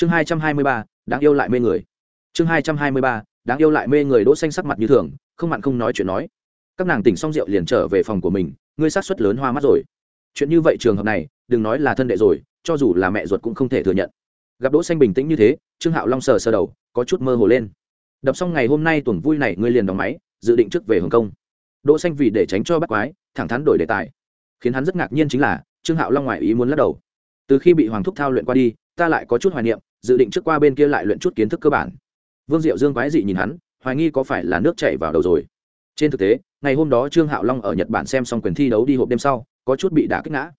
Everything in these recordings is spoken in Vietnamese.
chương hai trăm hai mươi ba, đáng yêu lại mê người. Chương hai trăm hai mươi ba, đáng yêu lại mê người đỗ xanh sắc mặt như thường, không mặn không nói chuyện nói. Các nàng tỉnh xong rượu liền trở về phòng của mình, ngươi sát suất lớn hoa mắt rồi. Chuyện như vậy trường hợp này, đừng nói là thân đệ rồi, cho dù là mẹ ruột cũng không thể thừa nhận. Gặp đỗ xanh bình tĩnh như thế, trương hạo long sờ sờ đầu, có chút mơ hồ lên. Đập xong ngày hôm nay tuần vui này ngươi liền đóng máy, dự định trước về hồng kông. Đỗ xanh vì để tránh cho bắt quái, thẳng thắn đổi đề tài. Khiến hắn rất ngạc nhiên chính là, trương hạo long ngoại ý muốn lắc đầu. Từ khi bị hoàng thúc thao luyện qua đi ta lại có chút hoài niệm, dự định trước qua bên kia lại luyện chút kiến thức cơ bản. Vương diệu dương quái dị nhìn hắn, hoài nghi có phải là nước chảy vào đầu rồi. Trên thực tế, ngày hôm đó trương hạo long ở nhật bản xem xong quyền thi đấu đi hộp đêm sau, có chút bị đả kích ngã.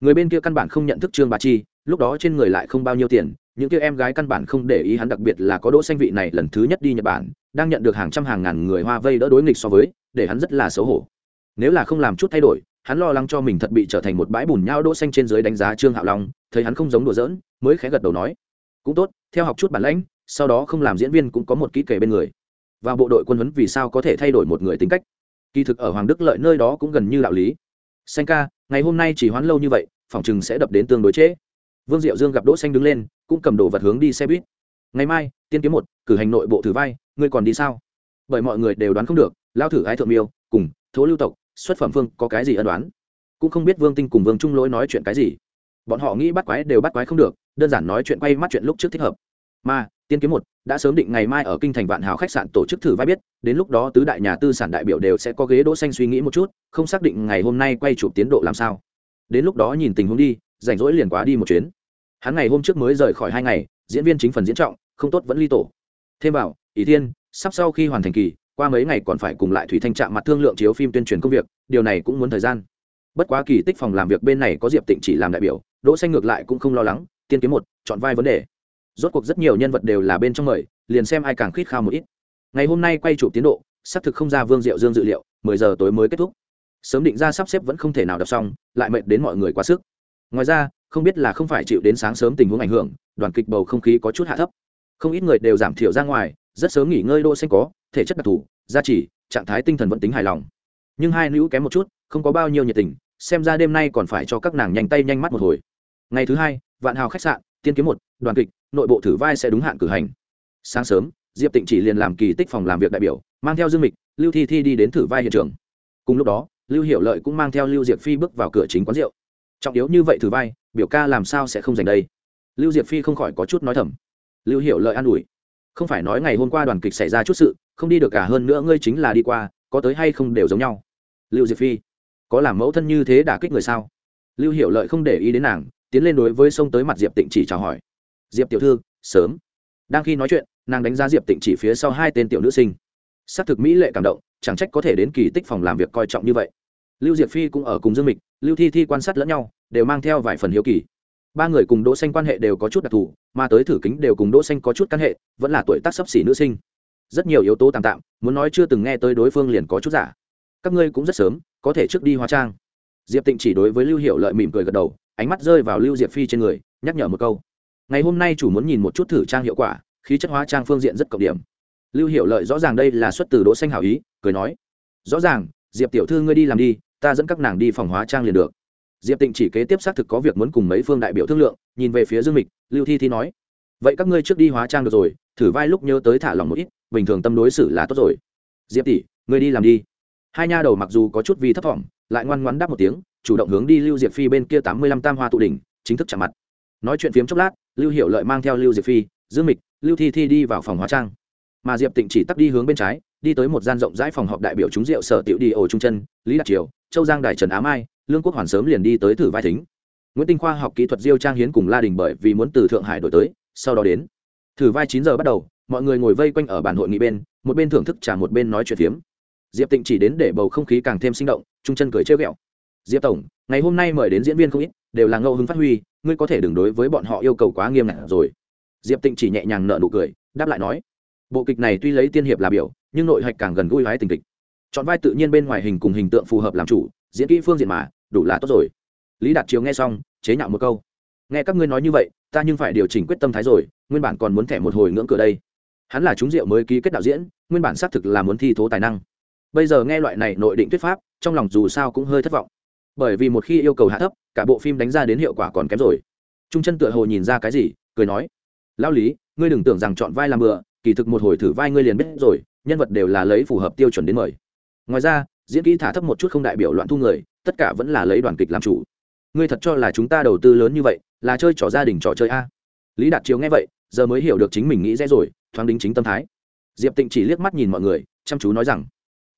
Người bên kia căn bản không nhận thức trương bà chi, lúc đó trên người lại không bao nhiêu tiền, những kia em gái căn bản không để ý hắn đặc biệt là có đỗ xanh vị này lần thứ nhất đi nhật bản, đang nhận được hàng trăm hàng ngàn người hoa vây đỡ đối nghịch so với, để hắn rất là xấu hổ. Nếu là không làm chút thay đổi, hắn lo lắng cho mình thật bị trở thành một bãi bùn nhau đỗ xanh trên dưới đánh giá trương hạo long, thấy hắn không giống đùa giỡn mới khẽ gật đầu nói, cũng tốt, theo học chút bản lãnh, sau đó không làm diễn viên cũng có một kỹ kể bên người. Và bộ đội quân huấn vì sao có thể thay đổi một người tính cách? Kỳ thực ở hoàng đức lợi nơi đó cũng gần như đạo lý. Xanh ca, ngày hôm nay chỉ hoãn lâu như vậy, phòng chừng sẽ đập đến tương đối chế. vương diệu dương gặp đỗ xanh đứng lên, cũng cầm đồ vật hướng đi xe buýt. Ngày mai, tiên kiếm một, cử hành nội bộ thử vai, ngươi còn đi sao? Bởi mọi người đều đoán không được, lao thử ái thượng miêu, cùng thố lưu tộc, xuất phẩm phương có cái gì ân đoán? Cũng không biết vương tinh cùng vương trung lỗi nói chuyện cái gì. Bọn họ nghĩ bắt quái đều bắt quái không được đơn giản nói chuyện quay mắt chuyện lúc trước thích hợp. Mà tiên kiếm một, đã sớm định ngày mai ở kinh thành vạn hào khách sạn tổ chức thử vai biết, đến lúc đó tứ đại nhà tư sản đại biểu đều sẽ có ghế đỗ xanh suy nghĩ một chút, không xác định ngày hôm nay quay chụp tiến độ làm sao. Đến lúc đó nhìn tình huống đi, rảnh rỗi liền quá đi một chuyến. Hắn ngày hôm trước mới rời khỏi hai ngày, diễn viên chính phần diễn trọng, không tốt vẫn ly tổ. Thêm vào ý thiên, sắp sau khi hoàn thành kỳ, qua mấy ngày còn phải cùng lại thủy thanh trạm mặt thương lượng chiếu phim tuyên truyền công việc, điều này cũng muốn thời gian. Bất quá kỳ tích phòng làm việc bên này có diệp tịnh chỉ làm đại biểu, đỗ xanh ngược lại cũng không lo lắng tiên kiếm một, chọn vai vấn đề. Rốt cuộc rất nhiều nhân vật đều là bên trong mời, liền xem ai càng khít khao một ít. Ngày hôm nay quay chụp tiến độ, xác thực không ra vương diệu dương dự liệu, mười giờ tối mới kết thúc. Sớm định ra sắp xếp vẫn không thể nào đọc xong, lại mệt đến mọi người quá sức. Ngoài ra, không biết là không phải chịu đến sáng sớm tình huống ảnh hưởng, đoàn kịch bầu không khí có chút hạ thấp. Không ít người đều giảm thiểu ra ngoài, rất sớm nghỉ ngơi đỗ xanh có, thể chất đặc thù, gia trì, trạng thái tinh thần vẫn tính hài lòng. Nhưng hai nữ kém một chút, không có bao nhiêu nhiệt tình, xem ra đêm nay còn phải cho các nàng nhanh tay nhanh mắt một hồi ngày thứ hai, vạn hào khách sạn, tiên kiếm một, đoàn kịch, nội bộ thử vai sẽ đúng hạn cử hành. Sáng sớm, diệp tịnh chỉ liền làm kỳ tích phòng làm việc đại biểu, mang theo dương mịch, lưu thi thi đi đến thử vai hiện trường. Cùng lúc đó, lưu hiểu lợi cũng mang theo lưu diệp phi bước vào cửa chính quán rượu. Trọng yếu như vậy thử vai, biểu ca làm sao sẽ không giành đây? Lưu diệp phi không khỏi có chút nói thầm. Lưu hiểu lợi an ủi. Không phải nói ngày hôm qua đoàn kịch xảy ra chút sự, không đi được cả hơn nữa ngươi chính là đi qua, có tới hay không đều giống nhau. Lưu diệp phi, có làm mẫu thân như thế đả kích người sao? Lưu hiểu lợi không để ý đến nàng tiến lên đối với sông tới mặt diệp tịnh chỉ chào hỏi. Diệp tiểu thư, sớm. Đang khi nói chuyện, nàng đánh giá diệp tịnh chỉ phía sau hai tên tiểu nữ sinh. S á c thực mỹ lệ cảm động, chẳng trách có thể đến kỳ tích phòng làm việc coi trọng như vậy. Lưu diệp phi cũng ở cùng dương mịch, lưu thi thi quan sát lẫn nhau, đều mang theo vài phần hiếu kỳ. Ba người cùng đỗ xanh quan hệ đều có chút đặc thù, mà tới thử kính đều cùng đỗ xanh có chút căn hệ, vẫn là tuổi tác sấp xỉ nữ sinh. Rất nhiều yếu tố tạm tạm, muốn nói chưa từng nghe tới đối phương liền có chút giả. Các ngươi cũng rất sớm, có thể trước đi hóa trang diệp tịnh chỉ đối với lưu hiệu lợi mỉm cười gật đầu, ánh mắt rơi vào lưu diệp phi trên người, nhắc nhở một câu. Ngày hôm nay chủ muốn nhìn một chút thử trang hiệu quả, khí chất hóa trang phương diện rất cộng điểm. Lưu hiệu lợi rõ ràng đây là xuất từ đỗ xanh hảo ý, cười nói, rõ ràng, diệp tiểu thư ngươi đi làm đi, ta dẫn các nàng đi phòng hóa trang liền được. Diệp tịnh chỉ kế tiếp xác thực có việc muốn cùng mấy phương đại biểu thương lượng, nhìn về phía dương mịch, lưu thi thi nói, vậy các ngươi trước đi hóa trang được rồi, thử vai lúc nhớ tới thả lòng một ít, bình thường tâm đối xử là tốt rồi. Diệp tỷ, ngươi đi làm đi. Hai nha đầu mặc dù có chút vì thấp thỏm lại ngoan ngoãn đáp một tiếng, chủ động hướng đi lưu diệp phi bên kia tám mươi lăm tam hoa tụ đỉnh, chính thức chạm mặt. Nói chuyện phiếm chốc lát, lưu hiệu lợi mang theo lưu diệp phi, dương mịch, lưu thi thi đi vào phòng hóa trang. Mà diệp tịnh chỉ tắt đi hướng bên trái, đi tới một gian rộng rãi phòng họp đại biểu chúng rượu sở tiểu đi ổ trung chân, lý đạt triều, châu giang đài trần á mai, lương quốc hoàn sớm liền đi tới thử vai thính. Nguyễn tinh khoa học kỹ thuật diêu trang hiến cùng la đình bởi vì muốn từ thượng hải đổi tới, sau đó đến. Thử vai chín giờ bắt đầu, mọi người ngồi vây quanh ở bàn hội nghị bên, một bên thưởng thức trà một bên nói chuyện phiếm diệp tịnh chỉ đến để bầu không khí càng thêm sinh động, trung chân cười chơi ghẹo. Diệp tổng, ngày hôm nay mời đến diễn viên không ít, đều là ngẫu hứng phát huy, ngươi có thể đừng đối với bọn họ yêu cầu quá nghiêm ngặt rồi. Diệp tịnh chỉ nhẹ nhàng nợ nụ cười, đáp lại nói, bộ kịch này tuy lấy tiên hiệp là biểu, nhưng nội hạch càng gần gũi hái tình kịch. Chọn vai tự nhiên bên ngoài hình cùng hình tượng phù hợp làm chủ, diễn kỹ phương diện mà, đủ là tốt rồi. Lý đạt chiếu nghe xong, chế nhạo một câu, nghe các ngươi nói như vậy, ta nhưng phải điều chỉnh quyết tâm thái rồi, nguyên bản còn muốn thẻ một hồi ngưỡng cửa đây. Hắn là chúng rượu mới ký kết đạo diễn, nguyên bản xác thực là muốn thi thố tài năng bây giờ nghe loại này nội định thuyết pháp, trong lòng dù sao cũng hơi thất vọng. Bởi vì một khi yêu cầu hạ thấp, cả bộ phim đánh ra đến hiệu quả còn kém rồi. Trung chân tựa hồ nhìn ra cái gì, cười nói lao lý, ngươi đừng tưởng rằng chọn vai làm bựa kỳ thực một hồi thử vai ngươi liền biết rồi, nhân vật đều là lấy phù hợp tiêu chuẩn đến mời. Ngoài ra, diễn kỹ thả thấp một chút không đại biểu loạn thu người, tất cả vẫn là lấy đoàn kịch làm chủ. Ngươi thật cho là chúng ta đầu tư lớn như vậy, là chơi trò gia đình trò chơi a? Lý đạt chiếu nghe vậy, giờ mới hiểu được chính mình nghĩ rẽ rồi, thoáng đính chính tâm thái. Diệp tịnh chỉ liếc mắt nhìn mọi người, chăm chú nói rằng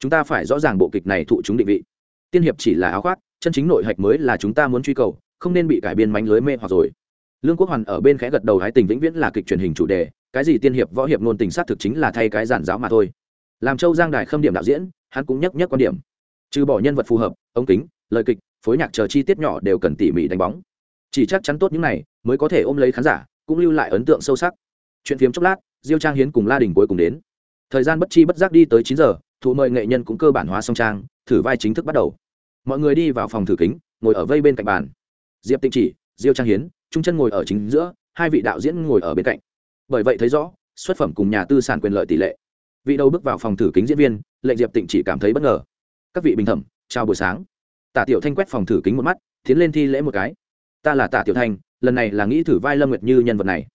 chúng ta phải rõ ràng bộ kịch này thụ chúng định vị. Tiên hiệp chỉ là áo khoác, chân chính nội hạch mới là chúng ta muốn truy cầu, không nên bị cải biên mánh lưới mê hoặc rồi. Lương quốc hoàn ở bên khẽ gật đầu hái tình vĩnh viễn là kịch truyền hình chủ đề, cái gì tiên hiệp, võ hiệp ngôn tình sát thực chính là thay cái giản giáo mà thôi. Làm châu giang đài khâm điểm đạo diễn, hắn cũng nhắc nhắc quan điểm. Trừ bỏ nhân vật phù hợp, ống kính, lời kịch, phối nhạc chờ chi tiết nhỏ đều cần tỉ mỉ đánh bóng. Chỉ chắc chắn tốt những này, mới có thể ôm lấy khán giả, cũng lưu lại ấn tượng sâu sắc. Chuyện phiếm chốc lát, diêu trang hiến cùng la đình cuối cùng đến. Thời gian bất chi bất giác đi tới chín giờ thụ mời nghệ nhân cũng cơ bản hóa song trang, thử vai chính thức bắt đầu. Mọi người đi vào phòng thử kính, ngồi ở vây bên cạnh bàn. Diệp tịnh chỉ, diêu trang hiến, trung chân ngồi ở chính giữa, hai vị đạo diễn ngồi ở bên cạnh. Bởi vậy thấy rõ, xuất phẩm cùng nhà tư sản quyền lợi tỷ lệ. Vị đầu bước vào phòng thử kính diễn viên, lệnh diệp tịnh chỉ cảm thấy bất ngờ. Các vị bình thẩm, chào buổi sáng. Tả tiểu thanh quét phòng thử kính một mắt, tiến lên thi lễ một cái. Ta là tả tiểu thanh, lần này là nghĩ thử vai lâm nguyệt như nhân vật này.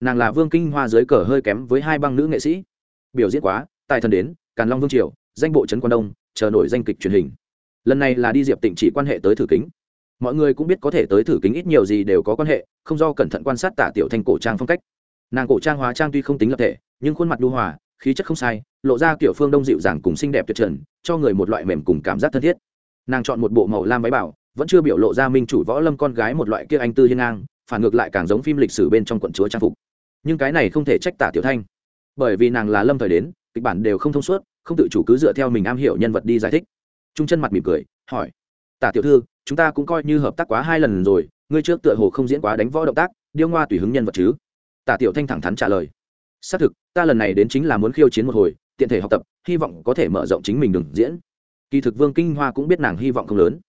Nàng là vương kinh hoa dưới cờ hơi kém với hai băng nữ nghệ sĩ. Biểu diễn quá, tài thần đến, càn long vương triều danh bộ trấn quan đông, chờ nổi danh kịch truyền hình. Lần này là đi diệp tịnh chỉ quan hệ tới thử kính. Mọi người cũng biết có thể tới thử kính ít nhiều gì đều có quan hệ, không do cẩn thận quan sát tả tiểu thanh cổ trang phong cách. Nàng cổ trang hóa trang tuy không tính lập thể, nhưng khuôn mặt đu hòa, khí chất không sai, lộ ra kiểu phương đông dịu dàng cùng xinh đẹp tuyệt trần, cho người một loại mềm cùng cảm giác thân thiết. Nàng chọn một bộ màu lam váy bảo, vẫn chưa biểu lộ ra minh chủ võ lâm con gái một loại kia anh tư hiên ngang, phản ngược lại càng giống phim lịch sử bên trong quận chúa trang phục. Nhưng cái này không thể trách tả tiểu thanh. Bởi vì nàng là lâm thời đến, kịch bản đều không thông suốt không tự chủ cứ dựa theo mình am hiểu nhân vật đi giải thích. Trung chân mặt mỉm cười, hỏi, tả tiểu thư, chúng ta cũng coi như hợp tác quá hai lần rồi, ngươi trước tựa hồ không diễn quá đánh võ động tác, điêu ngoa tùy hứng nhân vật chứ? Tả tiểu thanh thẳng thắn trả lời, xác thực, ta lần này đến chính là muốn khiêu chiến một hồi, tiện thể học tập, hy vọng có thể mở rộng chính mình đừng diễn. Kỳ thực vương kinh hoa cũng biết nàng hy vọng không lớn.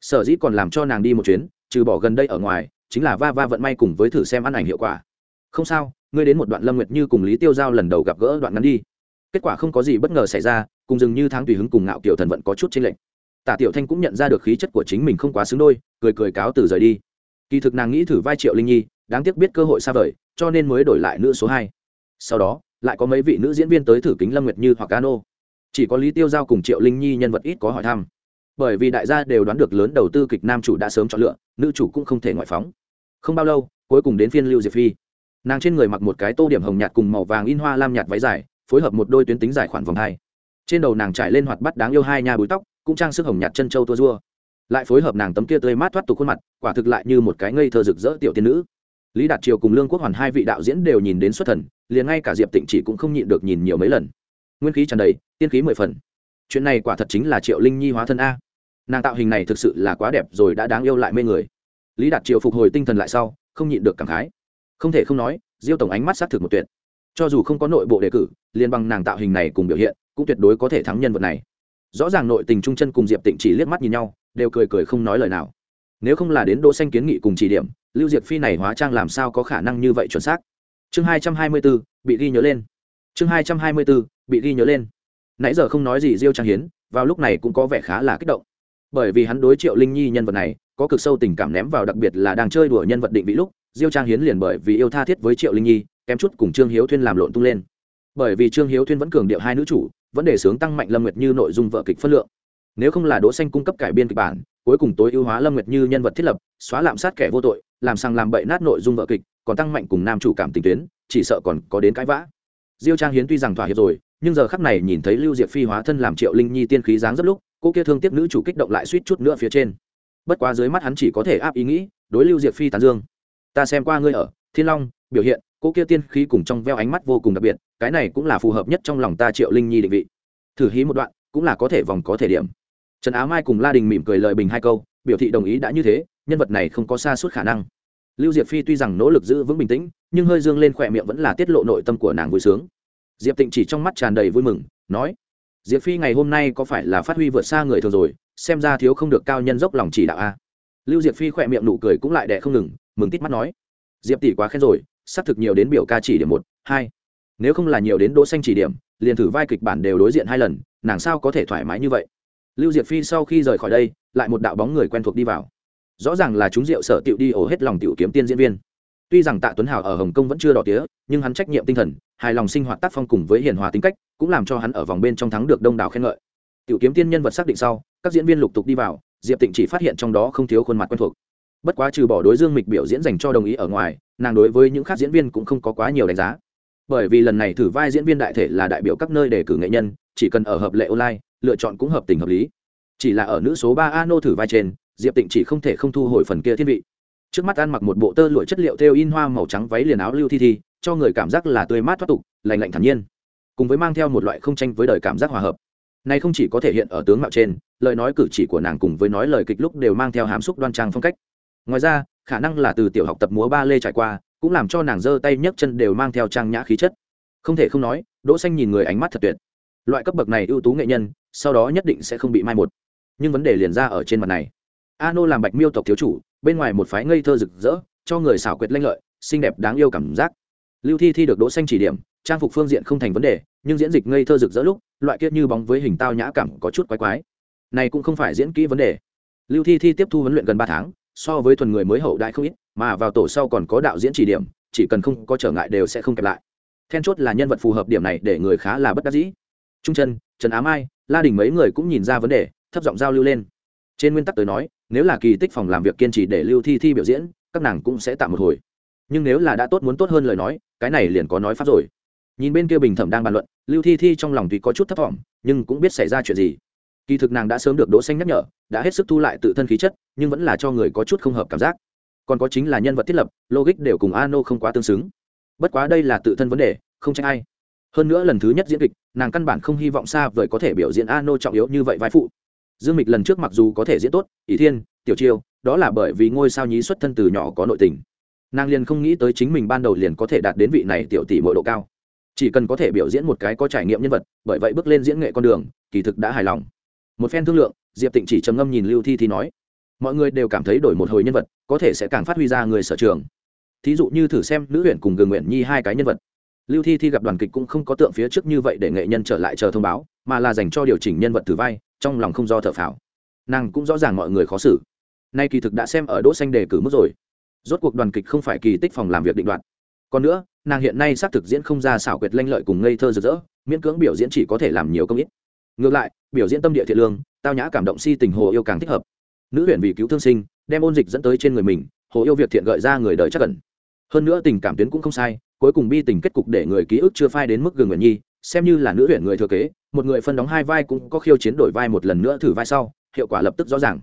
Sở dĩ còn làm cho nàng đi một chuyến, trừ bỏ gần đây ở ngoài, chính là va va vận may cùng với thử xem ăn ảnh hiệu quả. Không sao, ngươi đến một đoạn lâm nguyệt như cùng lý tiêu giao lần đầu gặp gỡ đoạn ngắn đi kết quả không có gì bất ngờ xảy ra, cùng dường như tháng tùy hứng cùng ngạo kiểu thần vận có chút chênh lệch. Tả tiểu thanh cũng nhận ra được khí chất của chính mình không quá xứng đôi, cười cười cáo từ rời đi. Kỳ thực nàng nghĩ thử vai triệu linh nhi, đáng tiếc biết cơ hội xa vời, cho nên mới đổi lại nữ số hai. Sau đó, lại có mấy vị nữ diễn viên tới thử kính lâm nguyệt như hoặc cano chỉ có lý tiêu giao cùng triệu linh nhi nhân vật ít có hỏi thăm. Bởi vì đại gia đều đoán được lớn đầu tư kịch nam chủ đã sớm chọn lựa, nữ chủ cũng không thể ngoại phóng. Không bao lâu, cuối cùng đến phiên lưu diệp phi. Nàng trên người mặc một cái tô điểm hồng nhạt cùng màu vàng in hoa lam nhạt váy dài phối hợp một đôi tuyến tính dài khoản vòng hai. Trên đầu nàng trải lên hoạt bắt đáng yêu hai nha búi tóc, cũng trang sức hồng nhạt chân châu tua dua lại phối hợp nàng tấm kia tươi mát thoát tục khuôn mặt, quả thực lại như một cái ngây thơ rực rỡ tiểu tiên nữ. Lý đạt triều cùng lương quốc hoàn hai vị đạo diễn đều nhìn đến xuất thần, liền ngay cả diệp tịnh chỉ cũng không nhịn được nhìn nhiều mấy lần. Nguyên khí tràn đầy, tiên khí mười phần. Chuyện này quả thật chính là triệu linh nhi hóa thân a. Nàng tạo hình này thực sự là quá đẹp rồi đã đáng yêu lại mê người. Lý đạt triều phục hồi tinh thần lại sau, không nhịn được cảm khái. Không thể không nói, diêu tổng ánh mắt xác thực một tuyệt cho dù không có nội bộ đề cử liên bằng nàng tạo hình này cùng biểu hiện cũng tuyệt đối có thể thắng nhân vật này. Rõ ràng nội tình trung chân cùng diệp tịnh chỉ liếc mắt nhìn nhau đều cười cười không nói lời nào. Nếu không là đến đỗ xanh kiến nghị cùng chỉ điểm lưu diệp phi này hóa trang làm sao có khả năng như vậy chuẩn xác? Chương hai trăm hai mươi 224, bị ghi nhớ lên. Chương hai trăm hai mươi 224, bị ghi nhớ lên. Nãy giờ không nói gì diêu trang hiến vào lúc này cũng có vẻ khá là kích động. Bởi vì hắn đối triệu linh nhi nhân vật này có cực sâu tình cảm ném vào đặc biệt là đang chơi đùa nhân vật định vị lúc diêu trang hiến liền bởi vì yêu tha thiết với triệu linh nhi kém chút cùng trương hiếu thuyên làm lộn tung lên. Bởi vì trương hiếu thuyên vẫn cường điệu hai nữ chủ vẫn để sướng tăng mạnh lâm nguyệt như nội dung vợ kịch phân lượng. Nếu không là đỗ xanh cung cấp cải biên kịch bản, cuối cùng tối ưu hóa lâm nguyệt như nhân vật thiết lập, xóa lạm sát kẻ vô tội, làm sang làm bậy nát nội dung vợ kịch, còn tăng mạnh cùng nam chủ cảm tình tuyến, chỉ sợ còn có đến cãi vã. Diêu trang hiến tuy rằng thỏa hiệp rồi, nhưng giờ khắc này nhìn thấy lưu diệp phi hóa thân làm triệu linh nhi tiên khí dáng rất lúc, cô kia thương tiếc nữ chủ kích động lại suýt chút nữa phía trên. Bất quá dưới mắt hắn chỉ có thể áp ý nghĩ, đối lưu diệp phi tán dương. Ta xem qua ngươi ở, thiên long, biểu hiện cô kia tiên khí cùng trong veo ánh mắt vô cùng đặc biệt, cái này cũng là phù hợp nhất trong lòng ta triệu linh nhi định vị. Thử hí một đoạn, cũng là có thể vòng có thể điểm. Trần á mai cùng la đình mỉm cười lời bình hai câu, biểu thị đồng ý đã như thế, nhân vật này không có xa suốt khả năng. Lưu diệp phi tuy rằng nỗ lực giữ vững bình tĩnh, nhưng hơi dương lên khỏe miệng vẫn là tiết lộ nội tâm của nàng vui sướng. Diệp tịnh chỉ trong mắt tràn đầy vui mừng, nói, diệp phi ngày hôm nay có phải là phát huy vượt xa người thường rồi, xem ra thiếu không được cao nhân dốc lòng chỉ đạo a. Lưu diệp phi khỏe miệng nụ cười cũng lại đẻ không ngừng, mừng tít mắt nói, diệp tỷ quá khen rồi xác thực nhiều đến biểu ca chỉ điểm một, hai. Nếu không là nhiều đến đỗ xanh chỉ điểm, liền thử vai kịch bản đều đối diện hai lần, nàng sao có thể thoải mái như vậy? Lưu diệp phi sau khi rời khỏi đây, lại một đạo bóng người quen thuộc đi vào. Rõ ràng là chúng rượu sở tiểu đi ổ hết lòng tiểu kiếm tiên diễn viên. Tuy rằng tạ tuấn hào ở hồng kông vẫn chưa đỏ tía, nhưng hắn trách nhiệm tinh thần, hài lòng sinh hoạt tác phong cùng với hiền hòa tính cách, cũng làm cho hắn ở vòng bên trong thắng được đông đảo khen ngợi. Tiểu kiếm tiên nhân vật xác định sau, các diễn viên lục tục đi vào, diệp tịnh chỉ phát hiện trong đó không thiếu khuôn mặt quen thuộc bất quá trừ bỏ đối dương mịch biểu diễn dành cho đồng ý ở ngoài, nàng đối với những khác diễn viên cũng không có quá nhiều đánh giá. Bởi vì lần này thử vai diễn viên đại thể là đại biểu các nơi để cử nghệ nhân, chỉ cần ở hợp lệ online, lựa chọn cũng hợp tình hợp lý. Chỉ là ở nữ số ba a nô thử vai trên, diệp tịnh chỉ không thể không thu hồi phần kia thiên vị. Trước mắt ăn mặc một bộ tơ lụa chất liệu theo in hoa màu trắng váy liền áo lưu thi thi, cho người cảm giác là tươi mát thoát tục lành lạnh thản nhiên. Cùng với mang theo một loại không tranh với đời cảm giác hòa hợp. Này không chỉ có thể hiện ở tướng mạo trên, lời nói cử chỉ của nàng cùng với nói lời kịch lúc đều mang theo hàm xúc đoan trang phong cách ngoài ra, khả năng là từ tiểu học tập múa ba lê trải qua, cũng làm cho nàng giơ tay nhấc chân đều mang theo trang nhã khí chất. Không thể không nói, đỗ xanh nhìn người ánh mắt thật tuyệt. Loại cấp bậc này ưu tú nghệ nhân, sau đó nhất định sẽ không bị mai một. Nhưng vấn đề liền ra ở trên mặt này. A nô làm bạch miêu tộc thiếu chủ, bên ngoài một phái ngây thơ rực rỡ, cho người xảo quyệt lanh lợi, xinh đẹp đáng yêu cảm giác. Lưu thi thi được đỗ xanh chỉ điểm, trang phục phương diện không thành vấn đề, nhưng diễn dịch ngây thơ rực rỡ lúc, loại kia như bóng với hình tao nhã cảm có chút quái quái. Này cũng không phải diễn kỹ vấn đề. Lưu thi thi tiếp thu huấn luyện gần ba tháng so với thuần người mới hậu đại không ít, mà vào tổ sau còn có đạo diễn chỉ điểm, chỉ cần không có trở ngại đều sẽ không kẹp lại. Then chốt là nhân vật phù hợp điểm này để người khá là bất đắc dĩ. Trung chân trần á mai, la đình mấy người cũng nhìn ra vấn đề, thấp giọng giao lưu lên. Trên nguyên tắc tới nói, nếu là kỳ tích phòng làm việc kiên trì để lưu thi thi biểu diễn, các nàng cũng sẽ tạm một hồi. Nhưng nếu là đã tốt muốn tốt hơn lời nói, cái này liền có nói pháp rồi. Nhìn bên kia bình thẩm đang bàn luận, lưu thi thi trong lòng tuy có chút thấp t nhưng cũng biết xảy ra chuyện gì kỳ thực nàng đã sớm được đỗ xanh nhắc nhở, đã hết sức thu lại tự thân khí chất, nhưng vẫn là cho người có chút không hợp cảm giác. Còn có chính là nhân vật thiết lập, logic đều cùng ano không quá tương xứng. Bất quá đây là tự thân vấn đề, không trách ai. Hơn nữa lần thứ nhất diễn kịch, nàng căn bản không hy vọng xa vời có thể biểu diễn ano trọng yếu như vậy vai phụ. Dương mịch lần trước mặc dù có thể diễn tốt, ỷ thiên, tiểu chiêu, đó là bởi vì ngôi sao nhí xuất thân từ nhỏ có nội tình. Nàng liền không nghĩ tới chính mình ban đầu liền có thể đạt đến vị này tiểu tỷ mỗi độ cao. Chỉ cần có thể biểu diễn một cái có trải nghiệm nhân vật, bởi vậy bước lên diễn nghệ con đường, kỳ thực đã hài lòng một phen thương lượng, diệp tịnh chỉ trầm ngâm nhìn lưu thi thi nói, mọi người đều cảm thấy đổi một hồi nhân vật, có thể sẽ càng phát huy ra người sở trường. Thí dụ như thử xem nữ huyện cùng gường nguyện nhi hai cái nhân vật. Lưu thi thi gặp đoàn kịch cũng không có tượng phía trước như vậy để nghệ nhân trở lại chờ thông báo, mà là dành cho điều chỉnh nhân vật thử vai, trong lòng không do thở phào. Nàng cũng rõ ràng mọi người khó xử. Nay kỳ thực đã xem ở đỗ xanh đề cử mức rồi. Rốt cuộc đoàn kịch không phải kỳ tích phòng làm việc định đoạt. Còn nữa, nàng hiện nay xác thực diễn không ra xảo quyệt lanh lợi cùng ngây thơ rực rỡ, miễn cưỡng biểu diễn chỉ có thể làm nhiều công ít ngược lại, biểu diễn tâm địa thiện lương, tao nhã cảm động si tình hồ yêu càng thích hợp. Nữ huyện vì cứu thương sinh, đem ôn dịch dẫn tới trên người mình, hồ yêu việc thiện gợi ra người đời chắc cần hơn nữa tình cảm tuyến cũng không sai, cuối cùng bi tình kết cục để người ký ức chưa phai đến mức gừng nguyện nhi, xem như là nữ huyện người thừa kế, một người phân đóng hai vai cũng có khiêu chiến đổi vai một lần nữa thử vai sau, hiệu quả lập tức rõ ràng.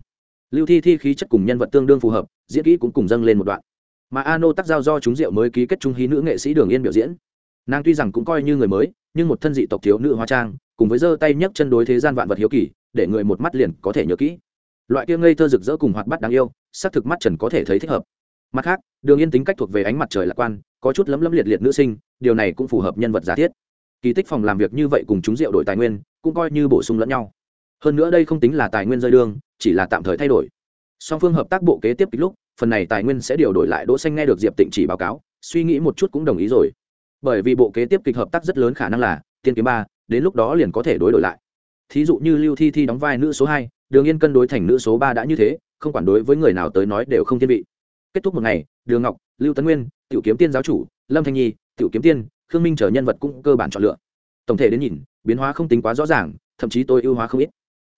Lưu thi thi khí chất cùng nhân vật tương đương phù hợp, diễn kỹ cũng cùng dâng lên một đoạn. Mà ano tác giao do chúng rượu mới ký kết trung hí nữ nghệ sĩ đường yên biểu diễn. Nàng tuy rằng cũng coi như người mới nhưng một thân dị tộc thiếu nữ hóa trang, cùng với giơ tay nhấc chân đối thế gian vạn vật hiếu kỳ, để người một mắt liền có thể nhớ kỹ. Loại kia ngây thơ rực rỡ cùng hoạt bát đáng yêu xác thực mắt trần có thể thấy thích hợp. Mặt khác, đường yên tính cách thuộc về ánh mặt trời lạc quan, có chút lấm lấm liệt liệt nữ sinh, điều này cũng phù hợp nhân vật giả thiết. Kỳ tích phòng làm việc như vậy cùng chúng rượu đổi tài nguyên, cũng coi như bổ sung lẫn nhau. Hơn nữa đây không tính là tài nguyên rơi đương chỉ là tạm thời thay đổi. Song phương hợp tác bộ kế tiếp kịch lúc, phần này tài nguyên sẽ điều đổi lại đỗ xanh nghe được diệp tịnh chỉ báo cáo, suy nghĩ một chút cũng đồng ý rồi bởi vì bộ kế tiếp kịch hợp tác rất lớn khả năng là tiên kiếm ba, đến lúc đó liền có thể đối đổi lại. Thí dụ như lưu thi thi đóng vai nữ số hai, đường yên cân đối thành nữ số ba đã như thế, không quản đối với người nào tới nói đều không thiên vị. Kết thúc một ngày, đường ngọc, lưu tấn nguyên, tiểu kiếm tiên giáo chủ, lâm thanh nhi, tiểu kiếm tiên, khương minh chờ nhân vật cũng cơ bản chọn lựa. Tổng thể đến nhìn, biến hóa không tính quá rõ ràng, thậm chí tôi ưu hóa không ít.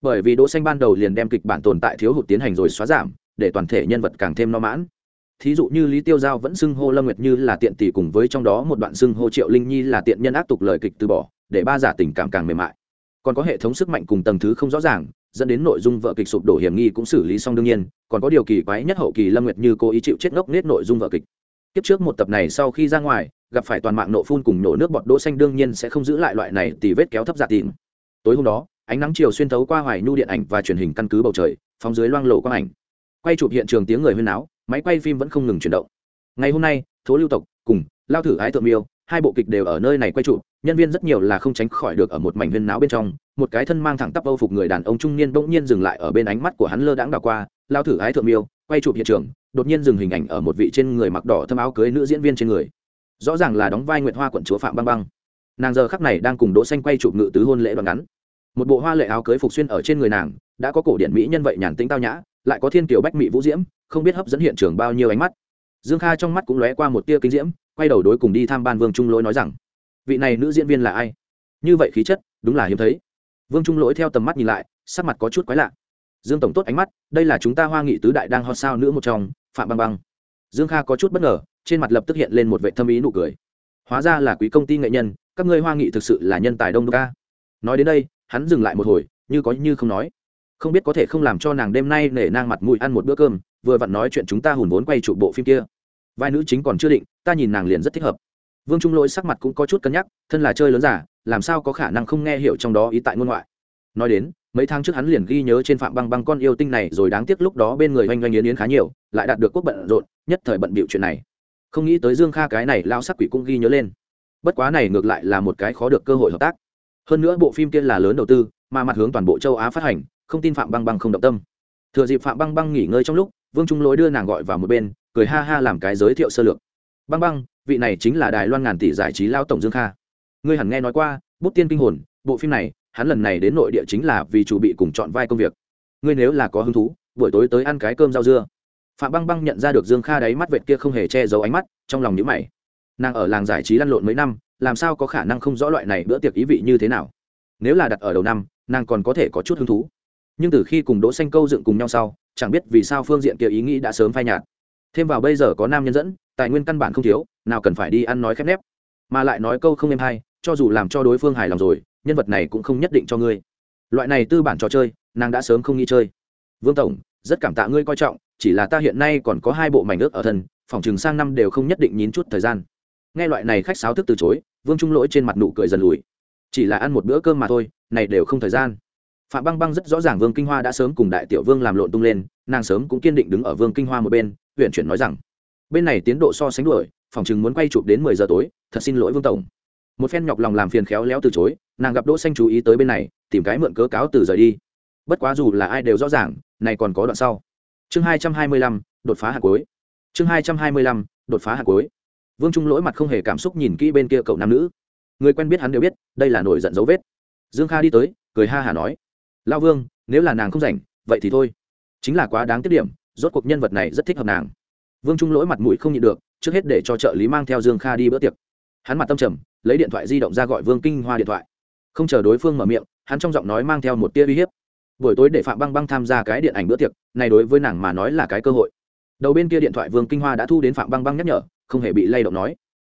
Bởi vì đỗ xanh ban đầu liền đem kịch bản tồn tại thiếu hụt tiến hành rồi xóa giảm, để toàn thể nhân vật càng thêm no mãn thí dụ như lý tiêu giao vẫn xưng hô lâm nguyệt như là tiện tỷ cùng với trong đó một đoạn xưng hô triệu linh nhi là tiện nhân ác tục lời kịch từ bỏ, để ba giả tình cảm càng mềm mại. Còn có hệ thống sức mạnh cùng tầng thứ không rõ ràng, dẫn đến nội dung vợ kịch sụp đổ hiểm nghi cũng xử lý xong đương nhiên, còn có điều kỳ quái nhất hậu kỳ lâm nguyệt như cố ý chịu chết ngốc nết nội dung vợ kịch. Kiếp trước một tập này sau khi ra ngoài, gặp phải toàn mạng nộ phun cùng nổ nước bọt đỗ xanh đương nhiên sẽ không giữ lại loại này tỷ vết kéo thấp giả tìm. Tối hôm đó, ánh nắng chiều xuyên thấu qua hoài nhu điện ảnh và truyền hình căn cứ bầu trời, phóng dưới loang lộ quang ảnh. Quay chụp hiện trường tiếng người huyên náo máy quay phim vẫn không ngừng chuyển động. Ngày hôm nay, thố lưu tộc cùng lao thử ái thượng miêu, hai bộ kịch đều ở nơi này quay trụ, nhân viên rất nhiều là không tránh khỏi được ở một mảnh huyên náo bên trong, một cái thân mang thẳng tắp âu phục người đàn ông trung niên bỗng nhiên dừng lại ở bên ánh mắt của hắn lơ đãng đảo qua, lao thử ái thượng miêu quay chụp hiện trường, đột nhiên dừng hình ảnh ở một vị trên người mặc đỏ thâm áo cưới nữ diễn viên trên người. Rõ ràng là đóng vai nguyệt hoa quận chúa phạm băng băng. Nàng giờ khắc này đang cùng đỗ xanh quay chụp ngự tứ hôn lễ đoạn ngắn. Một bộ hoa lệ áo cưới phục xuyên ở trên người nàng, đã có cổ điển mỹ nhân vậy nhàn tĩnh tao nhã lại có thiên kiều bách mỹ vũ diễm, không biết hấp dẫn hiện trường bao nhiêu ánh mắt. Dương kha trong mắt cũng lóe qua một tia kinh diễm, quay đầu đối cùng đi tham ban vương trung lỗi nói rằng, vị này nữ diễn viên là ai? Như vậy khí chất, đúng là hiếm thấy. Vương trung lỗi theo tầm mắt nhìn lại, sắc mặt có chút quái lạ. Dương tổng tốt ánh mắt, đây là chúng ta hoa nghị tứ đại đang hot sao nữ một trong, phạm băng băng. Dương kha có chút bất ngờ, trên mặt lập tức hiện lên một vệ thâm ý nụ cười. Hóa ra là quý công ty nghệ nhân, các ngươi hoa nghị thực sự là nhân tài đông đô ca. Nói đến đây, hắn dừng lại một hồi, như có như không nói không biết có thể không làm cho nàng đêm nay nể nang mặt mũi ăn một bữa cơm, vừa vặn nói chuyện chúng ta hùn vốn quay trụ bộ phim kia. Vai nữ chính còn chưa định, ta nhìn nàng liền rất thích hợp. Vương trung lỗi sắc mặt cũng có chút cân nhắc, thân là chơi lớn giả, làm sao có khả năng không nghe hiểu trong đó ý tại ngôn ngoại. Nói đến, mấy tháng trước hắn liền ghi nhớ trên phạm băng băng con yêu tinh này rồi đáng tiếc lúc đó bên người oanh oanh yến yến khá nhiều, lại đạt được quốc bận rộn, nhất thời bận bịu chuyện này. Không nghĩ tới dương kha cái này lao sắc quỷ cũng ghi nhớ lên. Bất quá này ngược lại là một cái khó được cơ hội hợp tác. Hơn nữa bộ phim kia là lớn đầu tư, mà mặt hướng toàn bộ châu á phát hành không tin phạm băng băng không động tâm. Thừa dịp phạm băng băng nghỉ ngơi trong lúc, vương trung lỗi đưa nàng gọi vào một bên, cười ha ha làm cái giới thiệu sơ lược. Băng băng, vị này chính là đài loan ngàn tỷ giải trí lao tổng dương kha. Ngươi hẳn nghe nói qua, bút tiên kinh hồn, bộ phim này, hắn lần này đến nội địa chính là vì chủ bị cùng chọn vai công việc. Ngươi nếu là có hứng thú, buổi tối tới ăn cái cơm rau dưa. Phạm băng băng nhận ra được dương kha đáy mắt vệt kia không hề che giấu ánh mắt, trong lòng nhữ mày. Nàng ở làng giải trí lăn lộn mấy năm, làm sao có khả năng không rõ loại này bữa tiệc ý vị như thế nào? Nếu là đặt ở đầu năm, nàng còn có thể có chút hứng thú nhưng từ khi cùng đỗ xanh câu dựng cùng nhau sau, chẳng biết vì sao phương diện kia ý nghĩ đã sớm phai nhạt. Thêm vào bây giờ có nam nhân dẫn, tài nguyên căn bản không thiếu, nào cần phải đi ăn nói khép nép. Mà lại nói câu không êm hay, cho dù làm cho đối phương hài lòng rồi, nhân vật này cũng không nhất định cho ngươi. Loại này tư bản trò chơi, nàng đã sớm không nghĩ chơi. Vương tổng, rất cảm tạ ngươi coi trọng, chỉ là ta hiện nay còn có hai bộ mảnh ước ở thân, phòng trường sang năm đều không nhất định nhín chút thời gian. Nghe loại này khách sáo thức từ chối, vương trung lỗi trên mặt nụ cười dần lùi. Chỉ là ăn một bữa cơm mà thôi, này đều không thời gian phạm băng băng rất rõ ràng vương kinh hoa đã sớm cùng đại tiểu vương làm lộn tung lên, nàng sớm cũng kiên định đứng ở vương kinh hoa một bên huyện chuyển nói rằng, bên này tiến độ so sánh đuổi, phòng chừng muốn quay chụp đến mười giờ tối, thật xin lỗi vương tổng. Một phen nhọc lòng làm phiền khéo léo từ chối, nàng gặp đỗ xanh chú ý tới bên này, tìm cái mượn cớ cáo từ rời đi. Bất quá dù là ai đều rõ ràng, này còn có đoạn sau. Chương hai trăm hai mươi lăm, đột phá hạt cuối. Chương hai trăm hai mươi lăm, đột phá hạt cuối. Vương trung lỗi mặt không hề cảm xúc nhìn kỹ bên kia cậu nam nữ. Người quen biết hắn đều biết, đây là nổi giận dấu vết. Dương kha đi tới, cười ha hả nói lao vương, nếu là nàng không rảnh, vậy thì thôi. Chính là quá đáng tiết điểm, rốt cuộc nhân vật này rất thích hợp nàng. Vương trung lỗi mặt mũi không nhịn được, trước hết để cho trợ lý mang theo dương kha đi bữa tiệc. Hắn mặt tâm trầm, lấy điện thoại di động ra gọi vương kinh hoa điện thoại. Không chờ đối phương mở miệng, hắn trong giọng nói mang theo một tia uy hiếp. Buổi tối để phạm băng băng tham gia cái điện ảnh bữa tiệc, này đối với nàng mà nói là cái cơ hội. Đầu bên kia điện thoại vương kinh hoa đã thu đến phạm băng băng nhắc nhở, không hề bị lay động nói.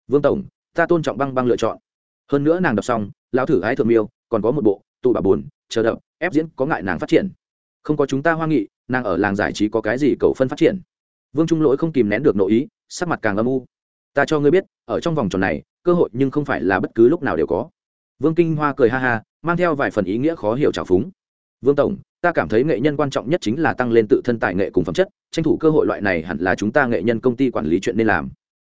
Vương tổng, ta tôn trọng băng băng lựa chọn. Hơn nữa nàng đọc xong, lão thử ái thượng miêu, còn có một bộ, tụ bà buồn, chờ đợi ép diễn có ngại nàng phát triển. Không có chúng ta hoa nghị, nàng ở làng giải trí có cái gì cầu phân phát triển? Vương trung lỗi không kìm nén được nội ý, sắc mặt càng âm u. Ta cho ngươi biết, ở trong vòng tròn này, cơ hội nhưng không phải là bất cứ lúc nào đều có. Vương kinh hoa cười ha ha, mang theo vài phần ý nghĩa khó hiểu trào phúng. Vương tổng, ta cảm thấy nghệ nhân quan trọng nhất chính là tăng lên tự thân tài nghệ cùng phẩm chất, tranh thủ cơ hội loại này hẳn là chúng ta nghệ nhân công ty quản lý chuyện nên làm.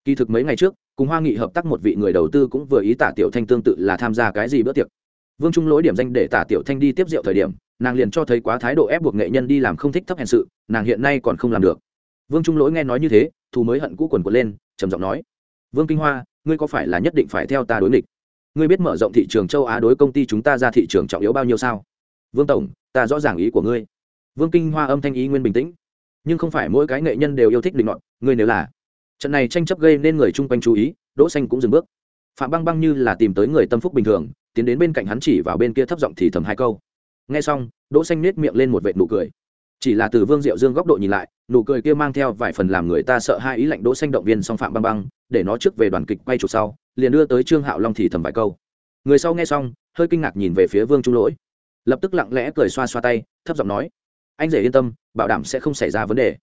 Kỳ thực mấy ngày trước, cùng hoa nghị hợp tác một vị người đầu tư cũng vừa ý tả tiểu thanh tương tự là tham gia cái gì bữa tiệc vương trung lỗi điểm danh để tả tiểu thanh đi tiếp rượu thời điểm, nàng liền cho thấy quá thái độ ép buộc nghệ nhân đi làm không thích thấp hèn sự, nàng hiện nay còn không làm được. Vương trung lỗi nghe nói như thế, thù mới hận cũ quần quật lên, trầm giọng nói, vương kinh hoa, ngươi có phải là nhất định phải theo ta đối nghịch? Ngươi biết mở rộng thị trường châu á đối công ty chúng ta ra thị trường trọng yếu bao nhiêu sao? Vương tổng, ta rõ ràng ý của ngươi. Vương kinh hoa âm thanh ý nguyên bình tĩnh, nhưng không phải mỗi cái nghệ nhân đều yêu thích định luận ngươi nếu là trận này tranh chấp gây nên người chung quanh chú ý, đỗ xanh cũng dừng bước. Phạm băng băng như là tìm tới người tâm phúc bình thường tiến đến bên cạnh hắn chỉ vào bên kia thấp giọng thì thầm hai câu. Nghe xong, đỗ xanh nết miệng lên một vệt nụ cười. Chỉ là từ vương diệu dương góc độ nhìn lại, nụ cười kia mang theo vài phần làm người ta sợ hai ý lạnh đỗ xanh động viên song phạm băng băng, để nó trước về đoàn kịch quay chụp sau, liền đưa tới trương hạo long thì thầm vài câu. Người sau nghe xong, hơi kinh ngạc nhìn về phía vương trung lỗi. Lập tức lặng lẽ cười xoa xoa tay, thấp giọng nói, anh rể yên tâm, bảo đảm sẽ không xảy ra vấn đề.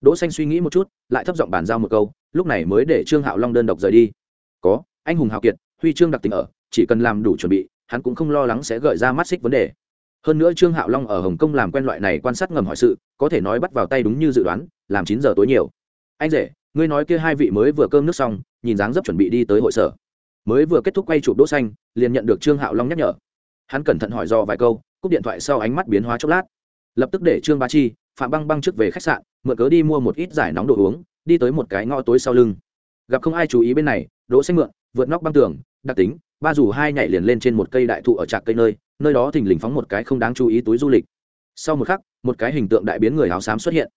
Đỗ xanh suy nghĩ một chút, lại thấp giọng bàn giao một câu, lúc này mới để trương hạo long đơn độc rời đi. Có, anh hùng hào kiệt, huy chương đặc tình ở chỉ cần làm đủ chuẩn bị, hắn cũng không lo lắng sẽ gợi ra mắt xích vấn đề. Hơn nữa trương hạo long ở hồng kông làm quen loại này quan sát ngầm hỏi sự, có thể nói bắt vào tay đúng như dự đoán, làm chín giờ tối nhiều. Anh rể, ngươi nói kia hai vị mới vừa cơm nước xong, nhìn dáng dấp chuẩn bị đi tới hội sở. Mới vừa kết thúc quay chụp đỗ xanh, liền nhận được trương hạo long nhắc nhở. Hắn cẩn thận hỏi do vài câu, cúp điện thoại sau ánh mắt biến hóa chốc lát. Lập tức để trương bá chi, phạm băng băng trước về khách sạn, mượn cớ đi mua một ít giải nóng đồ uống, đi tới một cái ngõ tối sau lưng. Gặp không ai chú ý bên này, đỗ xanh mượn, vượt nóc băng tường đặc tính, ba dù hai nhảy liền lên trên một cây đại thụ ở trạc cây nơi nơi đó thình lình phóng một cái không đáng chú ý túi du lịch. Sau một khắc, một cái hình tượng đại biến người áo xám xuất hiện.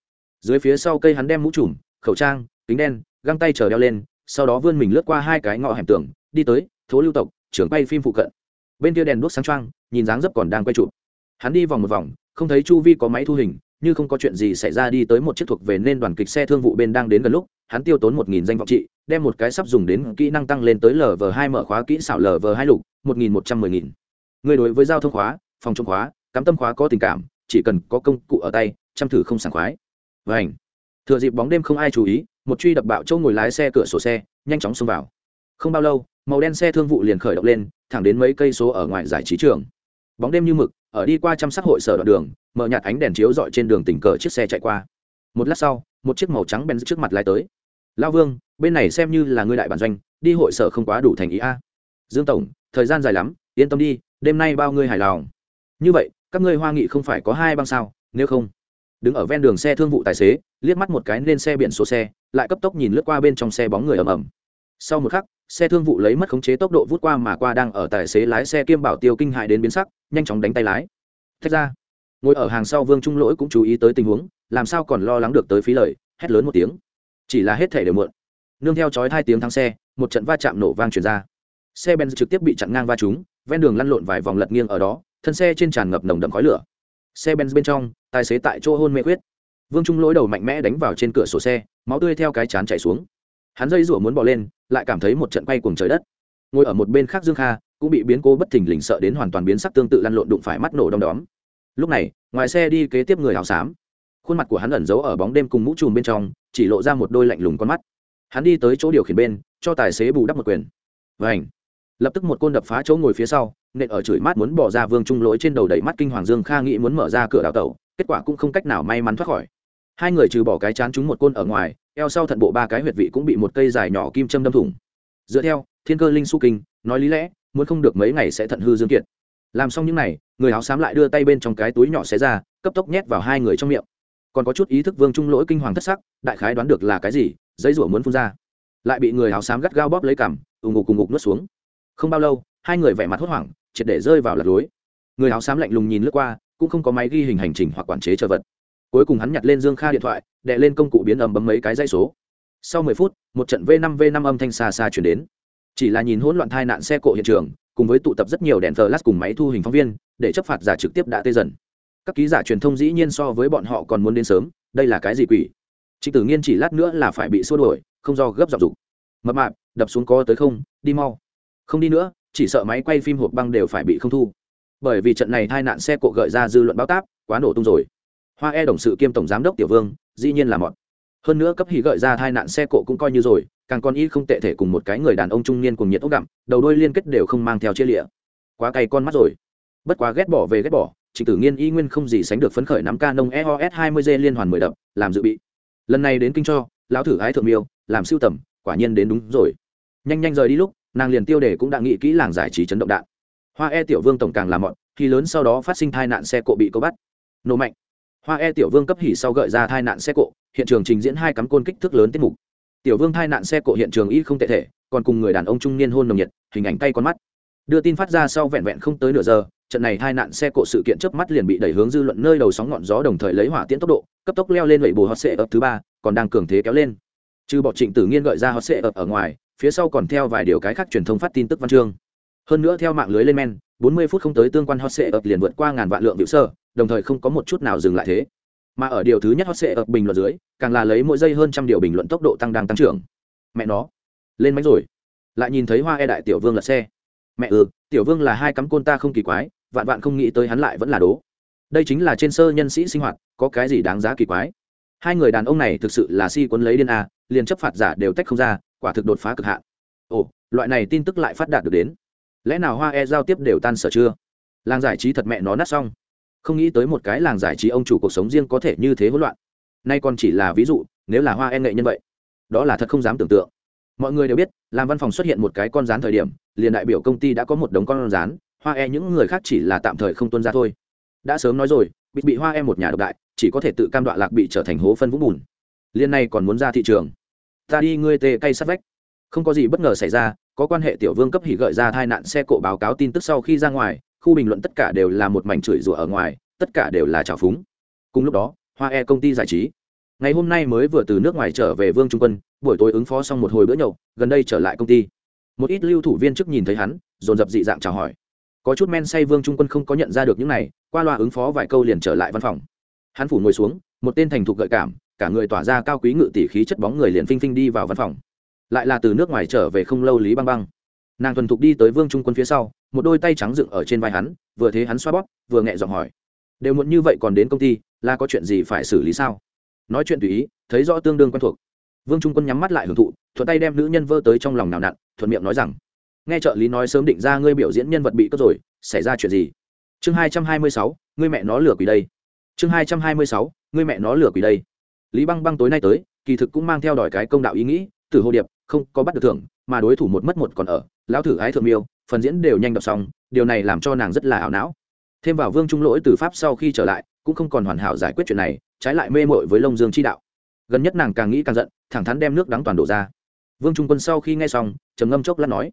Dưới phía sau cây hắn đem mũ trùm, khẩu trang, kính đen, găng tay chờ đeo lên, sau đó vươn mình lướt qua hai cái ngõ hẻm tường, đi tới, thố lưu tộc, trưởng quay phim phụ cận. Bên kia đèn đuốc sáng trăng nhìn dáng dấp còn đang quay chụp. Hắn đi vòng một vòng, không thấy chu vi có máy thu hình như không có chuyện gì xảy ra đi tới một chiếc thuộc về nên đoàn kịch xe thương vụ bên đang đến gần lúc, hắn tiêu tốn một nghìn danh vọng trị, đem một cái sắp dùng đến kỹ năng tăng lên tới lv hai mở khóa kỹ xảo lv hai lục, một nghìn một trăm mười nghìn. Người đối với giao thông khóa, phòng chống khóa, cắm tâm khóa có tình cảm, chỉ cần có công cụ ở tay, chăm thử không sảng khoái. Ảnh thừa dịp bóng đêm không ai chú ý, một truy đập bạo châu ngồi lái xe cửa sổ xe, nhanh chóng xông vào. Không bao lâu, màu đen xe thương vụ liền khởi động lên, thẳng đến mấy cây số ở ngoài giải trí trường. Bóng đêm như mực ở đi qua chăm sóc hội sở đoạn đường, mở nhạt ánh đèn chiếu dọi trên đường tình cờ chiếc xe chạy qua. Một lát sau, một chiếc màu trắng bèn trước mặt lái tới. Lao vương, bên này xem như là ngươi đại bản doanh, đi hội sở không quá đủ thành ý a. Dương tổng, thời gian dài lắm, yên tâm đi, đêm nay bao ngươi hài lòng. Như vậy, các ngươi hoa nghị không phải có hai băng sao, nếu không? Đứng ở ven đường xe thương vụ tài xế, liếc mắt một cái lên xe biển số xe, lại cấp tốc nhìn lướt qua bên trong xe bóng người ầm ầm. Sau một khắc, xe thương vụ lấy mất khống chế tốc độ vút qua mà qua đang ở tài xế lái xe kiêm bảo tiêu kinh hại đến biến sắc nhanh chóng đánh tay lái. Thách ra. Ngồi ở hàng sau vương trung lỗi cũng chú ý tới tình huống, làm sao còn lo lắng được tới phí lời, hét lớn một tiếng. Chỉ là hết thể đều muộn. Nương theo chói hai tiếng thắng xe, một trận va chạm nổ vang chuyển ra. Xe ben trực tiếp bị chặn ngang va trúng, ven đường lăn lộn vài vòng lật nghiêng ở đó, thân xe trên tràn ngập nồng đậm khói lửa. Xe ben bên trong, tài xế tại chỗ hôn mê quyết vương trung lỗi đầu mạnh mẽ đánh vào trên cửa sổ xe, máu tươi theo cái chán chảy xuống. Hắn dây rủa muốn bỏ lên, lại cảm thấy một trận quay cuồng trời đất. Ngồi ở một bên khác dương kha cũng bị biến cố bất thình lình sợ đến hoàn toàn biến sắc tương tự lăn lộn đụng phải mắt nổ đom đóm. Lúc này, ngoài xe đi kế tiếp người áo xám. Khuôn mặt của hắn ẩn giấu ở bóng đêm cùng mũ trùm bên trong, chỉ lộ ra một đôi lạnh lùng con mắt. Hắn đi tới chỗ điều khiển bên, cho tài xế bù đắp một quyền. Vảnh lập tức một côn đập phá chỗ ngồi phía sau, nện ở chửi mát muốn bỏ ra vương trung lỗi trên đầu đầy mắt kinh hoàng dương kha nghĩ muốn mở ra cửa đào tẩu, kết quả cũng không cách nào may mắn thoát khỏi. Hai người trừ bỏ cái chán chúng một côn ở ngoài, eo sau thận bộ ba cái huyệt vị cũng bị một cây dài nhỏ kim châm đâm thủng. Dựa theo, thiên cơ linh su kinh, nói lý lẽ muốn không được mấy ngày sẽ thận hư dương kiệt. Làm xong những n à y người áo xám lại đưa tay bên trong cái túi nhỏ xé ra, cấp tốc nhét vào hai người trong miệng. Còn có chút ý thức vương trung lỗi kinh hoàng thất sắc, đại khái đoán được là cái gì, giấy rủa muốn phun ra. Lại bị người áo xám gắt gao bóp lấy cằm, ù ngục cùng ngục nuốt xuống. Không bao lâu, hai người vẻ mặt hốt hoảng, triệt để rơi vào lật lối. Người áo xám lạnh lùng nhìn lướt qua, cũng không có máy ghi hình hành trình hoặc quản chế chờ vật. Cuối cùng hắn nhặt lên dương kha điện thoại đệ lên công cụ biến ầm bấm mấy cái dây số. Sau mười phút, một trận v năm v năm âm thanh xa xa chuyển đến chỉ là nhìn hỗn loạn tai nạn xe cộ hiện trường, cùng với tụ tập rất nhiều đèn flash cùng máy thu hình phóng viên, để chấp phạt giả trực tiếp đã tê dần. Các ký giả truyền thông dĩ nhiên so với bọn họ còn muốn đến sớm, đây là cái gì quỷ? Trịnh tử nghiên chỉ lát nữa là phải bị xua đuổi, không do gấp dọc dục. Mập mạp, đập xuống có tới không? Đi mau. Không đi nữa, chỉ sợ máy quay phim hộp băng đều phải bị không thu. Bởi vì trận này tai nạn xe cộ gợi ra dư luận báo táp, quá nổ tung rồi. Hoa e đồng sự kiêm tổng giám đốc tiểu vương, dĩ nhiên là mọt. Hơn nữa cấp hỉ gợi ra tai nạn xe cộ cũng coi như rồi càng con y không tệ thể cùng một cái người đàn ông trung niên cùng nhiệt ốc đậm đầu đôi liên kết đều không mang theo chia lịa. Quá cay con mắt rồi. Bất quá ghét bỏ về ghét bỏ, trịnh tử nghiên y nguyên không gì sánh được phấn khởi nắm ca nông eos 20 g liên hoàn mười đập, làm dự bị. Lần này đến kinh cho, lão thử ái thượng miêu, làm siêu tầm, quả nhiên đến đúng rồi. Nhanh nhanh rời đi lúc, nàng liền tiêu đề cũng đã nghĩ kỹ làng giải trí chấn động đạn. Hoa e tiểu vương tổng càng làm mọn, khi lớn sau đó phát sinh tai nạn xe cộ bị câu bắt. Nổ mạnh. Hoa e tiểu vương cấp hỉ sau gợi ra tai nạn xe cộ, hiện trường trình diễn hai cắm côn kích thước lớn tiết mục tiểu vương tai nạn xe cộ hiện trường y không tệ thể, còn cùng người đàn ông trung niên hôn nồng nhiệt, hình ảnh tay con mắt. Đưa tin phát ra sau vẹn vẹn không tới nửa giờ, trận này tai nạn xe cộ sự kiện chớp mắt liền bị đẩy hướng dư luận nơi đầu sóng ngọn gió đồng thời lấy hỏa tiễn tốc độ, cấp tốc leo lên lẩy bù hot sệ ập thứ ba, còn đang cường thế kéo lên. Trừ bọt trịnh tử nghiên gợi ra hot sệ ập ở ngoài, phía sau còn theo vài điều cái khác truyền thông phát tin tức văn chương. Hơn nữa theo mạng lưới lên men 40 phút không tới tương quan hot sệ ập liền vượt qua ngàn vạn lượng biểu sơ, đồng thời không có một chút nào dừng lại thế mà ở điều thứ nhất hot sệ ập bình luận dưới, càng là lấy mỗi giây hơn trăm điều bình luận tốc độ tăng đang tăng trưởng. Mẹ nó, lên máy rồi. Lại nhìn thấy hoa e đại tiểu vương lật xe. Mẹ ừ tiểu vương là hai cắm côn ta không kỳ quái, vạn vạn không nghĩ tới hắn lại vẫn là đố. Đây chính là trên sơ nhân sĩ sinh hoạt, có cái gì đáng giá kỳ quái? Hai người đàn ông này thực sự là si quấn lấy điên a, liền chấp phạt giả đều tách không ra, quả thực đột phá cực hạn. Ồ, loại này tin tức lại phát đạt được đến. Lẽ nào hoa e giao tiếp đều tan sở chưa? Làng giải trí thật mẹ nó nát xong không nghĩ tới một cái làng giải trí ông chủ cuộc sống riêng có thể như thế hỗn loạn. Nay còn chỉ là ví dụ, nếu là hoa e nghệ nhân vậy, đó là thật không dám tưởng tượng. Mọi người đều biết, làm văn phòng xuất hiện một cái con rán thời điểm, liền đại biểu công ty đã có một đống con rán, hoa e những người khác chỉ là tạm thời không tuân ra thôi. Đã sớm nói rồi, bị bị hoa e một nhà độc đại, chỉ có thể tự cam đoạ lạc bị trở thành hố phân vũng bùn. Liên này còn muốn ra thị trường. Ta đi ngươi tê cay sát vách. Không có gì bất ngờ xảy ra, có quan hệ tiểu vương cấp hỉ gợi ra tai nạn xe cộ báo cáo tin tức sau khi ra ngoài khu bình luận tất cả đều là một mảnh chửi rủa ở ngoài, tất cả đều là trào phúng. Cùng lúc đó, hoa e công ty giải trí. Ngày hôm nay mới vừa từ nước ngoài trở về vương trung quân, buổi tối ứng phó xong một hồi bữa nhậu, gần đây trở lại công ty. Một ít lưu thủ viên chức nhìn thấy hắn, dồn dập dị dạng chào hỏi. Có chút men say vương trung quân không có nhận ra được những này, qua loa ứng phó vài câu liền trở lại văn phòng. Hắn phủ ngồi xuống, một tên thành thục gợi cảm, cả người tỏa ra cao quý ngự tỷ khí chất bóng người liền phinh phinh đi vào văn phòng. Lại là từ nước ngoài trở về không lâu lý băng băng nàng thuần thục đi tới vương trung quân phía sau, một đôi tay trắng dựng ở trên vai hắn, vừa thấy hắn xoa bóp, vừa nhẹ giọng hỏi, đều muộn như vậy còn đến công ty, là có chuyện gì phải xử lý sao? Nói chuyện tùy ý, thấy rõ tương đương quen thuộc. Vương trung quân nhắm mắt lại hưởng thụ, thuận tay đem nữ nhân vơ tới trong lòng nào nặn, thuận miệng nói rằng, nghe trợ lý nói sớm định ra ngươi biểu diễn nhân vật bị cướp rồi, xảy ra chuyện gì? Chương hai trăm hai mươi sáu, ngươi mẹ nó lừa quỷ đây. Chương hai trăm hai mươi sáu, ngươi mẹ nó lừa quỷ đây. Lý băng băng tối nay tới, kỳ thực cũng mang theo đòi cái công đạo ý nghĩ từ hồ điệp, không có bắt được thưởng, mà đối thủ một mất một còn ở lão thử ái thượng miêu, phần diễn đều nhanh đọc xong, điều này làm cho nàng rất là ảo não. Thêm vào vương trung lỗi từ pháp sau khi trở lại, cũng không còn hoàn hảo giải quyết chuyện này, trái lại mê mội với lông dương chi đạo. Gần nhất nàng càng nghĩ càng giận, thẳng thắn đem nước đắng toàn đổ ra. Vương trung quân sau khi nghe xong, trầm ngâm chốc lát nói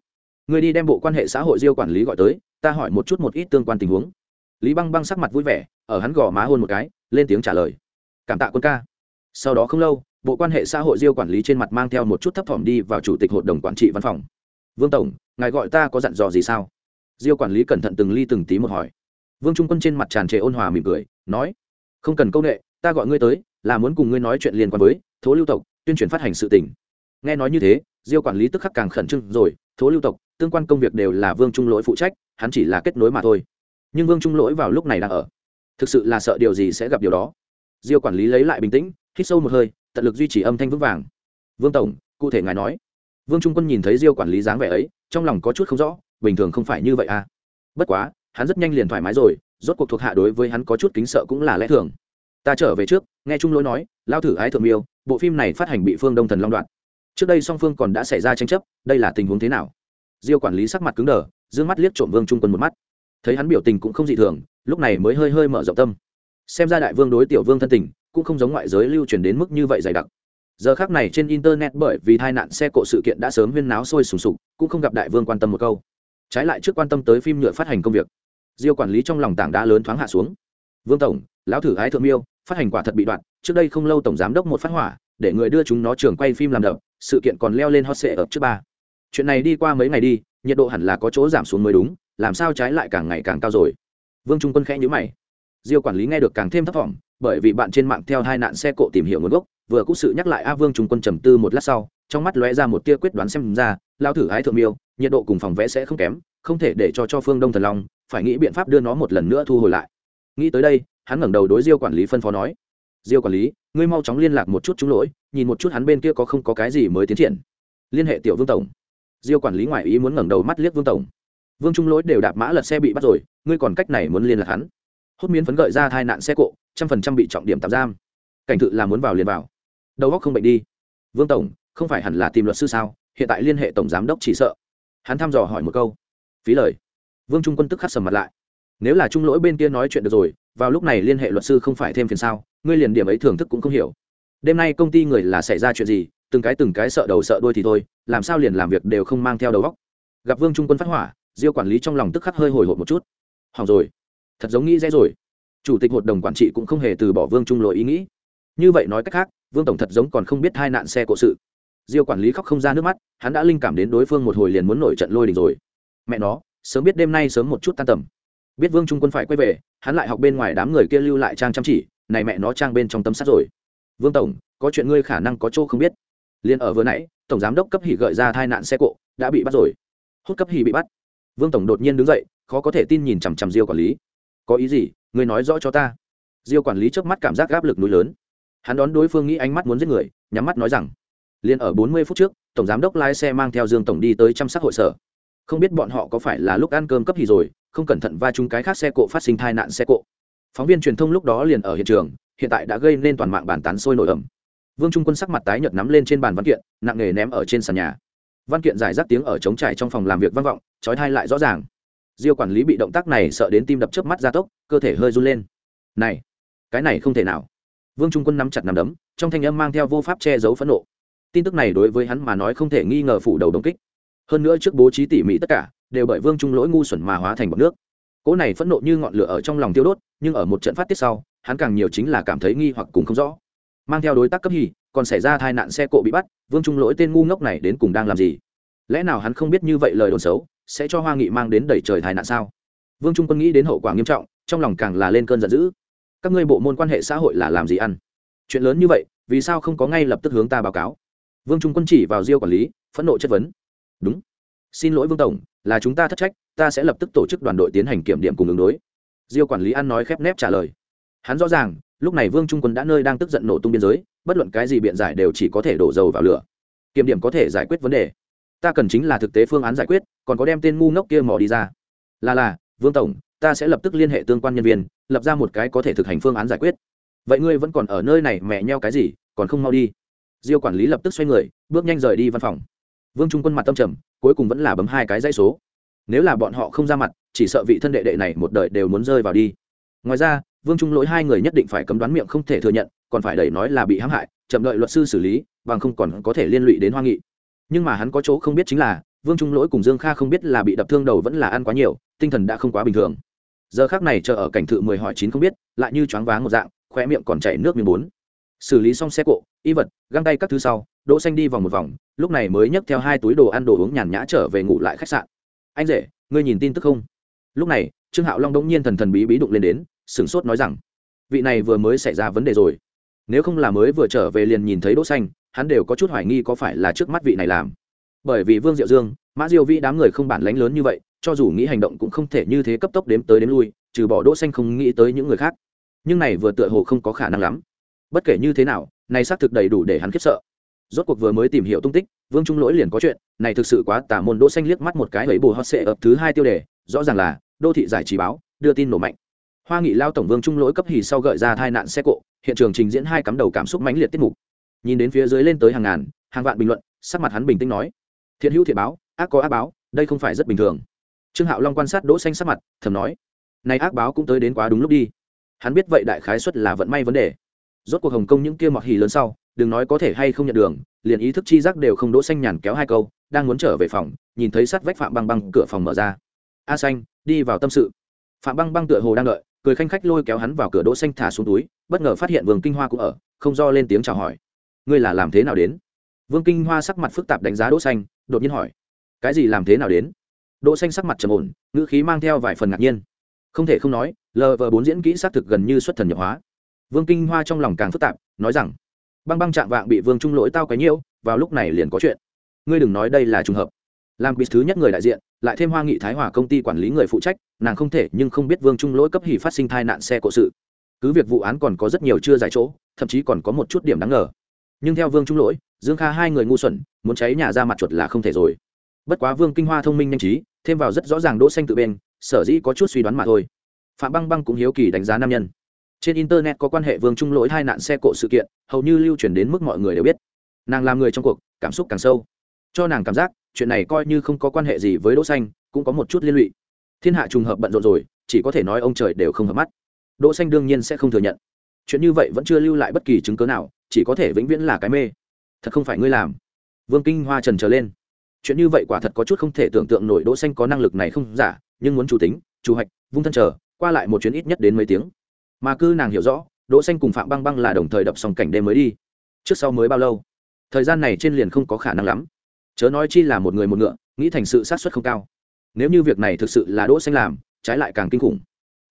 người đi đem bộ quan hệ xã hội diêu quản lý gọi tới, ta hỏi một chút một ít tương quan tình huống. Lý băng băng sắc mặt vui vẻ, ở hắn gò má hôn một cái, lên tiếng trả lời, cảm tạ quân ca. Sau đó không lâu, bộ quan hệ xã hội diêu quản lý trên mặt mang theo một chút thấp thỏm đi vào chủ tịch hội đồng quản trị văn phòng vương tổng, ngài gọi ta có dặn dò gì sao? Diêu quản lý cẩn thận từng ly từng tí một hỏi. Vương trung quân trên mặt tràn trề ôn hòa mỉm cười, nói, không cần công nghệ ta gọi ngươi tới là muốn cùng ngươi nói chuyện liên quan với thố lưu tộc, tuyên truyền phát hành sự tỉnh nghe nói như thế, diêu quản lý tức khắc càng khẩn trương rồi, thố lưu tộc, tương quan công việc đều là vương trung lỗi phụ trách, hắn chỉ là kết nối mà thôi. Nhưng vương trung lỗi vào lúc này đang ở. Thực sự là sợ điều gì sẽ gặp điều đó. Diêu quản lý lấy lại bình tĩnh, hít sâu một hơi, tận lực duy trì âm thanh vững vàng. Vương tổng, cụ thể ngài nói vương trung quân nhìn thấy diêu quản lý dáng vẻ ấy, trong lòng có chút không rõ, bình thường không phải như vậy à? Bất quá, hắn rất nhanh liền thoải mái rồi, rốt cuộc thuộc hạ đối với hắn có chút kính sợ cũng là lẽ thường. Ta trở về trước, nghe trung lỗi nói lao thử ái thượng miêu, bộ phim này phát hành bị phương đông thần long đoạn trước đây song phương còn đã xảy ra tranh chấp, đây là tình huống thế nào? Diêu quản lý sắc mặt cứng đờ d ư ơ n g mắt liếc trộm vương trung quân một mắt. Thấy hắn biểu tình cũng không dị thường, lúc này mới hơi hơi mở rộng tâm. Xem ra đại vương đối tiểu vương thân tình, cũng không giống ngoại giới lưu truyền đến mức như vậy dày đặc giờ khác này trên internet bởi vì tai nạn xe cộ sự kiện đã sớm huyên náo sôi sùng sục, cũng không gặp đại vương quan tâm một câu. Trái lại trước quan tâm tới phim nhựa phát hành công việc, diêu quản lý trong lòng tảng đá lớn thoáng hạ xuống. Vương tổng, lão thử ái thượng miêu, phát hành quả thật bị đoạn, trước đây không lâu tổng giám đốc một phát hỏa, để người đưa chúng nó trường quay phim làm đậm sự kiện còn leo lên hot sệ ở trước ba. Chuyện này đi qua mấy ngày đi, nhiệt độ hẳn là có chỗ giảm xuống mới đúng, làm sao trái lại càng ngày càng cao rồi. Vương trung quân khẽ nhữ mày. Diêu quản lý nghe được càng thêm thấp thỏm, bởi vì bạn trên mạng theo hai nạn xe cộ tìm hiểu nguồn gốc vừa cũng sự nhắc lại a vương trung quân trầm tư một lát sau, trong mắt lóe ra một tia quyết đoán xem ra lao thử ái thượng miêu, nhiệt độ cùng phòng vẽ sẽ không kém, không thể để cho cho phương đông thần long, phải nghĩ biện pháp đưa nó một lần nữa thu hồi lại. Nghĩ tới đây, hắn ngẩng đầu đối diêu quản lý phân phó nói, diêu quản lý, ngươi mau chóng liên lạc một chút chúng lỗi, nhìn một chút hắn bên kia có không có cái gì mới tiến triển. Liên hệ tiểu vương tổng. Diêu quản lý ngoại ý muốn ngẩng đầu mắt liếc vương tổng. Vương trung lỗi đều đạp mã lật xe bị bắt rồi, ngươi còn cách này muốn liên lạc hắn. Hốt miến phấn gợi ra tai nạn xe cộ, trăm phần trăm bị trọng điểm tạm giam. Cảnh tự là muốn vào liền vào đầu góc không bệnh đi. Vương tổng, không phải hẳn là tìm luật sư sao? Hiện tại liên hệ tổng giám đốc chỉ sợ. Hắn thăm dò hỏi một câu. Phí lời. Vương trung quân tức khắc sầm mặt lại. Nếu là trung lỗi bên kia nói chuyện được rồi, vào lúc này liên hệ luật sư không phải thêm phiền sao? Ngươi liền điểm ấy thưởng thức cũng không hiểu. Đêm nay công ty người là xảy ra chuyện gì? Từng cái từng cái sợ đầu sợ đuôi thì thôi, làm sao liền làm việc đều không mang theo đầu góc gặp vương trung quân phát hỏa, diêu quản lý trong lòng tức khắc hơi hồi hộp một chút. Hỏng rồi. Thật giống nghĩ dễ rồi. Chủ tịch hội đồng quản trị cũng không hề từ bỏ vương trung lỗi ý nghĩ. Như vậy nói cách khác vương tổng thật giống còn không biết hai nạn xe cộ sự. Diêu quản lý khóc không ra nước mắt, hắn đã linh cảm đến đối phương một hồi liền muốn nổi trận lôi đình rồi. Mẹ nó, sớm biết đêm nay sớm một chút tan tầm. Biết vương trung quân phải quay về, hắn lại học bên ngoài đám người kia lưu lại trang chăm chỉ, này mẹ nó trang bên trong tâm sát rồi. Vương tổng, có chuyện ngươi khả năng có chỗ không biết. Liền ở vừa nãy, tổng giám đốc cấp hỉ gợi ra tai nạn xe cộ, đã bị bắt rồi. Hút cấp hỉ bị bắt. Vương tổng đột nhiên đứng dậy, khó có thể tin nhìn chằm chằm diêu quản lý. Có ý gì, ngươi nói rõ cho ta. Diêu quản lý trước mắt cảm giác áp lực núi lớn hắn đón đối phương nghĩ ánh mắt muốn giết người, nhắm mắt nói rằng liền ở bốn mươi phút trước, tổng giám đốc lái xe mang theo dương tổng đi tới chăm sóc hội sở. Không biết bọn họ có phải là lúc ăn cơm cấp thì rồi, không cẩn thận va chung cái khác xe cộ phát sinh tai nạn xe cộ. Phóng viên truyền thông lúc đó liền ở hiện trường, hiện tại đã gây nên toàn mạng bàn tán sôi nổi ẩm vương trung quân sắc mặt tái nhợt nắm lên trên bàn văn kiện, nặng nề ném ở trên sàn nhà. Văn kiện giải rác tiếng ở trống trải trong phòng làm việc vang vọng trói thai lại rõ ràng. Diêu quản lý bị động tác này sợ đến tim đập chớp mắt gia tốc, cơ thể hơi run lên. Này, cái này không thể nào vương trung quân nắm chặt nắm đấm, trong thanh âm mang theo vô pháp che giấu phẫn nộ. Tin tức này đối với hắn mà nói không thể nghi ngờ phủ đầu đồng kích. Hơn nữa trước bố trí tỉ mỉ tất cả, đều bởi vương trung lỗi ngu xuẩn mà hóa thành bọc nước. Cỗ này phẫn nộ như ngọn lửa ở trong lòng tiêu đốt, nhưng ở một trận phát tiết sau, hắn càng nhiều chính là cảm thấy nghi hoặc cùng không rõ. Mang theo đối tác cấp hì còn xảy ra tai nạn xe cộ bị bắt, vương trung lỗi tên ngu ngốc này đến cùng đang làm gì? Lẽ nào hắn không biết như vậy lời đồn xấu, sẽ cho hoa nghị mang đến đẩy trời tai nạn sao? Vương trung quân nghĩ đến hậu quả nghiêm trọng, trong lòng càng là lên cơn giận dữ các ngươi bộ môn quan hệ xã hội là làm gì ăn? Chuyện lớn như vậy, vì sao không có ngay lập tức hướng ta báo cáo? Vương trung quân chỉ vào diêu quản lý, phẫn nộ chất vấn. Đúng. Xin lỗi vương tổng, là chúng ta thất trách, ta sẽ lập tức tổ chức đoàn đội tiến hành kiểm điểm cùng ứng đối. Diêu quản lý ăn nói khép nép trả lời. Hắn rõ ràng, lúc này vương trung quân đã nơi đang tức giận nổ tung biên giới, bất luận cái gì biện giải đều chỉ có thể đổ dầu vào lửa. Kiểm điểm có thể giải quyết vấn đề. Ta cần chính là thực tế phương án giải quyết, còn có đem tên ngu ngốc kia mò đi ra. Là là, vương tổng ta sẽ lập tức liên hệ tương quan nhân viên, lập ra một cái có thể thực hành phương án giải quyết. Vậy ngươi vẫn còn ở nơi này mẹ nheo cái gì, còn không mau đi. Diêu quản lý lập tức xoay người, bước nhanh rời đi văn phòng. Vương trung quân mặt tâm trầm, cuối cùng vẫn là bấm hai cái dãy số. Nếu là bọn họ không ra mặt, chỉ sợ vị thân đệ đệ này một đời đều muốn rơi vào đi. Ngoài ra, vương trung lỗi hai người nhất định phải cấm đoán miệng không thể thừa nhận, còn phải đẩy nói là bị hãm hại, chậm đợi luật sư xử lý, bằng không còn có thể liên lụy đến hoa nghị. Nhưng mà hắn có chỗ không biết chính là, vương trung lỗi cùng dương kha không biết là bị đập thương đầu vẫn là ăn quá nhiều, tinh thần đã không quá bình thường giờ khác này chờ ở cảnh thự mười hỏi chín không biết, lại như choáng váng một dạng khoe miệng còn chảy nước miếng bốn. Xử lý xong xe cộ, y vật, găng tay các thứ sau, đỗ xanh đi vòng một vòng, lúc này mới nhấc theo hai túi đồ ăn đồ uống nhàn nhã trở về ngủ lại khách sạn. Anh rể, ngươi nhìn tin tức không? Lúc này, trương hạo long đống nhiên thần thần bí bí đụng lên đến, sửng sốt nói rằng, vị này vừa mới xảy ra vấn đề rồi. Nếu không là mới vừa trở về liền nhìn thấy đỗ xanh, hắn đều có chút hoài nghi có phải là trước mắt vị này làm. Bởi vì vương diệu dương mã diêu vĩ đám người không bản lãnh lớn như vậy, cho dù nghĩ hành động cũng không thể như thế cấp tốc đếm tới đếm lui, trừ bỏ đỗ xanh không nghĩ tới những người khác. Nhưng này vừa tựa hồ không có khả năng lắm. Bất kể như thế nào, này xác thực đầy đủ để hắn khiếp sợ. Rốt cuộc vừa mới tìm hiểu tung tích, vương trung lỗi liền có chuyện, này thực sự quá tả môn. Đỗ xanh liếc mắt một cái ấy bù hot sệ ập thứ hai tiêu đề, rõ ràng là đô thị giải trí báo, đưa tin nổ mạnh. Hoa nghị lao tổng vương trung lỗi cấp hì sau gợi ra tai nạn xe cộ, hiện trường trình diễn hai cắm đầu cảm xúc mãnh liệt tiết mục. Nhìn đến phía dưới lên tới hàng ngàn, hàng vạn bình luận, sắc mặt hắn bình tĩnh nói, thiện hữu thiện báo ác có ác báo, đây không phải rất bình thường. Trương hạo long quan sát đỗ xanh sắc mặt, thầm nói, này ác báo cũng tới đến quá đúng lúc đi. Hắn biết vậy đại khái suất là vận may vấn đề. Rốt cuộc hồng kông những kia mọt hì lớn sau, đừng nói có thể hay không nhận đường, liền ý thức chi giác đều không đỗ xanh nhàn kéo hai câu, đang muốn trở về phòng, nhìn thấy sát vách phạm băng băng cửa phòng mở ra. A xanh, đi vào tâm sự. Phạm băng băng tựa hồ đang đợi, cười khanh khách lôi kéo hắn vào cửa đỗ xanh thả xuống túi, bất ngờ phát hiện vương kinh hoa cũng ở, không do lên tiếng chào hỏi. Ngươi là làm thế nào đến? Vương kinh hoa sắc mặt phức tạp đánh giá đỗ xanh, đột nhiên hỏi cái gì làm thế nào đến? Đỗ xanh sắc mặt trầm ổn, ngữ khí mang theo vài phần ngạc nhiên. Không thể không nói lv bốn diễn kỹ xác thực gần như xuất thần nhập hóa. Vương kinh hoa trong lòng càng phức tạp, nói rằng, băng băng chạm vạng bị vương trung lỗi tao cái nhiễu, vào lúc này liền có chuyện. Ngươi đừng nói đây là trùng hợp. Làm bị thứ nhất người đại diện, lại thêm hoa nghị thái hòa công ty quản lý người phụ trách, nàng không thể nhưng không biết vương trung lỗi cấp hỉ phát sinh tai nạn xe cộ sự. Cứ việc vụ án còn có rất nhiều chưa giải chỗ, thậm chí còn có một chút điểm đáng ngờ. Nhưng theo vương trung lỗi, dương kha hai người ngu xuẩn, muốn cháy nhà ra mặt chuột là không thể rồi bất quá vương kinh hoa thông minh nhanh trí, thêm vào rất rõ ràng đỗ xanh tự bên, sở dĩ có chút suy đoán mà thôi. Phạm băng băng cũng hiếu kỳ đánh giá nam nhân. Trên internet có quan hệ vương trung lỗi hai nạn xe cộ sự kiện, hầu như lưu truyền đến mức mọi người đều biết. Nàng làm người trong cuộc, cảm xúc càng sâu. Cho nàng cảm giác, chuyện này coi như không có quan hệ gì với đỗ xanh, cũng có một chút liên lụy. Thiên hạ trùng hợp bận rộn rồi, chỉ có thể nói ông trời đều không hợp mắt. Đỗ xanh đương nhiên sẽ không thừa nhận. Chuyện như vậy vẫn chưa lưu lại bất kỳ chứng cứ nào, chỉ có thể vĩnh viễn là cái mê. Thật không phải ngươi làm. Vương kinh hoa trần trở lên chuyện như vậy quả thật có chút không thể tưởng tượng nổi đỗ xanh có năng lực này không giả, nhưng muốn chủ tính, chủ hạch vung thân chờ, qua lại một chuyến ít nhất đến mấy tiếng. Mà cư nàng hiểu rõ, đỗ xanh cùng phạm băng băng là đồng thời đập xong cảnh đêm mới đi. Trước sau mới bao lâu? Thời gian này trên liền không có khả năng lắm. Chớ nói chi là một người một ngựa, nghĩ thành sự sát suất không cao. Nếu như việc này thực sự là đỗ xanh làm, trái lại càng kinh khủng.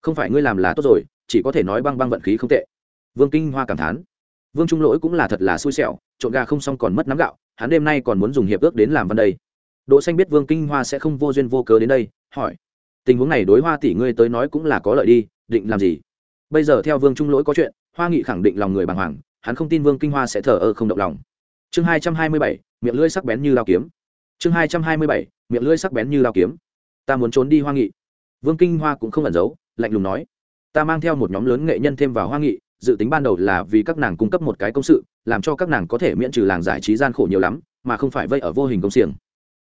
Không phải ngươi làm là tốt rồi, chỉ có thể nói băng băng vận khí không tệ. Vương kinh hoa cảm thán. Vương trung lỗi cũng là thật là xui xẻo, trộn gà không xong còn mất nắm gạo hắn đêm nay còn muốn dùng hiệp ước đến làm văn đây. Đỗ xanh biết vương kinh hoa sẽ không vô duyên vô cớ đến đây, hỏi. Tình huống này đối hoa tỷ ngươi tới nói cũng là có lợi đi, định làm gì? Bây giờ theo vương trung lỗi có chuyện, hoa nghị khẳng định lòng người bàng hoàng, hắn không tin vương kinh hoa sẽ thờ ơ không động lòng. Chương hai trăm hai mươi bảy, miệng lưỡi sắc bén như lao kiếm. Chương hai trăm hai mươi bảy, miệng lưỡi sắc bén như lao kiếm. Ta muốn trốn đi hoa nghị. Vương kinh hoa cũng không ẩn giấu, lạnh lùng nói. Ta mang theo một nhóm lớn nghệ nhân thêm vào hoa nghị, dự tính ban đầu là vì các nàng cung cấp một cái công sự làm cho các nàng có thể miễn trừ làng giải trí gian khổ nhiều lắm, mà không phải vây ở vô hình công xiềng.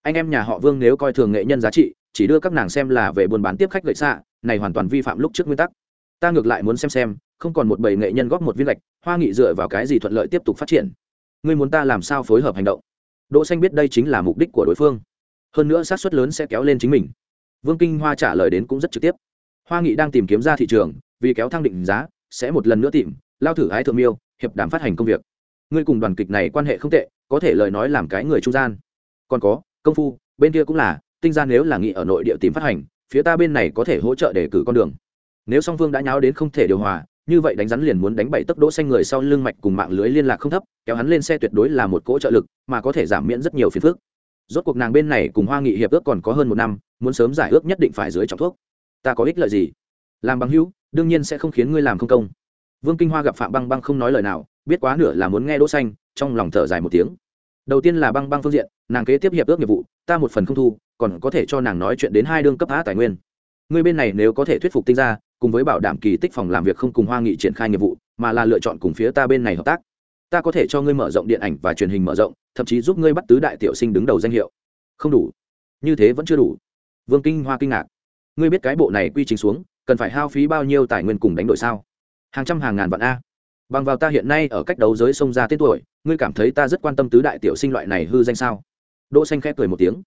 Anh em nhà họ vương nếu coi thường nghệ nhân giá trị, chỉ đưa các nàng xem là về buôn bán tiếp khách gậy xạ, này hoàn toàn vi phạm lúc trước nguyên tắc. Ta ngược lại muốn xem xem, không còn một bầy nghệ nhân góp một viên gạch, hoa nghị dựa vào cái gì thuận lợi tiếp tục phát triển. Ngươi muốn ta làm sao phối hợp hành động? Đỗ xanh biết đây chính là mục đích của đối phương. Hơn nữa sát suất lớn sẽ kéo lên chính mình. Vương kinh hoa trả lời đến cũng rất trực tiếp. Hoa nghị đang tìm kiếm ra thị trường, vì kéo thăng định giá, sẽ một lần nữa tìm, lao thử ái thượng miêu, hiệp đàm phát hành công việc ngươi cùng đoàn kịch này quan hệ không tệ, có thể lời nói làm cái người trung gian. Còn có, công phu, bên kia cũng là, tinh ra nếu là nghị ở nội địa tìm phát hành, phía ta bên này có thể hỗ trợ để cử con đường. Nếu song phương đã nháo đến không thể điều hòa, như vậy đánh rắn liền muốn đánh bậy tốc độ xanh người sau lưng mạch cùng mạng lưới liên lạc không thấp, kéo hắn lên xe tuyệt đối là một cỗ trợ lực, mà có thể giảm miễn rất nhiều phiền phức. Rốt cuộc nàng bên này cùng hoa nghị hiệp ước còn có hơn một năm, muốn sớm giải ước nhất định phải dưới trọng thuốc. Ta có ích lợi gì? Làm bằng hữu, đương nhiên sẽ không khiến ngươi làm không công. Vương kinh hoa gặp phạm băng băng không nói lời nào biết quá nửa là muốn nghe đỗ xanh, trong lòng thở dài một tiếng. Đầu tiên là băng băng phương diện, nàng kế tiếp hiệp ước nghiệp vụ, ta một phần không thu, còn có thể cho nàng nói chuyện đến hai đương cấp á tài nguyên. Ngươi bên này nếu có thể thuyết phục tinh ra cùng với bảo đảm kỳ tích phòng làm việc không cùng hoa nghị triển khai nghiệp vụ, mà là lựa chọn cùng phía ta bên này hợp tác. Ta có thể cho ngươi mở rộng điện ảnh và truyền hình mở rộng, thậm chí giúp ngươi bắt tứ đại tiểu sinh đứng đầu danh hiệu. Không đủ. Như thế vẫn chưa đủ. Vương kinh hoa kinh ngạc. Ngươi biết cái bộ này quy trình xuống, cần phải hao phí bao nhiêu tài nguyên cùng đánh đổi sao? Hàng trăm hàng ngàn vạn a bằng vào ta hiện nay ở cách đấu giới sông ra tên tuổi, ngươi cảm thấy ta rất quan tâm tứ đại tiểu sinh loại này hư danh sao? Đỗ xanh khép cười một tiếng.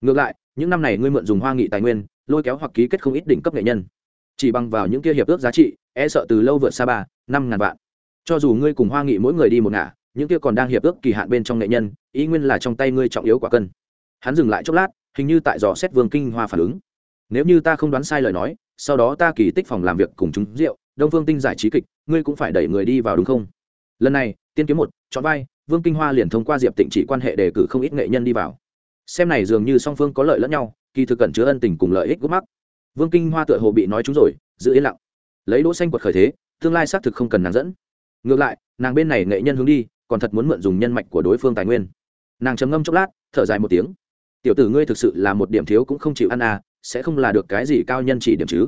Ngược lại, những năm này ngươi mượn dùng hoa nghị tài nguyên, lôi kéo hoặc ký kết không ít đỉnh cấp nghệ nhân. Chỉ bằng vào những kia hiệp ước giá trị e sợ từ lâu vượt xa ba, năm ngàn vạn. Cho dù ngươi cùng hoa nghị mỗi người đi một ngả, những kia còn đang hiệp ước kỳ hạn bên trong nghệ nhân, ý nguyên là trong tay ngươi trọng yếu quả cân. Hắn dừng lại chốc lát, hình như tại dò xét vương kinh hoa phản ứng. Nếu như ta không đoán sai lời nói, sau đó ta kỳ tích phòng làm việc cùng chúng rượu đông phương tinh giải trí kịch, ngươi cũng phải đẩy người đi vào đúng không? Lần này, tiên kiếm một, chọn vai, vương kinh hoa liền thông qua diệp tịnh chỉ quan hệ đề cử không ít nghệ nhân đi vào. Xem này dường như song phương có lợi lẫn nhau, kỳ thực cẩn chứa ân tình cùng lợi ích gút mắc. Vương kinh hoa tựa hồ bị nói chúng rồi, giữ yên lặng. Lấy đỗ xanh quật khởi thế, tương lai xác thực không cần nàng dẫn. Ngược lại, nàng bên này nghệ nhân hướng đi, còn thật muốn mượn dùng nhân mạch của đối phương tài nguyên. Nàng trầm ngâm chốc lát, thở dài một tiếng. Tiểu tử ngươi thực sự là một điểm thiếu cũng không chịu ăn à sẽ không là được cái gì cao nhân chỉ điểm chứ.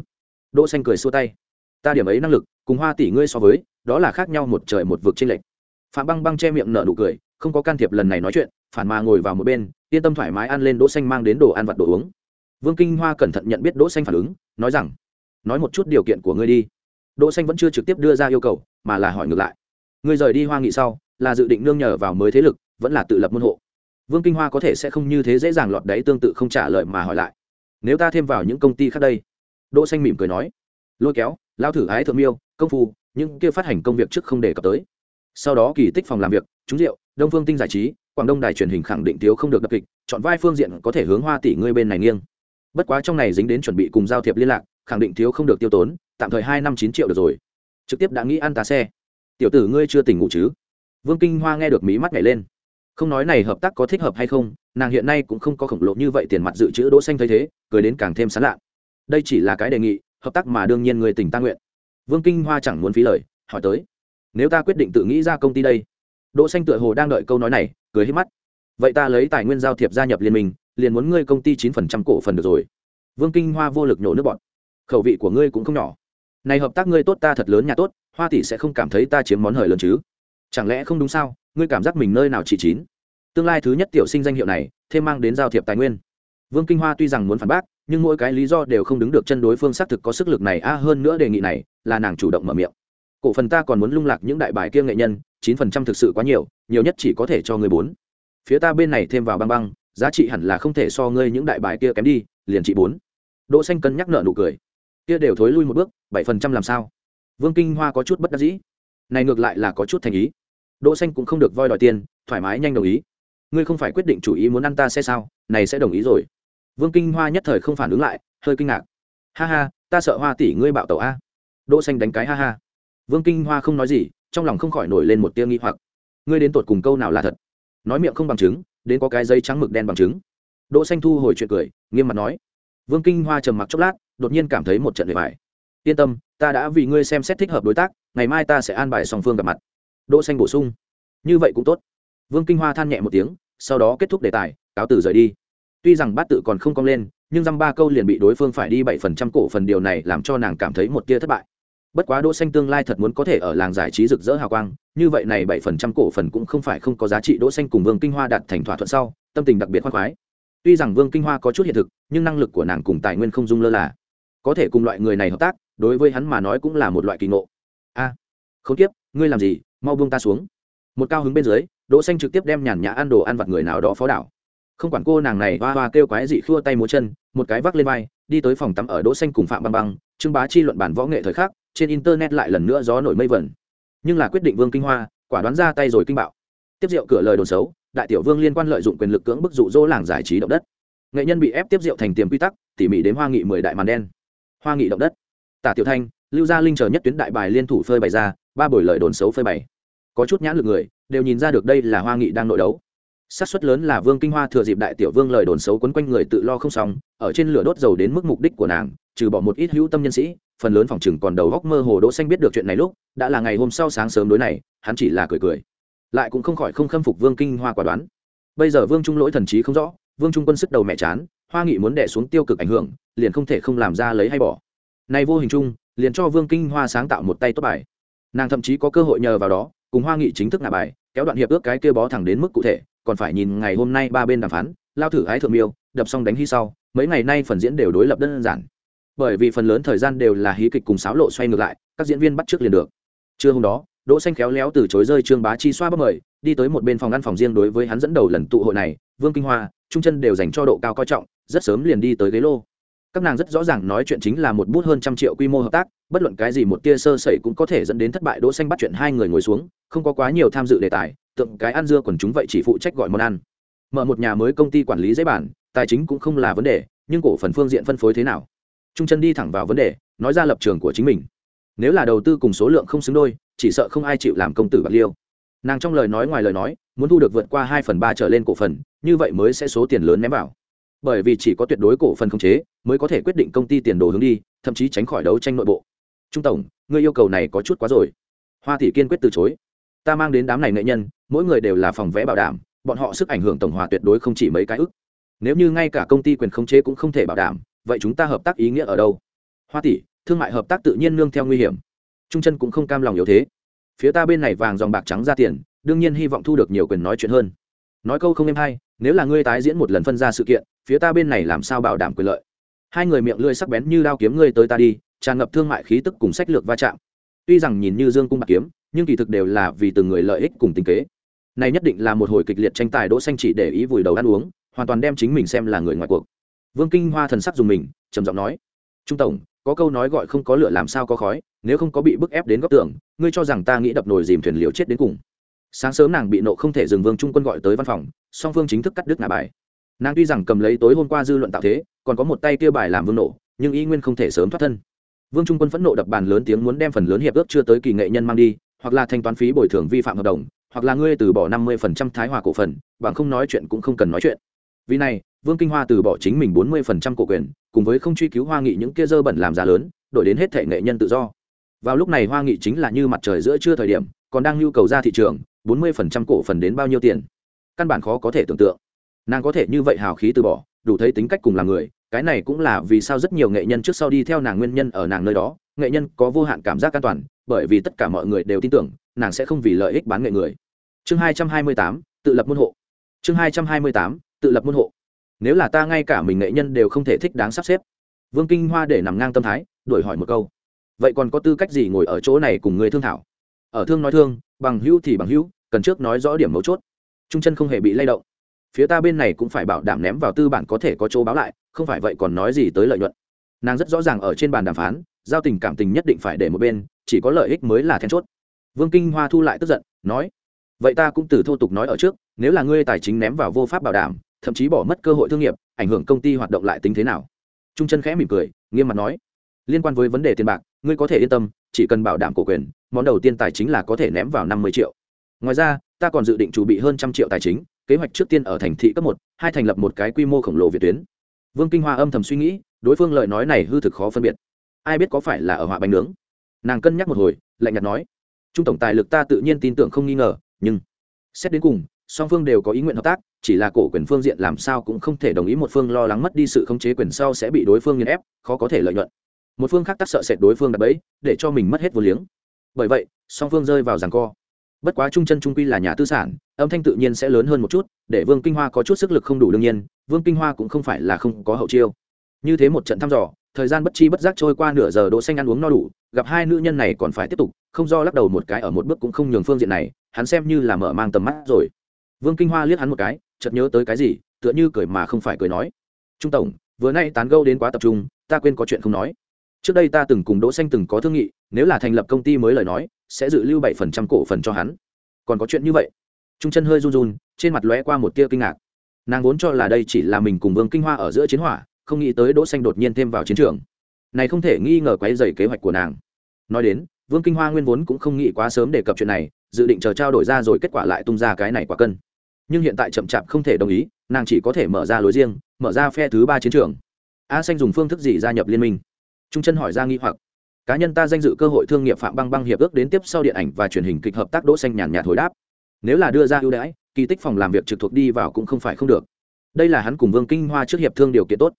Đỗ xanh cười xua tay ta điểm ấy năng lực, cùng hoa tỷ ngươi so với, đó là khác nhau một trời một vực trên lệnh phạm băng băng che miệng nở nụ cười, không có can thiệp lần này nói chuyện, phản mà ngồi vào một bên, yên tâm thoải mái ăn lên đỗ xanh mang đến đồ ăn vặt đồ uống. Vương kinh hoa cẩn thận nhận biết đỗ xanh phản ứng, nói rằng, nói một chút điều kiện của ngươi đi. Đỗ xanh vẫn chưa trực tiếp đưa ra yêu cầu, mà là hỏi ngược lại, ngươi rời đi hoa nghị sau, là dự định nương nhờ vào mới thế lực, vẫn là tự lập môn hộ? Vương kinh hoa có thể sẽ không như thế dễ dàng lọt đáy tương tự không trả lời mà hỏi lại, nếu ta thêm vào những công ty khác đây? Đỗ xanh mỉm cười nói, lôi kéo lao thử ái thượng miêu, công phu, những kia phát hành công việc trước không đề cập tới. Sau đó kỳ tích phòng làm việc, trúng rượu, đông phương tinh giải trí, quảng đông đài truyền hình khẳng định thiếu không được đập kịch, chọn vai phương diện có thể hướng hoa tỷ ngươi bên này nghiêng. Bất quá trong này dính đến chuẩn bị cùng giao thiệp liên lạc, khẳng định thiếu không được tiêu tốn, tạm thời hai năm chín triệu được rồi. Trực tiếp đã nghĩ ăn tá xe. Tiểu tử ngươi chưa tỉnh ngủ chứ? Vương kinh hoa nghe được mí mắt nhảy lên. Không nói này hợp tác có thích hợp hay không, nàng hiện nay cũng không có khổng lồ như vậy tiền mặt dự trữ đỗ xanh thấy thế, cười đến càng thêm sán lạ. Đây chỉ là cái đề nghị hợp tác mà đương nhiên người tỉnh ta nguyện. Vương kinh hoa chẳng muốn phí lời, hỏi tới. Nếu ta quyết định tự nghĩ ra công ty đây? Đỗ xanh tựa hồ đang đợi câu nói này, cười hết mắt. Vậy ta lấy tài nguyên giao thiệp gia nhập liên minh, liền muốn ngươi công ty chín phần trăm cổ phần được rồi. Vương kinh hoa vô lực nhổ nước bọn khẩu vị của ngươi cũng không nhỏ. Này hợp tác ngươi tốt ta thật lớn nhà tốt, hoa tỷ sẽ không cảm thấy ta chiếm món hời lớn chứ. Chẳng lẽ không đúng sao? Ngươi cảm giác mình nơi nào chỉ chín? Tương lai thứ nhất tiểu sinh danh hiệu này, thêm mang đến giao thiệp tài nguyên. Vương kinh hoa tuy rằng muốn phản bác nhưng mỗi cái lý do đều không đứng được chân đối phương xác thực có sức lực này. A, hơn nữa đề nghị này là nàng chủ động mở miệng. Cổ phần ta còn muốn lung lạc những đại bài kia nghệ nhân, chín phần trăm thực sự quá nhiều nhiều nhất chỉ có thể cho người bốn. Phía ta bên này thêm vào băng băng, giá trị hẳn là không thể so ngươi những đại bài kia kém đi, liền trị bốn. Đỗ xanh cân nhắc nợ nụ cười. Kia đều thối lui một bước, bảy phần trăm làm sao? Vương kinh hoa có chút bất đắc dĩ. Này ngược lại là có chút thành ý. Đỗ xanh cũng không được voi đòi tiền, thoải mái nhanh đồng ý. Ngươi không phải quyết định chủ ý muốn ăn ta sẽ sao? Này sẽ đồng ý rồi vương kinh hoa nhất thời không phản ứng lại, hơi kinh ngạc. Ha ha, ta sợ hoa tỷ ngươi bạo tẩu a. Đỗ xanh đánh cái ha ha. Vương kinh hoa không nói gì, trong lòng không khỏi nổi lên một tia nghi hoặc. Ngươi đến tột cùng câu nào là thật? Nói miệng không bằng chứng, đến có cái giấy trắng mực đen bằng chứng. Đỗ xanh thu hồi chuyện cười, nghiêm mặt nói. Vương kinh hoa trầm mặc chốc lát, đột nhiên cảm thấy một trận bề bài yên tâm, ta đã vì ngươi xem xét thích hợp đối tác, ngày mai ta sẽ an bài song phương gặp mặt. Đỗ xanh bổ sung. Như vậy cũng tốt. Vương kinh hoa than nhẹ một tiếng, sau đó kết thúc đề tài, cáo từ rời đi tuy rằng bát tự còn không cong lên nhưng dăm ba câu liền bị đối phương phải đi bảy phần trăm cổ phần điều này làm cho nàng cảm thấy một tia thất bại. Bất quá đỗ xanh tương lai thật muốn có thể ở làng giải trí rực rỡ hào quang như vậy này bảy phần trăm cổ phần cũng không phải không có giá trị đỗ xanh cùng vương kinh hoa đạt thành thỏa thuận sau tâm tình đặc biệt khoan khoái. Tuy rằng vương kinh hoa có chút hiện thực nhưng năng lực của nàng cùng tài nguyên không dung lơ là. Có thể cùng loại người này hợp tác đối với hắn mà nói cũng là một loại kỳ ngộ. A à, không tiếp ngươi làm gì? Mau buông ta xuống. Một cao hứng bên dưới đỗ xanh trực tiếp đem nhàn nhã ăn đồ ăn vặt người nào đó phó đảo không quản cô nàng này hoa hoa kêu quái dị khua tay múa chân, một cái vác lên vai, đi tới phòng tắm ở đỗ xanh cùng phạm băng băng trương bá chi luận bản võ nghệ thời khắc, trên internet lại lần nữa gió nổi mây vẩn. Nhưng là quyết định vương kinh hoa, quả đoán ra tay rồi kinh bạo. Tiếp rượu cửa lời đồn xấu, đại tiểu vương liên quan lợi dụng quyền lực cưỡng bức dụ dỗ làng giải trí động đất. Nghệ nhân bị ép tiếp rượu thành tiềm quy tắc, tỉ mỉ đến hoa nghị mười đại màn đen. Hoa nghị động đất. Tả tiểu thanh, lưu gia linh chờ nhất tuyến đại bài liên thủ phơi bày ra, ba buổi lời đồn xấu phơi bày. Có chút nhãn lực người, đều nhìn ra được đây là hoa nghị đang nội đấu xác suất lớn là vương kinh hoa thừa dịp đại tiểu vương lời đồn xấu quấn quanh người tự lo không xong, ở trên lửa đốt dầu đến mức mục đích của nàng, trừ bỏ một ít hữu tâm nhân sĩ, phần lớn phòng chừng còn đầu góc mơ hồ đỗ xanh biết được chuyện này lúc, đã là ngày hôm sau sáng sớm đối này, hắn chỉ là cười cười. Lại cũng không khỏi không khâm phục vương kinh hoa quả đoán. Bây giờ vương trung lỗi thần trí không rõ, vương trung quân sức đầu mẹ chán, hoa nghị muốn đè xuống tiêu cực ảnh hưởng, liền không thể không làm ra lấy hay bỏ. Này vô hình chung, liền cho vương kinh hoa sáng tạo một tay tốt bài. Nàng thậm chí có cơ hội nhờ vào đó, cùng hoa nghị chính thức ngả bài, kéo đoạn hiệp ước cái kia bó thẳng đến mức cụ thể còn phải nhìn ngày hôm nay ba bên đàm phán, lao thử ái thượng miêu, đập xong đánh hy sau, mấy ngày nay phần diễn đều đối lập đơn giản. Bởi vì phần lớn thời gian đều là hí kịch cùng sáo lộ xoay ngược lại, các diễn viên bắt trước liền được. Trưa hôm đó, đỗ xanh khéo léo từ chối rơi trương bá chi xoa bắp mời, đi tới một bên phòng ăn phòng riêng đối với hắn dẫn đầu lần tụ hội này, vương kinh hoa, trung chân đều dành cho độ cao coi trọng, rất sớm liền đi tới ghế lô. Các nàng rất rõ ràng nói chuyện chính là một bút hơn trăm triệu quy mô hợp tác, bất luận cái gì một tia sơ sẩy cũng có thể dẫn đến thất bại, đỗ xanh bắt chuyện hai người ngồi xuống, không có quá nhiều tham dự đề tài tượng cái ăn dưa quần chúng vậy chỉ phụ trách gọi món ăn. Mở một nhà mới công ty quản lý giấy bản, tài chính cũng không là vấn đề, nhưng cổ phần phương diện phân phối thế nào? Trung chân đi thẳng vào vấn đề, nói ra lập trường của chính mình. Nếu là đầu tư cùng số lượng không xứng đôi, chỉ sợ không ai chịu làm công tử bạc liêu. Nàng trong lời nói ngoài lời nói, muốn thu được vượt qua hai phần ba trở lên cổ phần, như vậy mới sẽ số tiền lớn ném vào. Bởi vì chỉ có tuyệt đối cổ phần khống chế, mới có thể quyết định công ty tiền đồ hướng đi, thậm chí tránh khỏi đấu tranh nội bộ. Trung tổng, ngươi yêu cầu này có chút quá rồi. Hoa thị kiên quyết từ chối ta mang đến đám này nghệ nhân, mỗi người đều là phòng vẽ bảo đảm, bọn họ sức ảnh hưởng tổng hòa tuyệt đối không chỉ mấy cái ức. Nếu như ngay cả công ty quyền khống chế cũng không thể bảo đảm, vậy chúng ta hợp tác ý nghĩa ở đâu? Hoa tỷ, thương mại hợp tác tự nhiên nương theo nguy hiểm. Trung chân cũng không cam lòng yếu thế. Phía ta bên này vàng dòng bạc trắng ra tiền, đương nhiên hy vọng thu được nhiều quyền nói chuyện hơn. Nói câu không êm hay, nếu là ngươi tái diễn một lần phân ra sự kiện, phía ta bên này làm sao bảo đảm quyền lợi? Hai người miệng lưỡi sắc bén như đao kiếm ngươi tới ta đi, tràn ngập thương mại khí tức cùng sách lược va chạm. Tuy rằng nhìn như dương cung bạc kiếm nhưng kỳ thực đều là vì từng người lợi ích cùng tính kế. Này nhất định là một hồi kịch liệt tranh tài đỗ xanh chỉ để ý vùi đầu ăn uống, hoàn toàn đem chính mình xem là người ngoài cuộc. Vương kinh hoa thần sắc dùng mình, trầm giọng nói, trung tổng, có câu nói gọi không có lửa làm sao có khói, nếu không có bị bức ép đến góc tường, ngươi cho rằng ta nghĩ đập nồi dìm thuyền liều chết đến cùng. Sáng sớm nàng bị nộ không thể dừng vương trung quân gọi tới văn phòng, song phương chính thức cắt đứt ngả bài. Nàng tuy rằng cầm lấy tối hôm qua dư luận tạo thế, còn có một tay kia bài làm vương nổ nhưng ý nguyên không thể sớm thoát thân. Vương trung quân phẫn nộ đập bàn lớn tiếng muốn đem phần lớn hiệp ước chưa tới kỳ nghệ nhân mang đi hoặc là thanh toán phí bồi thường vi phạm hợp đồng, hoặc là ngươi từ bỏ năm mươi phần trăm thái hòa cổ phần, bằng không nói chuyện cũng không cần nói chuyện. Vì này, vương kinh hoa từ bỏ chính mình bốn mươi phần trăm cổ quyền, cùng với không truy cứu hoa nghị những kia dơ bẩn làm giá lớn, đổi đến hết thể nghệ nhân tự do. Vào lúc này hoa nghị chính là như mặt trời giữa trưa thời điểm, còn đang nhu cầu ra thị trường, bốn mươi phần trăm cổ phần đến bao nhiêu tiền? Căn bản khó có thể tưởng tượng. Nàng có thể như vậy hào khí từ bỏ, đủ thấy tính cách cùng là người, cái này cũng là vì sao rất nhiều nghệ nhân trước sau đi theo nàng nguyên nhân ở nàng nơi đó nghệ nhân có vô hạn cảm giác an toàn, bởi vì tất cả mọi người đều tin tưởng, nàng sẽ không vì lợi ích bán nghệ người. Chương hai trăm hai mươi tám, tự lập môn hộ. Chương hai trăm hai mươi tám, tự lập môn hộ. Nếu là ta ngay cả mình nghệ nhân đều không thể thích đáng sắp xếp. Vương kinh hoa để nằm ngang tâm thái, đổi hỏi một câu. Vậy còn có tư cách gì ngồi ở chỗ này cùng người thương thảo? Ở thương nói thương, bằng hữu thì bằng hữu, cần trước nói rõ điểm mấu chốt. Trung chân không hề bị lay động. Phía ta bên này cũng phải bảo đảm ném vào tư bản có thể có chỗ báo lại, không phải vậy còn nói gì tới lợi nhuận nàng rất rõ ràng ở trên bàn đàm phán, giao tình cảm tình nhất định phải để một bên, chỉ có lợi ích mới là then chốt. Vương kinh hoa thu lại tức giận, nói, vậy ta cũng từ thô tục nói ở trước, nếu là ngươi tài chính ném vào vô pháp bảo đảm, thậm chí bỏ mất cơ hội thương nghiệp, ảnh hưởng công ty hoạt động lại tính thế nào? Trung chân khẽ mỉm cười, nghiêm mặt nói, liên quan với vấn đề tiền bạc, ngươi có thể yên tâm, chỉ cần bảo đảm cổ quyền, món đầu tiên tài chính là có thể ném vào năm mươi triệu. Ngoài ra, ta còn dự định chuẩn bị hơn trăm triệu tài chính, kế hoạch trước tiên ở thành thị cấp một, hai thành lập một cái quy mô khổng lồ việt tuyến. Vương kinh hoa âm thầm suy nghĩ đối phương lời nói này hư thực khó phân biệt. Ai biết có phải là ở họa bánh nướng? Nàng cân nhắc một hồi, lạnh nhạt nói, trung tổng tài lực ta tự nhiên tin tưởng không nghi ngờ, nhưng xét đến cùng, song phương đều có ý nguyện hợp tác, chỉ là cổ quyền phương diện làm sao cũng không thể đồng ý một phương lo lắng mất đi sự khống chế quyền sau sẽ bị đối phương nghiền ép, khó có thể lợi nhuận. Một phương khác tắc sợ sệt đối phương đập bẫy, để cho mình mất hết vô liếng. Bởi vậy, song phương rơi vào giằng co. Bất quá trung chân trung quy là nhà tư sản, âm thanh tự nhiên sẽ lớn hơn một chút, để vương kinh hoa có chút sức lực không đủ đương nhiên, vương kinh hoa cũng không phải là không có hậu chiêu như thế một trận thăm dò, thời gian bất chi bất giác trôi qua nửa giờ đỗ xanh ăn uống no đủ, gặp hai nữ nhân này còn phải tiếp tục, không do lắc đầu một cái ở một bước cũng không nhường phương diện này, hắn xem như là mở mang tầm mắt rồi. Vương kinh hoa liếc hắn một cái, chợt nhớ tới cái gì, tựa như cười mà không phải cười nói. Trung tổng, vừa nay tán gẫu đến quá tập trung, ta quên có chuyện không nói. Trước đây ta từng cùng đỗ xanh từng có thương nghị, nếu là thành lập công ty mới lời nói, sẽ dự lưu bảy phần trăm cổ phần cho hắn. Còn có chuyện như vậy? Trung chân hơi run run, trên mặt lóe qua một tia kinh ngạc. Nàng vốn cho là đây chỉ là mình cùng vương kinh hoa ở giữa chiến hỏa không nghĩ tới đỗ xanh đột nhiên thêm vào chiến trường. Này không thể nghi ngờ quấy rầy kế hoạch của nàng. Nói đến, vương kinh hoa nguyên vốn cũng không nghĩ quá sớm đề cập chuyện này, dự định chờ trao đổi ra rồi kết quả lại tung ra cái này quả cân. Nhưng hiện tại chậm chạp không thể đồng ý, nàng chỉ có thể mở ra lối riêng, mở ra phe thứ ba chiến trường. A xanh dùng phương thức gì gia nhập liên minh? Trung chân hỏi ra nghi hoặc. Cá nhân ta danh dự cơ hội thương nghiệp phạm băng băng hiệp ước đến tiếp sau điện ảnh và truyền hình kịch hợp tác đỗ xanh nhàn nhạt hồi đáp. Nếu là đưa ra ưu đãi, kỳ tích phòng làm việc trực thuộc đi vào cũng không phải không được. Đây là hắn cùng vương kinh hoa trước hiệp thương điều kiện tốt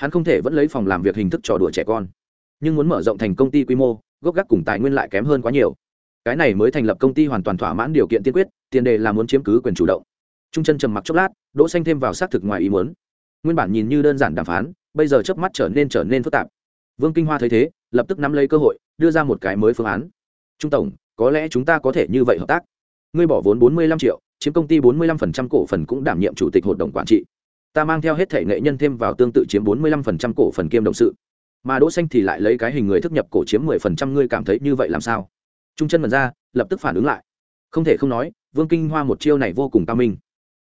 hắn không thể vẫn lấy phòng làm việc hình thức trò đùa trẻ con. Nhưng muốn mở rộng thành công ty quy mô, gốc gác cùng tài nguyên lại kém hơn quá nhiều. Cái này mới thành lập công ty hoàn toàn thỏa mãn điều kiện tiên quyết, tiền đề là muốn chiếm cứ quyền chủ động. Trung chân trầm mặc chốc lát, đỗ xanh thêm vào xác thực ngoài ý muốn. Nguyên bản nhìn như đơn giản đàm phán, bây giờ chớp mắt trở nên trở nên phức tạp. Vương kinh hoa thấy thế, lập tức nắm lấy cơ hội, đưa ra một cái mới phương án. Trung tổng, có lẽ chúng ta có thể như vậy hợp tác. Ngươi bỏ vốn bốn mươi lăm triệu, chiếm công ty bốn mươi lăm phần trăm cổ phần cũng đảm nhiệm chủ tịch hội đồng quản trị ta mang theo hết thể nghệ nhân thêm vào tương tự chiếm bốn mươi lăm phần trăm cổ phần kiêm động sự. Mà đỗ xanh thì lại lấy cái hình người thức nhập cổ chiếm mười phần trăm, ngươi cảm thấy như vậy làm sao? Trung chân mật ra, lập tức phản ứng lại. Không thể không nói, vương kinh hoa một chiêu này vô cùng cao minh.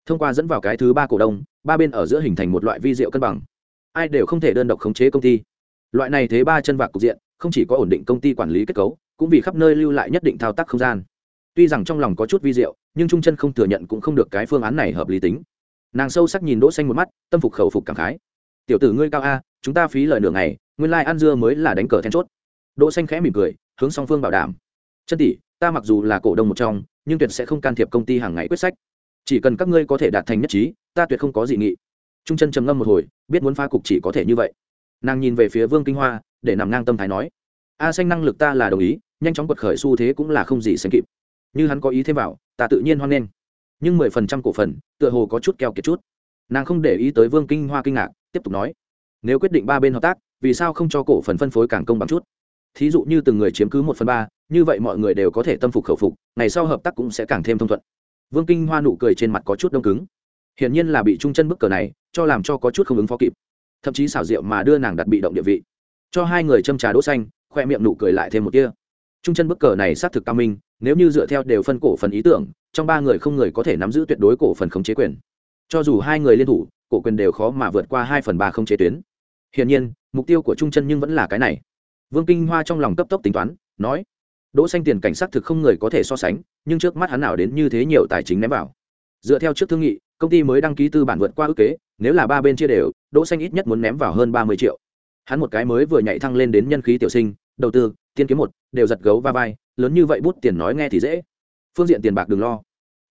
Thông qua dẫn vào cái thứ ba cổ đông, ba bên ở giữa hình thành một loại vi diệu cân bằng. Ai đều không thể đơn độc khống chế công ty. Loại này thế ba chân vạc cục diện, không chỉ có ổn định công ty quản lý kết cấu, cũng vì khắp nơi lưu lại nhất định thao tác không gian. Tuy rằng trong lòng có chút vi diệu, nhưng trung chân không thừa nhận cũng không được cái phương án này hợp lý tính nàng sâu sắc nhìn đỗ xanh một mắt, tâm phục khẩu phục cảm khái. Tiểu tử ngươi cao a, chúng ta phí lời nửa ngày, nguyên lai like ăn dưa mới là đánh cờ then chốt. Đỗ xanh khẽ mỉm cười, hướng song phương bảo đảm. Chân tỷ, ta mặc dù là cổ đông một trong, nhưng tuyệt sẽ không can thiệp công ty hàng ngày quyết sách. Chỉ cần các ngươi có thể đạt thành nhất trí, ta tuyệt không có dị nghị. Trung chân trầm ngâm một hồi, biết muốn phá cục chỉ có thể như vậy. Nàng nhìn về phía vương kinh hoa, để nằm ngang tâm thái nói, a xanh năng lực ta là đồng ý, nhanh chóng quật khởi xu thế cũng là không gì sánh kịp. Như hắn có ý thêm vào, ta tự nhiên hoan nghênh nhưng mười phần trăm cổ phần, tựa hồ có chút keo kiệt chút. Nàng không để ý tới vương kinh hoa kinh ngạc, tiếp tục nói, nếu quyết định ba bên hợp tác, vì sao không cho cổ phần phân phối càng công bằng chút? Thí dụ như từng người chiếm cứ một phần ba, như vậy mọi người đều có thể tâm phục khẩu phục, ngày sau hợp tác cũng sẽ càng thêm thông thuận. Vương kinh hoa nụ cười trên mặt có chút đông cứng. Hiển nhiên là bị trung chân bức cờ này, cho làm cho có chút không ứng phó kịp. Thậm chí xảo diệu mà đưa nàng đặt bị động địa vị. Cho hai người châm trà đỗ xanh, khoe miệng nụ cười lại thêm một tia. Trung chân bức cờ này xác thực cao minh nếu như dựa theo đều phân cổ phần ý tưởng, trong ba người không người có thể nắm giữ tuyệt đối cổ phần khống chế quyền. Cho dù hai người liên thủ, cổ quyền đều khó mà vượt qua hai phần ba không chế tuyến. Hiển nhiên, mục tiêu của trung chân nhưng vẫn là cái này. Vương kinh hoa trong lòng cấp tốc tính toán, nói, đỗ xanh tiền cảnh sát thực không người có thể so sánh, nhưng trước mắt hắn nào đến như thế nhiều tài chính ném vào. Dựa theo trước thương nghị, công ty mới đăng ký tư bản vượt qua ước kế, nếu là ba bên chia đều, đỗ xanh ít nhất muốn ném vào hơn ba mươi triệu. Hắn một cái mới vừa nhảy thăng lên đến nhân khí tiểu sinh, đầu tư, tiên kiếm một, đều giật gấu va vai lớn như vậy bút tiền nói nghe thì dễ. Phương diện tiền bạc đừng lo.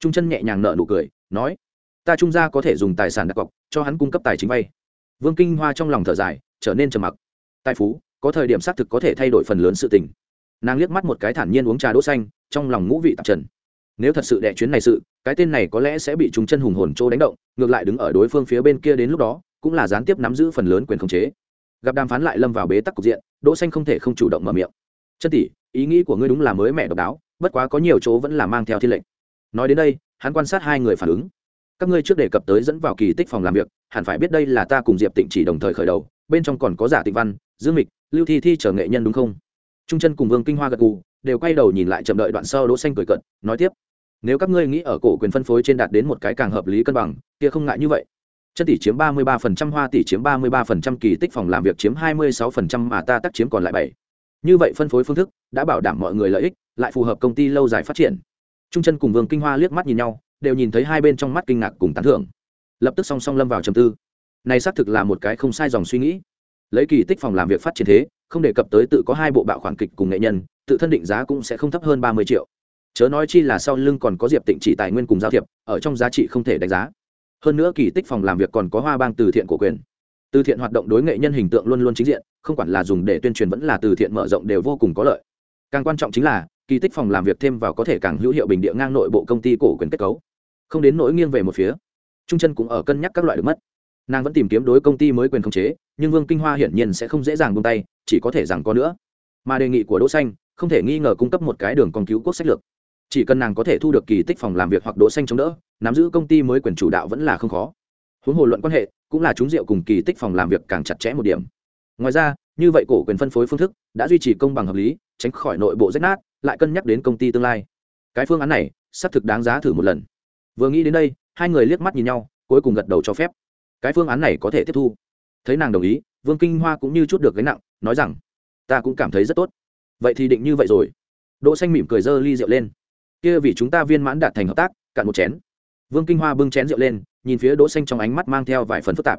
Trung chân nhẹ nhàng nợ nụ cười, nói, ta trung gia có thể dùng tài sản đặt cọc, cho hắn cung cấp tài chính vay. Vương kinh hoa trong lòng thở dài, trở nên trầm mặc. Tài phú, có thời điểm xác thực có thể thay đổi phần lớn sự tình. Nàng liếc mắt một cái thản nhiên uống trà đỗ xanh, trong lòng ngũ vị tạp trần. Nếu thật sự đệ chuyến này sự, cái tên này có lẽ sẽ bị chúng chân hùng hồn trô đánh động, ngược lại đứng ở đối phương phía bên kia đến lúc đó, cũng là gián tiếp nắm giữ phần lớn quyền khống chế. Gặp đàm phán lại lâm vào bế tắc cục diện, đỗ xanh không thể không chủ động mở miệng chân tỷ ý nghĩ của ngươi đúng là mới mẹ độc đáo bất quá có nhiều chỗ vẫn là mang theo thiên lệnh. Nói đến đây hắn quan sát hai người phản ứng. Các ngươi trước đề cập tới dẫn vào kỳ tích phòng làm việc hẳn phải biết đây là ta cùng diệp tịnh chỉ đồng thời khởi đầu bên trong còn có giả tịnh văn dương mịch lưu thi thi trở nghệ nhân đúng không? Trung chân cùng vương kinh hoa gật gù đều quay đầu nhìn lại chậm đợi đoạn sau đỗ xanh cười cận nói tiếp. Nếu các ngươi nghĩ ở cổ quyền phân phối trên đạt đến một cái càng hợp lý cân bằng kia không ngại như vậy. Chân tỷ chiếm ba mươi 33%, hoa tỷ chiếm ba mươi 33%, kỳ tích phòng làm việc chiếm hai mươi 26% mà ta tắc chiếm còn lại bảy như vậy phân phối phương thức đã bảo đảm mọi người lợi ích, lại phù hợp công ty lâu dài phát triển. Trung chân cùng vương kinh hoa liếc mắt nhìn nhau, đều nhìn thấy hai bên trong mắt kinh ngạc cùng tán thưởng. Lập tức song song lâm vào trầm tư. Này xác thực là một cái không sai dòng suy nghĩ. Lấy kỳ tích phòng làm việc phát triển thế, không đề cập tới tự có hai bộ bạo khoản kịch cùng nghệ nhân, tự thân định giá cũng sẽ không thấp hơn ba mươi triệu. Chớ nói chi là sau lưng còn có diệp tịnh chỉ tài nguyên cùng giao thiệp, ở trong giá trị không thể đánh giá. Hơn nữa kỳ tích phòng làm việc còn có hoa bang từ thiện của quyền từ thiện hoạt động đối nghệ nhân hình tượng luôn luôn chính diện, không quản là dùng để tuyên truyền vẫn là từ thiện mở rộng đều vô cùng có lợi. Càng quan trọng chính là, kỳ tích phòng làm việc thêm vào có thể càng hữu hiệu bình địa ngang nội bộ công ty cổ quyền kết cấu. Không đến nỗi nghiêng về một phía, trung chân cũng ở cân nhắc các loại được mất. Nàng vẫn tìm kiếm đối công ty mới quyền khống chế, nhưng vương kinh hoa hiển nhiên sẽ không dễ dàng buông tay, chỉ có thể rằng có nữa. Mà đề nghị của đỗ xanh, không thể nghi ngờ cung cấp một cái đường con cứu quốc sách lược. Chỉ cần nàng có thể thu được kỳ tích phòng làm việc hoặc đỗ xanh chống đỡ, nắm giữ công ty mới quyền chủ đạo vẫn là không khó huống hồ luận quan hệ, cũng là chúng rượu cùng kỳ tích phòng làm việc càng chặt chẽ một điểm. Ngoài ra, như vậy cổ quyền phân phối phương thức đã duy trì công bằng hợp lý, tránh khỏi nội bộ rách nát, lại cân nhắc đến công ty tương lai. Cái phương án này, xác thực đáng giá thử một lần. Vừa nghĩ đến đây, hai người liếc mắt nhìn nhau, cuối cùng gật đầu cho phép. Cái phương án này có thể tiếp thu. Thấy nàng đồng ý, vương kinh hoa cũng như chút được gánh nặng, nói rằng, ta cũng cảm thấy rất tốt. Vậy thì định như vậy rồi. Đỗ xanh mỉm cười dơ ly rượu lên. Kia vì chúng ta viên mãn đạt thành hợp tác, cạn một chén vương kinh hoa bưng chén rượu lên, nhìn phía đỗ xanh trong ánh mắt mang theo vài phần phức tạp.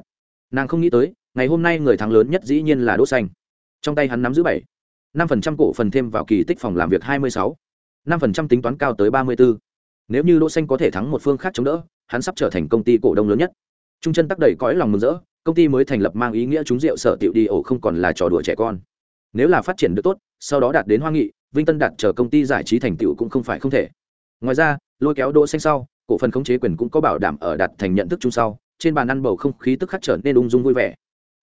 Nàng không nghĩ tới, ngày hôm nay người thắng lớn nhất dĩ nhiên là đỗ xanh. Trong tay hắn nắm giữ bảy, năm phần trăm cổ phần thêm vào kỳ tích phòng làm việc hai mươi sáu, năm phần trăm tính toán cao tới ba mươi bốn nếu như đỗ xanh có thể thắng một phương khác chống đỡ, hắn sắp trở thành công ty cổ đông lớn nhất. Trung chân tắc đầy cõi lòng mừng rỡ, công ty mới thành lập mang ý nghĩa chúng rượu sở tiểu đi ổ không còn là trò đùa trẻ con. Nếu là phát triển được tốt, sau đó đạt đến hoa nghị, vinh tân đạt chờ công ty giải trí thành tựu cũng không phải không thể. Ngoài ra, lôi kéo đỗ xanh sau cổ phần khống chế quyền cũng có bảo đảm ở đạt thành nhận thức chung sau, trên bàn ăn bầu không khí tức khắc trở nên ung dung vui vẻ.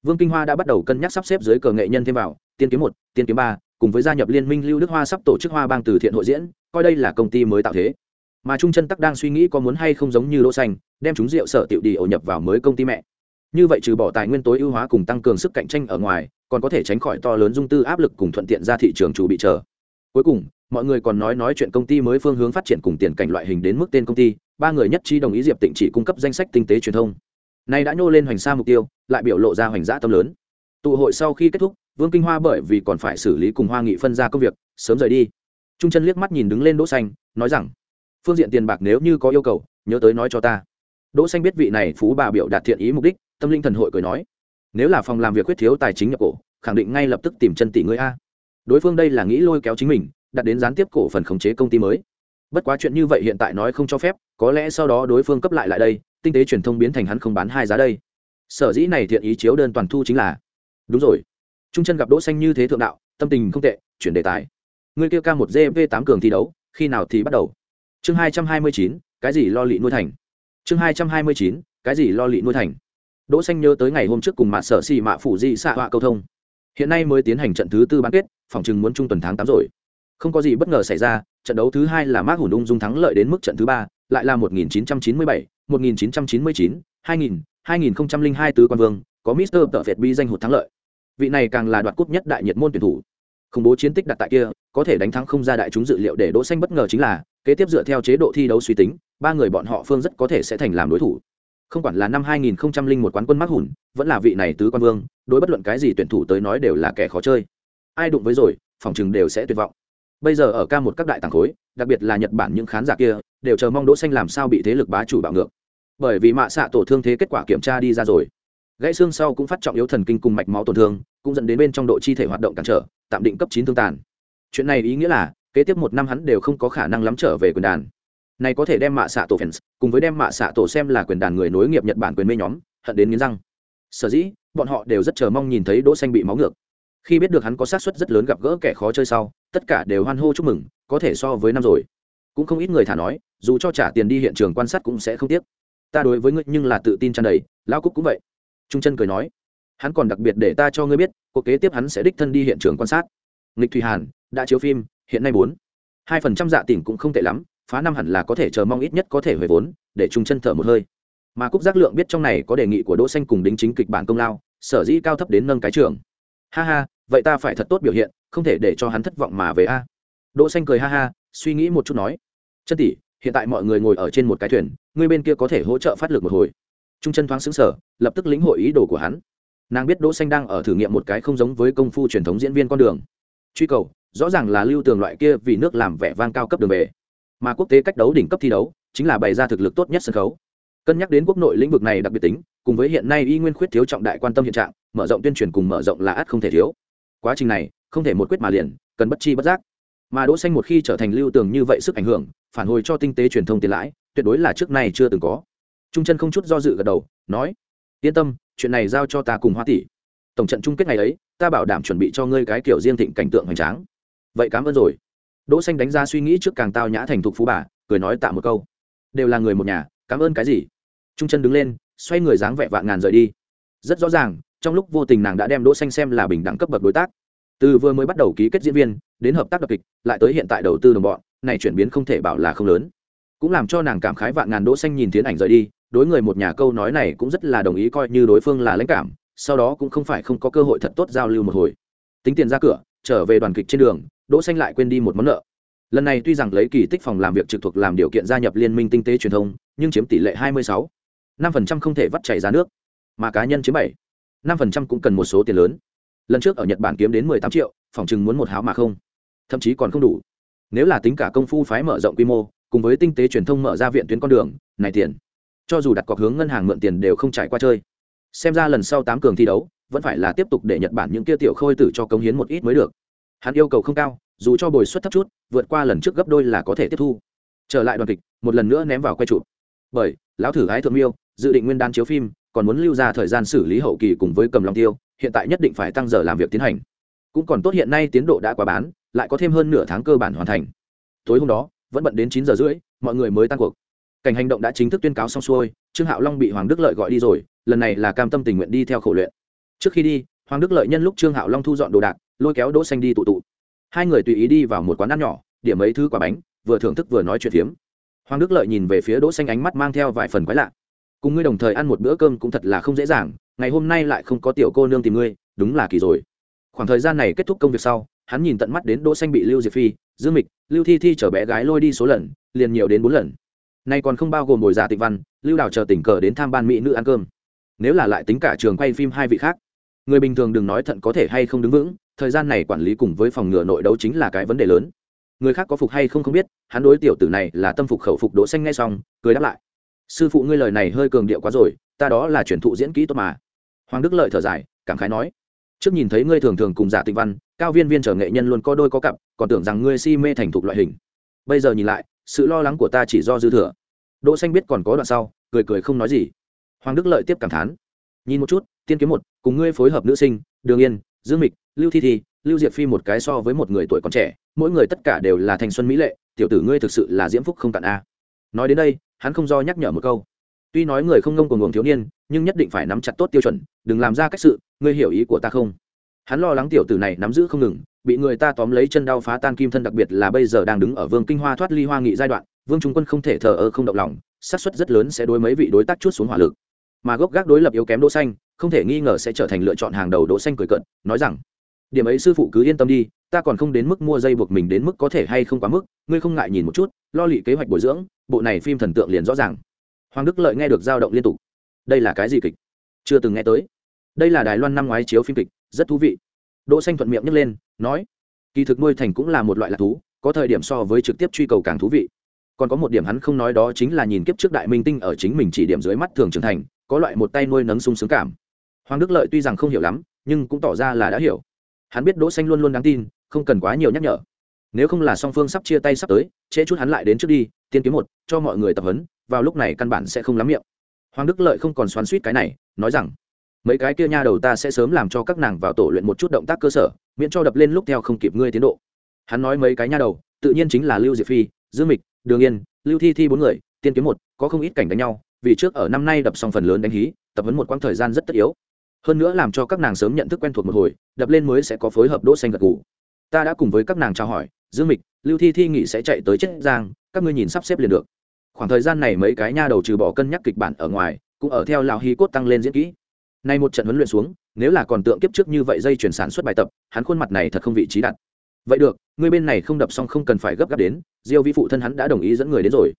Vương kinh hoa đã bắt đầu cân nhắc sắp xếp dưới cờ nghệ nhân thêm vào, tiên kiếm một, tiên kiếm ba, cùng với gia nhập liên minh lưu đức hoa sắp tổ chức hoa bang từ thiện hội diễn, coi đây là công ty mới tạo thế. Mà trung chân tắc đang suy nghĩ có muốn hay không giống như lỗ xanh, đem chúng rượu sở tiểu đi ổ nhập vào mới công ty mẹ. Như vậy trừ bỏ tài nguyên tối ưu hóa cùng tăng cường sức cạnh tranh ở ngoài, còn có thể tránh khỏi to lớn dung tư áp lực cùng thuận tiện ra thị trường chủ bị chờ. Cuối cùng, mọi người còn nói nói chuyện công ty mới phương hướng phát triển cùng tiền cảnh loại hình đến mức tên công ty ba người nhất trí đồng ý diệp tịnh chỉ cung cấp danh sách tinh tế truyền thông. Nay đã nhô lên hoành sa mục tiêu, lại biểu lộ ra hoành dã tâm lớn. Tụ hội sau khi kết thúc, vương kinh hoa bởi vì còn phải xử lý cùng hoa nghị phân ra công việc, sớm rời đi. Trung chân liếc mắt nhìn đứng lên đỗ xanh, nói rằng, phương diện tiền bạc nếu như có yêu cầu, nhớ tới nói cho ta. Đỗ xanh biết vị này phú bà biểu đạt thiện ý mục đích, tâm linh thần hội cười nói, nếu là phòng làm việc quyết thiếu tài chính nhập cổ, khẳng định ngay lập tức tìm chân tỷ ngươi a. Đối phương đây là nghĩ lôi kéo chính mình, đặt đến gián tiếp cổ phần khống chế công ty mới bất quá chuyện như vậy hiện tại nói không cho phép, có lẽ sau đó đối phương cấp lại lại đây, tinh tế truyền thông biến thành hắn không bán hai giá đây. Sở dĩ này thiện ý chiếu đơn toàn thu chính là, đúng rồi. Trung chân gặp đỗ xanh như thế thượng đạo, tâm tình không tệ, chuyển đề tài. Người kia ca một gv tám cường thi đấu, khi nào thì bắt đầu? Chương hai trăm hai mươi chín, cái gì lo lị nuôi thành? Chương hai trăm hai mươi chín, cái gì lo lị nuôi thành? Đỗ xanh nhớ tới ngày hôm trước cùng mạ sở xì mạ phủ di xạ họa câu thông. Hiện nay mới tiến hành trận thứ tư bán kết, phòng chừng muốn trung tuần tháng tám rồi không có gì bất ngờ xảy ra trận đấu thứ hai là mark hùn ung dung thắng lợi đến mức trận thứ ba lại là 1997, 1999, 2000, 2002 tứ quan vương có mister tợ việt bi danh hụt thắng lợi. Vị này càng là đoạt cúp nhất đại nhiệt môn tuyển thủ. Khủng bố chiến tích đặt tại kia có thể đánh thắng không ra đại chúng dự liệu để đỗ xanh bất ngờ chính là kế tiếp dựa theo chế độ thi đấu suy tính ba người bọn họ phương rất có thể sẽ thành làm đối thủ. Không quản là năm 2001 quán quân Mark hùn vẫn là vị này tứ quan vương đối bất luận cái gì tuyển thủ tới nói đều là kẻ khó chơi. Ai đụng với rồi phòng chừng đều sẽ tuyệt vọng bây giờ ở ca một các đại tàng khối, đặc biệt là nhật bản những khán giả kia, đều chờ mong đỗ xanh làm sao bị thế lực bá chủ bạo ngược. Bởi vì mạ xạ tổ thương thế kết quả kiểm tra đi ra rồi. Gãy xương sau cũng phát trọng yếu thần kinh cùng mạch máu tổn thương, cũng dẫn đến bên trong độ chi thể hoạt động cản trở, tạm định cấp chín thương tàn. Chuyện này ý nghĩa là, kế tiếp một năm hắn đều không có khả năng lắm trở về quyền đàn. Này có thể đem mạ xạ tổ fans, cùng với đem mạ xạ tổ xem là quyền đàn người nối nghiệp nhật bản quyền mê nhóm, hận đến nghiến răng. Sở dĩ, bọn họ đều rất chờ mong nhìn thấy đỗ xanh bị máu ngược khi biết được hắn có xác suất rất lớn gặp gỡ kẻ khó chơi sau, tất cả đều hoan hô chúc mừng, có thể so với năm rồi. Cũng không ít người thả nói, dù cho trả tiền đi hiện trường quan sát cũng sẽ không tiếc. Ta đối với ngươi nhưng là tự tin tràn đầy lao cúc cũng vậy. Trung chân cười nói, hắn còn đặc biệt để ta cho ngươi biết, cuộc kế tiếp hắn sẽ đích thân đi hiện trường quan sát. Nghịch thủy hàn, đã chiếu phim, hiện nay bốn. Hai phần trăm dạ tỉnh cũng không tệ lắm, phá năm hẳn là có thể chờ mong ít nhất có thể hồi vốn, để trung chân thở một hơi. Mà cúc giác lượng biết trong này có đề nghị của đỗ xanh cùng đính chính kịch bản công lao, sở dĩ cao thấp đến nâng cái trường ha ha, vậy ta phải thật tốt biểu hiện, không thể để cho hắn thất vọng mà về a. Đỗ xanh cười ha ha, suy nghĩ một chút nói. Chân tỷ, hiện tại mọi người ngồi ở trên một cái thuyền, người bên kia có thể hỗ trợ phát lực một hồi. Trung chân thoáng sững sở lập tức lĩnh hội ý đồ của hắn. Nàng biết đỗ xanh đang ở thử nghiệm một cái không giống với công phu truyền thống diễn viên con đường. Truy cầu, rõ ràng là lưu tường loại kia vì nước làm vẻ vang cao cấp đường về. Mà quốc tế cách đấu đỉnh cấp thi đấu, chính là bày ra thực lực tốt nhất sân khấu cân nhắc đến quốc nội lĩnh vực này đặc biệt tính, cùng với hiện nay y nguyên khuyết thiếu trọng đại quan tâm hiện trạng, mở rộng tuyên truyền cùng mở rộng là ắt không thể thiếu. Quá trình này, không thể một quyết mà liền, cần bất chi bất giác. Mà đỗ xanh một khi trở thành lưu tường như vậy sức ảnh hưởng, phản hồi cho tinh tế truyền thông tiền lãi, tuyệt đối là trước nay chưa từng có. Trung chân không chút do dự gật đầu, nói, yên tâm, chuyện này giao cho ta cùng hoa tỷ. Tổng trận chung kết ngày ấy, ta bảo đảm chuẩn bị cho ngươi cái kiểu riêng thịnh cảnh tượng hoành tráng. Vậy cảm ơn rồi. Đỗ xanh đánh ra suy nghĩ trước càng tao nhã thành thục phú bà, cười nói tạ một câu. Đều là người một nhà, cảm ơn cái gì? Trung chân đứng lên, xoay người dáng vẻ vạn ngàn rời đi. Rất rõ ràng, trong lúc vô tình nàng đã đem đỗ xanh xem là bình đẳng cấp bậc đối tác. Từ vừa mới bắt đầu ký kết diễn viên, đến hợp tác đập kịch, lại tới hiện tại đầu tư đồng bọn, này chuyển biến không thể bảo là không lớn. Cũng làm cho nàng cảm khái vạn ngàn đỗ xanh nhìn tiến ảnh rời đi, đối người một nhà câu nói này cũng rất là đồng ý coi như đối phương là lãnh cảm, sau đó cũng không phải không có cơ hội thật tốt giao lưu một hồi. Tính tiền ra cửa, trở về đoàn kịch trên đường, đỗ xanh lại quên đi một món nợ. Lần này tuy rằng lấy kỳ tích phòng làm việc trực thuộc làm điều kiện gia nhập liên minh tinh tế truyền thông, nhưng chiếm tỷ lệ 26. 5% không thể vắt chảy ra nước, mà cá nhân chiếm 7. 5% cũng cần một số tiền lớn. Lần trước ở nhật bản kiếm đến 18 triệu, phòng chừng muốn một háo mà không. Thậm chí còn không đủ. Nếu là tính cả công phu phái mở rộng quy mô, cùng với tinh tế truyền thông mở ra viện tuyến con đường, này tiền, cho dù đặt cọc hướng ngân hàng mượn tiền đều không trải qua chơi. Xem ra lần sau tám cường thi đấu, vẫn phải là tiếp tục để nhật bản những kia tiểu khôi tử cho cống hiến một ít mới được. Hắn yêu cầu không cao, dù cho bồi suất thấp chút, vượt qua lần trước gấp đôi là có thể tiếp thu. Trở lại đoàn kịch, một lần nữa ném vào quay trụ. Bởi, lão thử ái thượng miêu dự định nguyên đan chiếu phim, còn muốn lưu ra thời gian xử lý hậu kỳ cùng với cầm long tiêu, hiện tại nhất định phải tăng giờ làm việc tiến hành. Cũng còn tốt hiện nay tiến độ đã quá bán, lại có thêm hơn nửa tháng cơ bản hoàn thành. Tối hôm đó, vẫn bận đến chín giờ rưỡi, mọi người mới tăng cuộc. Cảnh hành động đã chính thức tuyên cáo xong xuôi, trương hạo long bị hoàng đức lợi gọi đi rồi, lần này là cam tâm tình nguyện đi theo khổ luyện. Trước khi đi, hoàng đức lợi nhân lúc trương hạo long thu dọn đồ đạc, lôi kéo đỗ xanh đi tụ tụ. Hai người tùy ý đi vào một quán ăn nhỏ, điểm mấy thứ quả bánh, vừa thưởng thức vừa nói chuyện phiếm. Hoàng đức lợi nhìn về phía đỗ xanh ánh mắt mang theo vài phần quái lạ cùng ngươi đồng thời ăn một bữa cơm cũng thật là không dễ dàng, ngày hôm nay lại không có tiểu cô nương tìm ngươi, đúng là kỳ rồi. Khoảng thời gian này kết thúc công việc sau, hắn nhìn tận mắt đến đỗ xanh bị lưu diệp phi, dương mịch, lưu thi thi chở bé gái lôi đi số lần, liền nhiều đến bốn lần. Nay còn không bao gồm bồi giả tịnh văn, lưu đào chờ tỉnh cờ đến tham ban mỹ nữ ăn cơm. Nếu là lại tính cả trường quay phim hai vị khác, người bình thường đừng nói thận có thể hay không đứng vững, thời gian này quản lý cùng với phòng ngừa nội đấu chính là cái vấn đề lớn. Người khác có phục hay không không biết, hắn đối tiểu tử này là tâm phục khẩu phục đỗ xanh ngay xong, cười đáp lại sư phụ ngươi lời này hơi cường điệu quá rồi, ta đó là truyền thụ diễn kỹ tốt mà. Hoàng đức lợi thở dài, cảm khái nói, trước nhìn thấy ngươi thường thường cùng giả tịnh văn, cao viên viên trở nghệ nhân luôn có đôi có cặp, còn tưởng rằng ngươi si mê thành thục loại hình. Bây giờ nhìn lại, sự lo lắng của ta chỉ do dư thừa. Đỗ xanh biết còn có đoạn sau, cười cười không nói gì. Hoàng đức lợi tiếp cảm thán, nhìn một chút, tiên kiếm một, cùng ngươi phối hợp nữ sinh, đường yên, dương mịch, lưu thi thi, lưu diệp phi một cái so với một người tuổi còn trẻ, mỗi người tất cả đều là thanh xuân mỹ lệ, tiểu tử ngươi thực sự là diễm phúc không cạn a. Nói đến đây hắn không do nhắc nhở một câu. Tuy nói người không ngông cuồng nguồn thiếu niên, nhưng nhất định phải nắm chặt tốt tiêu chuẩn, đừng làm ra cách sự, ngươi hiểu ý của ta không? Hắn lo lắng tiểu tử này nắm giữ không ngừng, bị người ta tóm lấy chân đau phá tan kim thân đặc biệt là bây giờ đang đứng ở vương kinh hoa thoát ly hoa nghị giai đoạn, vương trung quân không thể thờ ơ không động lòng, xác suất rất lớn sẽ đối mấy vị đối tác chút xuống hỏa lực. Mà gốc gác đối lập yếu kém đỗ xanh, không thể nghi ngờ sẽ trở thành lựa chọn hàng đầu đỗ xanh cười cận nói rằng, điểm ấy sư phụ cứ yên tâm đi ta còn không đến mức mua dây buộc mình đến mức có thể hay không quá mức, ngươi không ngại nhìn một chút, lo lị kế hoạch bồi dưỡng, bộ này phim thần tượng liền rõ ràng. Hoàng đức lợi nghe được dao động liên tục. Đây là cái gì kịch? Chưa từng nghe tới. Đây là đài loan năm ngoái chiếu phim kịch, rất thú vị. Đỗ xanh thuận miệng nhấc lên, nói, kỳ thực nuôi thành cũng là một loại lạc thú, có thời điểm so với trực tiếp truy cầu càng thú vị. Còn có một điểm hắn không nói đó chính là nhìn kiếp trước đại minh tinh ở chính mình chỉ điểm dưới mắt thường trưởng thành, có loại một tay nuôi nấng sung sướng cảm. Hoàng đức lợi tuy rằng không hiểu lắm, nhưng cũng tỏ ra là đã hiểu. Hắn biết đỗ xanh luôn luôn đáng tin không cần quá nhiều nhắc nhở. Nếu không là song phương sắp chia tay sắp tới, trễ chút hắn lại đến trước đi, tiên kiếm một, cho mọi người tập huấn, vào lúc này căn bản sẽ không lắm miệng. Hoàng đức lợi không còn xoắn suýt cái này, nói rằng, mấy cái kia nha đầu ta sẽ sớm làm cho các nàng vào tổ luyện một chút động tác cơ sở, miễn cho đập lên lúc theo không kịp ngươi tiến độ. Hắn nói mấy cái nha đầu, tự nhiên chính là lưu diệp phi dương mịch, đường yên, lưu thi thi bốn người, tiên kiếm một, có không ít cảnh đánh nhau, vì trước ở năm nay đập xong phần lớn đánh hí, tập huấn một quãng thời gian rất tất yếu. Hơn nữa làm cho các nàng sớm nhận thức quen thuộc một hồi, đập lên mới sẽ có phối hợp đỗ xanh gật gù ta đã cùng với các nàng trao hỏi, dương mịch, lưu thi thi nghĩ sẽ chạy tới chết giang, các ngươi nhìn sắp xếp liền được. Khoảng thời gian này mấy cái nha đầu trừ bỏ cân nhắc kịch bản ở ngoài, cũng ở theo lão hí cốt tăng lên diễn kỹ. Nay một trận huấn luyện xuống, nếu là còn tượng kiếp trước như vậy dây chuyển sản xuất bài tập, hắn khuôn mặt này thật không vị trí đặt. Vậy được, ngươi bên này không đập xong không cần phải gấp gáp đến, diêu vi phụ thân hắn đã đồng ý dẫn người đến rồi.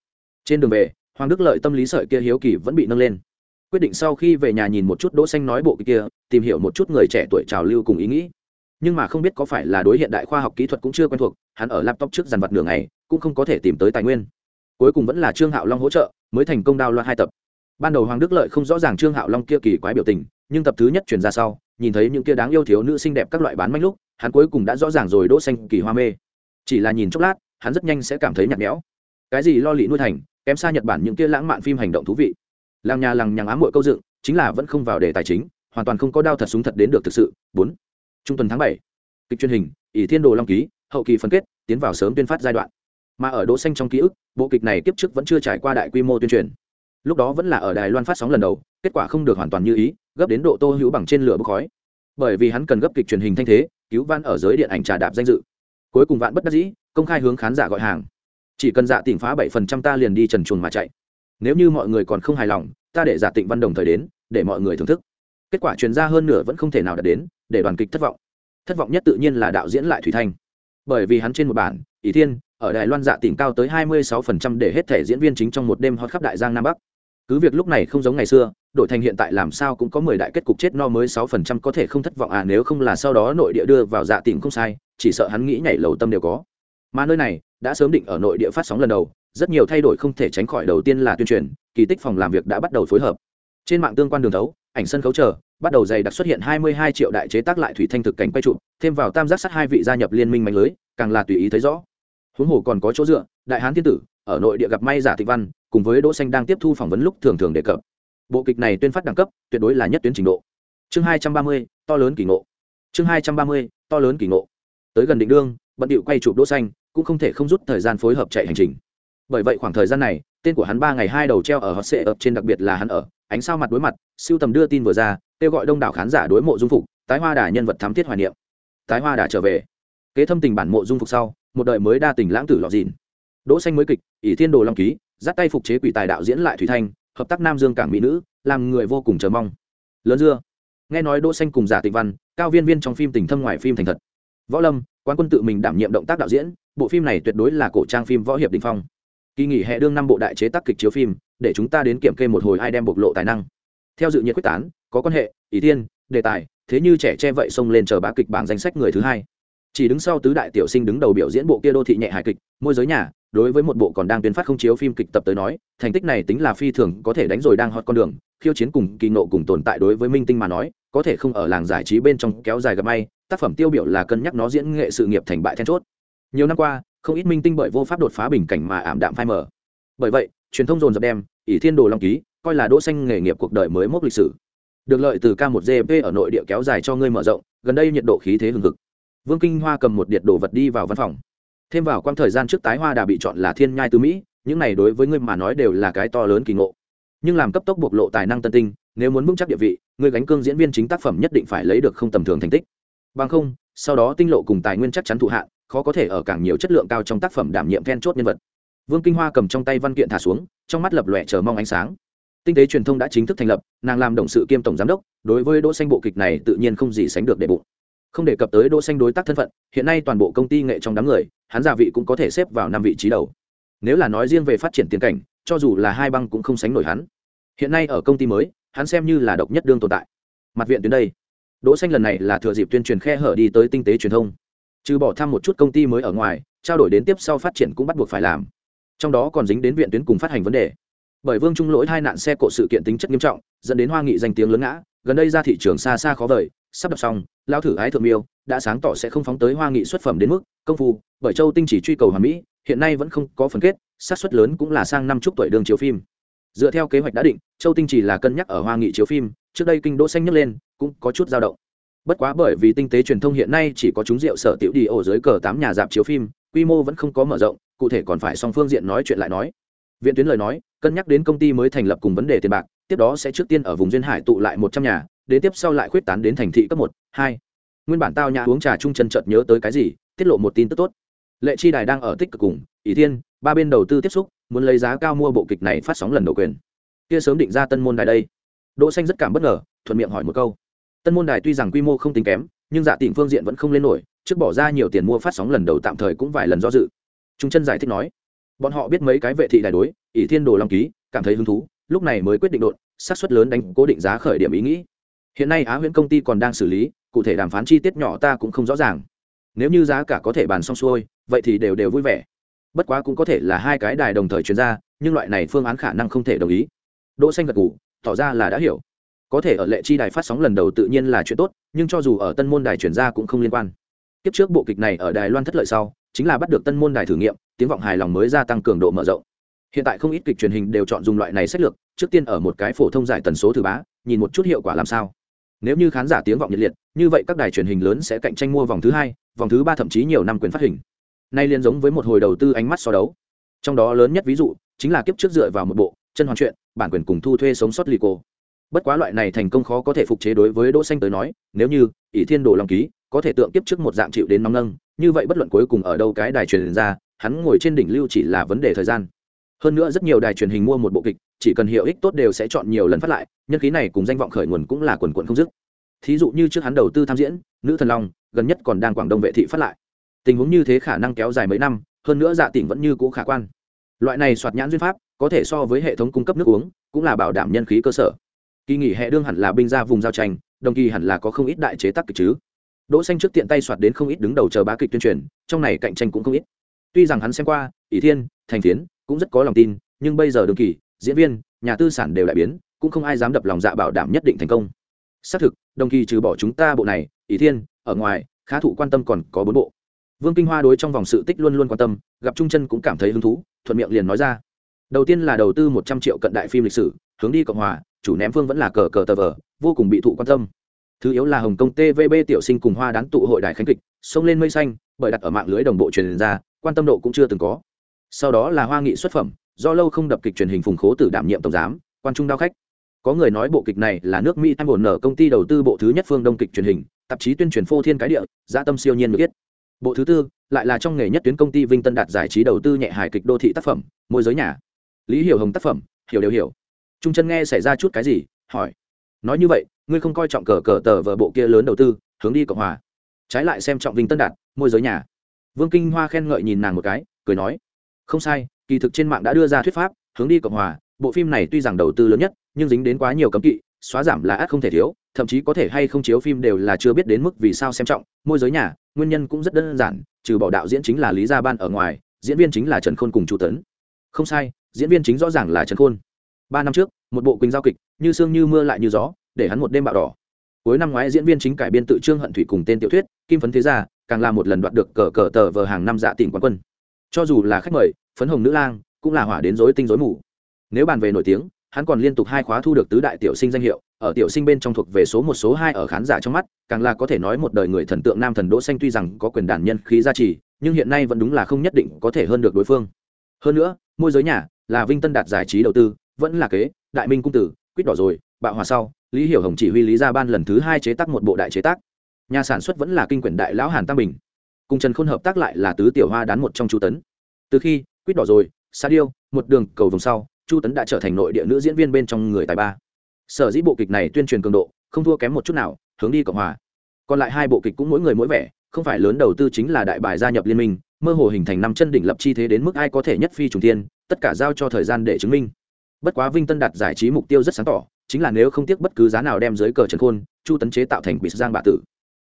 Trên đường về, hoàng đức lợi tâm lý sợi kia hiếu kỳ vẫn bị nâng lên. Quyết định sau khi về nhà nhìn một chút đỗ xanh nói bộ kia, tìm hiểu một chút người trẻ tuổi trào lưu cùng ý nghĩ nhưng mà không biết có phải là đối hiện đại khoa học kỹ thuật cũng chưa quen thuộc, hắn ở laptop trước dàn vật nửa ngày, cũng không có thể tìm tới tài nguyên. Cuối cùng vẫn là trương hạo long hỗ trợ, mới thành công đao loạt hai tập. Ban đầu hoàng đức lợi không rõ ràng trương hạo long kia kỳ quái biểu tình, nhưng tập thứ nhất chuyển ra sau, nhìn thấy những kia đáng yêu thiếu nữ xinh đẹp các loại bán manh lúc, hắn cuối cùng đã rõ ràng rồi đỗ xanh kỳ hoa mê. Chỉ là nhìn chốc lát, hắn rất nhanh sẽ cảm thấy nhạt nhẽo. Cái gì lo lị nuôi thành, kém xa nhật bản những kia lãng mạn phim hành động thú vị. Làng nhà làng nhàng ám muội câu dựng, chính là vẫn không vào đề tài chính, hoàn toàn không có đao thật súng thật đến được thực sự. Bốn trung tuần tháng bảy, kịch truyền hình, ỷ thiên đồ long ký, hậu kỳ phân kết, tiến vào sớm tuyên phát giai đoạn. Mà ở đỗ xanh trong ký ức, bộ kịch này tiếp trước vẫn chưa trải qua đại quy mô tuyên truyền. Lúc đó vẫn là ở đài loan phát sóng lần đầu, kết quả không được hoàn toàn như ý, gấp đến độ tô hữu bằng trên lửa bốc khói. Bởi vì hắn cần gấp kịch truyền hình thanh thế, cứu van ở giới điện ảnh trà đạp danh dự. Cuối cùng vạn bất đắc dĩ, công khai hướng khán giả gọi hàng. Chỉ cần dạ tỉnh phá bảy phần trăm ta liền đi trần chuồng mà chạy. Nếu như mọi người còn không hài lòng, ta để dạ giả tịnh văn đồng thời đến, để mọi người thưởng thức. Kết quả truyền ra hơn nửa vẫn không thể nào đạt đến để đoàn kịch thất vọng. Thất vọng nhất tự nhiên là đạo diễn lại thủy thanh. Bởi vì hắn trên một bản, ỷ thiên, ở đài loan dạ tỉnh cao tới 26% để hết thể diễn viên chính trong một đêm hot khắp đại giang nam bắc. Cứ việc lúc này không giống ngày xưa, đội thành hiện tại làm sao cũng có mười đại kết cục chết no mới 6% có thể không thất vọng à nếu không là sau đó nội địa đưa vào dạ tỉnh không sai, chỉ sợ hắn nghĩ nhảy lầu tâm đều có. Mà nơi này, đã sớm định ở nội địa phát sóng lần đầu, rất nhiều thay đổi không thể tránh khỏi đầu tiên là tuyên truyền, kỳ tích phòng làm việc đã bắt đầu phối hợp. Trên mạng tương quan đường thấu ảnh sân khấu chờ bắt đầu dày đặc xuất hiện 22 triệu đại chế tác lại thủy thanh thực cảnh quay trụ thêm vào tam giác sắt hai vị gia nhập liên minh mạnh lưới càng là tùy ý thấy rõ. Huống hồ còn có chỗ dựa đại hán thiên tử ở nội địa gặp may giả tịch văn cùng với đỗ xanh đang tiếp thu phỏng vấn lúc thường thường đề cập. Bộ kịch này tuyên phát đẳng cấp tuyệt đối là nhất tuyến trình độ. Chương 230, to lớn kỳ ngộ. Chương 230, to lớn kỳ ngộ. Tới gần định đương bận điệu quay chụp đỗ xanh cũng không thể không rút thời gian phối hợp chạy hành trình. Bởi vậy khoảng thời gian này tên của hắn ba ngày hai đầu treo ở hot sệ ập trên đặc biệt là hắn ở ánh sao mặt đối mặt, siêu tầm đưa tin vừa ra, kêu gọi đông đảo khán giả đối mộ dung phục, tái hoa đà nhân vật thám thiết hoài niệm. Tái hoa đà trở về. Kế thâm tình bản mộ dung phục sau, một đời mới đa tình lãng tử lọt dìn đỗ xanh mới kịch, ỷ thiên đồ long ký, dắt tay phục chế quỷ tài đạo diễn lại thủy thanh, hợp tác nam dương cảng mỹ nữ, làm người vô cùng chờ mong. Lớn dưa. Nghe nói đỗ xanh cùng giả tịch văn, cao viên viên trong phim tình thâm ngoài phim thành thật. Võ lâm quan quân tự mình đảm nhiệm động tác đạo diễn, bộ phim này tuyệt đối là cổ trang phim võ hiệp đình phong. Kỳ nghỉ hè đương năm bộ đại chế tác kịch chiếu phim để chúng ta đến kiểm kê một hồi ai đem bộc lộ tài năng. Theo dự nhiệt quyết tán, có quan hệ, ý thiên đề tài, thế như trẻ che vậy xông lên chờ bá kịch bảng danh sách người thứ hai. Chỉ đứng sau tứ đại tiểu sinh đứng đầu biểu diễn bộ kia đô thị nhẹ hài kịch, môi giới nhà, đối với một bộ còn đang tuyên phát không chiếu phim kịch tập tới nói, thành tích này tính là phi thường, có thể đánh rồi đang hot con đường, khiêu chiến cùng kỳ nộ cùng tồn tại đối với minh tinh mà nói, có thể không ở làng giải trí bên trong kéo dài gặp may, tác phẩm tiêu biểu là cân nhắc nó diễn nghệ sự nghiệp thành bại then chốt. Nhiều năm qua, không ít minh tinh bởi vô pháp đột phá bình cảnh mà ảm đạm phai mờ. Bởi vậy truyền thông dồn dập đem, ỷ thiên đồ long ký, coi là đỗ xanh nghề nghiệp cuộc đời mới mốc lịch sử. Được lợi từ k 1 gp ở nội địa kéo dài cho ngươi mở rộng, gần đây nhiệt độ khí thế hừng hực. Vương kinh hoa cầm một điện đồ vật đi vào văn phòng. Thêm vào quãng thời gian trước tái hoa đà bị chọn là thiên nhai tứ mỹ, những này đối với ngươi mà nói đều là cái to lớn kỳ ngộ. Nhưng làm cấp tốc bộc lộ tài năng tân tinh, nếu muốn vững chắc địa vị người gánh cương diễn viên chính tác phẩm nhất định phải lấy được không tầm thường thành tích. Bằng không, sau đó tinh lộ cùng tài nguyên chắc chắn thụ hạn khó có thể ở càng nhiều chất lượng cao trong tác phẩm đảm nhiệm then chốt nhân vật vương kinh hoa cầm trong tay văn kiện thả xuống, trong mắt lập lòe chờ mong ánh sáng. Tinh tế truyền thông đã chính thức thành lập, nàng làm động sự kiêm tổng giám đốc, đối với đỗ xanh bộ kịch này tự nhiên không gì sánh được đệ bụng. Không đề cập tới đỗ xanh đối tác thân phận, hiện nay toàn bộ công ty nghệ trong đám người, hắn giả vị cũng có thể xếp vào năm vị trí đầu. Nếu là nói riêng về phát triển tiền cảnh, cho dù là hai băng cũng không sánh nổi hắn. Hiện nay ở công ty mới, hắn xem như là độc nhất đương tồn tại. Mặt viện tuyến đây. Đỗ xanh lần này là thừa dịp tuyên truyền khe hở đi tới tinh tế truyền thông. Trừ bỏ thăm một chút công ty mới ở ngoài, trao đổi đến tiếp sau phát triển cũng bắt buộc phải làm trong đó còn dính đến viện tuyến cùng phát hành vấn đề. Bởi vương trung lỗi hai nạn xe cộ sự kiện tính chất nghiêm trọng, dẫn đến hoa nghị danh tiếng lớn ngã, gần đây ra thị trường xa xa khó vời, sắp đập xong lao thử ái thượng miêu, đã sáng tỏ sẽ không phóng tới hoa nghị xuất phẩm đến mức công phu, bởi châu tinh chỉ truy cầu hoàn mỹ, hiện nay vẫn không có phần kết sát suất lớn cũng là sang năm chục tuổi đường chiếu phim. Dựa theo kế hoạch đã định, châu tinh chỉ là cân nhắc ở hoa nghị chiếu phim, trước đây kinh đỗ xanh nhấc lên, cũng có chút dao động. Bất quá bởi vì tinh tế truyền thông hiện nay chỉ có chúng rượu sở tiểu đi ổ dưới cờ tám nhà dạp chiếu phim, quy mô vẫn không có mở rộng cụ thể còn phải song phương diện nói chuyện lại nói. Viện tuyến lời nói, cân nhắc đến công ty mới thành lập cùng vấn đề tiền bạc, tiếp đó sẽ trước tiên ở vùng duyên hải tụ lại một trăm nhà, đến tiếp sau lại khuyết tán đến thành thị cấp một, hai. Nguyên bản tao nhà uống trà trung chân chợt nhớ tới cái gì, tiết lộ một tin tức tốt. Lệ chi đài đang ở tích cực cùng, ỷ thiên, ba bên đầu tư tiếp xúc, muốn lấy giá cao mua bộ kịch này phát sóng lần đầu quyền. Kia sớm định ra tân môn đài đây. Đỗ xanh rất cảm bất ngờ, thuận miệng hỏi một câu. Tân môn đài tuy rằng quy mô không tính kém, nhưng dạ tịnh phương diện vẫn không lên nổi, trước bỏ ra nhiều tiền mua phát sóng lần đầu tạm thời cũng vài lần do dự trung chân giải thích nói, bọn họ biết mấy cái vệ thị đại đối, ỷ thiên đồ long ký, cảm thấy hứng thú, lúc này mới quyết định đột, xác suất lớn đánh, cố định giá khởi điểm ý nghĩ. Hiện nay á huyễn công ty còn đang xử lý, cụ thể đàm phán chi tiết nhỏ ta cũng không rõ ràng. Nếu như giá cả có thể bàn xong xuôi, vậy thì đều đều vui vẻ. Bất quá cũng có thể là hai cái đài đồng thời chuyển ra, nhưng loại này phương án khả năng không thể đồng ý. Đỗ xanh gật gù, tỏ ra là đã hiểu. Có thể ở lệ chi đài phát sóng lần đầu tự nhiên là chuyện tốt, nhưng cho dù ở tân môn đài chuyển ra cũng không liên quan. Kiếp trước bộ kịch này ở đài loan thất lợi sau chính là bắt được tân môn đài thử nghiệm, tiếng vọng hài lòng mới gia tăng cường độ mở rộng. Hiện tại không ít kịch truyền hình đều chọn dùng loại này sách lược, trước tiên ở một cái phổ thông giải tần số thứ bá, nhìn một chút hiệu quả làm sao. Nếu như khán giả tiếng vọng nhiệt liệt, như vậy các đài truyền hình lớn sẽ cạnh tranh mua vòng thứ hai, vòng thứ ba thậm chí nhiều năm quyền phát hình. Nay liên giống với một hồi đầu tư ánh mắt so đấu. Trong đó lớn nhất ví dụ, chính là kiếp trước dựa vào một bộ, chân hoàn chuyện, bản quyền cùng thu thuê sống sót lì cô bất quá loại này thành công khó có thể phục chế đối với đỗ xanh tới nói, nếu như, ỷ thiên đồ long ký, có thể tượng kiếp trước một dạng chịu đến nóng nâng như vậy bất luận cuối cùng ở đâu cái đài truyền ra, hắn ngồi trên đỉnh lưu chỉ là vấn đề thời gian. Hơn nữa rất nhiều đài truyền hình mua một bộ kịch, chỉ cần hiệu ích tốt đều sẽ chọn nhiều lần phát lại, nhân khí này cùng danh vọng khởi nguồn cũng là quần quận không dứt. Thí dụ như trước hắn đầu tư tham diễn, nữ thần long, gần nhất còn đang quảng đông vệ thị phát lại. Tình huống như thế khả năng kéo dài mấy năm, hơn nữa dạ tỉnh vẫn như cũ khả quan. Loại này soạt nhãn duyên pháp, có thể so với hệ thống cung cấp nước uống, cũng là bảo đảm nhân khí cơ sở. Kỳ nghỉ hè đương hẳn là binh ra vùng giao tranh, đồng kỳ hẳn là có không ít đại chế tác kịch chứ đỗ xanh trước tiện tay soạt đến không ít đứng đầu chờ bá kịch tuyên truyền, trong này cạnh tranh cũng không ít. Tuy rằng hắn xem qua, ỷ thiên, thành thiến cũng rất có lòng tin, nhưng bây giờ đường kỳ, diễn viên, nhà tư sản đều đại biến, cũng không ai dám đập lòng dạ bảo đảm nhất định thành công. Xác thực, đồng kỳ trừ bỏ chúng ta bộ này, ỷ thiên, ở ngoài, khá thụ quan tâm còn có bốn bộ. Vương kinh hoa đối trong vòng sự tích luôn luôn quan tâm, gặp trung chân cũng cảm thấy hứng thú, thuận miệng liền nói ra. Đầu tiên là đầu tư một trăm triệu cận đại phim lịch sử, hướng đi cộng hòa, chủ ném phương vẫn là cờ cờ tờ vờ, vô cùng bị thụ quan tâm thứ yếu là hồng kông tvb tiểu sinh cùng hoa đán tụ hội đài khánh kịch xông lên mây xanh, bởi đặt ở mạng lưới đồng bộ truyền ra, quan tâm độ cũng chưa từng có. Sau đó là hoa nghị xuất phẩm, do lâu không đập kịch truyền hình phùng khố tử đảm nhiệm tổng giám, quan trung đao khách. Có người nói bộ kịch này là nước mỹ tham bổn nở công ty đầu tư bộ thứ nhất phương đông kịch truyền hình, tạp chí tuyên truyền phô thiên cái địa gia tâm siêu nhiên được biết. Bộ thứ tư lại là trong nghề nhất tuyến công ty vinh tân đạt giải trí đầu tư nhẹ hài kịch đô thị tác phẩm, môi giới nhà. Lý hiểu hồng tác phẩm, hiểu đều hiểu. Trung chân nghe xảy ra chút cái gì, hỏi. Nói như vậy ngươi không coi trọng cờ cờ tờ vợ bộ kia lớn đầu tư, hướng đi cộng hòa. Trái lại xem trọng vinh tân đạt, môi giới nhà. Vương kinh hoa khen ngợi nhìn nàng một cái, cười nói, không sai, kỳ thực trên mạng đã đưa ra thuyết pháp, hướng đi cộng hòa, bộ phim này tuy rằng đầu tư lớn nhất, nhưng dính đến quá nhiều cấm kỵ, xóa giảm là ác không thể thiếu, thậm chí có thể hay không chiếu phim đều là chưa biết đến mức vì sao xem trọng, môi giới nhà, nguyên nhân cũng rất đơn giản, trừ bỏ đạo diễn chính là lý gia ban ở ngoài, diễn viên chính là trần khôn cùng chu tấn. Không sai, diễn viên chính rõ ràng là trần khôn. Ba năm trước, một bộ quỳnh giao kịch, như sương như mưa lại như gió để hắn một đêm bạo đỏ. Cuối năm ngoái diễn viên chính cải biên tự trương hận thủy cùng tên tiểu thuyết, kim phấn thế gia, càng là một lần đoạt được cờ cờ tờ vờ hàng năm dạ tỉnh quán quân. Cho dù là khách mời, phấn hồng nữ lang, cũng là hỏa đến rối tinh rối mù. Nếu bàn về nổi tiếng, hắn còn liên tục hai khóa thu được tứ đại tiểu sinh danh hiệu, ở tiểu sinh bên trong thuộc về số một số hai ở khán giả trong mắt, càng là có thể nói một đời người thần tượng nam thần đỗ xanh tuy rằng có quyền đàn nhân khí gia trì, nhưng hiện nay vẫn đúng là không nhất định có thể hơn được đối phương. Hơn nữa, môi giới nhà là vinh tân đạt giải trí đầu tư, vẫn là kế, đại minh cung tử quyết đỏ rồi, bạo hòa sau lý hiểu hồng chỉ huy lý gia ban lần thứ hai chế tác một bộ đại chế tác. Nhà sản xuất vẫn là kinh quyển đại lão hàn tam bình. Cùng trần khôn hợp tác lại là tứ tiểu hoa đán một trong chu tấn. Từ khi quyết đỏ rồi, sa điêu, một đường, cầu vòng sau, chu tấn đã trở thành nội địa nữ diễn viên bên trong người tài ba. Sở dĩ bộ kịch này tuyên truyền cường độ, không thua kém một chút nào, hướng đi cộng hòa. Còn lại hai bộ kịch cũng mỗi người mỗi vẻ, không phải lớn đầu tư chính là đại bài gia nhập liên minh, mơ hồ hình thành năm chân đỉnh lập chi thế đến mức ai có thể nhất phi trùng tiên tất cả giao cho thời gian để chứng minh. Bất quá vinh tân đặt giải trí mục tiêu rất sáng tỏ chính là nếu không tiếc bất cứ giá nào đem dưới cờ trần khôn, chu tấn chế tạo thành bị giang bạ tử.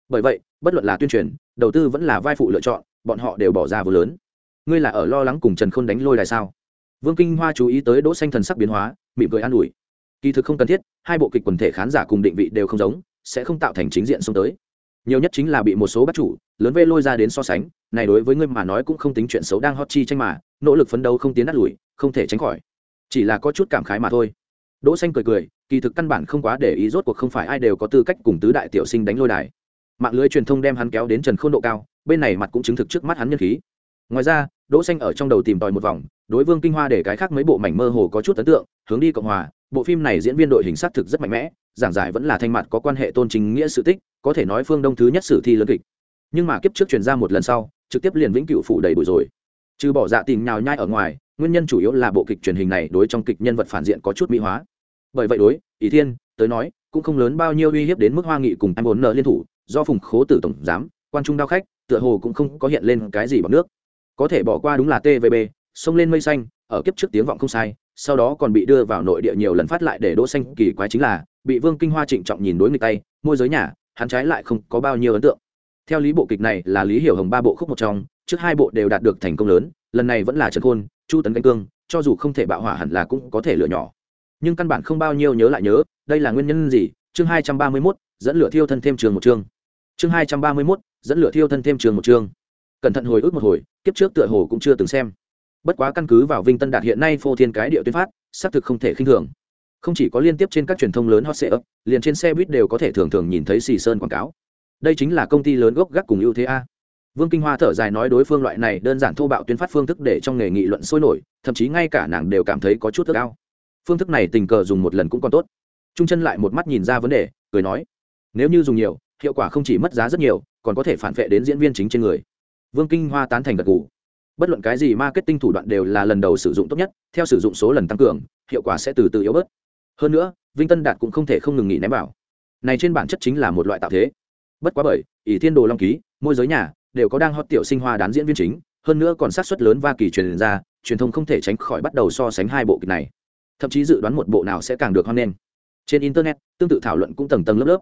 Bởi vậy, bất luận là tuyên truyền, đầu tư vẫn là vai phụ lựa chọn, bọn họ đều bỏ ra vừa lớn. Ngươi là ở lo lắng cùng trần khôn đánh lôi đài sao? Vương kinh hoa chú ý tới đỗ xanh thần sắc biến hóa, mỉm cười an ủi. Kỳ thực không cần thiết, hai bộ kịch quần thể khán giả cùng định vị đều không giống, sẽ không tạo thành chính diện xông tới. Nhiều nhất chính là bị một số bắt chủ, lớn vê lôi ra đến so sánh, này đối với ngươi mà nói cũng không tính chuyện xấu đang hot chi tranh mà, nỗ lực phấn đấu không tiến đắt lùi, không thể tránh khỏi. Chỉ là có chút cảm khái mà thôi. Đỗ xanh cười cười kỳ thực căn bản không quá để ý rốt cuộc không phải ai đều có tư cách cùng tứ đại tiểu sinh đánh lôi đài. Mạng lưới truyền thông đem hắn kéo đến trần khôn độ cao, bên này mặt cũng chứng thực trước mắt hắn nhân khí. Ngoài ra, đỗ xanh ở trong đầu tìm tòi một vòng, đối vương kinh hoa để cái khác mấy bộ mảnh mơ hồ có chút ấn tượng, hướng đi cộng hòa, bộ phim này diễn viên đội hình sát thực rất mạnh mẽ, giảng giải vẫn là thanh mặt có quan hệ tôn chính nghĩa sự tích, có thể nói phương đông thứ nhất sử thi lớn kịch. Nhưng mà kiếp trước truyền ra một lần sau, trực tiếp liền vĩnh cửu phủ đầy bụi rồi. Trừ bỏ dạ tìm nhào nhai ở ngoài, nguyên nhân chủ yếu là bộ kịch truyền hình này đối trong kịch nhân vật phản diện có chút mỹ hóa bởi vậy đối ý thiên, tới nói, cũng không lớn bao nhiêu uy hiếp đến mức hoa nghị cùng anh bốn nợ liên thủ, do phùng khố tử tổng giám, quan trung đao khách, tựa hồ cũng không có hiện lên cái gì bằng nước. Có thể bỏ qua đúng là tvb xông lên mây xanh, ở kiếp trước tiếng vọng không sai, sau đó còn bị đưa vào nội địa nhiều lần phát lại để đỗ xanh kỳ quái chính là, bị vương kinh hoa trịnh trọng nhìn đối người tay, môi giới nhà, hắn trái lại không có bao nhiêu ấn tượng. Theo lý bộ kịch này là lý hiểu hồng ba bộ khúc một trong, trước hai bộ đều đạt được thành công lớn, lần này vẫn là trần khôn, chu tấn canh cương, cho dù không thể bạo hỏa hẳn là cũng có thể lựa nhỏ nhưng căn bản không bao nhiêu nhớ lại nhớ, đây là nguyên nhân gì? Chương hai trăm ba mươi mốt, dẫn lửa thiêu thân thêm trường một chương. Chương hai trăm ba mươi mốt, dẫn lửa thiêu thân thêm trường một chương. Cẩn thận hồi ức một hồi, kiếp trước tựa hồ cũng chưa từng xem. Bất quá căn cứ vào vinh tân đạt hiện nay phô thiên cái địa tuyên phát, xác thực không thể khinh thường. Không chỉ có liên tiếp trên các truyền thông lớn hot sale liền trên xe buýt đều có thể thường thường nhìn thấy xì sơn quảng cáo. Đây chính là công ty lớn gốc gác cùng ưu thế a. Vương kinh hoa thở dài nói đối phương loại này đơn giản thô bạo tuyên phát phương thức để trong nghề nghị luận sôi nổi, thậm chí ngay cả nàng đều cảm thấy có chút thức ao phương thức này tình cờ dùng một lần cũng còn tốt. Trung chân lại một mắt nhìn ra vấn đề, cười nói, nếu như dùng nhiều, hiệu quả không chỉ mất giá rất nhiều, còn có thể phản vệ đến diễn viên chính trên người. Vương kinh hoa tán thành gật gù. Bất luận cái gì marketing thủ đoạn đều là lần đầu sử dụng tốt nhất, theo sử dụng số lần tăng cường, hiệu quả sẽ từ từ yếu bớt. Hơn nữa, vinh tân đạt cũng không thể không ngừng nghỉ ném vào. Này trên bản chất chính là một loại tạo thế. Bất quá bởi, ỷ thiên đồ long ký, môi giới nhà, đều có đang hot tiểu sinh hoa đán diễn viên chính, hơn nữa còn sát xuất lớn va kỳ truyền ra, truyền thông không thể tránh khỏi bắt đầu so sánh hai bộ kịch này thậm chí dự đoán một bộ nào sẽ càng được hoan nghênh. Trên internet, tương tự thảo luận cũng tầng tầng lớp lớp.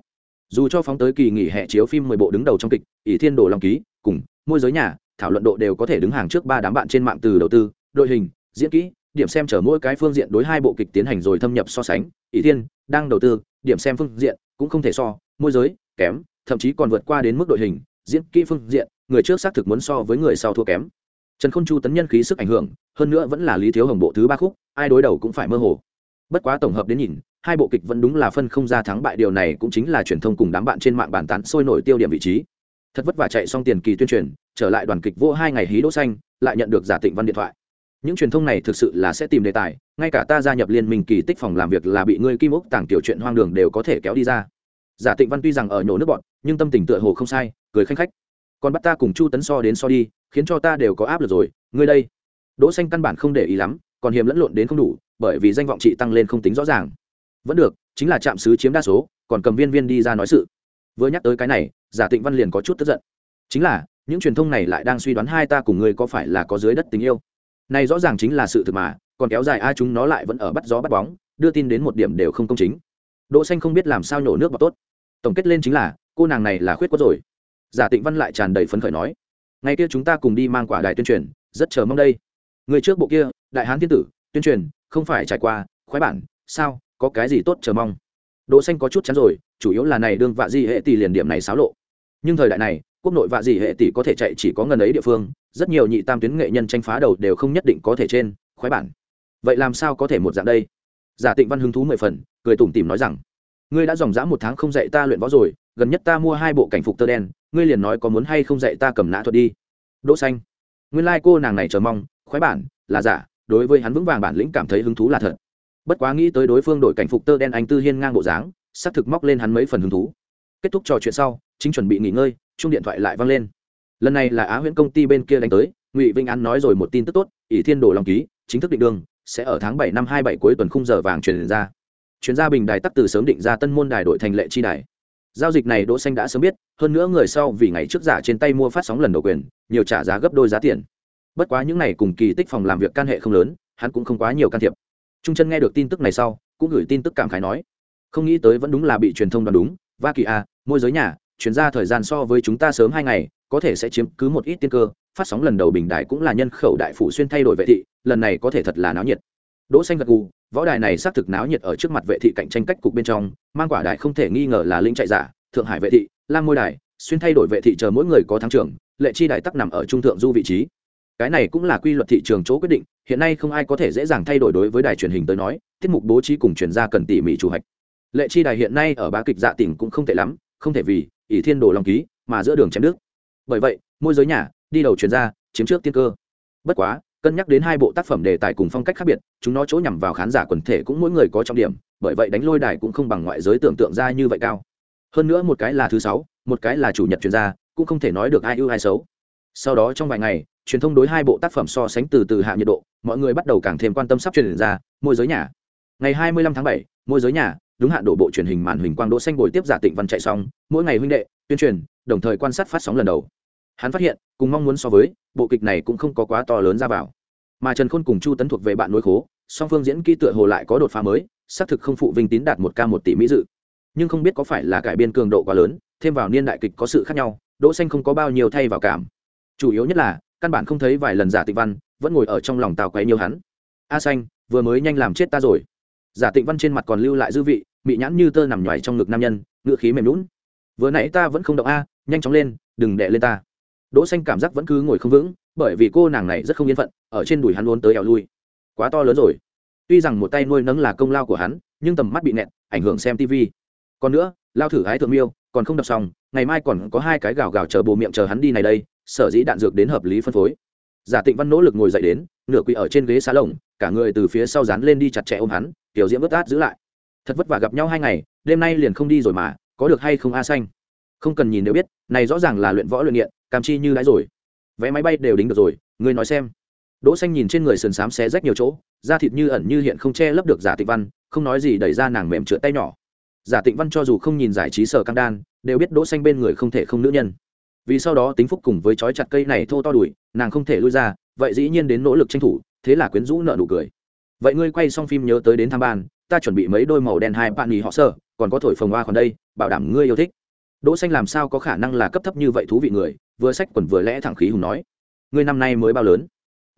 Dù cho phóng tới kỳ nghỉ hè chiếu phim mười bộ đứng đầu trong kịch, ỷ thiên đồ long ký, cùng môi giới nhà, thảo luận độ đều có thể đứng hàng trước ba đám bạn trên mạng từ đầu tư, đội hình, diễn kỹ, điểm xem chở mỗi cái phương diện đối hai bộ kịch tiến hành rồi thâm nhập so sánh. Ỷ thiên đang đầu tư, điểm xem phương diện cũng không thể so, môi giới, kém, thậm chí còn vượt qua đến mức đội hình, diễn kỹ phương diện, người trước xác thực muốn so với người sau thua kém trần khôn chu tấn nhân khí sức ảnh hưởng, hơn nữa vẫn là lý thiếu hồng bộ thứ ba khúc, ai đối đầu cũng phải mơ hồ. Bất quá tổng hợp đến nhìn, hai bộ kịch vẫn đúng là phân không ra thắng bại, điều này cũng chính là truyền thông cùng đám bạn trên mạng bàn tán sôi nổi tiêu điểm vị trí. Thật vất vả chạy xong tiền kỳ tuyên truyền, trở lại đoàn kịch vô hai ngày hí đỗ xanh, lại nhận được giả tịnh văn điện thoại. Những truyền thông này thực sự là sẽ tìm đề tài, ngay cả ta gia nhập liên minh kỳ tích phòng làm việc là bị ngươi kim ốc tàng tiểu chuyện hoang đường đều có thể kéo đi ra. Giả tịnh văn tuy rằng ở nhổ nước bọn, nhưng tâm tình tựa hồ không sai, cười khanh khách còn bắt ta cùng chu tấn so đến so đi, khiến cho ta đều có áp lực rồi, ngươi đây. Đỗ xanh căn bản không để ý lắm, còn hiểm lẫn lộn đến không đủ, bởi vì danh vọng chị tăng lên không tính rõ ràng. Vẫn được, chính là trạm sứ chiếm đa số, còn cầm viên viên đi ra nói sự. Vừa nhắc tới cái này, giả tịnh văn liền có chút tức giận. Chính là, những truyền thông này lại đang suy đoán hai ta cùng ngươi có phải là có dưới đất tình yêu. Này rõ ràng chính là sự thực mà, còn kéo dài ai chúng nó lại vẫn ở bắt gió bắt bóng, đưa tin đến một điểm đều không công chính. Đỗ xanh không biết làm sao nhổ nước vào tốt. Tổng kết lên chính là, cô nàng này là khuyết quất rồi giả tịnh văn lại tràn đầy phấn khởi nói, ngày kia chúng ta cùng đi mang quả đài tuyên truyền, rất chờ mong đây. Người trước bộ kia, đại hán thiên tử, tuyên truyền, không phải trải qua, khoái bản, sao, có cái gì tốt chờ mong? Đỗ xanh có chút chán rồi, chủ yếu là này đương vạ di hệ tỷ liền điểm này xáo lộ. Nhưng thời đại này, quốc nội vạ di hệ tỷ có thể chạy chỉ có ngần ấy địa phương, rất nhiều nhị tam tuyến nghệ nhân tranh phá đầu đều không nhất định có thể trên, khoái bản. Vậy làm sao có thể một dạng đây? Giả tịnh văn hứng thú mười phần, cười tủm tỉm nói rằng, ngươi đã dòng dã một tháng không dạy ta luyện võ rồi, gần nhất ta mua hai bộ cảnh phục tơ đen ngươi liền nói có muốn hay không dạy ta cầm nã thuật đi. Đỗ xanh. Nguyên lai like cô nàng này chờ mong, khoái bản, là giả, đối với hắn vững vàng bản lĩnh cảm thấy hứng thú là thật. Bất quá nghĩ tới đối phương đổi cảnh phục tơ đen anh tư hiên ngang bộ dáng sắp thực móc lên hắn mấy phần hứng thú. Kết thúc trò chuyện sau, chính chuẩn bị nghỉ ngơi chung điện thoại lại vang lên. Lần này là á huyễn công ty bên kia đánh tới, ngụy vinh an nói rồi một tin tức tốt, ỷ thiên đồ lòng ký, chính thức định đường, sẽ ở tháng bảy năm hai bảy cuối tuần khung giờ vàng truyền ra. Chuyên gia bình đài tắc từ sớm định ra tân môn đài đội thành lệ chi đài giao dịch này đỗ xanh đã sớm biết, hơn nữa người sau vì ngày trước giả trên tay mua phát sóng lần đầu quyền, nhiều trả giá gấp đôi giá tiền. Bất quá những này cùng kỳ tích phòng làm việc can hệ không lớn, hắn cũng không quá nhiều can thiệp. Trung chân nghe được tin tức này sau, cũng gửi tin tức cảm khái nói, không nghĩ tới vẫn đúng là bị truyền thông đoán đúng va kỳ a môi giới nhà, chuyển ra thời gian so với chúng ta sớm hai ngày, có thể sẽ chiếm cứ một ít tiên cơ, phát sóng lần đầu bình đại cũng là nhân khẩu đại phủ xuyên thay đổi vệ thị, lần này có thể thật là náo nhiệt đỗ xanh gật gù, võ đài này xác thực náo nhiệt ở trước mặt vệ thị cạnh tranh cách cục bên trong, mang quả đài không thể nghi ngờ là linh chạy giả, thượng hải vệ thị, lam môi đài, xuyên thay đổi vệ thị chờ mỗi người có thắng trưởng, lệ chi đài tắc nằm ở trung thượng du vị trí. Cái này cũng là quy luật thị trường chỗ quyết định, hiện nay không ai có thể dễ dàng thay đổi đối với đài truyền hình tới nói tiết mục bố trí cùng truyền ra cần tỉ mỉ chủ hạch. Lệ chi đài hiện nay ở bá kịch dạ tỉnh cũng không tệ lắm, không thể vì ỷ thiên đồ lòng ký mà giữa đường chém nước. Bởi vậy, môi giới nhà, đi đầu truyền ra, chiếm trước tiên cơ. Bất quá cân nhắc đến hai bộ tác phẩm đề tài cùng phong cách khác biệt chúng nó chỗ nhằm vào khán giả quần thể cũng mỗi người có trọng điểm bởi vậy đánh lôi đài cũng không bằng ngoại giới tưởng tượng ra như vậy cao. Hơn nữa một cái là thứ sáu một cái là chủ nhật chuyên gia cũng không thể nói được ai ưu ai xấu. Sau đó trong vài ngày truyền thông đối hai bộ tác phẩm so sánh từ từ hạ nhiệt độ mọi người bắt đầu càng thêm quan tâm sắp truyền ra môi giới nhà. Ngày 25 tháng 7, môi giới nhà đúng hạn đổ bộ truyền hình màn hình quang đỗ xanh buổi tiếp giả tịnh văn chạy xong mỗi ngày huynh đệ tuyên truyền đồng thời quan sát phát sóng lần đầu hắn phát hiện, cùng mong muốn so với, bộ kịch này cũng không có quá to lớn ra vào. Mà trần khôn cùng chu tấn thuộc về bạn nối khố, song phương diễn kỹ tựa hồ lại có đột phá mới, xác thực không phụ vinh tín đạt một ca một tỷ mỹ dự. Nhưng không biết có phải là cải biên cường độ quá lớn, thêm vào niên đại kịch có sự khác nhau, đỗ xanh không có bao nhiêu thay vào cảm. Chủ yếu nhất là, căn bản không thấy vài lần giả tịnh văn, vẫn ngồi ở trong lòng tào quấy nhiều hắn. A xanh, vừa mới nhanh làm chết ta rồi. Giả tịnh văn trên mặt còn lưu lại dư vị bị nhãn như tơ nằm nhoài trong ngực nam nhân, ngựa khí mềm lún vừa nãy ta vẫn không động a, nhanh chóng lên, đừng đè lên ta đỗ xanh cảm giác vẫn cứ ngồi không vững, bởi vì cô nàng này rất không yên phận, ở trên đùi hắn luôn tới eo lui. Quá to lớn rồi. Tuy rằng một tay nuôi nấng là công lao của hắn, nhưng tầm mắt bị nẹt, ảnh hưởng xem tv còn nữa, lao thử hái thượng miêu, còn không đọc xong, ngày mai còn có hai cái gào gào chờ bồ miệng chờ hắn đi này đây, sở dĩ đạn dược đến hợp lý phân phối. Giả tịnh văn nỗ lực ngồi dậy đến, nửa quỳ ở trên ghế xá lồng, cả người từ phía sau dán lên đi chặt chẽ ôm hắn, tiểu diễm vớt át giữ lại. Thật vất vả gặp nhau hai ngày, đêm nay liền không đi rồi mà, có được hay không a xanh? Không cần nhìn nếu biết, này rõ ràng là luyện võ luyện nghiện cam chi như đãi rồi. Vé máy bay đều đính được rồi, ngươi nói xem. Đỗ xanh nhìn trên người sườn xám xé rách nhiều chỗ, da thịt như ẩn như hiện không che lấp được giả tịnh văn, không nói gì đẩy ra nàng mềm trượt tay nhỏ. Giả tịnh văn cho dù không nhìn giải trí sở căng đan, đều biết đỗ xanh bên người không thể không nữ nhân. Vì sau đó tính phúc cùng với chói chặt cây này thô to đuổi nàng không thể lui ra, vậy dĩ nhiên đến nỗ lực tranh thủ, thế là quyến rũ nợ nụ cười. Vậy ngươi quay xong phim nhớ tới đến tham ban, ta chuẩn bị mấy đôi màu đen hai bạn nhì họ sơ, còn có thổi phồng hoa còn đây, bảo đảm ngươi yêu thích. Đỗ xanh làm sao có khả năng là cấp thấp như vậy thú vị người vừa sách quần vừa lẽ thẳng khí hùng nói, ngươi năm nay mới bao lớn?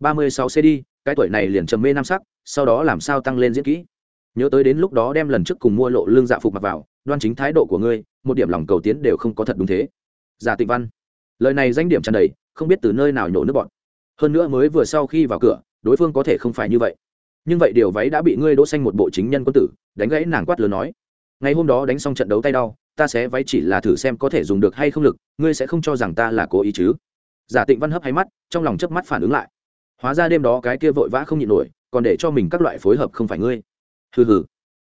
Ba mươi sáu cd cái tuổi này liền trầm mê nam sắc, sau đó làm sao tăng lên diễn kỹ? Nhớ tới đến lúc đó đem lần trước cùng mua lộ lương dạ phục mặc vào, đoan chính thái độ của ngươi, một điểm lòng cầu tiến đều không có thật đúng thế. Giả tịnh văn. Lời này danh điểm tràn đầy, không biết từ nơi nào nhổ nước bọn hơn nữa mới vừa sau khi vào cửa, đối phương có thể không phải như vậy. Nhưng vậy điều váy đã bị ngươi đỗ xanh một bộ chính nhân quân tử, đánh gãy nàng quát lớn nói. Ngày hôm đó đánh xong trận đấu tay đau ta sẽ váy chỉ là thử xem có thể dùng được hay không lực, ngươi sẽ không cho rằng ta là cố ý chứ? Giả tịnh văn hấp hay mắt, trong lòng chớp mắt phản ứng lại. Hóa ra đêm đó cái kia vội vã không nhịn nổi, còn để cho mình các loại phối hợp không phải ngươi. Hừ hừ.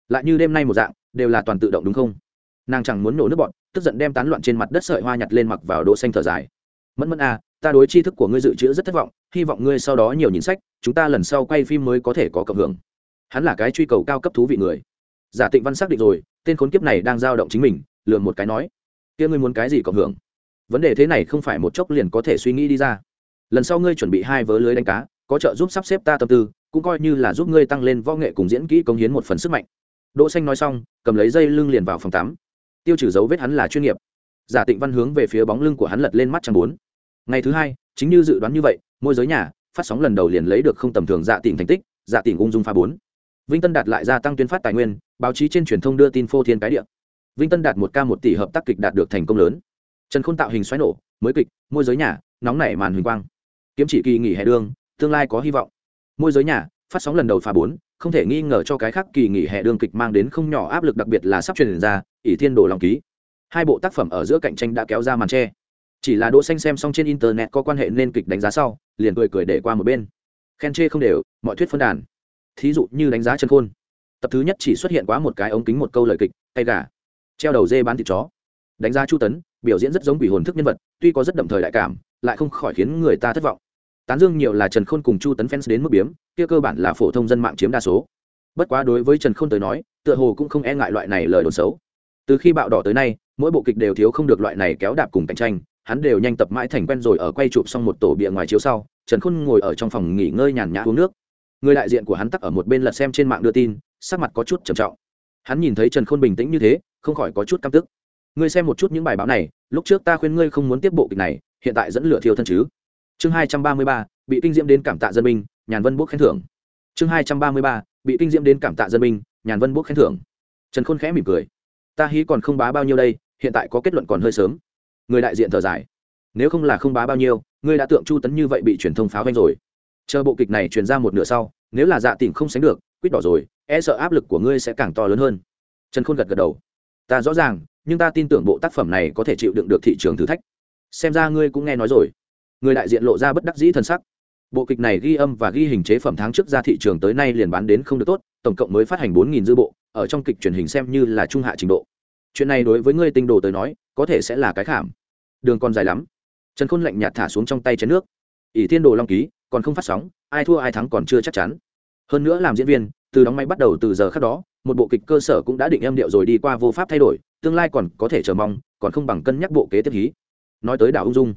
Lại như đêm nay một dạng, đều là toàn tự động đúng không? Nàng chẳng muốn nổ nước bọn, tức giận đem tán loạn trên mặt đất sợi hoa nhặt lên mặc vào đỗ xanh thở dài. Mẫn mẫn à ta đối tri thức của ngươi dự trữ rất thất vọng, hy vọng ngươi sau đó nhiều nhìn sách, chúng ta lần sau quay phim mới có thể có cộng hưởng. Hắn là cái truy cầu cao cấp thú vị người. Giả tịnh văn xác định rồi, tên khốn kiếp này đang giao động chính mình lừa một cái nói, kia ngươi muốn cái gì cộng hưởng? Vấn đề thế này không phải một chốc liền có thể suy nghĩ đi ra. Lần sau ngươi chuẩn bị hai vớ lưới đánh cá, có trợ giúp sắp xếp ta tâm tư, cũng coi như là giúp ngươi tăng lên võ nghệ cùng diễn kỹ công hiến một phần sức mạnh. Đỗ xanh nói xong, cầm lấy dây lưng liền vào phòng tắm. Tiêu trừ dấu vết hắn là chuyên nghiệp. Giả tịnh văn hướng về phía bóng lưng của hắn lật lên mắt trăng bốn. Ngày thứ hai, chính như dự đoán như vậy, môi giới nhà, phát sóng lần đầu liền lấy được không tầm thường dạ tỉnh thành tích dạ tỉnh ung dung pha bốn. Vinh tân đạt lại gia tăng tuyên phát tài nguyên, báo chí trên truyền thông đưa tin phô thiên cái địa vinh tân đạt một ca một tỷ hợp tác kịch đạt được thành công lớn. Trần khôn tạo hình xoáy nổ, mới kịch, môi giới nhà, nóng nảy màn huỳnh quang. Kiếm chỉ kỳ nghỉ hè đương tương lai có hy vọng. Môi giới nhà, phát sóng lần đầu pha bốn, không thể nghi ngờ cho cái khác kỳ nghỉ hè đương kịch mang đến không nhỏ áp lực đặc biệt là sắp truyền ra, ỷ thiên đồ lòng ký. Hai bộ tác phẩm ở giữa cạnh tranh đã kéo ra màn tre chỉ là đỗ xanh xem xong trên internet có quan hệ nên kịch đánh giá sau, liền cười cười để qua một bên. Khen chê không đều, mọi thuyết phân đàn. Thí dụ như đánh giá chân khôn. Tập thứ nhất chỉ xuất hiện quá một cái ống kính một câu lời kịch, tay gà treo đầu dê bán thịt chó. Đánh giá chu tấn, biểu diễn rất giống quỷ hồn thức nhân vật, tuy có rất đậm thời đại cảm, lại không khỏi khiến người ta thất vọng. Tán dương nhiều là trần khôn cùng chu tấn fans đến mức biếm, kia cơ bản là phổ thông dân mạng chiếm đa số. Bất quá đối với trần khôn tới nói, tựa hồ cũng không e ngại loại này lời đồn xấu. Từ khi bạo đỏ tới nay, mỗi bộ kịch đều thiếu không được loại này kéo đạp cùng cạnh tranh, hắn đều nhanh tập mãi thành quen rồi ở quay chụp xong một tổ bìa ngoài chiếu sau, trần khôn ngồi ở trong phòng nghỉ ngơi nhàn nhã uống nước. Người đại diện của hắn tắc ở một bên lật xem trên mạng đưa tin, sắc mặt có chút trầm trọng. Hắn nhìn thấy trần khôn bình tĩnh như thế không khỏi có chút căm tức. Ngươi xem một chút những bài báo này lúc trước ta khuyên ngươi không muốn tiếp bộ kịch này hiện tại dẫn lửa thiêu thân chứ? Chương hai trăm ba mươi ba bị kinh diễm đến cảm tạ dân minh, nhàn vân bốc khen thưởng. Chương hai trăm ba mươi ba bị kinh diễm đến cảm tạ dân minh, nhàn vân bốc khen thưởng. Trần khôn khẽ mỉm cười. Ta hí còn không bá bao nhiêu đây hiện tại có kết luận còn hơi sớm. Người đại diện thở dài. Nếu không là không bá bao nhiêu ngươi đã tượng chu tấn như vậy bị truyền thông pháo vanh rồi. Chờ bộ kịch này truyền ra một nửa sau nếu là dạ tỉnh không sánh được quýt đỏ rồi e sợ áp lực của ngươi sẽ càng to lớn hơn. Trần khôn gật gật đầu ta rõ ràng, nhưng ta tin tưởng bộ tác phẩm này có thể chịu đựng được thị trường thử thách. Xem ra ngươi cũng nghe nói rồi. Người đại diện lộ ra bất đắc dĩ t sắc. Bộ kịch này ghi âm và ghi hình chế phẩm tháng trước ra thị trường tới nay liền bán đến không được tốt, tổng cộng mới phát hành bốn nghìn dư bộ, ở trong kịch truyền hình xem như là trung hạ trình độ. Chuyện này đối với ngươi tinh đồ tới nói, có thể sẽ là cái khảm. Đường còn dài lắm. Trần khôn lạnh nhạt thả xuống trong tay chén nước. Ỷ thiên đồ long ký, còn không phát sóng, ai thua ai thắng còn chưa chắc chắn. Hơn nữa làm diễn viên, từ đóng máy bắt đầu từ giờ khác đó một bộ kịch cơ sở cũng đã định âm điệu rồi đi qua vô pháp thay đổi, tương lai còn có thể chờ mong, còn không bằng cân nhắc bộ kế tiếp hí. Nói tới đảo ung dung,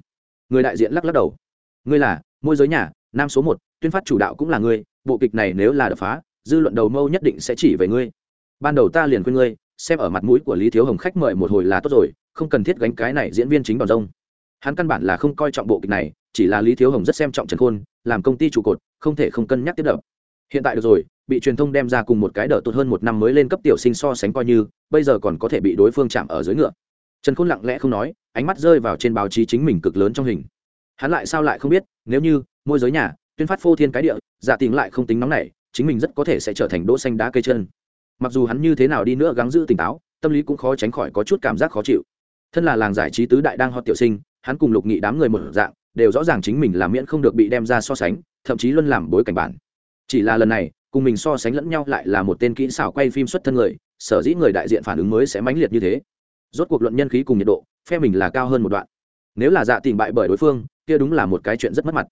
người đại diện lắc lắc đầu. Ngươi là, môi giới nhà, nam số một, tuyên phát chủ đạo cũng là ngươi, bộ kịch này nếu là đập phá, dư luận đầu mâu nhất định sẽ chỉ về ngươi. Ban đầu ta liền khuyên ngươi, xem ở mặt mũi của lý thiếu hồng khách mời một hồi là tốt rồi, không cần thiết gánh cái này diễn viên chính đòn rông. Hắn căn bản là không coi trọng bộ kịch này, chỉ là lý thiếu hồng rất xem trọng trần khôn, làm công ty trụ cột, không thể không cân nhắc tiếp đập. Hiện tại được rồi bị truyền thông đem ra cùng một cái đỡ tốt hơn một năm mới lên cấp tiểu sinh so sánh coi như, bây giờ còn có thể bị đối phương chạm ở dưới ngựa. Trần khôn lặng lẽ không nói, ánh mắt rơi vào trên báo chí chính mình cực lớn trong hình. Hắn lại sao lại không biết, nếu như, môi giới nhà, tuyên phát phô thiên cái địa, giả tình lại không tính nóng này chính mình rất có thể sẽ trở thành đỗ xanh đá cây chân. Mặc dù hắn như thế nào đi nữa gắng giữ tỉnh táo, tâm lý cũng khó tránh khỏi có chút cảm giác khó chịu. Thân là làng giải trí tứ đại đang hot tiểu sinh, hắn cùng lục nghị đám người một dạng, đều rõ ràng chính mình là miễn không được bị đem ra so sánh, thậm chí luôn làm bối cảnh bản. Chỉ là lần này cùng mình so sánh lẫn nhau lại là một tên kỹ xảo quay phim xuất thân người, sở dĩ người đại diện phản ứng mới sẽ mãnh liệt như thế. Rốt cuộc luận nhân khí cùng nhiệt độ, phe mình là cao hơn một đoạn. Nếu là dạ tìm bại bởi đối phương, kia đúng là một cái chuyện rất mất mặt.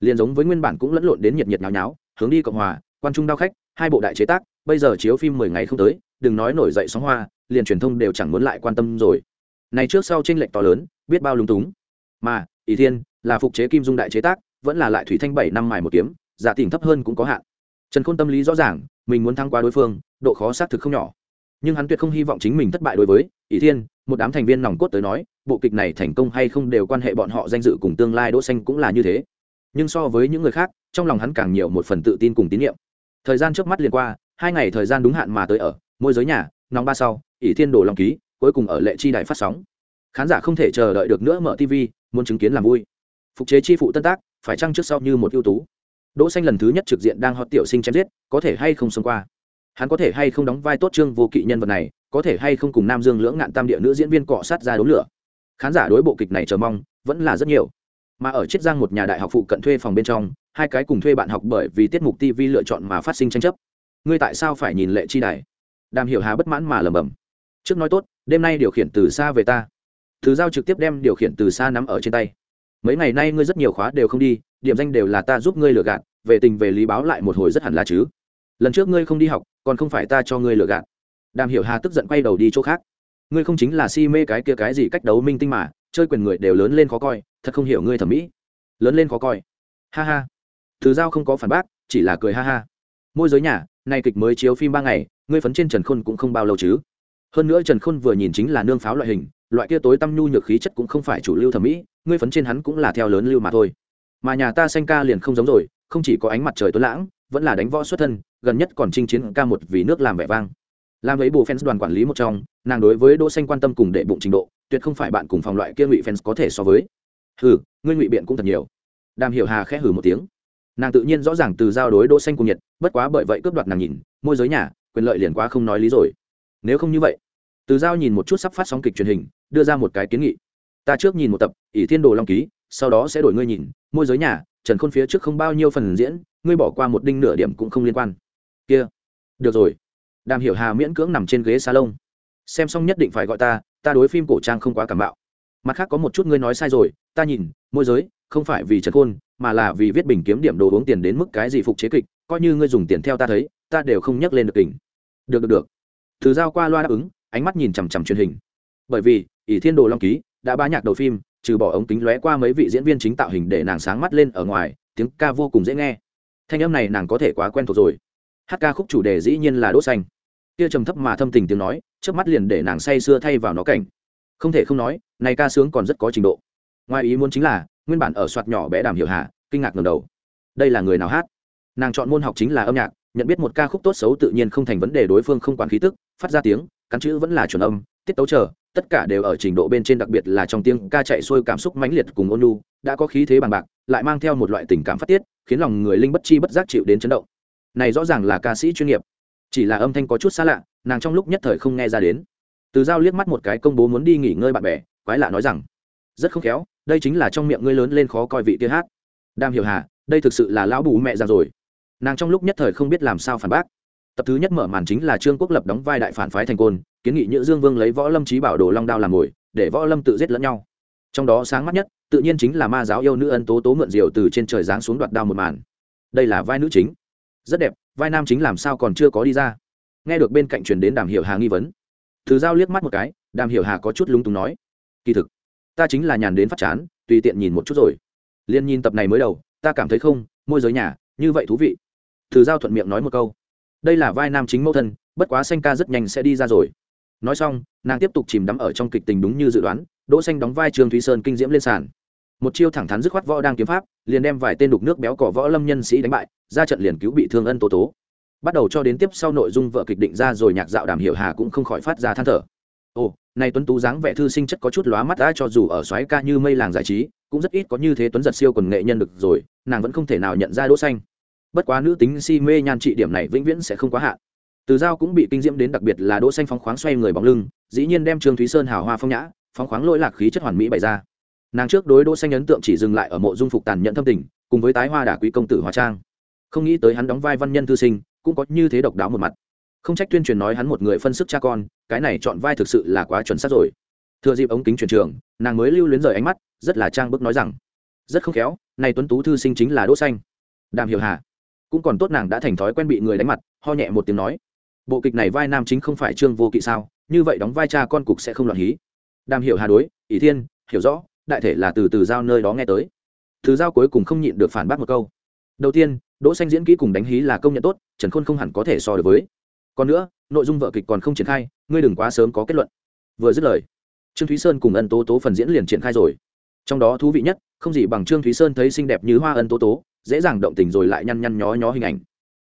Liền giống với nguyên bản cũng lẫn lộn đến nhiệt nhiệt nháo nháo, hướng đi cộng hòa, quan trung đao khách, hai bộ đại chế tác, bây giờ chiếu phim mười ngày không tới, đừng nói nổi dậy sóng hoa, liền truyền thông đều chẳng muốn lại quan tâm rồi. Này trước sau tranh lệch to lớn, biết bao lung túng. Mà, ý thiên, là phục chế kim dung đại chế tác, vẫn là lại thủy thanh bảy năm mài một kiếm giả tình thấp hơn cũng có hạn trần khôn tâm lý rõ ràng, mình muốn thắng qua đối phương, độ khó xác thực không nhỏ. Nhưng hắn tuyệt không hy vọng chính mình thất bại đối với ỷ thiên, một đám thành viên nòng cốt tới nói, bộ kịch này thành công hay không đều quan hệ bọn họ danh dự cùng tương lai đỗ xanh cũng là như thế. Nhưng so với những người khác, trong lòng hắn càng nhiều một phần tự tin cùng tín nhiệm. Thời gian trước mắt liền qua, hai ngày thời gian đúng hạn mà tới ở, môi giới nhà nóng ba sau, ỷ thiên đổ lòng ký, cuối cùng ở lệ chi đại phát sóng. Khán giả không thể chờ đợi được nữa mở tv muốn chứng kiến làm vui. Phục chế chi phụ tân tác, phải chăng trước sau như một ưu tú? Đỗ xanh lần thứ nhất trực diện đang hot tiểu sinh chém giết, có thể hay không xông qua? Hắn có thể hay không đóng vai tốt trương vô kỵ nhân vật này, có thể hay không cùng nam dương lưỡng ngạn tam địa nữ diễn viên cọ sát ra đốn lửa? Khán giả đối bộ kịch này chờ mong, vẫn là rất nhiều. Mà ở chiết giang một nhà đại học phụ cận thuê phòng bên trong, hai cái cùng thuê bạn học bởi vì tiết mục tv lựa chọn mà phát sinh tranh chấp. Ngươi tại sao phải nhìn lệ chi đài? Đàm hiểu hà bất mãn mà lẩm bẩm. Trước nói tốt, đêm nay điều khiển từ xa về ta. Thứ giao trực tiếp đem điều khiển từ xa nắm ở trên tay mấy ngày nay ngươi rất nhiều khóa đều không đi, điểm danh đều là ta giúp ngươi lừa gạt, về tình về lý báo lại một hồi rất hẳn là chứ. Lần trước ngươi không đi học, còn không phải ta cho ngươi lừa gạt. Đàm hiểu hà tức giận quay đầu đi chỗ khác. Ngươi không chính là si mê cái kia cái gì cách đấu minh tinh mà, chơi quyền người đều lớn lên khó coi, thật không hiểu ngươi thẩm mỹ. Lớn lên khó coi. Ha ha. Thứ giao không có phản bác, chỉ là cười ha ha. Môi giới nhà, nay kịch mới chiếu phim ba ngày, ngươi phấn trên trần khôn cũng không bao lâu chứ. Hơn nữa trần khôn vừa nhìn chính là nương pháo loại hình, loại kia tối tăm nhu nhược khí chất cũng không phải chủ lưu thẩm mỹ ngươi phấn trên hắn cũng là theo lớn lưu mà thôi. Mà nhà ta xanh ca liền không giống rồi, không chỉ có ánh mặt trời tối lãng, vẫn là đánh võ xuất thân, gần nhất còn chinh chiến ca một vì nước làm vẻ vang. Làm ấy bộ fans đoàn quản lý một trong, nàng đối với đỗ xanh quan tâm cùng đệ bụng trình độ, tuyệt không phải bạn cùng phòng loại kia ngụy fans có thể so với. Hừ, ngươi ngụy biện cũng thật nhiều. Đàm hiểu hà khẽ hừ một tiếng. Nàng tự nhiên rõ ràng từ giao đối đỗ xanh cùng nhiệt, bất quá bởi vậy cướp đoạt nàng nhìn, môi giới nhà, quyền lợi liền quá không nói lý rồi. Nếu không như vậy, từ giao nhìn một chút sắp phát sóng kịch truyền hình, đưa ra một cái kiến nghị ta trước nhìn một tập, ỷ thiên đồ long ký, sau đó sẽ đổi ngươi nhìn. Môi giới nhà, trần khôn phía trước không bao nhiêu phần diễn, ngươi bỏ qua một đinh nửa điểm cũng không liên quan. Kia, được rồi. Đàm hiểu hà miễn cưỡng nằm trên ghế salon. Xem xong nhất định phải gọi ta ta đối phim cổ trang không quá cảm bạo. Mặt khác có một chút ngươi nói sai rồi, ta nhìn, môi giới, không phải vì trần khôn, mà là vì viết bình kiếm điểm đồ uống tiền đến mức cái gì phục chế kịch, coi như ngươi dùng tiền theo ta thấy, ta đều không nhắc lên được kình. Được được được. Từ giao qua loa đáp ứng, ánh mắt nhìn chằm chằm truyền hình. Bởi vì, ỷ thiên đồ long ký đã ba nhạc đầu phim, trừ bỏ ống kính lóe qua mấy vị diễn viên chính tạo hình để nàng sáng mắt lên ở ngoài, tiếng ca vô cùng dễ nghe. Thanh âm này nàng có thể quá quen thuộc rồi. Hát ca khúc chủ đề dĩ nhiên là đỗ xanh. Kia trầm thấp mà thâm tình tiếng nói trước mắt liền để nàng say sưa thay vào nó cảnh. Không thể không nói, này ca sướng còn rất có trình độ. Ngoài ý muốn chính là, nguyên bản ở soạt nhỏ bé đàm hiểu hạ kinh ngạc ngẩng đầu. Đây là người nào hát? Nàng chọn môn học chính là âm nhạc, nhận biết một ca khúc tốt xấu tự nhiên không thành vấn đề đối phương không quản khí tức, phát ra tiếng, cắn chữ vẫn là chuẩn âm, tiết tấu chờ tất cả đều ở trình độ bên trên đặc biệt là trong tiếng ca chạy xuôi cảm xúc mãnh liệt cùng ôn nhu, đã có khí thế bằng bạc, lại mang theo một loại tình cảm phát tiết, khiến lòng người linh bất chi bất giác chịu đến chấn động. Này rõ ràng là ca sĩ chuyên nghiệp. Chỉ là âm thanh có chút xa lạ, nàng trong lúc nhất thời không nghe ra đến. Từ giao liếc mắt một cái công bố muốn đi nghỉ ngơi bạn bè, quái lạ nói rằng, rất không khéo, đây chính là trong miệng ngươi lớn lên khó coi vị kia hát. Đam hiểu hà, đây thực sự là lão bù mẹ già rồi. Nàng trong lúc nhất thời không biết làm sao phản bác tập thứ nhất mở màn chính là trương quốc lập đóng vai đại phản phái thành côn, kiến nghị nhữ dương vương lấy võ lâm trí bảo đồ long đao làm mồi, để võ lâm tự giết lẫn nhau. Trong đó sáng mắt nhất, tự nhiên chính là ma giáo yêu nữ ân tố tố mượn diều từ trên trời giáng xuống đoạt đao một màn. Đây là vai nữ chính. Rất đẹp, vai nam chính làm sao còn chưa có đi ra. Nghe được bên cạnh truyền đến đàm hiểu hà nghi vấn. Thứ giao liếc mắt một cái, đàm hiểu hà có chút lúng túng nói, kỳ thực, ta chính là nhàn đến phát chán, tùy tiện nhìn một chút rồi. Liên nhìn tập này mới đầu, ta cảm thấy không, môi giới nhà, như vậy thú vị. Thứ giao thuận miệng nói một câu đây là vai nam chính mẫu thân, bất quá xanh ca rất nhanh sẽ đi ra rồi. Nói xong, nàng tiếp tục chìm đắm ở trong kịch tình đúng như dự đoán, đỗ xanh đóng vai trương thúy sơn kinh diễm lên sàn. Một chiêu thẳng thắn dứt khoát võ đang kiếm pháp, liền đem vài tên đục nước béo cỏ võ lâm nhân sĩ đánh bại, ra trận liền cứu bị thương ân tố tố. Bắt đầu cho đến tiếp sau nội dung vợ kịch định ra rồi nhạc dạo đàm hiểu hà cũng không khỏi phát ra than thở. Ồ, này tuấn tú dáng vẻ thư sinh chất có chút lóa mắt đã cho dù ở xoáy ca như mây làng giải trí, cũng rất ít có như thế tuấn giật siêu quần nghệ nhân được rồi, nàng vẫn không thể nào nhận ra đỗ xanh bất quá nữ tính si mê nhan trị điểm này vĩnh viễn sẽ không quá hạn. Từ giao cũng bị kinh diễm đến đặc biệt là đỗ xanh phóng khoáng xoay người bóng lưng, dĩ nhiên đem trương thúy sơn hào hoa phong nhã, phóng khoáng lỗi lạc khí chất hoàn mỹ bày ra. Nàng trước đối đỗ xanh ấn tượng chỉ dừng lại ở mộ dung phục tàn nhẫn thâm tình, cùng với tái hoa đả quý công tử hóa trang. Không nghĩ tới hắn đóng vai văn nhân thư sinh, cũng có như thế độc đáo một mặt. Không trách tuyên truyền nói hắn một người phân sức cha con, cái này chọn vai thực sự là quá chuẩn xác rồi. Thừa dịp ống kính truyền trường, nàng mới lưu luyến rời ánh mắt, rất là trang bức nói rằng, rất không khéo, này tuấn tú thư sinh chính là đỗ xanh. Đàm hiểu hà cũng còn tốt nàng đã thành thói quen bị người đánh mặt, ho nhẹ một tiếng nói. Bộ kịch này vai nam chính không phải trương vô kỵ sao? Như vậy đóng vai cha con cục sẽ không loạn hí. Đàm hiểu hà đối, ỷ thiên, hiểu rõ, đại thể là từ từ giao nơi đó nghe tới. Từ giao cuối cùng không nhịn được phản bác một câu. Đầu tiên, đỗ xanh diễn kỹ cùng đánh hí là công nhận tốt, trần khôn không hẳn có thể so được với. Còn nữa, nội dung vở kịch còn không triển khai, ngươi đừng quá sớm có kết luận. Vừa dứt lời, trương thúy sơn cùng ân tố tố phần diễn liền triển khai rồi. Trong đó thú vị nhất, không gì bằng trương thúy sơn thấy xinh đẹp như hoa ân tố tố dễ dàng động tình rồi lại nhăn nhăn nhó nhó hình ảnh.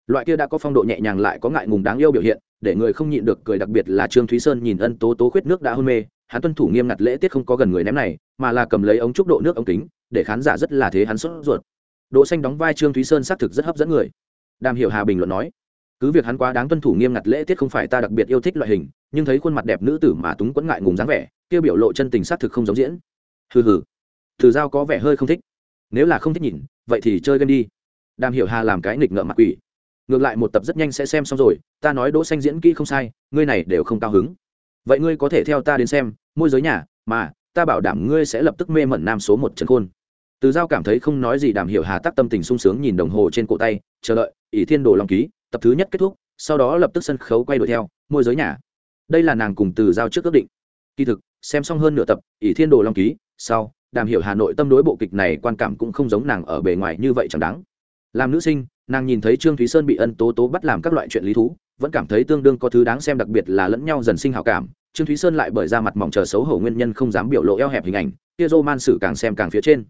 Loại kia đã có phong độ nhẹ nhàng lại có ngại ngùng đáng yêu biểu hiện, để người không nhịn được cười đặc biệt là trương thúy sơn nhìn ân tố tố khuyết nước đã hôn mê, hắn tuân thủ nghiêm ngặt lễ tiết không có gần người ném này, mà là cầm lấy ống trúc độ nước ống kính, để khán giả rất là thế hắn sốt ruột. Đỗ xanh đóng vai trương thúy sơn xác thực rất hấp dẫn người. Đàm hiểu hà bình luận nói, cứ việc hắn quá đáng tuân thủ nghiêm ngặt lễ tiết không phải ta đặc biệt yêu thích loại hình, nhưng thấy khuôn mặt đẹp nữ tử mà túng quẫn ngại ngùng dáng vẻ, kia biểu lộ chân tình xác thực không giống diễn. Hừ hừ. Thử giao có vẻ hơi không thích. Nếu là không thích nhìn vậy thì chơi game đi. Đàm hiểu hà làm cái nghịch ngợm mặt quỷ. Ngược lại một tập rất nhanh sẽ xem xong rồi, ta nói đỗ xanh diễn kỹ không sai, ngươi này đều không cao hứng. Vậy ngươi có thể theo ta đến xem, môi giới nhà, mà, ta bảo đảm ngươi sẽ lập tức mê mẩn nam số một trần khôn. Từ giao cảm thấy không nói gì, đàm hiểu hà tắc tâm tình sung sướng nhìn đồng hồ trên cổ tay, chờ đợi, ỷ thiên đồ long ký, tập thứ nhất kết thúc, sau đó lập tức sân khấu quay đuổi theo, môi giới nhà. Đây là nàng cùng từ giao trước ước định. Kỳ thực, xem xong hơn nửa tập, ỷ thiên đồ long ký, sau đàm hiểu hà nội tâm đối bộ kịch này quan cảm cũng không giống nàng ở bề ngoài như vậy chẳng đáng. Làm nữ sinh, nàng nhìn thấy trương thúy sơn bị ân tố tố bắt làm các loại chuyện lý thú, vẫn cảm thấy tương đương có thứ đáng xem đặc biệt là lẫn nhau dần sinh hào cảm. Trương thúy sơn lại bởi ra mặt mỏng chờ xấu hổ nguyên nhân không dám biểu lộ eo hẹp hình ảnh, kia dô man sử càng xem càng phía trên.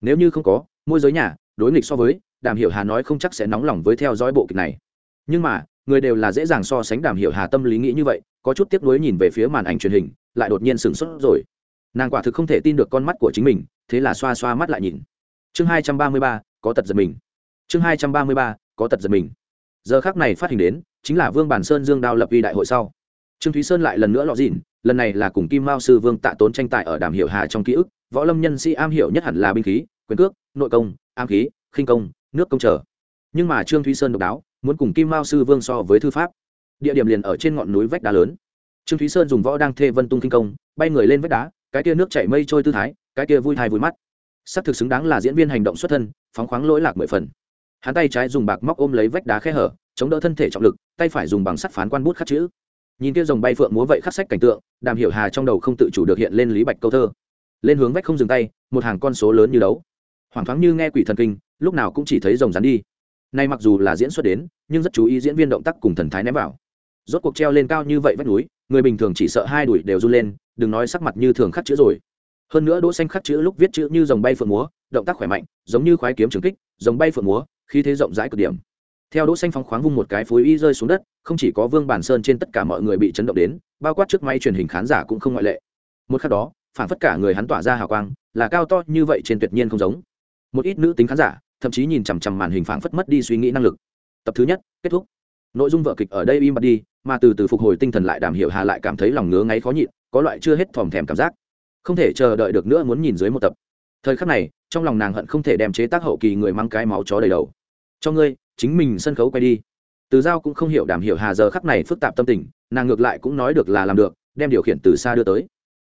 Nếu như không có, môi giới nhà, đối nghịch so với, đàm hiểu hà nói không chắc sẽ nóng lòng với theo dõi bộ kịch này. Nhưng mà, người đều là dễ dàng so sánh đàm hiểu hà tâm lý nghĩ như vậy, có chút tiếp nối nhìn về phía màn ảnh truyền hình, lại đột nhiên sửng sốt rồi nàng quả thực không thể tin được con mắt của chính mình, thế là xoa xoa mắt lại nhìn. Chương hai trăm ba mươi ba, có tật giật mình. Chương hai trăm ba mươi ba, có tật giật mình. Giờ khác này phát hình đến, chính là vương bản sơn dương đao lập uy đại hội sau. Trương thúy sơn lại lần nữa lọ dìn lần này là cùng kim mao sư vương tạ tốn tranh tài ở đàm hiệu hà trong ký ức, võ lâm nhân sĩ am hiểu nhất hẳn là binh khí, quyền cước, nội công, am khí, khinh công, nước công trở. Nhưng mà trương thúy sơn độc đáo, muốn cùng kim mao sư vương so với thư pháp. Địa điểm liền ở trên ngọn núi vách đá lớn. Trương thúy sơn dùng võ đang thê vân tung kinh công, bay người lên vách đá cái kia nước chảy mây trôi tư thái, cái kia vui thai vui mắt. Sắc thực xứng đáng là diễn viên hành động xuất thân, phóng khoáng lỗi lạc mười phần. Hắn tay trái dùng bạc móc ôm lấy vách đá khe hở, chống đỡ thân thể trọng lực, tay phải dùng bằng sắt phán quan bút khắc chữ. Nhìn kia dòng bay phượng múa vậy khắc sách cảnh tượng, đàm hiểu hà trong đầu không tự chủ được hiện lên lý bạch câu thơ. Lên hướng vách không dừng tay, một hàng con số lớn như đấu. Hoảng thoáng như nghe quỷ thần kinh, lúc nào cũng chỉ thấy rồng rắn đi. Nay mặc dù là diễn xuất đến, nhưng rất chú ý diễn viên động tác cùng thần thái ném vào. Rốt cuộc treo lên cao như vậy vách núi, người bình thường chỉ sợ hai đùi đều run lên đừng nói sắc mặt như thường khắc chữ rồi. Hơn nữa đỗ xanh khắc chữ lúc viết chữ như dòng bay phượng múa, động tác khỏe mạnh, giống như khoái kiếm trường kích, dòng bay phượng múa, khí thế rộng rãi cực điểm. Theo đỗ xanh phóng khoáng vung một cái phối y rơi xuống đất, không chỉ có vương bản sơn trên tất cả mọi người bị chấn động đến, bao quát trước máy truyền hình khán giả cũng không ngoại lệ. Một khắc đó phản phất cả người hắn tỏa ra hào quang, là cao to như vậy trên tuyệt nhiên không giống. Một ít nữ tính khán giả, thậm chí nhìn chằm chằm màn hình phảng phất mất đi suy nghĩ năng lực. Tập thứ nhất, kết thúc. Nội dung vở kịch ở đây im bặt đi, mà từ từ phục hồi tinh thần lại đàm hiểu hà lại cảm thấy lòng ngứa ngáy khó nhịn có loại chưa hết thòm thèm cảm giác. Không thể chờ đợi được nữa muốn nhìn dưới một tập. Thời khắc này, trong lòng nàng hận không thể đem chế tác hậu kỳ người mang cái máu chó đầy đầu. Cho ngươi, chính mình sân khấu quay đi. Từ giao cũng không hiểu đàm hiểu hà giờ khắc này phức tạp tâm tình, nàng ngược lại cũng nói được là làm được, đem điều khiển từ xa đưa tới.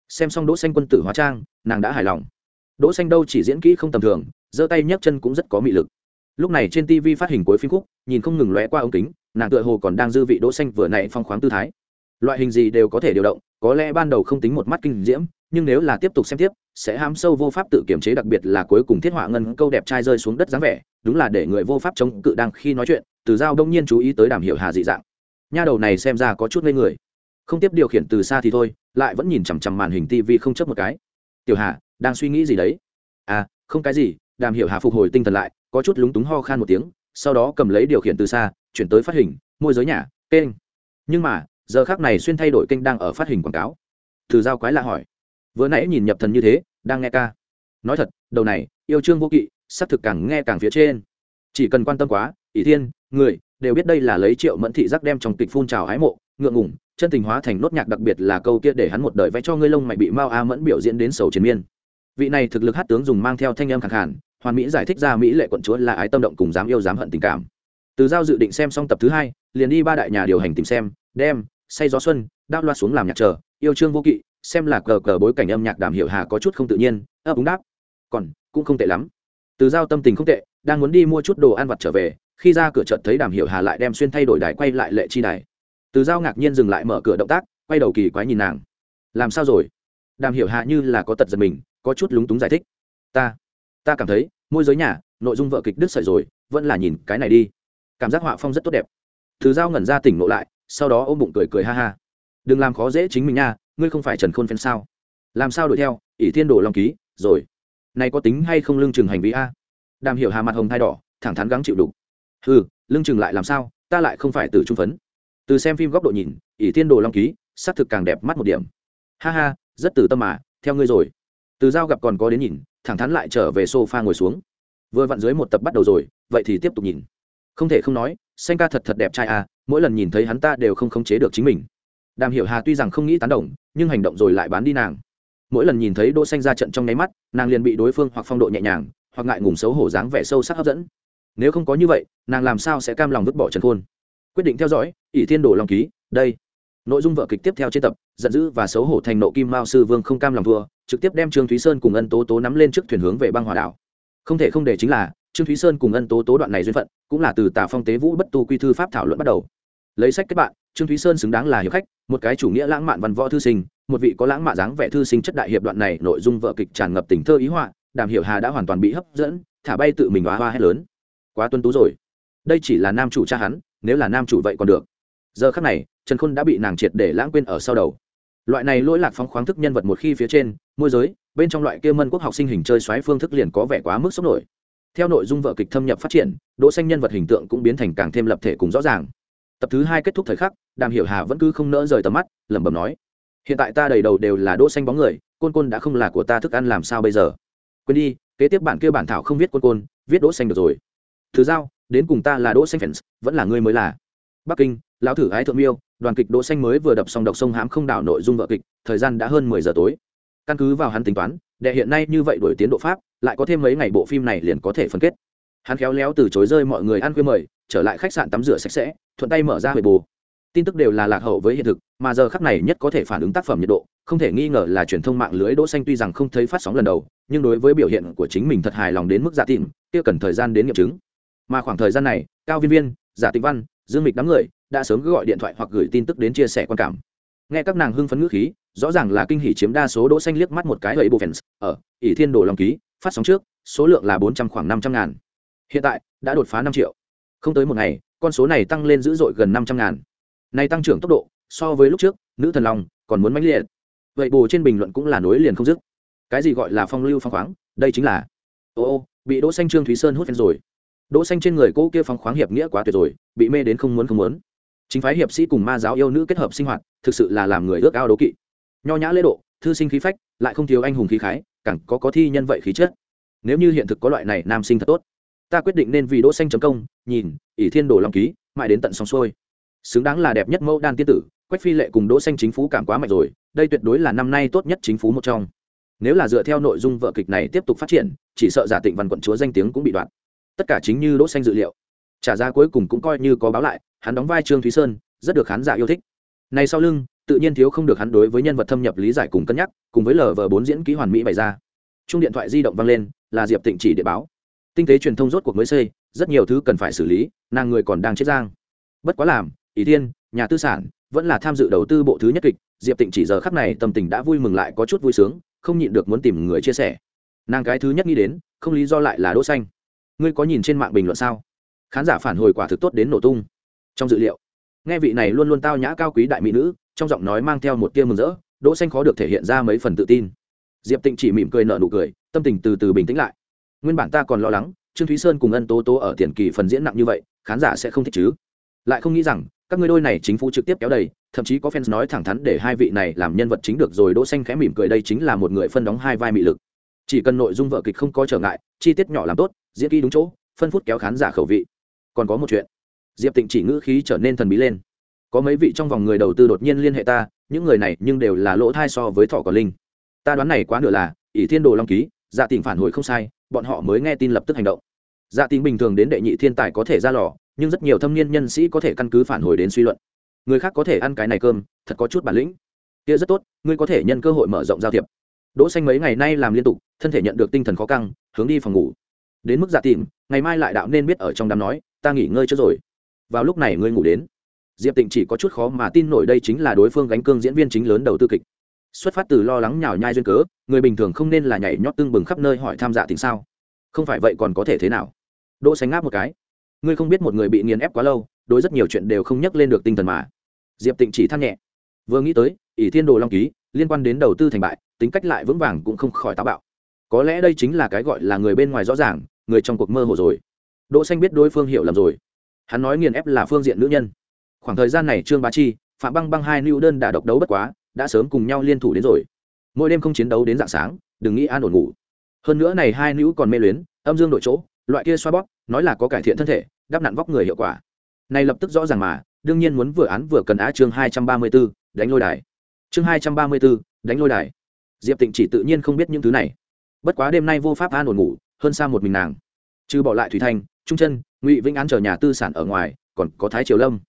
Xem xong đỗ xanh quân tử hóa trang, nàng đã hài lòng. Đỗ xanh đâu chỉ diễn kỹ không tầm thường, giơ tay nhấc chân cũng rất có mị lực. Lúc này trên tv phát hình cuối phim khúc, nhìn không ngừng lóe qua ống kính, nàng tựa hồ còn đang dư vị đỗ xanh vừa nãy phong khoáng tư thái. Loại hình gì đều có thể điều động có lẽ ban đầu không tính một mắt kinh diễm, nhưng nếu là tiếp tục xem tiếp, sẽ hám sâu vô pháp tự kiểm chế, đặc biệt là cuối cùng thiết họa ngân câu đẹp trai rơi xuống đất dáng vẻ, đúng là để người vô pháp chống cự đang khi nói chuyện, từ giao đông nhiên chú ý tới đàm hiểu hà dị dạng. Nha đầu này xem ra có chút ngây người. Không tiếp điều khiển từ xa thì thôi, lại vẫn nhìn chằm chằm màn hình tv không chấp một cái. Tiểu hà, đang suy nghĩ gì đấy? À không cái gì. Đàm hiểu hà phục hồi tinh thần lại, có chút lúng túng ho khan một tiếng, sau đó cầm lấy điều khiển từ xa, chuyển tới phát hình, môi giới nhà, kênh. Nhưng mà giờ khác này xuyên thay đổi kênh đang ở phát hình quảng cáo. Từ giao quái lạ hỏi. Vừa nãy nhìn nhập thần như thế, đang nghe ca. Nói thật, đầu này, yêu trương vô kỵ, xác thực càng nghe càng phía trên. Chỉ cần quan tâm quá, ỷ thiên, người, đều biết đây là lấy triệu mẫn thị giác đem trong kịch phun trào hái mộ, ngượng ngủng chân tình hóa thành nốt nhạc đặc biệt là câu kia để hắn một đời vẽ cho ngươi lông mày bị mao a mẫn biểu diễn đến sầu chiến miên. Vị này thực lực hát tướng dùng mang theo thanh âm khẳng hẳn hoàn mỹ giải thích ra mỹ lệ quận chúa là ái tâm động cùng dám yêu dám hận tình cảm. Từ giao dự định xem xong tập thứ hai, liền đi ba đại nhà điều hành tìm xem, đem say gió xuân đao loa xuống làm nhạc chờ, yêu trương vô kỵ, xem là cờ cờ bối cảnh âm nhạc đàm hiểu hà có chút không tự nhiên, ấp úng đáp. Còn, cũng không tệ lắm. Từ giao tâm tình không tệ, đang muốn đi mua chút đồ ăn vặt trở về, khi ra cửa chợt thấy đàm hiểu hà lại đem xuyên thay đổi đài quay lại lệ chi đài. Từ giao ngạc nhiên dừng lại mở cửa động tác, quay đầu kỳ quái nhìn nàng. Làm sao rồi? Đàm hiểu Hà như là có tật giật mình, có chút lúng túng giải thích. Ta ta cảm thấy, môi giới nhà, nội dung vợ kịch đứt sợi rồi, vẫn là nhìn cái này đi. Cảm giác họa phong rất tốt đẹp. Từ giao ngẩn ra tỉnh ngộ lại sau đó ôm bụng cười cười ha ha. Đừng làm khó dễ chính mình nha, ngươi không phải trần khôn phen sao? Làm sao đuổi theo? Ỷ thiên đồ long ký, rồi. Này có tính hay không lương chừng hành vi a? Đàm hiểu hà mặt hồng thai đỏ, thẳng thắn gắng chịu đủ ừ lương chừng lại làm sao? Ta lại không phải từ trung phấn. Từ xem phim góc độ nhìn, ỷ thiên đồ long ký, xác thực càng đẹp mắt một điểm. Ha ha, rất từ tâm mà, theo ngươi rồi. Từ giao gặp còn có đến nhìn, thẳng thắn lại trở về sofa ngồi xuống. Vừa vặn dưới một tập bắt đầu rồi, vậy thì tiếp tục nhìn. Không thể không nói xanh ca thật thật đẹp trai à mỗi lần nhìn thấy hắn ta đều không khống chế được chính mình. Đàm hiểu hà tuy rằng không nghĩ tán đồng, nhưng hành động rồi lại bán đi nàng. Mỗi lần nhìn thấy đỗ xanh ra trận trong nháy mắt, nàng liền bị đối phương hoặc phong độ nhẹ nhàng, hoặc ngại ngùng xấu hổ dáng vẻ sâu sắc hấp dẫn. Nếu không có như vậy, nàng làm sao sẽ cam lòng vứt bỏ trần khôn? Quyết định theo dõi, ỷ thiên đồ long ký, đây. Nội dung vở kịch tiếp theo trên tập, giận dữ và xấu hổ thành nộ kim mao sư vương không cam lòng thua, trực tiếp đem trương thúy sơn cùng ân tố tố nắm lên trước thuyền hướng về băng hòa đảo. Không thể không để chính là trương thúy sơn cùng ân tố tố đoạn này duyên phận, cũng là từ Tả phong tế vũ bất tu quy thư pháp thảo luận bắt đầu. Lấy sách kết bạn, trương thúy sơn xứng đáng là hiệp khách, một cái chủ nghĩa lãng mạn văn võ thư sinh, một vị có lãng mạn dáng vẻ thư sinh chất đại hiệp đoạn này nội dung vợ kịch tràn ngập tình thơ ý họa, đàm hiểu hà đã hoàn toàn bị hấp dẫn, thả bay tự mình hoa hoa hết lớn. Quá tuân tú rồi. Đây chỉ là nam chủ cha hắn, nếu là nam chủ vậy còn được. Giờ khắc này, trần khôn đã bị nàng triệt để lãng quên ở sau đầu. Loại này lỗi lạc phóng khoáng thức nhân vật một khi phía trên, môi giới, bên trong loại kia mân quốc học sinh hình chơi xoáy phương thức liền có vẻ quá mức sốc nổi theo nội dung vở kịch thâm nhập phát triển, đỗ xanh nhân vật hình tượng cũng biến thành càng thêm lập thể cùng rõ ràng. Tập thứ hai kết thúc thời khắc, đàm hiểu hà vẫn cứ không nỡ rời tầm mắt, lẩm bẩm nói, hiện tại ta đầy đầu đều là đỗ xanh bóng người, côn côn đã không là của ta thức ăn làm sao bây giờ? Quên đi, kế tiếp bản kia bản thảo không viết côn côn, viết đỗ xanh được rồi. Thứ giao, đến cùng ta là đỗ xanh fans, vẫn là ngươi mới là. Bắc kinh, lão thử ái thượng miêu, đoàn kịch đỗ xanh mới vừa đập xong độc sông hám không đảo nội dung vở kịch, thời gian đã hơn 10 giờ tối. Căn cứ vào hắn tính toán đệ hiện nay như vậy đổi tiến độ pháp, lại có thêm mấy ngày bộ phim này liền có thể phân kết. Hắn khéo léo từ chối rơi mọi người ăn khuya mời, trở lại khách sạn tắm rửa sạch sẽ, thuận tay mở ra huệ bù tin tức đều là lạc hậu với hiện thực, mà giờ khắc này nhất có thể phản ứng tác phẩm nhiệt độ, không thể nghi ngờ là truyền thông mạng lưới đỗ xanh tuy rằng không thấy phát sóng lần đầu, nhưng đối với biểu hiện của chính mình thật hài lòng đến mức giả tìm kia cần thời gian đến nghiệm chứng. Mà khoảng thời gian này, cao viên viên, giả tịnh văn, dương mịch đám người, đã sớm gọi điện thoại hoặc gửi tin tức đến chia sẻ quan cảm. Nghe các nàng hưng phấn ngữ khí rõ ràng là kinh hỉ chiếm đa số đỗ xanh liếc mắt một cái ở bộ fans ở ỷ thiên đồ long ký, phát sóng trước, số lượng là bốn trăm khoảng năm trăm ngàn. Hiện tại, đã đột phá năm triệu. Không tới một ngày, con số này tăng lên dữ dội gần năm trăm ngàn. Này tăng trưởng tốc độ, so với lúc trước, nữ thần long còn muốn mãnh liệt. Vậy bù trên bình luận cũng là nối liền không dứt. Cái gì gọi là phong lưu phong khoáng, đây chính là, ô ô, bị đỗ xanh trương thúy sơn hút phen rồi. Đỗ xanh trên người cô kia phong khoáng hiệp nghĩa quá tuyệt rồi, bị mê đến không muốn không muốn. Chính phái hiệp sĩ cùng ma giáo yêu nữ kết hợp sinh hoạt, thực sự là làm người ước ao đố kỵ nho nhã lễ độ, thư sinh khí phách, lại không thiếu anh hùng khí khái, càng có có thi nhân vậy khí chất. Nếu như hiện thực có loại này nam sinh thật tốt, ta quyết định nên vì đỗ xanh chấm công, nhìn, ỷ thiên đồ long ký, mãi đến tận sóng xuôi. Xứng đáng là đẹp nhất mẫu đan tiên tử, quách phi lệ cùng đỗ xanh chính phủ cảm quá mạnh rồi, đây tuyệt đối là năm nay tốt nhất chính phủ một trong. Nếu là dựa theo nội dung vở kịch này tiếp tục phát triển, chỉ sợ giả tịnh văn quận chúa danh tiếng cũng bị đoạn. Tất cả chính như đỗ xanh dự liệu. Trả ra cuối cùng cũng coi như có báo lại, hắn đóng vai trương thúy sơn, rất được khán giả yêu thích. Này sau lưng tự nhiên thiếu không được hắn đối với nhân vật thâm nhập lý giải cùng cân nhắc, cùng với lờ vờ bốn diễn ký hoàn mỹ bày ra. Chung điện thoại di động vang lên, là diệp tịnh chỉ địa báo. Tinh tế truyền thông rốt cuộc mới xây, rất nhiều thứ cần phải xử lý, nàng người còn đang chết giang. Bất quá làm ý thiên, nhà tư sản, vẫn là tham dự đầu tư bộ thứ nhất kịch, diệp tịnh chỉ giờ khắc này tâm tình đã vui mừng lại có chút vui sướng, không nhịn được muốn tìm người chia sẻ. Nàng cái thứ nhất nghĩ đến, không lý do lại là đỗ xanh. Ngươi có nhìn trên mạng bình luận sao? Khán giả phản hồi quả thực tốt đến nổ tung. Trong dự liệu, nghe vị này luôn luôn tao nhã cao quý đại mỹ nữ trong giọng nói mang theo một tia mừng rỡ, đỗ xanh khó được thể hiện ra mấy phần tự tin. Diệp tịnh chỉ mỉm cười nở nụ cười, tâm tình từ từ bình tĩnh lại. Nguyên bản ta còn lo lắng, trương thúy sơn cùng ân tố tố ở tiền kỳ phần diễn nặng như vậy, khán giả sẽ không thích chứ. Lại không nghĩ rằng, các ngươi đôi này chính phủ trực tiếp kéo đầy, thậm chí có fans nói thẳng thắn để hai vị này làm nhân vật chính được rồi, đỗ xanh khẽ mỉm cười đây chính là một người phân đóng hai vai mị lực. Chỉ cần nội dung vở kịch không có trở ngại, chi tiết nhỏ làm tốt, diễn kỹ đúng chỗ, phân phút kéo khán giả khẩu vị. Còn có một chuyện. Diệp tịnh chỉ ngữ khí trở nên thần bí lên có mấy vị trong vòng người đầu tư đột nhiên liên hệ ta, những người này nhưng đều là lỗ thai so với thọ còn linh. Ta đoán này quá nửa là, ỷ thiên đồ long ký dạ tình phản hồi không sai, bọn họ mới nghe tin lập tức hành động. Dạ tình bình thường đến đệ nhị thiên tài có thể ra lò, nhưng rất nhiều thâm niên nhân sĩ có thể căn cứ phản hồi đến suy luận. Người khác có thể ăn cái này cơm, thật có chút bản lĩnh. Kia rất tốt, ngươi có thể nhân cơ hội mở rộng giao thiệp. Đỗ xanh mấy ngày nay làm liên tục, thân thể nhận được tinh thần khó căng, hướng đi phòng ngủ. Đến mức dạ tìm ngày mai lại đạo nên biết ở trong đám nói, ta nghỉ ngơi cho rồi. Vào lúc này ngươi ngủ đến diệp tịnh chỉ có chút khó mà tin nổi đây chính là đối phương gánh cương diễn viên chính lớn đầu tư kịch. Xuất phát từ lo lắng nhào nhai duyên cớ, người bình thường không nên là nhảy nhót tưng bừng khắp nơi hỏi tham dạ tình sao? Không phải vậy còn có thể thế nào? Đỗ sánh ngáp một cái. Ngươi không biết một người bị nghiền ép quá lâu, đối rất nhiều chuyện đều không nhắc lên được tinh thần mà. Diệp tịnh chỉ than nhẹ. Vừa nghĩ tới, ỷ thiên đồ long ký, liên quan đến đầu tư thành bại, tính cách lại vững vàng cũng không khỏi táo bạo. Có lẽ đây chính là cái gọi là người bên ngoài rõ ràng, người trong cuộc mơ hồ rồi. Đỗ xanh biết đối phương hiểu lầm rồi. Hắn nói nghiền ép là phương diện nữ nhân khoảng thời gian này trương bá chi phạm băng băng hai nữ đơn đã độc đấu bất quá đã sớm cùng nhau liên thủ đến rồi. Mỗi đêm không chiến đấu đến dạng sáng đừng nghĩ an ổn ngủ. Hơn nữa này hai nữ còn mê luyến âm dương đội chỗ loại kia xoa bóp nói là có cải thiện thân thể đắp nặn vóc người hiệu quả. Này lập tức rõ ràng mà đương nhiên muốn vừa án vừa cần á chương hai trăm ba mươi 234, đánh lôi đài. Chương hai trăm ba mươi 234, đánh lôi đài. Diệp tịnh chỉ tự nhiên không biết những thứ này. Bất quá đêm nay vô pháp an ổn ngủ hơn xa một mình nàng. Trừ bỏ lại thủy thanh trung chân ngụy vĩnh án chờ nhà tư sản ở ngoài còn có thái triều lâm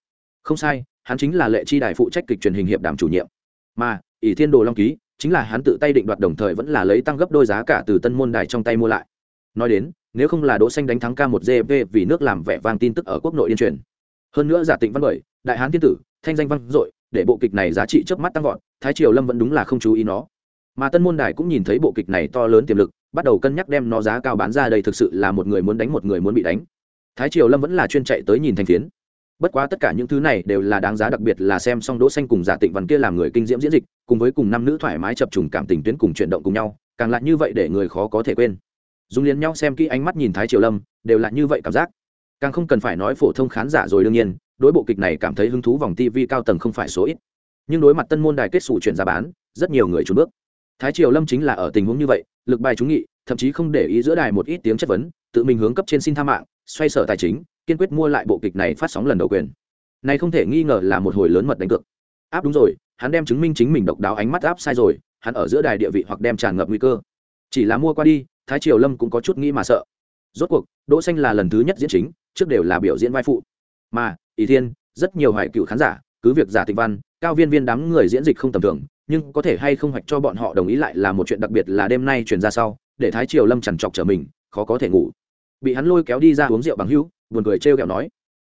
không sai, hắn chính là lệ chi đài phụ trách kịch truyền hình hiệp đàm chủ nhiệm. Mà, ỷ thiên đồ long ký, chính là hắn tự tay định đoạt đồng thời vẫn là lấy tăng gấp đôi giá cả từ tân môn đài trong tay mua lại. Nói đến, nếu không là đỗ xanh đánh thắng k một gv vì nước làm vẻ vang tin tức ở quốc nội điên truyền. Hơn nữa giả tịnh văn bởi, đại hán thiên tử, thanh danh văn dội, để bộ kịch này giá trị trước mắt tăng vọt, thái triều lâm vẫn đúng là không chú ý nó. Mà tân môn đài cũng nhìn thấy bộ kịch này to lớn tiềm lực, bắt đầu cân nhắc đem nó giá cao bán ra đây thực sự là một người muốn đánh một người muốn bị đánh. Thái triều lâm vẫn là chuyên chạy tới nhìn thành phiến bất quá tất cả những thứ này đều là đáng giá đặc biệt là xem xong đỗ xanh cùng giả tịnh văn kia làm người kinh diễm diễn dịch, cùng với cùng năm nữ thoải mái chập trùng cảm tình tuyến cùng chuyển động cùng nhau, càng lại như vậy để người khó có thể quên. Dùng liền nhau xem kỹ ánh mắt nhìn thái triều lâm, đều là như vậy cảm giác. Càng không cần phải nói phổ thông khán giả rồi đương nhiên, đối bộ kịch này cảm thấy hứng thú vòng tv cao tầng không phải số ít. Nhưng đối mặt tân môn đài kết xù chuyển giá bán, rất nhiều người trốn bước. Thái triều lâm chính là ở tình huống như vậy, lực bài trúng nghị, thậm chí không để ý giữa đài một ít tiếng chất vấn, tự mình hướng cấp trên xin tha mạng, xoay sở tài chính kiên quyết mua lại bộ kịch này phát sóng lần đầu quyền. Này không thể nghi ngờ là một hồi lớn mật đánh cược. Áp đúng rồi, hắn đem chứng minh chính mình độc đáo ánh mắt áp sai rồi, hắn ở giữa đài địa vị hoặc đem tràn ngập nguy cơ. Chỉ là mua qua đi, thái triều lâm cũng có chút nghĩ mà sợ. Rốt cuộc, đỗ xanh là lần thứ nhất diễn chính, trước đều là biểu diễn vai phụ. Mà ý thiên, rất nhiều hoài cựu khán giả, cứ việc giả tịnh văn, cao viên viên đám người diễn dịch không tầm thường, nhưng có thể hay không hoạch cho bọn họ đồng ý lại là một chuyện đặc biệt là đêm nay truyền ra sau, để thái triều lâm chằn chọc trở mình, khó có thể ngủ bị hắn lôi kéo đi ra uống rượu bằng hữu, buồn cười trêu kẹo nói,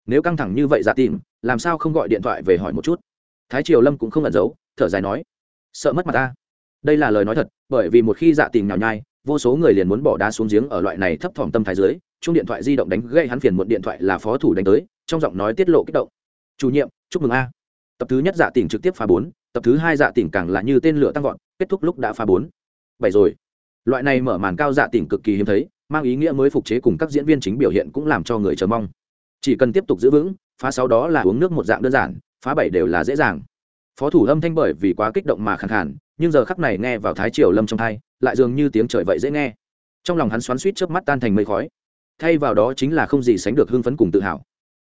nếu căng thẳng như vậy giả tìm, làm sao không gọi điện thoại về hỏi một chút? Thái triều lâm cũng không ẩn giấu, thở dài nói, sợ mất mặt ta. Đây là lời nói thật, bởi vì một khi dạ tìm nhào nhai, vô số người liền muốn bỏ đá xuống giếng ở loại này thấp thỏm tâm thái dưới, chung điện thoại di động đánh gây hắn phiền một điện thoại là phó thủ đánh tới, trong giọng nói tiết lộ kích động. Chủ nhiệm, chúc mừng a. Tập thứ nhất dạ tỉnh trực tiếp phá bốn, tập thứ hai dạ tỉnh càng là như tên lửa tăng vọt, kết thúc lúc đã phá bốn. Bảy rồi. Loại này mở màn cao dạ tỉnh cực kỳ hiếm thấy mang ý nghĩa mới phục chế cùng các diễn viên chính biểu hiện cũng làm cho người chờ mong. Chỉ cần tiếp tục giữ vững phá sáu đó là uống nước một dạng đơn giản phá bảy đều là dễ dàng. Phó thủ âm thanh bởi vì quá kích động mà khẳng hẳn, nhưng giờ khắc này nghe vào thái triều lâm trong thai lại dường như tiếng trời vậy dễ nghe. Trong lòng hắn xoắn suýt trước mắt tan thành mây khói. Thay vào đó chính là không gì sánh được hưng phấn cùng tự hào.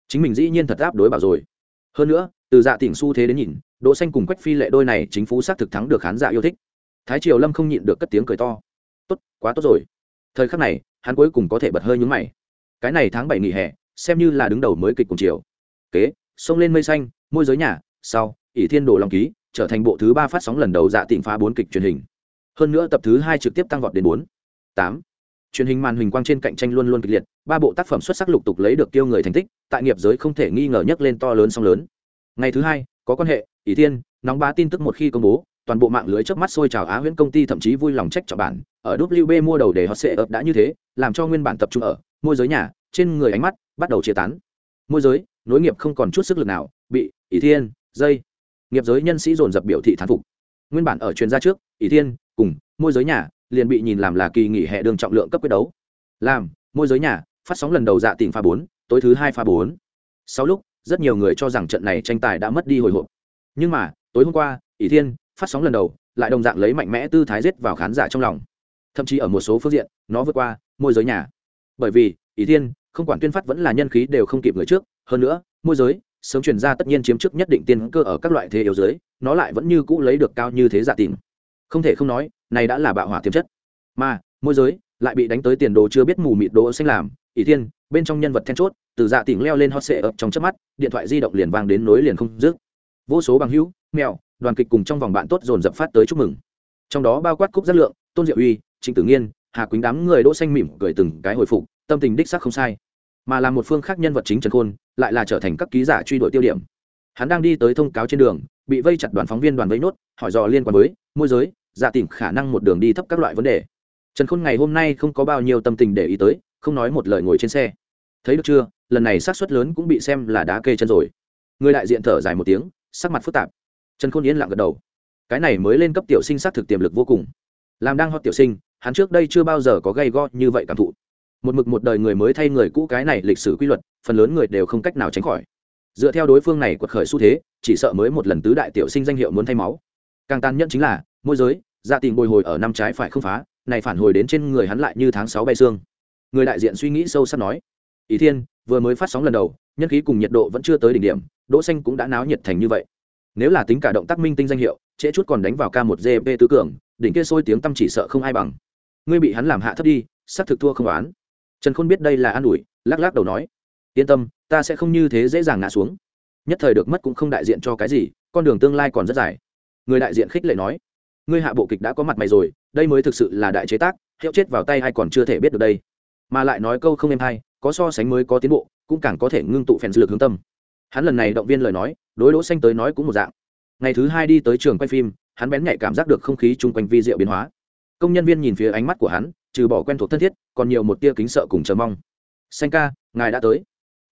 Chính mình dĩ nhiên thật áp đối bảo rồi. Hơn nữa từ dạ tỉnh xu thế đến nhìn đỗ xanh cùng quách phi lệ đôi này chính phú xác thực thắng được khán giả yêu thích. Thái triều lâm không nhịn được cất tiếng cười to. Tốt quá tốt rồi thời khắc này, hắn cuối cùng có thể bật hơi nhúng mày. Cái này tháng bảy nghỉ hè, xem như là đứng đầu mới kịch cùng chiều. Kế, sông lên mây xanh, môi giới nhà, sau, ỷ thiên đồ long ký, trở thành bộ thứ ba phát sóng lần đầu dạ tịnh phá bốn kịch truyền hình. Hơn nữa tập thứ hai trực tiếp tăng vọt đến bốn. Tám. Truyền hình màn hình quang trên cạnh tranh luôn luôn kịch liệt, ba bộ tác phẩm xuất sắc lục tục lấy được tiêu người thành tích, tại nghiệp giới không thể nghi ngờ nhấc lên to lớn song lớn. Ngày thứ hai, có quan hệ, ỷ thiên, nóng bá tin tức một khi công bố toàn bộ mạng lưới trước mắt sôi trào á huyễn công ty thậm chí vui lòng trách cho bản ở wb mua đầu để họ sẽ ập đã như thế, làm cho nguyên bản tập trung ở môi giới nhà, trên người ánh mắt bắt đầu chia tán. Môi giới, nối nghiệp không còn chút sức lực nào, bị ỷ thiên, dây, nghiệp giới nhân sĩ dồn dập biểu thị thán phục. Nguyên bản ở chuyên gia trước, ỷ thiên cùng môi giới nhà liền bị nhìn làm là kỳ nghỉ hè đường trọng lượng cấp quyết đấu. Làm, môi giới nhà, phát sóng lần đầu dạ tỉnh pha bốn, tối thứ hai pha bốn. Sau lúc, rất nhiều người cho rằng trận này tranh tài đã mất đi hồi hộp. Nhưng mà, tối hôm qua, ỷ thiên phát sóng lần đầu, lại đồng dạng lấy mạnh mẽ tư thái rết vào khán giả trong lòng. Thậm chí ở một số phương diện, nó vượt qua môi giới nhà. Bởi vì, Ý thiên, không quản tuyên phát vẫn là nhân khí đều không kịp người trước, hơn nữa, môi giới, sớm truyền ra tất nhiên chiếm chức nhất định tiên cơ ở các loại thế yếu giới, nó lại vẫn như cũ lấy được cao như thế giả tìm. Không thể không nói, này đã là bạo hỏa tiềm chất. Mà, môi giới lại bị đánh tới tiền đồ chưa biết mù mịt đỗ xanh làm ỷ thiên, bên trong nhân vật then chốt, từ dạ tỉnh leo lên hot sệ ập trong chớp mắt, điện thoại di động liền vang đến nối liền không dứt. Vô số bằng hữu, mèo đoàn kịch cùng trong vòng bạn tốt dồn dập phát tới chúc mừng. Trong đó bao quát cúc Giác lượng, tôn diệu uy, trịnh tử nghiên, hà quýnh đám người đỗ xanh mỉm cười từng cái hồi phục, tâm tình đích xác không sai. Mà là một phương khác nhân vật chính trần khôn, lại là trở thành các ký giả truy đuổi tiêu điểm. Hắn đang đi tới thông cáo trên đường, bị vây chặt đoàn phóng viên đoàn vây nốt, hỏi dò liên quan với, môi giới, giả tìm khả năng một đường đi thấp các loại vấn đề. Trần khôn ngày hôm nay không có bao nhiêu tâm tình để ý tới, không nói một lời ngồi trên xe. Thấy được chưa, lần này xác suất lớn cũng bị xem là đá kê chân rồi. Người đại diện thở dài một tiếng, sắc mặt phức tạp trần khôn yên lặng gật đầu. Cái này mới lên cấp tiểu sinh xác thực tiềm lực vô cùng. Làm đang hot tiểu sinh, hắn trước đây chưa bao giờ có gây go như vậy cảm thụ. Một mực một đời người mới thay người cũ cái này lịch sử quy luật, phần lớn người đều không cách nào tránh khỏi. Dựa theo đối phương này quật khởi xu thế, chỉ sợ mới một lần tứ đại tiểu sinh danh hiệu muốn thay máu. Càng tàn nhẫn chính là, môi giới gia tình bồi hồi ở năm trái phải không phá, này phản hồi đến trên người hắn lại như tháng sáu bay xương. Người đại diện suy nghĩ sâu sắc nói, ý thiên, vừa mới phát sóng lần đầu, nhân khí cùng nhiệt độ vẫn chưa tới đỉnh điểm, đỗ xanh cũng đã náo nhiệt thành như vậy nếu là tính cả động tác minh tinh danh hiệu, trễ chút còn đánh vào k một gp tứ cường, đỉnh kia sôi tiếng tâm chỉ sợ không ai bằng. Ngươi bị hắn làm hạ thấp đi sắp thực thua không oán. Trần khôn biết đây là an ủi, lắc lắc đầu nói, yên tâm, ta sẽ không như thế dễ dàng ngã xuống. Nhất thời được mất cũng không đại diện cho cái gì, con đường tương lai còn rất dài. Người đại diện khích lệ nói, ngươi hạ bộ kịch đã có mặt mày rồi, đây mới thực sự là đại chế tác, hiệu chết vào tay hay còn chưa thể biết được đây. Mà lại nói câu không êm hay, có so sánh mới có tiến bộ, cũng càng có thể ngưng tụ phèn lực hướng tâm hắn lần này động viên lời nói, đối đỗ xanh tới nói cũng một dạng. Ngày thứ hai đi tới trường quay phim, hắn bén nhạy cảm giác được không khí chung quanh vi diệu biến hóa. Công nhân viên nhìn phía ánh mắt của hắn, trừ bỏ quen thuộc thân thiết, còn nhiều một tia kính sợ cùng chờ mong. Xanh ca, ngài đã tới.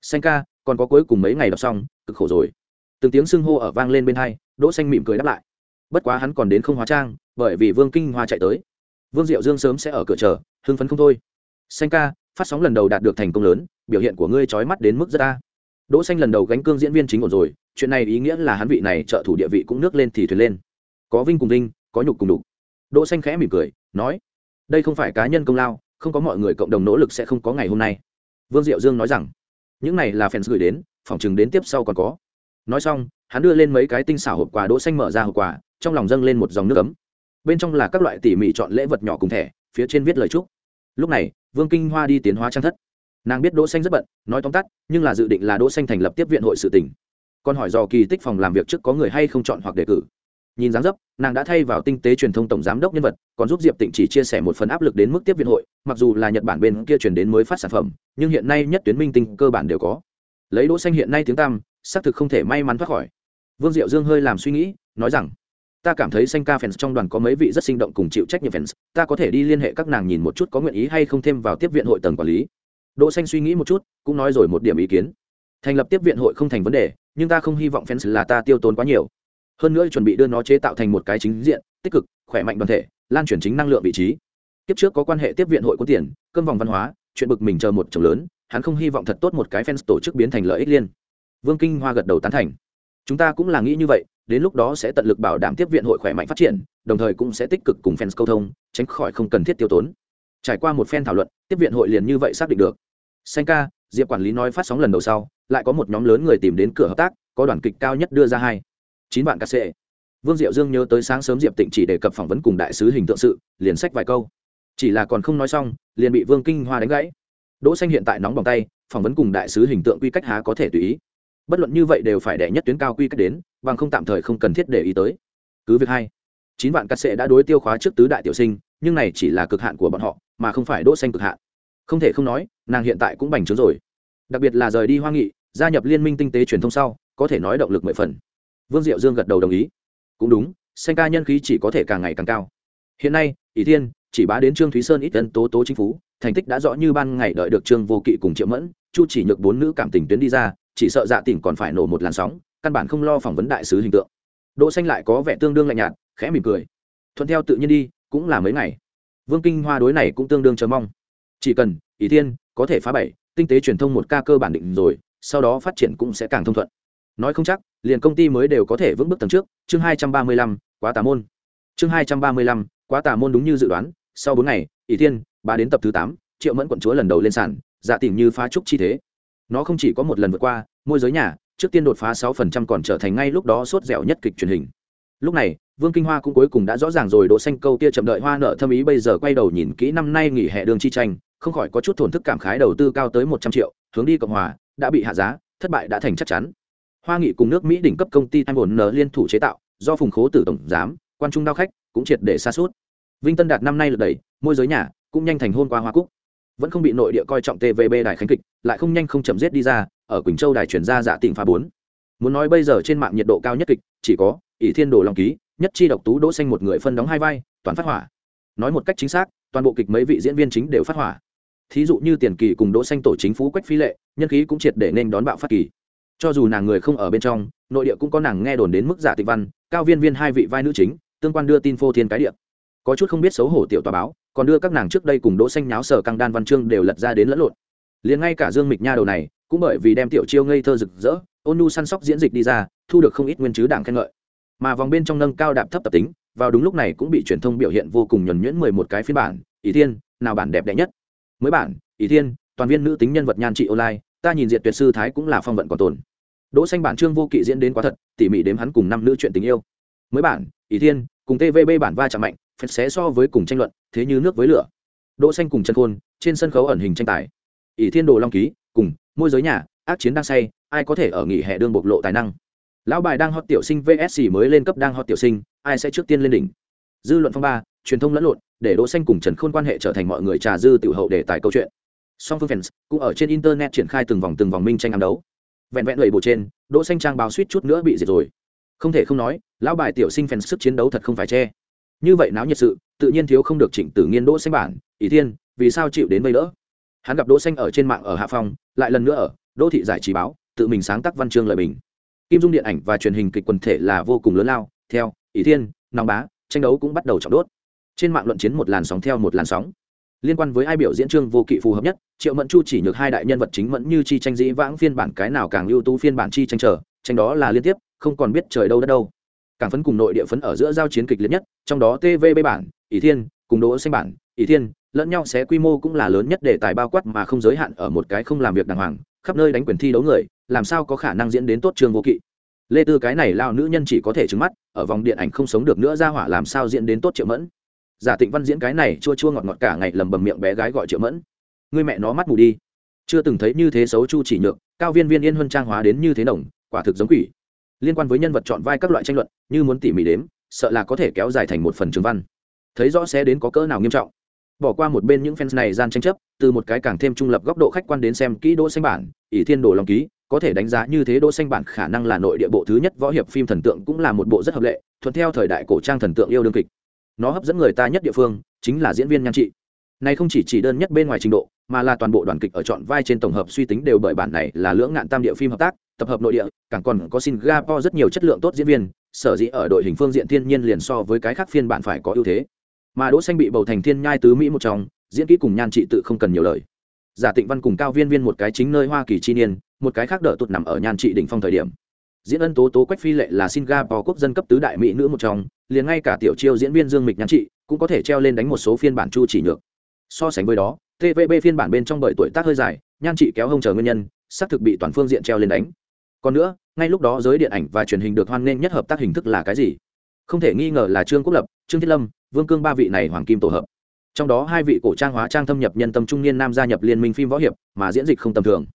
Xanh ca, còn có cuối cùng mấy ngày đọc xong, cực khổ rồi. Từng tiếng sưng hô ở vang lên bên hai, đỗ xanh mỉm cười đáp lại. Bất quá hắn còn đến không hóa trang, bởi vì vương kinh hoa chạy tới. Vương diệu dương sớm sẽ ở cửa chờ, hưng phấn không thôi. Xanh ca, phát sóng lần đầu đạt được thành công lớn, biểu hiện của ngươi trói mắt đến mức rất ta đỗ xanh lần đầu gánh cương diễn viên chính ổn rồi, chuyện này ý nghĩa là hắn vị này trợ thủ địa vị cũng nước lên thì thuyền lên. Có vinh cùng vinh, có nhục cùng đục đỗ xanh khẽ mỉm cười, nói, đây không phải cá nhân công lao, không có mọi người cộng đồng nỗ lực sẽ không có ngày hôm nay. Vương diệu dương nói rằng, những này là fans gửi đến phỏng chừng đến tiếp sau còn có. Nói xong, hắn đưa lên mấy cái tinh xảo hộp quà, đỗ xanh mở ra hộp quà, trong lòng dâng lên một dòng nước ấm. Bên trong là các loại tỉ mỉ chọn lễ vật nhỏ cùng thẻ, phía trên viết lời chúc. Lúc này, vương kinh hoa đi tiến hóa trang thất nàng biết đỗ xanh rất bận, nói tóm tắt, nhưng là dự định là đỗ xanh thành lập tiếp viện hội sự tình. Còn hỏi dò kỳ tích phòng làm việc trước có người hay không chọn hoặc đề cử. Nhìn dáng dấp, nàng đã thay vào tinh tế truyền thông tổng giám đốc nhân vật, còn giúp diệp tịnh chỉ chia sẻ một phần áp lực đến mức tiếp viện hội, mặc dù là nhật bản bên kia truyền đến mới phát sản phẩm, nhưng hiện nay nhất tuyến minh tinh cơ bản đều có. Lấy đỗ xanh hiện nay tiếng tăm, xác thực không thể may mắn thoát khỏi. Vương diệu dương hơi làm suy nghĩ, nói rằng, ta cảm thấy xanh ca fans trong đoàn có mấy vị rất sinh động cùng chịu trách nhiệm fans, ta có thể đi liên hệ các nàng nhìn một chút có nguyện ý hay không thêm vào tiếp viện hội tầng quản lý đỗ xanh suy nghĩ một chút, cũng nói rồi một điểm ý kiến. Thành lập tiếp viện hội không thành vấn đề, nhưng ta không hy vọng fans là ta tiêu tốn quá nhiều. Hơn nữa chuẩn bị đưa nó chế tạo thành một cái chính diện, tích cực, khỏe mạnh đoàn thể, lan truyền chính năng lượng vị trí. Tiếp trước có quan hệ tiếp viện hội có tiền cơn vòng văn hóa, chuyện bực mình chờ một chồng lớn, hắn không hy vọng thật tốt một cái fans tổ chức biến thành lợi ích liên. Vương kinh hoa gật đầu tán thành. Chúng ta cũng là nghĩ như vậy, đến lúc đó sẽ tận lực bảo đảm tiếp viện hội khỏe mạnh phát triển, đồng thời cũng sẽ tích cực cùng fans câu thông, tránh khỏi không cần thiết tiêu tốn trải qua một phen thảo luận, tiếp viện hội liền như vậy xác định được. Xanh ca, diệp quản lý nói phát sóng lần đầu sau, lại có một nhóm lớn người tìm đến cửa hợp tác, có đoàn kịch cao nhất đưa ra hai, chín bạn ca sệ. Vương diệu dương nhớ tới sáng sớm diệp tịnh chỉ đề cập phỏng vấn cùng đại sứ hình tượng sự, liền sách vài câu. Chỉ là còn không nói xong, liền bị vương kinh hoa đánh gãy. Đỗ xanh hiện tại nóng bỏng tay, phỏng vấn cùng đại sứ hình tượng quy cách há có thể tùy ý. Bất luận như vậy đều phải đẻ nhất tuyến cao quy cách đến, bằng không tạm thời không cần thiết để ý tới. Cứ việc hai, chín vạn cắt sệ đã đối tiêu khóa trước tứ đại tiểu sinh nhưng này chỉ là cực hạn của bọn họ, mà không phải đỗ xanh cực hạn. Không thể không nói, nàng hiện tại cũng bành trướng rồi. Đặc biệt là rời đi hoa nghị, gia nhập liên minh tinh tế truyền thông sau, có thể nói động lực mười phần. Vương diệu dương gật đầu đồng ý. Cũng đúng, xanh ca nhân khí chỉ có thể càng ngày càng cao. Hiện nay, ỷ thiên chỉ bá đến trương thúy sơn ít tân tố tố chính phủ thành tích đã rõ như ban ngày đợi được trương vô kỵ cùng triệu mẫn, chu chỉ nhược bốn nữ cảm tình tuyến đi ra, chỉ sợ dạ tỉnh còn phải nổ một làn sóng, căn bản không lo phỏng vấn đại sứ hình tượng. Đỗ xanh lại có vẻ tương đương lạnh nhạt, khẽ mỉm cười. Thuận theo tự nhiên đi cũng là mấy ngày. Vương kinh hoa đối này cũng tương đương chờ mong. Chỉ cần ý thiên, có thể phá bảy, tinh tế truyền thông một ca cơ bản định rồi, sau đó phát triển cũng sẽ càng thông thuận. Nói không chắc, liền công ty mới đều có thể vững bước tầng trước. Chương hai trăm ba mươi lăm, quá tà môn. Chương hai trăm ba mươi lăm, quá tà môn đúng như dự đoán. Sau bốn ngày ý thiên ba đến tập thứ tám, triệu mẫn quận chúa lần đầu lên sàn dạ tìm như phá trúc chi thế. Nó không chỉ có một lần vượt qua, môi giới nhà, trước tiên đột phá sáu phần trăm còn trở thành ngay lúc đó sốt dẻo nhất kịch truyền hình lúc này, vương kinh hoa cũng cuối cùng đã rõ ràng rồi, đỗ xanh câu kia chậm đợi hoa nợ thâm ý bây giờ quay đầu nhìn kỹ năm nay nghỉ hè đường chi tranh, không khỏi có chút thổn thức cảm khái đầu tư cao tới một trăm triệu, hướng đi cộng hòa, đã bị hạ giá, thất bại đã thành chắc chắn. Hoa nghị cùng nước mỹ đỉnh cấp công ty time n liên thủ chế tạo, do phùng khố tử tổng giám, quan trung đao khách, cũng triệt để xa suốt vinh tân đạt năm nay lượt đẩy, môi giới nhà, cũng nhanh thành hôn qua hoa cúc. Vẫn không bị nội địa coi trọng tvb đài khánh kịch, lại không nhanh không chậm giết đi ra, ở quỳnh châu đài chuyển ra giả tỉnh pha bốn. Muốn nói bây giờ trên mạng nhiệt độ cao nhất kịch, chỉ có ỷ thiên đồ long ký, nhất chi độc tú đỗ xanh một người phân đóng hai vai, toàn phát hỏa. Nói một cách chính xác, toàn bộ kịch mấy vị diễn viên chính đều phát hỏa. Thí dụ như tiền kỳ cùng đỗ xanh tổ chính phú quách phi lệ, nhân khí cũng triệt để nên đón bạo phát kỳ. Cho dù nàng người không ở bên trong, nội địa cũng có nàng nghe đồn đến mức giả tịch văn, cao viên viên hai vị vai nữ chính, tương quan đưa tin phô thiên cái địa. Có chút không biết xấu hổ tiểu tòa báo, còn đưa các nàng trước đây cùng đỗ xanh nháo sở căng đan văn chương đều lật ra đến lẫn lộn. Liền ngay cả dương mịch nha đầu này, cũng bởi vì đem tiểu chiêu ngây thơ rực rỡ, ôn nu săn sóc diễn dịch đi ra, thu được không ít nguyên chứ đảng khen ngợi mà vòng bên trong nâng cao đạp thấp tập tính, vào đúng lúc này cũng bị truyền thông biểu hiện vô cùng nhuẩn nhuyễn mười một cái phiên bản, ý thiên, nào bản đẹp đẽ nhất? Mới bản, ý thiên, toàn viên nữ tính nhân vật nhan trị online, ta nhìn diện tuyệt sư thái cũng là phong vận còn tồn. Đỗ xanh bản trương vô kỵ diễn đến quá thật, tỉ mỉ đếm hắn cùng năm nữ chuyện tình yêu. Mới bản, ý thiên, cùng tvb bản va chạm mạnh phật xé so với cùng tranh luận, thế như nước với lửa. Đỗ xanh cùng chân khôn, trên sân khấu ẩn hình tranh tài. Ý thiên đồ long ký, cùng, môi giới nhà, ác chiến đang say, ai có thể ở nghỉ hè đương bộc lộ tài năng? Lão bài đang hot tiểu sinh vsc mới lên cấp đang hot tiểu sinh, ai sẽ trước tiên lên đỉnh? Dư luận phong ba, truyền thông lẫn lộn, để đỗ xanh cùng trần khôn quan hệ trở thành mọi người trà dư tiểu hậu để tài câu chuyện. Song phương fans cũng ở trên internet triển khai từng vòng từng vòng minh tranh ám đấu. Vẹn vẹn lầy bộ trên, đỗ xanh trang báo suýt chút nữa bị diệt rồi. Không thể không nói, lão bài tiểu sinh fans sức chiến đấu thật không phải che. Như vậy náo nhiệt sự, tự nhiên thiếu không được chỉnh tử nghiên đỗ xanh bản, ý thiên vì sao chịu đến vây đỡ? Hắn gặp đỗ xanh ở trên mạng ở hạ phong, lại lần nữa ở đô thị giải trí báo, tự mình sáng tác văn chương lời bình kim dung điện ảnh và truyền hình kịch quần thể là vô cùng lớn lao. Theo ý thiên, nòng bá, tranh đấu cũng bắt đầu trọng đốt. Trên mạng luận chiến một làn sóng theo một làn sóng. Liên quan với ai biểu diễn trương vô kỵ phù hợp nhất, triệu mẫn chu chỉ nhược hai đại nhân vật chính mẫn như chi tranh dĩ vãng phiên bản cái nào càng ưu tú phiên bản chi tranh trở, tranh đó là liên tiếp, không còn biết trời đâu đất đâu. Càng phấn cùng nội địa phấn ở giữa giao chiến kịch liệt nhất, trong đó tvb bản, ỷ thiên, cùng đỗ xanh bản, ỷ thiên, lẫn nhau xé quy mô cũng là lớn nhất để tài bao quát mà không giới hạn ở một cái không làm việc đàng hoàng, khắp nơi đánh quyền thi đấu người làm sao có khả năng diễn đến tốt trường vô kỵ? Lê tư cái này lao nữ nhân chỉ có thể trứng mắt, ở vòng điện ảnh không sống được nữa ra hỏa làm sao diễn đến tốt triệu mẫn? Giả tịnh văn diễn cái này chua chua ngọt ngọt cả ngày lầm bầm miệng bé gái gọi triệu mẫn. Người mẹ nó mắt mù đi. Chưa từng thấy như thế xấu chu chỉ nhược, cao viên viên yên huân trang hóa đến như thế nồng, quả thực giống quỷ. Liên quan với nhân vật chọn vai các loại tranh luận, như muốn tỉ mỉ đếm, sợ là có thể kéo dài thành một phần trường văn. Thấy rõ sẽ đến có cỡ nào nghiêm trọng. Bỏ qua một bên những fans này gian tranh chấp, từ một cái càng thêm trung lập góc độ khách quan đến xem kỹ đỗ xanh bản, ỷ thiên đồ lòng ký có thể đánh giá như thế đỗ xanh bản khả năng là nội địa bộ thứ nhất võ hiệp phim thần tượng cũng là một bộ rất hợp lệ, thuận theo thời đại cổ trang thần tượng yêu đương kịch. Nó hấp dẫn người ta nhất địa phương chính là diễn viên nhan trị. Này không chỉ chỉ đơn nhất bên ngoài trình độ, mà là toàn bộ đoàn kịch ở chọn vai trên tổng hợp suy tính đều bởi bản này là lưỡng ngạn tam địa phim hợp tác, tập hợp nội địa, càng còn có singapore rất nhiều chất lượng tốt diễn viên, sở dĩ ở đội hình phương diện thiên nhiên liền so với cái khác phiên bản phải có ưu thế. Mà đỗ xanh bị bầu thành thiên nhai tứ mỹ một trong, diễn kỹ cùng nhan trị tự không cần nhiều lời giả tịnh văn cùng cao viên viên một cái chính nơi hoa kỳ chi niên, một cái khác đỡ tụt nằm ở nhan trị đỉnh phong thời điểm. Diễn ân tố tố quách phi lệ là singapore quốc dân cấp tứ đại mỹ nữ một trong, liền ngay cả tiểu chiêu diễn viên dương mịch nhan trị cũng có thể treo lên đánh một số phiên bản chu chỉ nhược. So sánh với đó tvb phiên bản bên trong bởi tuổi tác hơi dài, nhan trị kéo hông chờ nguyên nhân, xác thực bị toàn phương diện treo lên đánh. Còn nữa, ngay lúc đó giới điện ảnh và truyền hình được hoan nghênh nhất hợp tác hình thức là cái gì? Không thể nghi ngờ là trương quốc lập, trương thiết lâm, vương cương ba vị này hoàng kim tổ hợp trong đó hai vị cổ trang hóa trang thâm nhập nhân tâm trung niên nam gia nhập liên minh phim võ hiệp, mà diễn dịch không tầm thường.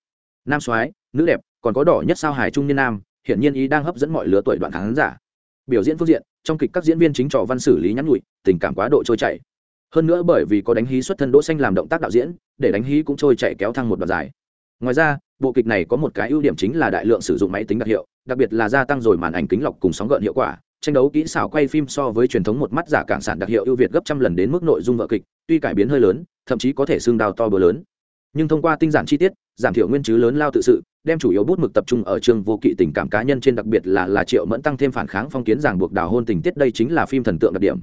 Nam soái, nữ đẹp, còn có đỏ nhất sao hải trung niên nam hiện nhiên ý đang hấp dẫn mọi lứa tuổi đoạn khán giả. Biểu diễn phương diện, trong kịch các diễn viên chính trò văn xử lý nhắn nhụi tình cảm quá độ trôi chảy. Hơn nữa bởi vì có đánh hí xuất thân đỗ xanh làm động tác đạo diễn, để đánh hí cũng trôi chảy kéo thăng một đoạn dài. Ngoài ra, bộ kịch này có một cái ưu điểm chính là đại lượng sử dụng máy tính đặc hiệu, đặc biệt là gia tăng rồi màn ảnh kính lọc cùng sóng gợn hiệu quả tranh đấu kỹ xảo quay phim so với truyền thống một mắt giả cảng sản đặc hiệu ưu việt gấp trăm lần đến mức nội dung vợ kịch, tuy cải biến hơi lớn, thậm chí có thể xương đào to bờ lớn. Nhưng thông qua tinh giản chi tiết, giảm thiểu nguyên chứ lớn lao tự sự, đem chủ yếu bút mực tập trung ở chương vô kỵ tình cảm cá nhân trên đặc biệt là là triệu mẫn tăng thêm phản kháng phong kiến ràng buộc đào hôn tình tiết đây chính là phim thần tượng đặc điểm.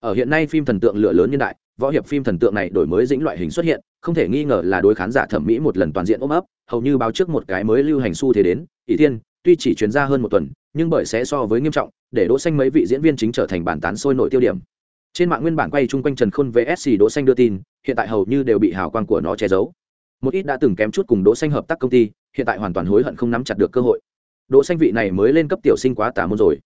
Ở hiện nay phim thần tượng lửa lớn nhân đại, võ hiệp phim thần tượng này đổi mới dĩnh loại hình xuất hiện, không thể nghi ngờ là đối khán giả thẩm mỹ một lần toàn diện ôm ấp, hầu như báo trước một cái mới lưu hành xu thế đến. Ỷ thiên, tuy chỉ chuyển ra hơn một tuần nhưng bởi sẽ so với nghiêm trọng, để đỗ xanh mấy vị diễn viên chính trở thành bản tán sôi nổi tiêu điểm. Trên mạng nguyên bản quay chung quanh trần khôn vsc đỗ xanh đưa tin, hiện tại hầu như đều bị hào quang của nó che giấu. Một ít đã từng kém chút cùng đỗ xanh hợp tác công ty, hiện tại hoàn toàn hối hận không nắm chặt được cơ hội. Đỗ xanh vị này mới lên cấp tiểu sinh quá tà môn rồi.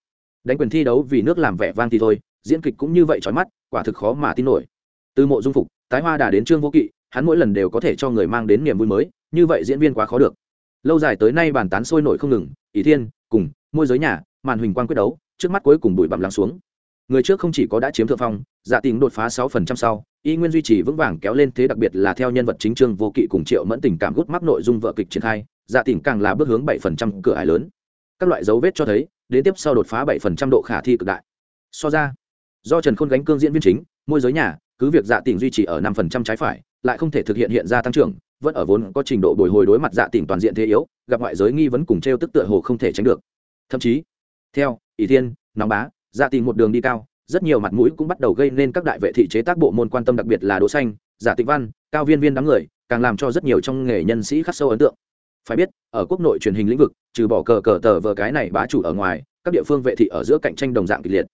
Đánh quyền thi đấu vì nước làm vẻ vang thì thôi, diễn kịch cũng như vậy chói mắt, quả thực khó mà tin nổi. Từ mộ dung phục, tái hoa đà đến trương vô kỵ, hắn mỗi lần đều có thể cho người mang đến niềm vui mới, như vậy diễn viên quá khó được. Lâu dài tới nay bàn tán sôi nổi không ngừng ý thiên, cùng môi giới nhà, màn huỳnh quang quyết đấu, trước mắt cuối cùng bụi bặm lắng xuống. Người trước không chỉ có đã chiếm thượng phong dạ tình đột phá sáu phần trăm sau, y nguyên duy trì vững vàng kéo lên thế đặc biệt là theo nhân vật chính trương vô kỵ cùng triệu mẫn tình cảm gút mắc nội dung vợ kịch triển khai dạ tình càng là bước hướng bảy phần trăm cửa ải lớn. Các loại dấu vết cho thấy, đến tiếp sau đột phá bảy phần trăm độ khả thi cực đại. So ra, do trần khôn gánh cương diễn viên chính, môi giới nhà, cứ việc dạ tình duy trì ở năm phần trăm trái phải, lại không thể thực hiện hiện ra tăng trưởng, vẫn ở vốn có trình độ bồi hồi đối mặt dạ tình toàn diện thế yếu, gặp ngoại giới nghi vấn cùng t r e o tức tựa hồ không thể tránh được thậm chí, theo, ỷ thiên, nóng bá dạ tình một đường đi cao, rất nhiều mặt mũi cũng bắt đầu gây nên các đại vệ thị chế tác bộ môn quan tâm đặc biệt là đỗ xanh dạ giả tịch văn, cao viên viên đám người, càng làm cho rất nhiều trong nghề nhân sĩ khắc sâu ấn tượng. Phải biết, ở quốc nội truyền hình lĩnh vực, trừ bỏ cờ cờ tờ vờ cái này bá chủ ở ngoài, các địa phương vệ thị ở giữa cạnh tranh đồng dạng kịch liệt.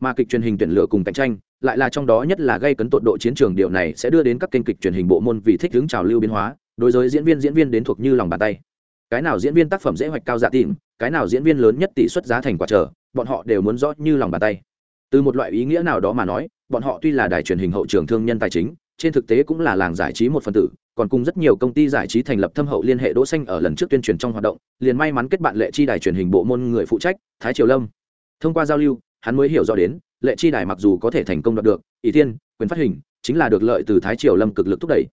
Mà kịch truyền hình tuyển lựa cùng cạnh tranh, lại là trong đó nhất là gây cấn tột độ chiến trường, điều này sẽ đưa đến các kênh kịch truyền hình bộ môn vì thích hướng trào lưu biến hóa, đối với diễn viên diễn viên đến thuộc như lòng bàn tay cái nào diễn viên tác phẩm dễ hoạch cao giả tìm, cái nào diễn viên lớn nhất tỷ suất giá thành quả trở bọn họ đều muốn rõ như lòng bàn tay. Từ một loại ý nghĩa nào đó mà nói, bọn họ tuy là đài truyền hình hậu trường thương nhân tài chính, trên thực tế cũng là làng giải trí một phần tử, còn cùng rất nhiều công ty giải trí thành lập thâm hậu liên hệ đỗ xanh ở lần trước tuyên truyền trong hoạt động, liền may mắn kết bạn lệ chi đài truyền hình bộ môn người phụ trách, thái triều lâm. Thông qua giao lưu, hắn mới hiểu rõ đến, lệ chi đài mặc dù có thể thành công đạt được ý tiên quyền phát hình, chính là được lợi từ thái triều lâm cực lực thúc đẩy.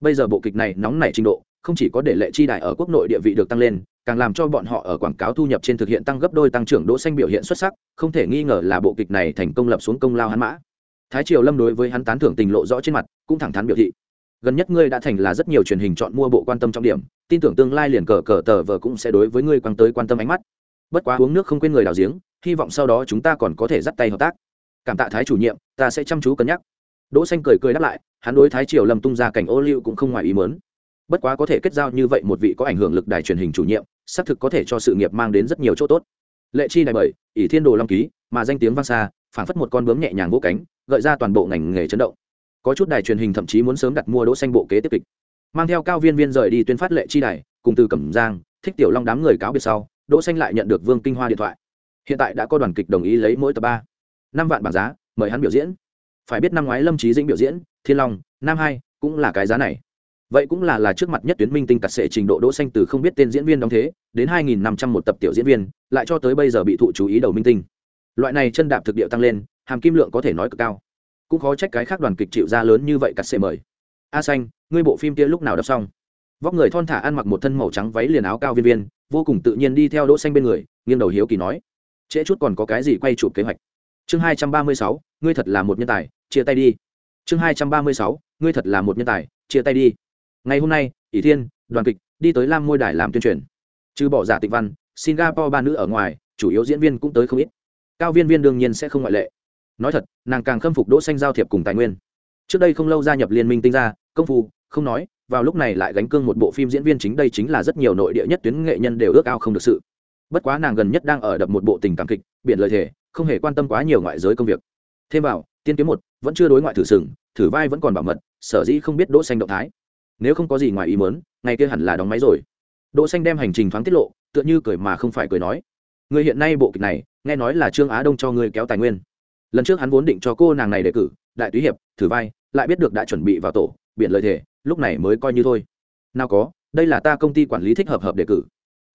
Bây giờ bộ kịch này nóng nảy trình độ không chỉ có để lệ chi đài ở quốc nội địa vị được tăng lên, càng làm cho bọn họ ở quảng cáo thu nhập trên thực hiện tăng gấp đôi tăng trưởng đỗ xanh biểu hiện xuất sắc, không thể nghi ngờ là bộ kịch này thành công lập xuống công lao hắn mã. Thái triều lâm đối với hắn tán thưởng tình lộ rõ trên mặt, cũng thẳng thắn biểu thị. Gần nhất ngươi đã thành là rất nhiều truyền hình chọn mua bộ quan tâm trọng điểm, tin tưởng tương lai liền cờ cờ tờ vờ cũng sẽ đối với ngươi quăng tới quan tâm ánh mắt. Bất quá uống nước không quên người đào giếng, hy vọng sau đó chúng ta còn có thể dắt tay hợp tác. Cảm tạ thái chủ nhiệm, ta sẽ chăm chú cân nhắc. Đỗ xanh cười cười đáp lại, hắn đối thái triều lâm tung ra cảnh ô liu cũng không ngoài ý muốn bất quá có thể kết giao như vậy một vị có ảnh hưởng lực đài truyền hình chủ nhiệm xác thực có thể cho sự nghiệp mang đến rất nhiều chỗ tốt. Lệ chi đài bởi, ỷ thiên đồ long ký mà danh tiếng vang xa phảng phất một con bướm nhẹ nhàng vỗ cánh gợi ra toàn bộ ngành nghề chấn động. Có chút đài truyền hình thậm chí muốn sớm đặt mua đỗ xanh bộ kế tiếp kịch. Mang theo cao viên viên rời đi tuyên phát lệ chi đài cùng từ cẩm giang thích tiểu long đám người cáo biệt sau đỗ xanh lại nhận được vương kinh hoa điện thoại. Hiện tại đã có đoàn kịch đồng ý lấy mỗi tập ba. Năm vạn bảng giá mời hắn biểu diễn. Phải biết năm ngoái lâm trí dĩnh biểu diễn thiên long nam hai cũng là cái giá này vậy cũng là là trước mặt nhất tuyến minh tinh cặt sệ trình độ đỗ xanh từ không biết tên diễn viên đóng thế đến 2.500 một tập tiểu diễn viên lại cho tới bây giờ bị thụ chú ý đầu minh tinh. Loại này chân đạp thực địa tăng lên hàm kim lượng có thể nói cực cao. Cũng khó trách cái khác đoàn kịch chịu ra lớn như vậy cặt sệ mời. A xanh ngươi bộ phim kia lúc nào đọc xong? Vóc người thon thả ăn mặc một thân màu trắng váy liền áo cao viên viên vô cùng tự nhiên đi theo đỗ xanh bên người nghiêng đầu hiếu kỳ nói. Trễ chút còn có cái gì quay chụp kế hoạch? Chương 236, ngươi thật là một nhân tài chia tay đi. Chương 236, ngươi thật là một nhân tài chia tay đi ngày hôm nay, ỷ thiên, đoàn kịch, đi tới lam môi đài làm tuyên truyền. Trừ bỏ giả tịnh văn, singapore ba nữ ở ngoài, chủ yếu diễn viên cũng tới không ít. Cao viên viên đương nhiên sẽ không ngoại lệ. Nói thật, nàng càng khâm phục đỗ xanh giao thiệp cùng tài nguyên. Trước đây không lâu gia nhập liên minh tinh gia, công phu, không nói, vào lúc này lại gánh cương một bộ phim diễn viên chính đây chính là rất nhiều nội địa nhất tuyến nghệ nhân đều ước ao không được sự. Bất quá nàng gần nhất đang ở đập một bộ tình cảm kịch, biển lời thể không hề quan tâm quá nhiều ngoại giới công việc. Thêm vào, tiên kiếm một, vẫn chưa đối ngoại thử sừng, thử vai vẫn còn bảo mật, sở dĩ không biết đỗ xanh động thái nếu không có gì ngoài ý muốn, ngày kia hẳn là đóng máy rồi. Đỗ xanh đem hành trình thoáng tiết lộ, tựa như cười mà không phải cười nói. Người hiện nay bộ kịch này, nghe nói là trương á đông cho ngươi kéo tài nguyên. Lần trước hắn vốn định cho cô nàng này đề cử, đại túy hiệp, thử vai, lại biết được đã chuẩn bị vào tổ, biện lời thể lúc này mới coi như thôi. Nào có, đây là ta công ty quản lý thích hợp hợp đề cử.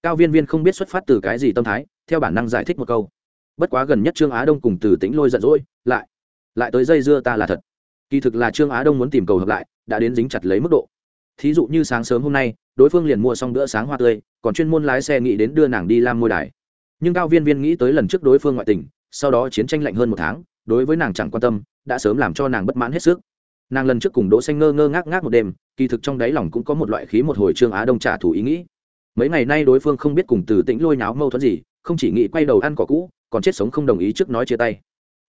Cao viên viên không biết xuất phát từ cái gì tâm thái, theo bản năng giải thích một câu. Bất quá gần nhất trương á đông cùng từ tĩnh lôi giận dỗi, lại lại tới dây dưa ta là thật. Kỳ thực là trương á đông muốn tìm cầu hợp lại, đã đến dính chặt lấy mức độ thí dụ như sáng sớm hôm nay, đối phương liền mua xong bữa sáng hoa tươi, còn chuyên môn lái xe nghĩ đến đưa nàng đi làm môi đài. Nhưng cao viên viên nghĩ tới lần trước đối phương ngoại tình, sau đó chiến tranh lạnh hơn một tháng, đối với nàng chẳng quan tâm, đã sớm làm cho nàng bất mãn hết sức. Nàng lần trước cùng đỗ xanh ngơ ngơ ngác ngác một đêm, kỳ thực trong đáy lòng cũng có một loại khí một hồi trương á đông trả thù ý nghĩ. Mấy ngày nay đối phương không biết cùng từ tĩnh lôi náo mâu thuẫn gì, không chỉ nghĩ quay đầu ăn cỏ cũ, còn chết sống không đồng ý trước nói chia tay.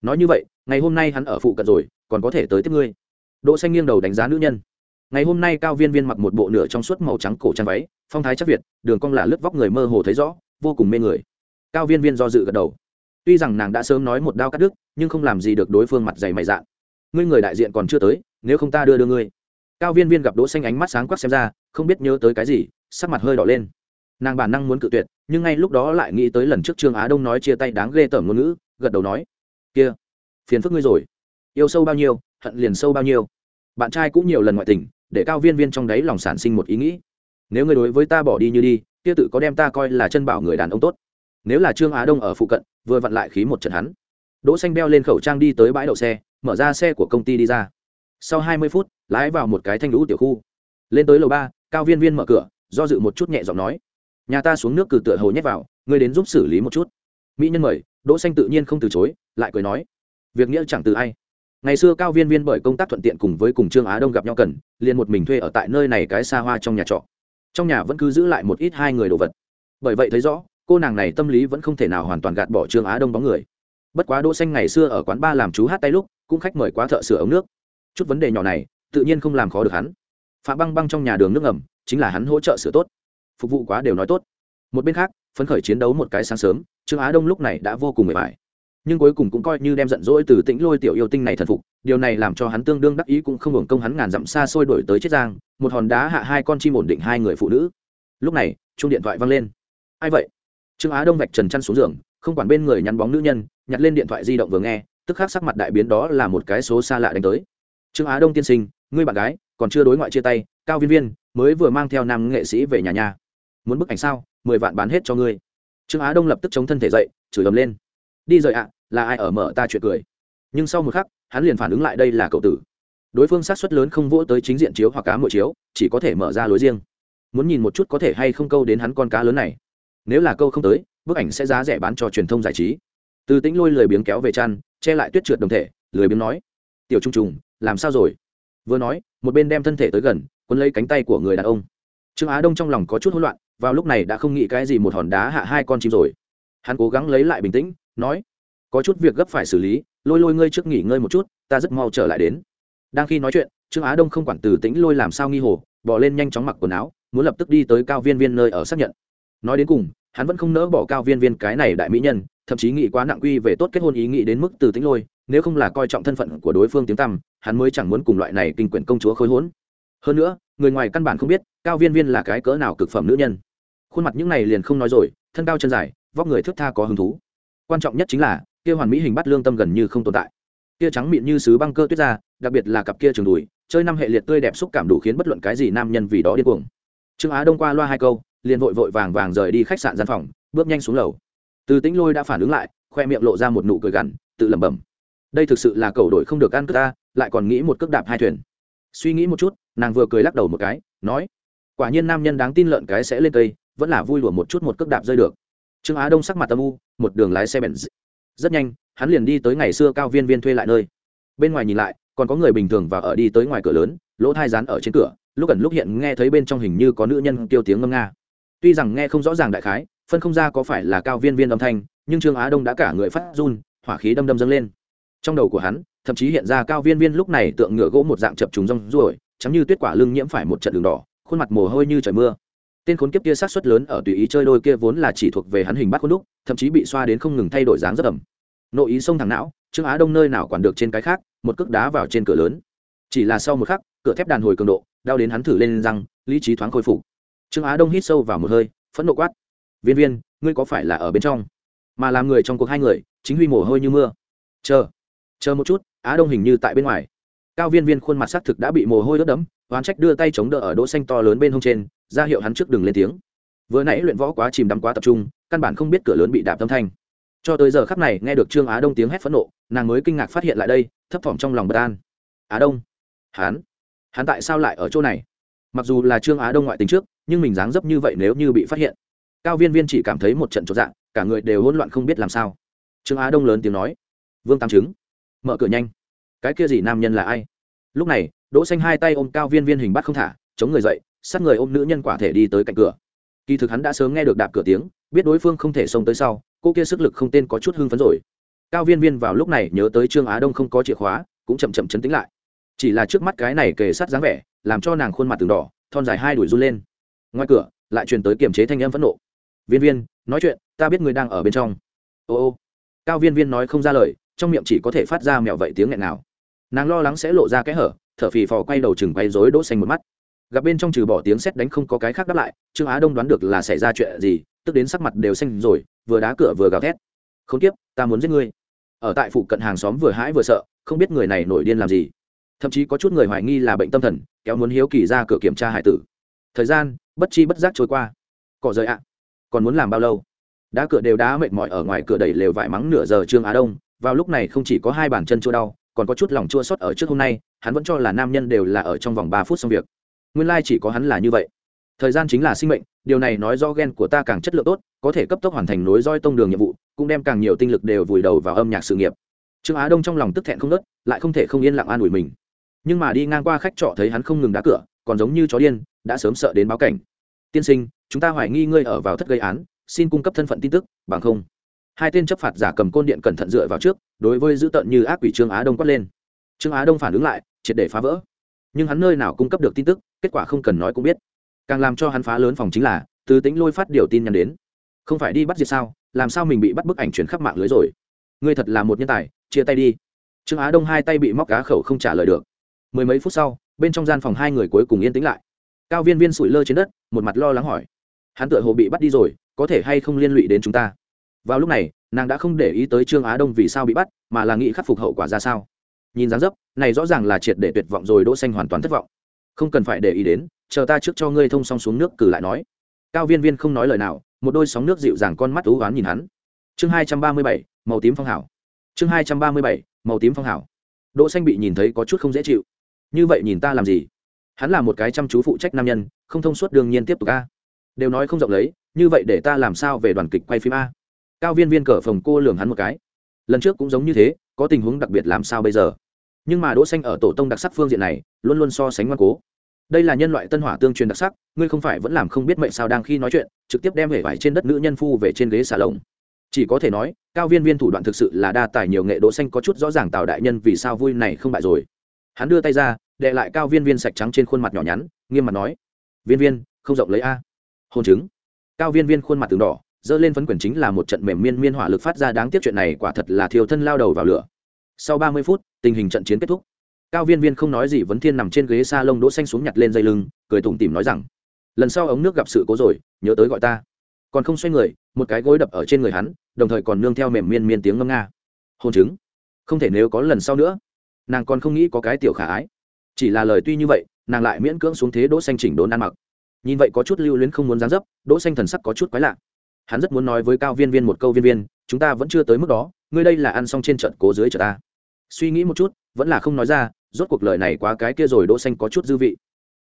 Nói như vậy, ngày hôm nay hắn ở phụ cận rồi, còn có thể tới tiếp ngươi. Đỗ xanh nghiêng đầu đánh giá nữ nhân ngày hôm nay cao viên viên mặc một bộ nửa trong suốt màu trắng cổ trang váy, phong thái chắc việt, đường cong là lướt vóc người mơ hồ thấy rõ, vô cùng mê người. Cao viên viên do dự gật đầu. Tuy rằng nàng đã sớm nói một đao cắt đứt, nhưng không làm gì được đối phương mặt dày mày dạn. Ngươi người đại diện còn chưa tới, nếu không ta đưa đưa ngươi. Cao viên viên gặp đỗ xanh ánh mắt sáng quắc xem ra, không biết nhớ tới cái gì, sắc mặt hơi đỏ lên. Nàng bản năng muốn cự tuyệt, nhưng ngay lúc đó lại nghĩ tới lần trước trương á đông nói chia tay đáng ghê tởm ngôn ngữ, gật đầu nói, kia, phiền phức ngươi rồi. Yêu sâu bao nhiêu, hận liền sâu bao nhiêu bạn trai cũng nhiều lần ngoại tình, để cao viên viên trong đấy lòng sản sinh một ý nghĩ. Nếu ngươi đối với ta bỏ đi như đi, kia tự có đem ta coi là chân bảo người đàn ông tốt. Nếu là trương á đông ở phụ cận, vừa vặn lại khí một trận hắn. Đỗ xanh beo lên khẩu trang đi tới bãi đậu xe, mở ra xe của công ty đi ra. Sau 20 phút, lái vào một cái thanh lũ tiểu khu. Lên tới lầu ba, cao viên viên mở cửa, do dự một chút nhẹ giọng nói. Nhà ta xuống nước cử tựa hồ nhét vào, ngươi đến giúp xử lý một chút. Mỹ nhân mời, đỗ xanh tự nhiên không từ chối, lại cười nói. Việc nghĩa chẳng từ ai ngày xưa cao viên viên bởi công tác thuận tiện cùng với cùng trương á đông gặp nhau cần, liền một mình thuê ở tại nơi này cái xa hoa trong nhà trọ. Trong nhà vẫn cứ giữ lại một ít hai người đồ vật. Bởi vậy thấy rõ, cô nàng này tâm lý vẫn không thể nào hoàn toàn gạt bỏ trương á đông bóng người. Bất quá đỗ xanh ngày xưa ở quán ba làm chú hát tay lúc, cũng khách mời quá thợ sửa ống nước. Chút vấn đề nhỏ này, tự nhiên không làm khó được hắn. Phạm băng băng trong nhà đường nước ngầm, chính là hắn hỗ trợ sửa tốt. Phục vụ quá đều nói tốt. Một bên khác, phấn khởi chiến đấu một cái sáng sớm, trương á đông lúc này đã vô cùng mệt mỏi nhưng cuối cùng cũng coi như đem giận dỗi từ tĩnh lôi tiểu yêu tinh này thần phục, điều này làm cho hắn tương đương đắc ý cũng không hưởng công hắn ngàn dặm xa xôi đổi tới chiết giang, một hòn đá hạ hai con chim ổn định hai người phụ nữ. Lúc này chung điện thoại văng lên. Ai vậy? Trương á đông vạch trần chăn xuống giường, không quản bên người nhắn bóng nữ nhân, nhặt lên điện thoại di động vừa nghe, tức khắc sắc mặt đại biến đó là một cái số xa lạ đánh tới. Trương á đông tiên sinh, ngươi bạn gái, còn chưa đối ngoại chia tay, cao viên viên mới vừa mang theo nam nghệ sĩ về nhà nhà muốn bức ảnh sao? Mười vạn bán hết cho ngươi. Trương á đông lập tức chống thân thể dậy, chửi ầm lên đi rời ạ, là ai ở mở ta chuyện cười? Nhưng sau một khắc, hắn liền phản ứng lại đây là cậu tử. Đối phương sát xuất lớn không vỗ tới chính diện chiếu hoặc cá mỗi chiếu, chỉ có thể mở ra lối riêng. Muốn nhìn một chút có thể hay không câu đến hắn con cá lớn này. Nếu là câu không tới, bức ảnh sẽ giá rẻ bán cho truyền thông giải trí. Từ tĩnh lôi lười biếng kéo về chăn, che lại tuyết trượt đồng thể, lười biếng nói, tiểu trung trùng, làm sao rồi? Vừa nói, một bên đem thân thể tới gần, quấn lấy cánh tay của người đàn ông. Trương á đông trong lòng có chút hỗn loạn, vào lúc này đã không nghĩ cái gì một hòn đá hạ hai con chim rồi. Hắn cố gắng lấy lại bình tĩnh nói, có chút việc gấp phải xử lý, lôi lôi ngươi trước nghỉ ngơi một chút, ta rất mau trở lại đến. Đang khi nói chuyện, trương á đông không quản từ tĩnh lôi làm sao nghi hồ, bỏ lên nhanh chóng mặc quần áo, muốn lập tức đi tới cao viên viên nơi ở xác nhận. Nói đến cùng, hắn vẫn không nỡ bỏ cao viên viên cái này đại mỹ nhân, thậm chí nghĩ quá nặng quy về tốt kết hôn ý nghĩ đến mức từ tĩnh lôi, nếu không là coi trọng thân phận của đối phương tiếng tăm, hắn mới chẳng muốn cùng loại này kinh quyển công chúa khôi hỗn hơn nữa, người ngoài căn bản không biết, cao viên viên là cái cỡ nào cực phẩm nữ nhân. Khuôn mặt những này liền không nói rồi, thân cao chân dài, vóc người thước tha có hứng thú quan trọng nhất chính là, kia hoàn mỹ hình bắt lương tâm gần như không tồn tại. Kia trắng mịn như sứ băng cơ tuyết ra, đặc biệt là cặp kia trường đùi, chơi năm hệ liệt tươi đẹp xúc cảm đủ khiến bất luận cái gì nam nhân vì đó điên cuồng. Trương á đông qua loa hai câu, liền vội vội vàng vàng rời đi khách sạn gian phòng, bước nhanh xuống lầu. Từ tĩnh lôi đã phản ứng lại, khoe miệng lộ ra một nụ cười gằn, tự lẩm bẩm. Đây thực sự là cầu đổi không được ăn cướp ta, lại còn nghĩ một cước đạp hai thuyền. Suy nghĩ một chút, nàng vừa cười lắc đầu một cái, nói, quả nhiên nam nhân đáng tin lợn cái sẽ lên cây, vẫn là vui lùa một chút một cước đạp rơi được trương á đông sắc mặt tâm u, một đường lái xe bèn rất nhanh, hắn liền đi tới ngày xưa cao viên viên thuê lại nơi. Bên ngoài nhìn lại, còn có người bình thường và ở đi tới ngoài cửa lớn, lỗ thai rán ở trên cửa, lúc ẩn lúc hiện nghe thấy bên trong hình như có nữ nhân tiêu tiếng ngâm nga. Tuy rằng nghe không rõ ràng đại khái, phân không ra có phải là cao viên viên âm thanh, nhưng trương á đông đã cả người phát run, hỏa khí đâm đâm dâng lên. Trong đầu của hắn, thậm chí hiện ra cao viên viên lúc này tượng ngựa gỗ một dạng chập trùng rong ruổi chấm như tuyết quả lưng nhiễm phải một trận đường đỏ, khuôn mặt mồ hôi như trời mưa tên khốn kiếp kia sát xuất lớn ở tùy ý chơi đôi kia vốn là chỉ thuộc về hắn hình bắt khuôn đúc thậm chí bị xoa đến không ngừng thay đổi dáng rất ẩm. Nội ý sông thẳng não trương á đông nơi nào quản được trên cái khác một cước đá vào trên cửa lớn. Chỉ là sau một khắc cửa thép đàn hồi cường độ đau đến hắn thử lên răng lý trí thoáng khôi phục. Trương á đông hít sâu vào một hơi phẫn nộ quát. Viên viên ngươi có phải là ở bên trong? Mà làm người trong cuộc hai người chính huy mồ hôi như mưa. Chờ chờ một chút á đông hình như tại bên ngoài. Cao viên viên khuôn mặt xác thực đã bị mồ hôi đốt đấm, oán trách đưa tay chống đỡ ở đỗ xanh to lớn bên hông trên ra hiệu hắn trước đừng lên tiếng. Vừa nãy luyện võ quá chìm đắm quá tập trung, căn bản không biết cửa lớn bị đạp tâm thanh. Cho tới giờ khắc này, nghe được trương á đông tiếng hét phẫn nộ, nàng mới kinh ngạc phát hiện lại đây, thấp thỏm trong lòng bất an. Á đông, hắn hắn tại sao lại ở chỗ này? Mặc dù là trương á đông ngoại tình trước, nhưng mình dáng dấp như vậy nếu như bị phát hiện, cao viên viên chỉ cảm thấy một trận trọn dạng, cả người đều hỗn loạn không biết làm sao. Trương á đông lớn tiếng nói, vương tam chứng, mở cửa nhanh. Cái kia gì nam nhân là ai? Lúc này, đỗ xanh hai tay ôm cao viên viên hình bắt không thả, chống người dậy sát người ôm nữ nhân quả thể đi tới cạnh cửa. Kỳ thực hắn đã sớm nghe được đạp cửa tiếng, biết đối phương không thể xông tới sau, cô kia sức lực không tên có chút hưng phấn rồi. Cao viên viên vào lúc này nhớ tới trương á đông không có chìa khóa, cũng chậm chậm chấn tĩnh lại. Chỉ là trước mắt cái này kề sát dáng vẻ, làm cho nàng khuôn mặt từng đỏ, thon dài hai đuổi run lên. Ngoài cửa, lại truyền tới kiềm chế thanh âm phẫn nộ. Viên viên, nói chuyện, ta biết người đang ở bên trong. Ô ô. Cao viên viên nói không ra lời, trong miệng chỉ có thể phát ra mẹo vậy tiếng nghẹn nào nàng lo lắng sẽ lộ ra cái hở, thở phì phò quay đầu chừng quay rối đỗ xanh một mắt gặp bên trong trừ bỏ tiếng sét đánh không có cái khác đáp lại, trương á đông đoán được là xảy ra chuyện gì, tức đến sắc mặt đều xanh rồi, vừa đá cửa vừa gào thét. Không tiếp ta muốn giết ngươi. Ở tại phụ cận hàng xóm vừa hãi vừa sợ, không biết người này nổi điên làm gì. Thậm chí có chút người hoài nghi là bệnh tâm thần, kéo muốn hiếu kỳ ra cửa kiểm tra hải tử. Thời gian, bất chi bất giác trôi qua. Cỏ rời ạ, còn muốn làm bao lâu? Đá cửa đều đá mệt mỏi ở ngoài cửa đẩy lều vải mắng nửa giờ trương á đông. Vào lúc này không chỉ có hai bàn chân chua đau, còn có chút lòng chua sót ở trước hôm nay, hắn vẫn cho là nam nhân đều là ở trong vòng ba phút xong việc nguyên lai chỉ có hắn là như vậy. Thời gian chính là sinh mệnh, điều này nói do gen của ta càng chất lượng tốt, có thể cấp tốc hoàn thành nối roi tông đường nhiệm vụ, cũng đem càng nhiều tinh lực đều vùi đầu vào âm nhạc sự nghiệp. Trương á đông trong lòng tức thẹn không nớt lại không thể không yên lặng an ủi mình. Nhưng mà đi ngang qua khách trọ thấy hắn không ngừng đá cửa, còn giống như chó điên, đã sớm sợ đến báo cảnh. Tiên sinh, chúng ta hoài nghi ngươi ở vào thất gây án, xin cung cấp thân phận tin tức, bằng không? Hai tên chấp phạt giả cầm côn điện cẩn thận dựa vào trước, đối với dữ tợn như ác quỷ trương á đông quát lên. Trương á đông phản ứng lại, triệt để phá vỡ. Nhưng hắn nơi nào cung cấp được tin tức kết quả không cần nói cũng biết. Càng làm cho hắn phá lớn phòng chính là, từ tính lôi phát điều tin nhắn đến. Không phải đi bắt diệt sao? Làm sao mình bị bắt bức ảnh chuyển khắp mạng lưới rồi? Ngươi thật là một nhân tài, chia tay đi. Trương á đông hai tay bị móc cá khẩu không trả lời được. Mười mấy phút sau, bên trong gian phòng hai người cuối cùng yên tĩnh lại. Cao viên viên sủi lơ trên đất, một mặt lo lắng hỏi. Hắn tựa hồ bị bắt đi rồi, có thể hay không liên lụy đến chúng ta? Vào lúc này, nàng đã không để ý tới trương á đông vì sao bị bắt, mà là nghĩ khắc phục hậu quả ra sao. Nhìn dáng dấp, này rõ ràng là triệt để tuyệt vọng rồi, đỗ xanh hoàn toàn thất vọng không cần phải để ý đến, chờ ta trước cho ngươi thông xong xuống nước cử lại nói. Cao viên viên không nói lời nào, một đôi sóng nước dịu dàng con mắt ú oán nhìn hắn. Chương hai trăm ba mươi bảy, màu tím phong hảo. Chương hai trăm ba mươi bảy, màu tím phong hảo. Đỗ xanh bị nhìn thấy có chút không dễ chịu. Như vậy nhìn ta làm gì? Hắn là một cái chăm chú phụ trách nam nhân, không thông suốt đương nhiên tiếp tục a. Đều nói không rộng lấy, như vậy để ta làm sao về đoàn kịch quay phim a? Cao viên viên cờ phòng cô lường hắn một cái. Lần trước cũng giống như thế, có tình huống đặc biệt làm sao bây giờ? Nhưng mà đỗ xanh ở tổ tông đặc sắc phương diện này, luôn luôn so sánh ngoan cố. Đây là nhân loại tân hỏa tương truyền đặc sắc, ngươi không phải vẫn làm không biết mệnh sao đang khi nói chuyện, trực tiếp đem hể vải trên đất nữ nhân phu về trên ghế xà lồng. Chỉ có thể nói, cao viên viên thủ đoạn thực sự là đa tài nhiều nghệ đỗ xanh có chút rõ ràng tào đại nhân vì sao vui này không bại rồi. Hắn đưa tay ra đệ lại cao viên viên sạch trắng trên khuôn mặt nhỏ nhắn, nghiêm mặt nói, viên viên, không rộng lấy a. Hôn chứng. Cao viên viên khuôn mặt từng đỏ dơ lên phấn quyển chính là một trận mềm miên miên hỏa lực phát ra, đáng tiếc chuyện này quả thật là thiêu thân lao đầu vào lửa sau ba mươi phút, tình hình trận chiến kết thúc. Cao viên viên không nói gì, vấn thiên nằm trên ghế s a lông đỗ xanh xuống nhặt lên dây lưng, cười tủm tỉm nói rằng, lần sau ống nước gặp sự cố rồi, nhớ tới gọi ta. Còn không xoay người, một cái gối đập ở trên người hắn, đồng thời còn nương theo mềm miên miên tiếng ngâm nga. Hôn chứng. Không thể nếu có lần sau nữa. Nàng còn không nghĩ có cái tiểu khả ái. Chỉ là lời tuy như vậy, nàng lại miễn cưỡng xuống thế đỗ xanh chỉnh đốn ăn mặc. Nhìn vậy có chút lưu luyến không muốn dáng dấp, đỗ xanh thần sắc có chút quái lạ. Hắn rất muốn nói với cao viên viên một câu, viên viên, chúng ta vẫn chưa tới mức đó ngươi đây là ăn xong trên trận cố dưới chợ ta. Suy nghĩ một chút, vẫn là không nói ra, rốt cuộc lời này quá cái kia rồi đỗ xanh có chút dư vị.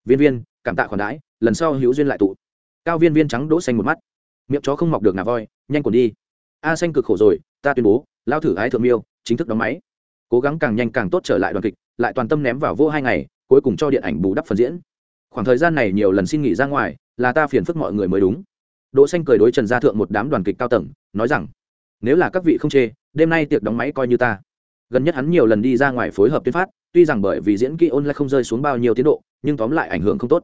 Viên viên, cảm tạ khoản đãi, lần sau hữu duyên lại tụ. Cao viên viên trắng đỗ xanh một mắt. Miệng chó không mọc được ngà voi, nhanh cuốn đi. A xanh cực khổ rồi, ta tuyên bố, lao thử ái thượng miêu, chính thức đóng máy. Cố gắng càng nhanh càng tốt trở lại đoàn kịch, lại toàn tâm ném vào vô hai ngày, cuối cùng cho điện ảnh bù đắp phần diễn. Khoảng thời gian này nhiều lần xin nghỉ ra ngoài, là ta phiền phức mọi người mới đúng. Đỗ xanh cười đối trần gia thượng một đám đoàn kịch cao tầng, nói rằng nếu là các vị không chê, đêm nay tiệc đóng máy coi như ta. Gần nhất hắn nhiều lần đi ra ngoài phối hợp tuyên phát, tuy rằng bởi vì diễn kỹ ôn lại không rơi xuống bao nhiêu tiến độ, nhưng tóm lại ảnh hưởng không tốt.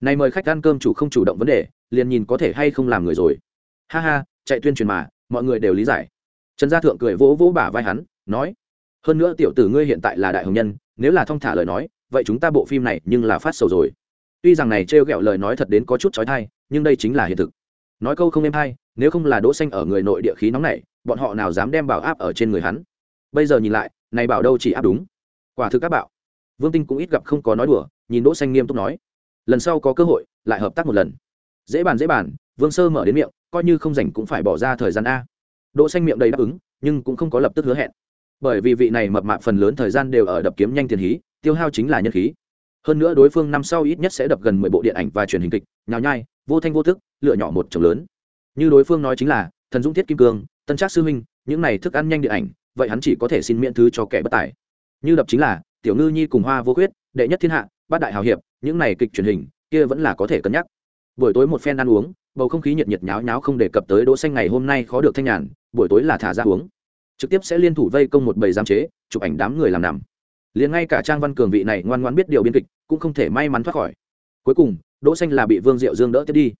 Này mời khách ăn cơm chủ không chủ động vấn đề, liền nhìn có thể hay không làm người rồi. Ha ha, chạy tuyên truyền mà, mọi người đều lý giải. Trần gia thượng cười vỗ vỗ bả vai hắn, nói, hơn nữa tiểu tử ngươi hiện tại là đại hồng nhân, nếu là thong thả lời nói, vậy chúng ta bộ phim này nhưng là phát sầu rồi. Tuy rằng này trêu ghẹo lời nói thật đến có chút trói thai nhưng đây chính là hiện thực. Nói câu không êm hay, nếu không là đỗ xanh ở người nội địa khí nóng này bọn họ nào dám đem bảo áp ở trên người hắn. Bây giờ nhìn lại, này bảo đâu chỉ áp đúng. Quả thực các bảo. Vương tinh cũng ít gặp không có nói đùa, nhìn đỗ xanh nghiêm túc nói. Lần sau có cơ hội, lại hợp tác một lần. Dễ bàn dễ bàn, vương sơ mở đến miệng, coi như không rảnh cũng phải bỏ ra thời gian a. Đỗ xanh miệng đầy đáp ứng, nhưng cũng không có lập tức hứa hẹn. Bởi vì vị này mập mạp phần lớn thời gian đều ở đập kiếm nhanh tiền hí, tiêu hao chính là nhân khí. Hơn nữa đối phương năm sau ít nhất sẽ đập gần mười bộ điện ảnh và truyền hình kịch, nhào nhai, vô thanh vô thức lựa nhỏ một chồng lớn. Như đối phương nói chính là, thần dũng thiết kim cương tân trác sư huynh, những này thức ăn nhanh điện ảnh, vậy hắn chỉ có thể xin miễn thứ cho kẻ bất tài. Như đập chính là, tiểu ngư nhi cùng hoa vô khuyết, đệ nhất thiên hạ, bát đại hào hiệp, những này kịch truyền hình, kia vẫn là có thể cân nhắc. Buổi tối một phen ăn uống, bầu không khí nhiệt nhiệt nháo nháo không đề cập tới đỗ xanh ngày hôm nay khó được thanh nhàn, buổi tối là thả ra uống. Trực tiếp sẽ liên thủ vây công một bầy giám chế, chụp ảnh đám người làm nằm. Liền ngay cả trang văn cường vị này ngoan ngoãn biết điều biên kịch, cũng không thể may mắn thoát khỏi. Cuối cùng, đỗ xanh là bị vương diệu dương đỡ tiếp đi.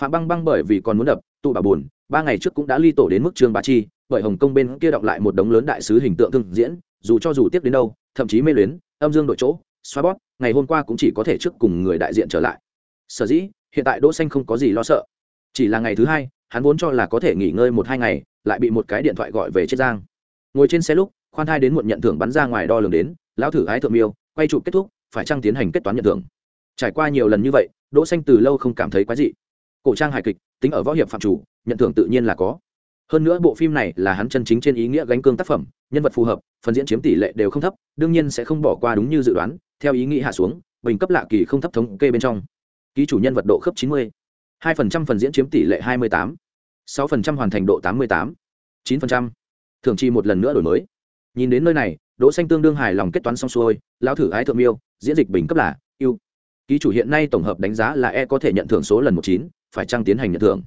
Phạm băng băng bởi vì còn muốn đập, tụ bà buồn ba ngày trước cũng đã ly tổ đến mức trương bá chi, bởi hồng kông bên kia đọc lại một đống lớn đại sứ hình tượng thương diễn, dù cho dù tiếp đến đâu, thậm chí mê luyến, âm dương đổi chỗ, xoa bót ngày hôm qua cũng chỉ có thể trước cùng người đại diện trở lại. Sở dĩ, hiện tại đỗ xanh không có gì lo sợ. Chỉ là ngày thứ hai, hắn vốn cho là có thể nghỉ ngơi một hai ngày, lại bị một cái điện thoại gọi về chết giang. Ngồi trên xe lúc, khoan thai đến muộn nhận thưởng bắn ra ngoài đo lường đến, lão thử ái thượng miêu, quay chụp kết thúc, phải trang tiến hành kết toán nhận thưởng? Trải qua nhiều lần như vậy, đỗ xanh từ lâu không cảm thấy quái dị. Cổ trang hài kịch tính ở võ hiệp phạm chủ, nhận thưởng tự nhiên là có. Hơn nữa bộ phim này là hắn chân chính trên ý nghĩa gánh cương tác phẩm, nhân vật phù hợp, phần diễn chiếm tỷ lệ đều không thấp, đương nhiên sẽ không bỏ qua đúng như dự đoán, theo ý nghĩ hạ xuống, bình cấp lạ kỳ không thấp thống kê bên trong. Ký chủ nhân vật độ khớp chín mươi, hai phần trăm phần diễn chiếm tỷ lệ hai mươi tám, sáu phần trăm hoàn thành độ tám mươi tám, chín phần trăm thường chi một lần nữa đổi mới. Nhìn đến nơi này, đỗ xanh tương đương hài lòng kết toán xong xuôi, lão thử ái thượng miêu, diễn dịch bình cấp là yêu. Ký chủ hiện nay tổng hợp đánh giá là e có thể nhận thưởng số lần một chín phải trang tiến hành nhận thưởng?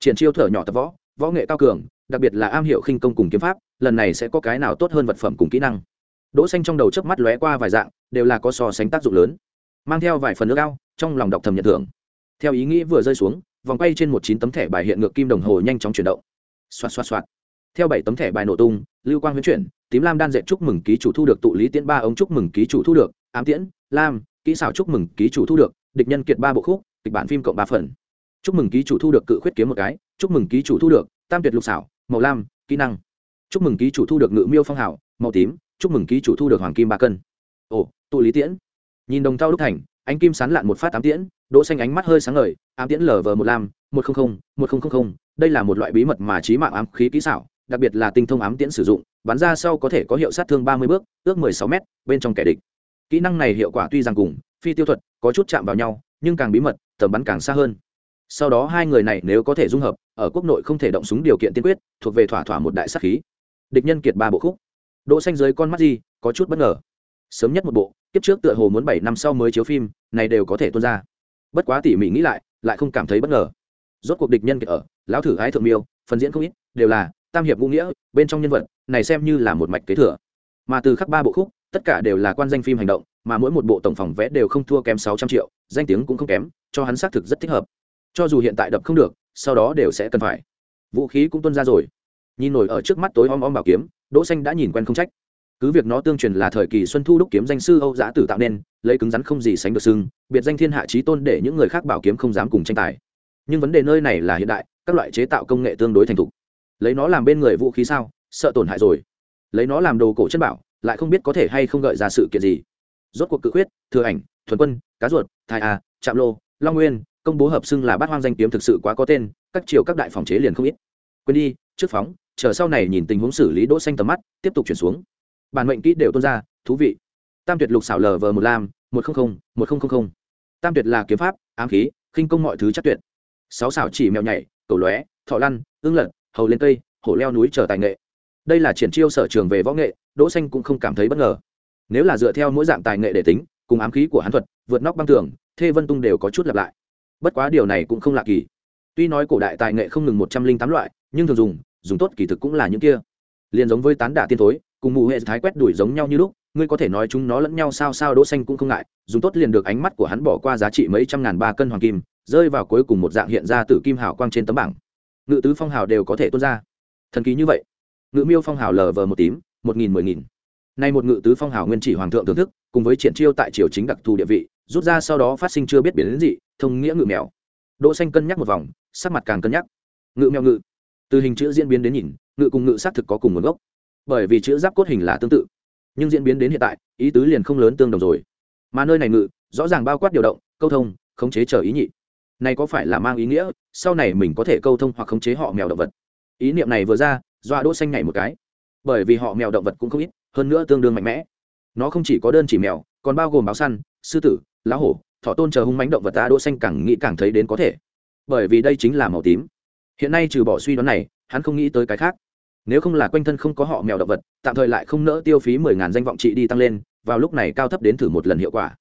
Triển chiêu thở nhỏ tập võ võ nghệ cao cường, đặc biệt là am hiểu khinh công cùng kiếm pháp, lần này sẽ có cái nào tốt hơn vật phẩm cùng kỹ năng? Đỗ xanh trong đầu chớp mắt lóe qua vài dạng, đều là có so sánh tác dụng lớn. Mang theo vài phần nước ao, trong lòng đọc thầm nhận thưởng. Theo ý nghĩ vừa rơi xuống, vòng quay trên một chín tấm thẻ bài hiện ngược kim đồng hồ nhanh chóng chuyển động. Xoát xoát xoát. theo bảy tấm thẻ bài nổ tung, lưu quang huyễn chuyển, tím lam đan dệt chúc mừng ký chủ thu được, tụ lý tiễn ba ống chúc mừng ký chủ thu được, ám tiễn, lam, kỹ xảo chúc mừng ký chủ thu được, địch nhân kiệt ba bộ khúc, kịch bản phim cộng ba phần chúc mừng ký chủ thu được cự khuyết kiếm một cái, chúc mừng ký chủ thu được tam tuyệt lục xảo, màu lam, kỹ năng. Chúc mừng ký chủ thu được ngự miêu phong hảo màu tím, chúc mừng ký chủ thu được hoàng kim ba cân. Ồ, tụ lý tiễn. Nhìn đồng thao đúc thành, ánh kim sán lạn một phát ám tiễn, đỗ xanh ánh mắt hơi sáng ngời, ám tiễn lở vờ một lam, một không không, một không không không, đây là một loại bí mật mà trí mạng ám khí kỹ xảo, đặc biệt là tinh thông ám tiễn sử dụng, bắn ra sau có thể có hiệu sát thương ba mươi bước, ước mười sáu mét, bên trong kẻ địch. Kỹ năng này hiệu quả tuy rằng cùng phi tiêu thuật có chút chạm vào nhau, nhưng càng bí mật, tầm bắn càng xa hơn sau đó hai người này nếu có thể dung hợp, ở quốc nội không thể động súng điều kiện tiên quyết, thuộc về thỏa thỏa một đại sắc khí. Địch nhân kiệt ba bộ khúc. Đỗ xanh dưới con mắt gì, có chút bất ngờ. Sớm nhất một bộ, kiếp trước tựa hồ muốn bảy năm sau mới chiếu phim, này đều có thể tuôn ra. Bất quá tỉ mỉ nghĩ lại lại không cảm thấy bất ngờ. Rốt cuộc địch nhân kiệt ở, lão thử ái thượng miêu, phần diễn không ít, đều là tam hiệp ngũ nghĩa, bên trong nhân vật, này xem như là một mạch kế thừa. Mà từ khắc ba bộ khúc, tất cả đều là quan danh phim hành động, mà mỗi một bộ tổng phòng vẽ đều không thua kém sáu trăm triệu, danh tiếng cũng không kém, cho hắn xác thực rất thích hợp cho dù hiện tại đập không được, sau đó đều sẽ cần phải. Vũ khí cũng tuân ra rồi. Nhìn nổi ở trước mắt tối om om bảo kiếm, đỗ xanh đã nhìn quen không trách. Cứ việc nó tương truyền là thời kỳ xuân thu đúc kiếm danh sư âu giã tử tạo nên, lấy cứng rắn không gì sánh được sưng biệt danh thiên hạ trí tôn để những người khác bảo kiếm không dám cùng tranh tài. Nhưng vấn đề nơi này là hiện đại, các loại chế tạo công nghệ tương đối thành thục. Lấy nó làm bên người vũ khí sao, sợ tổn hại rồi. Lấy nó làm đồ cổ chân bảo, lại không biết có thể hay không gợi ra sự kiện gì. Rốt cuộc cự quyết thừa ảnh, thuần quân, cá ruột, thai a, trạm lô, long nguyên công bố hợp xưng là bát hoang danh kiếm thực sự quá có tên, các triều các đại phòng chế liền không ít. Quên đi, trước phóng, chờ sau này nhìn tình huống xử lý đỗ xanh tầm mắt, tiếp tục chuyển xuống. Bản mệnh kỹ đều tuôn ra, thú vị. Tam tuyệt lục xảo lờ vờ một lam, một không không, một không không không. Tam tuyệt là kiếm pháp, ám khí, khinh công mọi thứ chắc tuyệt. Sáu xảo chỉ mèo nhảy, cầu lóe, thọ lăn ương lật, hầu lên cây, hổ leo núi chờ tài nghệ. Đây là triển chiêu sở trường về võ nghệ, đỗ xanh cũng không cảm thấy bất ngờ. Nếu là dựa theo mỗi dạng tài nghệ để tính, cùng ám khí của hắn thuật, vượt nóc băng tường, thê vân tung đều có chút lặp lại bất quá điều này cũng không lạ kỳ. Tuy nói cổ đại tài nghệ không ngừng một trăm linh tám loại, nhưng thường dùng dùng tốt kỳ thực cũng là những kia. Liền giống với tán đả tiên thối, cùng mù hệ thái quét đuổi giống nhau như lúc, ngươi có thể nói chúng nó lẫn nhau sao sao đỗ xanh cũng không ngại, dùng tốt liền được ánh mắt của hắn bỏ qua giá trị mấy trăm ngàn ba cân hoàng kim, rơi vào cuối cùng một dạng hiện ra tử kim hào quang trên tấm bảng. Ngự tứ phong hào đều có thể tuôn ra. Thần kỳ như vậy. Ngự miêu phong hào lờ vờ một tím, một nghìn mười nghìn. Nay một ngự tứ phong hào nguyên chỉ hoàng thượng thưởng thức, cùng với triển chiêu tại triều chính đặc thù địa vị rút ra sau đó phát sinh chưa biết biến đến gì thông nghĩa ngự mèo. Đỗ xanh cân nhắc một vòng, sắc mặt càng cân nhắc. Ngự mèo ngự. Từ hình chữ diễn biến đến nhìn, ngự cùng ngự xác thực có cùng nguồn gốc. Bởi vì chữ giáp cốt hình là tương tự, nhưng diễn biến đến hiện tại, ý tứ liền không lớn tương đồng rồi. Mà nơi này ngự, rõ ràng bao quát điều động, câu thông, khống chế chờ ý nhị. Này có phải là mang ý nghĩa, sau này mình có thể câu thông hoặc khống chế họ mèo động vật? Ý niệm này vừa ra doa đỗ xanh nhảy một cái. Bởi vì họ mèo động vật cũng không ít, hơn nữa tương đương mạnh mẽ. Nó không chỉ có đơn chỉ mèo, còn bao gồm báo săn, sư tử lá hổ thọ tôn chờ hung mãnh động vật ta đỗ xanh càng nghĩ càng thấy đến có thể. Bởi vì đây chính là màu tím. Hiện nay trừ bỏ suy đoán này, hắn không nghĩ tới cái khác. Nếu không là quanh thân không có họ mèo động vật, tạm thời lại không nỡ tiêu phí mười ngàn danh vọng trị đi tăng lên, vào lúc này cao thấp đến thử một lần hiệu quả.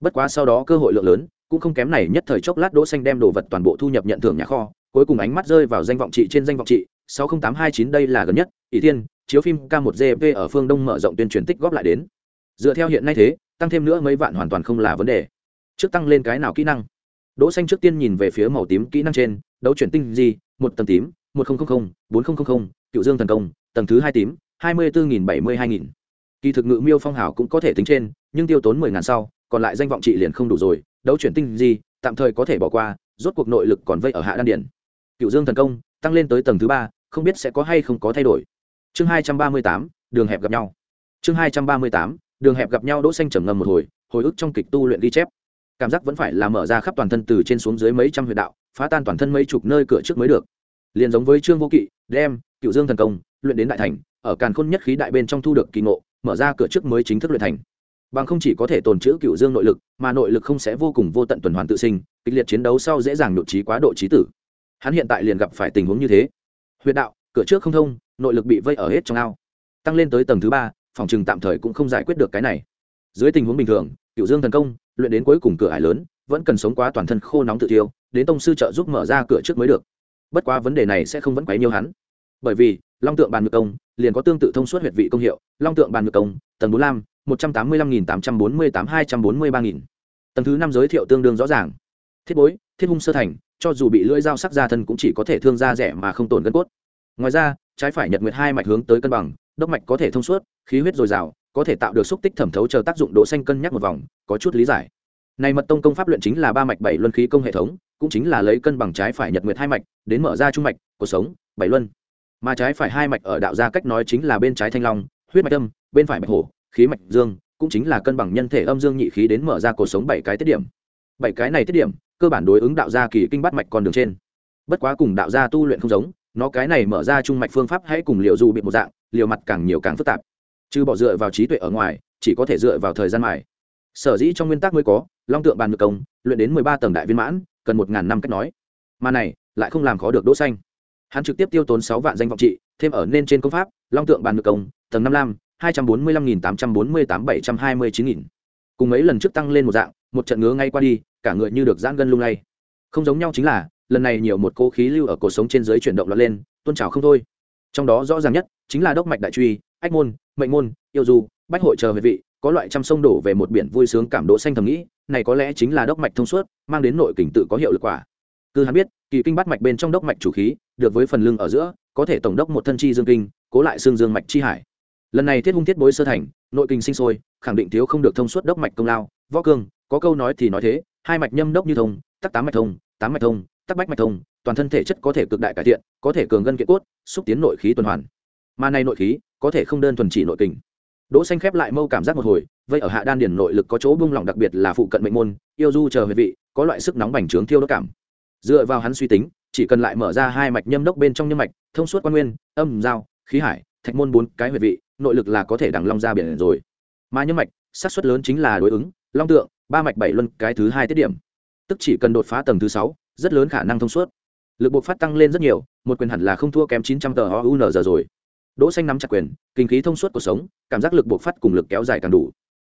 Bất quá sau đó cơ hội lượng lớn, cũng không kém này nhất thời chốc lát đỗ xanh đem đồ vật toàn bộ thu nhập nhận thưởng nhà kho, cuối cùng ánh mắt rơi vào danh vọng trị trên danh vọng trị, sáu nghìn tám hai chín đây là gần nhất, ỷ tiên chiếu phim k 1 gp ở phương đông mở rộng tuyên truyền tích góp lại đến. Dựa theo hiện nay thế tăng thêm nữa mấy vạn hoàn toàn không là vấn đề. Trước tăng lên cái nào kỹ năng? Đỗ xanh trước tiên nhìn về phía màu tím kỹ năng trên, đấu chuyển tinh gì, một tầng tím, một nghìn bốn nghìn cựu dương thần công, tầng thứ hai tím, hai mươi bốn nghìn bảy mươi hai nghìn. Kỳ thực ngự miêu phong hảo cũng có thể tính trên, nhưng tiêu tốn mười ngàn sau, còn lại danh vọng trị liền không đủ rồi, đấu chuyển tinh gì, tạm thời có thể bỏ qua, rốt cuộc nội lực còn vây ở hạ đan điển. Cựu dương thần công, tăng lên tới tầng thứ ba, không biết sẽ có hay không có thay đổi. Chương hai trăm ba mươi tám, đường hẹp gặp nhau. Chương hai trăm ba mươi tám đường hẹp gặp nhau đỗ xanh trầm ngâm một hồi hồi ức trong kịch tu luyện ghi chép. Cảm giác vẫn phải là mở ra khắp toàn thân từ trên xuống dưới mấy trăm huyệt đạo, phá tan toàn thân mấy chục nơi cửa trước mới được. Liền giống với trương vô kỵ, đem cựu dương thần công luyện đến đại thành, ở càn khôn nhất khí đại bên trong thu được kỳ ngộ, mở ra cửa trước mới chính thức luyện thành. Bằng không chỉ có thể tồn trữ cựu dương nội lực, mà nội lực không sẽ vô cùng vô tận tuần hoàn tự sinh, kịch liệt chiến đấu sau dễ dàng nội trí quá độ trí tử. Hắn hiện tại liền gặp phải tình huống như thế. Huyệt đạo, cửa trước không thông, nội lực bị vây ở hết trong ao, tăng lên tới tầng thứ ba phòng chừng tạm thời cũng không giải quyết được cái này. Dưới tình huống bình thường cựu dương thần công, luyện đến cuối cùng cửa ải lớn, vẫn cần sống quá toàn thân khô nóng tự tiêu đến tông sư trợ giúp mở ra cửa trước mới được. Bất quá vấn đề này sẽ không vẫn quấy nhiều hắn. Bởi vì, long tượng bàn ngược công, liền có tương tự thông suốt huyệt vị công hiệu, long tượng bàn ngược công, tầng bốn lam một trăm tám mươi lăm nghìn tám trăm bốn mươi tám, hai trăm bốn mươi ba nghìn. Tầng thứ năm giới thiệu tương đương rõ ràng. Thiết bối, thiết hung sơ thành, cho dù bị lưỡi dao sắc ra thân cũng chỉ có thể thương da rẻ mà không tổn gân cốt. Ngoài ra, trái phải nhật nguyệt hai mạch hướng tới cân bằng đốc mạch có thể thông suốt, khí huyết dồi dào, có thể tạo được xúc tích thẩm thấu chờ tác dụng độ xanh cân nhắc một vòng, có chút lý giải. Này mật tông công pháp luyện chính là ba mạch bảy luân khí công hệ thống, cũng chính là lấy cân bằng trái phải nhật nguyệt hai mạch, đến mở ra trung mạch, cuộc sống, bảy luân. Mà trái phải hai mạch ở đạo gia cách nói chính là bên trái thanh long, huyết mạch âm, bên phải mạch hổ, khí mạch dương, cũng chính là cân bằng nhân thể âm dương nhị khí đến mở ra cuộc sống bảy cái tiết điểm. Bảy cái này tiết điểm, cơ bản đối ứng đạo gia kỳ kinh bắt mạch con đường trên. Bất quá cùng đạo gia tu luyện không giống, nó cái này mở ra trung mạch phương pháp hãy cùng liệu dù bị một dạng liều mặt càng nhiều càng phức tạp. Chứ bỏ dựa vào trí tuệ ở ngoài, chỉ có thể dựa vào thời gian mài. Sở dĩ trong nguyên tắc mới có, long tượng bàn ngược công, luyện đến mười ba tầng đại viên mãn, cần một ngàn năm cách nói. Mà này, lại không làm khó được đỗ xanh. Hắn trực tiếp tiêu tốn sáu vạn danh vọng trị, thêm ở nên trên công pháp, long tượng bàn ngược công, tầng năm lam hai trăm bốn mươi lăm nghìn tám trăm bốn mươi tám bảy trăm hai mươi chín nghìn. Cùng mấy lần trước tăng lên một dạng, một trận ngứa ngay qua đi, cả người như được giãn gân lung lay. Không giống nhau chính là, lần này nhiều một cố khí lưu ở cuộc sống trên dưới chuyển động lọt lên tôn trào không thôi. Trong đó rõ ràng nhất chính là đốc mạch đại truy, ách môn, mệnh môn, yêu du, bách hội chờ về vị, có loại trăm sông đổ về một biển vui sướng cảm độ xanh thầm nghĩ, này có lẽ chính là đốc mạch thông suốt, mang đến nội kình tự có hiệu lực quả. Cứ hắn biết, kỳ kinh bắt mạch bên trong đốc mạch chủ khí, được với phần lưng ở giữa, có thể tổng đốc một thân chi dương kinh, cố lại xương dương mạch chi hải. Lần này thiết hung thiết bối sơ thành, nội kinh sinh sôi, khẳng định thiếu không được thông suốt đốc mạch công lao. Võ cương, có câu nói thì nói thế, hai mạch nhâm đốc như thông, tắc tám mạch thông, tám mạch thông, tắc bách mạch thông, toàn thân thể chất có thể cực đại cải thiện, có thể cường gân kiện cốt, xúc tiến nội khí tuần hoàn mà này nội khí có thể không đơn thuần chỉ nội kình. Đỗ xanh khép lại mâu cảm giác một hồi vây ở hạ đan điển nội lực có chỗ bung lỏng đặc biệt là phụ cận mệnh môn, yêu du chờ huyệt vị, có loại sức nóng bành trướng thiêu đốt cảm. Dựa vào hắn suy tính, chỉ cần lại mở ra hai mạch nhâm đốc bên trong nhâm mạch, thông suốt quan nguyên, âm giao khí hải, thạch môn bốn cái huyệt vị, nội lực là có thể đằng long ra biển rồi. Mà nhâm mạch sát suất lớn chính là đối ứng, long tượng, ba mạch bảy luân, cái thứ hai tiết điểm. Tức chỉ cần đột phá tầng thứ sáu, rất lớn khả năng thông suốt. Lực buộc phát tăng lên rất nhiều, một quyền hẳn là không thua kém chín trăm tờ oun giờ rồi đỗ xanh nắm chặt quyền, kinh khí thông suốt cuộc sống, cảm giác lực buộc phát cùng lực kéo dài càng đủ.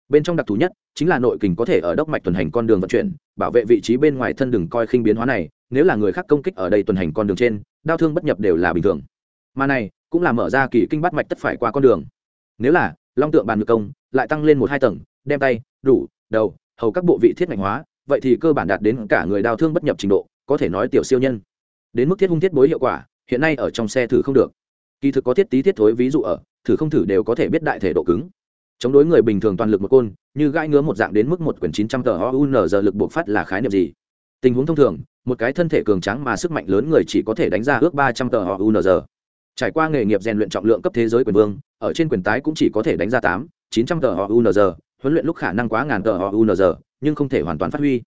Bên trong đặc thù nhất, chính là nội kình có thể ở đốc mạch tuần hành con đường vận chuyển, bảo vệ vị trí bên ngoài thân đừng coi khinh biến hóa này, nếu là người khác công kích ở đây tuần hành con đường trên đau thương bất nhập đều là bình thường. Mà này, cũng là mở ra kỳ kinh bắt mạch tất phải qua con đường. Nếu là, long tượng bàn ngược công lại tăng lên một hai tầng, đem tay, đủ, đầu, hầu các bộ vị thiết ngạch hóa, vậy thì cơ bản đạt đến cả người đau thương bất nhập trình độ, có thể nói tiểu siêu nhân. Đến mức thiết hung thiết bối hiệu quả, hiện nay ở trong xe thử không được kỳ thực có thiết tí thiết thối ví dụ ở, thử không thử đều có thể biết đại thể độ cứng. Chống đối người bình thường toàn lực một côn, như gãi ngứa một dạng đến mức một quyển chín trăm tờ oun giờ lực buộc phát là khái niệm gì? Tình huống thông thường, một cái thân thể cường tráng mà sức mạnh lớn người chỉ có thể đánh ra ước ba trăm tờ oun giờ trải qua nghề nghiệp rèn luyện trọng lượng cấp thế giới quyền vương, ở trên quyền tái cũng chỉ có thể đánh ra tám, chín trăm tờ oun giờ huấn luyện lúc khả năng quá ngàn tờ oun giờ nhưng không thể hoàn toàn phát huy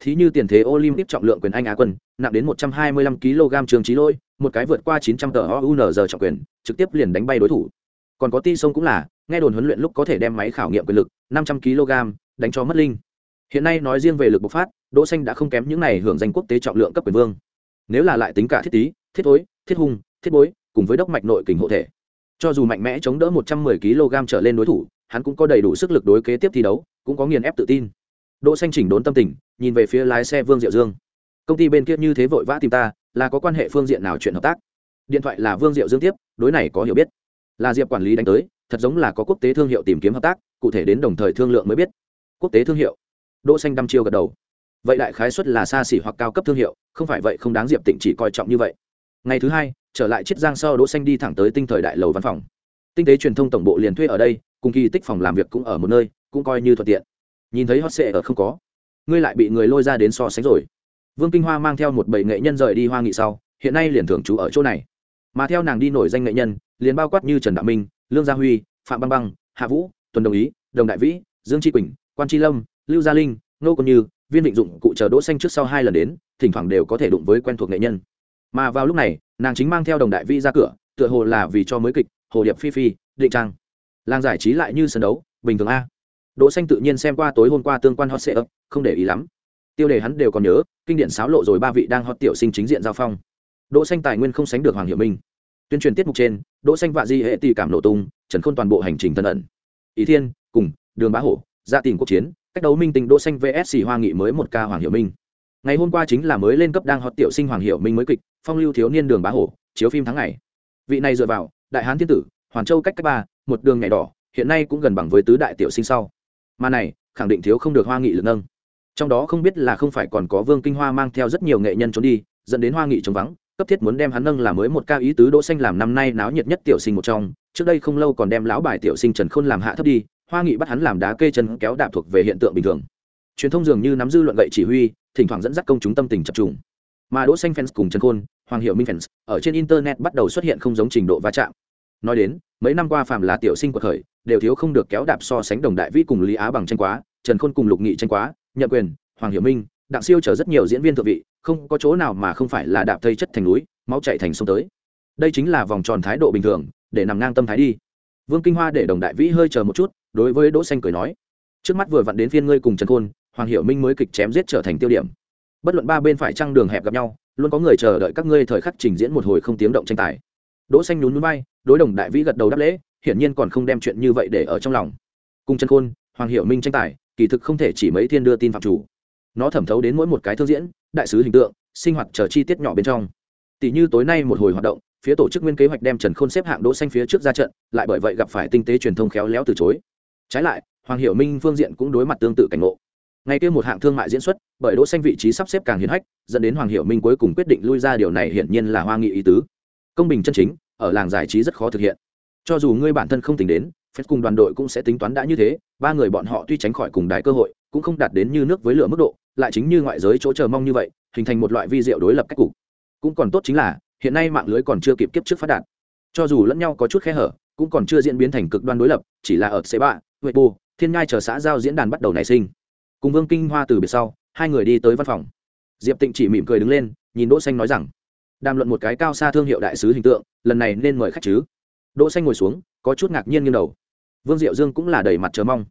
thí như tiền thế olympic trọng lượng quyền anh á quân nặng đến một trăm hai mươi lăm kg trường trí lôi một cái vượt qua chín trăm tờ oun trọng quyền trực tiếp liền đánh bay đối thủ. Còn có ti sông cũng là nghe đồn huấn luyện lúc có thể đem máy khảo nghiệm quyền lực năm trăm kg đánh cho mất linh. Hiện nay nói riêng về lực bộc phát đỗ xanh đã không kém những này hưởng danh quốc tế trọng lượng cấp quyền vương. Nếu là lại tính cả thiết tí, thiết thối thiết hung thiết bối cùng với đốc mạch nội kình hộ thể. Cho dù mạnh mẽ chống đỡ 110 kg trở lên đối thủ hắn cũng có đầy đủ sức lực đối kế tiếp thi đấu cũng có nghiền ép tự tin đỗ xanh chỉnh đốn tâm tình, nhìn về phía lái xe vương diệu dương. Công ty bên kia như thế vội vã tìm ta, là có quan hệ phương diện nào chuyện hợp tác? Điện thoại là vương diệu dương tiếp, đối này có hiểu biết. Là diệp quản lý đánh tới, thật giống là có quốc tế thương hiệu tìm kiếm hợp tác, cụ thể đến đồng thời thương lượng mới biết. Quốc tế thương hiệu. Đỗ xanh đăm chiêu gật đầu. Vậy đại khái suất là xa xỉ hoặc cao cấp thương hiệu, không phải vậy không đáng diệp tịnh chỉ coi trọng như vậy. Ngày thứ hai, trở lại chiết giang sau đỗ xanh đi thẳng tới tinh thời đại lầu văn phòng. Tinh tế truyền thông tổng bộ liền thuê ở đây, cùng kỳ tích phòng làm việc cũng ở một nơi, cũng coi như thuận tiện nhìn thấy hot sệ ở không có. Ngươi lại bị người lôi ra đến so sánh rồi. Vương kinh hoa mang theo một bảy nghệ nhân rời đi hoa nghị sau, hiện nay liền thường trú ở chỗ này. Mà theo nàng đi nổi danh nghệ nhân, liền bao quát như trần đạo minh, lương gia huy, phạm băng băng, hạ vũ, tuần đồng ý, đồng đại vĩ, dương tri quỳnh, quan tri lâm, lưu gia linh nô còn như, viên định dụng, cụ chờ đỗ xanh trước sau hai lần đến, thỉnh thoảng đều có thể đụng với quen thuộc nghệ nhân. Mà vào lúc này, nàng chính mang theo đồng đại vĩ ra cửa, tựa hồ là vì cho mới kịch, hồ điệp phi phi, định trang. Làng giải trí lại như sân đấu, bình thường a đỗ xanh tự nhiên xem qua tối hôm qua tương quan hot ấp không để ý lắm. Tiêu đề hắn đều còn nhớ, kinh điển sáo lộ rồi ba vị đang hot tiểu sinh chính diện giao phong. Đỗ xanh tài nguyên không sánh được hoàng hiểu minh. Tuyên truyền tiết mục trên, đỗ xanh vạ di hệ tỷ cảm nổ tung, trần khôn toàn bộ hành trình thân ẩn. Ý thiên, cùng, đường bá hổ, gia Tỉnh quốc chiến, cách đấu minh tình đỗ xanh vs hoa nghị mới một ca hoàng hiểu minh. Ngày hôm qua chính là mới lên cấp đang hot tiểu sinh hoàng hiểu minh mới kịch, phong lưu thiếu niên đường bá hổ, chiếu phim tháng ngày. Vị này dựa vào, đại hán thiên tử, hoàn châu cách cách ba, một đường ngày đỏ, hiện nay cũng gần bằng với tứ đại tiểu sinh sau mà này, khẳng định thiếu không được hoa nghị lực nâng. Trong đó không biết là không phải còn có vương kinh hoa mang theo rất nhiều nghệ nhân trốn đi, dẫn đến hoa nghị trống vắng, cấp thiết muốn đem hắn nâng là mới một ca ý tứ đỗ xanh làm năm nay náo nhiệt nhất tiểu sinh một trong. Trước đây không lâu còn đem lão bài tiểu sinh trần khôn làm hạ thấp đi, hoa nghị bắt hắn làm đá kê chân kéo đạp thuộc về hiện tượng bình thường. Truyền thông dường như nắm dư luận gậy chỉ huy, thỉnh thoảng dẫn dắt công chúng tâm tình chập trùng. Mà đỗ xanh fans cùng trần khôn, hoàng hiệu minh fans, ở trên internet bắt đầu xuất hiện không giống trình độ va chạm nói đến, mấy năm qua phạm là tiểu sinh của khởi đều thiếu không được kéo đạp so sánh đồng đại vĩ cùng lý á bằng tranh quá, trần khôn cùng lục nghị tranh quá nhận quyền, hoàng hiểu minh, đặng siêu chở rất nhiều diễn viên thượng vị, không có chỗ nào mà không phải là đạp thây chất thành núi, máu chạy thành sông tới. Đây chính là vòng tròn thái độ bình thường, để nằm ngang tâm thái đi. Vương kinh hoa để đồng đại vĩ hơi chờ một chút, đối với đỗ xanh cười nói, trước mắt vừa vặn đến phiên ngươi cùng trần khôn, hoàng hiểu minh mới kịch chém giết trở thành tiêu điểm. Bất luận ba bên phải trăng đường hẹp gặp nhau, luôn có người chờ đợi các ngươi thời khắc trình diễn một hồi không tiếng động tranh tài. Đỗ xanh nhún nhún bay đối đồng đại vĩ gật đầu đáp lễ, hiển nhiên còn không đem chuyện như vậy để ở trong lòng. Cùng trần khôn, hoàng hiểu minh tranh tài, kỳ thực không thể chỉ mấy thiên đưa tin phạm chủ. Nó thẩm thấu đến mỗi một cái thương diễn, đại sứ hình tượng, sinh hoạt chờ chi tiết nhỏ bên trong. Tỷ như tối nay một hồi hoạt động, phía tổ chức nguyên kế hoạch đem trần khôn xếp hạng đỗ xanh phía trước ra trận, lại bởi vậy gặp phải tinh tế truyền thông khéo léo từ chối. Trái lại, hoàng hiểu minh phương diện cũng đối mặt tương tự cảnh ngộ. Ngay kia một hạng thương mại diễn xuất, bởi đỗ xanh vị trí sắp xếp càng hiển hách, dẫn đến hoàng hiểu minh cuối cùng quyết định lui ra điều này hiển nhiên là hoa nghị ý tứ. Công bình chân chính ở làng giải trí rất khó thực hiện. Cho dù ngươi bản thân không tính đến phép cùng đoàn đội cũng sẽ tính toán đã như thế ba người bọn họ tuy tránh khỏi cùng đại cơ hội cũng không đạt đến như nước với lửa mức độ lại chính như ngoại giới chỗ chờ mong như vậy hình thành một loại vi diệu đối lập cách cục. Cũng còn tốt chính là hiện nay mạng lưới còn chưa kịp kiếp trước phát đạt. Cho dù lẫn nhau có chút khe hở cũng còn chưa diễn biến thành cực đoan đối lập chỉ là ở c ba huệ Bù, thiên ngai chờ xã giao diễn đàn bắt đầu nảy sinh. Cùng vương kinh hoa từ biệt sau hai người đi tới văn phòng. Diệp tịnh chỉ mỉm cười đứng lên nhìn đỗ xanh nói rằng đàm luận một cái cao xa thương hiệu đại sứ hình tượng, lần này nên mời khách chứ? Đỗ xanh ngồi xuống, có chút ngạc nhiên nghiêng đầu. Vương diệu dương cũng là đầy mặt chờ mong.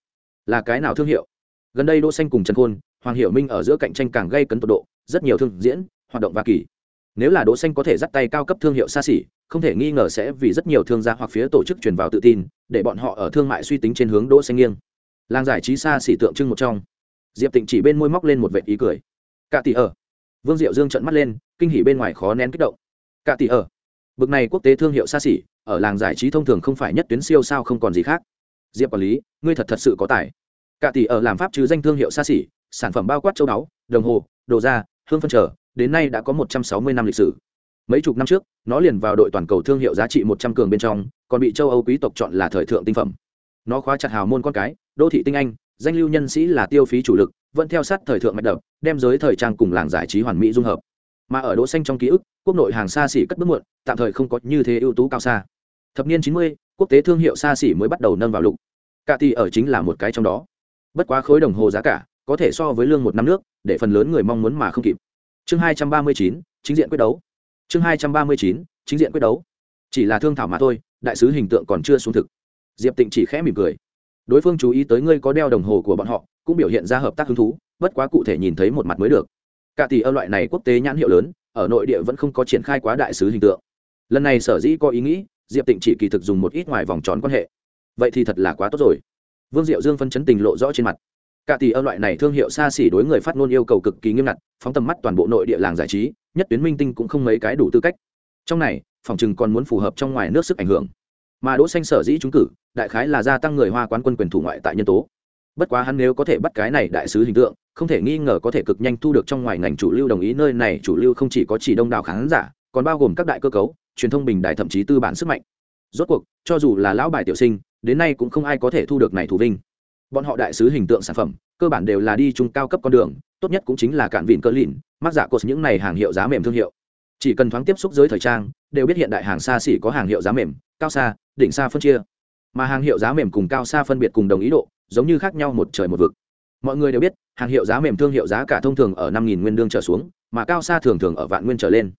Là cái nào thương hiệu? Gần đây đỗ xanh cùng trần khôn, hoàng hiểu minh ở giữa cạnh tranh càng gây cấn tột độ, rất nhiều thương diễn, hoạt động và kỳ. Nếu là đỗ xanh có thể dắt tay cao cấp thương hiệu xa xỉ, không thể nghi ngờ sẽ vì rất nhiều thương gia hoặc phía tổ chức truyền vào tự tin, để bọn họ ở thương mại suy tính trên hướng đỗ xanh nghiêng. Làng giải trí xa xỉ tượng trưng một trong. Diệp tịnh chỉ bên môi móc lên một vệt ý cười. Cả tỷ ở vương diệu dương trợn mắt lên, kinh hỉ bên ngoài khó nén kích động. Cả tỷ ở. Bực này quốc tế thương hiệu xa xỉ, ở làng giải trí thông thường không phải nhất tuyến siêu sao không còn gì khác. Diệp quản lý, ngươi thật thật sự có tài. Cả tỷ ở làm pháp chứ danh thương hiệu xa xỉ, sản phẩm bao quát châu báu, đồng hồ, đồ da hương phân trở, đến nay đã có một trăm sáu mươi năm lịch sử. Mấy chục năm trước, nó liền vào đội toàn cầu thương hiệu giá trị một trăm cường bên trong, còn bị châu âu quý tộc chọn là thời thượng tinh phẩm. Nó khóa chặt hào môn con cái, đô thị tinh anh, danh lưu nhân sĩ là tiêu phí chủ lực vẫn theo sát thời thượng mạch đập, đem giới thời trang cùng làng giải trí hoàn mỹ dung hợp. Mà ở đỗ xanh trong ký ức, quốc nội hàng xa xỉ cất bước muộn, tạm thời không có như thế ưu tú cao xa. Thập niên chín mươi, quốc tế thương hiệu xa xỉ mới bắt đầu nâng vào lục. Cả tỷ ở chính là một cái trong đó. Bất quá khối đồng hồ giá cả, có thể so với lương một năm nước, để phần lớn người mong muốn mà không kịp. Chương hai trăm ba mươi chín, chính diện quyết đấu. Chương hai trăm ba mươi chín, chính diện quyết đấu. Chỉ là thương thảo mà thôi, đại sứ hình tượng còn chưa xuống thực. Diệp tịnh chỉ khẽ mỉm cười. Đối phương chú ý tới ngươi có đeo đồng hồ của bọn họ cũng biểu hiện ra hợp tác hứng thú, bất quá cụ thể nhìn thấy một mặt mới được. Cả tỷ ở loại này quốc tế nhãn hiệu lớn, ở nội địa vẫn không có triển khai quá đại sứ hình tượng. Lần này sở dĩ có ý nghĩ, diệp tịnh chỉ kỳ thực dùng một ít ngoài vòng tròn quan hệ. Vậy thì thật là quá tốt rồi. Vương diệu dương phân chấn tình lộ rõ trên mặt. Cả tỷ ở loại này thương hiệu xa xỉ đối người phát ngôn yêu cầu cực kỳ nghiêm ngặt, phóng tầm mắt toàn bộ nội địa làng giải trí, nhất tuyến minh tinh cũng không mấy cái đủ tư cách. Trong này, phòng chừng còn muốn phù hợp trong ngoài nước sức ảnh hưởng. Mà đỗ xanh sở dĩ trúng cử, đại khái là gia tăng người hoa quán quân quyền thủ ngoại tại nhân tố bất quá hắn nếu có thể bắt cái này đại sứ hình tượng, không thể nghi ngờ có thể cực nhanh thu được trong ngoài ngành chủ lưu đồng ý nơi này chủ lưu không chỉ có chỉ đông đảo khán giả, còn bao gồm các đại cơ cấu, truyền thông bình đại thậm chí tư bản sức mạnh. Rốt cuộc, cho dù là lão bài tiểu sinh, đến nay cũng không ai có thể thu được này thủ vinh. Bọn họ đại sứ hình tượng sản phẩm, cơ bản đều là đi trung cao cấp con đường, tốt nhất cũng chính là cạn vịn cơ lìn mắc giả cột những này hàng hiệu giá mềm thương hiệu. Chỉ cần thoáng tiếp xúc giới thời trang, đều biết hiện đại hàng xa xỉ có hàng hiệu giá mềm, cao xa, đỉnh xa phân chia. Mà hàng hiệu giá mềm cùng cao xa phân biệt cùng đồng ý độ giống như khác nhau một trời một vực. Mọi người đều biết, hàng hiệu giá mềm thương hiệu giá cả thông thường ở năm nghìn nguyên đương trở xuống, mà cao xa thường thường ở vạn nguyên trở lên.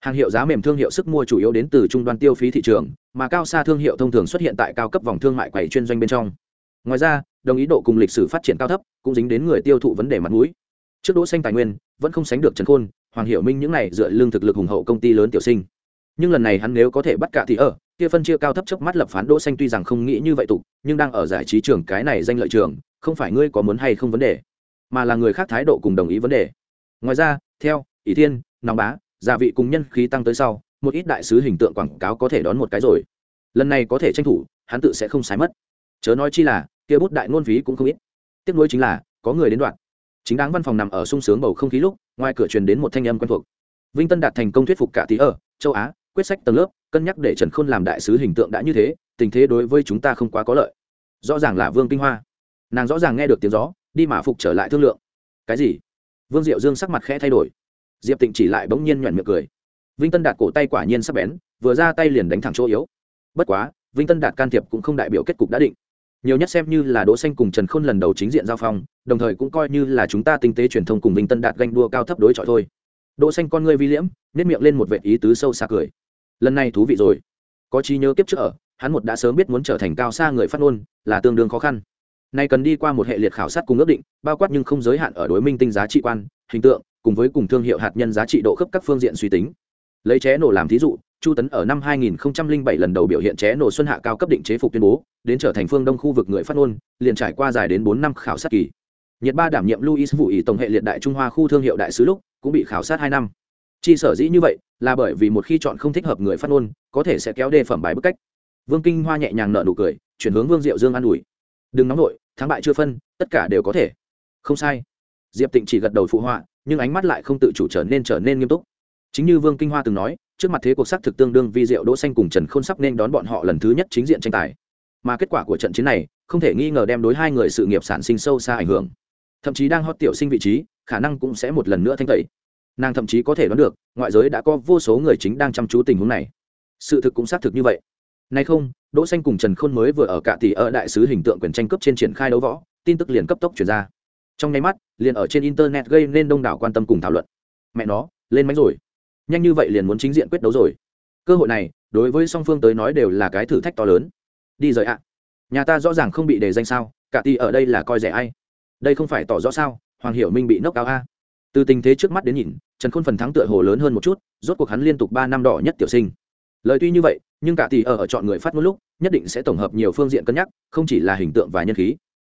Hàng hiệu giá mềm thương hiệu sức mua chủ yếu đến từ trung đoan tiêu phí thị trường, mà cao xa thương hiệu thông thường xuất hiện tại cao cấp vòng thương mại quầy chuyên doanh bên trong. Ngoài ra, đồng ý độ cùng lịch sử phát triển cao thấp cũng dính đến người tiêu thụ vấn đề mặt mũi. Trước đỗ xanh tài nguyên, vẫn không sánh được trần khôn, hoàng hiểu minh những này dựa lương thực lực hùng hậu công ty lớn tiểu sinh. Nhưng lần này hắn nếu có thể bắt cả thì ở kia phân chia cao thấp chớp mắt lập phán đỗ xanh tuy rằng không nghĩ như vậy tụ nhưng đang ở giải trí trường cái này danh lợi trường, không phải ngươi có muốn hay không vấn đề, mà là người khác thái độ cùng đồng ý vấn đề. Ngoài ra, theo ý thiên nóng bá gia vị cùng nhân khí tăng tới sau, một ít đại sứ hình tượng quảng cáo có thể đón một cái rồi. Lần này có thể tranh thủ, hắn tự sẽ không sai mất. Chớ nói chi là, kia bút đại ngôn phí cũng không ít. Tiếp nối chính là, có người đến đoạn. Chính đáng văn phòng nằm ở sung sướng bầu không khí lúc, ngoài cửa truyền đến một thanh âm quen thuộc. Vinh tân đạt thành công thuyết phục cả tí ở, châu á, quyết sách tầng lớp cân nhắc để trần khôn làm đại sứ hình tượng đã như thế, tình thế đối với chúng ta không quá có lợi. Rõ ràng là vương kinh hoa. Nàng rõ ràng nghe được tiếng gió, đi mà phục trở lại thương lượng. Cái gì? Vương diệu dương sắc mặt khẽ thay đổi. Diệp tịnh chỉ lại bỗng nhiên nhoẻn miệng cười. Vinh tân đạt cổ tay quả nhiên sắp bén, vừa ra tay liền đánh thẳng chỗ yếu. Bất quá, vinh tân đạt can thiệp cũng không đại biểu kết cục đã định. Nhiều nhất xem như là đỗ xanh cùng trần khôn lần đầu chính diện giao phong, đồng thời cũng coi như là chúng ta tinh tế truyền thông cùng vinh tân đạt ganh đua cao thấp đối chọi thôi. Đỗ xanh con ngươi vi liễm nét miệng lên một vệt ý tứ sâu xa cười lần này thú vị rồi. Có trí nhớ kiếp trước ở hắn một đã sớm biết muốn trở thành cao xa người phát ngôn là tương đương khó khăn. Nay cần đi qua một hệ liệt khảo sát cùng ước định bao quát nhưng không giới hạn ở đối minh tinh giá trị quan hình tượng cùng với cùng thương hiệu hạt nhân giá trị độ khớp các phương diện suy tính. Lấy ché nổ làm thí dụ chu tấn ở năm 2007 lần đầu biểu hiện ché nổ xuân hạ cao cấp định chế phục tuyên bố đến trở thành phương đông khu vực người phát ngôn liền trải qua dài đến bốn năm khảo sát kỳ. Nhật Ba đảm nhiệm Louis vụ ý tổng hệ liệt đại Trung Hoa khu thương hiệu đại sứ lúc, cũng bị khảo sát hai năm. Chi sở dĩ như vậy, là bởi vì một khi chọn không thích hợp người phát ngôn, có thể sẽ kéo đề phẩm bài bức cách. Vương Kinh Hoa nhẹ nhàng nở nụ cười, chuyển hướng Vương Diệu Dương an ủi. Đừng nóng nổi, thắng bại chưa phân, tất cả đều có thể. Không sai. Diệp Tịnh chỉ gật đầu phụ họa, nhưng ánh mắt lại không tự chủ trở nên trở nên nghiêm túc. Chính như Vương Kinh Hoa từng nói, trước mặt thế cuộc sắc thực tương đương vi diệu đỗ xanh cùng Trần Khôn sắp nên đón bọn họ lần thứ nhất chính diện tranh tài. Mà kết quả của trận chiến này, không thể nghi ngờ đem đối hai người sự nghiệp sản sinh sâu xa ảnh hưởng thậm chí đang hot tiểu sinh vị trí khả năng cũng sẽ một lần nữa thanh tẩy nàng thậm chí có thể đoán được, ngoại giới đã có vô số người chính đang chăm chú tình huống này. Sự thực cũng xác thực như vậy. Nay không, đỗ xanh cùng trần khôn mới vừa ở cạ tỷ ở đại sứ hình tượng quyền tranh cấp trên triển khai đấu võ, tin tức liền cấp tốc truyền ra. Trong nháy mắt, liền ở trên internet gây nên đông đảo quan tâm cùng thảo luận. Mẹ nó, lên máy rồi. Nhanh như vậy liền muốn chính diện quyết đấu rồi. Cơ hội này, đối với song phương tới nói đều là cái thử thách to lớn. Đi rồi ạ. Nhà ta rõ ràng không bị đề danh sao, cả tỷ ở đây là coi rẻ ai. Đây không phải tỏ rõ sao, hoàng hiểu minh bị nốc cao a từ tình thế trước mắt đến nhìn trần khôn phần thắng tựa hồ lớn hơn một chút rốt cuộc hắn liên tục ba năm đỏ nhất tiểu sinh. Lời tuy như vậy nhưng cả tỷ ở, ở chọn người phát ngôn lúc nhất định sẽ tổng hợp nhiều phương diện cân nhắc không chỉ là hình tượng và nhân khí.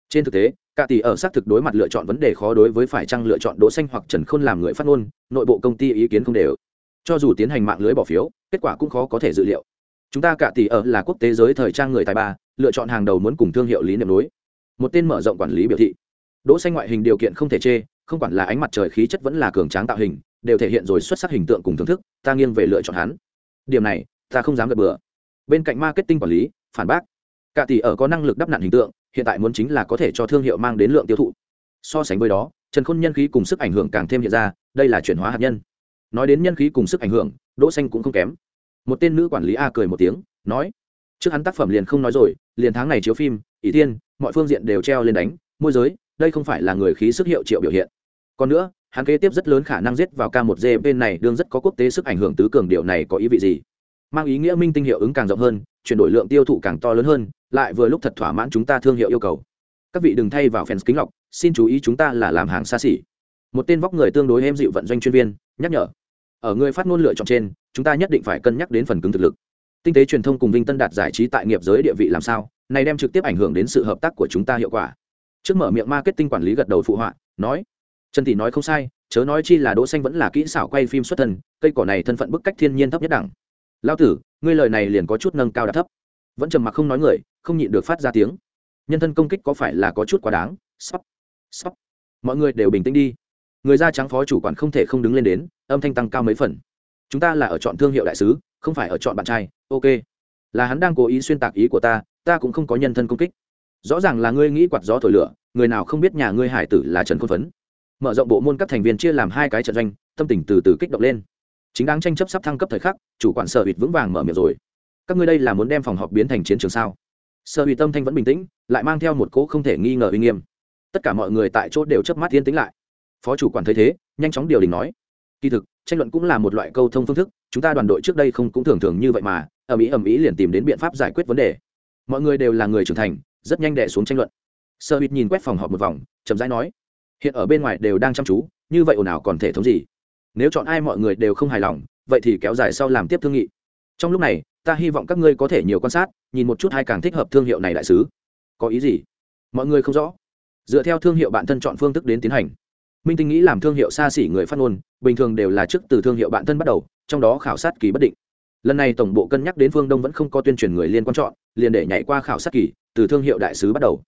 Trên thực tế cả tỷ ở xác thực đối mặt lựa chọn vấn đề khó đối với phải chăng lựa chọn đỗ xanh hoặc trần khôn làm người phát ngôn nội bộ công ty ý kiến không đều. Cho dù tiến hành mạng lưới bỏ phiếu kết quả cũng khó có thể dự liệu. Chúng ta cả tỷ ở là quốc tế giới thời trang người tài ba lựa chọn hàng đầu muốn cùng thương hiệu lý niệm nối. một tên mở rộng quản lý biểu thị. Đỗ xanh ngoại hình điều kiện không thể chê không quản là ánh mặt trời khí chất vẫn là cường tráng tạo hình, đều thể hiện rồi xuất sắc hình tượng cùng thưởng thức, ta nghiêng về lựa chọn hắn. Điểm này, ta không dám gật bừa. Bên cạnh marketing quản lý, phản bác, cả tỷ ở có năng lực đắp nặn hình tượng, hiện tại muốn chính là có thể cho thương hiệu mang đến lượng tiêu thụ. So sánh với đó, trần khôn nhân khí cùng sức ảnh hưởng càng thêm hiện ra, đây là chuyển hóa hạt nhân. Nói đến nhân khí cùng sức ảnh hưởng, đỗ xanh cũng không kém. Một tên nữ quản lý a cười một tiếng, nói, trước hắn tác phẩm liền không nói rồi, liền tháng này chiếu phim, ỷ tiên, mọi phương diện đều treo lên đánh, môi giới đây không phải là người khí sức hiệu triệu biểu hiện. Còn nữa, hắn kế tiếp rất lớn khả năng giết vào k một g bên này, đương rất có quốc tế sức ảnh hưởng tứ cường điều này có ý vị gì? Mang ý nghĩa minh tinh hiệu ứng càng rộng hơn, chuyển đổi lượng tiêu thụ càng to lớn hơn, lại vừa lúc thật thỏa mãn chúng ta thương hiệu yêu cầu. Các vị đừng thay vào fans kính lọc, xin chú ý chúng ta là làm hàng xa xỉ. Một tên vóc người tương đối êm dịu vận doanh chuyên viên, nhắc nhở. Ở người phát ngôn lựa chọn trên, chúng ta nhất định phải cân nhắc đến phần cứng thực lực. Tinh tế truyền thông cùng vinh tân đạt giải trí tại nghiệp giới địa vị làm sao, này đem trực tiếp ảnh hưởng đến sự hợp tác của chúng ta hiệu quả trước mở miệng marketing quản lý gật đầu phụ họa, nói, trần tỷ nói không sai, chớ nói chi là đỗ xanh vẫn là kỹ xảo quay phim xuất thần cây cỏ này thân phận bức cách thiên nhiên thấp nhất đẳng. Lao tử, ngươi lời này liền có chút nâng cao đã thấp. Vẫn trầm mặc không nói người, không nhịn được phát ra tiếng. Nhân thân công kích có phải là có chút quá đáng? Sắp sắp mọi người đều bình tĩnh đi. Người da trắng phó chủ quản không thể không đứng lên đến, âm thanh tăng cao mấy phần. Chúng ta là ở chọn thương hiệu đại sứ, không phải ở chọn bạn trai. Ok. Là hắn đang cố ý xuyên tạc ý của ta ta cũng không có nhân thân công kích rõ ràng là ngươi nghĩ quạt gió thổi lửa, người nào không biết nhà ngươi hải tử là trần khôn phấn. Mở rộng bộ môn các thành viên chia làm hai cái trận doanh, tâm tình từ từ kích động lên. Chính đáng tranh chấp sắp thăng cấp thời khắc, chủ quản sở hụt vững vàng mở miệng rồi. Các ngươi đây là muốn đem phòng họp biến thành chiến trường sao? Sở hụt tâm thanh vẫn bình tĩnh, lại mang theo một cỗ không thể nghi ngờ uy nghiêm. Tất cả mọi người tại chỗ đều chớp mắt yên tĩnh lại. Phó chủ quản thấy thế, nhanh chóng điều đình nói. Kỳ thực, tranh luận cũng là một loại câu thông phương thức, chúng ta đoàn đội trước đây không cũng thường thường như vậy mà, ầm ĩ ầm ĩ liền tìm đến biện pháp giải quyết vấn đề. Mọi người đều là người trưởng thành rất nhanh đẻ xuống tranh luận. Sơ hít nhìn quét phòng họp một vòng, chậm rãi nói, hiện ở bên ngoài đều đang chăm chú, như vậy ồn ào còn thể thống gì? Nếu chọn ai mọi người đều không hài lòng, vậy thì kéo dài sau làm tiếp thương nghị. Trong lúc này, ta hy vọng các ngươi có thể nhiều quan sát, nhìn một chút hay càng thích hợp thương hiệu này đại sứ. Có ý gì? Mọi người không rõ. Dựa theo thương hiệu bản thân chọn phương thức đến tiến hành. Minh tinh nghĩ làm thương hiệu xa xỉ người phát ngôn, bình thường đều là trước từ thương hiệu bản thân bắt đầu, trong đó khảo sát kỳ bất định lần này tổng bộ cân nhắc đến phương đông vẫn không có tuyên truyền người liên quan chọn, liền để nhảy qua khảo sát kỳ, từ thương hiệu đại sứ bắt đầu.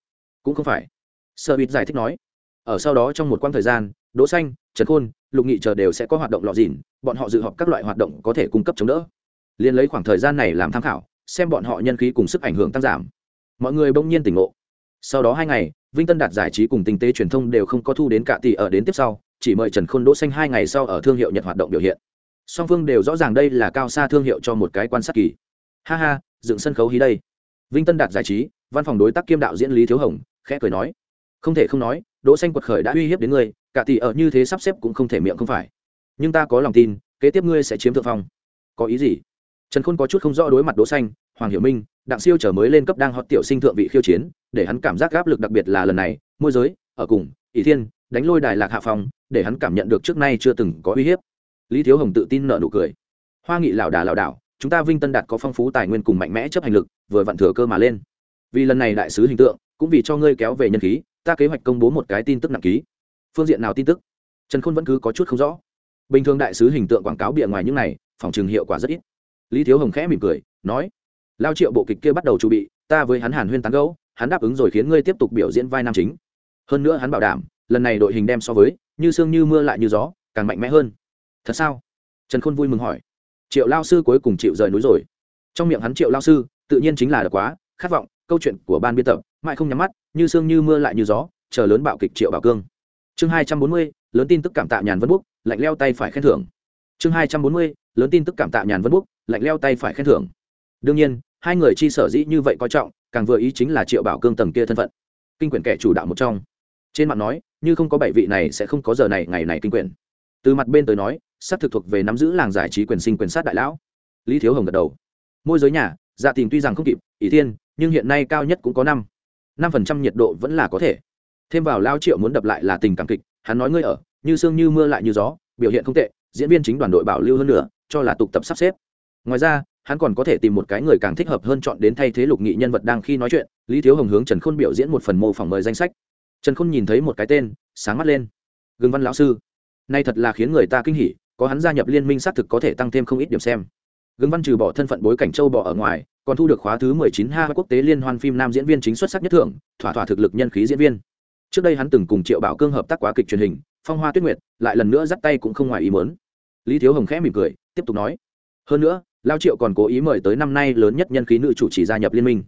Cũng không phải. Sơ bít giải thích nói, ở sau đó trong một quãng thời gian, đỗ xanh, trần khôn, lục nghị chờ đều sẽ có hoạt động lọ dỉn bọn họ dự họp các loại hoạt động có thể cung cấp chống đỡ. Liền lấy khoảng thời gian này làm tham khảo, xem bọn họ nhân khí cùng sức ảnh hưởng tăng giảm. Mọi người bỗng nhiên tỉnh ngộ. Sau đó hai ngày, vinh tân đạt giải trí cùng tinh tế truyền thông đều không có thu đến cả tỷ ở đến tiếp sau, chỉ mời trần khôn, đỗ xanh hai ngày sau ở thương hiệu nhật hoạt động biểu hiện song phương đều rõ ràng đây là cao xa thương hiệu cho một cái quan sát kỳ. Ha ha, dựng sân khấu hí đây. Vinh tân đạt giải trí, văn phòng đối tác kiêm đạo diễn lý thiếu hồng, khẽ cười nói. Không thể không nói, đỗ xanh quật khởi đã uy hiếp đến ngươi cả tỷ ở như thế sắp xếp cũng không thể miệng không phải. Nhưng ta có lòng tin, kế tiếp ngươi sẽ chiếm thượng phong. Có ý gì? Trần khôn có chút không rõ đối mặt đỗ xanh, hoàng hiểu minh, đặng siêu trở mới lên cấp đang hot tiểu sinh thượng vị khiêu chiến, để hắn cảm giác áp lực đặc biệt là lần này, môi giới, ở cùng, ỷ thiên, đánh lôi đài lạc hạ phòng để hắn cảm nhận được trước nay chưa từng có uy hiếp lý thiếu hồng tự tin nợ nụ cười. Hoa nghị lảo đà lảo đảo, chúng ta vinh tân đạt có phong phú tài nguyên cùng mạnh mẽ chấp hành lực, vừa vặn thừa cơ mà lên. Vì lần này đại sứ hình tượng, cũng vì cho ngươi kéo về nhân khí, ta kế hoạch công bố một cái tin tức nặng ký. Phương diện nào tin tức? Trần khôn vẫn cứ có chút không rõ. Bình thường đại sứ hình tượng quảng cáo bịa ngoài những này, phòng trường hiệu quả rất ít. Lý thiếu hồng khẽ mỉm cười, nói, lao triệu bộ kịch kia bắt đầu chuẩn bị, ta với hắn hàn huyên tán gấu hắn đáp ứng rồi khiến ngươi tiếp tục biểu diễn vai nam chính. Hơn nữa hắn bảo đảm, lần này đội hình đem so với, như sương như mưa lại như gió, càng mạnh mẽ hơn thật sao? Trần khôn vui mừng hỏi. Triệu lao sư cuối cùng chịu rời núi rồi. Trong miệng hắn triệu lao sư, tự nhiên chính là đ quá, khát vọng, câu chuyện của ban biên tập, mãi không nhắm mắt, như sương như mưa lại như gió, chờ lớn bạo kịch triệu bảo cương. Chương hai trăm bốn mươi, lớn tin tức cảm tạ nhàn vân búc, lạnh leo tay phải khen thưởng. Chương hai trăm bốn mươi, lớn tin tức cảm tạ nhàn vân búc, lạnh leo tay phải khen thưởng. Đương nhiên, hai người chi sở dĩ như vậy coi trọng, càng vừa ý chính là triệu bảo cương tầng kia thân phận. Kinh quyển kẻ chủ đạo một trong. Trên mạng nói, như không có bảy vị này sẽ không có giờ này, ngày này kinh quyển từ mặt bên tới nói sắp thực thuộc về nắm giữ làng giải trí quyền sinh quyền sát đại lão. Lý thiếu hồng gật đầu. Môi giới nhà dạ tình tuy rằng không kịp, ỷ thiên, nhưng hiện nay cao nhất cũng có năm. Năm phần trăm nhiệt độ vẫn là có thể. Thêm vào lao triệu muốn đập lại là tình cảm kịch, hắn nói ngươi ở, như sương như mưa lại như gió, biểu hiện không tệ, diễn viên chính đoàn đội bảo lưu hơn nữa, cho là tục tập sắp xếp. Ngoài ra, hắn còn có thể tìm một cái người càng thích hợp hơn chọn đến thay thế lục nghị nhân vật đang khi nói chuyện, lý thiếu hồng hướng trần khôn biểu diễn một phần mô phỏng mời danh sách. Trần khôn nhìn thấy một cái tên, sáng mắt lên. Gương văn lão sư nay thật là khiến người ta kinh hỉ, có hắn gia nhập liên minh xác thực có thể tăng thêm không ít điểm xem. Gương văn trừ bỏ thân phận bối cảnh châu bỏ ở ngoài, còn thu được khóa thứ mười chín ha quốc tế liên hoan phim nam diễn viên chính xuất sắc nhất thưởng, thỏa thỏa thực lực nhân khí diễn viên. Trước đây hắn từng cùng triệu bảo cương hợp tác quá kịch truyền hình, phong hoa tuyết nguyệt, lại lần nữa dắt tay cũng không ngoài ý mớn lý thiếu hồng khẽ mỉm cười, tiếp tục nói, hơn nữa, lao triệu còn cố ý mời tới năm nay lớn nhất nhân khí nữ chủ trì gia nhập liên minh.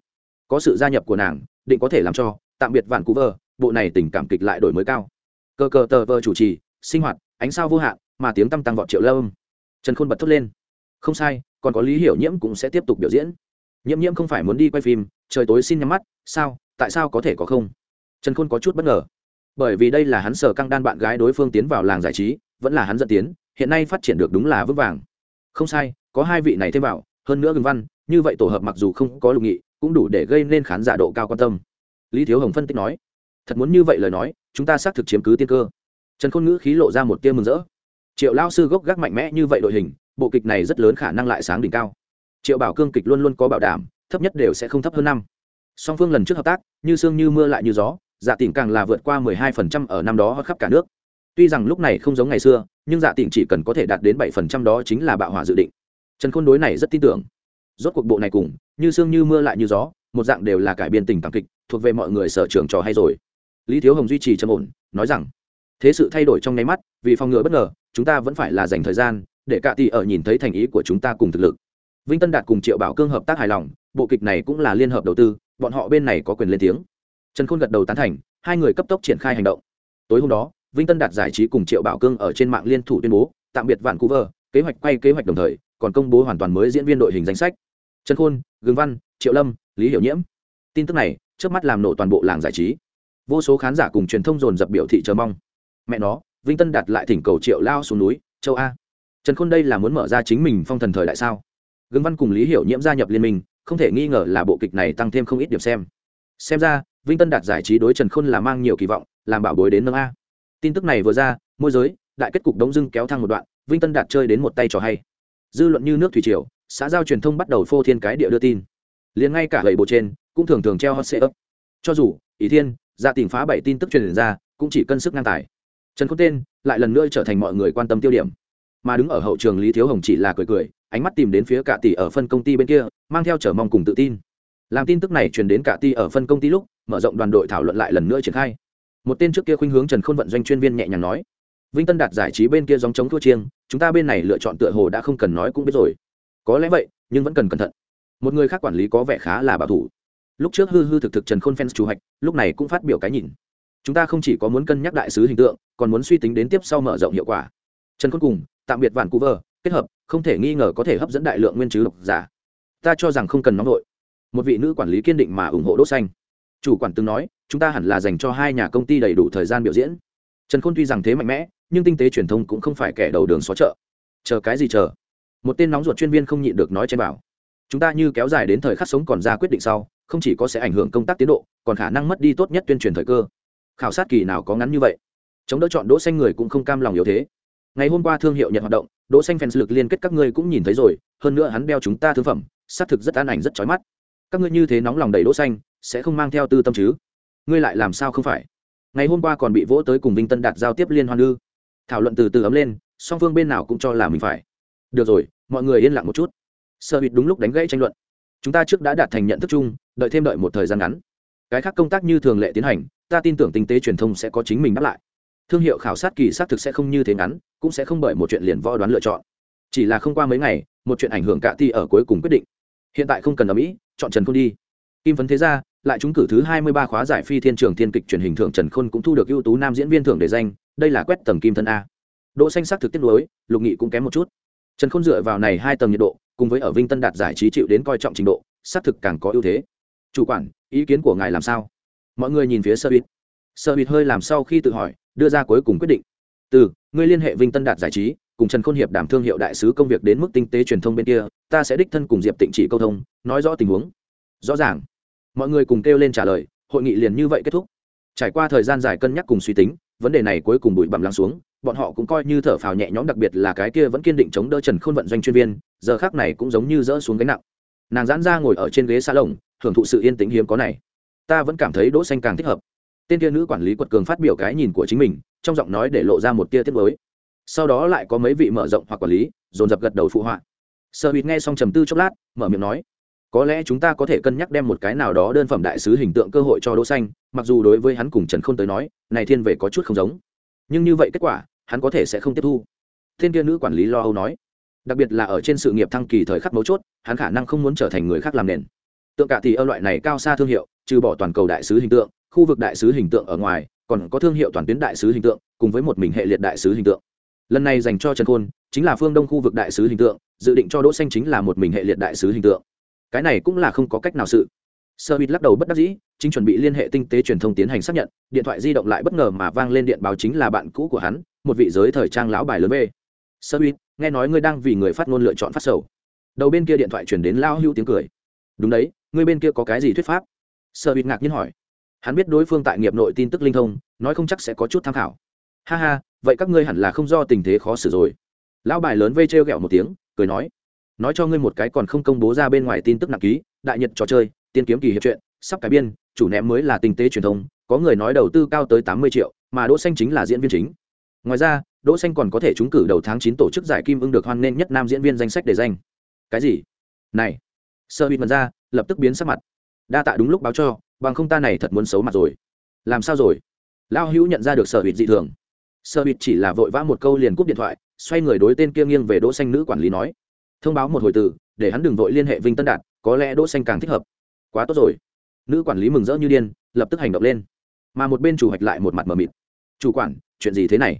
Có sự gia nhập của nàng, định có thể làm cho, tạm biệt vạn cú vơ, bộ này tình cảm kịch lại đổi mới cao. Cơ cờ tờ vơ chủ trì sinh hoạt, ánh sao vô hạn, mà tiếng tăm tăng vọt triệu lâm. Trần khôn bật thốt lên. Không sai, còn có lý hiểu nhiễm cũng sẽ tiếp tục biểu diễn. Nhiễm nhiễm không phải muốn đi quay phim, trời tối xin nhắm mắt, sao, tại sao có thể có không? Trần khôn có chút bất ngờ. Bởi vì đây là hắn sở căng đan bạn gái đối phương tiến vào làng giải trí, vẫn là hắn dẫn tiến, hiện nay phát triển được đúng là vững vàng. Không sai, có hai vị này thêm vào, hơn nữa gừng văn, như vậy tổ hợp mặc dù không có lục nghị, cũng đủ để gây nên khán giả độ cao quan tâm. Lý thiếu hồng phân tích nói. Thật muốn như vậy lời nói, chúng ta xác thực chiếm cứ tiên cơ trần khôn ngữ khí lộ ra một tia mừng rỡ. Triệu lao sư gốc gác mạnh mẽ như vậy đội hình, bộ kịch này rất lớn khả năng lại sáng đỉnh cao. Triệu bảo cương kịch luôn luôn có bảo đảm, thấp nhất đều sẽ không thấp hơn năm. Song phương lần trước hợp tác, như sương như mưa lại như gió dạ tỉnh càng là vượt qua 12% ở năm đó khắp cả nước. Tuy rằng lúc này không giống ngày xưa, nhưng dạ tỉnh chỉ cần có thể đạt đến 7% đó chính là bạo hỏa dự định. Trần khôn đối này rất tin tưởng. Rốt cuộc bộ này cùng, như sương như mưa lại như gió, một dạng đều là cải biên tình cảm kịch, thuộc về mọi người sở trường trò hay rồi. Lý thiếu hồng duy trì trầm ổn, nói rằng thế sự thay đổi trong nháy mắt, vì phòng ngừa bất ngờ, chúng ta vẫn phải là dành thời gian, để cả tỷ ở nhìn thấy thành ý của chúng ta cùng thực lực. Vinh tân đạt cùng triệu bảo cương hợp tác hài lòng, bộ kịch này cũng là liên hợp đầu tư, bọn họ bên này có quyền lên tiếng. Trần khôn gật đầu tán thành, hai người cấp tốc triển khai hành động. Tối hôm đó, vinh tân đạt giải trí cùng triệu bảo cương ở trên mạng liên thủ tuyên bố, tạm biệt vạn cú vơ, kế hoạch quay kế hoạch đồng thời, còn công bố hoàn toàn mới diễn viên đội hình danh sách. Trần khôn, gương văn, triệu lâm, lý hiểu nhiễm. Tin tức này, trước mắt làm nổ toàn bộ làng giải trí. Vô số khán giả cùng truyền thông dồn dập biểu thị chờ mong mẹ nó, vinh tân đạt lại thỉnh cầu triệu lao xuống núi, châu a, trần khôn đây là muốn mở ra chính mình phong thần thời đại sao? Gương văn cùng lý hiểu nhiễm gia nhập liên minh, không thể nghi ngờ là bộ kịch này tăng thêm không ít điểm xem. Xem ra, vinh tân đạt giải trí đối trần khôn là mang nhiều kỳ vọng, làm bảo bối đến nâng a. Tin tức này vừa ra, môi giới, đại kết cục đống dưng kéo thang một đoạn, vinh tân đạt chơi đến một tay trò hay. Dư luận như nước thủy triều, xã giao truyền thông bắt đầu phô thiên cái địa đưa tin. Liền ngay cả gậy bộ trên, cũng thường thường treo hot sê ấp cho dù ý thiên, gia tìm phá bảy tin tức truyền ra, cũng chỉ cân sức ngang tài trần khôn tên lại lần nữa trở thành mọi người quan tâm tiêu điểm. Mà đứng ở hậu trường lý thiếu hồng chỉ là cười cười, ánh mắt tìm đến phía cả tỷ ở phân công ty bên kia, mang theo trở mong cùng tự tin. Làm tin tức này truyền đến cả tỷ ở phân công ty lúc, mở rộng đoàn đội thảo luận lại lần nữa triển khai. Một tên trước kia khuynh hướng trần khôn vận doanh chuyên viên nhẹ nhàng nói, vinh tân đạt giải trí bên kia dòng chống thua chiêng, chúng ta bên này lựa chọn tựa hồ đã không cần nói cũng biết rồi. Có lẽ vậy, nhưng vẫn cần cẩn thận. Một người khác quản lý có vẻ khá là bảo thủ. Lúc trước hư hư thực thực trần khôn fans chủ hạch, lúc này cũng phát biểu cái nhìn chúng ta không chỉ có muốn cân nhắc đại sứ hình tượng, còn muốn suy tính đến tiếp sau mở rộng hiệu quả. Trần khôn cùng, tạm biệt vạn cú vờ kết hợp, không thể nghi ngờ có thể hấp dẫn đại lượng nguyên chứ độc giả. Ta cho rằng không cần nóng vội. Một vị nữ quản lý kiên định mà ủng hộ đỗ xanh. Chủ quản từng nói, chúng ta hẳn là dành cho hai nhà công ty đầy đủ thời gian biểu diễn. Trần khôn tuy rằng thế mạnh mẽ, nhưng tinh tế truyền thông cũng không phải kẻ đầu đường xó chợ. Chờ cái gì chờ? Một tên nóng ruột chuyên viên không nhịn được nói trên bảo. Chúng ta như kéo dài đến thời khắc sống còn ra quyết định sau, không chỉ có sẽ ảnh hưởng công tác tiến độ, còn khả năng mất đi tốt nhất tuyên truyền thời cơ khảo sát kỳ nào có ngắn như vậy. Chống đỡ chọn đỗ xanh người cũng không cam lòng yếu thế. Ngày hôm qua thương hiệu nhận hoạt động, đỗ xanh fans lực liên kết các ngươi cũng nhìn thấy rồi, hơn nữa hắn đeo chúng ta thương phẩm, xác thực rất an ảnh, rất chói mắt. Các ngươi như thế nóng lòng đầy đỗ xanh, sẽ không mang theo tư tâm chứ? Ngươi lại làm sao không phải? Ngày hôm qua còn bị vỗ tới cùng vinh tân đạt giao tiếp liên hoan ư? Thảo luận từ từ ấm lên, song phương bên nào cũng cho là mình phải. Được rồi, mọi người yên lặng một chút. Sơ hụt đúng lúc đánh gãy tranh luận. Chúng ta trước đã đạt thành nhận thức chung, đợi thêm đợi một thời gian ngắn cái khác công tác như thường lệ tiến hành, ta tin tưởng tinh tế truyền thông sẽ có chính mình đáp lại. Thương hiệu khảo sát kỳ xác thực sẽ không như thế ngắn, cũng sẽ không bởi một chuyện liền võ đoán lựa chọn. Chỉ là không qua mấy ngày, một chuyện ảnh hưởng cả ti ở cuối cùng quyết định. Hiện tại không cần ở mỹ chọn trần khôn đi. Kim phấn thế gia, lại trúng cử thứ hai mươi ba khóa giải phi thiên trường thiên kịch truyền hình thưởng trần khôn cũng thu được ưu tú nam diễn viên thưởng để danh, đây là quét tầng kim thân a. Độ xanh sắc thực tiết lối lục nghị cũng kém một chút. Trần khôn dựa vào này hai tầng nhiệt độ, cùng với ở vinh tân đạt giải trí chịu đến coi trọng trình độ, xác thực càng có ưu thế chủ quản, ý kiến của ngài làm sao? Mọi người nhìn phía sơ bít sơ bít hơi làm sau khi tự hỏi, đưa ra cuối cùng quyết định. Từ, ngươi liên hệ vinh tân đạt giải trí, cùng trần khôn hiệp đảm thương hiệu đại sứ công việc đến mức tinh tế truyền thông bên kia, ta sẽ đích thân cùng diệp tịnh chỉ câu thông, nói rõ tình huống. Rõ ràng. Mọi người cùng kêu lên trả lời, hội nghị liền như vậy kết thúc. Trải qua thời gian dài cân nhắc cùng suy tính, vấn đề này cuối cùng bụi bặm lắng xuống, bọn họ cũng coi như thở phào nhẹ nhõm, đặc biệt là cái kia vẫn kiên định chống đỡ trần khôn vận doanh chuyên viên, giờ khác này cũng giống như dỡ xuống gánh nặng. Nàng giãn ra ngồi ở trên ghế xa lồng hưởng thụ sự yên tĩnh hiếm có này. Ta vẫn cảm thấy đỗ xanh càng thích hợp. Tên kia nữ quản lý quật cường phát biểu cái nhìn của chính mình, trong giọng nói để lộ ra một tia tiết mới sau đó lại có mấy vị mở rộng hoặc quản lý, dồn dập gật đầu phụ họa. Sợ bịt nghe xong trầm tư chốc lát, mở miệng nói, có lẽ chúng ta có thể cân nhắc đem một cái nào đó đơn phẩm đại sứ hình tượng cơ hội cho đỗ xanh, mặc dù đối với hắn cùng trần khôn tới nói, này thiên về có chút không giống. Nhưng như vậy kết quả, hắn có thể sẽ không tiếp thu. Thiên kia nữ quản lý lo âu nói, đặc biệt là ở trên sự nghiệp thăng kỳ thời khắc mấu chốt, hắn khả năng không muốn trở thành người khác làm nền tượng cả thì ở loại này cao xa thương hiệu, trừ bỏ toàn cầu đại sứ hình tượng, khu vực đại sứ hình tượng ở ngoài, còn có thương hiệu toàn tuyến đại sứ hình tượng, cùng với một mình hệ liệt đại sứ hình tượng. Lần này dành cho trần khôn, chính là phương đông khu vực đại sứ hình tượng, dự định cho đỗ xanh chính là một mình hệ liệt đại sứ hình tượng. Cái này cũng là không có cách nào sự. Sơ bịt lắc đầu bất đắc dĩ, chính chuẩn bị liên hệ tinh tế truyền thông tiến hành xác nhận, điện thoại di động lại bất ngờ mà vang lên điện báo chính là bạn cũ của hắn, một vị giới thời trang lão bài lớn bê sơ bịt nghe nói ngươi đang vì người phát ngôn lựa chọn phát sầu. Đầu bên kia điện thoại chuyển đến lao hưu tiếng cười đúng đấy, ngươi bên kia có cái gì thuyết pháp? Sợ bịt ngạc nhiên hỏi. Hắn biết đối phương tại nghiệp nội tin tức linh thông, nói không chắc sẽ có chút tham khảo. Ha ha, vậy các ngươi hẳn là không do tình thế khó xử rồi. Lão bài lớn vây trêu ghẹo một tiếng, cười nói. Nói cho ngươi một cái còn không công bố ra bên ngoài tin tức nặng ký, đại nhật trò chơi, tiên kiếm kỳ hiệp truyện, sắp cải biên, chủ ném mới là tinh tế truyền thông, có người nói đầu tư cao tới tám mươi triệu, mà đỗ xanh chính là diễn viên chính. Ngoài ra, đỗ xanh còn có thể trúng cử đầu tháng chín tổ chức giải kim ưng được hoan nghênh nhất nam diễn viên danh sách để danh. Cái gì? Này sơ bịt mật ra, lập tức biến sắc mặt. Đa tạ đúng lúc báo cho, bằng không ta này thật muốn xấu mặt rồi. Làm sao rồi? Lao hữu nhận ra được sợ bịt dị thường. Sợ bịt chỉ là vội vã một câu liền cúp điện thoại, xoay người đối tên kia nghiêng về đỗ xanh nữ quản lý nói. Thông báo một hồi từ để hắn đừng vội liên hệ vinh tân đạt, có lẽ đỗ xanh càng thích hợp. Quá tốt rồi. Nữ quản lý mừng rỡ như điên, lập tức hành động lên. Mà một bên chủ hoạch lại một mặt mờ mịt. Chủ quản, chuyện gì thế này?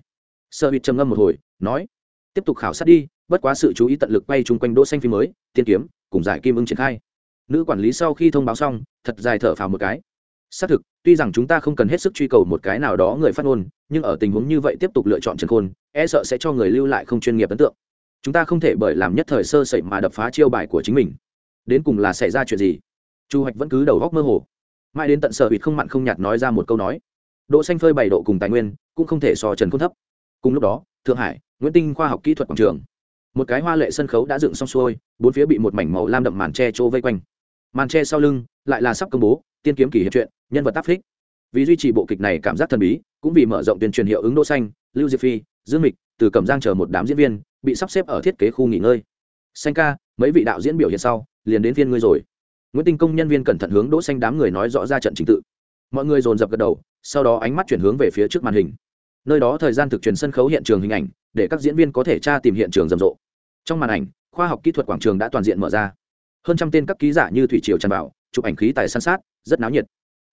Sơ bịt trầm ngâm một hồi, nói. Tiếp tục khảo sát đi, bất quá sự chú ý tận lực quay chung quanh đỗ xanh phim mới, tiên kiếm cùng giải kim ưng triển khai. Nữ quản lý sau khi thông báo xong, thật dài thở phào một cái. Xác thực, tuy rằng chúng ta không cần hết sức truy cầu một cái nào đó người phát ngôn, nhưng ở tình huống như vậy tiếp tục lựa chọn trần khôn e sợ sẽ cho người lưu lại không chuyên nghiệp ấn tượng. Chúng ta không thể bởi làm nhất thời sơ sẩy mà đập phá chiêu bài của chính mình. Đến cùng là xảy ra chuyện gì? Chu hoạch vẫn cứ đầu góc mơ hồ. Mãi đến tận sở hụt không mặn không nhạt nói ra một câu nói. Độ xanh phơi bảy độ cùng tài nguyên, cũng không thể so trần khôn thấp. Cùng lúc đó, thượng hải, nguyễn tinh khoa học kỹ thuật quảng trường một cái hoa lệ sân khấu đã dựng xong xuôi, bốn phía bị một mảnh màu lam đậm màn tre trô vây quanh. Màn tre sau lưng lại là sắp công bố, tiên kiếm kỷ hiệp truyện, nhân vật tác phích. Vì duy trì bộ kịch này cảm giác thần bí, cũng vì mở rộng tuyên truyền hiệu ứng đỗ xanh, lưu diệp phi, dương mịch, từ cẩm giang chờ một đám diễn viên, bị sắp xếp ở thiết kế khu nghỉ ngơi. Xanh ca, mấy vị đạo diễn biểu hiện sau, liền đến phiên ngươi rồi. Nguyễn tinh công nhân viên cẩn thận hướng đỗ xanh đám người nói rõ ra trận trình tự. Mọi người dồn dập gật đầu, sau đó ánh mắt chuyển hướng về phía trước màn hình. Nơi đó thời gian thực truyền sân khấu hiện trường hình ảnh, để các diễn viên có thể tra tìm hiện trường rầm rộ trong màn ảnh khoa học kỹ thuật quảng trường đã toàn diện mở ra. Hơn trăm tên các ký giả như thủy triều tràn vào chụp ảnh khí tài san sát rất náo nhiệt.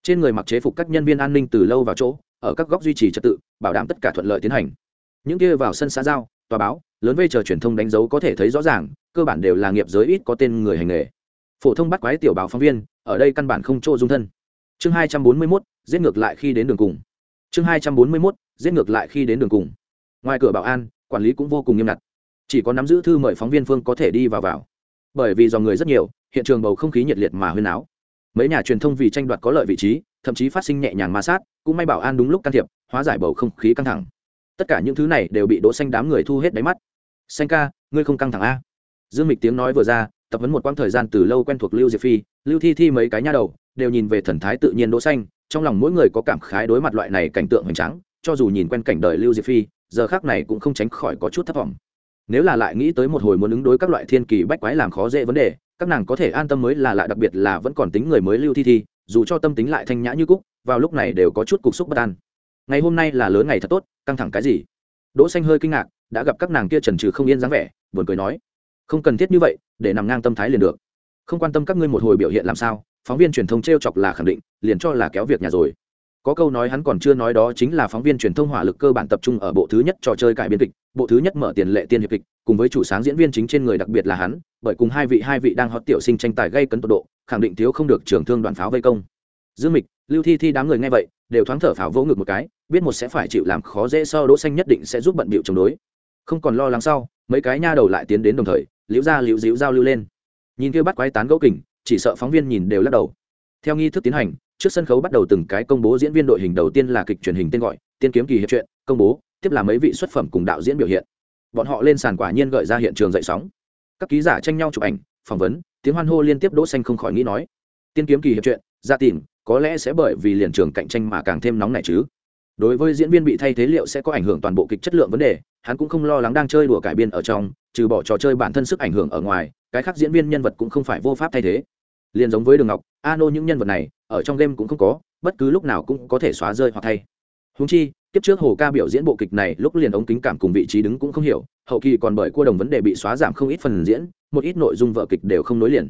Trên người mặc chế phục các nhân viên an ninh từ lâu vào chỗ ở các góc duy trì trật tự bảo đảm tất cả thuận lợi tiến hành. Những kia vào sân xã giao tòa báo lớn vây chờ truyền thông đánh dấu có thể thấy rõ ràng cơ bản đều là nghiệp giới ít có tên người hành nghề. Phổ thông bắt quái tiểu báo phóng viên ở đây căn bản không chỗ dung thân. Chương hai trăm bốn mươi 241, giết ngược lại khi đến đường cùng. Chương hai trăm bốn mươi 241, giết ngược lại khi đến đường cùng. Ngoài cửa bảo an quản lý cũng vô cùng nghiêm ngặt chỉ có nắm giữ thư mời phóng viên phương có thể đi vào vào. Bởi vì do người rất nhiều, hiện trường bầu không khí nhiệt liệt mà huyên áo mấy nhà truyền thông vì tranh đoạt có lợi vị trí, thậm chí phát sinh nhẹ nhàng ma sát, cũng may bảo an đúng lúc can thiệp, hóa giải bầu không khí căng thẳng. Tất cả những thứ này đều bị đỗ xanh đám người thu hết đáy mắt. Xanh ca, ngươi không căng thẳng a dương mịch tiếng nói vừa ra, tập huấn một quãng thời gian từ lâu quen thuộc lưu diệp phi, lưu thi thi mấy cái nha đầu đều nhìn về thần thái tự nhiên đỗ xanh, trong lòng mỗi người có cảm khái đối mặt loại này cảnh tượng hoành tráng, cho dù nhìn quen cảnh đời lưu diệp phi, giờ khắc này cũng không tránh khỏi có chút thất vọng nếu là lại nghĩ tới một hồi muốn ứng đối các loại thiên kỳ bách quái làm khó dễ vấn đề, các nàng có thể an tâm mới là lạ, đặc biệt là vẫn còn tính người mới lưu thi thi, dù cho tâm tính lại thanh nhã như cúc, vào lúc này đều có chút cục xúc bất an. Ngày hôm nay là lớn ngày thật tốt, căng thẳng cái gì? Đỗ xanh hơi kinh ngạc, đã gặp các nàng kia trần trừ không yên dáng vẻ, buồn cười nói, không cần thiết như vậy, để nằm ngang tâm thái liền được. Không quan tâm các ngươi một hồi biểu hiện làm sao, phóng viên truyền thông treo chọc là khẳng định, liền cho là kéo việc nhà rồi có câu nói hắn còn chưa nói đó chính là phóng viên truyền thông hỏa lực cơ bản tập trung ở bộ thứ nhất trò chơi cải biên kịch, bộ thứ nhất mở tiền lệ tiên hiệp kịch, cùng với chủ sáng diễn viên chính trên người đặc biệt là hắn, bởi cùng hai vị hai vị đang hot tiểu sinh tranh tài gây cấn tột độ, khẳng định thiếu không được trưởng thương đoàn pháo vây công. Dương mịch, lưu thi thi đám người nghe vậy, đều thoáng thở pháo vỗ ngực một cái, biết một sẽ phải chịu làm khó dễ so đỗ xanh nhất định sẽ giúp bận bịu chống đối. Không còn lo lắng sau, mấy cái nha đầu lại tiến đến đồng thời, liễu ra liễu diễu giao lưu lên. Nhìn kia bắt quái tán gẫu kình, chỉ sợ phóng viên nhìn đều lắc đầu. Theo nghi thức tiến hành trước sân khấu bắt đầu từng cái công bố diễn viên đội hình đầu tiên là kịch truyền hình tên gọi, tiên kiếm kỳ hiệp truyện, công bố, tiếp là mấy vị xuất phẩm cùng đạo diễn biểu hiện. Bọn họ lên sàn quả nhiên gợi ra hiện trường dậy sóng. Các ký giả tranh nhau chụp ảnh, phỏng vấn, tiếng hoan hô liên tiếp đỗ xanh không khỏi nghĩ nói, tiên kiếm kỳ hiệp truyện, ra tìm, có lẽ sẽ bởi vì liền trường cạnh tranh mà càng thêm nóng nảy chứ. Đối với diễn viên bị thay thế liệu sẽ có ảnh hưởng toàn bộ kịch chất lượng vấn đề, hắn cũng không lo lắng đang chơi đùa cải biên ở trong, trừ bỏ trò chơi bản thân sức ảnh hưởng ở ngoài, cái khác diễn viên nhân vật cũng không phải vô pháp thay thế. Liền giống với đường ngọc, ano những nhân vật này ở trong game cũng không có, bất cứ lúc nào cũng có thể xóa rơi hoặc thay. Húng chi tiếp trước hồ ca biểu diễn bộ kịch này lúc liền ống kính cảm cùng vị trí đứng cũng không hiểu, hậu kỳ còn bởi cua đồng vấn đề bị xóa giảm không ít phần diễn, một ít nội dung vợ kịch đều không nối liền.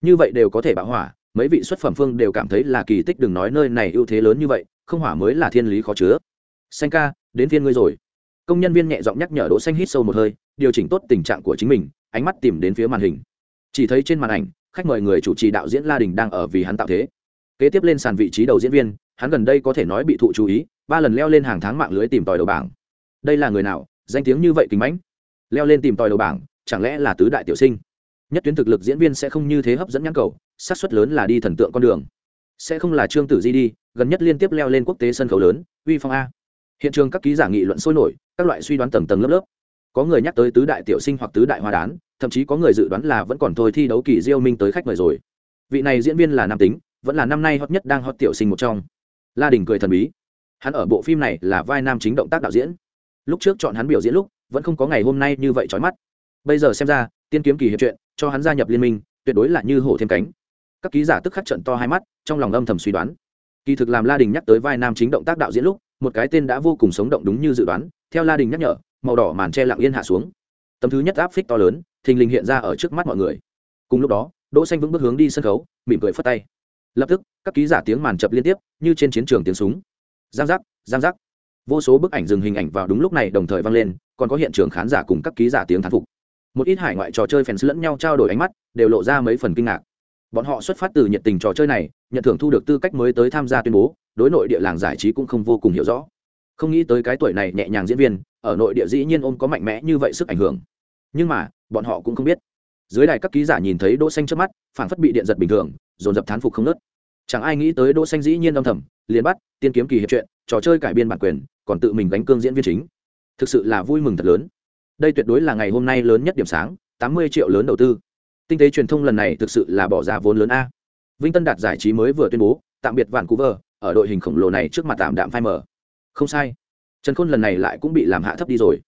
Như vậy đều có thể bạo hỏa, mấy vị xuất phẩm phương đều cảm thấy là kỳ tích đừng nói nơi này ưu thế lớn như vậy, không hỏa mới là thiên lý khó chứa. Xanh ca, đến phiên ngươi rồi. Công nhân viên nhẹ giọng nhắc nhở đỗ xanh hít sâu một hơi, điều chỉnh tốt tình trạng của chính mình, ánh mắt tìm đến phía màn hình. Chỉ thấy trên màn ảnh, khách mời người chủ trì đạo diễn la đình đang ở vì hắn tạo thế kế tiếp lên sàn vị trí đầu diễn viên, hắn gần đây có thể nói bị thụ chú ý, ba lần leo lên hàng tháng mạng lưới tìm tòi đầu bảng. Đây là người nào, danh tiếng như vậy kính mãnh? Leo lên tìm tòi đầu bảng, chẳng lẽ là tứ đại tiểu sinh? Nhất tuyến thực lực diễn viên sẽ không như thế hấp dẫn nhãn cầu, xác suất lớn là đi thần tượng con đường. Sẽ không là trương tử di đi, gần nhất liên tiếp leo lên quốc tế sân khấu lớn, uy phong a. Hiện trường các ký giả nghị luận sôi nổi, các loại suy đoán tầng tầng lớp lớp. Có người nhắc tới tứ đại tiểu sinh hoặc tứ đại hoa đán, thậm chí có người dự đoán là vẫn còn thôi thi đấu kỳ diêu minh tới khách mời rồi. Vị này diễn viên là nam tính vẫn là năm nay hot nhất đang hot tiểu sinh một trong. La đình cười thần bí. Hắn ở bộ phim này là vai nam chính động tác đạo diễn. Lúc trước chọn hắn biểu diễn lúc, vẫn không có ngày hôm nay như vậy trói mắt. Bây giờ xem ra, tiên kiếm kỳ hiệp chuyện cho hắn gia nhập liên minh, tuyệt đối là như hổ thêm cánh. Các ký giả tức khắc trận to hai mắt, trong lòng âm thầm suy đoán. Kỳ thực làm la đình nhắc tới vai nam chính động tác đạo diễn lúc, một cái tên đã vô cùng sống động đúng như dự đoán, theo la đình nhắc nhở, màu đỏ màn che lặng yên hạ xuống. Tấm thứ nhất áp phích to lớn, thình lình hiện ra ở trước mắt mọi người. Cùng lúc đó, đỗ xanh vững bước hướng đi sân khấu, mỉm cười phất tay lập tức, các ký giả tiếng màn chập liên tiếp, như trên chiến trường tiếng súng. Giang giác giang giác. Vô số bức ảnh dừng hình ảnh vào đúng lúc này đồng thời vang lên, còn có hiện trường khán giả cùng các ký giả tiếng thán phục. Một ít hải ngoại trò chơi fans lẫn nhau trao đổi ánh mắt, đều lộ ra mấy phần kinh ngạc. Bọn họ xuất phát từ nhiệt tình trò chơi này, nhận thưởng thu được tư cách mới tới tham gia tuyên bố, đối nội địa làng giải trí cũng không vô cùng hiểu rõ. Không nghĩ tới cái tuổi này nhẹ nhàng diễn viên, ở nội địa dĩ nhiên ôm có mạnh mẽ như vậy sức ảnh hưởng. Nhưng mà, bọn họ cũng không biết dưới đài các ký giả nhìn thấy đỗ xanh trước mắt phản phất bị điện giật bình thường, dồn dập thán phục không nớt. Chẳng ai nghĩ tới đỗ xanh dĩ nhiên âm thầm, liền bắt, tiên kiếm kỳ hiệp chuyện, trò chơi cải biên bản quyền, còn tự mình gánh cương diễn viên chính. Thực sự là vui mừng thật lớn. Đây tuyệt đối là ngày hôm nay lớn nhất điểm sáng, tám mươi triệu lớn đầu tư. Tinh tế truyền thông lần này thực sự là bỏ ra vốn lớn a. Vinh tân đạt giải trí mới vừa tuyên bố, tạm biệt vạn cú vờ ở đội hình khổng lồ này trước mặt tạm đạm phai mở không sai. Trần khôn lần này lại cũng bị làm hạ thấp đi rồi.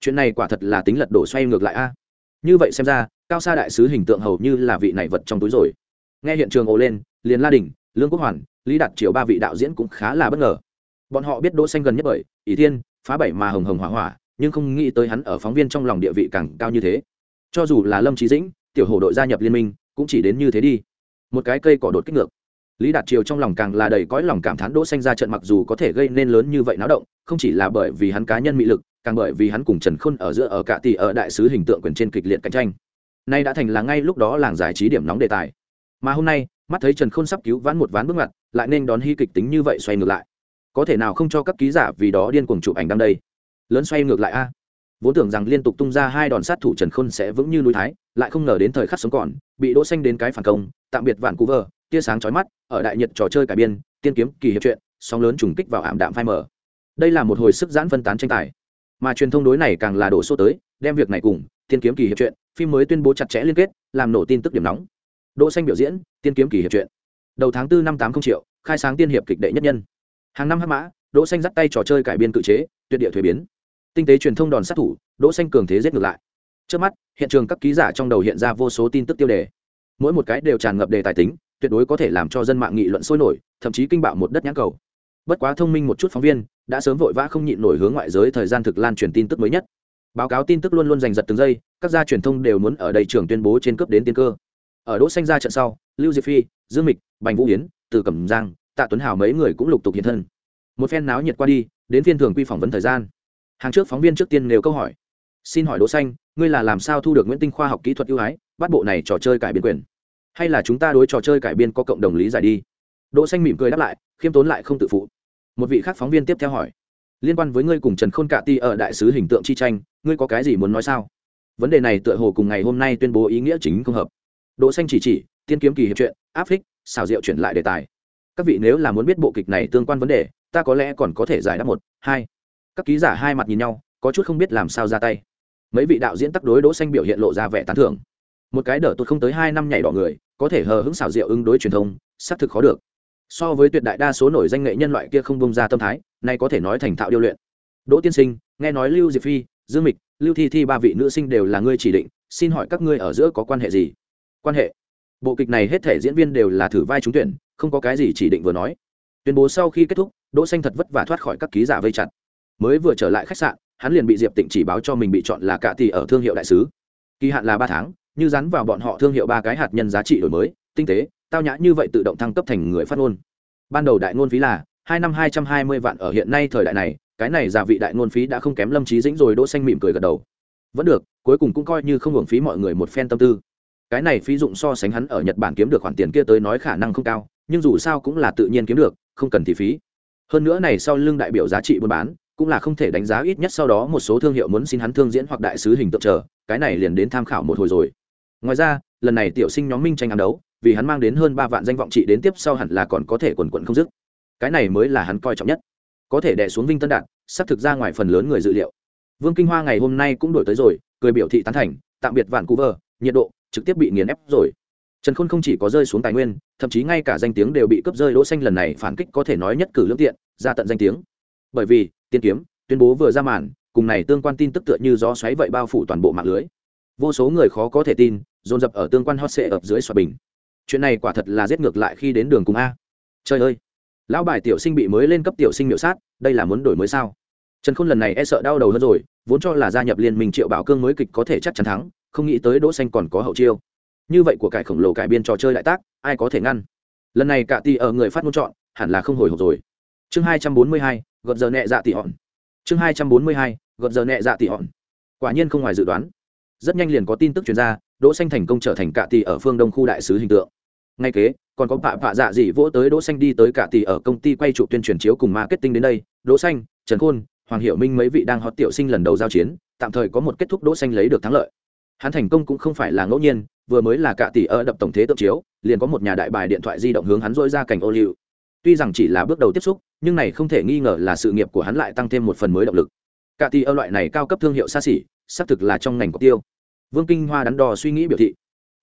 Chuyện này quả thật là tính lật đổ xoay ngược lại a. Như vậy xem ra cao xa đại sứ hình tượng hầu như là vị này vật trong túi rồi. Nghe hiện trường ồ lên, liền la đình, lương quốc hoàn, lý đạt triều ba vị đạo diễn cũng khá là bất ngờ. Bọn họ biết đỗ xanh gần nhất bởi, ỷ thiên, phá bảy mà hồng hồng hỏa hỏa, nhưng không nghĩ tới hắn ở phóng viên trong lòng địa vị càng cao như thế. Cho dù là lâm trí dĩnh, tiểu hổ đội gia nhập liên minh, cũng chỉ đến như thế đi. Một cái cây cỏ đột kích ngược. Lý đạt triều trong lòng càng là đầy cõi lòng cảm thán đỗ xanh ra trận mặc dù có thể gây nên lớn như vậy náo động, không chỉ là bởi vì hắn cá nhân mỹ lực, càng bởi vì hắn cùng trần khôn ở giữa ở cả tỷ ở đại sứ hình tượng quyền trên kịch liệt cạnh tranh nay đã thành là ngay lúc đó làng giải trí điểm nóng đề tài. Mà hôm nay mắt thấy trần khôn sắp cứu vãn một ván bước ngoặt lại nên đón hy kịch tính như vậy xoay ngược lại. Có thể nào không cho các ký giả vì đó điên cuồng chụp ảnh đăng đây? Lớn xoay ngược lại a. Vốn tưởng rằng liên tục tung ra hai đòn sát thủ trần khôn sẽ vững như núi thái lại không ngờ đến thời khắc sống còn bị đỗ xanh đến cái phản công tạm biệt vạn cú vờ tia sáng chói mắt ở đại nhiệt trò chơi cải biên tiên kiếm kỳ hiệp truyện, sóng lớn trùng kích vào ảm đạm phai mờ, đây là một hồi sức giãn phân tán tranh tài. Mà truyền thông đối này càng là đổ số tới đem việc này cùng tiên kiếm kỳ hiệp truyện phim mới tuyên bố chặt chẽ liên kết, làm nổ tin tức điểm nóng. Đỗ xanh biểu diễn, tiên kiếm kỳ hiệp chuyện đầu tháng 4 năm tám không triệu, khai sáng tiên hiệp kịch đệ nhất nhân. Hàng năm hắc mã, đỗ xanh dắt tay trò chơi cải biên cự chế, tuyệt địa thuế biến. Tinh tế truyền thông đòn sát thủ, đỗ xanh cường thế giết ngược lại. Trước mắt, hiện trường các ký giả trong đầu hiện ra vô số tin tức tiêu đề. Mỗi một cái đều tràn ngập đề tài tính, tuyệt đối có thể làm cho dân mạng nghị luận sôi nổi, thậm chí kinh bạo một đất nhãn cầu. Bất quá thông minh một chút phóng viên, đã sớm vội vã không nhịn nổi hướng ngoại giới thời gian thực lan truyền tin tức mới nhất báo cáo tin tức luôn luôn giành giật từng giây, các gia truyền thông đều muốn ở đây trường tuyên bố trên cấp đến tiên cơ. Ở đỗ xanh ra trận sau, lưu diệp phi, dương mịch, bành vũ yến, từ cẩm giang, tạ tuấn hảo mấy người cũng lục tục hiện thân. Một phen náo nhiệt qua đi, đến phiên thường quy phỏng vấn thời gian. Hàng trước phóng viên trước tiên nêu câu hỏi. Xin hỏi đỗ xanh, ngươi là làm sao thu được nguyễn tinh khoa học kỹ thuật ưu ái, bắt bộ này trò chơi cải biên quyền? Hay là chúng ta đối trò chơi cải biên có cộng đồng lý giải đi? Đỗ xanh mỉm cười đáp lại, khiêm tốn lại không tự phụ. Một vị khác phóng viên tiếp theo hỏi liên quan với ngươi cùng trần khôn cạ ti ở đại sứ hình tượng chi tranh, ngươi có cái gì muốn nói sao? Vấn đề này tựa hồ cùng ngày hôm nay tuyên bố ý nghĩa chính không hợp. Đỗ xanh chỉ chỉ, tiên kiếm kỳ hiệp chuyện, áp phích xào rượu chuyển lại đề tài. Các vị nếu là muốn biết bộ kịch này tương quan vấn đề, ta có lẽ còn có thể giải đáp một, hai. Các ký giả hai mặt nhìn nhau, có chút không biết làm sao ra tay. Mấy vị đạo diễn tắc đối đỗ xanh biểu hiện lộ ra vẻ tán thưởng. Một cái đỡ tôi không tới hai năm nhảy đỏ người, có thể hờ hững xào rượu ứng đối truyền thông, xác thực khó được so với tuyệt đại đa số nổi danh nghệ nhân loại kia không bông ra tâm thái, nay có thể nói thành thạo điêu luyện. Đỗ tiên sinh, nghe nói lưu diệp phi, dương mịch, lưu thi thi ba vị nữ sinh đều là ngươi chỉ định, xin hỏi các ngươi ở giữa có quan hệ gì? Quan hệ? Bộ kịch này hết thể diễn viên đều là thử vai trúng tuyển, không có cái gì chỉ định vừa nói. Tuyên bố sau khi kết thúc, đỗ xanh thật vất vả thoát khỏi các ký giả vây chặt. Mới vừa trở lại khách sạn, hắn liền bị diệp tịnh chỉ báo cho mình bị chọn là cả tỷ ở thương hiệu đại sứ. Kỳ hạn là ba tháng, như dán vào bọn họ thương hiệu ba cái hạt nhân giá trị đổi mới, tinh tế tao nhã như vậy tự động thăng cấp thành người phát ngôn. Ban đầu đại ngôn phí là hai năm hai trăm hai mươi vạn ở hiện nay thời đại này, cái này giả vị đại ngôn phí đã không kém lâm trí dĩnh rồi, đỗ xanh mỉm cười gật đầu. Vẫn được, cuối cùng cũng coi như không hưởng phí mọi người một phen tâm tư. Cái này phí dụng so sánh hắn ở nhật bản kiếm được khoản tiền kia tới nói khả năng không cao, nhưng dù sao cũng là tự nhiên kiếm được, không cần thì phí. Hơn nữa này sau lưng đại biểu giá trị buôn bán, cũng là không thể đánh giá ít nhất sau đó một số thương hiệu muốn xin hắn thương diễn hoặc đại sứ hình tượng chờ, cái này liền đến tham khảo một hồi rồi. Ngoài ra, lần này tiểu sinh nhóm minh tranh ám đấu vì hắn mang đến hơn ba vạn danh vọng trị đến tiếp sau hẳn là còn có thể quần quận không dứt. Cái này mới là hắn coi trọng nhất. Có thể đè xuống vinh tân đạt, sắp thực ra ngoài phần lớn người dự liệu. Vương kinh hoa ngày hôm nay cũng đổi tới rồi, cười biểu thị tán thành, tạm biệt vạn cú vờ nhiệt độ trực tiếp bị nghiền ép rồi. Trần khôn không chỉ có rơi xuống tài nguyên, thậm chí ngay cả danh tiếng đều bị cướp rơi đỗ xanh lần này phản kích có thể nói nhất cử lương tiện, ra tận danh tiếng. Bởi vì, tiên kiếm, tuyên bố vừa ra màn, cùng này tương quan tin tức tựa như gió xoáy vậy bao phủ toàn bộ mạng lưới. Vô số người khó có thể tin, dồn dập ở tương quan hot sệ ập dưới xoa bình chuyện này quả thật là giết ngược lại khi đến đường cùng a. Trời ơi! Lão bài tiểu sinh bị mới lên cấp tiểu sinh miệu sát, đây là muốn đổi mới sao? Trần khôn lần này e sợ đau đầu hơn rồi, vốn cho là gia nhập liên minh triệu bảo cương mới kịch có thể chắc chắn thắng, không nghĩ tới đỗ xanh còn có hậu chiêu. Như vậy của cải khổng lồ cải biên trò chơi đại tác, ai có thể ngăn? Lần này cả tỷ ở người phát ngôn chọn, hẳn là không hồi hộp rồi. Chương hai trăm bốn mươi hai gợt giờ nhẹ dạ tỷ hòn. Chương hai trăm bốn mươi hai gợt giờ nhẹ dạ tỷ hòn. Quả nhiên không ngoài dự đoán. Rất nhanh liền có tin tức truyền ra đỗ xanh thành công trở thành cả tỷ ở phương đông khu đại sứ hình tượng. Ngay kế, còn có bạ bạ dạ dị vỗ tới đỗ xanh đi tới cả tỷ ở công ty quay trụ tuyên truyền chiếu cùng marketing đến đây. Đỗ xanh, trần khôn, hoàng hiểu minh mấy vị đang hot tiểu sinh lần đầu giao chiến, tạm thời có một kết thúc đỗ xanh lấy được thắng lợi. Hắn thành công cũng không phải là ngẫu nhiên, vừa mới là cả tỷ ở đập tổng thế tượng chiếu, liền có một nhà đại bài điện thoại di động hướng hắn dỗi ra cảnh ô liu. Tuy rằng chỉ là bước đầu tiếp xúc, nhưng này không thể nghi ngờ là sự nghiệp của hắn lại tăng thêm một phần mới động lực. Cả tỷ ở loại này cao cấp thương hiệu xa xỉ, xác thực là trong ngành có tiêu vương kinh hoa đắn đo suy nghĩ biểu thị.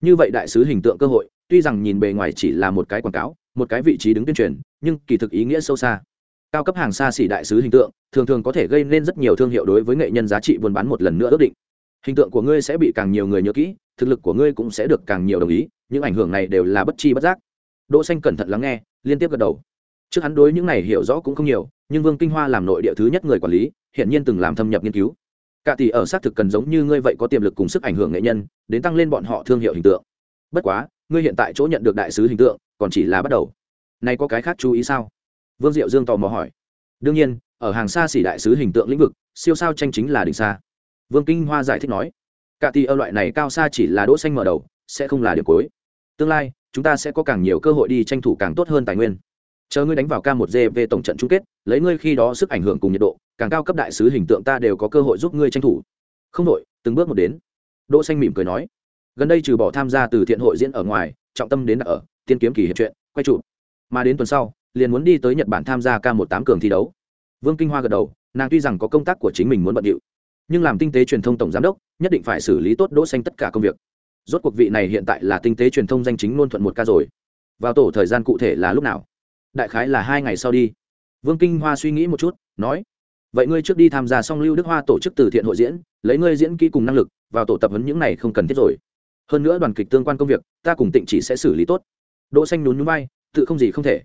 Như vậy đại sứ hình tượng cơ hội, tuy rằng nhìn bề ngoài chỉ là một cái quảng cáo, một cái vị trí đứng tuyên truyền, nhưng kỳ thực ý nghĩa sâu xa. Cao cấp hàng xa xỉ đại sứ hình tượng, thường thường có thể gây nên rất nhiều thương hiệu đối với nghệ nhân giá trị buôn bán một lần nữa ước định. Hình tượng của ngươi sẽ bị càng nhiều người nhớ kỹ, thực lực của ngươi cũng sẽ được càng nhiều đồng ý, những ảnh hưởng này đều là bất chi bất giác. Đỗ xanh cẩn thận lắng nghe, liên tiếp gật đầu. Trước hắn đối những này hiểu rõ cũng không nhiều, nhưng vương kinh hoa làm nội địa thứ nhất người quản lý hiện nhiên từng làm thâm nhập nghiên cứu cả tỷ ở xác thực cần giống như ngươi vậy có tiềm lực cùng sức ảnh hưởng nghệ nhân, đến tăng lên bọn họ thương hiệu hình tượng. Bất quá, ngươi hiện tại chỗ nhận được đại sứ hình tượng, còn chỉ là bắt đầu. Này có cái khác chú ý sao? Vương diệu dương tò mò hỏi. Đương nhiên, ở hàng xa xỉ đại sứ hình tượng lĩnh vực, siêu sao tranh chính là đỉnh xa. Vương kinh hoa giải thích nói. Cả tỷ ở loại này cao xa chỉ là đỗ xanh mở đầu, sẽ không là điểm cuối. Tương lai, chúng ta sẽ có càng nhiều cơ hội đi tranh thủ càng tốt hơn tài nguyên chờ ngươi đánh vào k một g về tổng trận chung kết, lấy ngươi khi đó sức ảnh hưởng cùng nhiệt độ, càng cao cấp đại sứ hình tượng ta đều có cơ hội giúp ngươi tranh thủ. Không đội từng bước một đến. Đỗ xanh mỉm cười nói. Gần đây trừ bỏ tham gia từ thiện hội diễn ở ngoài, trọng tâm đến đặt ở tiên kiếm kỳ hiệp chuyện, quay trụ mà đến tuần sau, liền muốn đi tới nhật bản tham gia k 1 tám cường thi đấu. Vương kinh hoa gật đầu, nàng tuy rằng có công tác của chính mình muốn bận điệu, nhưng làm tinh tế truyền thông tổng giám đốc, nhất định phải xử lý tốt đỗ xanh tất cả công việc. Rốt cuộc vị này hiện tại là tinh tế truyền thông danh chính luôn thuận một ca rồi. Vào tổ thời gian cụ thể là lúc nào? Đại khái là hai ngày sau đi. Vương kinh hoa suy nghĩ một chút, nói, vậy ngươi trước đi tham gia song lưu đức hoa tổ chức từ thiện hội diễn, lấy ngươi diễn kỹ cùng năng lực, vào tổ tập huấn những này không cần thiết rồi. Hơn nữa đoàn kịch tương quan công việc, ta cùng tịnh chỉ sẽ xử lý tốt. Đỗ xanh nhún nhún vai, tự không gì không thể.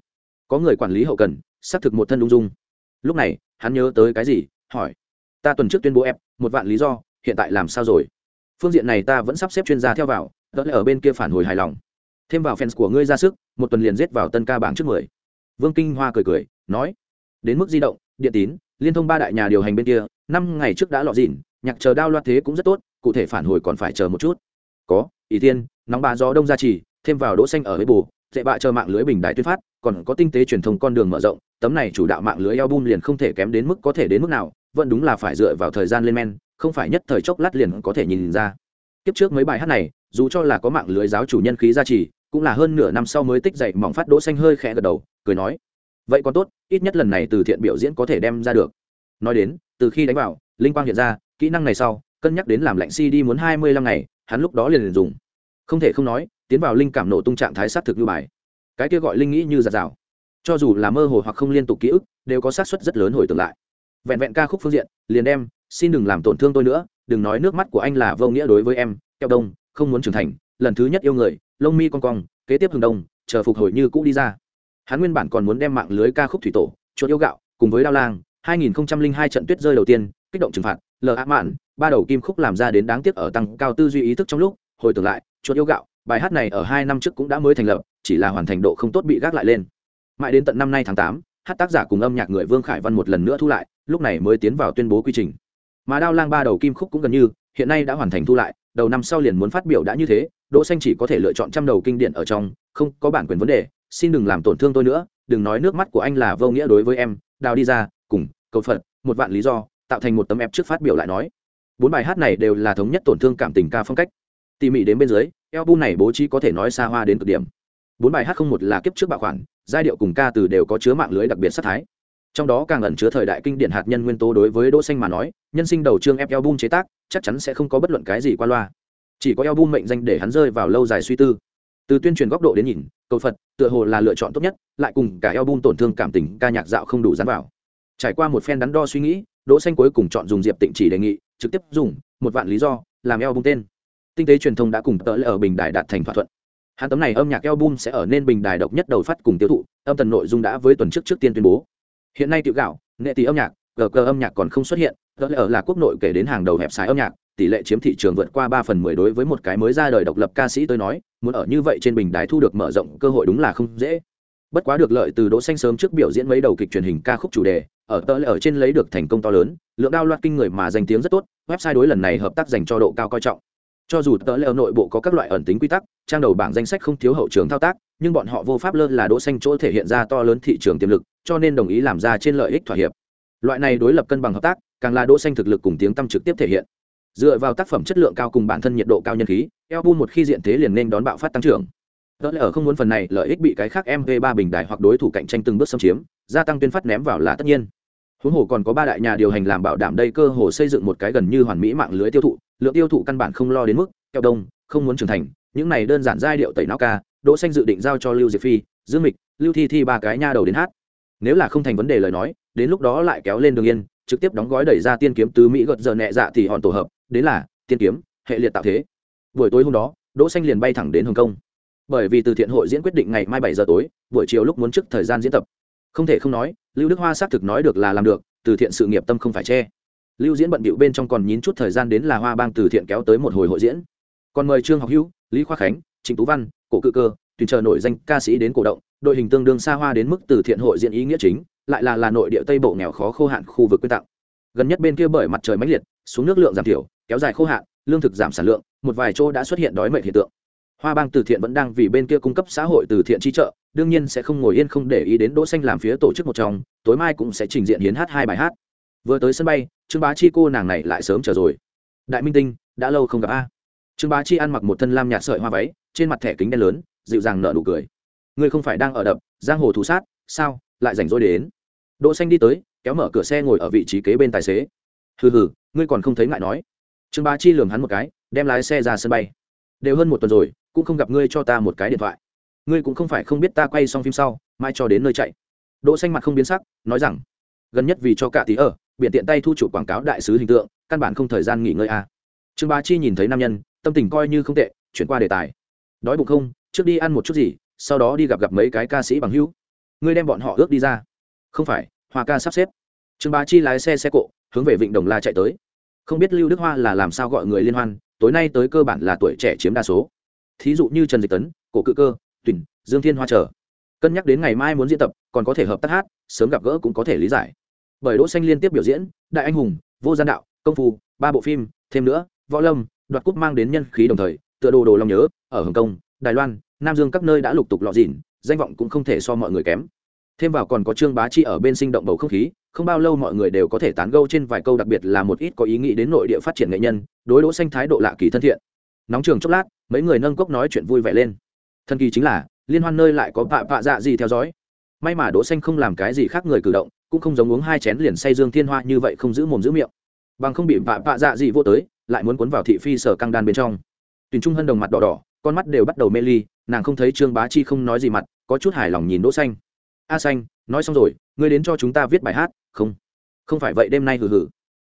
Có người quản lý hậu cần, xác thực một thân lung dung. Lúc này, hắn nhớ tới cái gì, hỏi, ta tuần trước tuyên bố ép, một vạn lý do, hiện tại làm sao rồi? Phương diện này ta vẫn sắp xếp chuyên gia theo vào đỡ ở bên kia phản hồi hài lòng. Thêm vào fans của ngươi ra sức, một tuần liền giết vào tân ca bảng trước mười vương kinh hoa cười cười, nói, đến mức di động, điện tín, liên thông ba đại nhà điều hành bên kia, năm ngày trước đã lọt dịn, nhạc chờ đao loạt thế cũng rất tốt, cụ thể phản hồi còn phải chờ một chút. Có ý tiên nóng bà gió đông gia trì, thêm vào đỗ xanh ở với bù dễ bạ chờ mạng lưới bình đại tuyên phát, còn có tinh tế truyền thông con đường mở rộng, tấm này chủ đạo mạng lưới album liền không thể kém đến mức có thể đến mức nào, vẫn đúng là phải dựa vào thời gian lên men, không phải nhất thời chốc lát liền có thể nhìn ra. Tiếp trước mấy bài hát này, dù cho là có mạng lưới giáo chủ nhân khí gia trì cũng là hơn nửa năm sau mới tích dậy mỏng phát đỗ xanh hơi khẽ gật đầu, cười nói, vậy còn tốt, ít nhất lần này từ thiện biểu diễn có thể đem ra được. Nói đến, từ khi đánh vào, linh quang hiện ra, kỹ năng này sau, cân nhắc đến làm lạnh si đi muốn hai mươi lăm ngày, hắn lúc đó liền liền dùng. Không thể không nói, tiến vào linh cảm nổ tung trạng thái sát thực như bài. Cái kia gọi linh nghĩ như giạt rào. Cho dù là mơ hồ hoặc không liên tục ký ức, đều có xác suất rất lớn hồi tưởng lại. Vẹn vẹn ca khúc phương diện, liền đem, xin đừng làm tổn thương tôi nữa, đừng nói nước mắt của anh là vô nghĩa đối với em keo đông, không muốn trưởng thành, lần thứ nhất yêu người lông mi con cong, kế tiếp hừng đông, chờ phục hồi như cũ đi ra. Hắn nguyên bản còn muốn đem mạng lưới ca khúc thủy tổ, chuột yêu gạo, cùng với đao lang 2002 trận tuyết rơi đầu tiên, kích động trừng phạt, lờ ác mạn, ba đầu kim khúc làm ra đến đáng tiếc ở tăng cao tư duy ý thức trong lúc, hồi tưởng lại, chuột yêu gạo, bài hát này ở hai năm trước cũng đã mới thành lập, chỉ là hoàn thành độ không tốt bị gác lại lên. Mãi đến tận năm nay tháng tám, hát tác giả cùng âm nhạc người vương khải văn một lần nữa thu lại, lúc này mới tiến vào tuyên bố quy trình. Mà đao lang ba đầu kim khúc cũng gần như, hiện nay đã hoàn thành thu lại, đầu năm sau liền muốn phát biểu đã như thế đỗ xanh chỉ có thể lựa chọn trăm đầu kinh điển ở trong, không có bản quyền vấn đề, xin đừng làm tổn thương tôi nữa, đừng nói nước mắt của anh là vô nghĩa đối với em, đào đi ra, cùng, cầu phật, một vạn lý do, tạo thành một tấm ép trước phát biểu lại nói. Bốn bài hát này đều là thống nhất tổn thương cảm tình ca phong cách. Tỉ mỉ đến bên dưới, album này bố trí có thể nói xa hoa đến cực điểm. Bốn bài hát không một là kiếp trước bạo khoản, giai điệu cùng ca từ đều có chứa mạng lưới đặc biệt sát thái. Trong đó càng ẩn chứa thời đại kinh điển hạt nhân nguyên tố đối với đỗ xanh mà nói, nhân sinh đầu chương ép album chế tác, chắc chắn sẽ không có bất luận cái gì qua loa chỉ có album mệnh danh để hắn rơi vào lâu dài suy tư. Từ tuyên truyền góc độ đến nhìn, cầu phật, tựa hồ là lựa chọn tốt nhất, lại cùng cả album tổn thương cảm tình ca nhạc dạo không đủ dán vào. Trải qua một phen đắn đo suy nghĩ, đỗ xanh cuối cùng chọn dùng diệp tịnh chỉ đề nghị, trực tiếp dùng, một vạn lý do, làm album tên. Tinh tế truyền thông đã cùng tớ ở bình đài đạt thành thỏa thuận. Hắn tấm này âm nhạc album sẽ ở nên bình đài độc nhất đầu phát cùng tiêu thụ, âm tần nội dung đã với tuần trước trước tiên tuyên bố. Hiện nay tiểu gạo, nghệ tỷ âm nhạc, gờ âm nhạc còn không xuất hiện tớ ở là quốc nội kể đến hàng đầu hẹp xài âm nhạc tỷ lệ chiếm thị trường vượt qua ba phần mười đối với một cái mới ra đời độc lập ca sĩ tôi nói, muốn ở như vậy trên bình đài thu được mở rộng cơ hội đúng là không dễ. Bất quá được lợi từ đỗ xanh sớm trước biểu diễn mấy đầu kịch truyền hình ca khúc chủ đề, ở tợ ở trên lấy được thành công to lớn, lượng đao loạt kinh người mà danh tiếng rất tốt, website đối lần này hợp tác dành cho độ cao coi trọng. Cho dù tớ leo nội bộ có các loại ẩn tính quy tắc, trang đầu bảng danh sách không thiếu hậu trường thao tác, nhưng bọn họ vô pháp lơ là đỗ xanh chỗ thể hiện ra to lớn thị trường tiềm lực, cho nên đồng ý làm ra trên lợi ích thỏa hiệp. Loại này đối lập cân bằng hợp tác, càng là đỗ xanh thực lực cùng tiếng tâm trực tiếp thể hiện dựa vào tác phẩm chất lượng cao cùng bản thân nhiệt độ cao nhân khí album một khi diện thế liền nên đón bạo phát tăng trưởng. Đó là ở không muốn phần này, lợi ích bị cái khác mv 3 bình đài hoặc đối thủ cạnh tranh từng bước xâm chiếm, gia tăng tuyên phát ném vào là tất nhiên. Huống hồ còn có ba đại nhà điều hành làm bảo đảm đây cơ hồ xây dựng một cái gần như hoàn mỹ mạng lưới tiêu thụ, lượng tiêu thụ căn bản không lo đến mức keo đông, không muốn trưởng thành, những này đơn giản giai điệu tẩy não ca, đỗ xanh dự định giao cho lưu diệp phi, dương mịch, lưu thi thi ba cái nha đầu đến hát. Nếu là không thành vấn đề lời nói, đến lúc đó lại kéo lên đường yên, trực tiếp đóng gói đẩy ra tiên kiếm tứ mỹ gật giờ nhẹ dạ thì hòn tổ hợp đến là tiên kiếm, hệ liệt tạo thế. Buổi tối hôm đó, đỗ xanh liền bay thẳng đến hồng kông. Bởi vì từ thiện hội diễn quyết định ngày mai bảy giờ tối, buổi chiều lúc muốn trước thời gian diễn tập. Không thể không nói, lưu đức hoa xác thực nói được là làm được, từ thiện sự nghiệp tâm không phải che. Lưu diễn bận bịu bên trong còn nhín chút thời gian đến là hoa bang từ thiện kéo tới một hồi hội diễn. Còn mời trương học hữu, lý khoa khánh, trịnh tú văn, cổ cự cơ, tuyển chờ nổi danh ca sĩ đến cổ động, đội hình tương đương xa hoa đến mức từ thiện hội diễn ý nghĩa chính, lại là là nội địa tây bộ nghèo khó khô hạn khu vực quyên tặng gần nhất bên kia bởi mặt trời mãnh liệt, xuống nước lượng giảm thiểu, kéo dài khô hạn, lương thực giảm sản lượng, một vài chỗ đã xuất hiện đói mệt hiện tượng. Hoa bang từ thiện vẫn đang vì bên kia cung cấp xã hội từ thiện chi trợ, đương nhiên sẽ không ngồi yên không để ý đến đỗ xanh làm phía tổ chức một trong, tối mai cũng sẽ trình diện hiến hát hai bài hát. Vừa tới sân bay, trương bá chi cô nàng này lại sớm chờ rồi. Đại minh tinh, đã lâu không gặp a. Trương bá chi ăn mặc một thân lam nhạt sợi hoa váy, trên mặt thẻ kính đen lớn, dịu dàng nở nụ cười. Ngươi không phải đang ở đập, giang hồ thủ sát, sao, lại rảnh rỗi đến? Đỗ xanh đi tới kéo mở cửa xe ngồi ở vị trí kế bên tài xế. Hừ hừ, ngươi còn không thấy ngại nói. Trương bá chi lườm hắn một cái, đem lái xe ra sân bay. Đều hơn một tuần rồi, cũng không gặp ngươi cho ta một cái điện thoại. Ngươi cũng không phải không biết ta quay xong phim sau, mai cho đến nơi chạy. Đỗ xanh mặt không biến sắc, nói rằng, gần nhất vì cho cả tí ở biện tiện tay thu chủ quảng cáo đại sứ hình tượng, căn bản không thời gian nghỉ ngơi a à. trương bá chi nhìn thấy nam nhân, tâm tình coi như không tệ, chuyển qua đề tài. Đói bụng không? Trước đi ăn một chút gì, sau đó đi gặp gặp mấy cái ca sĩ bằng hữu. Ngươi đem bọn họ ước đi ra. Không phải hoa ca sắp xếp. Trương bá chi lái xe xe cộ, hướng về vịnh đồng la chạy tới. Không biết lưu đức hoa là làm sao gọi người liên hoan, tối nay tới cơ bản là tuổi trẻ chiếm đa số. Thí dụ như trần dịch tấn, cổ cự cơ tuyển dương thiên hoa trở cân nhắc đến ngày mai muốn diễn tập, còn có thể hợp tác hát, sớm gặp gỡ cũng có thể lý giải. Bởi đỗ xanh liên tiếp biểu diễn, đại anh hùng, vô gian đạo, công phu, ba bộ phim, thêm nữa, võ lâm, đoạt cúp mang đến nhân khí đồng thời, tựa đồ đồ lòng nhớ, ở hồng kông, đài loan, nam dương các nơi đã lục tục lọ dỉn danh vọng cũng không thể so mọi người kém thêm vào còn có trương bá chi ở bên sinh động bầu không khí, không bao lâu mọi người đều có thể tán gẫu trên vài câu đặc biệt là một ít có ý nghĩ đến nội địa phát triển nghệ nhân, đối đỗ xanh thái độ lạ kỳ thân thiện. Nóng trường chốc lát, mấy người nâng cốc nói chuyện vui vẻ lên. Thần kỳ chính là, liên hoan nơi lại có vạ vạ dạ gì theo dõi. May mà đỗ xanh không làm cái gì khác người cử động, cũng không giống uống hai chén liền say dương thiên hoa như vậy không giữ mồm giữ miệng. Bằng không bị vạ vạ dạ gì vô tới, lại muốn cuốn vào thị phi sở căng đan bên trong. Tuyền trung hân đồng mặt đỏ đỏ, con mắt đều bắt đầu mê ly, nàng không thấy trương bá chi không nói gì mặt, có chút hài lòng nhìn đỗ xanh a xanh nói xong rồi ngươi đến cho chúng ta viết bài hát không? Không phải vậy đêm nay hừ hừ.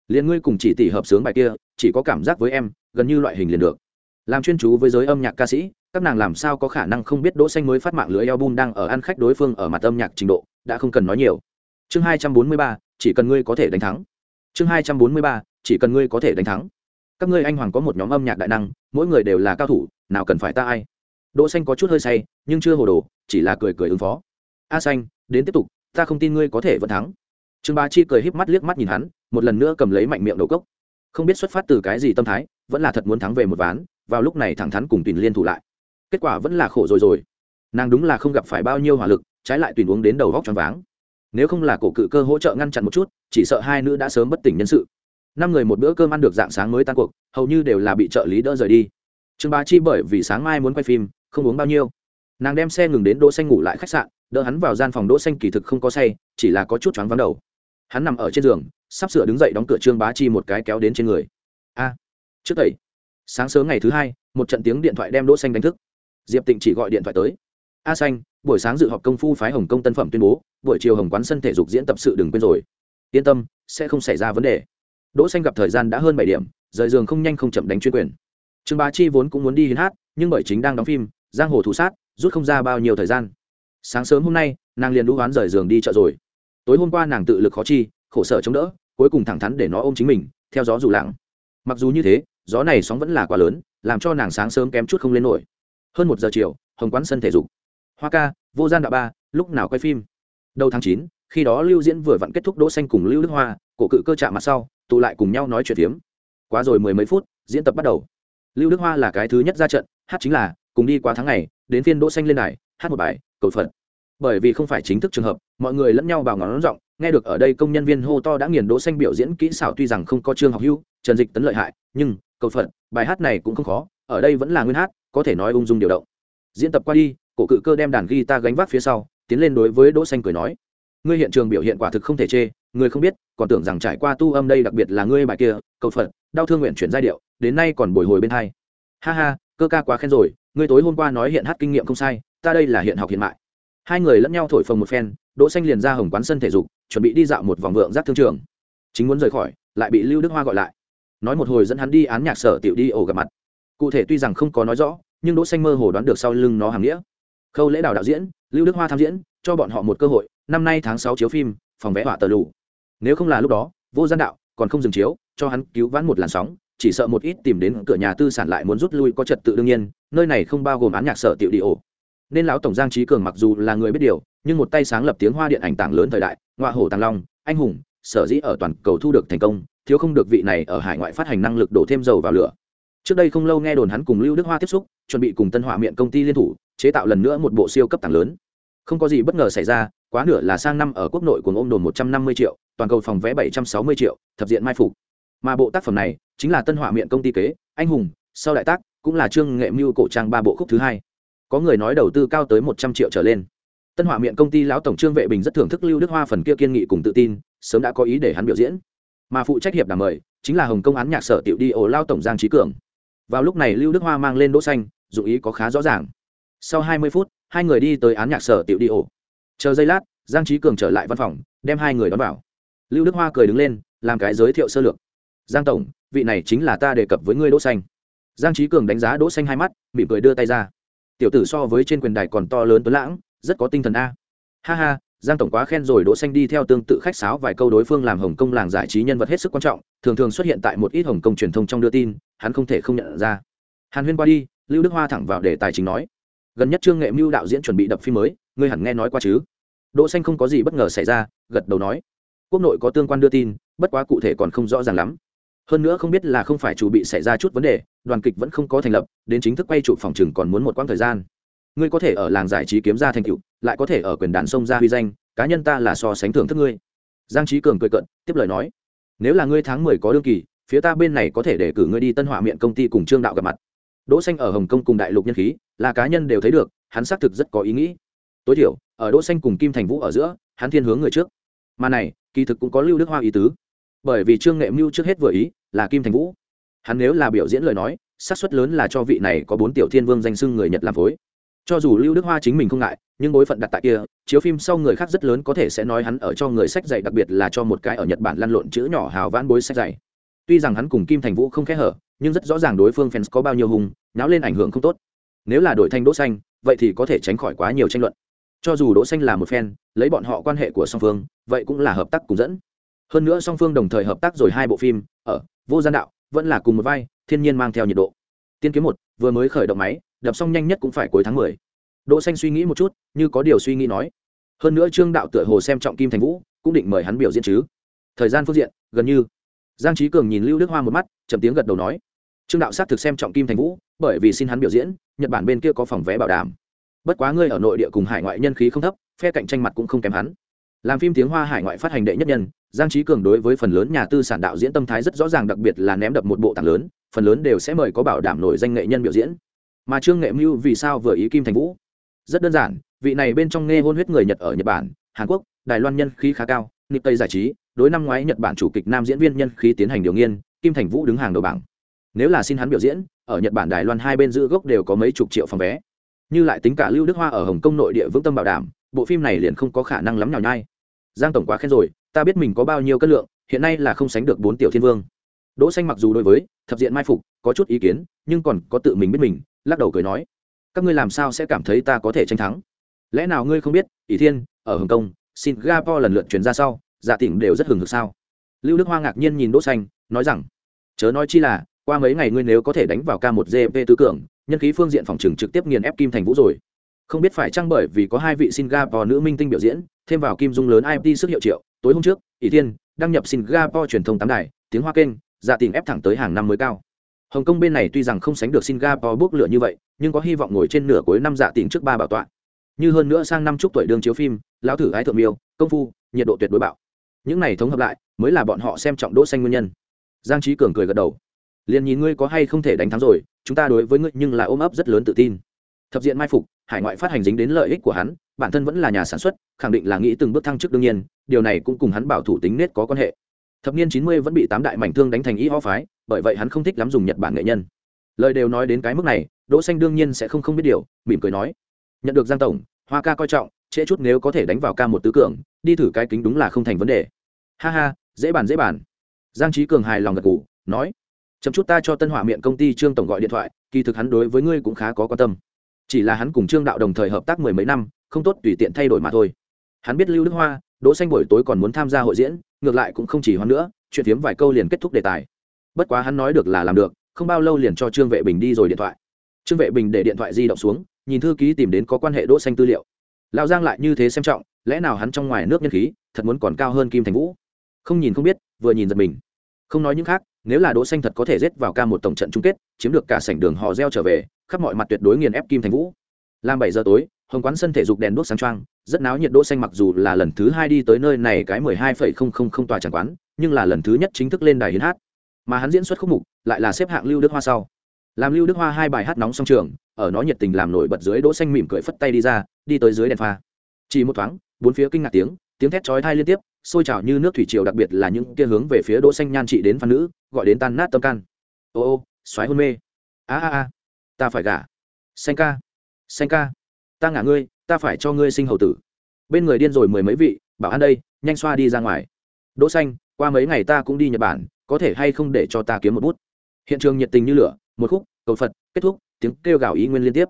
Liền ngươi cùng chỉ tỷ hợp sướng bài kia chỉ có cảm giác với em gần như loại hình liền được. Làm chuyên chú với giới âm nhạc ca sĩ các nàng làm sao có khả năng không biết đỗ xanh mới phát mạng lưới album đang ở ăn khách đối phương ở mặt âm nhạc trình độ đã không cần nói nhiều. Chương 243, chỉ cần ngươi có thể đánh thắng. Chương 243, chỉ cần ngươi có thể đánh thắng. Các ngươi anh hoàng có một nhóm âm nhạc đại năng mỗi người đều là cao thủ nào cần phải ta ai? Đỗ xanh có chút hơi say nhưng chưa hồ đồ chỉ là cười cười ứng phó a xanh, đến tiếp tục, ta không tin ngươi có thể vẫn thắng. Trương bá chi cười híp mắt liếc mắt nhìn hắn, một lần nữa cầm lấy mạnh miệng đầu cốc. Không biết xuất phát từ cái gì tâm thái, vẫn là thật muốn thắng về một ván, vào lúc này thẳng thắn cùng tùy liên thủ lại. Kết quả vẫn là khổ rồi rồi. Nàng đúng là không gặp phải bao nhiêu hỏa lực, trái lại tùy uống đến đầu góc choáng váng. Nếu không là cổ cự cơ hỗ trợ ngăn chặn một chút, chỉ sợ hai nữ đã sớm bất tỉnh nhân sự. Năm người một bữa cơm ăn được dạng sáng mới tan cuộc, hầu như đều là bị trợ lý đỡ rời đi. Trương bá chi bởi vì sáng mai muốn quay phim, không uống bao nhiêu nàng đem xe ngừng đến đỗ xanh ngủ lại khách sạn, đỡ hắn vào gian phòng đỗ xanh kỳ thực không có say, chỉ là có chút choáng vắng đầu. Hắn nằm ở trên giường, sắp sửa đứng dậy đóng cửa trương bá chi một cái kéo đến trên người. A! Trước tẩy sáng sớm ngày thứ hai, một trận tiếng điện thoại đem đỗ xanh đánh thức. Diệp tịnh chỉ gọi điện thoại tới. A xanh, buổi sáng dự họp công phu phái hồng công tân phẩm tuyên bố, buổi chiều hồng quán sân thể dục diễn tập sự đừng quên rồi. Yên tâm, sẽ không xảy ra vấn đề. Đỗ xanh gặp thời gian đã hơn bảy điểm, rời giường không nhanh không chậm đánh chuyên quyền. Trương bá chi vốn cũng muốn đi hiến hát, nhưng bởi chính đang đóng phim, giang hồ thủ sát rút không ra bao nhiêu thời gian. Sáng sớm hôm nay, nàng liền lũ oán rời giường đi chợ rồi. Tối hôm qua nàng tự lực khó chi, khổ sở chống đỡ, cuối cùng thẳng thắn để nó ôm chính mình, theo gió dù lặng. Mặc dù như thế, gió này sóng vẫn là quá lớn, làm cho nàng sáng sớm kém chút không lên nổi. Hơn một giờ chiều, hồng quán sân thể dục. Hoa ca, vô gian đạo ba, lúc nào quay phim? Đầu tháng chín, khi đó lưu diễn vừa vặn kết thúc đỗ xanh cùng lưu đức hoa, cổ cự cơ chạm mặt sau, tụ lại cùng nhau nói chuyện phiếm. Quá rồi mười mấy phút, diễn tập bắt đầu. Lưu đức hoa là cái thứ nhất ra trận, hát chính là cùng đi qua tháng ngày, đến phiên đỗ xanh lên đài, hát một bài, cầu phật. Bởi vì không phải chính thức trường hợp, mọi người lẫn nhau vào ngón rộng nghe được ở đây công nhân viên hô to đã nghiền đỗ xanh biểu diễn kỹ xảo tuy rằng không có trương học hưu, trần dịch tấn lợi hại, nhưng cầu phật, bài hát này cũng không khó, ở đây vẫn là nguyên hát, có thể nói ung dung điều động. Diễn tập qua đi, cổ cự cơ đem đàn guitar gánh vác phía sau, tiến lên đối với đỗ xanh cười nói, ngươi hiện trường biểu hiện quả thực không thể chê, ngươi không biết, còn tưởng rằng trải qua tu âm đây đặc biệt là ngươi bài kia, cầu phật, đau thương nguyện chuyển giai điệu, đến nay còn bồi hồi bên hai. Ha ha cơ ca quá khen rồi, ngươi tối hôm qua nói hiện hát kinh nghiệm không sai, ta đây là hiện học hiện mại. Hai người lẫn nhau thổi phồng một phen, đỗ xanh liền ra hồng quán sân thể dục, chuẩn bị đi dạo một vòng vượng giác thương trường. Chính muốn rời khỏi, lại bị lưu đức hoa gọi lại. Nói một hồi dẫn hắn đi án nhạc sở tiểu đi ổ gặp mặt. Cụ thể tuy rằng không có nói rõ, nhưng đỗ xanh mơ hồ đoán được sau lưng nó hàng nghĩa. Khâu lễ đào đạo diễn, lưu đức hoa tham diễn, cho bọn họ một cơ hội, năm nay tháng sáu chiếu phim, phòng vé họa tờ lù. Nếu không là lúc đó, vô gian đạo, còn không dừng chiếu, cho hắn cứu vãn một làn sóng chỉ sợ một ít tìm đến cửa nhà tư sản lại muốn rút lui có trật tự đương nhiên, nơi này không bao gồm án nhạc sở tiểu đi ổ. Nên lão tổng giang trí cường mặc dù là người biết điều, nhưng một tay sáng lập tiếng hoa điện ảnh tảng lớn thời đại ngoại hổ tàng long, anh hùng, sở dĩ ở toàn cầu thu được thành công, thiếu không được vị này ở hải ngoại phát hành năng lực đổ thêm dầu vào lửa. Trước đây không lâu nghe đồn hắn cùng lưu đức hoa tiếp xúc, chuẩn bị cùng tân hỏa miệng công ty liên thủ, chế tạo lần nữa một bộ siêu cấp tảng lớn. Không có gì bất ngờ xảy ra, quá nửa là sang năm ở quốc nội cùng ôm đồn một trăm năm mươi triệu, toàn cầu phòng vé bảy trăm sáu mươi triệu, thập diện mai phục mà bộ tác phẩm này chính là tân hỏa miệng công ty kế, anh hùng, sau đại tác, cũng là trương nghệ mưu cổ trang ba bộ khúc thứ hai. Có người nói đầu tư cao tới một trăm triệu trở lên. Tân hỏa miệng công ty lão tổng trương vệ bình rất thưởng thức lưu đức hoa phần kia kiên nghị cùng tự tin, sớm đã có ý để hắn biểu diễn. Mà phụ trách hiệp đàm mời, chính là hồng công án nhạc sở tiểu đi ổ lao tổng giang trí cường. Vào lúc này lưu đức hoa mang lên đỗ xanh, dụng ý có khá rõ ràng. Sau hai mươi phút, hai người đi tới án nhạc sở tiểu đi ổ chờ giây lát, giang trí cường trở lại văn phòng, đem hai người đón vào. Lưu đức hoa cười đứng lên, làm cái giới thiệu sơ lược giang tổng, vị này chính là ta đề cập với ngươi đỗ xanh. Giang trí cường đánh giá đỗ xanh hai mắt, mỉm cười đưa tay ra. Tiểu tử so với trên quyền đài còn to lớn tuấn lãng, rất có tinh thần a. Ha ha, giang tổng quá khen rồi, đỗ xanh đi theo tương tự khách sáo vài câu đối phương làm hồng kông làng giải trí nhân vật hết sức quan trọng, thường thường xuất hiện tại một ít hồng kông truyền thông trong đưa tin, hắn không thể không nhận ra. Hàn huyên qua đi, lưu đức hoa thẳng vào đề tài chính nói. Gần nhất trương nghệ mưu đạo diễn chuẩn bị đập phim mới, ngươi hẳn nghe nói qua chứ? Đỗ xanh không có gì bất ngờ xảy ra, gật đầu nói. Quốc nội có tương quan đưa tin, bất quá cụ thể còn không rõ ràng lắm hơn nữa không biết là không phải chủ bị xảy ra chút vấn đề, đoàn kịch vẫn không có thành lập, đến chính thức quay trụ phòng chừng còn muốn một quãng thời gian. Ngươi có thể ở làng giải trí kiếm ra thành tựu, lại có thể ở quyền đàn sông ra huy danh, cá nhân ta là so sánh thưởng thức ngươi. Giang trí cường cười cận tiếp lời nói, nếu là ngươi tháng mười có đương kỳ, phía ta bên này có thể để cử ngươi đi tân hỏa miệng công ty cùng trương đạo gặp mặt. Đỗ xanh ở hồng kông cùng đại lục nhân khí, là cá nhân đều thấy được, hắn xác thực rất có ý nghĩ. Tối thiểu, ở đỗ xanh cùng kim thành vũ ở giữa, hắn thiên hướng người trước. Mà này, kỳ thực cũng có lưu đức hoa ý tứ bởi vì trương nghệ mưu trước hết vừa ý là kim thành vũ. Hắn nếu là biểu diễn lời nói, xác suất lớn là cho vị này có bốn tiểu thiên vương danh sưng người nhật làm phối. Cho dù lưu đức hoa chính mình không ngại, nhưng bối phận đặt tại kia, chiếu phim sau người khác rất lớn có thể sẽ nói hắn ở cho người sách dạy, đặc biệt là cho một cái ở nhật bản lăn lộn chữ nhỏ hào vãn bối sách dạy. Tuy rằng hắn cùng kim thành vũ không khẽ hở, nhưng rất rõ ràng đối phương fans có bao nhiêu hùng nháo lên ảnh hưởng không tốt. Nếu là đổi thanh đỗ xanh, vậy thì có thể tránh khỏi quá nhiều tranh luận. Cho dù đỗ xanh là một fan, lấy bọn họ quan hệ của song phương, vậy cũng là hợp tác cùng dẫn hơn nữa song phương đồng thời hợp tác rồi hai bộ phim, ở vô gian đạo, vẫn là cùng một vai, thiên nhiên mang theo nhiệt độ. Tiên kiếm một, vừa mới khởi động máy, đập xong nhanh nhất cũng phải cuối tháng mười. Đỗ xanh suy nghĩ một chút, như có điều suy nghĩ nói. Hơn nữa trương đạo tựa hồ xem trọng kim thành vũ, cũng định mời hắn biểu diễn chứ. Thời gian phương diện, gần như. Giang trí cường nhìn lưu đức hoa một mắt, chậm tiếng gật đầu nói. Trương đạo xác thực xem trọng kim thành vũ, bởi vì xin hắn biểu diễn, nhật bản bên kia có phòng vé bảo đảm. Bất quá ngươi ở nội địa cùng hải ngoại nhân khí không thấp, phe cạnh tranh mặt cũng không kém hắn làm phim tiếng hoa hải ngoại phát hành đệ nhất nhân, giang trí cường đối với phần lớn nhà tư sản đạo diễn tâm thái rất rõ ràng, đặc biệt là ném đập một bộ tảng lớn, phần lớn đều sẽ mời có bảo đảm nổi danh nghệ nhân biểu diễn. Mà trương nghệ mưu vì sao vừa ý kim thành vũ? Rất đơn giản, vị này bên trong nghe hôn huyết người nhật ở nhật bản, hàn quốc, đài loan nhân khí khá cao nịp tây giải trí, đối năm ngoái nhật bản chủ kịch nam diễn viên nhân khí tiến hành điều nghiên, kim thành vũ đứng hàng đầu bảng. Nếu là xin hắn biểu diễn, ở nhật bản đài loan hai bên giữ gốc đều có mấy chục triệu phòng vé. Như lại tính cả lưu đức hoa ở hồng kông nội địa vững tâm bảo đảm bộ phim này liền không có khả năng lắm nhào nhai. Giang tổng quá khen rồi, ta biết mình có bao nhiêu cân lượng, hiện nay là không sánh được bốn tiểu thiên vương. Đỗ xanh mặc dù đối với thập diện mai phục có chút ý kiến, nhưng còn có tự mình biết mình, lắc đầu cười nói, các ngươi làm sao sẽ cảm thấy ta có thể tranh thắng? Lẽ nào ngươi không biết, ỷ thiên, ở hồng kông, singapore lần lượt chuyển ra sau dạ tỉnh đều rất hừng hực sao? Lưu đức hoa ngạc nhiên nhìn đỗ xanh, nói rằng, chớ nói chi là, qua mấy ngày ngươi nếu có thể đánh vào k một gp tứ cường, nhân khí phương diện phòng trường trực tiếp nghiền ép kim thành vũ rồi không biết phải chăng bởi vì có hai vị singapore nữ minh tinh biểu diễn, thêm vào kim dung lớn imt sức hiệu triệu, tối hôm trước, ỷ thiên đăng nhập singapore truyền thông tám đài, tiếng hoa kênh dạ tìm ép thẳng tới hàng năm mới cao. Hồng kông bên này tuy rằng không sánh được singapore bước lửa như vậy, nhưng có hy vọng ngồi trên nửa cuối năm dạ tìm trước ba bảo tọa. Như hơn nữa sang năm chúc tuổi đường chiếu phim, lão thử ái thượng miêu, công phu, nhiệt độ tuyệt đối bạo. Những này thống hợp lại, mới là bọn họ xem trọng đỗ xanh nguyên nhân. Giang trí cường cười gật đầu. Liền nhìn ngươi có hay không thể đánh thắng rồi, chúng ta đối với ngươi nhưng là ôm ấp rất lớn tự tin thập diện mai phục, hải ngoại phát hành dính đến lợi ích của hắn, bản thân vẫn là nhà sản xuất, khẳng định là nghĩ từng bước thăng chức đương nhiên, điều này cũng cùng hắn bảo thủ tính nết có quan hệ. Thập niên chín mươi vẫn bị tám đại mảnh thương đánh thành y ho phái, bởi vậy hắn không thích lắm dùng nhật bản nghệ nhân. Lời đều nói đến cái mức này, đỗ xanh đương nhiên sẽ không không biết điều, mỉm cười nói. Nhận được giang tổng, hoa ca coi trọng, trễ chút nếu có thể đánh vào ca một tứ cường, đi thử cái kính đúng là không thành vấn đề. Ha ha, dễ bàn dễ bàn. Giang trí cường hài lòng gật gù, nói. Chậm chút ta cho tân hỏa miệng công ty trương tổng gọi điện thoại, kỳ thực hắn đối với ngươi cũng khá có quan tâm chỉ là hắn cùng trương đạo đồng thời hợp tác mười mấy năm, không tốt tùy tiện thay đổi mà thôi. Hắn biết lưu đức hoa, đỗ xanh buổi tối còn muốn tham gia hội diễn, ngược lại cũng không chỉ hoan nữa, chuyện phiếm vài câu liền kết thúc đề tài. Bất quá hắn nói được là làm được, không bao lâu liền cho trương vệ bình đi rồi điện thoại. Trương vệ bình để điện thoại di động xuống, nhìn thư ký tìm đến có quan hệ đỗ xanh tư liệu. Lão giang lại như thế xem trọng, lẽ nào hắn trong ngoài nước nhân khí, thật muốn còn cao hơn kim thành vũ? Không nhìn không biết, vừa nhìn giật mình. Không nói những khác, nếu là đỗ xanh thật có thể giết vào ca một tổng trận chung kết, chiếm được cả sảnh đường họ reo trở về khắp mọi mặt tuyệt đối nghiền ép kim thành vũ. Làm bảy giờ tối, hồng quán sân thể dục đèn đuốc sáng trăng rất náo nhiệt đỗ xanh mặc dù là lần thứ hai đi tới nơi này cái mười hai phẩy không không không tòa tràng quán, nhưng là lần thứ nhất chính thức lên đài hiến hát. Mà hắn diễn xuất khúc mục, lại là xếp hạng lưu đức hoa sau. Làm lưu đức hoa hai bài hát nóng song trường, ở nó nhiệt tình làm nổi bật dưới đỗ xanh mỉm cười phất tay đi ra, đi tới dưới đèn pha. Chỉ một thoáng, bốn phía kinh ngạc tiếng tiếng thét chói tai liên tiếp sôi trào như nước thủy triều đặc biệt là những kia hướng về phía đỗ xanh nhan trị đến phan nữ, gọi đến tan nát tâm can. Ô ô, xoáy hôn mê. A a a ta phải gả. Xanh ca xanh ca. Ta ngả ngươi, ta phải cho ngươi sinh hầu tử. Bên người điên rồi mười mấy vị, bảo ăn đây, nhanh xoa đi ra ngoài. Đỗ xanh, qua mấy ngày ta cũng đi nhật bản, có thể hay không để cho ta kiếm một bút? Hiện trường nhiệt tình như lửa, một khúc, cầu phật, kết thúc, tiếng kêu gào ý nguyên liên tiếp.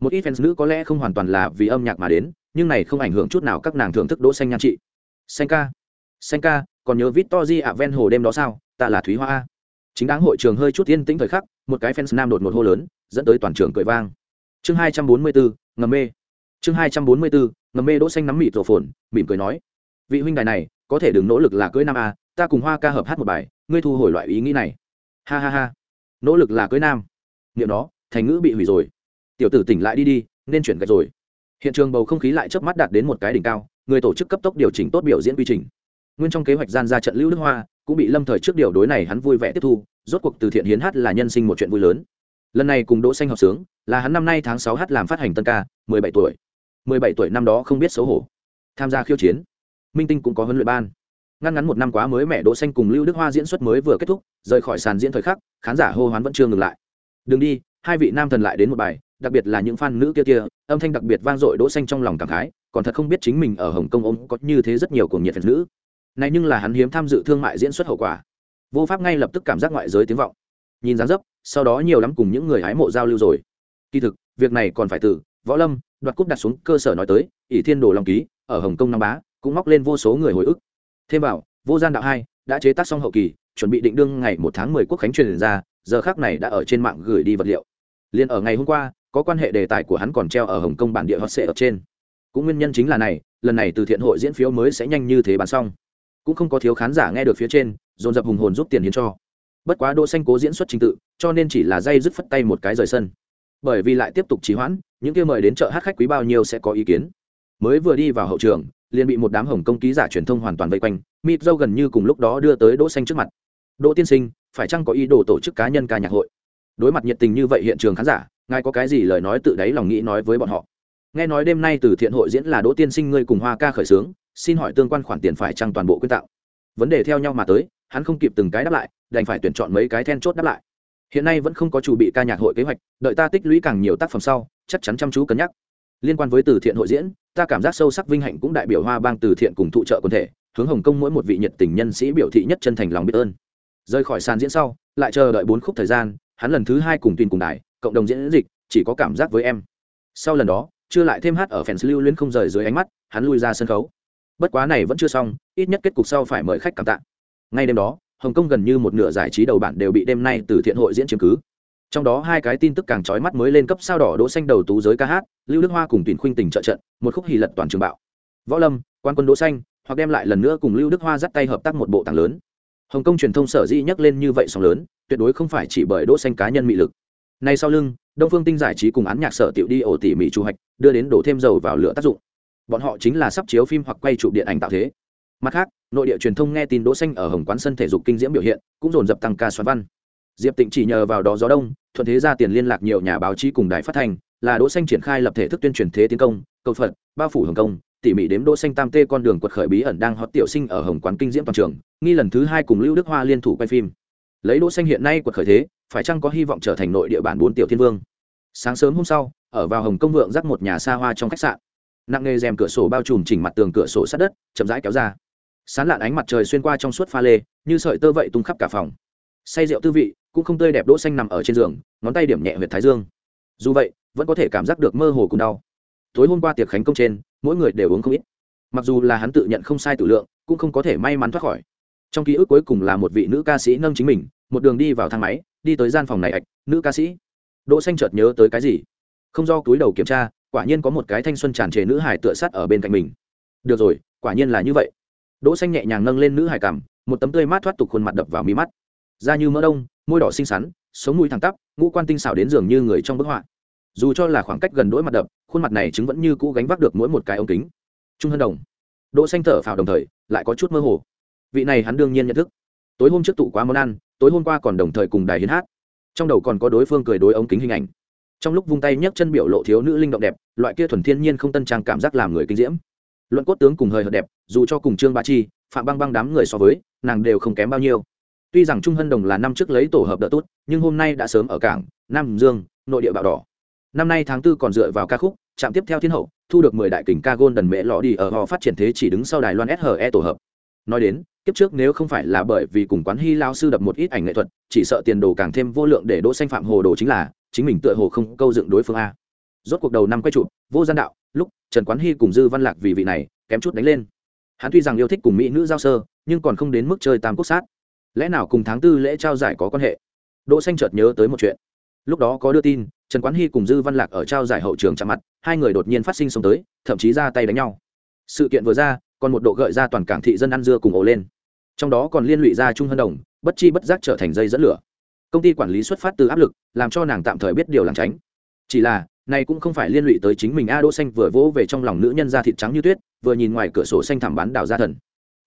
Một ít fans nữ có lẽ không hoàn toàn là vì âm nhạc mà đến, nhưng này không ảnh hưởng chút nào các nàng thưởng thức đỗ xanh nhan trị. Xanh ca xanh ca, còn nhớ victor di ạ, ven hồ đêm đó sao? Ta là thúy hoa chính đáng hội trường hơi chút yên tĩnh thời khắc, một cái fans nam đột một hô lớn dẫn tới toàn trường cười vang. Chương hai trăm bốn mươi bốn, ngầm mê. Chương hai trăm bốn mươi bốn, ngầm mê đỗ xanh nắm mịt rổ phồn, mỉm cười nói, vị huynh đài này, có thể đừng nỗ lực là cưới nam a, ta cùng hoa ca hợp hát một bài, ngươi thu hồi loại ý nghĩ này. Ha ha ha. Nỗ lực là cưới nam. Niệm đó, thành ngữ bị hủy rồi. Tiểu tử tỉnh lại đi đi, nên chuyển gạch rồi. Hiện trường bầu không khí lại chớp mắt đạt đến một cái đỉnh cao, người tổ chức cấp tốc điều chỉnh tốt biểu diễn quy trình. Nguyên trong kế hoạch gian ra trận lưu đức hoa, cũng bị lâm thời trước điều đối này hắn vui vẻ tiếp thu, rốt cuộc từ thiện hiến hát là nhân sinh một chuyện vui lớn lần này cùng đỗ xanh hợp sướng, là hắn năm nay tháng sáu h làm phát hành tân ca, mười bảy tuổi. mười bảy tuổi năm đó không biết xấu hổ. Tham gia khiêu chiến. Minh tinh cũng có huấn luyện ban. Ngăn ngắn một năm quá mới mẹ đỗ xanh cùng lưu đức hoa diễn xuất mới vừa kết thúc, rời khỏi sàn diễn thời khắc, khán giả hô hoán vẫn chưa ngừng lại. Đừng đi, hai vị nam thần lại đến một bài, đặc biệt là những fan nữ kia kia, âm thanh đặc biệt vang dội đỗ xanh trong lòng cảm khái, còn thật không biết chính mình ở hồng kông ôm có như thế rất nhiều cuồng nhiệt phật nữ. Này nhưng là hắn hiếm tham dự thương mại diễn xuất hậu quả. Vô pháp ngay lập tức cảm giác ngoại giới tiếng vọng nhìn dáng dấp, sau đó nhiều lắm cùng những người hái mộ giao lưu rồi. Kỳ thực, việc này còn phải từ, võ lâm, đoạt cúp đặt xuống cơ sở nói tới, ỷ thiên đồ long ký, ở hồng kông nam bá, cũng móc lên vô số người hồi ức. Thêm vào, vô gian đạo hai, đã chế tác xong hậu kỳ, chuẩn bị định đương ngày một tháng mười quốc khánh truyền ra, giờ khác này đã ở trên mạng gửi đi vật liệu. Liền ở ngày hôm qua, có quan hệ đề tài của hắn còn treo ở hồng kông bản địa hot sệ ở trên. Cũng nguyên nhân chính là này, lần này từ thiện hội diễn phiếu mới sẽ nhanh như thế bán xong. Cũng không có thiếu khán giả nghe được phía trên, dồn dập hùng hồn giúp tiền hiến cho bất quá đỗ xanh cố diễn xuất trình tự, cho nên chỉ là dây dứt phất tay một cái rời sân. Bởi vì lại tiếp tục trì hoãn, những kia mời đến chợ hát khách quý bao nhiêu sẽ có ý kiến. Mới vừa đi vào hậu trường, liền bị một đám hồng công ký giả truyền thông hoàn toàn vây quanh, mịp dâu gần như cùng lúc đó đưa tới đỗ xanh trước mặt. Đỗ tiên sinh, phải chăng có ý đồ tổ chức cá nhân ca nhạc hội? Đối mặt nhiệt tình như vậy hiện trường khán giả, ngài có cái gì lời nói tự đáy lòng nghĩ nói với bọn họ? Nghe nói đêm nay từ thiện hội diễn là đỗ tiên sinh, ngươi cùng hoa ca khởi sướng xin hỏi tương quan khoản tiền phải chăng toàn bộ quyên tạo? Vấn đề theo nhau mà tới, hắn không kịp từng cái đáp lại, đành phải tuyển chọn mấy cái then chốt đáp lại. Hiện nay vẫn không có chủ bị ca nhạc hội kế hoạch, đợi ta tích lũy càng nhiều tác phẩm sau, chắc chắn chăm chú cân nhắc. Liên quan với từ thiện hội diễn, ta cảm giác sâu sắc vinh hạnh cũng đại biểu hoa bang từ thiện cùng thụ trợ quần thể, hướng hồng kông mỗi một vị nhiệt tình nhân sĩ biểu thị nhất chân thành lòng biết ơn. Rời khỏi sàn diễn sau, lại chờ đợi bốn khúc thời gian, hắn lần thứ hai cùng tuyên cùng đài, cộng đồng diễn dịch, chỉ có cảm giác với em. Sau lần đó, chưa lại thêm hát ở fans lưu luyến không rời dưới ánh mắt, hắn lui ra sân khấu bất quá này vẫn chưa xong, ít nhất kết cục sau phải mời khách cảm tạ. Ngay đêm đó, hồng kông gần như một nửa giải trí đầu bản đều bị đêm nay từ thiện hội diễn chứng cứ. Trong đó hai cái tin tức càng trói mắt mới lên cấp sao đỏ đỗ xanh đầu tú giới ca hát, lưu đức hoa cùng tuyển khuynh tình trợ trận, một khúc hì lật toàn trường bạo. Võ lâm, quan quân đỗ xanh, hoặc đem lại lần nữa cùng lưu đức hoa dắt tay hợp tác một bộ tàng lớn. Hồng kông truyền thông sở dĩ nhắc lên như vậy sóng lớn, tuyệt đối không phải chỉ bởi đỗ xanh cá nhân mị lực. Nay sau lưng, đông phương tinh giải trí cùng án nhạc sở tiểu đi ổ tỉ mỉ chu hoạch đưa đến đổ thêm dầu vào lửa tác dụng bọn họ chính là sắp chiếu phim hoặc quay chụp điện ảnh tạo thế. Mặt khác, nội địa truyền thông nghe tin đỗ xanh ở hồng quán sân thể dục kinh diễm biểu hiện, cũng dồn dập tăng ca xoắn văn. Diệp tịnh chỉ nhờ vào đó gió đông, thuận thế ra tiền liên lạc nhiều nhà báo chí cùng đài phát thanh, là đỗ xanh triển khai lập thể thức tuyên truyền thế tiến công, cầu phật, bao phủ hồng công tỉ mỉ đếm đỗ xanh tam tê con đường quật khởi bí ẩn đang hot tiểu sinh ở hồng quán kinh diễm toàn trường, nghi lần thứ hai cùng lưu đức hoa liên thủ quay phim. Lấy đỗ xanh hiện nay quật khởi thế, phải chăng có hy vọng trở thành nội địa bản bốn tiểu thiên vương? Sáng sớm hôm sau, ở vào hồng công vượng dắt một nhà xa hoa trong khách sạn nặng nghề rèm cửa sổ bao trùm chỉnh mặt tường cửa sổ sát đất, chậm rãi kéo ra. Sán lạn ánh mặt trời xuyên qua trong suốt pha lê, như sợi tơ vậy tung khắp cả phòng. Say rượu tư vị, cũng không tươi đẹp đỗ xanh nằm ở trên giường, ngón tay điểm nhẹ huyệt thái dương. Dù vậy, vẫn có thể cảm giác được mơ hồ cùng đau. Tối hôm qua tiệc khánh công trên, mỗi người đều uống không ít. Mặc dù là hắn tự nhận không sai tự lượng, cũng không có thể may mắn thoát khỏi. Trong ký ức cuối cùng là một vị nữ ca sĩ nâng chính mình, một đường đi vào thang máy, đi tới gian phòng này ạch, nữ ca sĩ, đỗ xanh chợt nhớ tới cái gì? Không do túi đầu kiểm tra quả nhiên có một cái thanh xuân tràn trề nữ hải tựa sát ở bên cạnh mình. Được rồi, quả nhiên là như vậy. Đỗ xanh nhẹ nhàng nâng lên nữ hải cằm, một tấm tươi mát thoát tục khuôn mặt đập vào mi mắt. Da như mỡ đông, môi đỏ xinh xắn, sống mũi thẳng tắp, ngũ quan tinh xảo đến dường như người trong bức họa. Dù cho là khoảng cách gần đỗi mặt đập, khuôn mặt này chứng vẫn như cũ gánh vác được mỗi một cái ống kính. Trung hân đồng. Đỗ xanh thở phào đồng thời, lại có chút mơ hồ. Vị này hắn đương nhiên nhận thức. Tối hôm trước tụ quá món ăn, tối hôm qua còn đồng thời cùng đài hiến hát. Trong đầu còn có đối phương cười đối ống kính hình ảnh trong lúc vung tay nhấc chân biểu lộ thiếu nữ linh động đẹp, loại kia thuần thiên nhiên không tân trang cảm giác làm người kinh diễm. Luận cốt tướng cùng hơi hợt đẹp, dù cho cùng trương ba chi, phạm băng băng đám người so với, nàng đều không kém bao nhiêu. Tuy rằng trung hân đồng là năm trước lấy tổ hợp đỡ tốt, nhưng hôm nay đã sớm ở cảng, nam dương, nội địa bạo đỏ. Năm nay tháng tư còn dựa vào ca khúc, chạm tiếp theo thiên hậu, thu được mười đại kình ca gôn đần mễ lọ đi ở họ phát triển thế chỉ đứng sau đài loan SHE tổ hợp. Nói đến, kiếp trước nếu không phải là bởi vì cùng quán hy lao sư đập một ít ảnh nghệ thuật, chỉ sợ tiền đồ càng thêm vô lượng để đỗ xanh phạm hồ đồ chính là chính mình tựa hồ không câu dựng đối phương a. Rốt cuộc đầu năm quay chụp vô gian đạo, lúc trần quán hy cùng dư văn lạc vì vị này, kém chút đánh lên. Hắn tuy rằng yêu thích cùng mỹ nữ giao sơ, nhưng còn không đến mức chơi tam quốc sát. Lẽ nào cùng tháng tư lễ trao giải có quan hệ? Đỗ xanh chợt nhớ tới một chuyện. Lúc đó có đưa tin, trần quán hy cùng dư văn lạc ở trao giải hậu trường chạm mặt, hai người đột nhiên phát sinh xông tới, thậm chí ra tay đánh nhau. Sự kiện vừa ra, còn một độ gợi ra toàn cảng thị dân ăn dưa cùng ổ lên. Trong đó còn liên lụy ra trung hân đồng, bất chi bất giác trở thành dây dẫn lửa công ty quản lý xuất phát từ áp lực làm cho nàng tạm thời biết điều làm tránh. Chỉ là này cũng không phải liên lụy tới chính mình a đỗ xanh vừa vỗ về trong lòng nữ nhân da thịt trắng như tuyết vừa nhìn ngoài cửa sổ xanh thẳm bán đảo gia thần.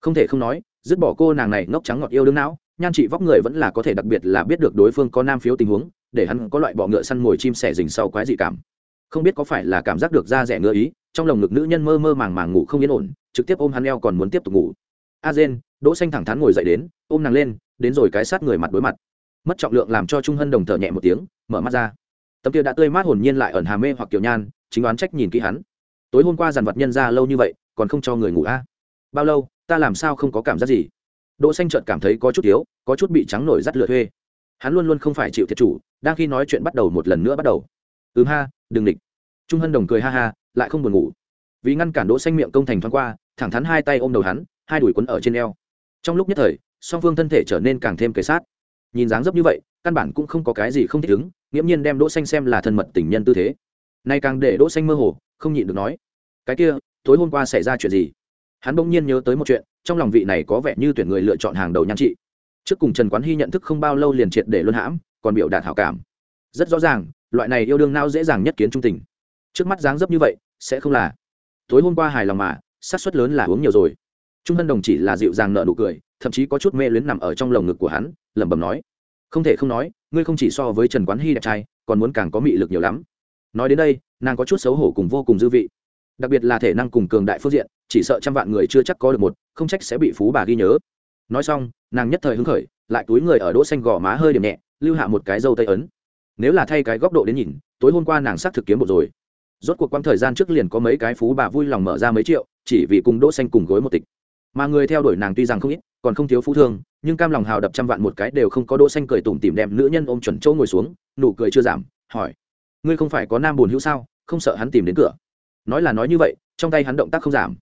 Không thể không nói dứt bỏ cô nàng này ngốc trắng ngọt yêu đương não nhan trị vóc người vẫn là có thể đặc biệt là biết được đối phương có nam phiếu tình huống để hắn có loại bọ ngựa săn mồi chim sẻ rình sau quái dị cảm. Không biết có phải là cảm giác được da rẻ ngựa ý trong lồng ngực nữ nhân mơ mơ màng màng ngủ không yên ổn trực tiếp ôm hắn eo còn muốn tiếp tục ngủ. A Zen, đỗ xanh thẳng thắn ngồi dậy đến ôm nàng lên đến rồi cái sát người mặt đối mặt mất trọng lượng làm cho trung hân đồng thở nhẹ một tiếng, mở mắt ra. Tấm kia đã tươi mát hồn nhiên lại ẩn hà mê hoặc kiểu nhan, chính đoán trách nhìn kỹ hắn. Tối hôm qua dàn vật nhân ra lâu như vậy, còn không cho người ngủ a? Bao lâu, ta làm sao không có cảm giác gì? Đỗ xanh chợt cảm thấy có chút yếu, có chút bị trắng nổi dắt lửa thuê. Hắn luôn luôn không phải chịu thiệt chủ, đang khi nói chuyện bắt đầu một lần nữa bắt đầu. Ừm ha, đừng địch. Trung hân đồng cười ha ha, lại không buồn ngủ. Vì ngăn cản đỗ xanh miệng công thành thoáng qua, thẳng thắn hai tay ôm đầu hắn, hai đùi quấn ở trên eo. Trong lúc nhất thời, song phương thân thể trở nên càng thêm kề sát nhìn dáng dấp như vậy, căn bản cũng không có cái gì không thích ứng, nghiễm nhiên đem đỗ xanh xem là thân mật tình nhân tư thế. Nay càng để đỗ xanh mơ hồ, không nhịn được nói, cái kia, tối hôm qua xảy ra chuyện gì? Hắn bỗng nhiên nhớ tới một chuyện, trong lòng vị này có vẻ như tuyển người lựa chọn hàng đầu nhan trị. Trước cùng trần quán hy nhận thức không bao lâu liền triệt để luân hãm, còn biểu đạt hảo cảm. Rất rõ ràng, loại này yêu đương nao dễ dàng nhất kiến trung tình. Trước mắt dáng dấp như vậy, sẽ không là, tối hôm qua hài lòng mà sát suất lớn là uống nhiều rồi trung hân đồng chỉ là dịu dàng nợ nụ cười, thậm chí có chút mê luyến nằm ở trong lồng ngực của hắn, lẩm bẩm nói, không thể không nói, ngươi không chỉ so với trần quán hy đẹp trai, còn muốn càng có mị lực nhiều lắm. Nói đến đây, nàng có chút xấu hổ cùng vô cùng dư vị. Đặc biệt là thể năng cùng cường đại phương diện, chỉ sợ trăm vạn người chưa chắc có được một, không trách sẽ bị phú bà ghi nhớ. Nói xong, nàng nhất thời hứng khởi, lại túi người ở đỗ xanh gò má hơi điểm nhẹ, lưu hạ một cái dâu tây ấn. Nếu là thay cái góc độ đến nhìn, tối hôm qua nàng xác thực kiếm một rồi. Rốt cuộc quãng thời gian trước liền có mấy cái phú bà vui lòng mở ra mấy triệu, chỉ vì cùng đỗ xanh cùng gối một tịch mà người theo đuổi nàng tuy rằng không ít, còn không thiếu phú thương, nhưng cam lòng hào đập trăm vạn một cái đều không có đỗ xanh cười tủm tỉm đem nữ nhân ôm chuẩn chỗ ngồi xuống, nụ cười chưa giảm, hỏi, ngươi không phải có nam buồn hữu sao, không sợ hắn tìm đến cửa? Nói là nói như vậy, trong tay hắn động tác không giảm.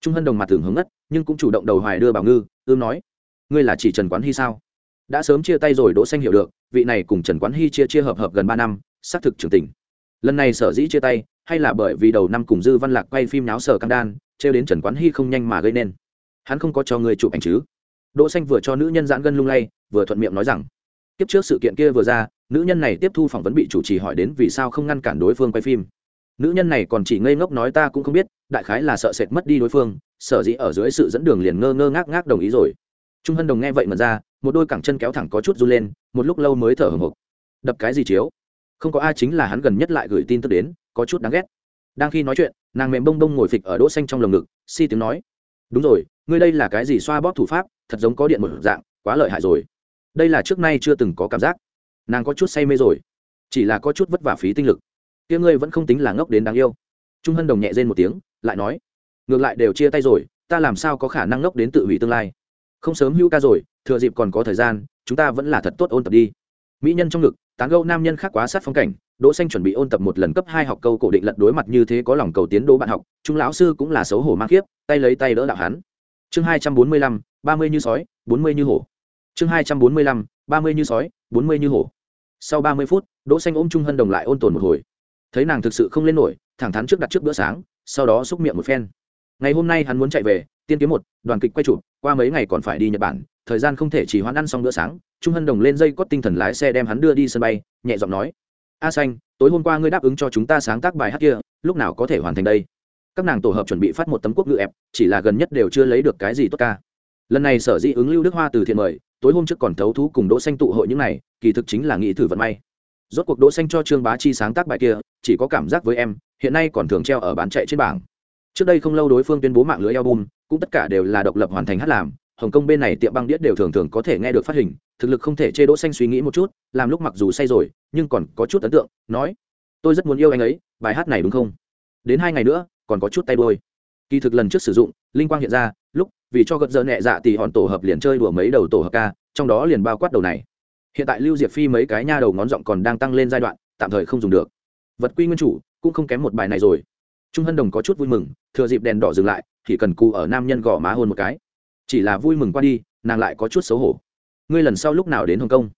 Trung hân đồng mặt thường hướng ngất, nhưng cũng chủ động đầu hoài đưa bảo ngư ương nói, ngươi là chỉ trần quán hy sao? Đã sớm chia tay rồi, đỗ xanh hiểu được, vị này cùng trần quán hy chia chia hợp hợp gần ba năm, xác thực trưởng tình. Lần này sở dĩ chia tay, hay là bởi vì đầu năm cùng dư văn lạc quay phim náo sở cam đan treo đến trần quán hy không nhanh mà gây nên hắn không có cho người chụp ảnh chứ? Đỗ xanh vừa cho nữ nhân giãn gân lung lay, vừa thuận miệng nói rằng tiếp trước sự kiện kia vừa ra, nữ nhân này tiếp thu phỏng vấn bị chủ trì hỏi đến vì sao không ngăn cản đối phương quay phim. Nữ nhân này còn chỉ ngây ngốc nói ta cũng không biết, đại khái là sợ sệt mất đi đối phương, sở dĩ ở dưới sự dẫn đường liền ngơ ngơ ngác ngác đồng ý rồi. Trung hân đồng nghe vậy mà ra, một đôi cẳng chân kéo thẳng có chút run lên, một lúc lâu mới thở hồng hộc. Đập cái gì chiếu? Không có ai chính là hắn gần nhất lại gửi tin tức đến, có chút đáng ghét. Đang khi nói chuyện, nàng mềm bông bông ngồi phịch ở đỗ xanh trong lồng ngực, si tiếng nói, đúng rồi ngươi đây là cái gì xoa bóp thủ pháp, thật giống có điện một dạng, quá lợi hại rồi. Đây là trước nay chưa từng có cảm giác. Nàng có chút say mê rồi. Chỉ là có chút vất vả phí tinh lực. Kia ngươi vẫn không tính là ngốc đến đáng yêu. Trung hân đồng nhẹ rên một tiếng, lại nói, ngược lại đều chia tay rồi, ta làm sao có khả năng ngốc đến tự hủy tương lai? Không sớm hưu ca rồi, thừa dịp còn có thời gian, chúng ta vẫn là thật tốt ôn tập đi. Mỹ nhân trong ngực, tán gâu nam nhân khác quá sát phong cảnh, đỗ xanh chuẩn bị ôn tập một lần cấp hai học câu cổ định lật đối mặt như thế có lòng cầu tiến đỗ bạn học, trung lão sư cũng là xấu hổ mang khiếp tay lấy tay đỡ đạo hắn chương hai trăm bốn mươi lăm, ba mươi như sói, bốn mươi như hổ. Chương hai trăm bốn mươi lăm, ba mươi như sói, bốn mươi như hổ. Sau ba mươi phút, đỗ xanh ôm trung hân đồng lại ôn tồn một hồi. Thấy nàng thực sự không lên nổi, thẳng thắn trước đặt trước bữa sáng, sau đó xúc miệng một phen. Ngày hôm nay hắn muốn chạy về, tiên kiếm một, đoàn kịch quay chụp, qua mấy ngày còn phải đi nhật bản, thời gian không thể chỉ hoãn ăn xong bữa sáng, trung hân đồng lên dây cót tinh thần lái xe đem hắn đưa đi sân bay, nhẹ giọng nói, a xanh, tối hôm qua ngươi đáp ứng cho chúng ta sáng tác bài hát kia, lúc nào có thể hoàn thành đây? Các nàng tổ hợp chuẩn bị phát một tấm quốc ngữ ép, chỉ là gần nhất đều chưa lấy được cái gì tốt ca. Lần này sở dĩ ứng lưu đức hoa từ thiện mời, tối hôm trước còn thấu thú cùng đỗ xanh tụ hội những này, kỳ thực chính là nghĩ thử vận may. Rốt cuộc đỗ xanh cho trương bá chi sáng tác bài kia, chỉ có cảm giác với em, hiện nay còn thường treo ở bán chạy trên bảng. Trước đây không lâu đối phương tuyên bố mạng lưới album, cũng tất cả đều là độc lập hoàn thành hát làm, hồng kông bên này tiệm băng đĩa đều thường thường có thể nghe được phát hình, thực lực không thể chê đỗ xanh suy nghĩ một chút, làm lúc mặc dù say rồi, nhưng còn có chút ấn tượng, nói, tôi rất muốn yêu anh ấy, bài hát này đúng không? Đến hai ngày nữa còn có chút tay đôi kỳ thực lần trước sử dụng, linh quang hiện ra, lúc, vì cho gật dơ nhẹ dạ thì hòn tổ hợp liền chơi đùa mấy đầu tổ hợp ca, trong đó liền bao quát đầu này. Hiện tại lưu diệp phi mấy cái nha đầu ngón giọng còn đang tăng lên giai đoạn, tạm thời không dùng được. Vật quy nguyên chủ, cũng không kém một bài này rồi. Trung hân đồng có chút vui mừng, thừa dịp đèn đỏ dừng lại, thì cần cù ở nam nhân gõ má hôn một cái. Chỉ là vui mừng qua đi, nàng lại có chút xấu hổ. Ngươi lần sau lúc nào đến hồng kông?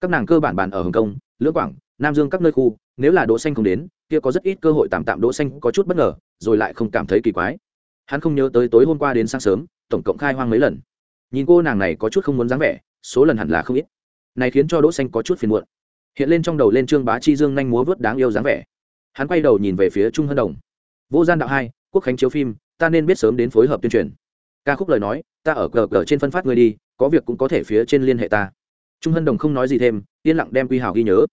Các nàng cơ bản bàn ở hồng kông, lưỡng quảng nam dương các nơi khu, nếu là đỗ xanh không đến, kia có rất ít cơ hội tạm tạm đỗ xanh có chút bất ngờ, rồi lại không cảm thấy kỳ quái. Hắn không nhớ tới tối hôm qua đến sáng sớm, tổng cộng khai hoang mấy lần. Nhìn cô nàng này có chút không muốn dáng vẻ, số lần hẳn là không ít. Này khiến cho đỗ xanh có chút phiền muộn. Hiện lên trong đầu lên trương bá chi dương nhanh múa vớt đáng yêu dáng vẻ. Hắn quay đầu nhìn về phía trung hân đồng. Vô gian đạo hai, quốc khánh chiếu phim, ta nên biết sớm đến phối hợp tuyên truyền. Ca khúc lời nói, ta ở cờ cờ trên phân phát người đi, có việc cũng có thể phía trên liên hệ ta. Trung hân đồng không nói gì thêm, yên lặng đem quy hào ghi nhớ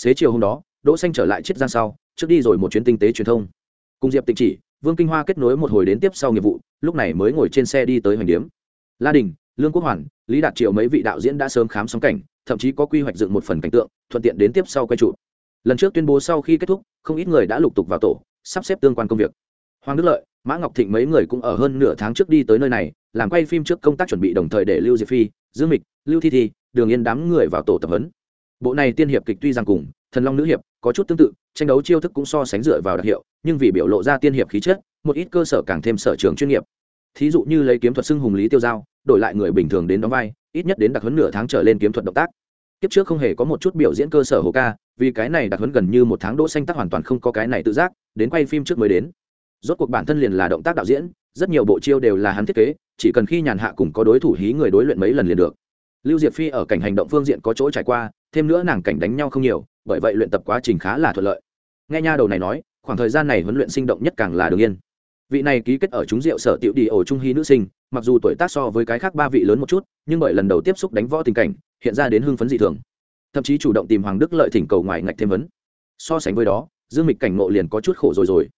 xế chiều hôm đó, đỗ xanh trở lại chiết giang sau, trước đi rồi một chuyến tinh tế truyền thông. Cùng diệp tịnh chỉ, vương kinh hoa kết nối một hồi đến tiếp sau nghiệp vụ, lúc này mới ngồi trên xe đi tới hoành điếm. La đình, lương quốc hoàn, lý đạt triệu mấy vị đạo diễn đã sớm khám sóng cảnh, thậm chí có quy hoạch dựng một phần cảnh tượng, thuận tiện đến tiếp sau quay trụ. Lần trước tuyên bố sau khi kết thúc, không ít người đã lục tục vào tổ, sắp xếp tương quan công việc. Hoàng đức lợi, mã ngọc thịnh mấy người cũng ở hơn nửa tháng trước đi tới nơi này, làm quay phim trước công tác chuẩn bị đồng thời để lưu diệp phi, dương mịch, lưu thi thi, đường yên đám người vào tổ tập huấn bộ này tiên hiệp kịch tuy rằng cùng thần long nữ hiệp có chút tương tự, tranh đấu chiêu thức cũng so sánh dựa vào đặc hiệu, nhưng vì biểu lộ ra tiên hiệp khí chất, một ít cơ sở càng thêm sở trường chuyên nghiệp. Thí dụ như lấy kiếm thuật xưng hùng lý tiêu giao, đổi lại người bình thường đến đóng vai, ít nhất đến đặc huấn nửa tháng trở lên kiếm thuật động tác. Kiếp trước không hề có một chút biểu diễn cơ sở hồ ca, vì cái này đặc huấn gần như một tháng đỗ xanh tác hoàn toàn không có cái này tự giác, đến quay phim trước mới đến. Rốt cuộc bản thân liền là động tác đạo diễn, rất nhiều bộ chiêu đều là hắn thiết kế, chỉ cần khi nhàn hạ cùng có đối thủ hí người đối luyện mấy lần liền được. Lưu diệp phi ở cảnh hành động phương diện có chỗ trải qua thêm nữa nàng cảnh đánh nhau không nhiều, bởi vậy luyện tập quá trình khá là thuận lợi. Nghe nha đầu này nói, khoảng thời gian này huấn luyện sinh động nhất càng là đương yên vị này ký kết ở chúng rượu sở tiểu đi ổ trung hy nữ sinh, mặc dù tuổi tác so với cái khác ba vị lớn một chút, nhưng bởi lần đầu tiếp xúc đánh võ tình cảnh, hiện ra đến hưng phấn dị thường. Thậm chí chủ động tìm hoàng đức lợi thỉnh cầu ngoài ngạch thêm vấn. So sánh với đó, dương mịch cảnh ngộ liền có chút khổ rồi rồi.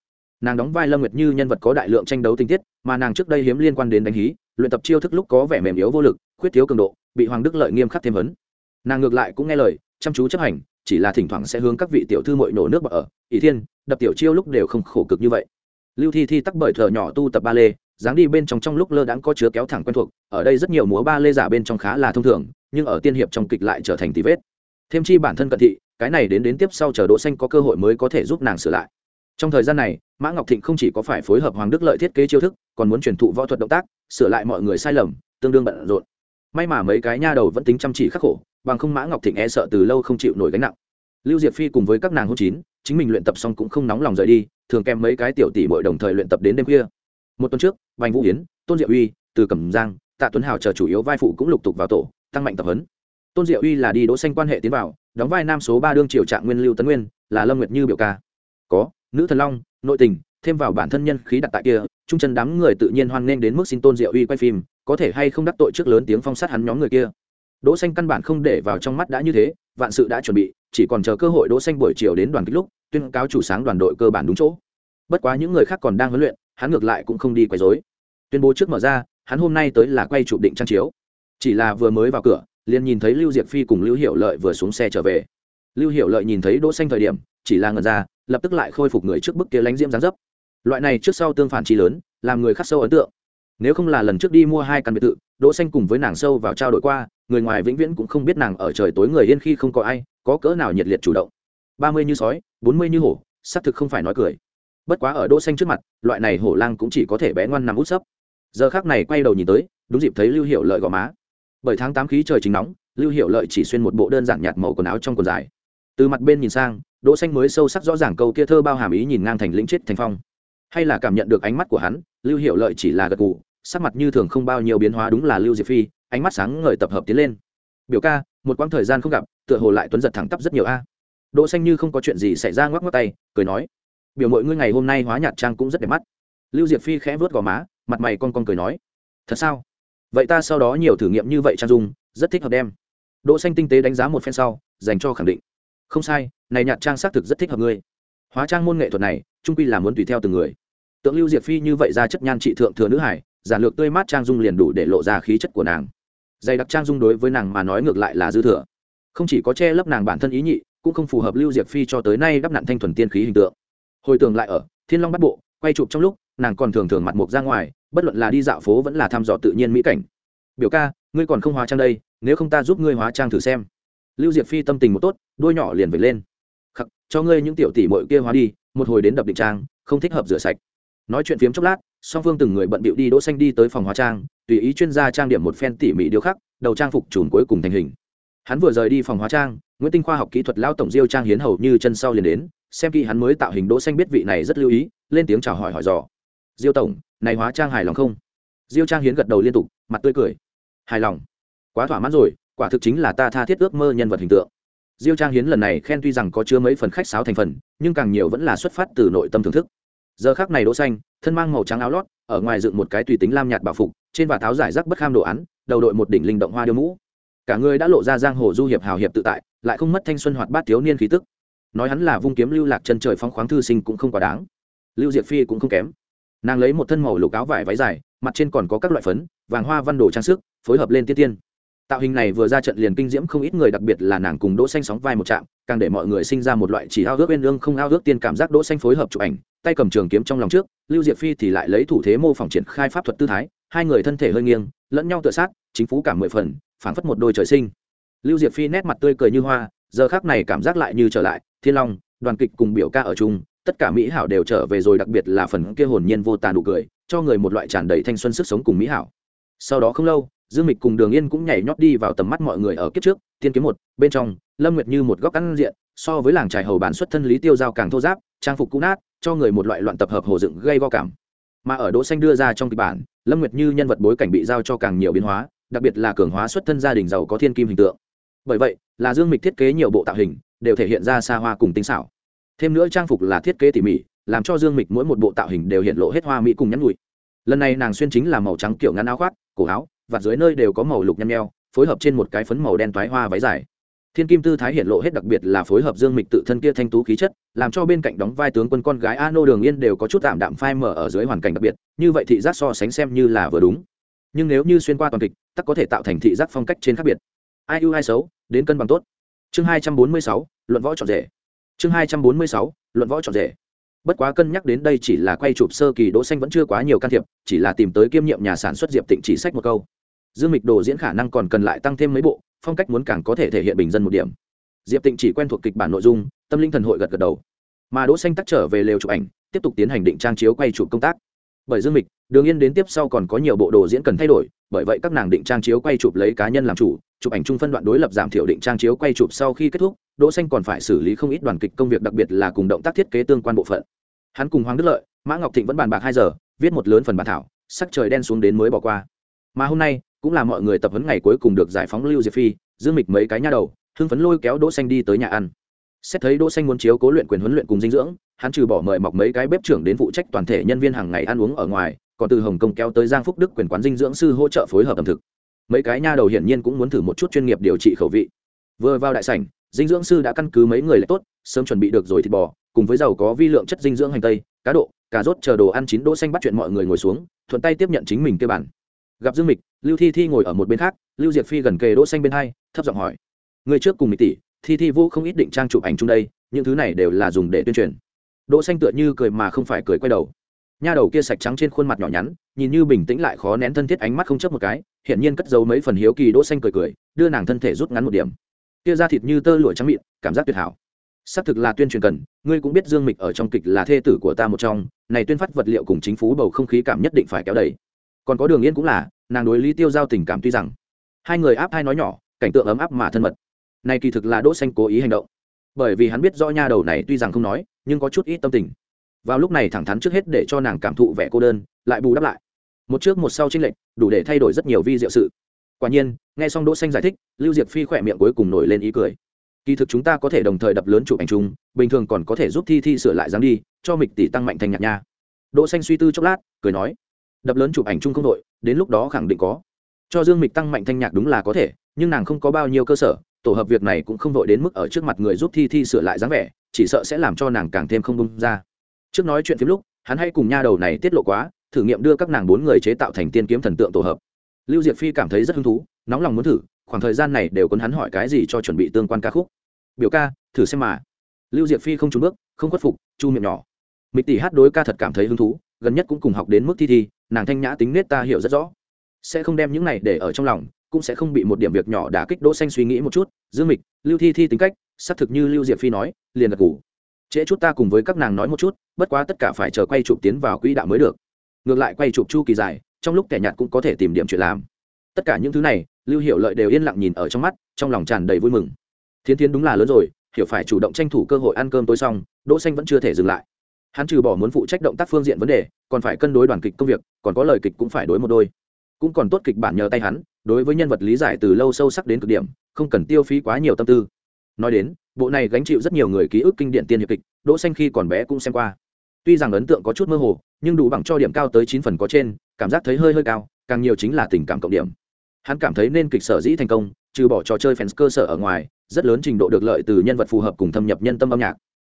Nàng đóng vai lâm nguyệt như nhân vật có đại lượng tranh đấu tình tiết, mà nàng trước đây hiếm liên quan đến đánh hí, luyện tập chiêu thức lúc có vẻ mềm yếu vô lực, khuyết thiếu cường độ, bị hoàng đức lợi nghiêm khắc thêm vấn nàng ngược lại cũng nghe lời, chăm chú chấp hành, chỉ là thỉnh thoảng sẽ hướng các vị tiểu thư mội nổ nước bờ ở, ỷ thiên, đập tiểu chiêu lúc đều không khổ cực như vậy. Lưu thi thi tắc bởi thợ nhỏ tu tập ba lê, dáng đi bên trong trong lúc lơ đãng có chứa kéo thẳng quen thuộc, ở đây rất nhiều múa ba lê giả bên trong khá là thông thường, nhưng ở tiên hiệp trong kịch lại trở thành tí vết. Thêm chi bản thân cận thị, cái này đến đến tiếp sau chờ đỗ xanh có cơ hội mới có thể giúp nàng sửa lại. Trong thời gian này, mã ngọc thịnh không chỉ có phải phối hợp hoàng đức lợi thiết kế chiêu thức, còn muốn truyền thụ võ thuật động tác, sửa lại mọi người sai lầm, tương đương bận rộn. May mà mấy cái nha đầu vẫn tính chăm chỉ khắc khổ bằng không mã ngọc thịnh e sợ từ lâu không chịu nổi gánh nặng. Lưu diệp phi cùng với các nàng hôn chín, chính mình luyện tập xong cũng không nóng lòng rời đi, thường kèm mấy cái tiểu tỷ bội đồng thời luyện tập đến đêm khuya. Một tuần trước vành vũ hiến tôn diệu uy, từ cẩm giang, tạ tuấn hào chờ chủ yếu vai phụ cũng lục tục vào tổ, tăng mạnh tập huấn. Tôn diệu uy là đi đỗ xanh quan hệ tiến vào, đóng vai nam số ba đương triều trạng nguyên lưu tấn nguyên, là lâm nguyệt như biểu ca. Có, nữ thần long, nội tình, thêm vào bản thân nhân khí đặt tại kia, trung chân đám người tự nhiên hoan nghênh đến mức xin tôn diệu uy quay phim, có thể hay không đắc tội trước lớn tiếng phong sát hắn nhóm người kia đỗ xanh căn bản không để vào trong mắt đã như thế, vạn sự đã chuẩn bị, chỉ còn chờ cơ hội đỗ xanh buổi chiều đến đoàn kích lúc, tuyên cáo chủ sáng đoàn đội cơ bản đúng chỗ. Bất quá những người khác còn đang huấn luyện, hắn ngược lại cũng không đi quấy rối. Tuyên bố trước mở ra, hắn hôm nay tới là quay chụp định trang chiếu. Chỉ là vừa mới vào cửa, liền nhìn thấy lưu diệp phi cùng lưu hiệu lợi vừa xuống xe trở về. Lưu hiệu lợi nhìn thấy đỗ xanh thời điểm, chỉ là ngẩn ra, lập tức lại khôi phục người trước bức kia lánh diễm dáng dấp. Loại này trước sau tương phản chi lớn, làm người khắc sâu ấn tượng nếu không là lần trước đi mua hai căn biệt thự, đỗ xanh cùng với nàng sâu vào trao đổi qua, người ngoài vĩnh viễn cũng không biết nàng ở trời tối người yên khi không có ai, có cỡ nào nhiệt liệt chủ động. Ba mươi như sói, bốn mươi như hổ, xác thực không phải nói cười. Bất quá ở đỗ xanh trước mặt, loại này hổ lang cũng chỉ có thể bé ngoan nằm út sấp. Giờ khắc này quay đầu nhìn tới, đúng dịp thấy lưu hiệu lợi gò má. Bởi tháng tám khí trời chính nóng, lưu hiệu lợi chỉ xuyên một bộ đơn giản nhạt màu quần áo trong quần dài. Từ mặt bên nhìn sang, đỗ xanh mới sâu sắc rõ ràng câu kia thơ bao hàm ý nhìn ngang thành lĩnh chết thành phong. Hay là cảm nhận được ánh mắt của hắn, lưu hiệu lợi chỉ là gật gù sắc mặt như thường không bao nhiêu biến hóa đúng là lưu diệp phi, ánh mắt sáng ngời tập hợp tiến lên. Biểu ca, một quãng thời gian không gặp, tựa hồ lại tuấn giật thẳng tắp rất nhiều a. Đỗ xanh như không có chuyện gì xảy ra ngoắc ngoắc tay, cười nói, biểu mọi ngươi ngày hôm nay hóa nhạt trang cũng rất đẹp mắt. Lưu diệp phi khẽ vớt gò má, mặt mày con con cười nói, thật sao? Vậy ta sau đó nhiều thử nghiệm như vậy trang dung, rất thích hợp đem. Đỗ xanh tinh tế đánh giá một phen sau, dành cho khẳng định, không sai, này nhạt trang xác thực rất thích hợp ngươi. Hóa trang môn nghệ thuật này, trung quy là muốn tùy theo từng người. Tượng lưu diệp phi như vậy ra chất nhan trị thượng thừa nữ hải giản lược tươi mát trang dung liền đủ để lộ ra khí chất của nàng. Dày đặc trang dung đối với nàng mà nói ngược lại là dư thừa. Không chỉ có che lấp nàng bản thân ý nhị, cũng không phù hợp lưu diệp phi cho tới nay đắp nặn thanh thuần tiên khí hình tượng. Hồi tưởng lại ở thiên long bắt bộ, quay chụp trong lúc, nàng còn thường thường mặt mục ra ngoài, bất luận là đi dạo phố vẫn là thăm dò tự nhiên mỹ cảnh. Biểu ca, ngươi còn không hóa trang đây, nếu không ta giúp ngươi hóa trang thử xem. Lưu diệp phi tâm tình một tốt đôi nhỏ liền về lên. Khắc, cho ngươi những tiểu tỷ mội kia hóa đi, một hồi đến đập định trang, không thích hợp rửa sạch. Nói chuyện phiếm chốc lát song phương từng người bận bịu đi đỗ xanh đi tới phòng hóa trang, tùy ý chuyên gia trang điểm một phen tỉ mỉ điêu khắc, đầu trang phục trùn cuối cùng thành hình. Hắn vừa rời đi phòng hóa trang, nguyễn tinh khoa học kỹ thuật lao tổng diêu trang hiến hầu như chân sau liền đến, xem khi hắn mới tạo hình đỗ xanh biết vị này rất lưu ý, lên tiếng chào hỏi hỏi dò. Diêu tổng, này hóa trang hài lòng không? Diêu trang hiến gật đầu liên tục, mặt tươi cười. Hài lòng. Quá thỏa mãn rồi, quả thực chính là ta tha thiết ước mơ nhân vật hình tượng. Diêu trang hiến lần này khen tuy rằng có chứa mấy phần khách sáo thành phần, nhưng càng nhiều vẫn là xuất phát từ nội tâm thưởng thức giờ khác này đỗ xanh, thân mang màu trắng áo lót, ở ngoài dựng một cái tùy tính lam nhạt bảo phục, trên và tháo giải rác bất kham đồ án, đầu đội một đỉnh linh động hoa điêu mũ. Cả người đã lộ ra giang hồ du hiệp hào hiệp tự tại, lại không mất thanh xuân hoạt bát thiếu niên khí tức. Nói hắn là vung kiếm lưu lạc chân trời phóng khoáng thư sinh cũng không quá đáng. Lưu diệp phi cũng không kém. Nàng lấy một thân màu lục áo vải váy dài, mặt trên còn có các loại phấn, vàng hoa văn đồ trang sức, phối hợp lên tiên tiên. Tạo hình này vừa ra trận liền kinh diễm không ít người, đặc biệt là nàng cùng đỗ xanh sóng vai một chạm càng để mọi người sinh ra một loại chỉ ao ước bên lương không ao ước tiên cảm giác đỗ xanh phối hợp chụp ảnh tay cầm trường kiếm trong lòng trước, lưu diệp phi thì lại lấy thủ thế mô phỏng triển khai pháp thuật tư thái, hai người thân thể hơi nghiêng, lẫn nhau tựa sát, chính phú cả mười phần, phảng phất một đôi trời sinh. Lưu diệp phi nét mặt tươi cười như hoa, giờ khắc này cảm giác lại như trở lại, thiên long, đoàn kịch cùng biểu ca ở chung, tất cả mỹ hảo đều trở về rồi, đặc biệt là phần kia hồn nhiên vô tàn đủ cười, cho người một loại tràn đầy thanh xuân sức sống cùng mỹ hảo. Sau đó không lâu, dương mịch cùng đường yên cũng nhảy nhót đi vào tầm mắt mọi người ở kiếp trước tiên kiếm một, bên trong, lâm nguyệt như một góc ăn diện, so với làng trài hầu bản xuất thân lý tiêu giao càng thô giáp, trang phục cũ nát cho người một loại loạn tập hợp hồ dựng gây go cảm. Mà ở đỗ xanh đưa ra trong kịch bản, lâm nguyệt như nhân vật bối cảnh bị giao cho càng nhiều biến hóa, đặc biệt là cường hóa xuất thân gia đình giàu có thiên kim hình tượng. Bởi vậy, là dương mịch thiết kế nhiều bộ tạo hình, đều thể hiện ra xa hoa cùng tinh xảo. Thêm nữa trang phục là thiết kế tỉ mỉ, làm cho dương mịch mỗi một bộ tạo hình đều hiện lộ hết hoa mỹ cùng nhắn nhụi lần này nàng xuyên chính là màu trắng kiểu ngắn áo khoác, cổ áo và dưới nơi đều có màu lục nhăn nheo, phối hợp trên một cái phấn màu đen toái hoa váy dài thiên kim tư thái hiện lộ hết đặc biệt là phối hợp dương mịch tự thân kia thanh tú khí chất, làm cho bên cạnh đóng vai tướng quân con gái a nô đường yên đều có chút tạm đạm phai mở ở dưới hoàn cảnh đặc biệt, như vậy thị giác so sánh xem như là vừa đúng. Nhưng nếu như xuyên qua toàn kịch, tắc có thể tạo thành thị giác phong cách trên khác biệt. Ai ưu ai xấu, đến cân bằng tốt. Chương hai trăm bốn mươi sáu, luận võ trọn rể. Chương hai trăm bốn mươi sáu, luận võ trọn rể. Bất quá cân nhắc đến đây chỉ là quay chụp sơ kỳ đỗ xanh vẫn chưa quá nhiều can thiệp, chỉ là tìm tới kiêm nhiệm nhà sản xuất diệp tịnh chỉ sách một câu dương mịch đồ diễn khả năng còn cần lại tăng thêm mấy bộ, phong cách muốn càng có thể thể hiện bình dân một điểm. Diệp tịnh chỉ quen thuộc kịch bản nội dung, tâm linh thần hội gật gật đầu. Mà đỗ xanh tắc trở về lều chụp ảnh, tiếp tục tiến hành định trang chiếu quay chụp công tác. Bởi dương mịch, đường yên đến tiếp sau còn có nhiều bộ đồ diễn cần thay đổi, bởi vậy các nàng định trang chiếu quay chụp lấy cá nhân làm chủ, chụp ảnh chung phân đoạn đối lập giảm thiểu định trang chiếu quay chụp sau khi kết thúc, đỗ xanh còn phải xử lý không ít đoàn kịch công việc đặc biệt là cùng động tác thiết kế tương quan bộ phận. Hắn cùng hoàng đức lợi, mã ngọc thịnh vẫn bàn bạc hai giờ, viết một lớn phần bản thảo, sắc trời đen xuống đến mới bỏ qua. Mà hôm nay cũng là mọi người tập huấn ngày cuối cùng được giải phóng lưu diệp phi, dương mịch mấy cái nha đầu, hưng phấn lôi kéo đỗ xanh đi tới nhà ăn. Xét thấy đỗ xanh muốn chiếu cố luyện quyền huấn luyện cùng dinh dưỡng, hắn trừ bỏ mời mọc mấy cái bếp trưởng đến phụ trách toàn thể nhân viên hàng ngày ăn uống ở ngoài, còn từ hồng kông kéo tới giang phúc đức quyền quán dinh dưỡng sư hỗ trợ phối hợp ẩm thực. Mấy cái nha đầu hiển nhiên cũng muốn thử một chút chuyên nghiệp điều trị khẩu vị. Vừa vào đại sảnh, dinh dưỡng sư đã căn cứ mấy người lại tốt, sớm chuẩn bị được rồi thịt bò, cùng với dầu có vi lượng chất dinh dưỡng hành tây, cá độ, cà rốt chờ đồ ăn chín đỗ xanh bắt chuyện mọi người ngồi xuống, thuận tay tiếp nhận chính mình kê bản gặp dương mịch, lưu thi thi ngồi ở một bên khác, lưu Diệt phi gần kề đỗ xanh bên hai, thấp giọng hỏi người trước cùng mịch tỷ, thi thi vũ không ít định trang chụp ảnh chung đây, những thứ này đều là dùng để tuyên truyền. Đỗ xanh tựa như cười mà không phải cười quay đầu. Nha đầu kia sạch trắng trên khuôn mặt nhỏ nhắn, nhìn như bình tĩnh lại khó nén thân thiết ánh mắt không chớp một cái hiện nhiên cất giấu mấy phần hiếu kỳ đỗ xanh cười cười, đưa nàng thân thể rút ngắn một điểm. Kia da thịt như tơ lụa trắng mịn, cảm giác tuyệt hảo. Xác thực là tuyên truyền cần, ngươi cũng biết dương mịch ở trong kịch là thê tử của ta một trong, này tuyên phát vật liệu cùng chính phủ bầu không khí cảm nhất định phải kéo đẩy còn có đường yên cũng là, nàng đối lý tiêu giao tình cảm tuy rằng, hai người áp hai nói nhỏ, cảnh tượng ấm áp mà thân mật. Này kỳ thực là đỗ xanh cố ý hành động. Bởi vì hắn biết rõ nha đầu này tuy rằng không nói, nhưng có chút ít tâm tình. Vào lúc này thẳng thắn trước hết để cho nàng cảm thụ vẻ cô đơn, lại bù đắp lại. Một trước một sau tranh lệch, đủ để thay đổi rất nhiều vi diệu sự. Quả nhiên, nghe xong đỗ xanh giải thích, lưu diệp phi khỏe miệng cuối cùng nổi lên ý cười. Kỳ thực chúng ta có thể đồng thời đập lớn chụp ảnh chung, bình thường còn có thể giúp thi thi sửa lại dáng đi, cho mịch tỷ tăng mạnh thành nhạc nha. Đỗ xanh suy tư chốc lát, cười nói đập lớn chụp ảnh chung không đội, đến lúc đó khẳng định có. Cho dương mịch tăng mạnh thanh nhạc đúng là có thể, nhưng nàng không có bao nhiêu cơ sở, tổ hợp việc này cũng không vội đến mức ở trước mặt người giúp thi thi sửa lại dáng vẻ, chỉ sợ sẽ làm cho nàng càng thêm không bung ra. Trước nói chuyện phim lúc, hắn hay cùng nha đầu này tiết lộ quá, thử nghiệm đưa các nàng bốn người chế tạo thành tiên kiếm thần tượng tổ hợp. Lưu diệp phi cảm thấy rất hứng thú, nóng lòng muốn thử, khoảng thời gian này đều còn hắn hỏi cái gì cho chuẩn bị tương quan ca khúc. Biểu ca, thử xem mà. Lưu diệp phi không trúng bước, không khuất phục, chu miệng nhỏ. Mịch tỷ hát đối ca thật cảm thấy hứng thú gần nhất cũng cùng học đến mức thi thi, nàng thanh nhã tính nết ta hiểu rất rõ. Sẽ không đem những này để ở trong lòng, cũng sẽ không bị một điểm việc nhỏ đả kích đỗ xanh suy nghĩ một chút. Dương mịch, lưu thi thi tính cách, xác thực như lưu diệp phi nói, liền gật gù. Trễ chút ta cùng với các nàng nói một chút, bất quá tất cả phải chờ quay chụp tiến vào quỹ đạo mới được. Ngược lại quay chụp chu kỳ dài trong lúc kẻ nhạt cũng có thể tìm điểm chuyện làm. Tất cả những thứ này, lưu Hiểu lợi đều yên lặng nhìn ở trong mắt, trong lòng tràn đầy vui mừng. Thiến thiến đúng là lớn rồi, hiểu phải chủ động tranh thủ cơ hội ăn cơm tối xong, đỗ xanh vẫn chưa thể dừng lại hắn trừ bỏ muốn phụ trách động tác phương diện vấn đề, còn phải cân đối đoàn kịch công việc, còn có lời kịch cũng phải đối một đôi. Cũng còn tốt kịch bản nhờ tay hắn, đối với nhân vật lý giải từ lâu sâu sắc đến cực điểm, không cần tiêu phí quá nhiều tâm tư. Nói đến, bộ này gánh chịu rất nhiều người ký ức kinh điển tiên hiệp kịch, đỗ xanh khi còn bé cũng xem qua. Tuy rằng ấn tượng có chút mơ hồ, nhưng đủ bằng cho điểm cao tới chín phần có trên, cảm giác thấy hơi hơi cao, càng nhiều chính là tình cảm cộng điểm. Hắn cảm thấy nên kịch sở dĩ thành công, trừ bỏ trò chơi fans cơ sở ở ngoài, rất lớn trình độ được lợi từ nhân vật phù hợp cùng thâm nhập nhân tâm âm nhạc.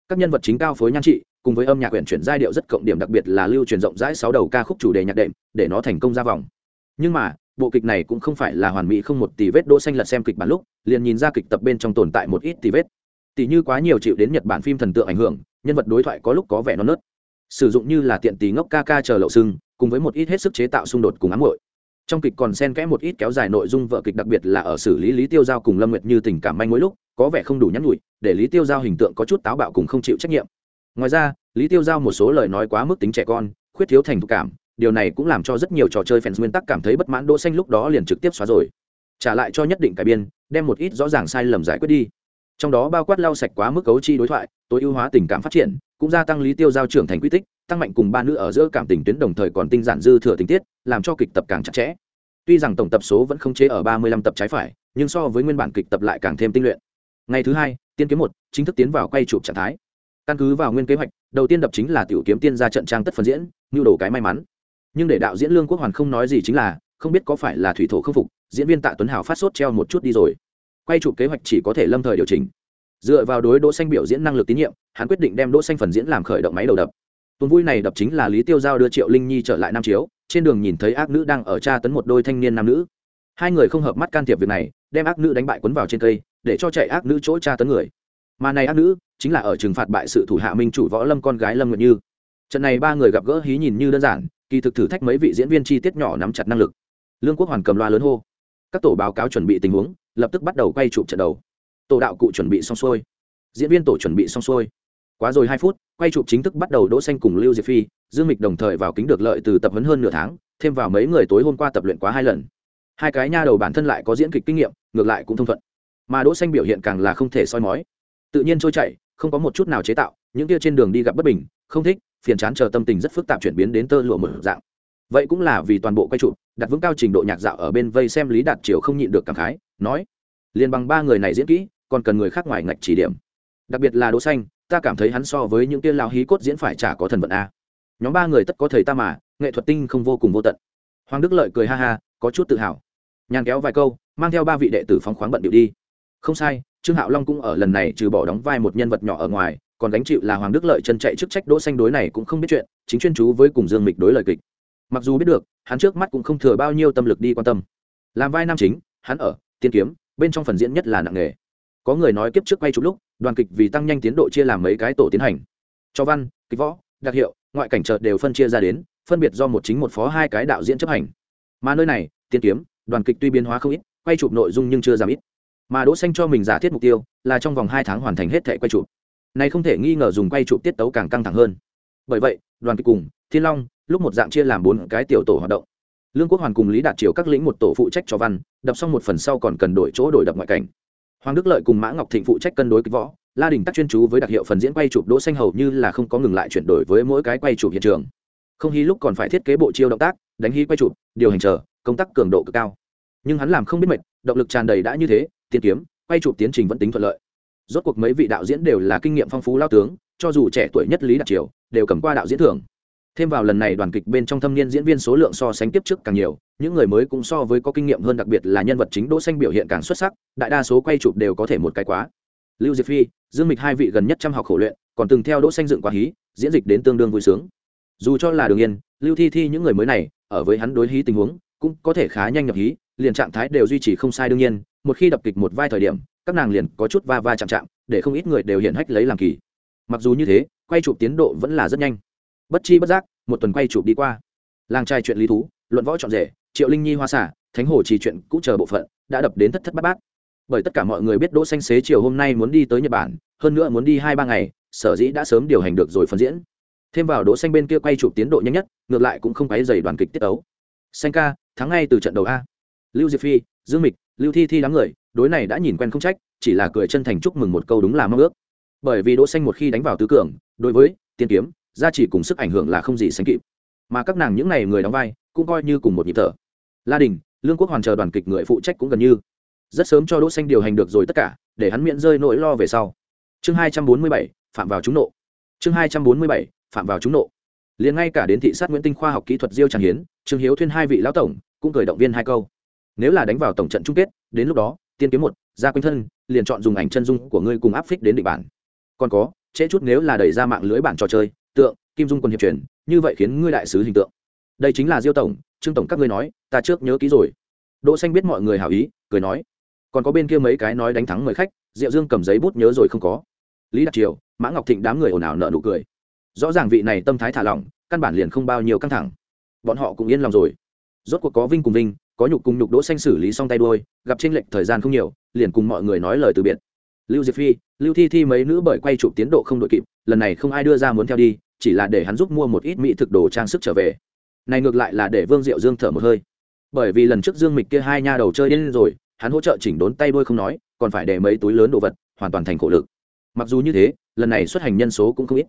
Các nhân vật chính cao phối nhan trị cùng với âm nhạc quyển chuyển giai điệu rất cộng điểm đặc biệt là lưu truyền rộng rãi sáu đầu ca khúc chủ đề nhạc đệm, để nó thành công ra vòng. Nhưng mà, bộ kịch này cũng không phải là hoàn mỹ không một tỷ vết đỗ xanh lật xem kịch bản lúc, liền nhìn ra kịch tập bên trong tồn tại một ít tỷ vết. Tỷ như quá nhiều chịu đến nhật bản phim thần tượng ảnh hưởng, nhân vật đối thoại có lúc có vẻ non nớt. Sử dụng như là tiện tí ngốc ca ca chờ lậu sưng, cùng với một ít hết sức chế tạo xung đột cùng ám muội. Trong kịch còn xen kẽ một ít kéo dài nội dung vợ kịch đặc biệt là ở xử lý lý tiêu giao cùng lâm nguyệt như tình cảm manh mỗi lúc, có vẻ không đủ nhắn nhủi, để lý tiêu giao hình tượng có chút táo bạo cùng không chịu trách nhiệm ngoài ra, lý tiêu giao một số lời nói quá mức tính trẻ con, khuyết thiếu thành thục cảm, điều này cũng làm cho rất nhiều trò chơi fans nguyên tắc cảm thấy bất mãn đỗ xanh lúc đó liền trực tiếp xóa rồi. Trả lại cho nhất định cải biên, đem một ít rõ ràng sai lầm giải quyết đi. Trong đó bao quát lau sạch quá mức cấu chi đối thoại, tối ưu hóa tình cảm phát triển, cũng gia tăng lý tiêu giao trưởng thành quy tích, tăng mạnh cùng ba nữ ở giữa cảm tình tuyến đồng thời còn tinh giản dư thừa tình tiết, làm cho kịch tập càng chặt chẽ. Tuy rằng tổng tập số vẫn không chế ở ba mươi lăm tập trái phải, nhưng so với nguyên bản kịch tập lại càng thêm tinh luyện. Ngày thứ hai, tiên kiếm một, chính thức tiến vào quay chụp trạng thái căn cứ vào nguyên kế hoạch, đầu tiên đập chính là tiểu kiếm tiên ra trận trang tất phần diễn nhu đồ cái may mắn. Nhưng để đạo diễn lương quốc hoàn không nói gì chính là, không biết có phải là thủy thổ không phục, diễn viên tạ tuấn hào phát sốt treo một chút đi rồi. Quay chụp kế hoạch chỉ có thể lâm thời điều chỉnh. Dựa vào đối đỗ xanh biểu diễn năng lực tín nhiệm, hắn quyết định đem đỗ xanh phần diễn làm khởi động máy đầu đập. Tuần vui này đập chính là lý tiêu giao đưa triệu linh nhi trở lại nam chiếu, trên đường nhìn thấy ác nữ đang ở tra tấn một đôi thanh niên nam nữ. Hai người không hợp mắt can thiệp việc này, đem ác nữ đánh bại quấn vào trên cây, để cho chạy ác nữ chỗ tra tấn người mà này ác nữ chính là ở trừng phạt bại sự thủ hạ minh chủ võ lâm con gái lâm nguyệt như trận này ba người gặp gỡ hí nhìn như đơn giản kỳ thực thử thách mấy vị diễn viên chi tiết nhỏ nắm chặt năng lực lương quốc hoàn cầm loa lớn hô các tổ báo cáo chuẩn bị tình huống lập tức bắt đầu quay chụp trận đầu tổ đạo cụ chuẩn bị xong xuôi diễn viên tổ chuẩn bị xong xuôi quá rồi hai phút quay chụp chính thức bắt đầu đỗ xanh cùng lưu diệp phi dương mịch đồng thời vào kính được lợi từ tập huấn hơn nửa tháng thêm vào mấy người tối hôm qua tập luyện quá hai lần hai cái nha đầu bản thân lại có diễn kịch kinh nghiệm ngược lại cũng thông thuận mà đỗ xanh biểu hiện càng là không thể soi mói tự nhiên trôi chảy không có một chút nào chế tạo những kia trên đường đi gặp bất bình không thích phiền chán chờ tâm tình rất phức tạp chuyển biến đến tơ lụa mở dạng. Vậy cũng là vì toàn bộ quay trụ, đặt vững cao trình độ nhạc dạo ở bên vây xem lý đạt triều không nhịn được cảm khái nói liền bằng ba người này diễn kỹ còn cần người khác ngoài ngạch chỉ điểm. Đặc biệt là đỗ xanh ta cảm thấy hắn so với những kia lao hí cốt diễn phải chả có thần vận a. Nhóm ba người tất có thầy ta mà nghệ thuật tinh không vô cùng vô tận. Hoàng đức lợi cười ha ha có chút tự hào. Nhàn kéo vài câu mang theo ba vị đệ tử phóng khoáng bận điệu đi. Không sai trương hạo long cũng ở lần này trừ bỏ đóng vai một nhân vật nhỏ ở ngoài, còn gánh chịu là hoàng đức lợi chân chạy chức trách đỗ xanh đối này cũng không biết chuyện, chính chuyên chú với cùng dương mịch đối lời kịch. Mặc dù biết được, hắn trước mắt cũng không thừa bao nhiêu tâm lực đi quan tâm. Làm vai nam chính, hắn ở, tiên kiếm, bên trong phần diễn nhất là nặng nghề có người nói kiếp trước quay chụp lúc, đoàn kịch vì tăng nhanh tiến độ chia làm mấy cái tổ tiến hành. Cho văn, kịch võ, đặc hiệu, ngoại cảnh chợt đều phân chia ra đến, phân biệt do một chính một phó hai cái đạo diễn chấp hành. Mà nơi này, tiên kiếm, đoàn kịch tuy biến hóa không ít, quay chụp nội dung nhưng chưa giảm ít mà đỗ xanh cho mình giả thiết mục tiêu là trong vòng hai tháng hoàn thành hết thể quay chụp. Này không thể nghi ngờ dùng quay chụp tiết tấu càng căng thẳng hơn. Bởi vậy, đoàn kịch cùng thiên long lúc một dạng chia làm bốn cái tiểu tổ hoạt động. Lương quốc hoàn cùng lý đạt triều các lĩnh một tổ phụ trách cho văn, đập xong một phần sau còn cần đổi chỗ đổi đập ngoại cảnh. Hoàng đức lợi cùng mã ngọc thịnh phụ trách cân đối kịch võ, la đình tắc chuyên chú với đặc hiệu phần diễn quay chụp đỗ xanh hầu như là không có ngừng lại chuyển đổi với mỗi cái quay chụp hiện trường. Không hí lúc còn phải thiết kế bộ chiêu động tác, đánh hí quay chụp, điều hành chờ, công tác cường độ cực cao. Nhưng hắn làm không biết mệt, động lực tràn đầy đã như thế tiên kiếm, quay chụp tiến trình vẫn tính thuận lợi. Rốt cuộc mấy vị đạo diễn đều là kinh nghiệm phong phú lao tướng, cho dù trẻ tuổi nhất lý đạt triều, đều cầm qua đạo diễn thưởng. Thêm vào lần này đoàn kịch bên trong thâm niên diễn viên số lượng so sánh tiếp trước càng nhiều, những người mới cũng so với có kinh nghiệm hơn đặc biệt là nhân vật chính đỗ xanh biểu hiện càng xuất sắc, đại đa số quay chụp đều có thể một cái quá. Lưu diệp phi, dương mịch hai vị gần nhất trăm học khổ luyện, còn từng theo đỗ xanh dựng quá hí, diễn dịch đến tương đương vui sướng. Dù cho là đường yên, lưu thi thi những người mới này, ở với hắn đối hí tình huống, cũng có thể khá nhanh nhập hí, liền trạng thái đều duy trì không sai đương nhiên một khi đập kịch một vai thời điểm, các nàng liền có chút va va chạm chạm, để không ít người đều hiện hách lấy làm kỳ. Mặc dù như thế, quay chụp tiến độ vẫn là rất nhanh. Bất chi bất giác, một tuần quay chụp đi qua. Làng trai chuyện lý thú, luận võ trọn rể, triệu linh nhi hoa xả, thánh hồ trì chuyện cũ chờ bộ phận, đã đập đến thất thất bát bát. Bởi tất cả mọi người biết đỗ xanh xế chiều hôm nay muốn đi tới nhật bản, hơn nữa muốn đi hai ba ngày, sở dĩ đã sớm điều hành được rồi phân diễn. Thêm vào đỗ xanh bên kia quay chụp tiến độ nhanh nhất, ngược lại cũng không quấy dày đoàn kịch tiết ấu xanh ca, thắng ngay từ trận đầu a. Lưu diệp phi, dương mịch lưu thi thi đám người đối này đã nhìn quen không trách chỉ là cười chân thành chúc mừng một câu đúng là mong ước. Bởi vì đỗ xanh một khi đánh vào tứ cường đối với tiên kiếm gia chỉ cùng sức ảnh hưởng là không gì sánh kịp. Mà các nàng những này người đóng vai cũng coi như cùng một nhịp thở. La đình lương quốc hoàn chờ đoàn kịch người phụ trách cũng gần như. Rất sớm cho đỗ xanh điều hành được rồi tất cả để hắn miễn rơi nỗi lo về sau. Chương 247, phạm vào chúng nộ. Chương 247, phạm vào chúng nộ. Liền ngay cả đến thị sát nguyễn tinh khoa học kỹ thuật diêu tràng hiến trương hiếu thuyên hai vị lão tổng cũng cười động viên hai câu nếu là đánh vào tổng trận chung kết, đến lúc đó, tiên kiếm một, ra quanh thân, liền chọn dùng ảnh chân dung của ngươi cùng áp phích đến định bản. Còn có, trễ chút nếu là đẩy ra mạng lưới bản trò chơi, tượng, kim dung quân hiệp truyền, như vậy khiến ngươi đại sứ hình tượng. Đây chính là diêu tổng, trương tổng các ngươi nói, ta trước nhớ ký rồi. Đỗ xanh biết mọi người hảo ý, cười nói. Còn có bên kia mấy cái nói đánh thắng mời khách, diệu dương cầm giấy bút nhớ rồi không có. Lý đạt triều, mã ngọc thịnh đám người ồn ào nở nụ cười. Rõ ràng vị này tâm thái thả lỏng, căn bản liền không bao nhiêu căng thẳng. Bọn họ cũng yên lòng rồi. Rốt cuộc có vinh cùng vinh có nhục cùng nhục đỗ xanh xử lý xong tay đuôi, gặp trên lệch thời gian không nhiều, liền cùng mọi người nói lời từ biệt. Lưu diệp phi, lưu thi thi mấy nữ bởi quay chụp tiến độ không đội kịp, lần này không ai đưa ra muốn theo đi, chỉ là để hắn giúp mua một ít mỹ thực đồ trang sức trở về. Này ngược lại là để vương diệu dương thở một hơi. Bởi vì lần trước dương mịch kia hai nha đầu chơi đến rồi, hắn hỗ trợ chỉnh đốn tay đuôi không nói, còn phải để mấy túi lớn đồ vật, hoàn toàn thành khổ lực. Mặc dù như thế, lần này xuất hành nhân số cũng không ít.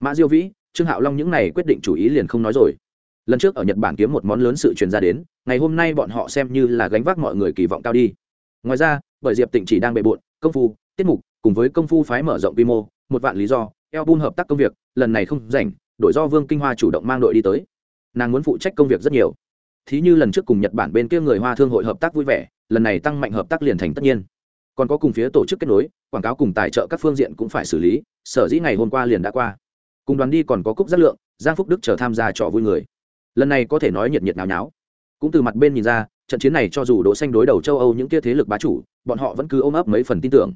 Mã diêu vĩ, trương hạo long những này quyết định chủ ý liền không nói rồi lần trước ở nhật bản kiếm một món lớn sự truyền ra đến, ngày hôm nay bọn họ xem như là gánh vác mọi người kỳ vọng cao đi. Ngoài ra, bởi diệp tịnh chỉ đang bề bộn, công phu, tiết mục, cùng với công phu phái mở rộng quy mô, một vạn lý do eo bun hợp tác công việc, lần này không rảnh đội do vương kinh hoa chủ động mang đội đi tới. Nàng muốn phụ trách công việc rất nhiều. Thí như lần trước cùng nhật bản bên kia người hoa thương hội hợp tác vui vẻ, lần này tăng mạnh hợp tác liền thành tất nhiên. Còn có cùng phía tổ chức kết nối, quảng cáo cùng tài trợ các phương diện cũng phải xử lý, sở dĩ ngày hôm qua liền đã qua. Cùng đoàn đi còn có cúc giác lượng, giang phúc đức chờ tham gia trò vui người lần này có thể nói nhiệt nhiệt náo náo cũng từ mặt bên nhìn ra, trận chiến này cho dù đỗ xanh đối đầu châu âu những kia thế lực bá chủ, bọn họ vẫn cứ ôm ấp mấy phần tin tưởng.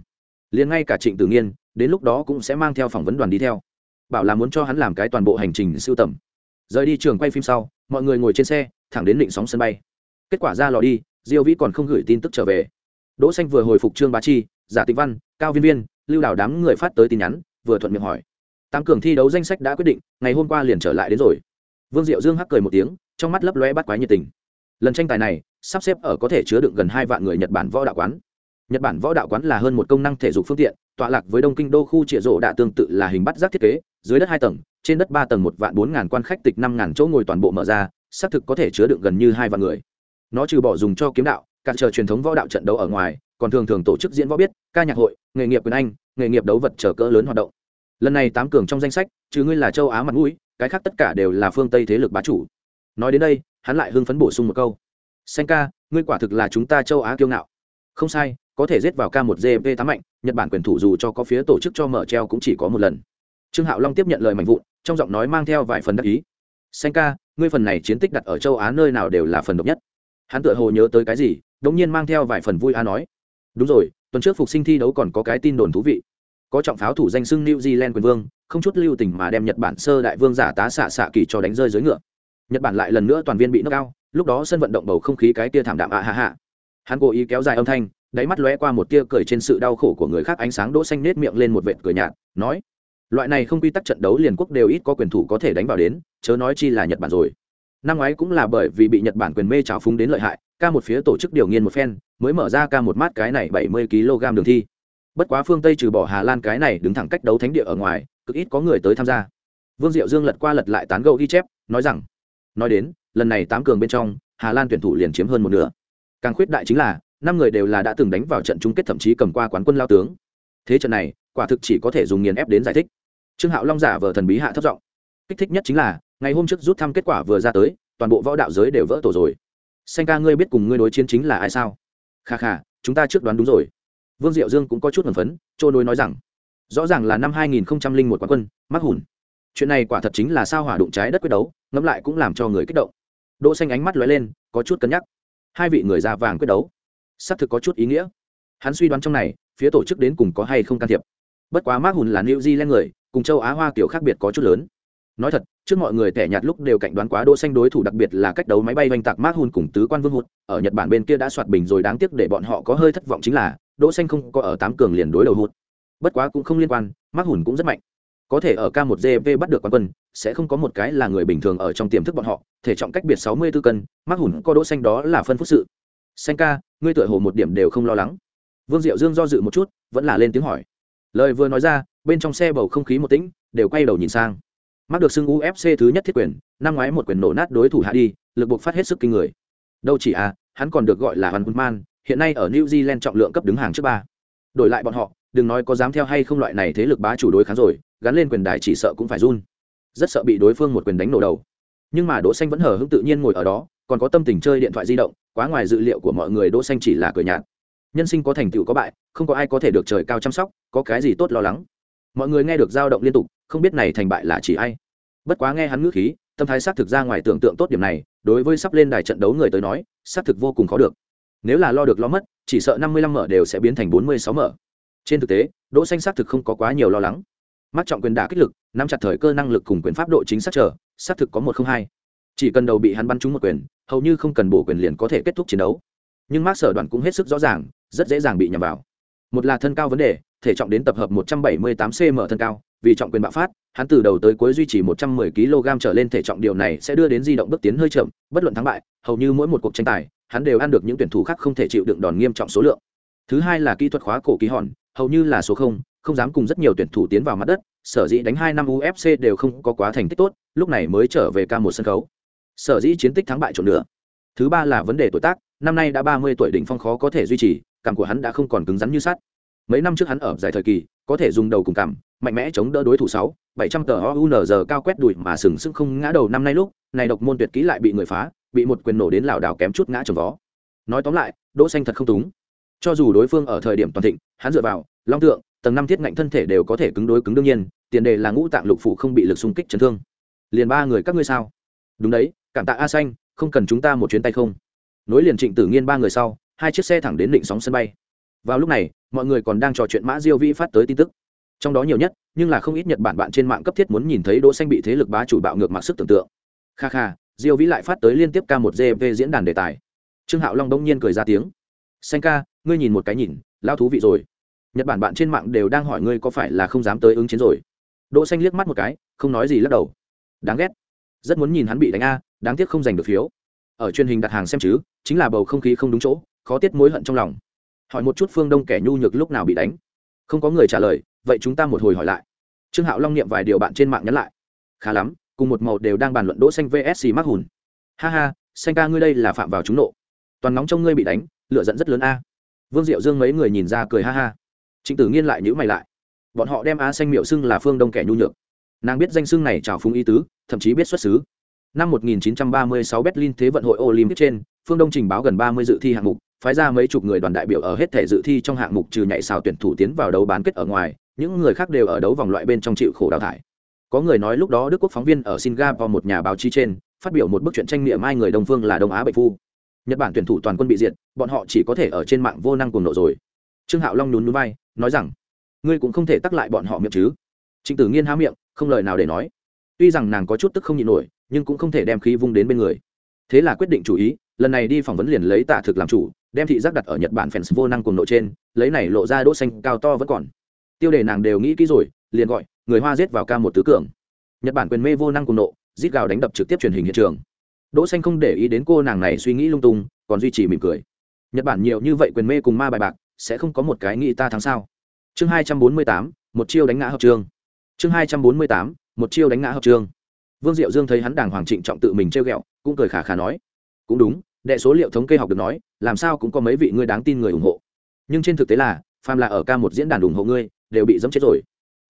Liền ngay cả trịnh tử nghiên, đến lúc đó cũng sẽ mang theo phỏng vấn đoàn đi theo. Bảo là muốn cho hắn làm cái toàn bộ hành trình siêu tầm. Rời đi trường quay phim sau, mọi người ngồi trên xe, thẳng đến định sóng sân bay. Kết quả ra lò đi, diêu vĩ còn không gửi tin tức trở về. Đỗ xanh vừa hồi phục trương bá chi, giả tịch văn, cao viên viên, lưu Đảo đám người phát tới tin nhắn, vừa thuận miệng hỏi. Tăng cường thi đấu danh sách đã quyết định, ngày hôm qua liền trở lại đến rồi vương diệu dương hắc cười một tiếng, trong mắt lấp lóe bắt quái nhiệt tình. Lần tranh tài này, sắp xếp ở có thể chứa đựng gần hai vạn người nhật bản võ đạo quán. Nhật bản võ đạo quán là hơn một công năng thể dục phương tiện, tọa lạc với đông kinh đô khu trịa rộ đạ tương tự là hình bắt giác thiết kế, dưới đất hai tầng, trên đất ba tầng một vạn bốn ngàn quan khách tịch năm ngàn chỗ ngồi toàn bộ mở ra, xác thực có thể chứa đựng gần như hai vạn người. Nó trừ bỏ dùng cho kiếm đạo cản trở truyền thống võ đạo trận đấu ở ngoài, còn thường thường tổ chức diễn võ biết, ca nhạc hội, nghề nghiệp quyền anh, nghề nghiệp đấu vật trở cỡ lớn hoạt động lần này tám cường trong danh sách, trừ ngươi là châu á mặt mũi, cái khác tất cả đều là phương tây thế lực bá chủ. Nói đến đây, hắn lại hưng phấn bổ sung một câu. Xanh ca, ngươi quả thực là chúng ta châu á kiêu ngạo. Không sai, có thể giết vào k một gp tám mạnh, nhật bản quyền thủ dù cho có phía tổ chức cho mở treo cũng chỉ có một lần. Trương hạo long tiếp nhận lời mạnh vụn, trong giọng nói mang theo vài phần đắc ý. Xanh ca, ngươi phần này chiến tích đặt ở châu á nơi nào đều là phần độc nhất. Hắn tựa hồ nhớ tới cái gì đống nhiên mang theo vài phần vui a nói. Đúng rồi, tuần trước phục sinh thi đấu còn có cái tin đồn thú vị có trọng pháo thủ danh xưng new zealand quyền vương, không chút lưu tình mà đem nhật bản sơ đại vương giả tá xạ xạ kỳ cho đánh rơi dưới ngựa. Nhật bản lại lần nữa toàn viên bị nước cao lúc đó sân vận động bầu không khí cái tia thảm đạm ạ hạ hạ. Hắn cố ý kéo dài âm thanh, đáy mắt lóe qua một tia cười trên sự đau khổ của người khác ánh sáng đỗ xanh nết miệng lên một vệt cười nhạt, nói, loại này không quy tắc trận đấu liền quốc đều ít có quyền thủ có thể đánh vào đến, chớ nói chi là nhật bản rồi. Năm ngoái cũng là bởi vì bị nhật bản quyền mê trào phúng đến lợi hại, ca một phía tổ chức điều nghiên một phen, mới mở ra ca một mát cái này bảy mươi kg đường thi bất quá phương tây trừ bỏ hà lan cái này đứng thẳng cách đấu thánh địa ở ngoài, cực ít có người tới tham gia. Vương diệu dương lật qua lật lại tán gẫu ghi chép, nói rằng, nói đến, lần này tám cường bên trong, hà lan tuyển thủ liền chiếm hơn một nửa. Càng khuyết đại chính là, năm người đều là đã từng đánh vào trận chung kết thậm chí cầm qua quán quân lao tướng. Thế trận này, quả thực chỉ có thể dùng nghiền ép đến giải thích. Trương hạo long giả vờ thần bí hạ thấp giọng. Kích thích nhất chính là, ngày hôm trước rút thăm kết quả vừa ra tới, toàn bộ võ đạo giới đều vỡ tổ rồi. Xanh ca ngươi biết cùng ngươi đối chiến chính là ai sao? Kha kha, chúng ta trước đoán đúng rồi vương diệu dương cũng có chút hần phấn trôi nối nói rằng, rõ ràng là năm hai nghìn một quán quân, mắc hùn. Chuyện này quả thật chính là sao hỏa đụng trái đất quyết đấu, ngẫm lại cũng làm cho người kích động. Đỗ xanh ánh mắt lóe lên, có chút cân nhắc. Hai vị người da vàng quyết đấu, xác thực có chút ý nghĩa. Hắn suy đoán trong này, phía tổ chức đến cùng có hay không can thiệp. Bất quá mắc hùn là new zealand người, cùng châu á hoa kiểu khác biệt có chút lớn. Nói thật, trước mọi người tẻ nhạt lúc đều cảnh đoán quá đỗ xanh đối thủ đặc biệt là cách đấu máy bay vành tạc mát Hùn cùng tứ quan vương hụt, ở nhật bản bên kia đã soạt bình rồi, đáng tiếc để bọn họ có hơi thất vọng chính là đỗ xanh không có ở tám cường liền đối đầu hụt. Bất quá cũng không liên quan mát hùn cũng rất mạnh. Có thể ở k 1 gv bắt được quán quân, sẽ không có một cái là người bình thường ở trong tiềm thức bọn họ. Thể trọng cách biệt 64 cân mát hùn có đỗ xanh đó là phân phúc sự. Xanh ca, ngươi tựa hồ một điểm đều không lo lắng. Vương diệu dương do dự một chút, vẫn là lên tiếng hỏi. Lời vừa nói ra, bên trong xe bầu không khí một tĩnh, đều quay đầu nhìn sang. Mắc được xưng ufc thứ nhất thiết quyền, năm ngoái một quyền nổ nát đối thủ hạ đi, lực buộc phát hết sức kinh người. Đâu chỉ à hắn còn được gọi là hoàn man hiện nay ở new zealand trọng lượng cấp đứng hàng trước ba. Đổi lại bọn họ, đừng nói có dám theo hay không loại này thế lực bá chủ đối kháng rồi, gắn lên quyền đài chỉ sợ cũng phải run. Rất sợ bị đối phương một quyền đánh nổ đầu. Nhưng mà đỗ xanh vẫn hờ hững tự nhiên ngồi ở đó, còn có tâm tình chơi điện thoại di động, quá ngoài dự liệu của mọi người đỗ xanh chỉ là cười nhạt. Nhân sinh có thành tựu có bại, không có ai có thể được trời cao chăm sóc, có cái gì tốt lo lắng? Mọi người nghe được dao động liên tục, không biết này thành bại là chỉ ai. Bất quá nghe hắn ngữ khí, tâm thái xác thực ra ngoài tưởng tượng tốt điểm này, đối với sắp lên đài trận đấu người tới nói, xác thực vô cùng khó được nếu là lo được lo mất, chỉ sợ năm mươi lăm mở đều sẽ biến thành bốn mươi sáu mở. Trên thực tế, đỗ xanh xác thực không có quá nhiều lo lắng. Mắt trọng quyền đả kích lực, nắm chặt thời cơ năng lực cùng quyền pháp độ chính xác trở xác thực có một không hai. Chỉ cần đầu bị hắn bắn trúng một quyền, hầu như không cần bổ quyền liền có thể kết thúc chiến đấu. Nhưng mác sở đoàn cũng hết sức rõ ràng, rất dễ dàng bị nhầm vào. Một là thân cao vấn đề, thể trọng đến tập hợp 178 cm thân cao, vì trọng quyền bạo phát, hắn từ đầu tới cuối duy trì 110 kg trở lên thể trọng điều này sẽ đưa đến di động bước tiến hơi chậm, bất luận thắng bại, hầu như mỗi một cuộc tranh tài hắn đều ăn được những tuyển thủ khác không thể chịu đựng đòn nghiêm trọng số lượng. Thứ hai là kỹ thuật khóa cổ ký hòn, hầu như là số không không dám cùng rất nhiều tuyển thủ tiến vào mặt đất, sở dĩ đánh hai năm ufc đều không có quá thành tích tốt, lúc này mới trở về ca một sân khấu. Sở dĩ chiến tích thắng bại trộn nữa thứ ba là vấn đề tuổi tác, năm nay đã ba mươi tuổi đỉnh phong khó có thể duy trì, cảm của hắn đã không còn cứng rắn như sắt. Mấy năm trước hắn ở giải thời kỳ, có thể dùng đầu cùng cảm, mạnh mẽ chống đỡ đối thủ sáu, bảy trăm tờ ounz cao quét đùi mà sừng sững không ngã đầu năm nay lúc, này độc môn tuyệt kỹ lại bị người phá bị một quyền nổ đến lảo đảo kém chút ngã trồng vó. Nói tóm lại, đỗ xanh thật không túng. Cho dù đối phương ở thời điểm toàn thịnh, hắn dựa vào, long tượng, tầng năm thiết ngạnh thân thể đều có thể cứng đối cứng đương nhiên, tiền đề là ngũ tạng lục phủ không bị lực xung kích chấn thương. Liền ba người các ngươi sao? Đúng đấy, cảm tạ a xanh, không cần chúng ta một chuyến tay không? Nối liền trịnh tử nghiên ba người sau, hai chiếc xe thẳng đến định sóng sân bay. Vào lúc này, mọi người còn đang trò chuyện mã diêu vĩ phát tới tin tức. Trong đó nhiều nhất, nhưng là không ít nhật bản bạn trên mạng cấp thiết muốn nhìn thấy đỗ xanh bị thế lực bá chủ bạo ngược mặc sức tưởng tượng. Kha kha diêu vĩ lại phát tới liên tiếp ca một gv diễn đàn đề tài. Trương hạo long đông nhiên cười ra tiếng. Xanh ca, ngươi nhìn một cái nhìn lao thú vị rồi. Nhật bản bạn trên mạng đều đang hỏi ngươi có phải là không dám tới ứng chiến rồi. Đỗ xanh liếc mắt một cái, không nói gì lắc đầu. Đáng ghét. Rất muốn nhìn hắn bị đánh a, đáng tiếc không giành được phiếu. Ở truyền hình đặt hàng xem chứ, chính là bầu không khí không đúng chỗ, khó tiết mối hận trong lòng. Hỏi một chút phương đông kẻ nhu nhược lúc nào bị đánh? Không có người trả lời, vậy chúng ta một hồi hỏi lại. Trương hạo long niệm vài điều bạn trên mạng nhắn lại. Khá lắm cùng một màu đều đang bàn luận đỗ xanh vsc mắc hùn. Ha ha xanh ca ngươi đây là phạm vào chúng nộ. Toàn nóng trong ngươi bị đánh lựa giận rất lớn a. Vương diệu dương mấy người nhìn ra cười ha ha. Trịnh tử nghiên lại nhữ mày lại. Bọn họ đem a xanh miệu xưng là phương đông kẻ nhu nhược. Nàng biết danh xưng này trào phúng ý tứ thậm chí biết xuất xứ. Năm 1936 Berlin Thế vận hội Olympic trên, Phương Đông trình báo gần 30 dự thi hạng mục, phái ra mấy chục người đoàn đại biểu ở hết thể dự thi trong hạng mục trừ nhảy xào tuyển thủ tiến vào đấu bán kết ở ngoài, những người khác đều ở đấu vòng loại bên trong chịu khổ đào thải. Có người nói lúc đó Đức quốc phóng viên ở Singapore một nhà báo chí trên, phát biểu một bức truyện tranh niệm ai người Đông phương là Đông Á bệnh phu. Nhật Bản tuyển thủ toàn quân bị diệt, bọn họ chỉ có thể ở trên mạng vô năng cuồng nộ rồi. Trương Hạo Long nhún núi vai, nói rằng: "Ngươi cũng không thể tắc lại bọn họ miệng chứ?" Trịnh Tử Nghiên há miệng, không lời nào để nói. Tuy rằng nàng có chút tức không nhịn nổi, nhưng cũng không thể đem khí vung đến bên người. Thế là quyết định chủ ý, lần này đi phỏng vấn liền lấy Tạ Thực làm chủ, đem thị giác đặt ở Nhật Bản fans vô năng cuồng nộ trên, lấy này lộ ra đỗ xanh cao to vẫn còn. Tiêu đề nàng đều nghĩ kỹ rồi, liền gọi người Hoa giết vào ca một tứ cường. Nhật Bản quyền mê vô năng cùng nộ, giết gào đánh đập trực tiếp truyền hình hiện trường. Đỗ xanh không để ý đến cô nàng này suy nghĩ lung tung, còn duy trì mỉm cười. Nhật Bản nhiều như vậy quyền mê cùng ma bài bạc, sẽ không có một cái nghĩ ta thắng sao? Chương 248, một chiêu đánh ngã hợp trường. Chương 248, một chiêu đánh ngã hợp trường. Vương Diệu Dương thấy hắn đàng hoàng trịnh trọng tự mình treo gẹo cũng cười khả khả nói: "Cũng đúng, đệ số liệu thống kê học được nói, làm sao cũng có mấy vị ngươi đáng tin người ủng hộ. Nhưng trên thực tế là, phàm là ở ca một diễn đàn ủng hộ ngươi, đều bị dẫm chết rồi.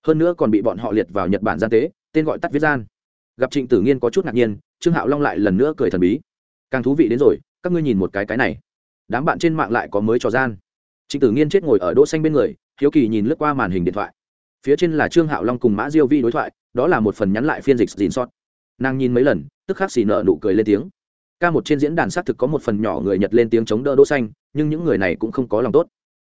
Hơn nữa còn bị bọn họ liệt vào Nhật Bản gian tế, tên gọi tắt viết gian." Gặp Trịnh Tử Nghiên có chút ngạc nhiên, Trương Hạo Long lại lần nữa cười thần bí. "Càng thú vị đến rồi, các ngươi nhìn một cái cái này." Đám bạn trên mạng lại có mới trò gian. Trịnh Tử Nghiên chết ngồi ở đỗ xanh bên người, hiếu kỳ nhìn lướt qua màn hình điện thoại. Phía trên là Trương Hạo Long cùng Mã Diêu Vi đối thoại, đó là một phần nhắn lại phiên dịch dìn sót nàng nhìn mấy lần tức khắc xì nợ nụ cười lên tiếng ca một trên diễn đàn xác thực có một phần nhỏ người nhật lên tiếng chống đỡ đỗ xanh nhưng những người này cũng không có lòng tốt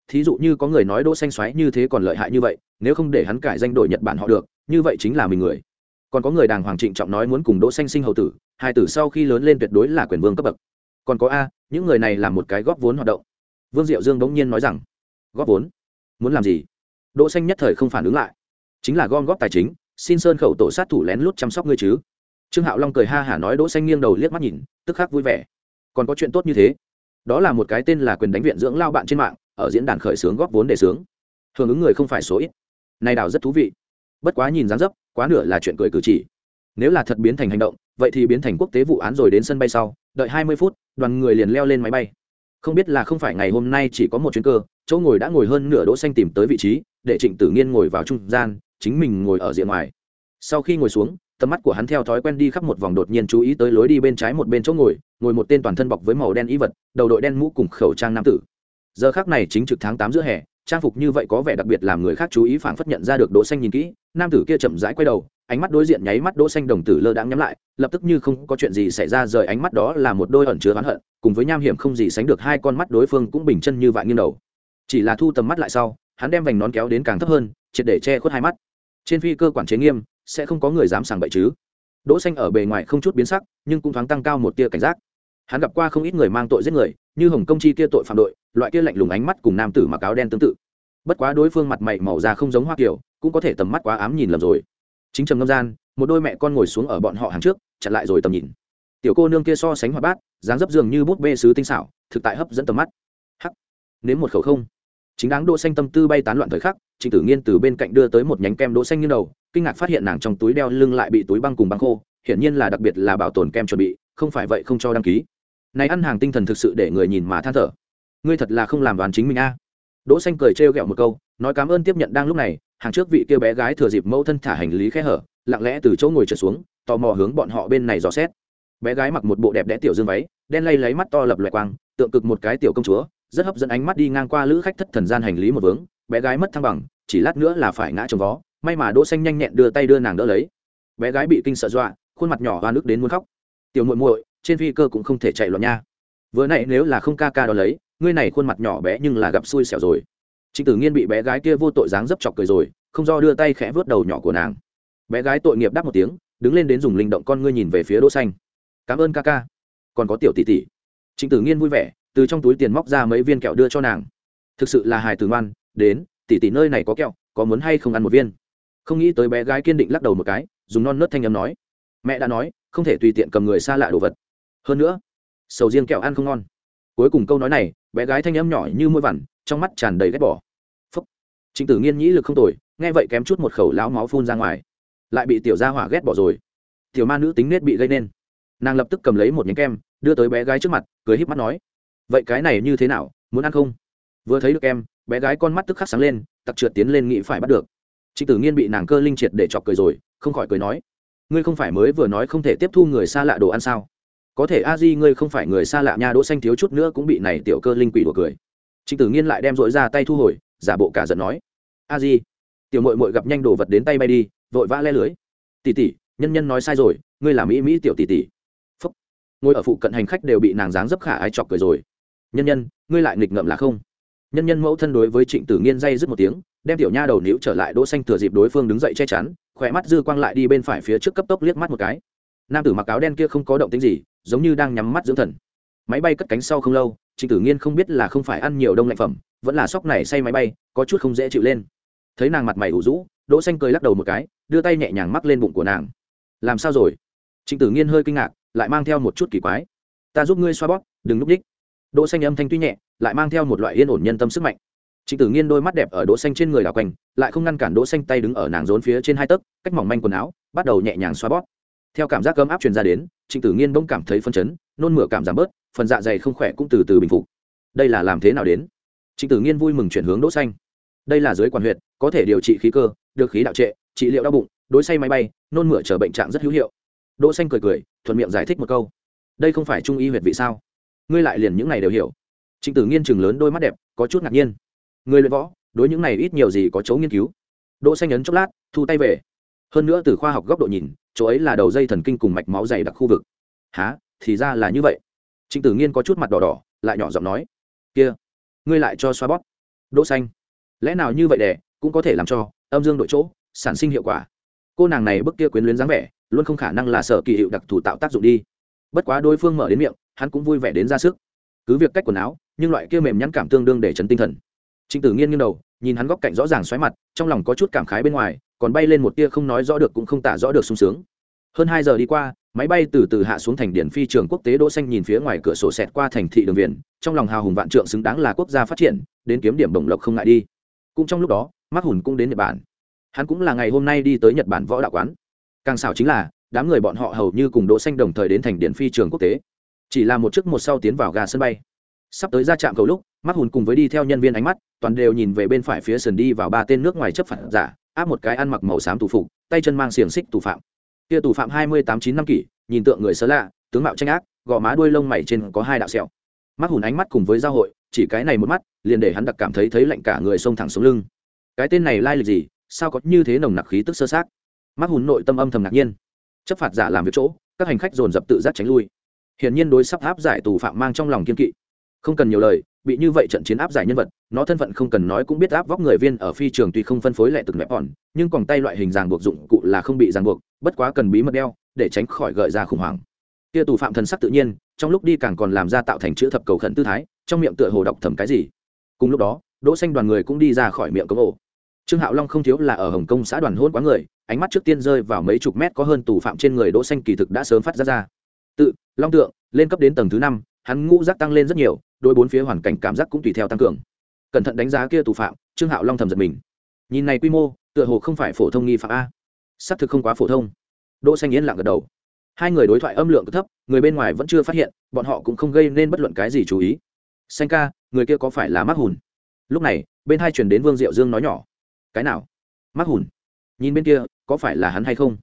thí dụ như có người nói đỗ xanh xoáy như thế còn lợi hại như vậy, nếu không để hắn cải danh đổi nhật bản họ được, như vậy chính là mình người. Còn có người đàng hoàng trịnh trọng nói muốn cùng đỗ xanh sinh hậu tử, hai tử sau khi lớn lên tuyệt đối là quyền vương cấp bậc. Còn có a, những người này làm một cái góp vốn hoạt động. Vương diệu dương bỗng nhiên nói rằng, góp vốn? Muốn làm gì? Đỗ xanh nhất thời không phản ứng lại. Chính là gom góp tài chính, xin sơn khẩu tổ sát thủ lén lút chăm sóc ngươi chứ. Trương hạo long cười ha hả nói đỗ xanh nghiêng đầu liếc mắt nhìn, tức khắc vui vẻ. Còn có chuyện tốt như thế, đó là một cái tên là quyền đánh viện dưỡng lao bạn trên mạng ở diễn đàn khởi xướng góp vốn để sướng hưởng ứng người không phải số ít. Này đảo rất thú vị. Bất quá nhìn dáng dấp, quá nửa là chuyện cười cử chỉ. Nếu là thật biến thành hành động, vậy thì biến thành quốc tế vụ án rồi đến sân bay sau, đợi hai mươi phút, đoàn người liền leo lên máy bay. Không biết là không phải ngày hôm nay chỉ có một chuyến cơ, chỗ ngồi đã ngồi hơn nửa đỗ xanh tìm tới vị trí, để trịnh tử nghiên ngồi vào trung gian, chính mình ngồi ở diện ngoài. Sau khi ngồi xuống, tầm mắt của hắn theo thói quen đi khắp một vòng đột nhiên chú ý tới lối đi bên trái một bên chỗ ngồi ngồi một tên toàn thân bọc với màu đen ý vật, đầu đội đen mũ cùng khẩu trang nam tử giờ khác này chính trực tháng tám giữa hè, trang phục như vậy có vẻ đặc biệt làm người khác chú ý phảng phất nhận ra được đỗ xanh nhìn kỹ. Nam tử kia chậm rãi quay đầu, ánh mắt đối diện nháy mắt đỗ xanh đồng tử lơ đãng nhắm lại, lập tức như không có chuyện gì xảy ra rời ánh mắt đó là một đôi ẩn chứa oán hận, cùng với nham hiểm không gì sánh được hai con mắt đối phương cũng bình chân như vậy nghiêng đầu. Chỉ là thu tầm mắt lại sau, hắn đem vành nón kéo đến càng thấp hơn, triệt để che khuất hai mắt. Trên phi cơ quản chế nghiêm, sẽ không có người dám sàng bậy chứ. Đỗ xanh ở bề ngoài không chút biến sắc, nhưng cũng thoáng tăng cao một tia cảnh giác hắn gặp qua không ít người mang tội giết người, như hồng công chi kia tội phạm đội, loại kia lạnh lùng ánh mắt cùng nam tử mặc áo đen tương tự. Bất quá đối phương mặt mày màu da không giống hoa kiều, cũng có thể tầm mắt quá ám nhìn lầm rồi. Chính trầm ngâm gian, một đôi mẹ con ngồi xuống ở bọn họ hàng trước, chặn lại rồi tầm nhìn. Tiểu cô nương kia so sánh hoạt bát, dáng dấp dường như bút bê sứ tinh xảo, thực tại hấp dẫn tầm mắt. Hắc. Nếm một khẩu không. Chính đáng đỗ xanh tâm tư bay tán loạn thời khắc trịnh tử nghiên từ bên cạnh đưa tới một nhánh kem đỗ xanh như đầu, kinh ngạc phát hiện nàng trong túi đeo lưng lại bị túi băng cùng băng khô, hiển nhiên là đặc biệt là bảo tồn kem chuẩn bị, không phải vậy không cho đăng ký này ăn hàng tinh thần thực sự để người nhìn mà than thở. Ngươi thật là không làm đoàn chính mình a. Đỗ xanh cười trêu ghẹo một câu, nói cảm ơn tiếp nhận đang lúc này, hàng trước vị kia bé gái thừa dịp mẫu thân thả hành lý khẽ hở, lặng lẽ từ chỗ ngồi trở xuống, tò mò hướng bọn họ bên này dò xét. Bé gái mặc một bộ đẹp đẽ tiểu dương váy, đen lay lấy mắt to lập loại quang, tượng cực một cái tiểu công chúa, rất hấp dẫn ánh mắt đi ngang qua lữ khách thất thần gian hành lý một vướng, bé gái mất thăng bằng, chỉ lát nữa là phải ngã trồng vó, may mà đỗ xanh nhanh nhẹn đưa tay đưa nàng đỡ lấy. Bé gái bị kinh sợ dọa, khuôn mặt nhỏ hoa nước đến muốn khóc. Tiểu muội muội trên phi cơ cũng không thể chạy loạn nha. Vừa nãy nếu là không ca ca đó lấy, ngươi này khuôn mặt nhỏ bé nhưng là gặp xui xẻo rồi. Trịnh tử nghiên bị bé gái kia vô tội dáng dấp chọc cười rồi, không do đưa tay khẽ vớt đầu nhỏ của nàng. Bé gái tội nghiệp đáp một tiếng, đứng lên đến dùng linh động con ngươi nhìn về phía đỗ xanh. Cảm ơn ca ca. Còn có tiểu tỷ tỷ. Trịnh tử nghiên vui vẻ, từ trong túi tiền móc ra mấy viên kẹo đưa cho nàng. Thực sự là hài tử ngoan, đến, tỷ tỷ nơi này có kẹo, có muốn hay không ăn một viên? Không nghĩ tới bé gái kiên định lắc đầu một cái, dùng non nớt thanh âm nói. Mẹ đã nói, không thể tùy tiện cầm người xa lạ đồ vật hơn nữa, sầu riêng kẹo ăn không ngon. Cuối cùng câu nói này, bé gái thanh âm nhỏ như môi vằn, trong mắt tràn đầy ghét bỏ. Phúc. Trịnh tử nghiên nhĩ lực không tồi, nghe vậy kém chút một khẩu lão máu phun ra ngoài. Lại bị tiểu gia hỏa ghét bỏ rồi. Tiểu ma nữ tính nết bị gây nên. Nàng lập tức cầm lấy một nhánh kem, đưa tới bé gái trước mặt, cười híp mắt nói, vậy cái này như thế nào, muốn ăn không? Vừa thấy được em bé gái con mắt tức khắc sáng lên, tặc trượt tiến lên nghĩ phải bắt được. Trịnh tử nghiên bị nàng cơ linh triệt để chọc cười rồi, không khỏi cười nói, ngươi không phải mới vừa nói không thể tiếp thu người xa lạ đồ ăn sao? Có thể a di ngươi không phải người xa lạ nha, đỗ xanh thiếu chút nữa cũng bị này tiểu cơ linh quỷ đùa cười. Trịnh tử nghiên lại đem dội ra tay thu hồi, giả bộ cả giận nói, a di, tiểu mội mội gặp nhanh đồ vật đến tay bay đi, vội vã le lưới. Tỷ tỷ, nhân nhân nói sai rồi, ngươi là mỹ mỹ tiểu tỷ tỷ. Phúc. Ngồi ở phụ cận hành khách đều bị nàng dáng dấp khả ai chọc cười rồi. Nhân nhân, ngươi lại nghịch ngợm là không? Nhân nhân mẫu thân đối với trịnh tử nghiên dây dứt một tiếng, đem tiểu nha đầu níu trở lại, đỗ xanh thừa dịp đối phương đứng dậy che chắn, khỏe mắt dư quang lại đi bên phải phía trước cấp tốc liếc mắt một cái nam tử mặc áo đen kia không có động tĩnh gì, giống như đang nhắm mắt dưỡng thần. Máy bay cất cánh sau không lâu trịnh tử nghiên không biết là không phải ăn nhiều đông lạnh phẩm, vẫn là sóc này say máy bay, có chút không dễ chịu lên. Thấy nàng mặt mày ủ rũ, đỗ xanh cười lắc đầu một cái, đưa tay nhẹ nhàng mắc lên bụng của nàng. Làm sao rồi? Trịnh tử nghiên hơi kinh ngạc, lại mang theo một chút kỳ quái. Ta giúp ngươi xoa bóp, đừng núp đích. Đỗ xanh âm thanh tuy nhẹ, lại mang theo một loại yên ổn nhân tâm sức mạnh. Trịnh tử nghiên đôi mắt đẹp ở đỗ xanh trên người đảo quanh, lại không ngăn cản đỗ xanh tay đứng ở nàng rốn phía trên hai tấc, cách mỏng manh quần áo, bắt đầu nhẹ nhàng xoa bóp theo cảm giác cấm áp truyền ra đến, trịnh tử nghiên bỗng cảm thấy phân chấn, nôn mửa cảm giảm bớt, phần dạ dày không khỏe cũng từ từ bình phục. Đây là làm thế nào đến? Trịnh tử nghiên vui mừng chuyển hướng đỗ xanh. Đây là dưới quản huyệt, có thể điều trị khí cơ, được khí đạo trệ, trị liệu đau bụng, đối say máy bay, nôn mửa trở bệnh trạng rất hữu hiệu. Đỗ xanh cười cười, thuận miệng giải thích một câu. Đây không phải trung y huyệt vị sao? Ngươi lại liền những này đều hiểu. Trịnh tử nghiên chừng lớn đôi mắt đẹp, có chút ngạc nhiên. Người luyện võ, đối những này ít nhiều gì có chỗ nghiên cứu? Đỗ xanh ấn chốc lát, thu tay về hơn nữa từ khoa học góc độ nhìn, chỗ ấy là đầu dây thần kinh cùng mạch máu dày đặc khu vực. Há thì ra là như vậy. Trịnh tử nghiên có chút mặt đỏ đỏ, lại nhỏ giọng nói, kia, ngươi lại cho xoa bóp. Đỗ xanh, lẽ nào như vậy để, cũng có thể làm cho âm dương đội chỗ, sản sinh hiệu quả. Cô nàng này bức kia quyến luyến dáng vẻ, luôn không khả năng là sở kỳ hiệu đặc thù tạo tác dụng đi. Bất quá đối phương mở đến miệng, hắn cũng vui vẻ đến ra sức. Cứ việc cách quần áo, nhưng loại kia mềm nhắn cảm tương đương để chấn tinh thần. Trịnh tử nghiên nghiêng đầu, nhìn hắn góc cạnh rõ ràng xoáy mặt, trong lòng có chút cảm khái bên ngoài còn bay lên một tia không nói rõ được cũng không tả rõ được sung sướng. Hơn hai giờ đi qua, máy bay từ từ hạ xuống thành điển phi trường quốc tế đỗ xanh nhìn phía ngoài cửa sổ xẹt qua thành thị đường viền trong lòng hào hùng vạn trượng xứng đáng là quốc gia phát triển, đến kiếm điểm bổng lộc không ngại đi. Cũng trong lúc đó mắc hùn cũng đến nhật bản. Hắn cũng là ngày hôm nay đi tới nhật bản võ đạo quán. Càng xảo chính là, đám người bọn họ hầu như cùng đỗ xanh đồng thời đến thành điển phi trường quốc tế. Chỉ là một chiếc một sau tiến vào ga sân bay. Sắp tới ra trạm cầu lúc mắt hùn cùng với đi theo nhân viên ánh mắt, toàn đều nhìn về bên phải phía sườn đi vào ba tên nước ngoài chấp phản giả áp một cái ăn mặc màu xám tù phục, tay chân mang xiềng xích tù phạm. Kia tù phạm hai mươi tám chín năm kỷ, nhìn tượng người sơ lạ, tướng mạo tranh ác, gò má đuôi lông mày trên có hai đạo sẹo. Mắt hùn ánh mắt cùng với giao hội, chỉ cái này một mắt, liền để hắn đặc cảm thấy thấy lạnh cả người xông thẳng xuống lưng. Cái tên này lai lịch gì, sao có như thế nồng nặc khí tức sơ sát mắt hùn nội tâm âm thầm ngạc nhiên. Chấp phạt giả làm việc chỗ, các hành khách dồn dập tự giác tránh lui. Hiển nhiên đối sắp áp giải tù phạm mang trong lòng kiên kỵ. Không cần nhiều lời bị như vậy trận chiến áp giải nhân vật, nó thân phận không cần nói cũng biết áp vóc người viên ở phi trường tuy không phân phối lệ từng mẹp ỏn nhưng còn tay loại hình ràng buộc dụng cụ là không bị ràng buộc, bất quá cần bí mật đeo, để tránh khỏi gợi ra khủng hoảng. Kia tù phạm thần sắc tự nhiên, trong lúc đi càng còn làm ra tạo thành chữ thập cầu khẩn tư thái, trong miệng tựa hồ đọc thầm cái gì. Cùng lúc đó, đỗ xanh đoàn người cũng đi ra khỏi miệng cống ổ. Trương hạo long không thiếu là ở hồng kông xã đoàn hôn quá người, ánh mắt trước tiên rơi vào mấy chục mét có hơn tù phạm trên người đỗ xanh kỳ thực đã sớm phát ra ra. Tự, long tượng, lên cấp đến tầng thứ năm, hắn ngũ giác tăng lên rất nhiều đôi bốn phía hoàn cảnh cảm giác cũng tùy theo tăng cường. Cẩn thận đánh giá kia tù phạm, trương hạo long thầm giật mình. Nhìn này quy mô, tựa hồ không phải phổ thông nghi phạm a. Xác thực không quá phổ thông. Đỗ xanh yên lặng gật đầu. Hai người đối thoại âm lượng thấp, người bên ngoài vẫn chưa phát hiện, bọn họ cũng không gây nên bất luận cái gì chú ý. Xanh ca, người kia có phải là mắc hùn? Lúc này, bên hai truyền đến vương diệu dương nói nhỏ. Cái nào? Mắc hùn? Nhìn bên kia, có phải là hắn hay không?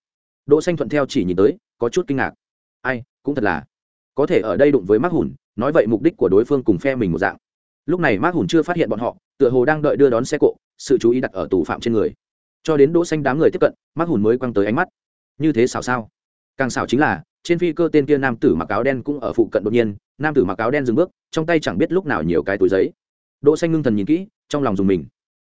Đỗ xanh thuận theo chỉ nhìn tới, có chút kinh ngạc. Ai, cũng thật là. Có thể ở đây đụng với mắc hùn nói vậy mục đích của đối phương cùng phe mình một dạng. Lúc này mác hùn chưa phát hiện bọn họ, tựa hồ đang đợi đưa đón xe cộ, sự chú ý đặt ở tù phạm trên người. Cho đến đỗ xanh đám người tiếp cận mác hùn mới quăng tới ánh mắt. Như thế xảo sao? Càng xảo chính là, trên phi cơ tên kia nam tử mặc áo đen cũng ở phụ cận đột nhiên, nam tử mặc áo đen dừng bước, trong tay chẳng biết lúc nào nhiều cái túi giấy. Đỗ xanh ngưng thần nhìn kỹ, trong lòng dùng mình.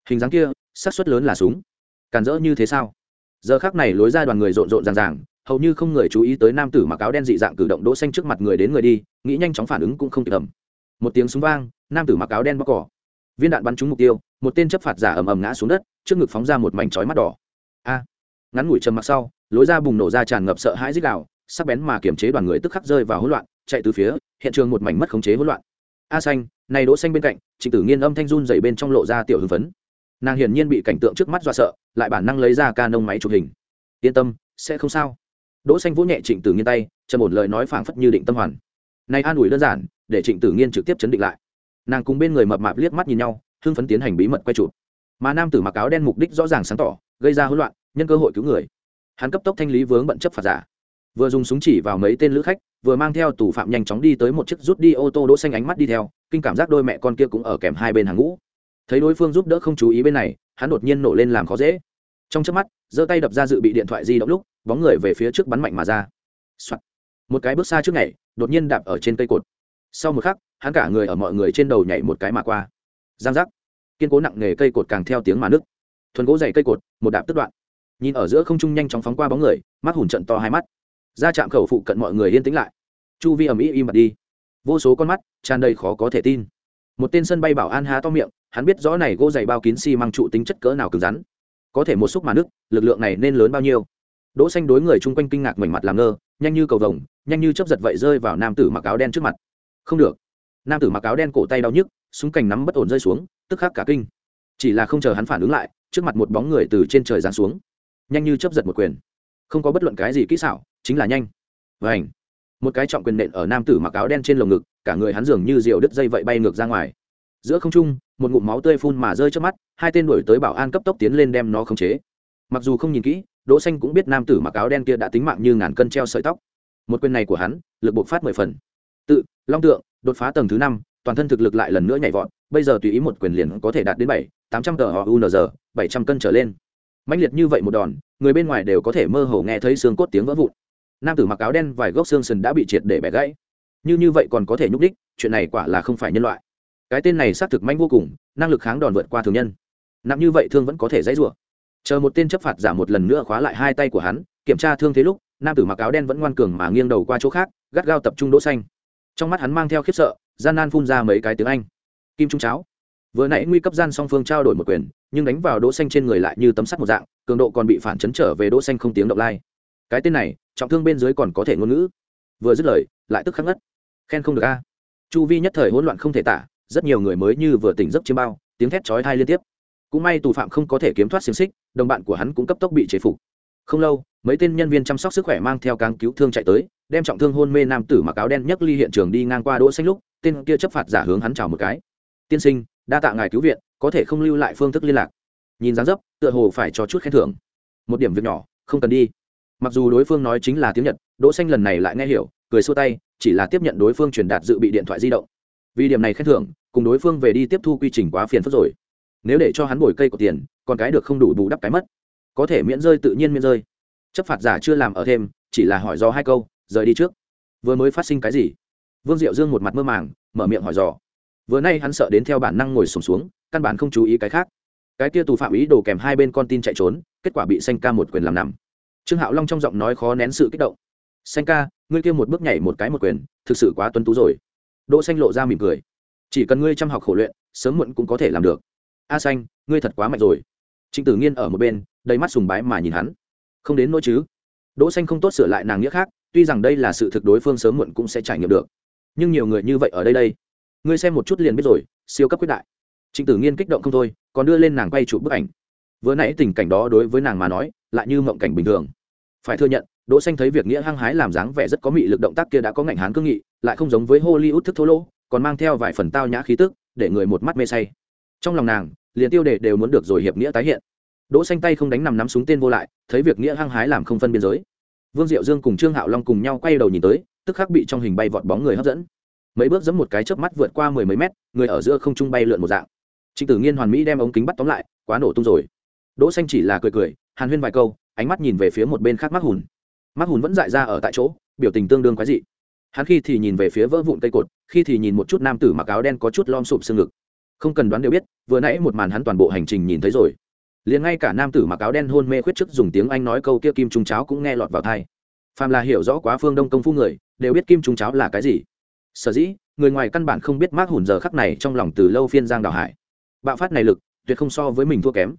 Hình dáng kia, xác suất lớn là súng. Càn rỡ như thế sao? Giờ khắc này lối ra đoàn người rộn rộn ràng ràng hầu như không người chú ý tới nam tử mặc áo đen dị dạng cử động đỗ xanh trước mặt người đến người đi, nghĩ nhanh chóng phản ứng cũng không kịp ầm một tiếng súng vang, nam tử mặc áo đen bóc cỏ. Viên đạn bắn trúng mục tiêu, một tên chấp phạt giả ầm ầm ngã xuống đất, trước ngực phóng ra một mảnh chói mắt đỏ. A! Ngắn ngủi trầm mặc sau, lối ra bùng nổ ra tràn ngập sợ hãi rít gào, sắc bén mà kiểm chế đoàn người tức khắc rơi vào hỗn loạn, chạy từ phía, hiện trường một mảnh mất khống chế hỗn loạn. A xanh, này đỗ xanh bên cạnh, trịnh tử nghiên âm thanh run rẩy bên trong lộ ra tiểu hưng phấn. Nàng hiển nhiên bị cảnh tượng trước mắt dọa sợ, lại bản năng lấy ra ca nông máy chụp hình. Yên tâm, sẽ không sao đỗ xanh vỗ nhẹ trịnh tử nghiên tay, trầm ổn lời nói phảng phất như định tâm hoàn. Này an ủi đơn giản, để trịnh tử nghiên trực tiếp chấn định lại. Nàng cùng bên người mập mạp liếc mắt nhìn nhau, hưng phấn tiến hành bí mật quay chụp. Mà nam tử mặc áo đen mục đích rõ ràng sáng tỏ, gây ra hỗn loạn, nhân cơ hội cứu người. Hắn cấp tốc thanh lý vướng bận chấp phạt giả. Vừa dùng súng chỉ vào mấy tên lữ khách, vừa mang theo tù phạm nhanh chóng đi tới một chiếc rút đi ô tô đỗ xanh ánh mắt đi theo, kinh cảm giác đôi mẹ con kia cũng ở kèm hai bên hàng ngũ. Thấy đối phương giúp đỡ không chú ý bên này, hắn đột nhiên nổ lên làm khó dễ. Trong chớp mắt, giơ tay đập ra dự bị điện thoại di động lúc bóng người về phía trước bắn mạnh mà ra、Soạn. một cái bước xa trước nhảy, đột nhiên đạp ở trên cây cột. Sau một khắc, hắn cả người ở mọi người trên đầu nhảy một cái mà qua. Giang giác. Kiên cố nặng nghề cây cột càng theo tiếng mà nước thuần gỗ dày cây cột, một đạp tức đoạn. Nhìn ở giữa không trung nhanh chóng phóng qua bóng người, mắt hùn trận to hai mắt. Ra chạm khẩu phụ cận mọi người yên tĩnh lại. Chu vi ầm ĩ im mặt đi. Vô số con mắt, tràn đầy khó có thể tin. Một tên sân bay bảo an há to miệng, hắn biết rõ này gỗ dày bao kín xi mang trụ tính chất cỡ nào cứng rắn. Có thể một xúc mà nước lực lượng này nên lớn bao nhiêu đỗ xanh đối người chung quanh kinh ngạc mảnh mặt làm ngơ, nhanh như cầu vồng, nhanh như chớp giật vậy rơi vào nam tử mặc áo đen trước mặt. Không được. Nam tử mặc áo đen cổ tay đau nhức, súng cành nắm bất ổn rơi xuống, tức khắc cả kinh. Chỉ là không chờ hắn phản ứng lại, trước mặt một bóng người từ trên trời giáng xuống. Nhanh như chớp giật một quyền. Không có bất luận cái gì kỹ xảo, chính là nhanh. Vảnh một cái trọng quyền nện ở nam tử mặc áo đen trên lồng ngực, cả người hắn dường như diều đứt dây vậy bay ngược ra ngoài. Giữa không trung, một ngụm máu tươi phun mà rơi trước mắt, hai tên đuổi tới bảo an cấp tốc tiến lên đem nó khống chế. Mặc dù không nhìn kỹ đỗ xanh cũng biết nam tử mặc áo đen kia đã tính mạng như ngàn cân treo sợi tóc. Một quyền này của hắn, lực bộc phát mười phần. Tự, long tượng, đột phá tầng thứ năm, toàn thân thực lực lại lần nữa nhảy vọt, bây giờ tùy ý một quyền liền có thể đạt đến bảy, tám trăm tờ họ unr bảy trăm cân trở lên. Mãnh liệt như vậy một đòn, người bên ngoài đều có thể mơ hồ nghe thấy xương cốt tiếng vỡ vụn. Nam tử mặc áo đen vài gốc xương sần đã bị triệt để bẻ gãy. Như như vậy còn có thể nhúc đích chuyện này quả là không phải nhân loại. Cái tên này xác thực manh vô cùng, năng lực kháng đòn vượt qua thường nhân. Nặng như vậy thương vẫn có thể dãy rủa chờ một tên chấp phạt giả một lần nữa khóa lại hai tay của hắn, kiểm tra thương thế lúc, nam tử mặc áo đen vẫn ngoan cường mà nghiêng đầu qua chỗ khác, gắt gao tập trung đỗ xanh. Trong mắt hắn mang theo khiếp sợ, gian nan phun ra mấy cái tiếng anh. Kim trung cháo. Vừa nãy nguy cấp gian song phương trao đổi một quyền, nhưng đánh vào đỗ xanh trên người lại như tấm sắt một dạng, cường độ còn bị phản chấn trở về đỗ xanh không tiếng động lai. Cái tên này, trọng thương bên dưới còn có thể ngôn ngữ. Vừa dứt lời, lại tức khắc ngất. Khen không được a. Chu vi nhất thời hỗn loạn không thể tả, rất nhiều người mới như vừa tỉnh giấc chiêm bao, tiếng thét chói tai liên tiếp cũng may tù phạm không có thể kiếm thoát xiềng xích, đồng bạn của hắn cũng cấp tốc bị chế phục. Không lâu, mấy tên nhân viên chăm sóc sức khỏe mang theo cáng cứu thương chạy tới, đem trọng thương hôn mê nam tử mặc áo đen nhấc ly hiện trường đi ngang qua đỗ xanh lúc, tên kia chấp phạt giả hướng hắn chào một cái. Tiên sinh, đa tạ ngài cứu viện, có thể không lưu lại phương thức liên lạc. Nhìn dáng dấp, tựa hồ phải cho chút khen thưởng. Một điểm việc nhỏ, không cần đi. Mặc dù đối phương nói chính là tiếng nhật, đỗ xanh lần này lại nghe hiểu, cười xua tay, chỉ là tiếp nhận đối phương truyền đạt dự bị điện thoại di động. Vì điểm này khen thưởng, cùng đối phương về đi tiếp thu quy trình quá phiền phức rồi nếu để cho hắn bồi cây của tiền còn cái được không đủ bù đắp cái mất. Có thể miễn rơi tự nhiên miễn rơi. Chấp phạt giả chưa làm ở thêm chỉ là hỏi do hai câu rời đi trước. Vừa mới phát sinh cái gì? Vương diệu dương một mặt mơ màng mở miệng hỏi dò. Vừa nay hắn sợ đến theo bản năng ngồi sùng xuống, xuống căn bản không chú ý cái khác. Cái kia tù phạm ý đồ kèm hai bên con tin chạy trốn kết quả bị xanh ca một quyền làm nằm. Trương hạo long trong giọng nói khó nén sự kích động. Xanh ca ngươi kia một bước nhảy một cái một quyền thực sự quá tuân tú rồi. Đỗ xanh lộ ra mỉm cười. Chỉ cần ngươi chăm học khổ luyện sớm muộn cũng có thể làm được a xanh, ngươi thật quá mạnh rồi. Trịnh tử nghiên ở một bên, đầy mắt sùng bái mà nhìn hắn. Không đến nỗi chứ? Đỗ xanh không tốt sửa lại nàng nghĩa khác, tuy rằng đây là sự thực đối phương sớm muộn cũng sẽ trải nghiệm được. Nhưng nhiều người như vậy ở đây đây. Ngươi xem một chút liền biết rồi, siêu cấp quyết đại. Trịnh tử nghiên kích động không thôi, còn đưa lên nàng quay chụp bức ảnh. Vừa nãy tình cảnh đó đối với nàng mà nói, lại như mộng cảnh bình thường. Phải thừa nhận, đỗ xanh thấy việc nghĩa hăng hái làm dáng vẻ rất có mị lực động tác kia đã có ngạnh hán cương nghị, lại không giống với hollywood thức thô lỗ, còn mang theo vài phần tao nhã khí tức, để người một mắt mê say trong lòng nàng, liền tiêu đề đều muốn được rồi hiệp nghĩa tái hiện. Đỗ xanh tay không đánh nằm nắm súng tên vô lại, thấy việc nghĩa hăng hái làm không phân biên giới. Vương diệu dương cùng trương hạo long cùng nhau quay đầu nhìn tới, tức khắc bị trong hình bay vọt bóng người hấp dẫn. Mấy bước giẫm một cái chớp mắt vượt qua mười mấy mét, người ở giữa không trung bay lượn một dạng. Trịnh tử nghiên hoàn mỹ đem ống kính bắt tóm lại, quá nổ tung rồi. Đỗ xanh chỉ là cười cười, hàn huyên vài câu, ánh mắt nhìn về phía một bên khác mắc hùn. Mắc hùn vẫn dại ra ở tại chỗ, biểu tình tương đương quái dị. Hắn khi thì nhìn về phía vỡ vụn cây cột, khi thì nhìn một chút nam tử mặc áo đen có chút lom sụp xương ngực không cần đoán đều biết, vừa nãy một màn hắn toàn bộ hành trình nhìn thấy rồi. Liền ngay cả nam tử mặc áo đen hôn mê khuyết chức dùng tiếng anh nói câu kia kim trung cháo cũng nghe lọt vào thai phàm là hiểu rõ quá phương đông công phu người, đều biết kim trung cháo là cái gì. Sở dĩ, người ngoài căn bản không biết mác hùn giờ khắc này trong lòng từ lâu phiên giang đào hải. Bạo phát này lực, tuyệt không so với mình thua kém.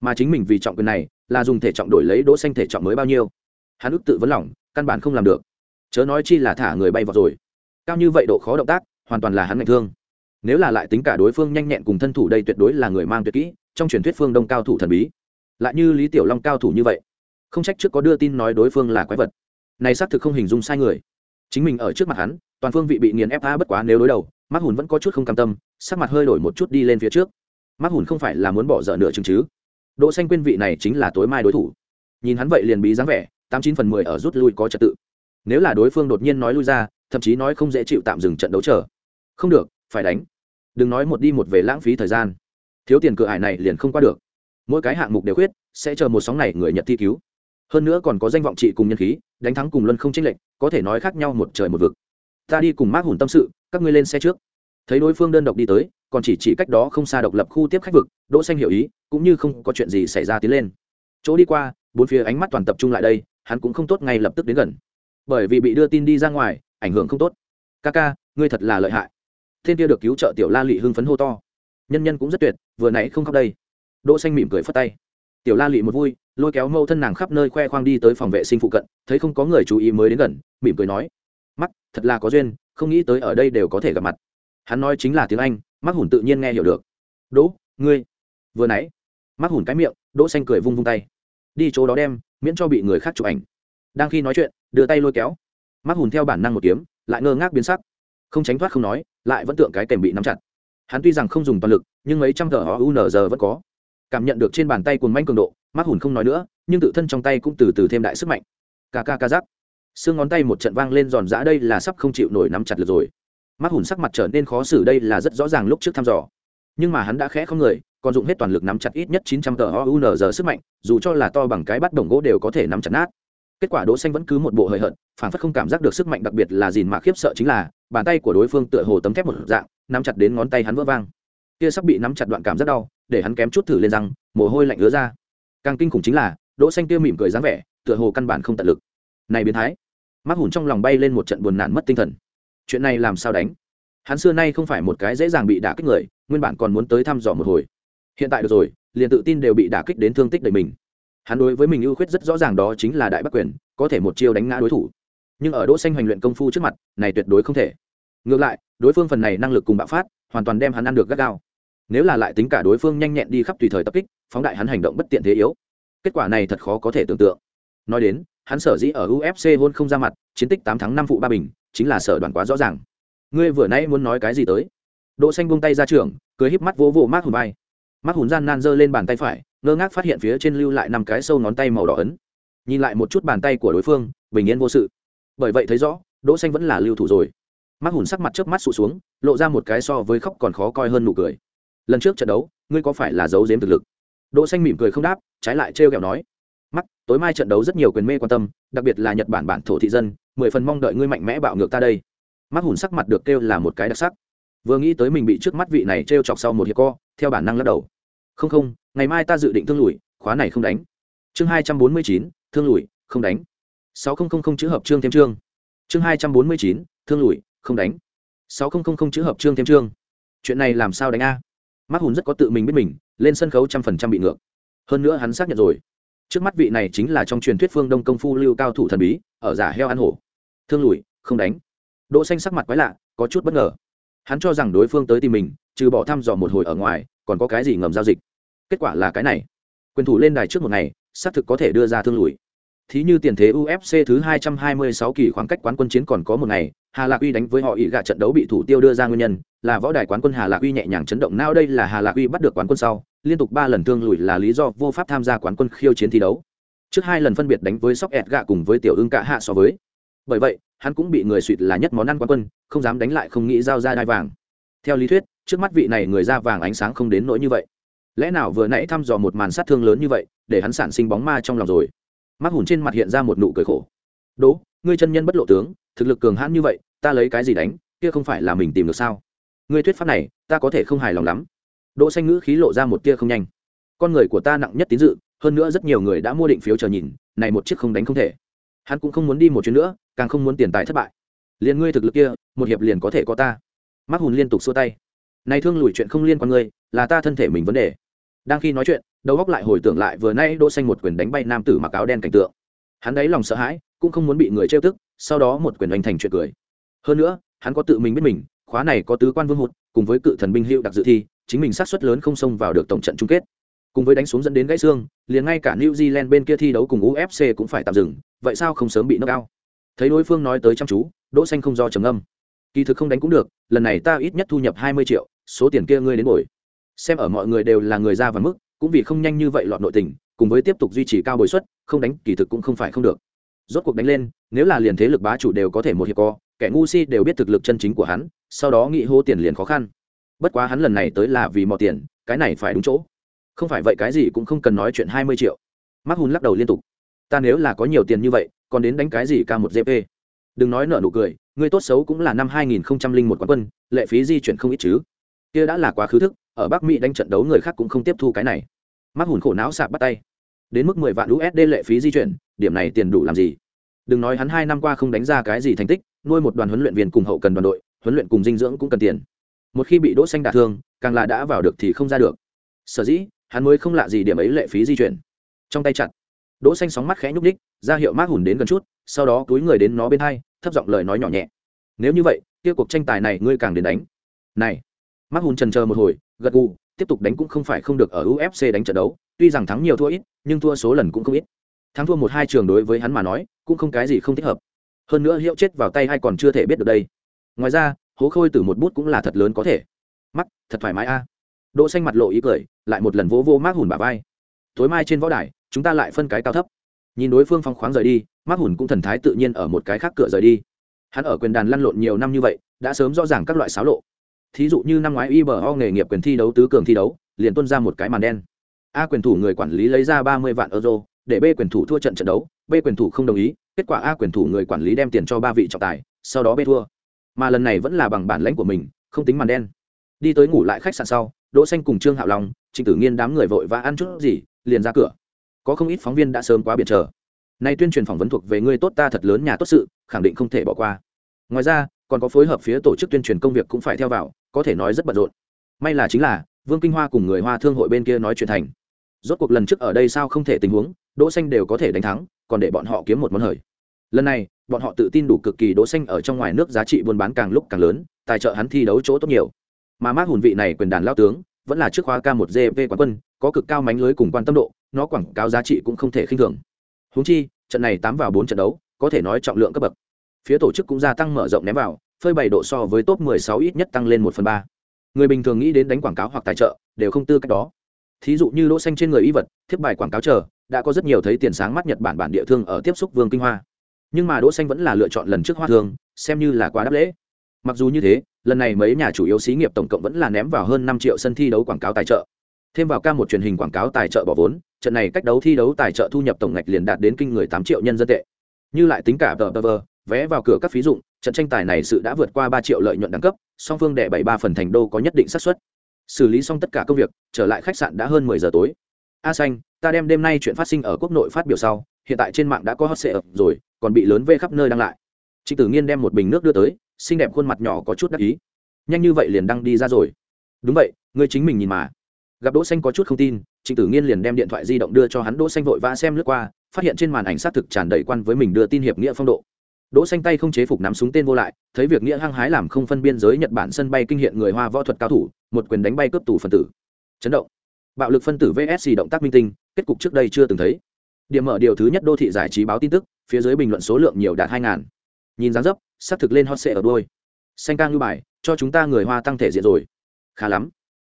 Mà chính mình vì trọng quyền này, là dùng thể trọng đổi lấy đỗ xanh thể trọng mới bao nhiêu. Hắn ức tự vấn lòng, căn bản không làm được. Chớ nói chi là thả người bay vào rồi. Cao như vậy độ khó động tác, hoàn toàn là hắn ngạch thương nếu là lại tính cả đối phương nhanh nhẹn cùng thân thủ đây tuyệt đối là người mang tuyệt kỹ, trong truyền thuyết phương đông cao thủ thần bí. Lại như lý tiểu long cao thủ như vậy, không trách trước có đưa tin nói đối phương là quái vật. Này xác thực không hình dung sai người. Chính mình ở trước mặt hắn, toàn phương vị bị nghiền ép tha bất quá nếu đối đầu mắt hùn vẫn có chút không cam tâm, sắc mặt hơi đổi một chút đi lên phía trước. Mắt hùn không phải là muốn bỏ dở nửa chừng chứ. Đỗ xanh quên vị này chính là tối mai đối thủ. Nhìn hắn vậy liền bí dáng vẻ, tám chín phần mười ở rút lui có trật tự. Nếu là đối phương đột nhiên nói lui ra, thậm chí nói không dễ chịu tạm dừng trận đấu chờ. Không được, phải đánh đừng nói một đi một về lãng phí thời gian. Thiếu tiền cửa hải này liền không qua được. Mỗi cái hạng mục đều khuyết, sẽ chờ một sóng này người nhận thi cứu. Hơn nữa còn có danh vọng trị cùng nhân khí, đánh thắng cùng luân không chênh lệch, có thể nói khác nhau một trời một vực. Ta đi cùng mác hùn tâm sự, các ngươi lên xe trước. Thấy đối phương đơn độc đi tới, còn chỉ chỉ cách đó không xa độc lập khu tiếp khách vực, đỗ xanh hiểu ý, cũng như không có chuyện gì xảy ra tiến lên. Chỗ đi qua, bốn phía ánh mắt toàn tập trung lại đây, hắn cũng không tốt ngay lập tức đến gần. Bởi vì bị đưa tin đi ra ngoài, ảnh hưởng không tốt. Ca ca, ngươi thật là lợi hại thiên kia được cứu trợ tiểu la lị hưng phấn hô to. Nhân nhân cũng rất tuyệt, vừa nãy không khóc đây. Đỗ xanh mỉm cười phất tay. Tiểu la lị một vui, lôi kéo mâu thân nàng khắp nơi khoe khoang đi tới phòng vệ sinh phụ cận, thấy không có người chú ý mới đến gần, mỉm cười nói. Mắt thật là có duyên, không nghĩ tới ở đây đều có thể gặp mặt. Hắn nói chính là tiếng anh, mắc hùn tự nhiên nghe hiểu được. Đỗ, ngươi. Vừa nãy. Mắc hùn cái miệng, đỗ xanh cười vung vung tay. Đi chỗ đó đem, miễn cho bị người khác chụp ảnh. Đang khi nói chuyện, đưa tay lôi kéo. Mắc hùn theo bản năng một kiếm, lại ngơ ngác biến sắc không tránh thoát không nói, lại vẫn tượng cái kèm bị nắm chặt. Hắn tuy rằng không dùng toàn lực, nhưng mấy trăm tờ họ u giờ vẫn có. Cảm nhận được trên bàn tay cuồng manh cường độ, mắt hùn không nói nữa, nhưng tự thân trong tay cũng từ từ thêm đại sức mạnh. Ca ca ca giắc xương ngón tay một trận vang lên giòn giã đây là sắp không chịu nổi nắm chặt được rồi. Mắt hùn sắc mặt trở nên khó xử đây là rất rõ ràng lúc trước thăm dò. Nhưng mà hắn đã khẽ không người, còn dùng hết toàn lực nắm chặt ít nhất chín trăm tờ n giờ sức mạnh, dù cho là to bằng cái bắt đồng gỗ đều có thể nắm chặt nát. Kết quả đỗ xanh vẫn cứ một bộ hơi hận phản phất không cảm giác được sức mạnh đặc biệt là gìn mà khiếp sợ chính là bàn tay của đối phương tựa hồ tấm thép một dạng, nắm chặt đến ngón tay hắn vỡ vang. Kia sắp bị nắm chặt đoạn cảm rất đau, để hắn kém chút thử lên răng, mồ hôi lạnh ứa ra. Càng kinh khủng chính là, đỗ xanh kia mỉm cười dáng vẻ, tựa hồ căn bản không tận lực. Này biến thái. Mắt hùn trong lòng bay lên một trận buồn nản mất tinh thần. Chuyện này làm sao đánh? Hắn xưa nay không phải một cái dễ dàng bị đả kích người, nguyên bản còn muốn tới thăm dò một hồi. Hiện tại được rồi, liền tự tin đều bị đả kích đến thương tích đầy mình. Hắn đối với mình ưu khuyết rất rõ ràng đó chính là đại bắc quyền, có thể một chiêu đánh ngã đối thủ nhưng ở đỗ xanh hoành luyện công phu trước mặt, này tuyệt đối không thể. Ngược lại, đối phương phần này năng lực cùng bạo phát, hoàn toàn đem hắn ăn được gắt gao. Nếu là lại tính cả đối phương nhanh nhẹn đi khắp tùy thời tập kích, phóng đại hắn hành động bất tiện thế yếu. Kết quả này thật khó có thể tưởng tượng. Nói đến, hắn sở dĩ ở ufc hôn không ra mặt, chiến tích tám tháng năm phụ ba bình, chính là sở đoàn quá rõ ràng. Ngươi vừa nãy muốn nói cái gì tới? Đỗ xanh buông tay ra trường, cười híp mắt vỗ vỗ mát hùn vai. Mát hùn gian nan giơ lên bàn tay phải, ngơ ngác phát hiện phía trên lưu lại năm cái sâu ngón tay màu đỏ ấn. Nhìn lại một chút bàn tay của đối phương, bình yên vô sự bởi vậy thấy rõ, đỗ xanh vẫn là lưu thủ rồi. Mắt hùn sắc mặt chớp mắt sụ xuống, lộ ra một cái so với khóc còn khó coi hơn nụ cười. Lần trước trận đấu, ngươi có phải là giấu giếm thực lực? Đỗ xanh mỉm cười không đáp, trái lại treo kẹo nói. Mắt tối mai trận đấu rất nhiều quyền mê quan tâm, đặc biệt là nhật bản bản thổ thị dân, mười phần mong đợi ngươi mạnh mẽ bạo ngược ta đây. Mắt hùn sắc mặt được kêu là một cái đặc sắc. Vừa nghĩ tới mình bị trước mắt vị này treo chọc sau một hiệp co, theo bản năng lắc đầu. Không không, ngày mai ta dự định thương lùi, khóa này không đánh. Chương hai trăm bốn mươi chín, thương lùi, không đánh sáu nghìn chữ hợp chương thêm chương. Chương hai trăm bốn mươi chín, thương lùi, không đánh. sáu nghìn chữ hợp chương thêm chương. Chuyện này làm sao đánh a? Mắt hùn rất có tự mình biết mình, lên sân khấu trăm phần trăm bị ngược. Hơn nữa hắn xác nhận rồi. Trước mắt vị này chính là trong truyền thuyết phương đông công phu lưu cao thủ thần bí, ở giả heo ăn hổ. Thương lùi, không đánh. Đỗ xanh sắc mặt quái lạ, có chút bất ngờ. Hắn cho rằng đối phương tới tìm mình, trừ bỏ thăm dò một hồi ở ngoài, còn có cái gì ngầm giao dịch. Kết quả là cái này. Quyền thủ lên đài trước một ngày, xác thực có thể đưa ra thương lùi thí như tiền thế UFC thứ 226 kỳ khoảng cách quán quân chiến còn có một ngày, Hà Lạc Uy đánh với họ ỷ gạ trận đấu bị thủ tiêu đưa ra nguyên nhân, là võ đài quán quân Hà Lạc Uy nhẹ nhàng chấn động nào đây là Hà Lạc Uy bắt được quán quân sau, liên tục 3 lần thương lùi là lý do vô pháp tham gia quán quân khiêu chiến thi đấu. Trước hai lần phân biệt đánh với Sóc ẹt gạ cùng với Tiểu Ưng cả hạ so với. Bởi vậy, hắn cũng bị người suýt là nhất món ăn quán quân không dám đánh lại không nghĩ giao ra đai vàng theo lý thuyết trước mắt vị này người ra vàng ánh sáng không đến nỗi như vậy lẽ nào vừa nãy thăm dò một màn sát thương lớn như vậy để hắn sản sinh bóng ma trong lòng rồi mắt hùn trên mặt hiện ra một nụ cười khổ. Đỗ, ngươi chân nhân bất lộ tướng, thực lực cường hãn như vậy, ta lấy cái gì đánh, kia không phải là mình tìm được sao? Ngươi thuyết pháp này, ta có thể không hài lòng lắm. Đỗ xanh ngữ khí lộ ra một tia không nhanh. Con người của ta nặng nhất tín dự, hơn nữa rất nhiều người đã mua định phiếu chờ nhìn, này một chiếc không đánh không thể. Hắn cũng không muốn đi một chuyến nữa, càng không muốn tiền tài thất bại. Liền ngươi thực lực kia, một hiệp liền có thể có ta. Mắc hùn liên tục xua tay. Này thương lùi chuyện không liên quan ngươi, là ta thân thể mình vấn đề. Đang khi nói chuyện đầu góc lại hồi tưởng lại vừa nay đỗ xanh một quyền đánh bay nam tử mặc áo đen cảnh tượng. Hắn đấy lòng sợ hãi, cũng không muốn bị người trêu tức, sau đó một quyền đánh thành chuyện cười. Hơn nữa, hắn có tự mình biết mình, khóa này có tứ quan vương hụt, cùng với cự thần binh hữu đặc dự thi, chính mình sát suất lớn không xông vào được tổng trận chung kết. Cùng với đánh xuống dẫn đến gãy xương, liền ngay cả new zealand bên kia thi đấu cùng ufc cũng phải tạm dừng, vậy sao không sớm bị nâng cao thấy đối phương nói tới chăm chú, đỗ xanh không do trầm âm kỳ thực không đánh cũng được, lần này ta ít nhất thu nhập hai mươi triệu, số tiền kia ngươi đến bồi. Xem ở mọi người đều là người ra và mức cũng vì không nhanh như vậy lọt nội tình, cùng với tiếp tục duy trì cao bồi suất, không đánh, kỳ thực cũng không phải không được. Rốt cuộc đánh lên, nếu là liền thế lực bá chủ đều có thể một hiệp co, kẻ ngu si đều biết thực lực chân chính của hắn, sau đó nghĩ hô tiền liền khó khăn. Bất quá hắn lần này tới là vì mò tiền, cái này phải đúng chỗ. Không phải vậy cái gì cũng không cần nói chuyện hai mươi triệu. Mắc hùn lắc đầu liên tục. Ta nếu là có nhiều tiền như vậy, còn đến đánh cái gì ca một gp đừng nói nợ nụ cười, người tốt xấu cũng là năm hai nghìn một quán quân, lệ phí di chuyển không ít chứ. Kia đã là quá khứ thức ở bắc mỹ đánh trận đấu người khác cũng không tiếp thu cái này. Mắc hùn khổ não sạp bắt tay. Đến mức mười vạn usd lệ phí di chuyển, điểm này tiền đủ làm gì? Đừng nói hắn hai năm qua không đánh ra cái gì thành tích, nuôi một đoàn huấn luyện viên cùng hậu cần đoàn đội, huấn luyện cùng dinh dưỡng cũng cần tiền. Một khi bị đỗ xanh đả thương, càng là đã vào được thì không ra được. Sở dĩ, hắn mới không lạ gì điểm ấy lệ phí di chuyển. Trong tay chặt, đỗ xanh sóng mắt khẽ nhúc nhích, ra hiệu mát hùn đến gần chút, sau đó túi người đến nó bên hai, thấp giọng lời nói nhỏ nhẹ. Nếu như vậy, kia cuộc tranh tài này ngươi càng đến đánh. Này mác hùn trần chờ một hồi, gật gù, tiếp tục đánh cũng không phải không được ở ufc đánh trận đấu, tuy rằng thắng nhiều thua ít, nhưng thua số lần cũng không ít. Thắng thua một hai trường đối với hắn mà nói, cũng không cái gì không thích hợp. Hơn nữa hiệu chết vào tay hay còn chưa thể biết được đây. Ngoài ra, hố khôi từ một bút cũng là thật lớn có thể. Mắt thật thoải mái a. Đỗ xanh mặt lộ ý cười, lại một lần vỗ vỗ mác hùn bả vai. Tối mai trên võ đài, chúng ta lại phân cái cao thấp. Nhìn đối phương phong khoáng rời đi mác hùn cũng thần thái tự nhiên ở một cái khác cửa rời đi. Hắn ở quyền đàn lăn lộn nhiều năm như vậy, đã sớm rõ ràng các loại xáo lộ thí dụ như năm ngoái ibo nghề nghiệp quyền thi đấu, tứ cường thi đấu, liền tuân ra một cái màn đen. A quyền thủ người quản lý lấy ra ba mươi vạn euro, để b quyền thủ thua trận trận đấu, b quyền thủ không đồng ý, kết quả a quyền thủ người quản lý đem tiền cho ba vị trọng tài, sau đó b thua. Mà lần này vẫn là bằng bản lãnh của mình, không tính màn đen. Đi tới ngủ lại khách sạn sau, đỗ xanh cùng trương hạo long, trịnh tử nghiên đám người vội và ăn chút gì, liền ra cửa. Có không ít phóng viên đã sớm quá biển chờ. Nay tuyên truyền phỏng vấn thuộc về người tốt ta thật lớn nhà tốt sự, khẳng định không thể bỏ qua. Ngoài ra còn có phối hợp phía tổ chức tuyên truyền công việc cũng phải theo vào, có thể nói rất bận rộn. May là chính là, vương kinh hoa cùng người hoa thương hội bên kia nói chuyện thành. Rốt cuộc lần trước ở đây sao không thể tình huống, đỗ xanh đều có thể đánh thắng, còn để bọn họ kiếm một món hời. Lần này, bọn họ tự tin đủ cực kỳ đỗ xanh ở trong ngoài nước giá trị buôn bán càng lúc càng lớn, tài trợ hắn thi đấu chỗ tốt nhiều. Mà mát hùn vị này quyền đàn lao tướng, vẫn là trước khóa k một gp quán quân, có cực cao mánh lưới cùng quan tâm độ, nó quảng cáo giá trị cũng không thể khinh thường. Húng chi, trận này tám vào bốn trận đấu, có thể nói trọng lượng cấp bậc phía tổ chức cũng gia tăng mở rộng ném vào, phơi bày độ so với top 16 ít nhất tăng lên một phần ba. Người bình thường nghĩ đến đánh quảng cáo hoặc tài trợ, đều không tư cách đó. Thí dụ như đỗ xanh trên người y vật, thiếp bài quảng cáo chờ, đã có rất nhiều thấy tiền sáng mắt nhật bản bản địa thương ở tiếp xúc vương kinh hoa. Nhưng mà đỗ xanh vẫn là lựa chọn lần trước hoa thương, xem như là quá đáp lễ. Mặc dù như thế, lần này mấy nhà chủ yếu xí nghiệp tổng cộng vẫn là ném vào hơn năm triệu sân thi đấu quảng cáo tài trợ. Thêm vào ca một truyền hình quảng cáo tài trợ bỏ vốn, trận này cách đấu thi đấu tài trợ thu nhập tổng ngạch liền đạt đến kinh người tám triệu nhân dân tệ. Như lại tính cả tờ tờ vé vào cửa các phí dụng, trận tranh tài này sự đã vượt qua ba triệu lợi nhuận đẳng cấp, song phương đệ bảy ba phần thành đô có nhất định xác suất. Xử lý xong tất cả công việc, trở lại khách sạn đã hơn mười giờ tối. A xanh, ta đem đêm nay chuyện phát sinh ở quốc nội phát biểu sau, hiện tại trên mạng đã có hot sệ ập rồi, còn bị lớn vê khắp nơi đăng lại. Trịnh tử nghiên đem một bình nước đưa tới, xinh đẹp khuôn mặt nhỏ có chút đắc ý. Nhanh như vậy liền đăng đi ra rồi. Đúng vậy, ngươi chính mình nhìn mà. Gặp đỗ xanh có chút không tin, trịnh tử nghiên liền đem điện thoại di động đưa cho hắn. Đỗ xanh vội vã xem lướt qua, phát hiện trên màn ảnh xác thực tràn đầy quan với mình đưa tin hiệp nghĩa phong độ đỗ xanh tay không chế phục nắm súng tên vô lại, thấy việc nghĩa hăng hái làm không phân biên giới nhật bản sân bay kinh hiện người hoa võ thuật cao thủ, một quyền đánh bay cướp tù phân tử. Chấn động. Bạo lực phân tử vsc động tác minh tinh, kết cục trước đây chưa từng thấy. Điểm mở điều thứ nhất đô thị giải trí báo tin tức, phía dưới bình luận số lượng nhiều đạt hai ngàn. Nhìn dáng dấp, sắp thực lên hot sệ ở đôi xanh ca ngư bài, cho chúng ta người hoa tăng thể diện rồi. Khá lắm.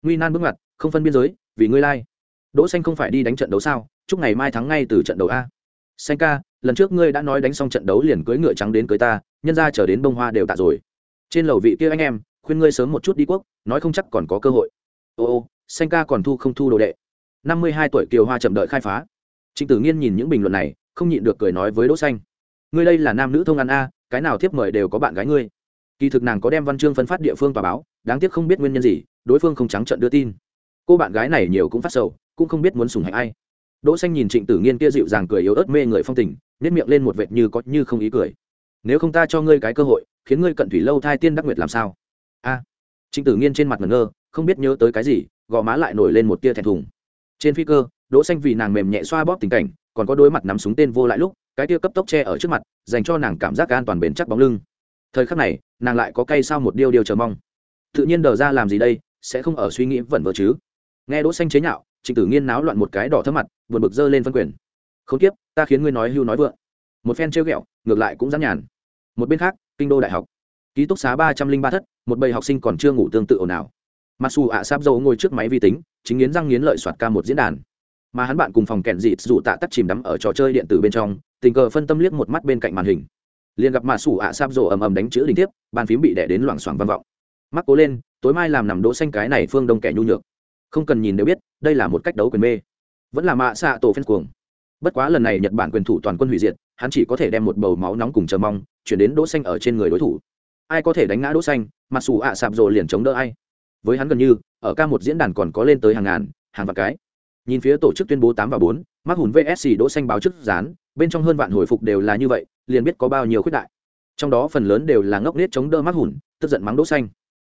Nguy nan bước ngoặt, không phân biên giới, vì ngươi lai、like. đỗ xanh không phải đi đánh trận đấu sao? Chúc ngày mai thắng ngay từ trận đấu a. Xanh ca lần trước ngươi đã nói đánh xong trận đấu liền cưới ngựa trắng đến cưới ta, nhân ra chờ đến bông hoa đều tạ rồi. Trên lầu vị kia anh em, khuyên ngươi sớm một chút đi quốc, nói không chắc còn có cơ hội. Ô ô, xanh ca còn thu không thu đồ đệ. Năm mươi hai tuổi kiều hoa chậm đợi khai phá. Trịnh tử nghiên nhìn những bình luận này, không nhịn được cười nói với đỗ xanh. Ngươi đây là nam nữ thông ăn a, cái nào tiếp mời đều có bạn gái ngươi. Kỳ thực nàng có đem văn chương phân phát địa phương tòa báo, đáng tiếc không biết nguyên nhân gì, đối phương không trắng trận đưa tin. Cô bạn gái này nhiều cũng phát sầu, cũng không biết muốn sủng hạnh ai đỗ xanh nhìn trịnh tử nghiên kia dịu dàng cười yếu ớt mê người phong tình nét miệng lên một vệt như có như không ý cười. Nếu không ta cho ngươi cái cơ hội, khiến ngươi cận thủy lâu thai tiên đắc nguyệt làm sao? A. Trịnh tử nghiên trên mặt ngẩn ngơ, không biết nhớ tới cái gì, gò má lại nổi lên một tia thẹn thùng. Trên phi cơ, đỗ xanh vì nàng mềm nhẹ xoa bóp tình cảnh, còn có đôi mặt nắm súng tên vô lại lúc, cái tia cấp tốc che ở trước mặt, dành cho nàng cảm giác an toàn bền chắc bóng lưng. Thời khắc này, nàng lại có cay sao một điều điều chờ mong. Tự nhiên đờ ra làm gì đây, sẽ không ở suy nghĩ vẩn vơ chứ? Nghe đỗ xanh chế nhạo trịnh tử nghiên náo loạn một cái đỏ thấp mặt, buồn bực dơ lên phân quyền. Không tiếp ta khiến ngươi nói hưu nói vượng. Một phen trêu ghẹo, ngược lại cũng dám nhàn. Một bên khác, kinh đô đại học. Ký túc xá ba trăm linh ba thất, một bầy học sinh còn chưa ngủ tương tự ồn ào. Mặc dù ạ sáp dâu ngồi trước máy vi tính, chính nghiến răng nghiến lợi soạt ca một diễn đàn. Mà hắn bạn cùng phòng kẹn dịt dù tạ tắt chìm đắm ở trò chơi điện tử bên trong, tình cờ phân tâm liếc một mắt bên cạnh màn hình. Liền gặp mạ sủ ạ sáp rổ ầm ầm đánh chữ đình tiếp, bàn phím bị đẻ đến loảng xoảng vang vọng. Mắc cố lên, tối mai làm nằm đỗ xanh cái này phương đông kẻ nhu nhược không cần nhìn đều biết đây là một cách đấu quyền mê vẫn là mạ xạ tổ phen cuồng bất quá lần này nhật bản quyền thủ toàn quân hủy diệt hắn chỉ có thể đem một bầu máu nóng cùng chờ mong chuyển đến đỗ xanh ở trên người đối thủ ai có thể đánh ngã đỗ xanh mà sủ ạ sạp rồ liền chống đỡ ai với hắn gần như ở ca một diễn đàn còn có lên tới hàng ngàn hàng vạn cái nhìn phía tổ chức tuyên bố tám và bốn mắc hùn vsc đỗ xanh báo trước dán bên trong hơn vạn hồi phục đều là như vậy liền biết có bao nhiêu khuyết đại trong đó phần lớn đều là ngốc nết chống đỡ mắc hùn tức giận mắng đỗ xanh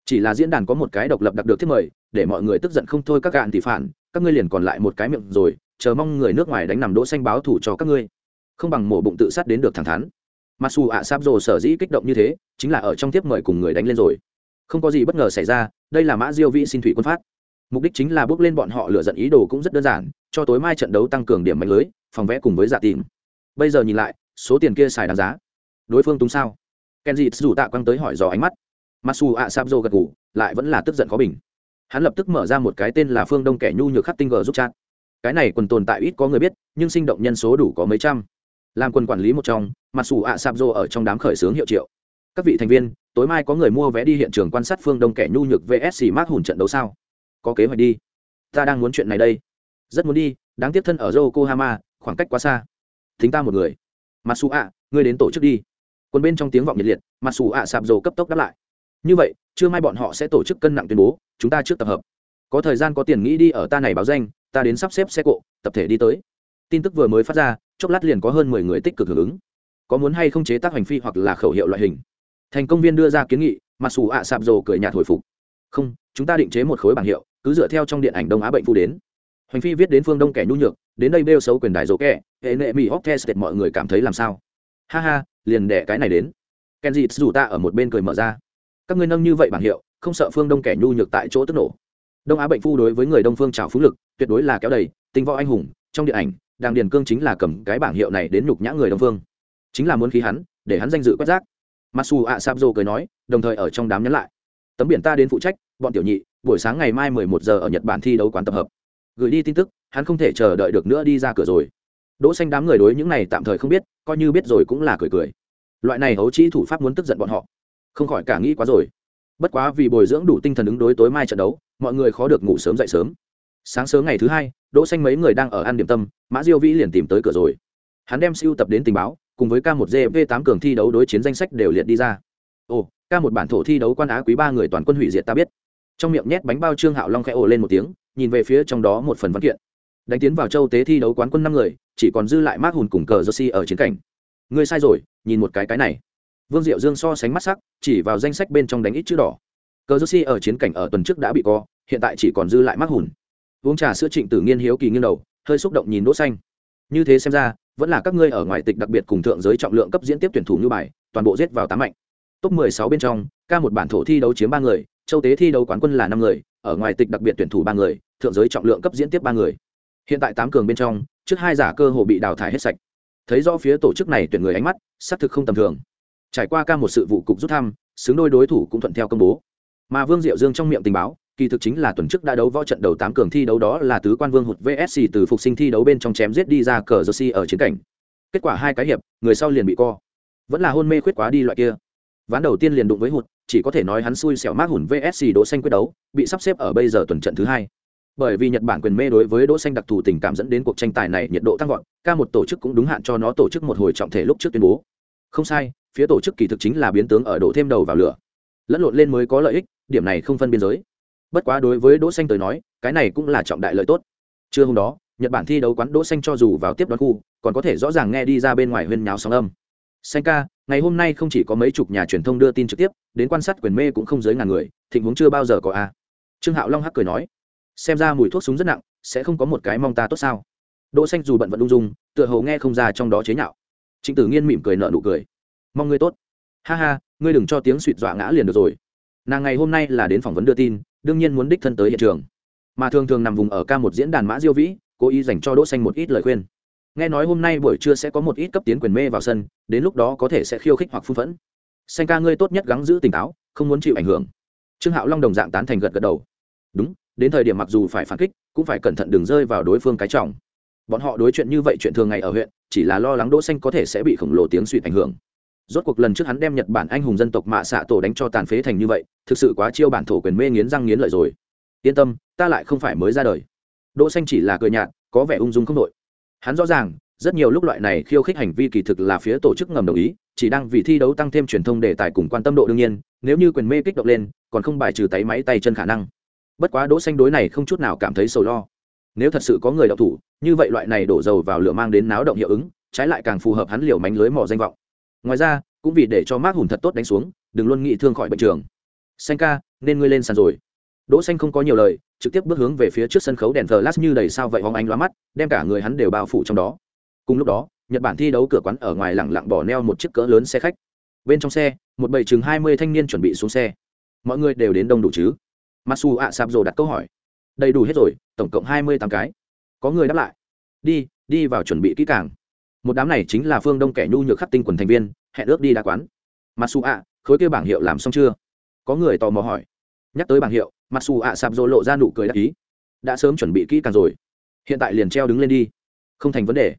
chỉ là diễn đàn có một cái độc lập đặc được thiết mời, để mọi người tức giận không thôi các gạn thì phản, các ngươi liền còn lại một cái miệng rồi, chờ mong người nước ngoài đánh nằm đỗ xanh báo thủ cho các ngươi. Không bằng mổ bụng tự sát đến được thẳng thắn. Mặc dù ạ sáp rồ sở dĩ kích động như thế, chính là ở trong tiếp mời cùng người đánh lên rồi. Không có gì bất ngờ xảy ra, đây là mã diêu vĩ xin thủy quân phát. Mục đích chính là bước lên bọn họ lựa giận ý đồ cũng rất đơn giản, cho tối mai trận đấu tăng cường điểm mạnh lưới, phòng vẽ cùng với giả dạ tìm. Bây giờ nhìn lại, số tiền kia xài đáng giá. Đối phương túng sao? Kenji dù tạ quăng tới hỏi dò ánh mắt masu a sabzo gật ngủ lại vẫn là tức giận khó bình. Hắn lập tức mở ra một cái tên là phương đông kẻ nhu nhược khắc tinh g giúp chat. Cái này quần tồn tại ít có người biết, nhưng sinh động nhân số đủ có mấy trăm. Làm quân quản lý một trong masu a sabzo ở trong đám khởi xướng hiệu triệu. Các vị thành viên, tối mai có người mua vé đi hiện trường quan sát phương đông kẻ nhu nhược vsc mát hùn trận đấu sao? Có kế hoạch đi. Ta đang muốn chuyện này đây. Rất muốn đi, đáng tiếc thân ở yokohama, khoảng cách quá xa. Thính ta một người. Masu a ngươi đến tổ chức đi. Quân bên trong tiếng vọng nhiệt liệt masu a sạp dồ cấp tốc đáp lại như vậy, trưa mai bọn họ sẽ tổ chức cân nặng tuyên bố, chúng ta trước tập hợp. Có thời gian có tiền nghĩ đi ở ta này báo danh, ta đến sắp xếp xe cộ, tập thể đi tới. Tin tức vừa mới phát ra, chốc lát liền có hơn mười người tích cực hưởng ứng. Có muốn hay không chế tác hành phi hoặc là khẩu hiệu loại hình? Thành công viên đưa ra kiến nghị mặc dù ạ sạp rồ cười nhạt hồi phục. Không, chúng ta định chế một khối bảng hiệu, cứ dựa theo trong điện ảnh đông á bệnh phu đến. Hành phi viết đến phương đông kẻ nhu nhược, đến đây bêu xấu quyền đài dỗ kẻ, hệ nệ mỹ hóc test mọi người cảm thấy làm sao? Ha ha, liền đẻ cái này đến. Kenji dù ta ở một bên cười mở ra các ngươi nâng như vậy bảng hiệu, không sợ phương đông kẻ nhu nhược tại chỗ tức nổ. Đông á bệnh phu đối với người đông phương trào phú lực, tuyệt đối là kéo đầy, tinh võ anh hùng, trong điện ảnh, đàng điền cương chính là cầm cái bảng hiệu này đến nhục nhã người đông phương. Chính là muốn khí hắn, để hắn danh dự quét rác. Masu a sabzo cười nói, đồng thời ở trong đám nhắn lại. Tấm biển ta đến phụ trách, bọn tiểu nhị, buổi sáng ngày mai mười một giờ ở nhật bản thi đấu quán tập hợp. Gửi đi tin tức, hắn không thể chờ đợi được nữa đi ra cửa rồi. Đỗ xanh đám người đối những này tạm thời không biết, coi như biết rồi cũng là cười cười. Loại này hấu trí thủ pháp muốn tức giận bọn họ không khỏi cả nghĩ quá rồi. Bất quá vì bồi dưỡng đủ tinh thần ứng đối tối mai trận đấu, mọi người khó được ngủ sớm dậy sớm. Sáng sớm ngày thứ hai, đỗ xanh mấy người đang ở ăn điểm tâm, mã diêu vĩ liền tìm tới cửa rồi. Hắn đem siêu tập đến tình báo, cùng với k 1 gv 8 cường thi đấu đối chiến danh sách đều liệt đi ra. Ồ, k một bản thổ thi đấu quan á quý ba người toàn quân hủy diệt ta biết. Trong miệng nhét bánh bao trương hạo long khẽ ồ lên một tiếng, nhìn về phía trong đó một phần văn kiện. Đánh tiến vào châu tế thi đấu quán quân năm người, chỉ còn dư lại mát hùn cùng cờ joshi ở chiến cảnh. Ngươi sai rồi, nhìn một cái cái này vương diệu dương so sánh mắt sắc, chỉ vào danh sách bên trong đánh ít chữ đỏ. Cờ Si ở chiến cảnh ở tuần trước đã bị co, hiện tại chỉ còn dư lại mác hùn. Uống trà sữa trịnh tử nghiên hiếu kỳ nghiêng đầu, hơi xúc động nhìn đỗ xanh. Như thế xem ra, vẫn là các ngươi ở ngoài tịch đặc biệt cùng thượng giới trọng lượng cấp diễn tiếp tuyển thủ như bài, toàn bộ giết vào tám mạnh. Top 16 bên trong, ca một bản thổ thi đấu chiếm ba người, châu tế thi đấu quán quân là năm người, ở ngoài tịch đặc biệt tuyển thủ ba người, thượng giới trọng lượng cấp diễn tiếp ba người. Hiện tại tám cường bên trong, trước hai giả cơ hồ bị đào thải hết sạch. Thấy rõ phía tổ chức này tuyển người ánh mắt, xác thực không tầm thường trải qua ca một sự vụ cục rút thăm, xứng đôi đối thủ cũng thuận theo công bố. Mà vương diệu dương trong miệng tình báo, kỳ thực chính là tuần trước đã đấu võ trận đầu tám cường thi đấu đó là tứ quan vương hụt vsc từ phục sinh thi đấu bên trong chém giết đi ra cờ jersey ở chiến cảnh. Kết quả hai cái hiệp, người sau liền bị co. Vẫn là hôn mê khuyết quá đi loại kia. Ván đầu tiên liền đụng với hụt, chỉ có thể nói hắn xui xẻo mát hùn vsc đỗ xanh quyết đấu, bị sắp xếp ở bây giờ tuần trận thứ hai. Bởi vì nhật bản quyền mê đối với đỗ xanh đặc thù tình cảm dẫn đến cuộc tranh tài này nhiệt độ tăng vọt, ca một tổ chức cũng đúng hạn cho nó tổ chức một hồi trọng thể lúc trước tuyên bố. Không sai phía tổ chức kỳ thực chính là biến tướng ở đổ thêm đầu vào lửa. Lẫn lộn lên mới có lợi ích, điểm này không phân biên giới. Bất quá đối với đỗ xanh tới nói, cái này cũng là trọng đại lợi tốt. Trưa hôm đó, nhật bản thi đấu quán đỗ xanh cho dù vào tiếp đón khu, còn có thể rõ ràng nghe đi ra bên ngoài huyên nháo sóng âm. Xanh ca, ngày hôm nay không chỉ có mấy chục nhà truyền thông đưa tin trực tiếp, đến quan sát quyền mê cũng không dưới ngàn người, thịnh huống chưa bao giờ có a. Trương hạo long hắc cười nói, xem ra mùi thuốc súng rất nặng, sẽ không có một cái mong ta tốt sao. Đỗ xanh dù bận vận lung dung, tựa hồ nghe không ra trong đó chế nhạo. Trịnh tử nghiên mỉm cười nở nụ cười mong ngươi tốt. Ha ha, ngươi đừng cho tiếng suỵt dọa ngã liền được rồi. Nàng ngày hôm nay là đến phỏng vấn đưa tin, đương nhiên muốn đích thân tới hiện trường. Mà thường thường nằm vùng ở ca một diễn đàn mã diêu vĩ, cố ý dành cho đỗ xanh một ít lời khuyên. Nghe nói hôm nay buổi trưa sẽ có một ít cấp tiến quyền mê vào sân, đến lúc đó có thể sẽ khiêu khích hoặc phun phẫn. Xanh ca ngươi tốt nhất gắng giữ tỉnh táo, không muốn chịu ảnh hưởng. Trương hạo long đồng dạng tán thành gật gật đầu. Đúng, đến thời điểm mặc dù phải phản kích, cũng phải cẩn thận đừng rơi vào đối phương cái trọng. Bọn họ đối chuyện như vậy chuyện thường ngày ở huyện, chỉ là lo lắng đỗ xanh có thể sẽ bị khổng lồ tiếng suy ảnh hưởng rốt cuộc lần trước hắn đem nhật bản anh hùng dân tộc mạ xạ tổ đánh cho tàn phế thành như vậy, thực sự quá chiêu bản thổ quyền mê nghiến răng nghiến lợi rồi. Yên tâm, ta lại không phải mới ra đời. Đỗ xanh chỉ là cười nhạt, có vẻ ung dung không đội hắn rõ ràng, rất nhiều lúc loại này khiêu khích hành vi kỳ thực là phía tổ chức ngầm đồng ý, chỉ đang vì thi đấu tăng thêm truyền thông đề tài cùng quan tâm độ đương nhiên, nếu như quyền mê kích động lên, còn không bài trừ tay máy tay chân khả năng. Bất quá đỗ xanh đối này không chút nào cảm thấy sầu lo. Nếu thật sự có người đạo thủ, như vậy loại này đổ dầu vào lửa mang đến náo động hiệu ứng, trái lại càng phù hợp hắn liều mánh lưới mỏ danh vọng ngoài ra, cũng vì để cho mác hùn thật tốt đánh xuống, đừng luôn nghĩ thương khỏi bệnh trường. Xanh ca, nên ngươi lên sàn rồi. Đỗ xanh không có nhiều lời, trực tiếp bước hướng về phía trước sân khấu đèn flash như đầy sao vậy hóng ánh lóa mắt, đem cả người hắn đều bao phủ trong đó. Cùng lúc đó, nhật bản thi đấu cửa quán ở ngoài lặng lặng bỏ neo một chiếc cỡ lớn xe khách. Bên trong xe, một bầy chừng hai mươi thanh niên chuẩn bị xuống xe. Mọi người đều đến đông đủ chứ? Masu ạ sạp rồ đặt câu hỏi. Đầy đủ hết rồi, tổng cộng hai mươi tám cái. Có người đáp lại. Đi đi vào chuẩn bị kỹ càng một đám này chính là phương đông kẻ nhu nhược khắc tinh quần thành viên, hẹn ước đi đa quán. Masu ạ, khối kêu bảng hiệu làm xong chưa? Có người tò mò hỏi. Nhắc tới bảng hiệu masu ạ sạp rồ lộ ra nụ cười đắc ý. Đã sớm chuẩn bị kỹ càng rồi. Hiện tại liền treo đứng lên đi. Không thành vấn đề.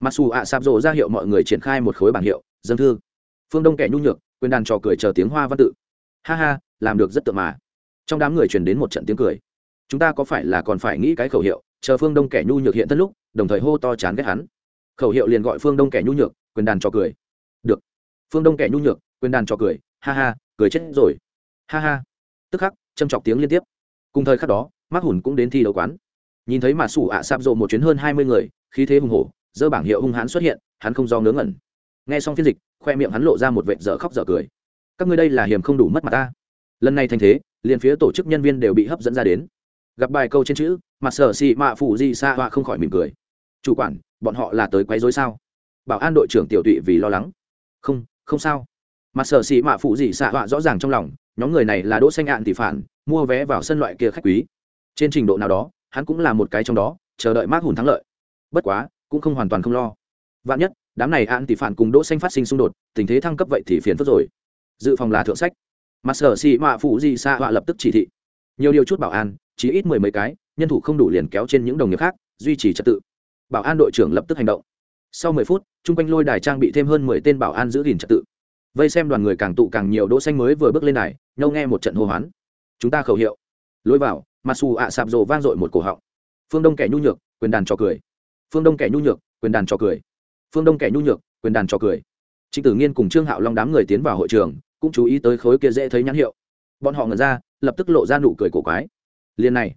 Masu ạ sạp rồ ra hiệu mọi người triển khai một khối bảng hiệu, dân thư. Phương đông kẻ nhu nhược, quyền đàn trò cười chờ tiếng hoa văn tự. Ha ha, làm được rất tượng mà. Trong đám người truyền đến một trận tiếng cười. Chúng ta có phải là còn phải nghĩ cái khẩu hiệu, chờ phương đông kẻ nhu nhược hiện thân lúc, đồng thời hô to chán ghét hắn khẩu hiệu liền gọi phương đông kẻ nhu nhược, quyền đàn trò cười. Được. Phương đông kẻ nhu nhược, quyền đàn trò cười. Ha ha, cười chết rồi. Ha ha. Tức khắc, châm chọc tiếng liên tiếp. Cùng thời khắc đó mắt hùn cũng đến thi đấu quán. Nhìn thấy mà sủ ạ sạp rộ một chuyến hơn hai mươi người, khí thế hùng hổ, dơ bảng hiệu hung hãn xuất hiện, hắn không do ngớ ngẩn. Nghe xong phiên dịch, khoe miệng hắn lộ ra một vệt dở khóc dở cười. Các ngươi đây là hiểm không đủ mất mặt ta. Lần này thành thế, liền phía tổ chức nhân viên đều bị hấp dẫn ra đến. Gặp bài câu trên chữ mặt sở xị mạ phụ di xa họa không khỏi mỉm cười. Chủ quản bọn họ là tới quấy rối sao? Bảo an đội trưởng tiểu tụy vì lo lắng. Không không sao. Mặt sở xị mạ phụ gì xạ họa rõ ràng trong lòng, nhóm người này là đỗ xanh ạn tỷ phản, mua vé vào sân loại kia khách quý. Trên trình độ nào đó, hắn cũng là một cái trong đó, chờ đợi mác hùn thắng lợi. Bất quá, cũng không hoàn toàn không lo. Vạn nhất, đám này ạn tỷ phản cùng đỗ xanh phát sinh xung đột, tình thế thăng cấp vậy thì phiền phức rồi. Dự phòng là thượng sách. Mặt sở xị mạ phụ gì xạ họa lập tức chỉ thị. Nhiều điều chút bảo an, chỉ ít mười mấy cái, nhân thủ không đủ liền kéo trên những đồng nghiệp khác, duy trì trật tự bảo an đội trưởng lập tức hành động. Sau mười phút, chung quanh lôi đài trang bị thêm hơn mười tên bảo an giữ gìn trật tự. Vây xem đoàn người càng tụ càng nhiều đỗ xanh mới vừa bước lên đài nhâu nghe một trận hô hoán. Chúng ta khẩu hiệu. Lôi vào mặc dù ạ sạp rồ vang dội một cổ họng. Phương đông kẻ nhu nhược, quyền đàn cho cười. Phương đông kẻ nhu nhược, quyền đàn cho cười. Phương đông kẻ nhu nhược, quyền đàn cho cười. Trịnh tử nghiên cùng trương hạo long đám người tiến vào hội trường, cũng chú ý tới khối kia dễ thấy nhãn hiệu. Bọn họ ngẩn ra, lập tức lộ ra nụ cười cổ quái. Liên này,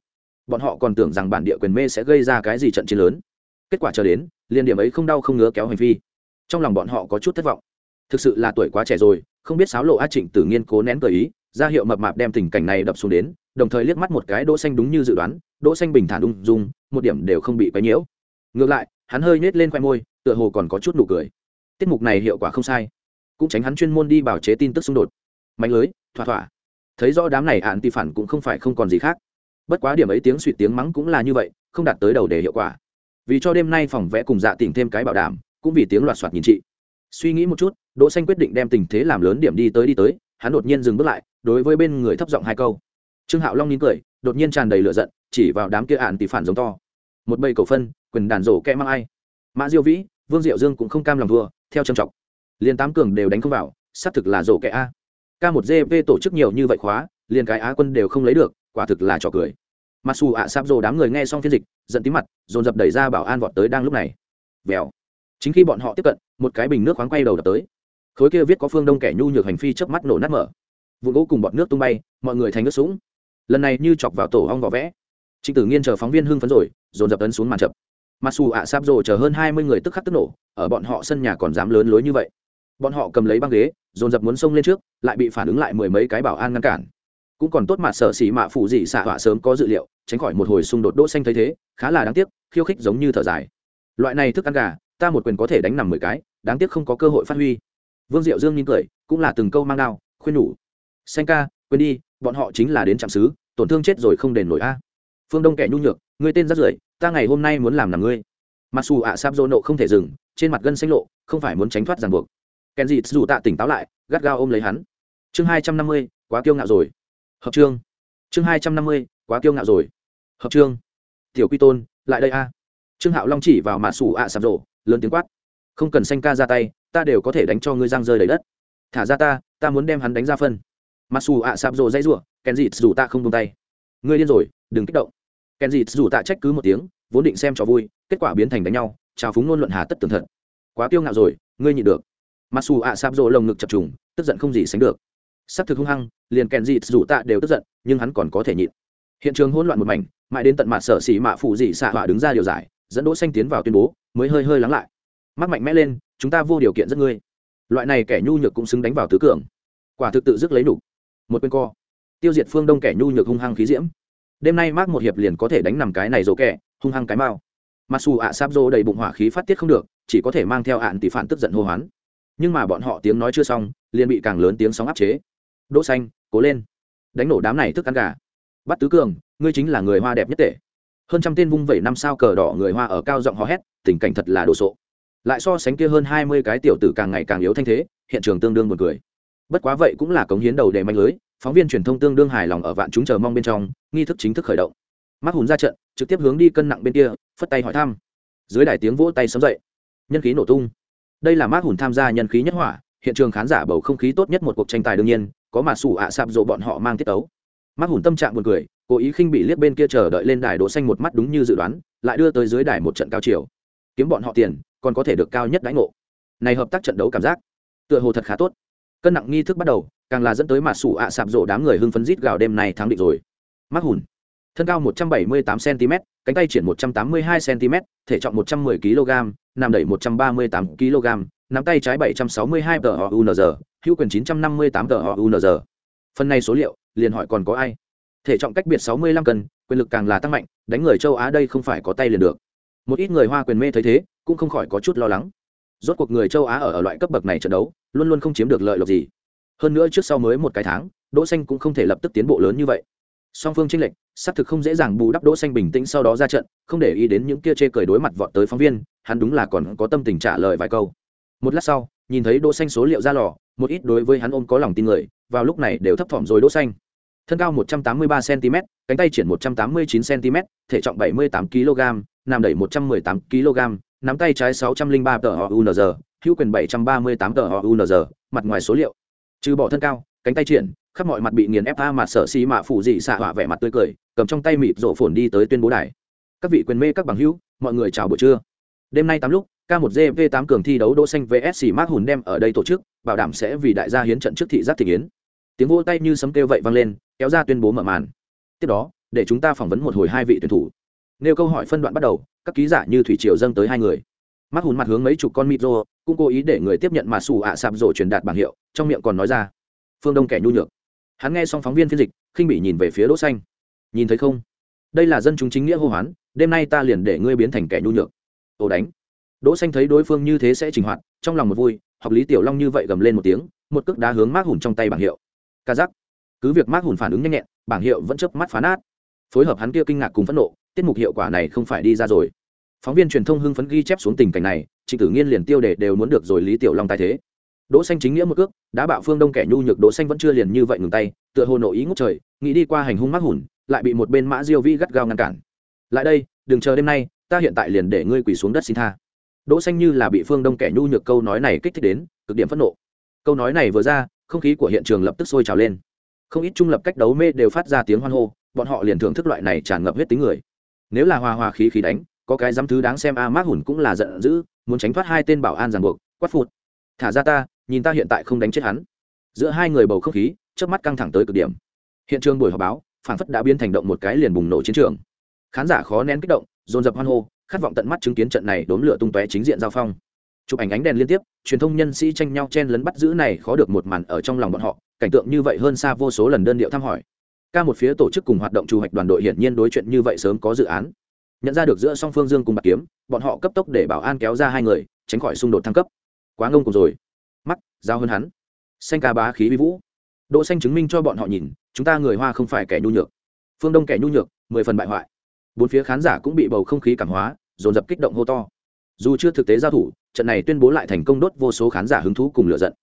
bọn họ còn tưởng rằng bản địa quyền mê sẽ gây ra cái gì trận chiến lớn kết quả chờ đến liên điểm ấy không đau không ngứa kéo hành vi trong lòng bọn họ có chút thất vọng. Thực sự là tuổi quá trẻ rồi, không biết sáo lộ a trịnh tử nghiên cố nén cờ ý, ra hiệu mập mạp đem tình cảnh này đập xuống đến, đồng thời liếc mắt một cái đỗ xanh đúng như dự đoán, đỗ xanh bình thản ung dung, một điểm đều không bị quấy nhiễu. Ngược lại, hắn hơi nhếch lên khoe môi, tựa hồ còn có chút nụ cười. Tiết mục này hiệu quả không sai. Cũng tránh hắn chuyên môn đi bảo chế tin tức xung đột. Mạnh lưới, thỏa thỏa. Thấy rõ đám này ạn ti phản cũng không phải không còn gì khác. Bất quá điểm ấy tiếng suy tiếng mắng cũng là như vậy, không đạt tới đầu để hiệu quả vì cho đêm nay phòng vẽ cùng dạ tỉnh thêm cái bảo đảm, cũng vì tiếng loạt soạt nhìn chị. Suy nghĩ một chút, đỗ xanh quyết định đem tình thế làm lớn điểm đi tới đi tới, hắn đột nhiên dừng bước lại, đối với bên người thấp giọng hai câu. Trương hạo long nín cười, đột nhiên tràn đầy lửa giận, chỉ vào đám kia ạn tỷ phản giống to. Một bầy cầu phân, quyền đàn rổ kẽ mang ai. Mã diêu vĩ, vương diệu dương cũng không cam lòng thua, theo trầm trọng. Liền tám cường đều đánh không vào, xác thực là rổ kẽ a. K một gp tổ chức nhiều như vậy khóa, liền cái á quân đều không lấy được, quả thực là trò cười. Mặc dù ạ sáp rồ đám người nghe xong phiên dịch giận tí mặt, dồn dập đẩy ra bảo an vọt tới đang lúc này. Vèo. Chính khi bọn họ tiếp cận, một cái bình nước khoáng quay đầu đập tới. Khối kia viết có phương đông kẻ nhu nhược hành phi chớp mắt nổ nát mở. Vụ gỗ cùng bọn nước tung bay, mọi người thành nước sũng. Lần này như chọc vào tổ ong vỏ vẽ. Trịnh tử nghiên chờ phóng viên hưng phấn rồi, dồn dập tấn xuống màn chập. Mặc dù ạ sáp rồ chờ hơn hai mươi người tức khắc tức nổ, ở bọn họ sân nhà còn dám lớn lối như vậy. Bọn họ cầm lấy băng ghế, dồn dập muốn xông lên trước, lại bị phản ứng lại mười mấy cái bảo an ngăn cản. Cũng còn tốt mà sở xỉ mạ phụ dị xạ họa sớm có dự liệu tránh khỏi một hồi xung đột đỗ xanh thấy thế, khá là đáng tiếc, khiêu khích giống như thở dài. Loại này thức ăn gà, ta một quyền có thể đánh nằm mười cái, đáng tiếc không có cơ hội phát huy. Vương diệu dương nhìn cười, cũng là từng câu mang đao, khuyên nhủ. Xanh ca, quên đi, bọn họ chính là đến trạm xứ, tổn thương chết rồi không đền nổi a. Phương đông kẻ nhu nhược người tên rất rưởi, ta ngày hôm nay muốn làm nằm ngươi. Mặc dù ạ sáp dô nộ không thể dừng, trên mặt gân xanh lộ, không phải muốn tránh thoát ràng buộc. Kèn dịt dù tạ tỉnh táo lại, gắt gao ôm lấy hắn. Chương hai trăm năm mươi, quá kiêu ngạo rồi. Hợp chương. Chương hai trăm năm mươi quá kiêu ngạo rồi. Hợp trương tiểu quy tôn, lại đây a. Trương hạo long chỉ vào mà sủ ạ sạp rổ, lớn tiếng quát. Không cần xanh ca ra tay, ta đều có thể đánh cho ngươi giang rơi đầy đất. Thả ra ta ta muốn đem hắn đánh ra phân. Mặc sủ ạ sạp rổ dây rủa, kèn dịt dù ta không tung tay. Ngươi điên rồi, đừng kích động. Kèn dịt dù ta trách cứ một tiếng, vốn định xem trò vui, kết quả biến thành đánh nhau, trào phúng ngôn luận hà tất tường thật. Quá kiêu ngạo rồi, ngươi nhịn được. Mặc dù ạ sạp rộ lồng ngực chập trùng, tức giận không gì sánh được. S ắ c thực hung hăng, liền kèn dịt dù ta đều tức giận, nhưng hắn còn có thể nhịn hiện trường hỗn loạn một mảnh, mãi đến tận mặt sở xỉ mạ phụ dị xạ họa đứng ra điều giải, dẫn đỗ xanh tiến vào tuyên bố, mới hơi hơi lắng lại. Mắc mạnh mẽ lên, chúng ta vô điều kiện rất ngươi. Loại này kẻ nhu nhược cũng xứng đánh vào tứ cường. Quả thực tự dứt lấy đủ. Một bên co. Tiêu diệt phương đông kẻ nhu nhược hung hăng khí diễm. Đêm nay mắc một hiệp liền có thể đánh nằm cái này rổ kẻ, hung hăng cái mao mặc dù ạ sáp rô đầy bụng hỏa khí phát tiết không được, chỉ có thể mang theo ạn tỷ phản tức giận hô hoán. Nhưng mà bọn họ tiếng nói chưa xong, liền bị càng lớn tiếng sóng áp chế. Đỗ xanh, cố lên. Đánh nổ đám này thức ăn gà bắt tứ cường, ngươi chính là người hoa đẹp nhất tệ hơn trăm tên vung vẩy năm sao cờ đỏ người hoa ở cao giọng hò hét, tình cảnh thật là đồ sộ. Lại so sánh kia hơn hai mươi cái tiểu tử càng ngày càng yếu thanh thế, hiện trường tương đương buồn cười. Bất quá vậy cũng là cống hiến đầu đề manh lưới, phóng viên truyền thông tương đương hài lòng ở vạn chúng chờ mong bên trong, nghi thức chính thức khởi động. Mắc hùn ra trận, trực tiếp hướng đi cân nặng bên kia, phất tay hỏi thăm. Dưới đài tiếng vỗ tay sớm dậy. Nhân khí nổ tung. Đây là mác hùn tham gia nhân khí nhất hỏa, hiện trường khán giả bầu không khí tốt nhất một cuộc tranh tài đương nhiên, có mà sủ ạ à sạp rộ bọn họ mang tiết tấu. Mắt hùn tâm trạng buồn cười, cố ý khinh bị liếc bên kia chờ đợi lên đài đỗ xanh một mắt đúng như dự đoán, lại đưa tới dưới đài một trận cao chiều. Kiếm bọn họ tiền, còn có thể được cao nhất đãi ngộ. Này hợp tác trận đấu cảm giác, tựa hồ thật khá tốt. Cân nặng nghi thức bắt đầu, càng là dẫn tới mặt sủ ạ sạp rộ đám người hưng phấn rít gào đêm này thắng định rồi. Mắc hùn, thân cao 178 cm cánh tay triển 182 cm thể trọng 110 kg nằm đẩy 138 kg nắm tay trái 762 tờ unz hữu quyền 958 tờ unz phần này số liệu liền hỏi còn có ai? Thể trọng cách biệt 65 cân quyền lực càng là tăng mạnh đánh người châu á đây không phải có tay liền được. Một ít người hoa quyền mê thấy thế cũng không khỏi có chút lo lắng. Rốt cuộc người châu á ở, ở loại cấp bậc này trận đấu luôn luôn không chiếm được lợi lộc gì. Hơn nữa trước sau mới một cái tháng đỗ xanh cũng không thể lập tức tiến bộ lớn như vậy. Song phương tranh lệch xác thực không dễ dàng bù đắp đỗ xanh bình tĩnh sau đó ra trận không để ý đến những kia chê cười đối mặt vọt tới phóng viên hắn đúng là còn có tâm tình trả lời vài câu. Một lát sau nhìn thấy đỗ xanh số liệu ra lò một ít đối với hắn ôm có lòng tin người vào lúc này đều thấp thỏm rồi đỗ xanh thân cao 183 cm cánh tay triển 189 cm thể trọng 78 kg nằm đẩy 118 kg nắm tay trái 603 tờ unz hữu quyền 738 tờ unz mặt ngoài số liệu. Trừ bỏ thân cao, cánh tay triển, khắp mọi mặt bị nghiền ép a mặt sở xì mạ phủ dị xạ họa vẻ mặt tươi cười, cầm trong tay mịt rổ phồn đi tới tuyên bố đài. Các vị quyền mê, các bằng hữu, mọi người chào buổi trưa. Đêm nay tám lúc, k 1 gv 8 cường thi đấu đỗ xanh vs mark hùn đem ở đây tổ chức, bảo đảm sẽ vì đại gia hiến trận trước thị giác thị yến tiếng vỗ tay như sấm kêu vậy vang lên, kéo ra tuyên bố mở màn. Tiếp đó, để chúng ta phỏng vấn một hồi hai vị tuyển thủ. Nêu câu hỏi phân đoạn bắt đầu, các ký giả như thủy triều dâng tới hai người. Mắt hùn mặt hướng mấy chục con micro cũng cố ý để người tiếp nhận mà xù ạ sạp rổ truyền đạt bảng hiệu, trong miệng còn nói ra. Phương đông kẻ nhu nhược. Hắn nghe xong phóng viên phiên dịch, khinh bị nhìn về phía đỗ xanh. Nhìn thấy không? Đây là dân chúng chính nghĩa hô hoán, đêm nay ta liền để ngươi biến thành kẻ nhu nhược. Ồ đánh. Đỗ xanh thấy đối phương như thế sẽ trình hoạt, trong lòng một vui, học lý tiểu long như vậy gầm lên một tiếng, một cước đá hướng mát hùn trong tay bảng hiệu ca giác. Cứ việc mác hùn phản ứng nhanh nhẹn, bảng hiệu vẫn chớp mắt phá nát. Phối hợp hắn kia kinh ngạc cùng phẫn nộ, tiết mục hiệu quả này không phải đi ra rồi. Phóng viên truyền thông hưng phấn ghi chép xuống tình cảnh này, trịnh tử nghiên liền tiêu đề đều muốn được rồi lý tiểu long tài thế. Đỗ xanh chính nghĩa một cước đã bạo phương đông kẻ nhu nhược đỗ xanh vẫn chưa liền như vậy ngừng tay, tựa hồ nội ý ngút trời, nghĩ đi qua hành hung mác hùn, lại bị một bên mã diêu vi gắt gao ngăn cản. Lại đây, đừng chờ đêm nay, ta hiện tại liền để ngươi quỳ xuống đất xin tha. Đỗ xanh như là bị phương đông kẻ nhu nhược câu nói này kích thích đến, cực điểm phẫn nộ. Câu nói này vừa ra không khí của hiện trường lập tức sôi trào lên. Không ít trung lập cách đấu mê đều phát ra tiếng hoan hô, bọn họ liền thưởng thức loại này tràn ngập huyết tính người. Nếu là hòa hòa khí khí đánh, có cái dám thứ đáng xem a mác hùn cũng là giận dữ, muốn tránh thoát hai tên bảo an ràng buộc, quát phụt. Thả ra ta, nhìn ta hiện tại không đánh chết hắn. Giữa hai người bầu không khí trước mắt căng thẳng tới cực điểm. Hiện trường buổi họp báo phản phất đã biến thành động một cái liền bùng nổ chiến trường. Khán giả khó nén kích động, dồn dập hoan hô, khát vọng tận mắt chứng kiến trận này đốn lửa tung tóe chính diện giao phong chụp ảnh ánh đèn liên tiếp, truyền thông nhân sĩ tranh nhau chen lấn bắt giữ này khó được một màn ở trong lòng bọn họ, cảnh tượng như vậy hơn xa vô số lần đơn điệu thăm hỏi. Ca một phía tổ chức cùng hoạt động trù hoạch đoàn đội hiển nhiên đối chuyện như vậy sớm có dự án. Nhận ra được giữa song phương dương cùng bạc kiếm, bọn họ cấp tốc để bảo an kéo ra hai người, tránh khỏi xung đột thăng cấp. Quá ngông cùng rồi. Mắt, giao hơn hắn. Xanh ca bá khí vi vũ. Độ xanh chứng minh cho bọn họ nhìn, chúng ta người hoa không phải kẻ nhu nhược. Phương đông kẻ nhu nhược, mười phần bại hoại. Bốn phía khán giả cũng bị bầu không khí cảm hóa, dồn dập kích động hô to. Dù chưa thực tế giao thủ trận này tuyên bố lại thành công đốt vô số khán giả hứng thú cùng lựa giận.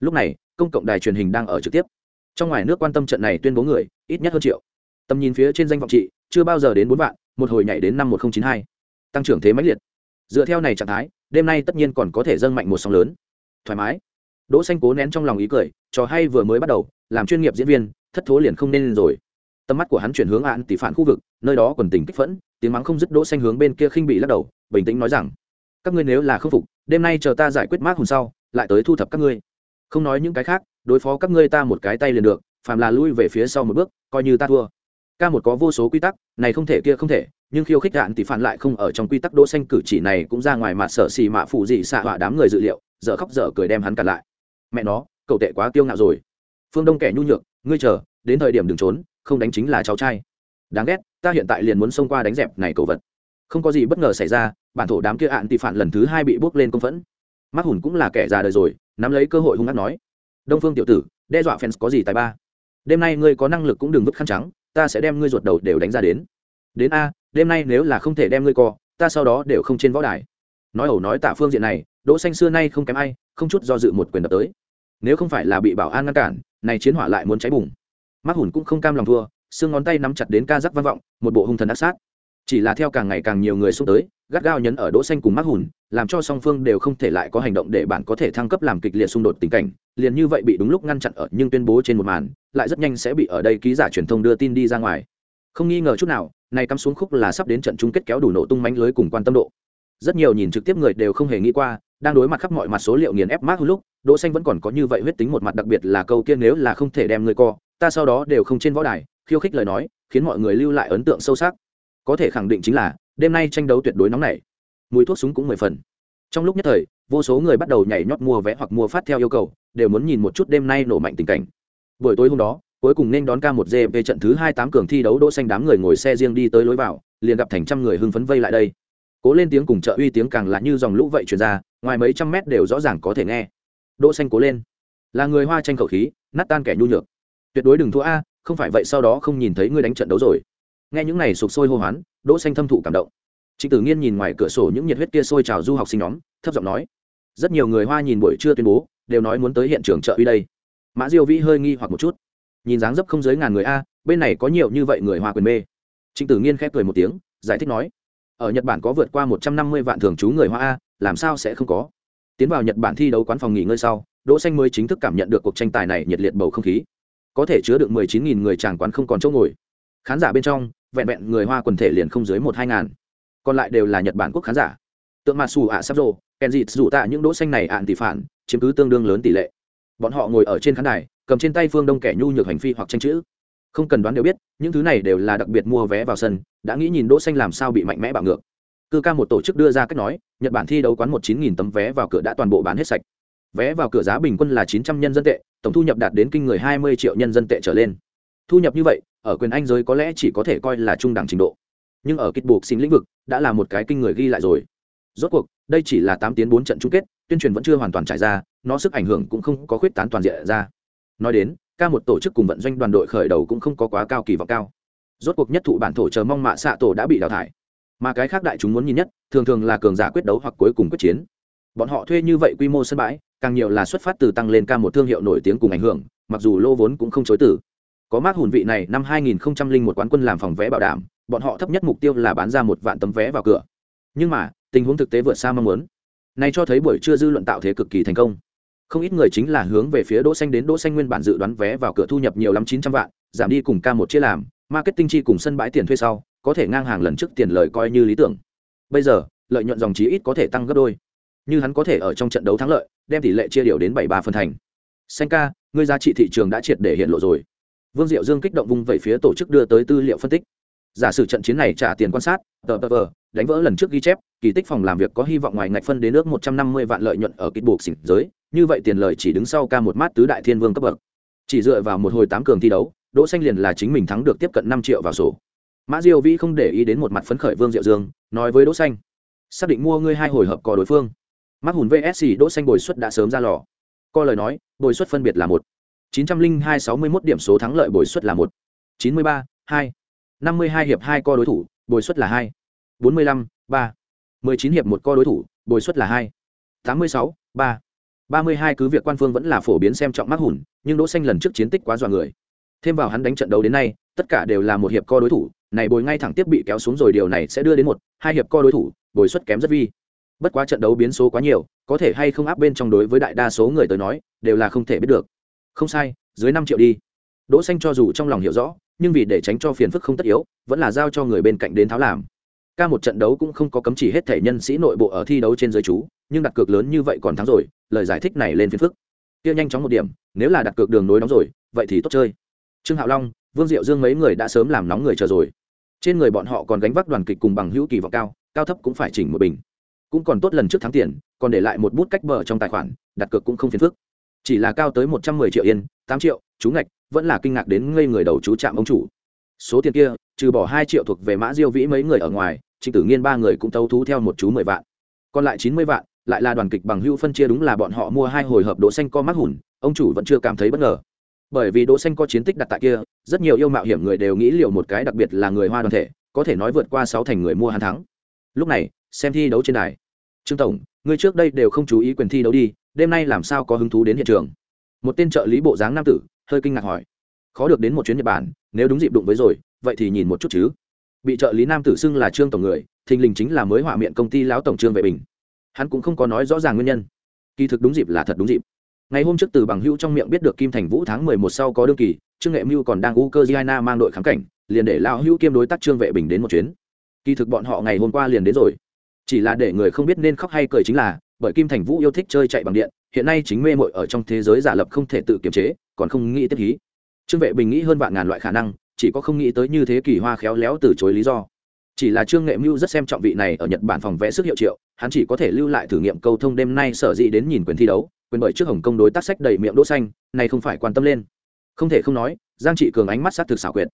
Lúc này, công cộng đài truyền hình đang ở trực tiếp. Trong ngoài nước quan tâm trận này tuyên bố người, ít nhất hơn triệu. Tầm nhìn phía trên danh vọng trị, chưa bao giờ đến bốn vạn, một hồi nhảy đến năm một nghìn chín hai. Tăng trưởng thế mãnh liệt. Dựa theo này trạng thái, đêm nay tất nhiên còn có thể dâng mạnh một sóng lớn. Thoải mái. Đỗ xanh cố nén trong lòng ý cười, trò hay vừa mới bắt đầu, làm chuyên nghiệp diễn viên, thất thố liền không nên lên rồi. Tầm mắt của hắn chuyển hướng ạn tỷ phản khu vực, nơi đó còn tình kích phẫn, tiếng mắng không dứt đỗ xanh hướng bên kia khinh bị lắc đầu, bình tĩnh nói rằng các ngươi nếu là không phục, đêm nay chờ ta giải quyết mát hùn sau, lại tới thu thập các ngươi. Không nói những cái khác, đối phó các ngươi ta một cái tay liền được, phàm là lui về phía sau một bước, coi như ta thua. Ca một có vô số quy tắc, này không thể kia không thể, nhưng khiêu khích đạn thì phản lại không ở trong quy tắc đỗ xanh cử chỉ này cũng ra ngoài mà sở xì mạ phụ gì xạ hỏa đám người dự liệu, dở khóc dở cười đem hắn cản lại. Mẹ nó, cậu tệ quá tiêu ngạo rồi. Phương đông kẻ nhu nhược, ngươi chờ, đến thời điểm đừng trốn, không đánh chính là cháu trai. Đáng ghét, ta hiện tại liền muốn xông qua đánh dẹp này cầu vật không có gì bất ngờ xảy ra, bản thổ đám kia ạn tị phản lần thứ hai bị bước lên công phẫn. Mắc hùn cũng là kẻ già đời rồi, nắm lấy cơ hội hung hát nói. Đông phương tiểu tử, đe dọa fans có gì tài ba? Đêm nay ngươi có năng lực cũng đừng vứt khăn trắng, ta sẽ đem ngươi ruột đầu đều đánh ra đến. Đến a, đêm nay nếu là không thể đem ngươi co, ta sau đó đều không trên võ đài. Nói ẩu nói tả phương diện này, đỗ xanh xưa nay không kém ai, không chút do dự một quyền đập tới. Nếu không phải là bị bảo an ngăn cản, này chiến hỏa lại muốn cháy bùng. Mắc hùn cũng không cam lòng thua, xương ngón tay nắm chặt đến ca rắc văn vọng, một bộ hung thần ác sát chỉ là theo càng ngày càng nhiều người xuống tới, gắt gao nhấn ở đỗ xanh cùng mắc hùn, làm cho song phương đều không thể lại có hành động để bạn có thể thăng cấp làm kịch liệt xung đột tình cảnh. Liền như vậy bị đúng lúc ngăn chặn ở nhưng tuyên bố trên một màn, lại rất nhanh sẽ bị ở đây ký giả truyền thông đưa tin đi ra ngoài. Không nghi ngờ chút nào, này cắm xuống khúc là sắp đến trận chung kết kéo đủ nổ tung mánh lưới cùng quan tâm độ. Rất nhiều nhìn trực tiếp người đều không hề nghĩ qua, đang đối mặt khắp mọi mặt số liệu nghiền ép mát lúc, đỗ xanh vẫn còn có như vậy huyết tính một mặt đặc biệt là câu kia nếu là không thể đem người co, ta sau đó đều không trên võ đài, khiêu khích lời nói, khiến mọi người lưu lại ấn tượng sâu sắc có thể khẳng định chính là, đêm nay tranh đấu tuyệt đối nóng nảy. Mùi thuốc súng cũng mười phần. Trong lúc nhất thời, vô số người bắt đầu nhảy nhót mua vé hoặc mua phát theo yêu cầu, đều muốn nhìn một chút đêm nay nổ mạnh tình cảnh. Buổi tối hôm đó, cuối cùng nên đón ca một dê về trận thứ hai tám cường thi đấu đỗ xanh đám người ngồi xe riêng đi tới lối vào, liền gặp thành trăm người hưng phấn vây lại đây. Cố lên tiếng cùng trợ uy tiếng càng là như dòng lũ vậy truyền ra, ngoài mấy trăm mét đều rõ ràng có thể nghe. Đỗ xanh cố lên. Là người hoa tranh khẩu khí, nát tan kẻ nhu nhược. Tuyệt đối đừng thua a, không phải vậy sau đó không nhìn thấy ngươi đánh trận đấu rồi nghe những này sụp sôi hô hoán, đỗ xanh thâm thụ cảm động. Trịnh tử nghiên nhìn ngoài cửa sổ những nhiệt huyết kia sôi trào du học sinh nhóm, thấp giọng nói, rất nhiều người hoa nhìn buổi trưa tuyên bố, đều nói muốn tới hiện trường trợ uy đây. Mã diêu vĩ hơi nghi hoặc một chút. Nhìn dáng dấp không dưới ngàn người a, bên này có nhiều như vậy người hoa quyền mê. Trịnh tử nghiên khép cười một tiếng, giải thích nói, ở nhật bản có vượt qua một trăm năm mươi vạn thường trú người hoa a, làm sao sẽ không có? Tiến vào nhật bản thi đấu quán phòng nghỉ ngơi sau, đỗ xanh mới chính thức cảm nhận được cuộc tranh tài này nhiệt liệt bầu không khí. Có thể chứa được mười chín nghìn người chàng quán không còn chỗ ngồi. Khán giả bên trong vẹn vẹn người hoa quần thể liền không dưới một hai ngàn. Còn lại đều là nhật bản quốc khán giả. Tượng mặt xù ạ sắp rồ kèn dịt rủ tạ những đỗ xanh này ạn tỷ phản, chiếm cứ tương đương lớn tỷ lệ. Bọn họ ngồi ở trên khán đài, cầm trên tay phương đông kẻ nhu nhược hành phi hoặc tranh chữ. Không cần đoán đều biết, những thứ này đều là đặc biệt mua vé vào sân, đã nghĩ nhìn đỗ xanh làm sao bị mạnh mẽ bạo ngược. Cư ca một tổ chức đưa ra cách nói, nhật bản thi đấu quán một chín nghìn tấm vé vào cửa đã toàn bộ bán hết sạch. Vé vào cửa giá bình quân là chín trăm nhân dân tệ, tổng thu nhập đạt đến kinh người hai mươi triệu nhân dân tệ trở lên. Thu nhập như vậy ở quyền anh giới có lẽ chỉ có thể coi là trung đẳng trình độ. Nhưng ở kịch buộc xin lĩnh vực, đã là một cái kinh người ghi lại rồi. Rốt cuộc, đây chỉ là tám tiến bốn trận chung kết, tuyên truyền vẫn chưa hoàn toàn trải ra, nó sức ảnh hưởng cũng không có khuyết tán toàn diện ra. Nói đến, ca một tổ chức cùng vận doanh đoàn đội khởi đầu cũng không có quá cao kỳ vọng cao. Rốt cuộc nhất thụ bản thổ chờ mong mạ xạ tổ đã bị đào thải. Mà cái khác đại chúng muốn nhìn nhất, thường thường là cường giả quyết đấu hoặc cuối cùng quyết chiến. Bọn họ thuê như vậy quy mô sân bãi, càng nhiều là xuất phát từ tăng lên ca một thương hiệu nổi tiếng cùng ảnh hưởng, mặc dù lô vốn cũng không chối từ có mác hùn vị này, năm 2001 quán quân làm phòng vé bảo đảm, bọn họ thấp nhất mục tiêu là bán ra một vạn tấm vé vào cửa. Nhưng mà, tình huống thực tế vượt xa mong muốn. Này cho thấy buổi trưa dư luận tạo thế cực kỳ thành công. Không ít người chính là hướng về phía đỗ xanh đến đỗ xanh nguyên bản dự đoán vé vào cửa thu nhập nhiều lắm 900 vạn, giảm đi cùng ca một chia làm, marketing chi cùng sân bãi tiền thuê sau, có thể ngang hàng lần trước tiền lời coi như lý tưởng. Bây giờ, lợi nhuận dòng chí ít có thể tăng gấp đôi. Như hắn có thể ở trong trận đấu thắng lợi, đem tỷ lệ chia điều đến bảy ba phần thành. Xanh ca, ngươi giá trị thị trường đã triệt để hiện lộ rồi vương diệu dương kích động vung về phía tổ chức đưa tới tư liệu phân tích. Giả sử trận chiến này trả tiền quan sát, tờ tờ tờ, đánh vỡ lần trước ghi chép, kỳ tích phòng làm việc có hy vọng ngoài ngạch phân đến nước một trăm năm mươi vạn lợi nhuận ở kịch buộc xỉn giới, như vậy tiền lời chỉ đứng sau ca một mát tứ đại thiên vương cấp bậc. Chỉ dựa vào một hồi tám cường thi đấu, đỗ xanh liền là chính mình thắng được tiếp cận năm triệu vào sổ. Mã diêu vĩ không để ý đến một mặt phấn khởi vương diệu dương, nói với đỗ xanh, xác định mua ngươi hai hồi hợp cò đối phương. Mắc hùn vsc đỗ xanh bồi suất đã sớm ra lò. Co lời nói, bồi suất phân biệt là một chín trăm linh hai sáu mươi mốt điểm số thắng lợi bồi suất là một, chín mươi ba hai, năm mươi hai hiệp hai co đối thủ, bồi suất là hai, bốn mươi lăm ba, mười chín hiệp một co đối thủ, bồi suất là hai, tám mươi sáu ba ba mươi hai cứ việc quan phương vẫn là phổ biến xem trọng mắc hùn nhưng đỗ xanh lần trước chiến tích quá dọa người. Thêm vào hắn đánh trận đấu đến nay, tất cả đều là một hiệp co đối thủ, này bồi ngay thẳng tiếp bị kéo xuống rồi, điều này sẽ đưa đến một, hai hiệp co đối thủ, bồi suất kém rất vi. Bất quá trận đấu biến số quá nhiều, có thể hay không áp bên trong đối với đại đa số người tới nói, đều là không thể biết được không sai, dưới năm triệu đi. Đỗ xanh cho dù trong lòng hiểu rõ, nhưng vì để tránh cho phiền phức không tất yếu, vẫn là giao cho người bên cạnh đến tháo làm. Ca một trận đấu cũng không có cấm chỉ hết thể nhân sĩ nội bộ ở thi đấu trên giới chú, nhưng đặt cược lớn như vậy còn thắng rồi, lời giải thích này lên phiền phức. Kia nhanh chóng một điểm, nếu là đặt cược đường nối đóng rồi, vậy thì tốt chơi. Trương hạo long, vương diệu dương mấy người đã sớm làm nóng người chờ rồi. Trên người bọn họ còn gánh vác đoàn kịch cùng bằng hữu kỳ vọng cao cao thấp cũng phải chỉnh một bình. Cũng còn tốt lần trước thắng tiền, còn để lại một bút cách bờ trong tài khoản, đặt cược cũng không phiền phức chỉ là cao tới một trăm mười triệu yên, tám triệu, chú ngạch, vẫn là kinh ngạc đến ngây người đầu chú trạm ông chủ. Số tiền kia, trừ bỏ hai triệu thuộc về mã diêu vĩ mấy người ở ngoài, trịnh tử nghiên ba người cũng tấu thú theo một chú mười vạn. Còn lại chín mươi vạn, lại là đoàn kịch bằng hữu phân chia đúng là bọn họ mua hai hồi hợp đỗ xanh co mắc hùn, ông chủ vẫn chưa cảm thấy bất ngờ. Bởi vì đỗ xanh có chiến tích đặt tại kia, rất nhiều yêu mạo hiểm người đều nghĩ liệu một cái đặc biệt là người hoa đoàn thể, có thể nói vượt qua sáu thành người mua hắn thắng. Lúc này, xem thi đấu trên đài. Trương tổng Ngươi trước đây đều không chú ý quyền thi đấu đi, đêm nay làm sao có hứng thú đến hiện trường? Một tên trợ lý bộ dáng nam tử, hơi kinh ngạc hỏi. Khó được đến một chuyến nhật bản, nếu đúng dịp đụng với rồi, vậy thì nhìn một chút chứ. Bị trợ lý nam tử xưng là trương tổng người, thình lình chính là mới họa miệng công ty lão tổng trương vệ bình. Hắn cũng không có nói rõ ràng nguyên nhân. Kỳ thực đúng dịp là thật đúng dịp. Ngày hôm trước từ bằng hữu trong miệng biết được kim thành vũ tháng mười một sau có đương kỳ, trương nghệ mưu còn đang u cơ giana mang đội kháng cảnh, liền để lão hữu kiêm đối tác trương vệ bình đến một chuyến. Kỳ thực bọn họ ngày hôm qua liền đến rồi chỉ là để người không biết nên khóc hay cười chính là, bởi kim thành vũ yêu thích chơi chạy bằng điện, hiện nay chính mê mội ở trong thế giới giả lập không thể tự kiềm chế, còn không nghĩ tiếp hí. Trương vệ bình nghĩ hơn vạn ngàn loại khả năng, chỉ có không nghĩ tới như thế kỳ hoa khéo léo từ chối lý do. Chỉ là trương nghệ mưu rất xem trọng vị này ở nhật bản phòng vẽ sức hiệu triệu, hắn chỉ có thể lưu lại thử nghiệm câu thông đêm nay sở dĩ đến nhìn quyền thi đấu quyền bởi trước hồng công đối tác sách đầy miệng đỗ xanh này không phải quan tâm lên. Không thể không nói, giang trị cường ánh mắt sát thực xảo quyệt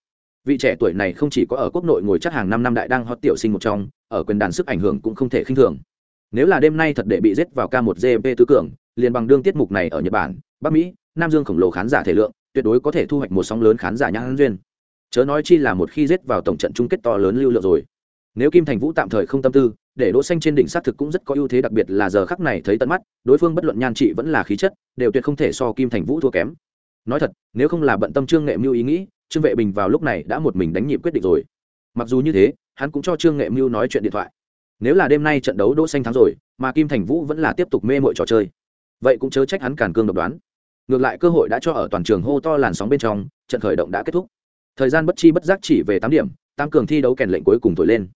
vị trẻ tuổi này không chỉ có ở quốc nội ngồi chắc hàng năm năm đại đang hot tiểu sinh một trong, ở quyền đàn sức ảnh hưởng cũng không thể khinh thường. Nếu là đêm nay thật để bị giết vào k 1 gp tứ cường, liền bằng đương tiết mục này ở nhật bản, bắc mỹ, nam dương khổng lồ khán giả thể lượng, tuyệt đối có thể thu hoạch một sóng lớn khán giả nhãn duyên. Chớ nói chi là một khi giết vào tổng trận chung kết to lớn lưu lượng rồi. Nếu kim thành vũ tạm thời không tâm tư, để đỗ xanh trên đỉnh sát thực cũng rất có ưu thế, đặc biệt là giờ khắc này thấy tận mắt, đối phương bất luận nhan trị vẫn là khí chất, đều tuyệt không thể so kim thành vũ thua kém. Nói thật, nếu không là bận tâm trương nghệ mưu ý nghĩ trương vệ bình vào lúc này đã một mình đánh nhịp quyết định rồi. Mặc dù như thế, hắn cũng cho trương nghệ mưu nói chuyện điện thoại. Nếu là đêm nay trận đấu đỗ xanh thắng rồi, mà kim thành vũ vẫn là tiếp tục mê mội trò chơi, vậy cũng chớ trách hắn càn cương độc đoán. Ngược lại cơ hội đã cho ở toàn trường hô to làn sóng bên trong, trận khởi động đã kết thúc. Thời gian bất chi bất giác chỉ về tám điểm tăng cường thi đấu kèn lệnh cuối cùng thổi lên.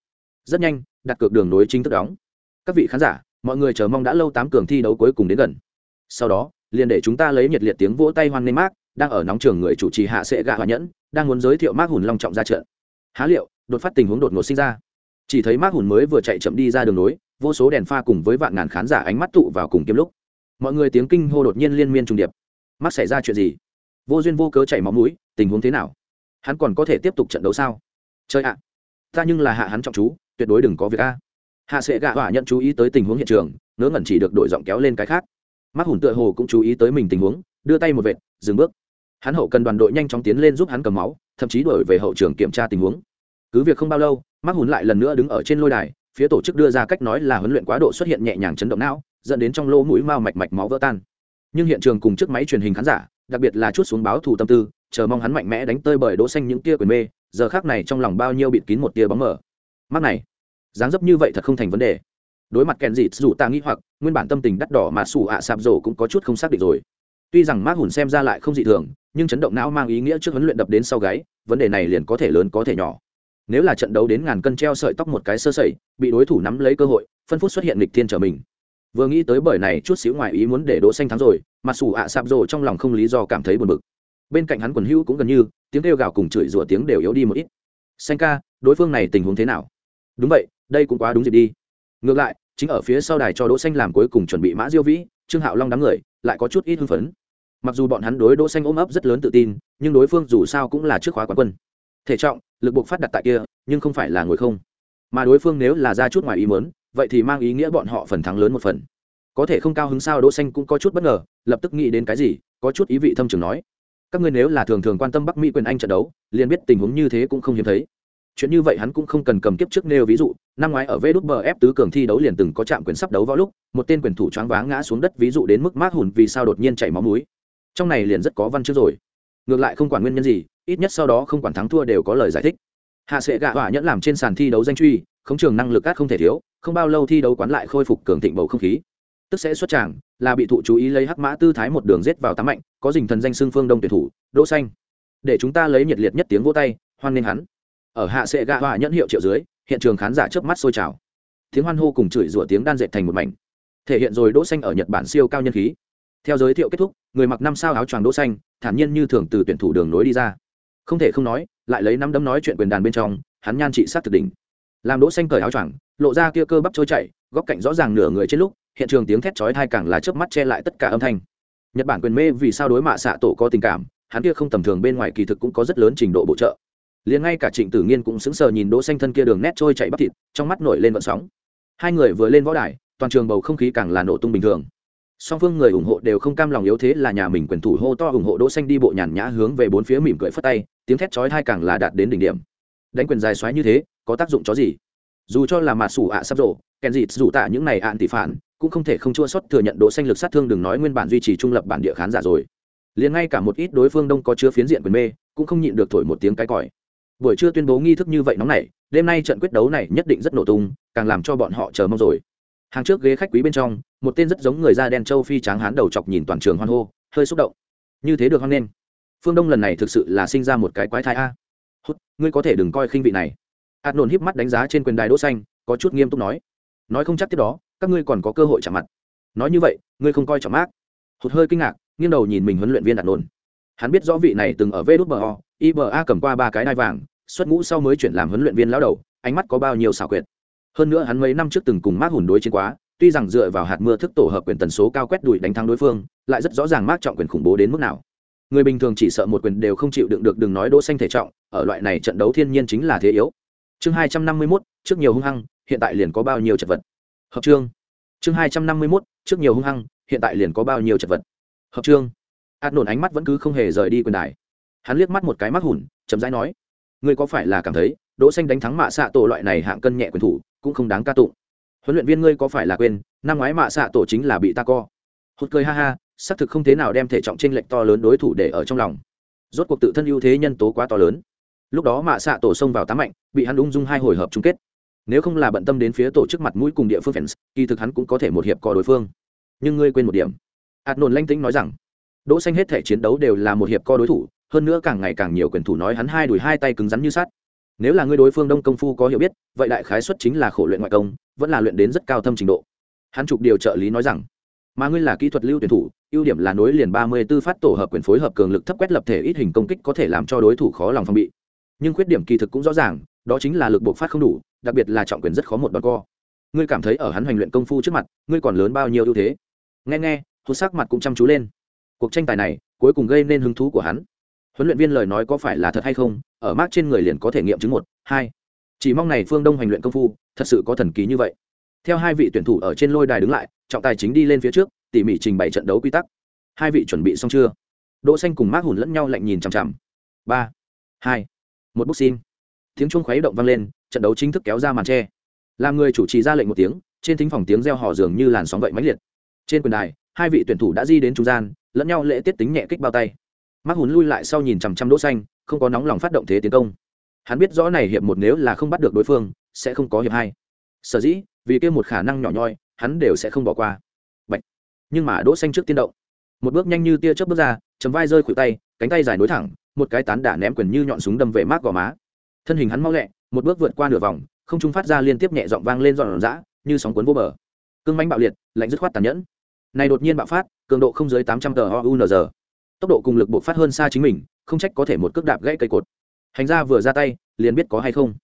Rất nhanh, đặt cược đường nối chính thức đóng. Các vị khán giả, mọi người chờ mong đã lâu tám cường thi đấu cuối cùng đến gần. Sau đó, liền để chúng ta lấy nhiệt liệt tiếng vỗ tay hoan nghênh mát đang ở nóng trường người chủ trì hạ sẽ gạ hòa nhẫn, đang muốn giới thiệu mác hùn long trọng ra trận. Há liệu, đột phát tình huống đột ngột sinh ra. Chỉ thấy mác hùn mới vừa chạy chậm đi ra đường nối, vô số đèn pha cùng với vạn ngàn khán giả ánh mắt tụ vào cùng kiếm lúc. Mọi người tiếng kinh hô đột nhiên liên miên trùng điệp. Mắc xảy ra chuyện gì? Vô duyên vô cớ chảy máu mũi, tình huống thế nào? Hắn còn có thể tiếp tục trận đấu sao? Chơi ạ! Ta nhưng là hạ hắn trọng chú, tuyệt đối đừng có việc a. Hạ sẽ gạ hỏa nhận chú ý tới tình huống hiện trường, ngớ ngẩn chỉ được đội giọng kéo lên cái khác. Mắc hùn tựa hồ cũng chú ý tới mình tình huống, đưa tay một vệt, dừng bước hắn hậu cần đoàn đội nhanh chóng tiến lên giúp hắn cầm máu, thậm chí đổi về hậu trường kiểm tra tình huống. Cứ việc không bao lâu mắc hùn lại lần nữa đứng ở trên lôi đài, phía tổ chức đưa ra cách nói là huấn luyện quá độ xuất hiện nhẹ nhàng chấn động não, dẫn đến trong lỗ mũi mao mạch mạch máu vỡ tan. Nhưng hiện trường cùng chiếc máy truyền hình khán giả, đặc biệt là chút xuống báo thù tâm tư, chờ mong hắn mạnh mẽ đánh tơi bởi đỗ xanh những tia quyền mê, giờ khác này trong lòng bao nhiêu bịt kín một tia bóng mờ. Mắt này, dáng dấp như vậy thật không thành vấn đề. Đối mặt kèn dịt dù ta nghĩ hoặc, nguyên bản tâm tình đắt đỏ mà sủ ạ sạp rổ cũng có chút không xác định rồi. Tuy rằng mác hùn xem ra lại không dị thường nhưng chấn động não mang ý nghĩa trước huấn luyện đập đến sau gáy, vấn đề này liền có thể lớn có thể nhỏ. Nếu là trận đấu đến ngàn cân treo sợi tóc một cái sơ sẩy, bị đối thủ nắm lấy cơ hội, phân phút xuất hiện lịch thiên trở mình. Vừa nghĩ tới bởi này chút xíu ngoài ý muốn để đỗ xanh thắng rồi, mà sủ ạ sạp rồ trong lòng không lý do cảm thấy buồn bực. Bên cạnh hắn quần hữu cũng gần như, tiếng kêu gào cùng chửi rủa tiếng đều yếu đi một ít. Xanh ca, đối phương này tình huống thế nào? Đúng vậy, đây cũng quá đúng dịp đi. Ngược lại, chính ở phía sau đài cho đỗ xanh làm cuối cùng chuẩn bị mã diêu vĩ, trương hạo long đám người, lại có chút ít hưng phấn mặc dù bọn hắn đối đỗ xanh ôm ấp rất lớn tự tin, nhưng đối phương dù sao cũng là trước khóa quán quân. Thể trọng, lực buộc phát đặt tại kia, nhưng không phải là ngồi không. Mà đối phương nếu là ra chút ngoài ý muốn, vậy thì mang ý nghĩa bọn họ phần thắng lớn một phần. Có thể không cao hứng sao đỗ xanh cũng có chút bất ngờ, lập tức nghĩ đến cái gì, có chút ý vị thâm trường nói. Các ngươi nếu là thường thường quan tâm bắc mỹ quyền anh trận đấu, liền biết tình huống như thế cũng không hiếm thấy. Chuyện như vậy hắn cũng không cần cầm kiếp trước nêu ví dụ, năm ngoái ở vê tứ cường thi đấu liền từng có chạm quyền sắp đấu vào lúc, một tên quyền thủ choáng váng ngã xuống đất ví dụ đến mức mát hùn vì sao đột nhiên chảy máu mũi trong này liền rất có văn chương rồi. Ngược lại không quản nguyên nhân gì, ít nhất sau đó không quản thắng thua đều có lời giải thích. Hạ sệ gạ hỏa nhẫn làm trên sàn thi đấu danh truy, khống trường năng lực cát không thể thiếu, không bao lâu thi đấu quán lại khôi phục cường thịnh bầu không khí. Tức sẽ xuất tràng, là bị thụ chú ý lấy hắc mã tư thái một đường rết vào tám mạnh, có dình thần danh xương phương đông tuyển thủ, đỗ xanh. Để chúng ta lấy nhiệt liệt nhất tiếng vỗ tay, hoan nghênh hắn. Ở hạ sệ gạ hỏa nhẫn hiệu triệu dưới, hiện trường khán giả chớp mắt sôi trào. Tiếng hoan hô cùng chửi rủa tiếng đan dệt thành một mảnh. Thể hiện rồi đỗ xanh ở nhật bản siêu cao nhân khí theo giới thiệu kết thúc, người mặc năm sao áo choàng đỗ xanh, thản nhiên như thường từ tuyển thủ đường nối đi ra. Không thể không nói, lại lấy năm đấm nói chuyện quyền đàn bên trong, hắn nhan trị sát thực đỉnh. Làm đỗ xanh cởi áo choàng, lộ ra kia cơ bắp trôi chảy, góc cạnh rõ ràng nửa người trên lúc, hiện trường tiếng thét chói tai càng là chớp mắt che lại tất cả âm thanh. Nhật bản quyền mê vì sao đối mạ xạ tổ có tình cảm, hắn kia không tầm thường bên ngoài kỳ thực cũng có rất lớn trình độ bổ trợ. Liền ngay cả trịnh tử nghiên cũng sững sờ nhìn đỗ xanh thân kia đường nét trôi chảy bắp thịt, trong mắt nổi lên vận sóng. Hai người vừa lên võ đài, toàn trường bầu không khí càng là nổ tung bình thường song phương người ủng hộ đều không cam lòng yếu thế là nhà mình quyền thủ hô to ủng hộ đỗ xanh đi bộ nhàn nhã hướng về bốn phía mỉm cười phất tay, tiếng thét chói tai càng là đạt đến đỉnh điểm. Đánh quyền dài xoáy như thế, có tác dụng chó gì? Dù cho là mà sủ ạ sắp rổ kèn dịt dù tạ những này ạn tỷ phản, cũng không thể không chua xuất thừa nhận đỗ xanh lực sát thương đừng nói nguyên bản duy trì trung lập bản địa khán giả rồi. Liền ngay cả một ít đối phương đông có chứa phiến diện quyền mê, cũng không nhịn được thổi một tiếng cái còi. Buổi trưa tuyên bố nghi thức như vậy nóng này đêm nay trận quyết đấu này nhất định rất nổ tung, càng làm cho bọn họ chờ mong rồi hàng trước ghế khách quý bên trong, một tên rất giống người da đen châu phi tráng hán đầu chọc nhìn toàn trường hoan hô, hơi xúc động. Như thế được hoan nghênh. Phương đông lần này thực sự là sinh ra một cái quái thai a. Hút, ngươi có thể đừng coi khinh vị này. Ạt nổn híp mắt đánh giá trên quyền đài đỗ xanh, có chút nghiêm túc nói. Nói không chắc tiếp đó, các ngươi còn có cơ hội chạm mặt. Nói như vậy, ngươi không coi trọng mát hụt hơi kinh ngạc, nghiêng đầu nhìn mình huấn luyện viên đạt nổn. Hắn biết rõ vị này từng ở vđbo iba cầm qua ba cái đai vàng, xuất ngũ sau mới chuyển làm huấn luyện viên lão đầu, ánh mắt có bao nhiêu xảo quyệt hơn nữa hắn mấy năm trước từng cùng mác hùn đối chiến quá tuy rằng dựa vào hạt mưa thức tổ hợp quyền tần số cao quét đuổi đánh thắng đối phương lại rất rõ ràng mác trọng quyền khủng bố đến mức nào. Người bình thường chỉ sợ một quyền đều không chịu đựng được đừng nói đỗ xanh thể trọng ở loại này trận đấu thiên nhiên chính là thế yếu. Chương hai trăm năm mươi 251, trước nhiều hung hăng hiện tại liền có bao nhiêu chật vật? Hợp chương. Chương hai trăm năm mươi 251, trước nhiều hung hăng hiện tại liền có bao nhiêu chật vật? Hợp chương. Ạt nổn ánh mắt vẫn cứ không hề rời đi quyền đài. Hắn liếc mắt một cái mắt hùn chậm rãi nói ngươi có phải là cảm thấy đỗ xanh đánh thắng mạ xạ tổ loại này hạng cân nhẹ quyền thủ cũng không đáng ca tụng. Huấn luyện viên ngươi có phải là quên, năm ngoái mạ xạ tổ chính là bị ta co. Hụt cười ha ha, xác thực không thế nào đem thể trọng tranh lệch to lớn đối thủ để ở trong lòng. Rốt cuộc tự thân ưu thế nhân tố quá to lớn. Lúc đó mạ xạ tổ xông vào tám mạnh, bị hắn ung dung hai hồi hợp chung kết. Nếu không là bận tâm đến phía tổ chức mặt mũi cùng địa phương fans, kỳ thực hắn cũng có thể một hiệp co đối phương. Nhưng ngươi quên một điểm. Hạt nồn lanh tĩnh nói rằng, đỗ xanh hết thể chiến đấu đều là một hiệp co đối thủ, hơn nữa càng ngày càng nhiều quyền thủ nói hắn hai đùi hai tay cứng rắn như sắt nếu là ngươi đối phương đông công phu có hiểu biết, vậy đại khái xuất chính là khổ luyện ngoại công, vẫn là luyện đến rất cao thâm trình độ. Hắn chụp điều trợ lý nói rằng, mà ngươi là kỹ thuật lưu tuyển thủ, ưu điểm là nối liền ba mươi 34 phát tổ hợp quyền phối hợp cường lực thấp quét lập thể ít hình công kích có thể làm cho đối thủ khó lòng phòng bị. Nhưng khuyết điểm kỳ thực cũng rõ ràng, đó chính là lực buộc phát không đủ, đặc biệt là trọng quyền rất khó một đòn co. Ngươi cảm thấy ở hắn hoành luyện công phu trước mặt, ngươi còn lớn bao nhiêu ưu thế? Nghe nghe hốt sắc mặt cũng chăm chú lên. Cuộc tranh tài này, cuối cùng gây nên hứng thú của hắn huấn luyện viên lời nói có phải là thật hay không, ở mát trên người liền có thể nghiệm chứng một, hai. Chỉ mong này phương đông hành luyện công phu, thật sự có thần kỳ như vậy. Theo hai vị tuyển thủ ở trên lôi đài đứng lại, trọng tài chính đi lên phía trước, tỉ mỉ trình bày trận đấu quy tắc. Hai vị chuẩn bị xong chưa? Đỗ xanh cùng mát hùn lẫn nhau lạnh nhìn chằm chằm. Ba, hai. Một bút xin. Tiếng chuông khuấy động vang lên, trận đấu chính thức kéo ra màn che làm người chủ trì ra lệnh một tiếng, trên thính phòng tiếng reo hò dường như làn sóng vậy mãnh liệt. Trên quyền đài, hai vị tuyển thủ đã di đến trung gian, lẫn nhau lễ tiết tính nhẹ kích bao tay mắc hùn lui lại sau nhìn chằm chằm đỗ xanh, không có nóng lòng phát động thế tiến công. Hắn biết rõ này hiệp một nếu là không bắt được đối phương, sẽ không có hiệp hai. Sở dĩ, vì kia một khả năng nhỏ nhoi, hắn đều sẽ không bỏ qua. Bạch. nhưng mà đỗ xanh trước tiên động. Một bước nhanh như tia chớp bước ra, chấm vai rơi khuỷu tay, cánh tay dài nối thẳng, một cái tán đả ném quyền như nhọn súng đâm về Mác gò má. Thân hình hắn mau lẹ, một bước vượt qua nửa vòng, không trung phát ra liên tiếp nhẹ giọng vang lên giòn giã, như sóng cuốn vô bờ. Cương mãnh bạo liệt, lạnh dứt khoát tàn nhẫn. Này đột nhiên bạo phát, cường độ không dưới tám trăm tờ ounz tốc độ cùng lực buộc phát hơn xa chính mình, không trách có thể một cước đạp gãy cây cột. Hành ra vừa ra tay, liền biết có hay không.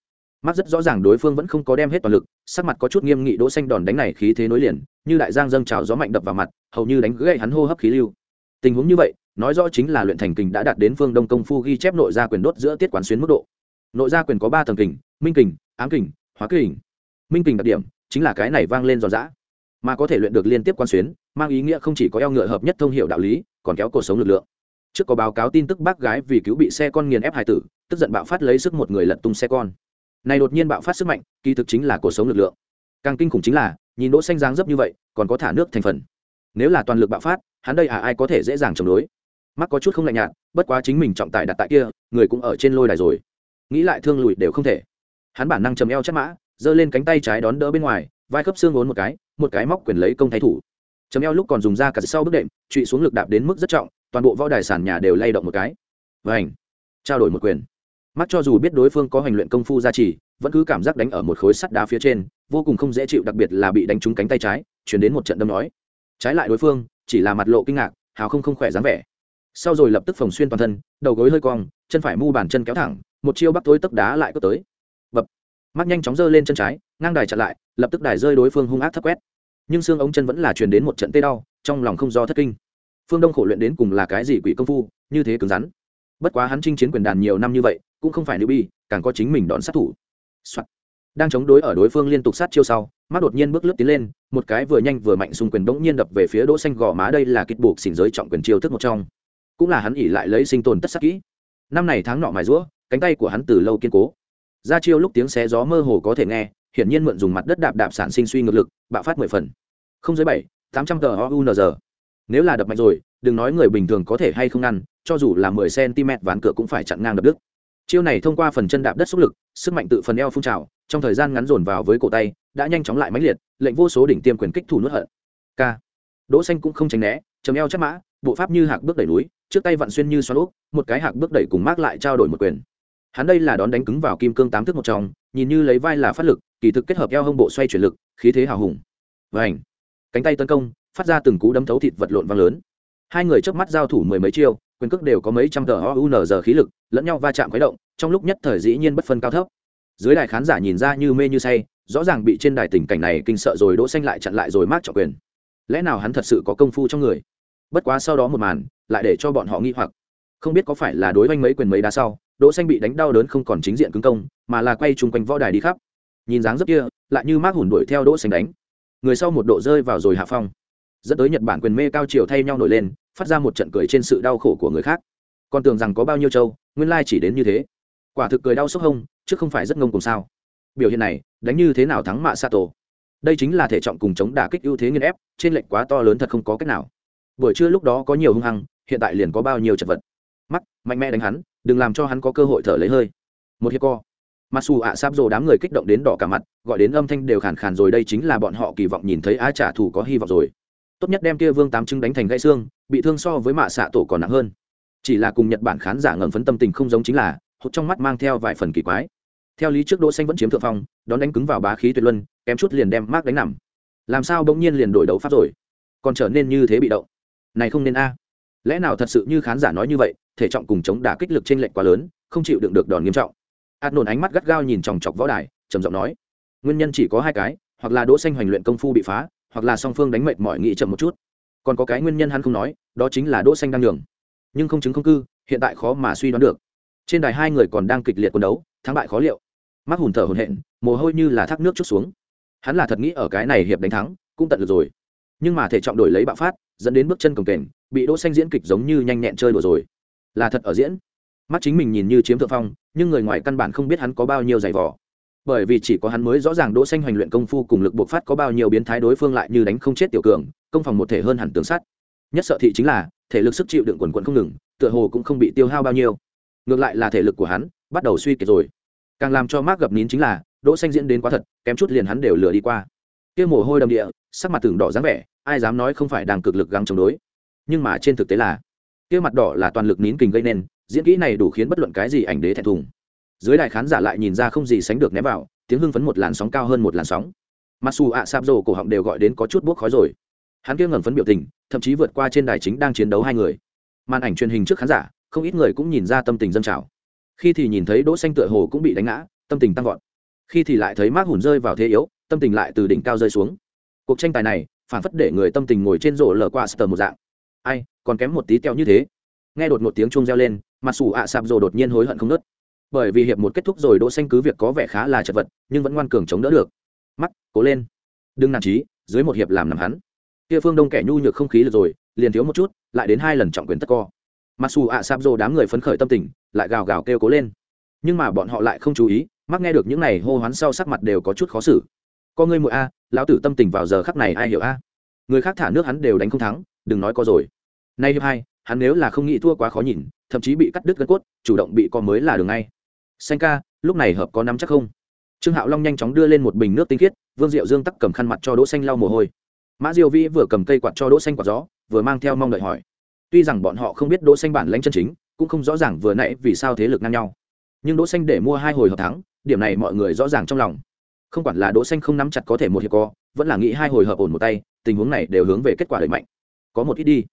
Mắt rất rõ ràng đối phương vẫn không có đem hết toàn lực, sắc mặt có chút nghiêm nghị đỗ xanh đòn đánh này khí thế nối liền, như đại giang dâng trào gió mạnh đập vào mặt, hầu như đánh gãy hắn hô hấp khí lưu. Tình huống như vậy, nói rõ chính là luyện thành kình đã đạt đến phương đông công phu ghi chép nội gia quyền đốt giữa tiết quán xuyến mức độ. Nội gia quyền có ba tầng kình, minh kình, ám kình, hóa kình. Minh kình đặc điểm chính là cái này vang lên giòn giã mà có thể luyện được liên tiếp quan xuyến, mang ý nghĩa không chỉ có eo ngựa hợp nhất thông hiệu đạo lý, còn kéo cuộc sống lực lượng. Trước có báo cáo tin tức bác gái vì cứu bị xe con nghiền ép hai tử, tức giận bạo phát lấy sức một người lật tung xe con. Này đột nhiên bạo phát sức mạnh, kỳ thực chính là cuộc sống lực lượng. Càng kinh khủng chính là, nhìn đỗ xanh dáng dấp như vậy, còn có thả nước thành phần. Nếu là toàn lực bạo phát, hắn đây à ai có thể dễ dàng chống đối. Mắc có chút không lạnh nhạt, bất quá chính mình trọng tài đặt tại kia, người cũng ở trên lôi đài rồi. Nghĩ lại thương lùi đều không thể. Hắn bản năng chầm eo chắc mã, giơ lên cánh tay trái đón đỡ bên ngoài vai khớp xương vốn một cái một cái móc quyền lấy công thái thủ. Chấm eo lúc còn dùng ra cả sau bước đệm, trụy xuống lực đạp đến mức rất trọng, toàn bộ võ đài sàn nhà đều lay động một cái. Vảnh trao đổi một quyền. Mắt cho dù biết đối phương có hành luyện công phu gia trì, vẫn cứ cảm giác đánh ở một khối sắt đá phía trên, vô cùng không dễ chịu, đặc biệt là bị đánh trúng cánh tay trái, chuyển đến một trận đâm nói. Trái lại đối phương, chỉ là mặt lộ kinh ngạc, hào không không khỏe dáng vẻ. Sau rồi lập tức phồng xuyên toàn thân, đầu gối hơi cong, chân phải mu bàn chân kéo thẳng, một chiêu bắt tối tấc đá lại có tới mắt nhanh chóng giơ lên chân trái, ngang đài chặn lại, lập tức đài rơi đối phương hung ác thấp quét. Nhưng xương ống chân vẫn là truyền đến một trận tê đau, trong lòng không do thất kinh. Phương đông khổ luyện đến cùng là cái gì quỷ công phu, như thế cứng rắn. Bất quá hắn chinh chiến quyền đàn nhiều năm như vậy, cũng không phải nữ bi, càng có chính mình đón sát thủ、Soạn. đang chống đối ở đối phương liên tục sát chiêu sau, mắt đột nhiên bước lướt tiến lên, một cái vừa nhanh vừa mạnh xung quyền bỗng nhiên đập về phía đỗ xanh gò má đây là kịch buộc xỉn giới trọng quyền chiêu thức một trong. Cũng là hắn ỉ lại lấy sinh tồn tất sát kỹ. Năm này tháng nọ mài rũa, cánh tay của hắn từ lâu kiên cố ra chiêu lúc tiếng xé gió mơ hồ có thể nghe, hiển nhiên mượn dùng mặt đất đạp đạp sản sinh suy ngược lực, bạo phát mười phần. Không dưới bảy, tám trăm tờ ounz nếu là đập mạnh rồi, đừng nói người bình thường có thể hay không ngăn, cho dù là mười cm ván cửa cũng phải chặn ngang đập đứt. Chiêu này thông qua phần chân đạp đất xúc lực, sức mạnh tự phần eo phun trào, trong thời gian ngắn dồn vào với cổ tay, đã nhanh chóng lại mãnh liệt, lệnh vô số đỉnh tiêm quyền kích thủ nuốt hận. K. Đỗ xanh cũng không tránh né, chấm eo chắc mã, bộ pháp như hạc bước đẩy núi, trước tay vặn xuyên như xoắn úp, một cái hạc bước đẩy cùng mác lại trao đổi một quyền hắn đây là đón đánh cứng vào kim cương tám thước một trong, nhìn như lấy vai là phát lực, kỳ thực kết hợp eo hông bộ xoay chuyển lực, khí thế hào hùng. Và ảnh cánh tay tấn công, phát ra từng cú đấm thấu thịt vật lộn vang lớn. Hai người trước mắt giao thủ mười mấy chiêu, quyền cước đều có mấy trăm tờ ounz khí lực, lẫn nhau va chạm khuấy động, trong lúc nhất thời dĩ nhiên bất phân cao thấp. Dưới đài khán giả nhìn ra như mê như say, rõ ràng bị trên đài tình cảnh này kinh sợ rồi đỗ xanh lại chặn lại rồi mát trọng quyền. Lẽ nào hắn thật sự có công phu trong người? Bất quá sau đó một màn, lại để cho bọn họ nghi hoặc. Không biết có phải là đối với mấy quyền mấy đá sau đỗ xanh bị đánh đau đớn không còn chính diện cứng công, mà là quay chung quanh võ đài đi khắp. Nhìn dáng dấp kia, lại như mác hùn đuổi theo đỗ xanh đánh. Người sau một độ rơi vào rồi hạ phong. Dẫn tới nhật bản quyền mê cao chiều thay nhau nổi lên, phát ra một trận cười trên sự đau khổ của người khác. Còn tưởng rằng có bao nhiêu châu, nguyên lai chỉ đến như thế. Quả thực cười đau sốc hông, chứ không phải rất ngông cùng sao. Biểu hiện này, đánh như thế nào thắng mạ sato đây chính là thể trọng cùng chống đả kích ưu thế nghiên ép, trên lệnh quá to lớn thật không có cách nào. Buổi trưa lúc đó có nhiều hung hăng, hiện tại liền có bao nhiêu chật vật. Mắt mạnh mẽ đánh hắn đừng làm cho hắn có cơ hội thở lấy hơi. Một hiệp co. Mặc dù ạ sáp rồ đám người kích động đến đỏ cả mặt, gọi đến âm thanh đều khàn khàn rồi đây chính là bọn họ kỳ vọng nhìn thấy á trả thù có hy vọng rồi. Tốt nhất đem kia vương tám trứng đánh thành gãy xương, bị thương so với mạ xạ tổ còn nặng hơn. Chỉ là cùng nhật bản khán giả ngầm phấn tâm tình không giống chính là, hụt trong mắt mang theo vài phần kỳ quái. Theo lý trước đỗ xanh vẫn chiếm thượng phong, đón đánh cứng vào bá khí tuyệt luân, kém chút liền đem mark đánh nằm. Làm sao bỗng nhiên liền đổi đấu pháp rồi? Còn trở nên như thế bị động. Này không nên a. Lẽ nào thật sự như khán giả nói như vậy thể trọng cùng chống đả kích lực trên lệnh quá lớn, không chịu đựng được đòn nghiêm trọng. Ạt nổn ánh mắt gắt gao nhìn chòng chọc võ đài, trầm giọng nói, nguyên nhân chỉ có hai cái, hoặc là đỗ xanh hoành luyện công phu bị phá, hoặc là song phương đánh mệt mỏi nghị chậm một chút. Còn có cái nguyên nhân hắn không nói, đó chính là đỗ xanh đang nhường. Nhưng không chứng không cư, hiện tại khó mà suy đoán được. Trên đài hai người còn đang kịch liệt quân đấu, thắng bại khó liệu. Mắt hùn thở hổn hển, mồ hôi như là thác nước chút xuống. Hắn là thật nghĩ ở cái này hiệp đánh thắng, cũng tận được rồi. Nhưng mà thể trọng đổi lấy bạo phát, dẫn đến bước chân cồng kềnh, bị đỗ xanh diễn kịch giống như nhanh nhẹn chơi đùa rồi là thật ở diễn. Mắt chính mình nhìn như chiếm thượng phong, nhưng người ngoài căn bản không biết hắn có bao nhiêu giày vò. Bởi vì chỉ có hắn mới rõ ràng đỗ xanh hoành luyện công phu cùng lực buộc phát có bao nhiêu biến thái đối phương lại như đánh không chết tiểu cường, công phòng một thể hơn hẳn tường sắt. Nhất sợ thị chính là, thể lực sức chịu đựng quần quần không ngừng, tựa hồ cũng không bị tiêu hao bao nhiêu. Ngược lại là thể lực của hắn, bắt đầu suy kiệt rồi. Càng làm cho mark gặp nín chính là, đỗ xanh diễn đến quá thật, kém chút liền hắn đều lừa đi qua. Kia mồ hôi đầm địa, sắc mặt tưởng đỏ dáng vẻ, ai dám nói không phải đang cực lực gắng chống đối. Nhưng mà trên thực tế là kia mặt đỏ là toàn lực nín kình gây nên, diễn kỹ này đủ khiến bất luận cái gì ảnh đế thẹn thùng. Dưới đài khán giả lại nhìn ra không gì sánh được ném vào, tiếng hưng phấn một làn sóng cao hơn một làn sóng. Mặc dù ạ sạp rổ cổ họng đều gọi đến có chút buốc khói rồi. Hắn kia ngẩng phấn biểu tình, thậm chí vượt qua trên đài chính đang chiến đấu hai người. Màn ảnh truyền hình trước khán giả, không ít người cũng nhìn ra tâm tình dân trào. Khi thì nhìn thấy đỗ xanh tựa hồ cũng bị đánh ngã, tâm tình tăng vọt. Khi thì lại thấy mác hùn rơi vào thế yếu, tâm tình lại từ đỉnh cao rơi xuống. Cuộc tranh tài này, phản phất để người tâm tình ngồi trên rổ lờ qua sờ một dạng ai, còn kém một tí teo như thế. Nghe đột một tiếng chuông reo lên, mà sủ ạ sạp rồ đột nhiên hối hận không nớt. Bởi vì hiệp một kết thúc rồi, đỗ xanh cứ việc có vẻ khá là chật vật, nhưng vẫn ngoan cường chống đỡ được. Mắt cố lên. Đừng nản chí, dưới một hiệp làm nằm hắn. Kia phương đông kẻ nhu nhược không khí được rồi, liền thiếu một chút, lại đến hai lần trọng quyền tất co. Mặc dù ạ sạp rồ đám người phấn khởi tâm tình, lại gào gào kêu cố lên. Nhưng mà bọn họ lại không chú ý, mắc nghe được những này hô hoán sau sắc mặt đều có chút khó xử. Có ngươi muội a, lão tử tâm tình vào giờ khắc này ai hiểu a? Người khác thả nước hắn đều đánh không thắng đừng nói có rồi. Nay hiệp hai, hắn nếu là không nghĩ thua quá khó nhìn, thậm chí bị cắt đứt gân cốt, chủ động bị co mới là đường ngay. Xanh ca, lúc này hợp có nắm chắc không? Trương hạo long nhanh chóng đưa lên một bình nước tinh khiết, vương diệu dương tắc cầm khăn mặt cho đỗ xanh lau mồ hôi. Mã diêu vĩ vừa cầm cây quạt cho đỗ xanh quạt gió, vừa mang theo mong đợi hỏi. Tuy rằng bọn họ không biết đỗ xanh bản lãnh chân chính, cũng không rõ ràng vừa nãy vì sao thế lực ngang nhau. Nhưng đỗ xanh để mua hai hồi hợp thắng, điểm này mọi người rõ ràng trong lòng. Không quản là đỗ xanh không nắm chặt có thể một hiệp co, vẫn là nghĩ hai hồi hợp ổn một tay, tình huống này đều hướng về kết quả đẩy mạnh có một ít đi.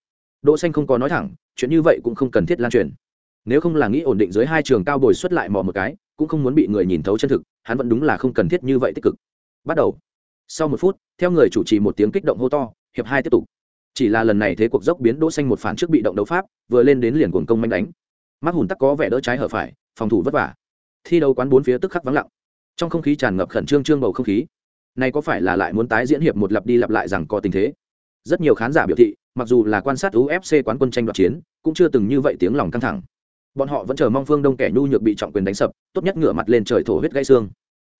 Đỗ xanh không có nói thẳng, chuyện như vậy cũng không cần thiết lan truyền. Nếu không là nghĩ ổn định dưới hai trường cao bồi xuất lại mò một cái, cũng không muốn bị người nhìn thấu chân thực, hắn vẫn đúng là không cần thiết như vậy tích cực. Bắt đầu. Sau một phút, theo người chủ trì một tiếng kích động hô to, hiệp hai tiếp tục. Chỉ là lần này thế cuộc dốc biến đỗ xanh một phản trước bị động đấu pháp, vừa lên đến liền cuồng công manh đánh. Mắt hùn tắc có vẻ đỡ trái hở phải, phòng thủ vất vả. Thi đấu quán bốn phía tức khắc vắng lặng. Trong không khí tràn ngập khẩn trương trương bầu không khí. Này có phải là lại muốn tái diễn hiệp một lặp đi lặp lại rằng có tình thế? Rất nhiều khán giả biểu thị mặc dù là quan sát ufc quán quân tranh đoạt chiến, cũng chưa từng như vậy tiếng lòng căng thẳng. Bọn họ vẫn chờ mong phương đông kẻ nhu nhược bị trọng quyền đánh sập, tốt nhất ngửa mặt lên trời thổ huyết gãy xương.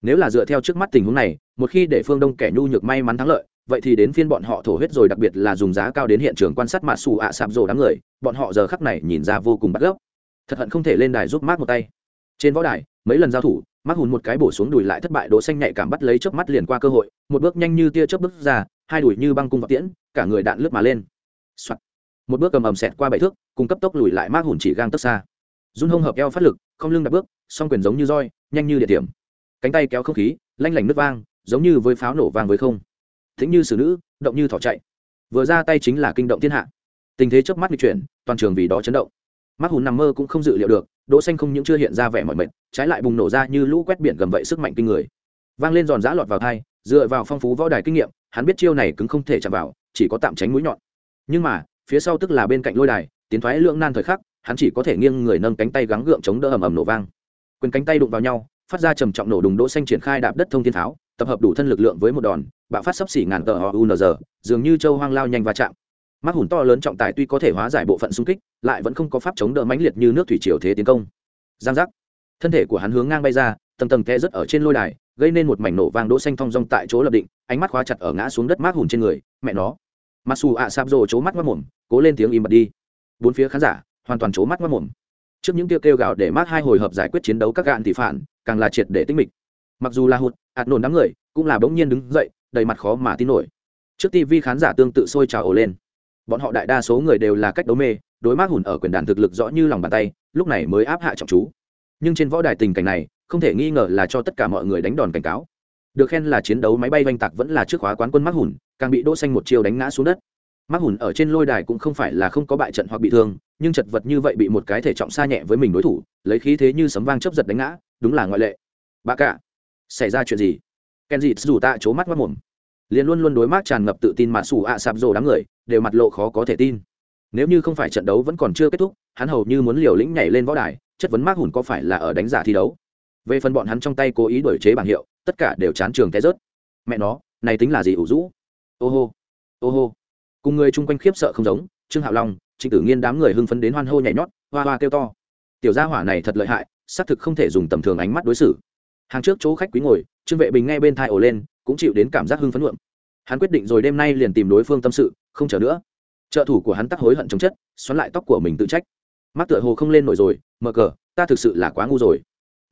Nếu là dựa theo trước mắt tình huống này, một khi để phương đông kẻ nhu nhược may mắn thắng lợi, vậy thì đến phiên bọn họ thổ huyết rồi đặc biệt là dùng giá cao đến hiện trường quan sát mạ xù ạ sạp rồ đám người, bọn họ giờ khắc này nhìn ra vô cùng bắt gốc. Thật hận không thể lên đài giúp mát một tay. Trên võ đài, mấy lần giao thủ mắc hùn một cái bổ xuống đùi lại thất bại, đỗ xanh nhạy cảm bắt lấy chớp mắt liền qua cơ hội, một bước nhanh như tia chớp bước ra, hai đùi như băng cung vọt tiễn, cả người đạn lướt mà lên、Soạn. một bước cầm ầm xẹt qua bảy thước cùng cấp tốc lùi lại mắc hùn chỉ gang tấc xa. Run hông hợp eo phát lực không lưng đặt bước song quyền giống như roi nhanh như địa điểm. Cánh tay kéo không khí lanh lảnh nước vang giống như với pháo nổ vang với không. Thính như xử nữ động như thỏ chạy. Vừa ra tay chính là kinh động thiên hạ. Tình thế chớp mắt di chuyển toàn trường vì đó chấn động. Mắt hùn nằm mơ cũng không dự liệu được đỗ xanh không những chưa hiện ra vẻ mỏi mệt trái lại bùng nổ ra như lũ quét biển gầm vậy sức mạnh kinh người. Vang lên giòn giã lọt vào tai, dựa vào phong phú võ đài kinh nghiệm hắn biết chiêu này cứng không thể chạm vào chỉ có tạm tránh mũi nhọn nhưng mà, phía sau tức là bên cạnh lôi đài, tiến thoái lưỡng nan thời khắc, hắn chỉ có thể nghiêng người nâng cánh tay gắng gượng chống đỡ ầm ầm nổ vang. Quyền cánh tay đụng vào nhau, phát ra trầm trọng nổ đùng đỗ xanh triển khai đạp đất thông thiên tháo, tập hợp đủ thân lực lượng với một đòn, bạo phát sấp xỉ ngàn tờ unz dường như châu hoang lao nhanh va chạm. Mắt hùn to lớn trọng tài tuy có thể hóa giải bộ phận xung kích, lại vẫn không có pháp chống đỡ mãnh liệt như nước thủy triều thế tiến công. Giang giác. Thân thể của hắn hướng ngang bay ra, tầng tầng kẽ rất ở trên lôi đài, gây nên một mảnh nổ vang đỗ xanh thong dong tại chỗ lập định, ánh mắt khóa chặt ở ngã xuống đất mát hùn trên người, mẹ nó mặc dù ạ sạp rồ chố mắt mất mồm, cố lên tiếng im bật đi. Bốn phía khán giả hoàn toàn chố mắt mất mồm. Trước những tiêu kêu gạo để mát hai hồi hợp giải quyết chiến đấu các gạn thị phản, càng là triệt để tinh mịch. Mặc dù là hụt, ạt nổn đám người cũng là bỗng nhiên đứng dậy, đầy mặt khó mà tin nổi. Trước tivi khán giả tương tự sôi trào ổ lên. Bọn họ đại đa số người đều là cách đấu mê, đối mát hùn ở quyền đàn thực lực rõ như lòng bàn tay, lúc này mới áp hạ trọng chú. Nhưng trên võ đài tình cảnh này, không thể nghi ngờ là cho tất cả mọi người đánh đòn cảnh cáo được khen là chiến đấu máy bay oanh tạc vẫn là trước khóa quán quân mắc hùn, càng bị đỗ xanh một chiều đánh ngã xuống đất. Mắc hùn ở trên lôi đài cũng không phải là không có bại trận hoặc bị thương, nhưng chật vật như vậy bị một cái thể trọng xa nhẹ với mình đối thủ, lấy khí thế như sấm vang chớp giật đánh ngã, đúng là ngoại lệ. Bà cả xảy ra chuyện gì? Ken dịt dù ta chố mắt mắt mồm. Liền luôn luôn đối mắt tràn ngập tự tin mà sủ ạ sạp rồ đám người, đều mặt lộ khó có thể tin. Nếu như không phải trận đấu vẫn còn chưa kết thúc, hắn hầu như muốn liều lĩnh nhảy lên võ đài, chất vấn mác hùn có phải là ở đánh giả thi đấu. Về phần bọn hắn trong tay cố ý đổi chế bảng hiệu tất cả đều chán trường té rớt. Mẹ nó, này tính là gì ủ rũ? Ô hô ô hô. Cùng người chung quanh khiếp sợ không giống, trương hạo long, trịnh tử nghiên đám người hưng phấn đến hoan hô nhảy nhót, hoa hoa kêu to. Tiểu gia hỏa này thật lợi hại, xác thực không thể dùng tầm thường ánh mắt đối xử. Hàng trước chỗ khách quý ngồi, trương vệ bình ngay bên thai ổ lên, cũng chịu đến cảm giác hưng phấn luộm. Hắn quyết định rồi đêm nay liền tìm đối phương tâm sự, không chờ nữa. Trợ thủ của hắn tắc hối hận chống chất, xoắn lại tóc của mình tự trách. Mắt tựa hồ không lên nổi rồi, mở cờ, ta thực sự là quá ngu rồi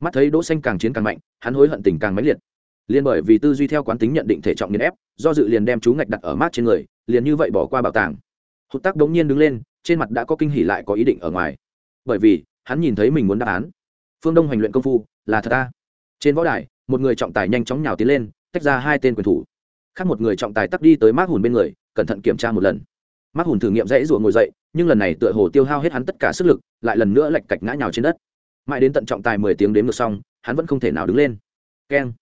mắt thấy đỗ xanh càng chiến càng mạnh, hắn hối hận tình càng mãnh liệt. Liên bởi vì tư duy theo quán tính nhận định thể trọng nghiền ép, do dự liền đem chú ngạch đặt ở mát trên người, liền như vậy bỏ qua bảo tàng. Hụt tắc đống nhiên đứng lên, trên mặt đã có kinh hỉ lại có ý định ở ngoài. Bởi vì, hắn nhìn thấy mình muốn đáp án. Phương đông hành luyện công phu, là thật ta. Trên võ đài, một người trọng tài nhanh chóng nhào tiến lên, tách ra hai tên quyền thủ. Khác một người trọng tài tắc đi tới mát hùn bên người, cẩn thận kiểm tra một lần. Mát hùn thử nghiệm dãy rủa ngồi dậy, nhưng lần này tựa hồ tiêu hao hết hắn tất cả sức lực, lại lần nữa lạch cạch ngã nhào trên đất mãi đến tận trọng tài mười tiếng đếm ngược xong, hắn vẫn không thể nào đứng lên. Keng.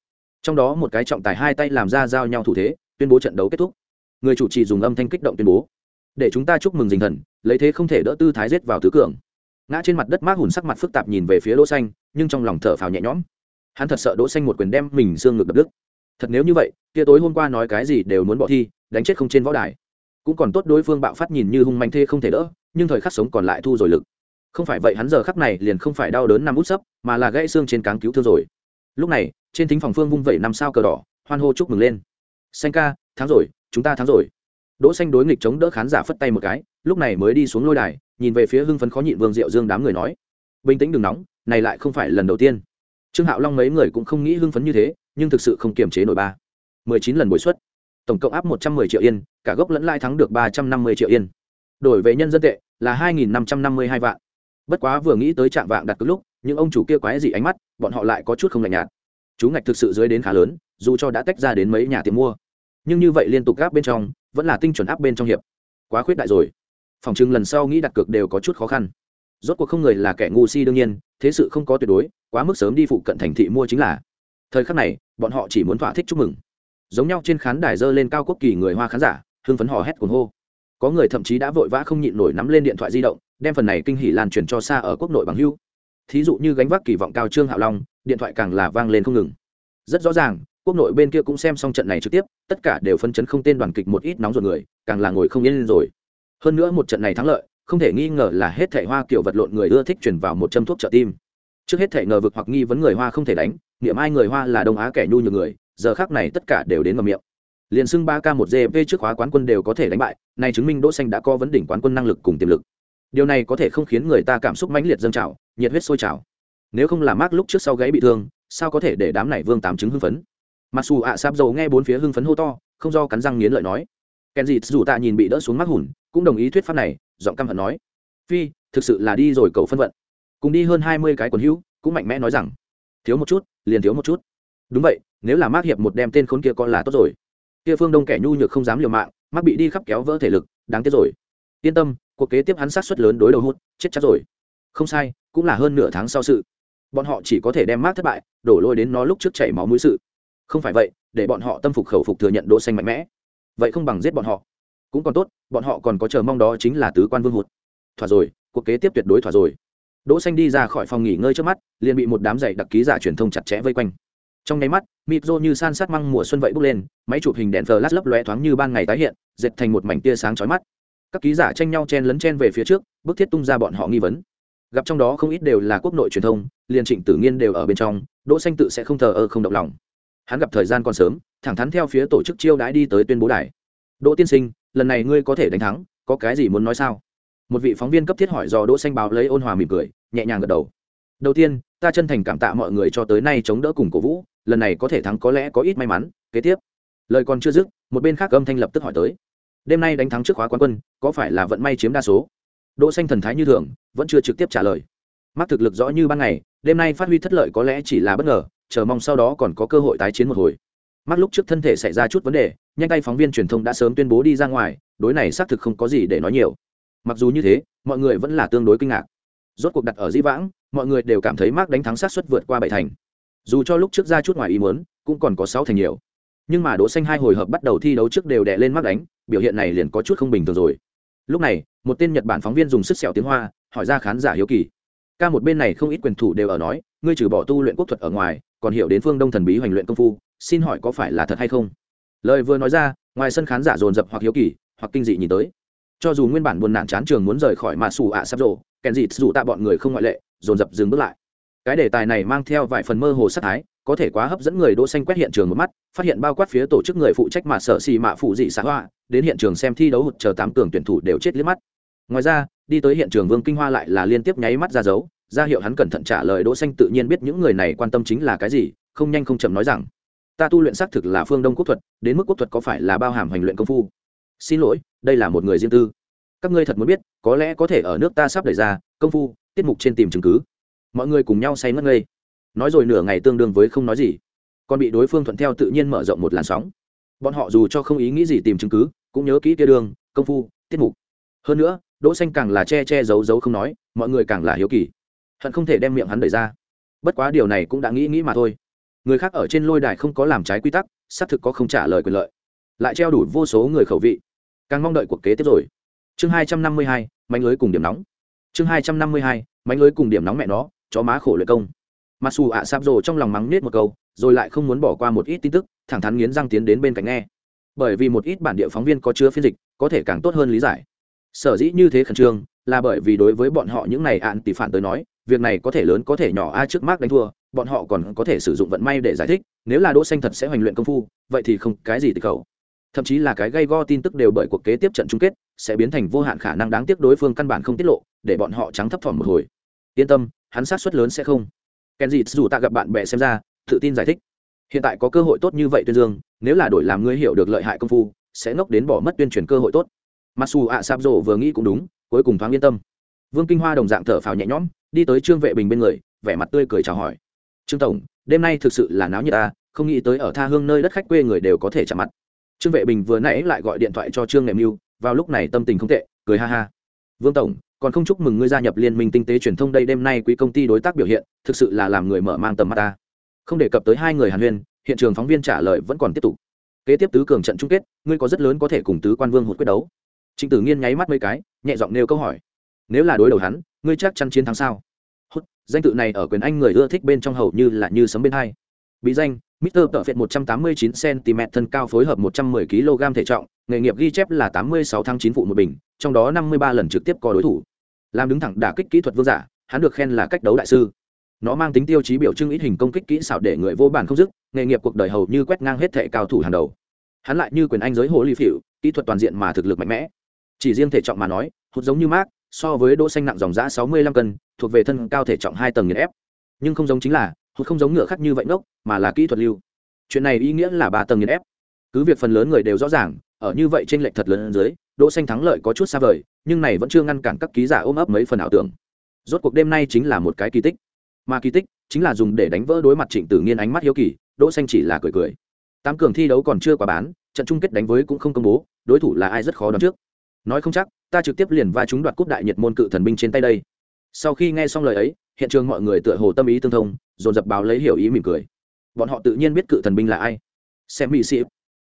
Trong đó một cái trọng tài hai tay làm ra giao nhau thủ thế, tuyên bố trận đấu kết thúc. Người chủ trì dùng âm thanh kích động tuyên bố. Để chúng ta chúc mừng dình thần, lấy thế không thể đỡ tư thái giết vào tứ cường. Ngã trên mặt đất mát hùn sắc mặt phức tạp nhìn về phía đỗ xanh, nhưng trong lòng thở phào nhẹ nhõm. Hắn thật sợ đỗ xanh một quyền đem mình xương ngực đập đứt. Thật nếu như vậy, kia tối hôm qua nói cái gì đều muốn bỏ thi, đánh chết không trên võ đài. Cũng còn tốt đối phương bạo phát nhìn như hung manh thê không thể đỡ, nhưng thời khắc sống còn lại thu rồi lực không phải vậy hắn giờ khắc này liền không phải đau đớn nằm út sấp, mà là gãy xương trên cáng cứu thương rồi. Lúc này, trên thính phòng phương vung vẩy năm sao cờ đỏ, hoan hô chúc mừng lên. Xanh ca, thắng rồi, chúng ta thắng rồi. Đỗ xanh đối nghịch chống đỡ khán giả phất tay một cái, lúc này mới đi xuống lôi đài, nhìn về phía hưng phấn khó nhịn vương diệu dương đám người nói. Bình tĩnh đừng nóng, này lại không phải lần đầu tiên. Trương hạo long mấy người cũng không nghĩ hưng phấn như thế, nhưng thực sự không kiềm chế nổi ba. Mười chín lần bồi xuất tổng cộng áp một trăm mười triệu yên, cả gốc lẫn lãi thắng được ba trăm năm mươi triệu yên. Đổi về nhân dân tệ là hai nghìn năm trăm năm mươi hai vạn bất quá vừa nghĩ tới trạm vạng đặt cược lúc, những ông chủ kia quái dị ánh mắt, bọn họ lại có chút không lạnh nhạt. Chú ngạch thực sự dưới đến khá lớn, dù cho đã tách ra đến mấy nhà tiệm mua. Nhưng như vậy liên tục gáp bên trong, vẫn là tinh chuẩn áp bên trong hiệp. Quá khuyết đại rồi. Phòng chừng lần sau nghĩ đặt cược đều có chút khó khăn. Rốt cuộc không người là kẻ ngu si đương nhiên, thế sự không có tuyệt đối, quá mức sớm đi phụ cận thành thị mua chính là. Thời khắc này, bọn họ chỉ muốn thỏa thích chúc mừng. Giống nhau trên khán đài dơ lên cao quốc kỳ người hoa khán giả, hưng phấn hò hét cuồng hô. Có người thậm chí đã vội vã không nhịn nổi nắm lên điện thoại di động đem phần này kinh hỉ lan truyền cho xa ở quốc nội bằng hưu. Thí dụ như gánh vác kỳ vọng cao trương hạo long, điện thoại càng là vang lên không ngừng. Rất rõ ràng, quốc nội bên kia cũng xem xong trận này trực tiếp, tất cả đều phân chấn không tên đoàn kịch một ít nóng ruột người, càng là ngồi không yên lên rồi. Hơn nữa một trận này thắng lợi, không thể nghi ngờ là hết thể hoa kiểu vật lộn người ưa thích chuyển vào một châm thuốc trợ tim. Trước hết thể ngờ vực hoặc nghi vấn người hoa không thể đánh, niệm ai người hoa là đông á kẻ nhu nhược người, giờ khác này tất cả đều đến ngầm miệng. Liền xưng ba k một gv trước khóa quán quân đều có thể đánh bại, này chứng minh đỗ xanh đã có vấn đỉnh quán quân năng lực cùng tiềm lực điều này có thể không khiến người ta cảm xúc mãnh liệt dâng trào, nhiệt huyết sôi trào. Nếu không là mác lúc trước sau gáy bị thương, sao có thể để đám này vương tám chứng hưng phấn? Mặc dù ạ sáp dầu nghe bốn phía hưng phấn hô to, không do cắn răng nghiến lợi nói. Kèn dịt dù tạ nhìn bị đỡ xuống mắc hùn, cũng đồng ý thuyết pháp này, giọng căm hận nói. Phi, thực sự là đi rồi cầu phân vận. Cùng đi hơn hai mươi cái quần hữu, cũng mạnh mẽ nói rằng, thiếu một chút, liền thiếu một chút. Đúng vậy, nếu là mác hiệp một đem tên khốn kia con là tốt rồi. Kia phương đông kẻ nhu nhược không dám liều mạng mắc bị đi khắp kéo vỡ thể lực, đáng tiếc rồi. Yên tâm cuộc kế tiếp hắn sát suất lớn đối đầu hút, chết chắc rồi. Không sai, cũng là hơn nửa tháng sau sự. Bọn họ chỉ có thể đem mát thất bại, đổ lôi đến nó lúc trước chảy máu mũi sự. Không phải vậy, để bọn họ tâm phục khẩu phục thừa nhận đỗ xanh mạnh mẽ. Vậy không bằng giết bọn họ. Cũng còn tốt, bọn họ còn có chờ mong đó chính là tứ quan vương hụt. Thỏa rồi, cuộc kế tiếp tuyệt đối thỏa rồi. Đỗ xanh đi ra khỏi phòng nghỉ ngơi trước mắt, liền bị một đám giày đặc ký giả truyền thông chặt chẽ vây quanh. Trong nháy mắt, mịt rô như san sát măng mùa xuân vậy bốc lên, máy chụp hình đèn flash lấp lóe thoáng như ban ngày tái hiện, dệt thành một mảnh tia sáng chói mắt các ký giả tranh nhau chen lấn chen về phía trước, bức thiết tung ra bọn họ nghi vấn. Gặp trong đó không ít đều là quốc nội truyền thông, liền trịnh tử nghiên đều ở bên trong, đỗ xanh tự sẽ không thờ ơ không động lòng. Hắn gặp thời gian còn sớm, thẳng thắn theo phía tổ chức chiêu đãi đi tới tuyên bố đài. Đỗ tiên sinh, lần này ngươi có thể đánh thắng, có cái gì muốn nói sao? Một vị phóng viên cấp thiết hỏi do đỗ xanh báo lấy ôn hòa mỉm cười, nhẹ nhàng gật đầu. Đầu tiên, ta chân thành cảm tạ mọi người cho tới nay chống đỡ cùng cổ vũ, lần này có thể thắng có lẽ có ít may mắn, kế tiếp. Lời còn chưa dứt, một bên khác âm thanh lập tức hỏi tới đêm nay đánh thắng trước khóa quán quân, có phải là vận may chiếm đa số? Đỗ xanh thần thái như thường, vẫn chưa trực tiếp trả lời. Mắc thực lực rõ như ban ngày, đêm nay phát huy thất lợi có lẽ chỉ là bất ngờ, chờ mong sau đó còn có cơ hội tái chiến một hồi. Mắc lúc trước thân thể xảy ra chút vấn đề, nhanh tay phóng viên truyền thông đã sớm tuyên bố đi ra ngoài, đối này xác thực không có gì để nói nhiều. Mặc dù như thế, mọi người vẫn là tương đối kinh ngạc. Rốt cuộc đặt ở dĩ vãng, mọi người đều cảm thấy mắt đánh thắng sát suất vượt qua bảy thành. Dù cho lúc trước ra chút ngoài ý muốn, cũng còn có sáu thành nhiều nhưng mà đỗ xanh hai hồi hợp bắt đầu thi đấu trước đều đè lên mắt đánh, biểu hiện này liền có chút không bình thường rồi. Lúc này, một tên nhật bản phóng viên dùng sức sẹo tiếng hoa, hỏi ra khán giả hiếu kỳ. Ca một bên này không ít quyền thủ đều ở nói, ngươi trừ bỏ tu luyện quốc thuật ở ngoài, còn hiểu đến phương đông thần bí hoành luyện công phu, xin hỏi có phải là thật hay không? Lời vừa nói ra, ngoài sân khán giả dồn dập hoặc hiếu kỳ, hoặc kinh dị nhìn tới. Cho dù nguyên bản buồn nản chán trường muốn rời khỏi mà xù ạ sắp rộ kèn dịt dù tạ bọn người không ngoại lệ, dồn dập dừng bước lại cái đề tài này mang theo vài phần mơ hồ sát thái, có thể quá hấp dẫn người đỗ xanh quét hiện trường một mắt, phát hiện bao quát phía tổ chức người phụ trách mà sở xì mạ phụ dị xã hoa, đến hiện trường xem thi đấu hụt chờ tám cường tuyển thủ đều chết liếc mắt. Ngoài ra, đi tới hiện trường vương kinh hoa lại là liên tiếp nháy mắt ra dấu, ra hiệu hắn cẩn thận trả lời đỗ xanh tự nhiên biết những người này quan tâm chính là cái gì, không nhanh không chậm nói rằng, ta tu luyện xác thực là phương đông quốc thuật, đến mức quốc thuật có phải là bao hàm hành luyện công phu? Xin lỗi, đây là một người riêng tư. Các ngươi thật muốn biết, có lẽ có thể ở nước ta sắp đẩy ra công phu, tiết mục trên tìm chứng cứ mọi người cùng nhau say ngất ngây. Nói rồi nửa ngày tương đương với không nói gì. Còn bị đối phương thuận theo tự nhiên mở rộng một làn sóng. Bọn họ dù cho không ý nghĩ gì tìm chứng cứ, cũng nhớ kỹ kia đường, công phu, tiết mục. Hơn nữa, đỗ xanh càng là che che giấu giấu không nói, mọi người càng là hiếu kỳ. Hận không thể đem miệng hắn đẩy ra. Bất quá điều này cũng đã nghĩ nghĩ mà thôi. Người khác ở trên lôi đài không có làm trái quy tắc, xác thực có không trả lời quyền lợi. Lại treo đủ vô số người khẩu vị. Càng mong đợi cuộc kế tiếp rồi. Chương hai trăm năm mươi hai mánh lưới cùng điểm nóng. Chương hai trăm năm mươi hai mánh lưới cùng điểm nóng mẹ nó chó má khổ luyện công. Mặc dù ạ sáp rồ trong lòng mắng nết một câu, rồi lại không muốn bỏ qua một ít tin tức, thẳng thắn nghiến răng tiến đến bên cạnh nghe. Bởi vì một ít bản địa phóng viên có chứa phiên dịch, có thể càng tốt hơn lý giải. Sở dĩ như thế khẩn trương, là bởi vì đối với bọn họ những này ạn tỷ phản tới nói, việc này có thể lớn có thể nhỏ a trước mắt đánh thua, bọn họ còn có thể sử dụng vận may để giải thích, nếu là đỗ xanh thật sẽ hoành luyện công phu, vậy thì không cái gì từ cầu thậm chí là cái gây go tin tức đều bởi cuộc kế tiếp trận chung kết, sẽ biến thành vô hạn khả năng đáng tiếc đối phương căn bản không tiết lộ, để bọn họ trắng thấp thỏm một hồi. Yên tâm hắn sát suất lớn sẽ không. Kèn dịt dù ta gặp bạn bè xem ra, tự tin giải thích. Hiện tại có cơ hội tốt như vậy tuyên dương, nếu là đổi làm ngươi hiểu được lợi hại công phu, sẽ ngốc đến bỏ mất tuyên truyền cơ hội tốt. Masu dù ạ sạp vừa nghĩ cũng đúng, cuối cùng thoáng yên tâm. Vương kinh hoa đồng dạng thở phào nhẹ nhõm, đi tới trương vệ bình bên người, vẻ mặt tươi cười chào hỏi. Trương tổng, đêm nay thực sự là náo nhiệt ta, không nghĩ tới ở tha hương nơi đất khách quê người đều có thể chạm mặt. Trương vệ bình vừa nãy lại gọi điện thoại cho trương nghệ mưu, vào lúc này tâm tình không tệ, cười ha ha. Vương tổng còn không chúc mừng ngươi gia nhập liên minh tinh tế truyền thông đây đêm nay quý công ty đối tác biểu hiện thực sự là làm người mở mang tầm mắt ta. Không đề cập tới hai người hàn huyên hiện trường phóng viên trả lời vẫn còn tiếp tục. Kế tiếp tứ cường trận chung kết ngươi có rất lớn có thể cùng tứ quan vương hụt quyết đấu. Trịnh tử nghiên nháy mắt mấy cái nhẹ giọng nêu câu hỏi. Nếu là đối đầu hắn ngươi chắc chắn chiến thắng sao? Hốt danh tự này ở quyền anh người ưa thích bên trong hầu như là như sấm bên hai. Bí danh Mr. Tợ Phệt 189 cm thân cao phối hợp 110 kg thể trọng, nghề nghiệp ghi chép là 86 tháng 9 phụ một bình, trong đó 53 lần trực tiếp có đối thủ. Làm đứng thẳng đả kích kỹ thuật vương giả, hắn được khen là cách đấu đại sư. Nó mang tính tiêu chí biểu trưng ít hình công kích kỹ xảo để người vô bản không dứt, nghề nghiệp cuộc đời hầu như quét ngang hết thệ cao thủ hàng đầu. Hắn lại như quyền anh giới hồ ly phiểu, kỹ thuật toàn diện mà thực lực mạnh mẽ. Chỉ riêng thể trọng mà nói, hụt giống như Mark, so với đỗ xanh nặng dòng giá 65 cân, thuộc về thân cao thể trọng hai tầng nghiền ép. Nhưng không giống chính là, hụt không giống ngựa khác như vậy ngốc, mà là kỹ thuật lưu chuyện này ý nghĩa là ba tầng nghiền ép cứ việc phần lớn người đều rõ ràng ở như vậy trên lệch thật lớn dưới đỗ xanh thắng lợi có chút xa vời nhưng này vẫn chưa ngăn cản các ký giả ôm ấp mấy phần ảo tưởng. Rốt cuộc đêm nay chính là một cái kỳ tích. Mà kỳ tích chính là dùng để đánh vỡ đối mặt trịnh tử nghiên ánh mắt hiếu kỳ, đỗ xanh chỉ là cười cười. Tám cường thi đấu còn chưa quá bán, trận chung kết đánh với cũng không công bố, đối thủ là ai rất khó đoán trước. Nói không chắc, ta trực tiếp liền va chúng đoạt cúp đại nhiệt môn cự thần binh trên tay đây. Sau khi nghe xong lời ấy, hiện trường mọi người tựa hồ tâm ý tương thông, dồn dập báo lấy hiểu ý mỉm cười. Bọn họ tự nhiên biết cự thần binh là ai. Xem mỹ sĩ.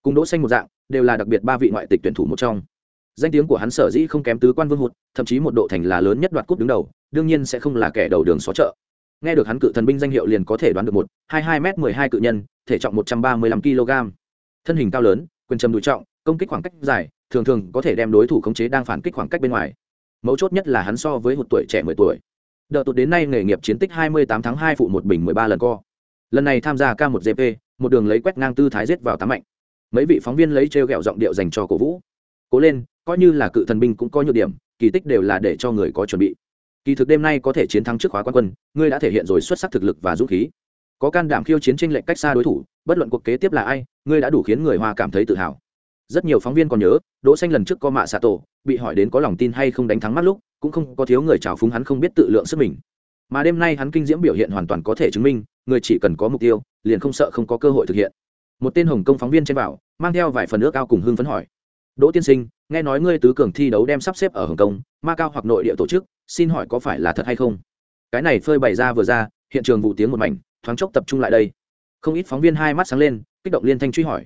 Cùng đỗ xanh một dạng, đều là đặc biệt ba vị ngoại tịch tuyển thủ một trong danh tiếng của hắn sở dĩ không kém tứ quan vương hụt, thậm chí một độ thành là lớn nhất đoạt cúp đứng đầu, đương nhiên sẽ không là kẻ đầu đường xó chợ. Nghe được hắn cự thần binh danh hiệu liền có thể đoán được một, hai hai m mười hai cự nhân, thể trọng một trăm ba mươi lăm kg thân hình cao lớn, quyền trầm đùi trọng, công kích khoảng cách dài, thường thường có thể đem đối thủ khống chế đang phản kích khoảng cách bên ngoài. Mấu chốt nhất là hắn so với một tuổi trẻ mười tuổi. Đợt tụt đến nay nghề nghiệp chiến tích hai mươi tám tháng hai phụ một bình mười ba lần co. Lần này tham gia k một gp một đường lấy quét ngang tư thái giết vào tám mạnh. Mấy vị phóng viên lấy t r g ẹ o giọng điệu dành cho cổ vũ. Cố lên coi như là cự thần binh cũng có nhược điểm, kỳ tích đều là để cho người có chuẩn bị. Kỳ thực đêm nay có thể chiến thắng trước khóa quan quân, ngươi đã thể hiện rồi xuất sắc thực lực và dũng khí. Có can đảm khiêu chiến tranh lệnh cách xa đối thủ, bất luận cuộc kế tiếp là ai, ngươi đã đủ khiến người hoa cảm thấy tự hào. Rất nhiều phóng viên còn nhớ, đỗ xanh lần trước có mạ xạ tổ, bị hỏi đến có lòng tin hay không đánh thắng mắt lúc cũng không có thiếu người chào phúng hắn không biết tự lượng sức mình. Mà đêm nay hắn kinh diễm biểu hiện hoàn toàn có thể chứng minh, người chỉ cần có mục tiêu, liền không sợ không có cơ hội thực hiện. Một tên hồng công phóng viên trên bảo, mang theo vài phần nước ao cùng hưng phấn hỏi. Đỗ tiên sinh nghe nói ngươi tứ cường thi đấu đem sắp xếp ở hồng kông, ma cao hoặc nội địa tổ chức, xin hỏi có phải là thật hay không? Cái này phơi bày ra vừa ra, hiện trường vụ tiếng một mảnh, thoáng chốc tập trung lại đây. Không ít phóng viên hai mắt sáng lên, kích động liên thanh truy hỏi.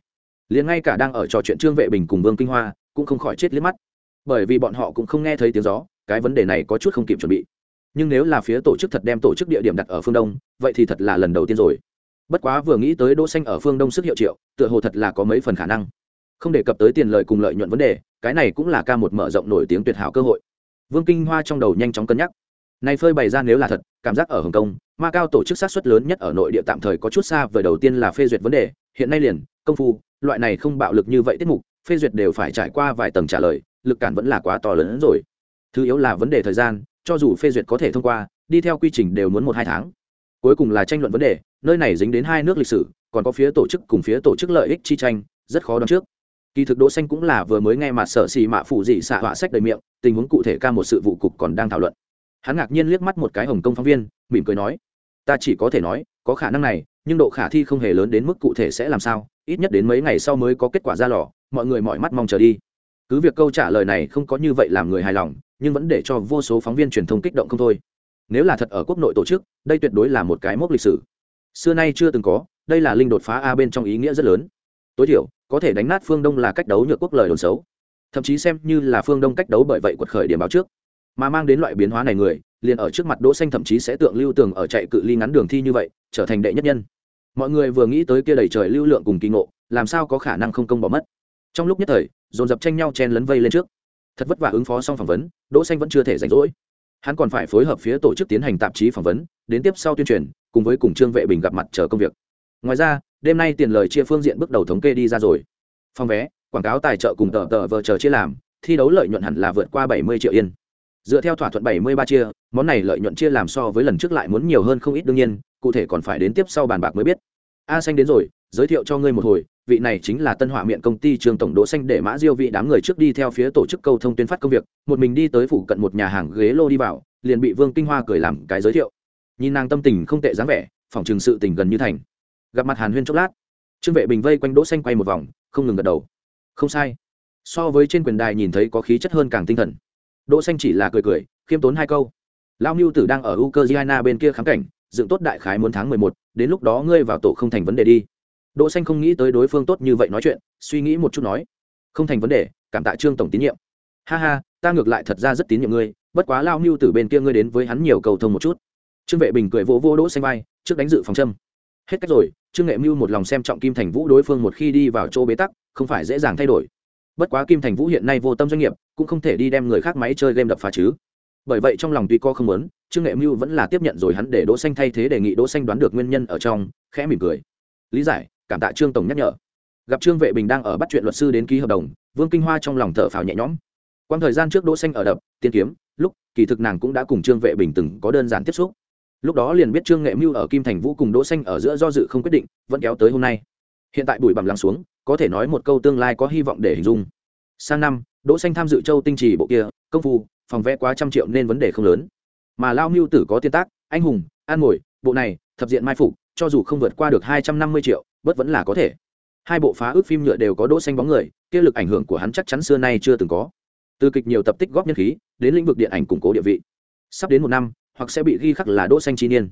Liền ngay cả đang ở trò chuyện trương vệ bình cùng vương kinh hoa, cũng không khỏi chết liếc mắt. Bởi vì bọn họ cũng không nghe thấy tiếng gió, cái vấn đề này có chút không kịp chuẩn bị. Nhưng nếu là phía tổ chức thật đem tổ chức địa điểm đặt ở phương đông, vậy thì thật là lần đầu tiên rồi. Bất quá vừa nghĩ tới đỗ xanh ở phương đông sức hiệu triệu, tựa hồ thật là có mấy phần khả năng không đề cập tới tiền lợi cùng lợi nhuận vấn đề, cái này cũng là ca một mở rộng nổi tiếng tuyệt hảo cơ hội. Vương kinh hoa trong đầu nhanh chóng cân nhắc. Này phơi bày ra nếu là thật, cảm giác ở hồng kông, ma cao tổ chức sát xuất lớn nhất ở nội địa tạm thời có chút xa Vời đầu tiên là phê duyệt vấn đề, hiện nay liền, công phu, loại này không bạo lực như vậy tiết mục, phê duyệt đều phải trải qua vài tầng trả lời, lực cản vẫn là quá to lớn hơn rồi. Thứ yếu là vấn đề thời gian, cho dù phê duyệt có thể thông qua, đi theo quy trình đều muốn một hai tháng. Cuối cùng là tranh luận vấn đề, nơi này dính đến hai nước lịch sử, còn có phía tổ chức cùng phía tổ chức lợi ích chi tranh, rất khó đoán trước kỳ thực đỗ xanh cũng là vừa mới nghe mặt sở xì mạ phụ dị xạ họa sách đầy miệng, tình huống cụ thể ca một sự vụ cục còn đang thảo luận. Hắn ngạc nhiên liếc mắt một cái hồng công phóng viên, mỉm cười nói, ta chỉ có thể nói, có khả năng này, nhưng độ khả thi không hề lớn đến mức cụ thể sẽ làm sao, ít nhất đến mấy ngày sau mới có kết quả ra lò, mọi người mọi mắt mong chờ đi. Cứ việc câu trả lời này không có như vậy làm người hài lòng, nhưng vẫn để cho vô số phóng viên truyền thông kích động không thôi. Nếu là thật ở quốc nội tổ chức, đây tuyệt đối là một cái mốc lịch sử. Xưa nay chưa từng có, đây là linh đột phá a bên trong ý nghĩa rất lớn. Tối thiểu có thể đánh nát phương đông là cách đấu nhược quốc lời đồn xấu. Thậm chí xem như là phương đông cách đấu bởi vậy quật khởi điểm báo trước. Mà mang đến loại biến hóa này người, liền ở trước mặt đỗ xanh thậm chí sẽ tượng lưu tường ở chạy cự ly ngắn đường thi như vậy, trở thành đệ nhất nhân. Mọi người vừa nghĩ tới kia đầy trời lưu lượng cùng kỳ ngộ, làm sao có khả năng không công bỏ mất? Trong lúc nhất thời, dồn dập tranh nhau chen lấn vây lên trước. Thật vất vả ứng phó xong phỏng vấn, đỗ xanh vẫn chưa thể rảnh rỗi. Hắn còn phải phối hợp phía tổ chức tiến hành tạp chí phỏng vấn, đến tiếp sau tuyên truyền, cùng với cùng trương vệ bình gặp mặt chờ công việc. Ngoài ra đêm nay tiền lời chia phương diện bước đầu thống kê đi ra rồi. Phòng vé, quảng cáo tài trợ cùng tờ tờ vờ chờ chia làm, thi đấu lợi nhuận hẳn là vượt qua bảy mươi triệu yên. Dựa theo thỏa thuận bảy mươi ba chia, món này lợi nhuận chia làm so với lần trước lại muốn nhiều hơn không ít đương nhiên, cụ thể còn phải đến tiếp sau bàn bạc mới biết. A xanh đến rồi, giới thiệu cho ngươi một hồi, vị này chính là tân hỏa miệng công ty trường tổng đỗ xanh để mã diêu vị đám người trước đi theo phía tổ chức câu thông tuyên phát công việc, một mình đi tới phủ cận một nhà hàng ghế lô đi vào, liền bị vương kinh hoa cười làm cái giới thiệu. Nhìn nàng tâm tình không tệ dáng vẻ, phòng trường sự tình gần như thành gặp mặt hàn huyên chốc lát trương vệ bình vây quanh đỗ xanh quay một vòng không ngừng gật đầu không sai so với trên quyền đài nhìn thấy có khí chất hơn càng tinh thần đỗ xanh chỉ là cười cười khiêm tốn hai câu lão lưu tử đang ở ukraine bên kia khám cảnh dựng tốt đại khái muốn tháng mười một, đến lúc đó ngươi vào tổ không thành vấn đề đi đỗ xanh không nghĩ tới đối phương tốt như vậy nói chuyện suy nghĩ một chút nói không thành vấn đề cảm tạ trương tổng tín nhiệm ha ha ta ngược lại thật ra rất tín nhiệm ngươi bất quá lao mưu tử bên kia ngươi đến với hắn nhiều cầu thông một chút trương vệ bình cười vỗ vỗ đỗ xanh vai trước đánh dự phòng châm hết cách rồi, trương nghệ mưu một lòng xem trọng kim thành vũ đối phương một khi đi vào chỗ bế tắc, không phải dễ dàng thay đổi. Bất quá kim thành vũ hiện nay vô tâm doanh nghiệp, cũng không thể đi đem người khác máy chơi game đập phá chứ. Bởi vậy trong lòng tuy co không muốn, trương nghệ mưu vẫn là tiếp nhận rồi hắn để đỗ xanh thay thế đề nghị đỗ xanh đoán được nguyên nhân ở trong, khẽ mỉm cười. Lý giải, cảm tạ trương tổng nhắc nhở. Gặp trương vệ bình đang ở bắt chuyện luật sư đến ký hợp đồng, vương kinh hoa trong lòng thở phào nhẹ nhõm. Quang thời gian trước đỗ xanh ở đập, tiên kiếm, lúc, kỳ thực nàng cũng đã cùng trương vệ bình từng có đơn giản tiếp xúc lúc đó liền biết trương nghệ mưu ở kim thành vũ cùng đỗ xanh ở giữa do dự không quyết định, vẫn kéo tới hôm nay. Hiện tại bụi bặm lắng xuống, có thể nói một câu tương lai có hy vọng để hình dung. Sang năm, đỗ xanh tham dự châu tinh trì bộ kia, công phu, phòng vẽ quá trăm triệu nên vấn đề không lớn. Mà lao mưu tử có tiên tác, anh hùng, an ngồi, bộ này, thập diện mai phục, cho dù không vượt qua được hai trăm năm mươi triệu, bất vẫn là có thể. Hai bộ phá ước phim nhựa đều có đỗ xanh bóng người, kia lực ảnh hưởng của hắn chắc chắn xưa nay chưa từng có. Từ kịch nhiều tập tích góp nhân khí, đến lĩnh vực điện ảnh củng cố địa vị. Sắp đến một năm hoặc sẽ bị ghi khắc là đỗ xanh chi niên.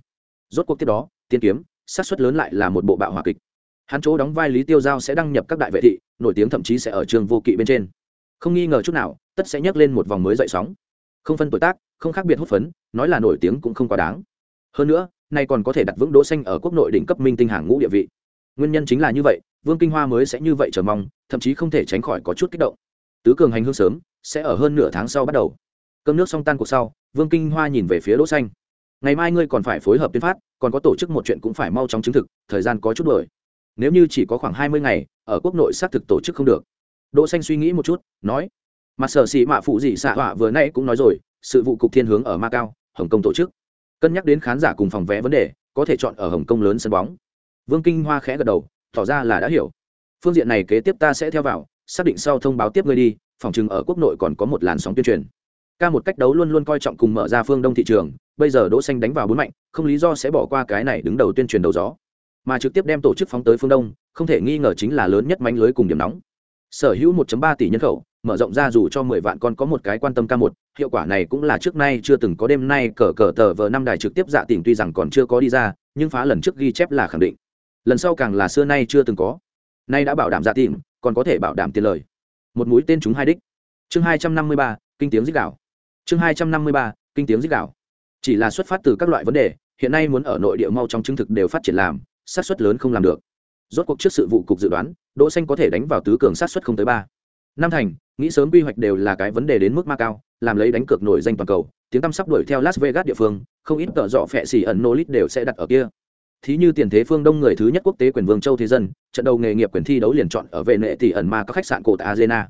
Rốt cuộc tiếp đó, tiên kiếm sát suất lớn lại là một bộ bạo hỏa kịch. Hắn chỗ đóng vai lý tiêu giao sẽ đăng nhập các đại vệ thị, nổi tiếng thậm chí sẽ ở trường vô kỵ bên trên. Không nghi ngờ chút nào, tất sẽ nhấc lên một vòng mới dậy sóng. Không phân tuổi tác, không khác biệt hút phấn, nói là nổi tiếng cũng không quá đáng. Hơn nữa, nay còn có thể đặt vững đỗ xanh ở quốc nội đỉnh cấp minh tinh hàng ngũ địa vị. Nguyên nhân chính là như vậy, vương kinh hoa mới sẽ như vậy chờ mong, thậm chí không thể tránh khỏi có chút kích động. Tứ cường hành hương sớm, sẽ ở hơn nửa tháng sau bắt đầu cơm nước xong tan cuộc sau vương kinh hoa nhìn về phía đỗ xanh. Ngày mai ngươi còn phải phối hợp tuyên phát còn có tổ chức một chuyện cũng phải mau chóng chứng thực thời gian có chút đổi nếu như chỉ có khoảng hai mươi ngày ở quốc nội xác thực tổ chức không được. Đỗ xanh suy nghĩ một chút nói mặt sở sĩ mạ phụ dị xạ họa vừa nãy cũng nói rồi sự vụ cục thiên hướng ở ma cao, hồng kông tổ chức. Cân nhắc đến khán giả cùng phòng vé vấn đề có thể chọn ở hồng kông lớn sân bóng. Vương kinh hoa khẽ gật đầu tỏ ra là đã hiểu. Phương diện này kế tiếp ta sẽ theo vào xác định sau thông báo tiếp ngươi đi phòng chừng ở quốc nội còn có một làn sóng tuyên truyền ca một cách đấu luôn luôn coi trọng cùng mở ra phương đông thị trường bây giờ đỗ xanh đánh vào bốn mạnh không lý do sẽ bỏ qua cái này đứng đầu tuyên truyền đầu gió. Mà trực tiếp đem tổ chức phóng tới phương đông không thể nghi ngờ chính là lớn nhất mánh lưới cùng điểm nóng. Sở hữu 1.3 tỷ nhân khẩu mở rộng ra dù cho 10 vạn con có một cái quan tâm ca một hiệu quả này cũng là trước nay chưa từng có đêm nay cờ cờ tờ vờ năm đài trực tiếp dạ tỉnh tuy rằng còn chưa có đi ra nhưng phá lần trước ghi chép là khẳng định. Lần sau càng là xưa nay chưa từng có. Nay đã bảo đảm dạ tỉnh còn có thể bảo đảm tiền lời. Một mũi tên chúng hai đích. Chương 253, kinh tiếng dích đạo chương 253, kinh tiếng dích đạo chỉ là xuất phát từ các loại vấn đề hiện nay muốn ở nội địa mau trong chứng thực đều phát triển làm sát suất lớn không làm được. Rốt cuộc trước sự vụ cục dự đoán đỗ xanh có thể đánh vào tứ cường sát suất không tới ba. Năm thành nghĩ sớm quy hoạch đều là cái vấn đề đến mức ma cao làm lấy đánh cược nổi danh toàn cầu tiếng tăm sắp đuổi theo las vegas địa phương không ít tợ dọ phẹ xỉ ẩn nô lít đều sẽ đặt ở kia. Thí như tiền thế phương đông người thứ nhất quốc tế quyền vương châu thế dân trận đầu nghề nghiệp quyền thi đấu liền chọn ở vệ nệ tỷ ẩn ma các khách sạn cổ tại arena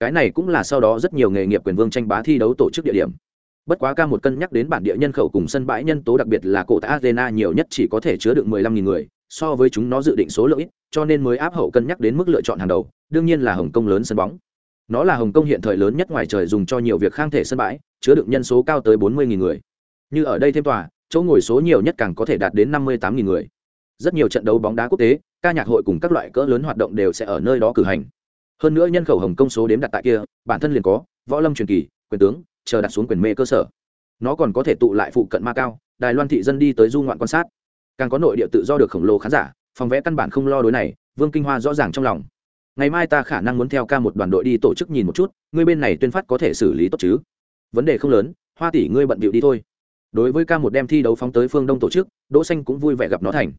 cái này cũng là sau đó rất nhiều nghề nghiệp quyền vương tranh bá thi đấu tổ chức địa điểm. Bất quá ca một cân nhắc đến bản địa nhân khẩu cùng sân bãi nhân tố đặc biệt là cổ tại arena nhiều nhất chỉ có thể chứa được 15.000 người, so với chúng nó dự định số lượng ít, cho nên mới áp hậu cân nhắc đến mức lựa chọn hàng đầu, đương nhiên là hồng kông lớn sân bóng. Nó là hồng kông hiện thời lớn nhất ngoài trời dùng cho nhiều việc khang thể sân bãi, chứa đựng nhân số cao tới 40.000 người. Như ở đây thêm tòa, chỗ ngồi số nhiều nhất càng có thể đạt đến 58.000 người. Rất nhiều trận đấu bóng đá quốc tế, ca nhạc hội cùng các loại cỡ lớn hoạt động đều sẽ ở nơi đó cử hành hơn nữa nhân khẩu hồng công số đếm đặt tại kia, bản thân liền có, võ lâm truyền kỳ, quyền tướng, chờ đặt xuống quyền mê cơ sở. Nó còn có thể tụ lại phụ cận ma cao, đài loan thị dân đi tới du ngoạn quan sát. Càng có nội địa tự do được khổng lồ khán giả, phòng vẽ căn bản không lo đối này, vương kinh hoa rõ ràng trong lòng. Ngày mai ta khả năng muốn theo ca một đoàn đội đi tổ chức nhìn một chút, ngươi bên này tuyên phát có thể xử lý tốt chứ? Vấn đề không lớn, hoa tỷ ngươi bận bịu đi thôi. Đối với ca một đem thi đấu phóng tới phương đông tổ chức, đỗ xanh cũng vui vẻ gặp nó thành.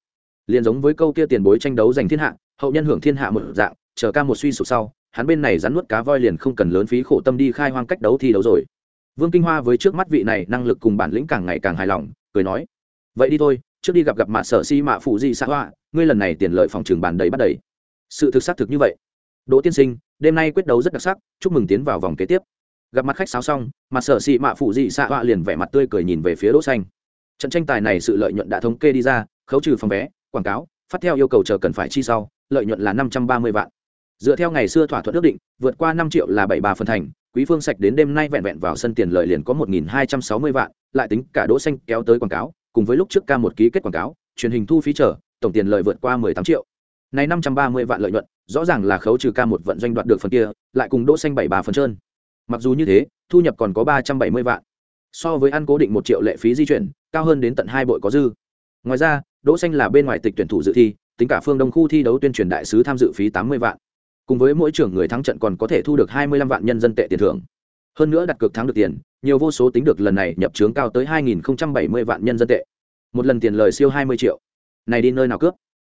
Liền giống với câu kia tiền bối tranh đấu giành thiên hạ, hậu nhân hưởng thiên hạ một dạng chờ ca một suy sụp sau, hắn bên này rắn nuốt cá voi liền không cần lớn phí khổ tâm đi khai hoang cách đấu thi đấu rồi. Vương kinh hoa với trước mắt vị này năng lực cùng bản lĩnh càng ngày càng hài lòng, cười nói, vậy đi thôi, trước đi gặp gặp mạ sở si mạ phụ di xã hoa, ngươi lần này tiền lợi phòng trường bàn đầy bắt đầy. Sự thực xác thực như vậy. Đỗ tiên sinh, đêm nay quyết đấu rất đặc sắc, chúc mừng tiến vào vòng kế tiếp. Gặp mặt khách sáo xong mặt sở xị mạ phụ dị xạ họa liền vẻ mặt tươi cười nhìn về phía đỗ xanh. Trận tranh tài này sự lợi nhuận đã thống kê đi ra, khấu trừ phòng vé, quảng cáo, phát theo yêu cầu chờ cần phải chi sau, lợi nhuận là năm trăm ba mươi vạn dựa theo ngày xưa thỏa thuận ước định, vượt qua năm triệu là bảy ba phần thành, quý phương sạch đến đêm nay vẹn vẹn vào sân tiền lợi liền có một nghìn hai trăm sáu mươi vạn, lại tính cả đỗ xanh kéo tới quảng cáo, cùng với lúc trước ca một ký kết quảng cáo, truyền hình thu phí trở tổng tiền lợi vượt qua mười tám triệu. Này năm trăm ba mươi vạn lợi nhuận, rõ ràng là khấu trừ ca một vận doanh đoạt được phần kia, lại cùng đỗ xanh bảy ba phần trơn. Mặc dù như thế, thu nhập còn có ba trăm bảy mươi vạn. So với ăn cố định một triệu lệ phí di chuyển, cao hơn đến tận hai bội có dư. Ngoài ra, đỗ xanh là bên ngoài tịch tuyển thủ dự thi, tính cả phương đông khu thi đấu tuyên truyền đại sứ tham dự phí tám mươi vạn cùng với mỗi trưởng người thắng trận còn có thể thu được hai mươi lăm vạn nhân dân tệ tiền thưởng. Hơn nữa đặt cược thắng được tiền, nhiều vô số tính được lần này nhập trướng cao tới hai nghìn bảy mươi vạn nhân dân tệ. Một lần tiền lời siêu hai mươi triệu. Này đi nơi nào cướp?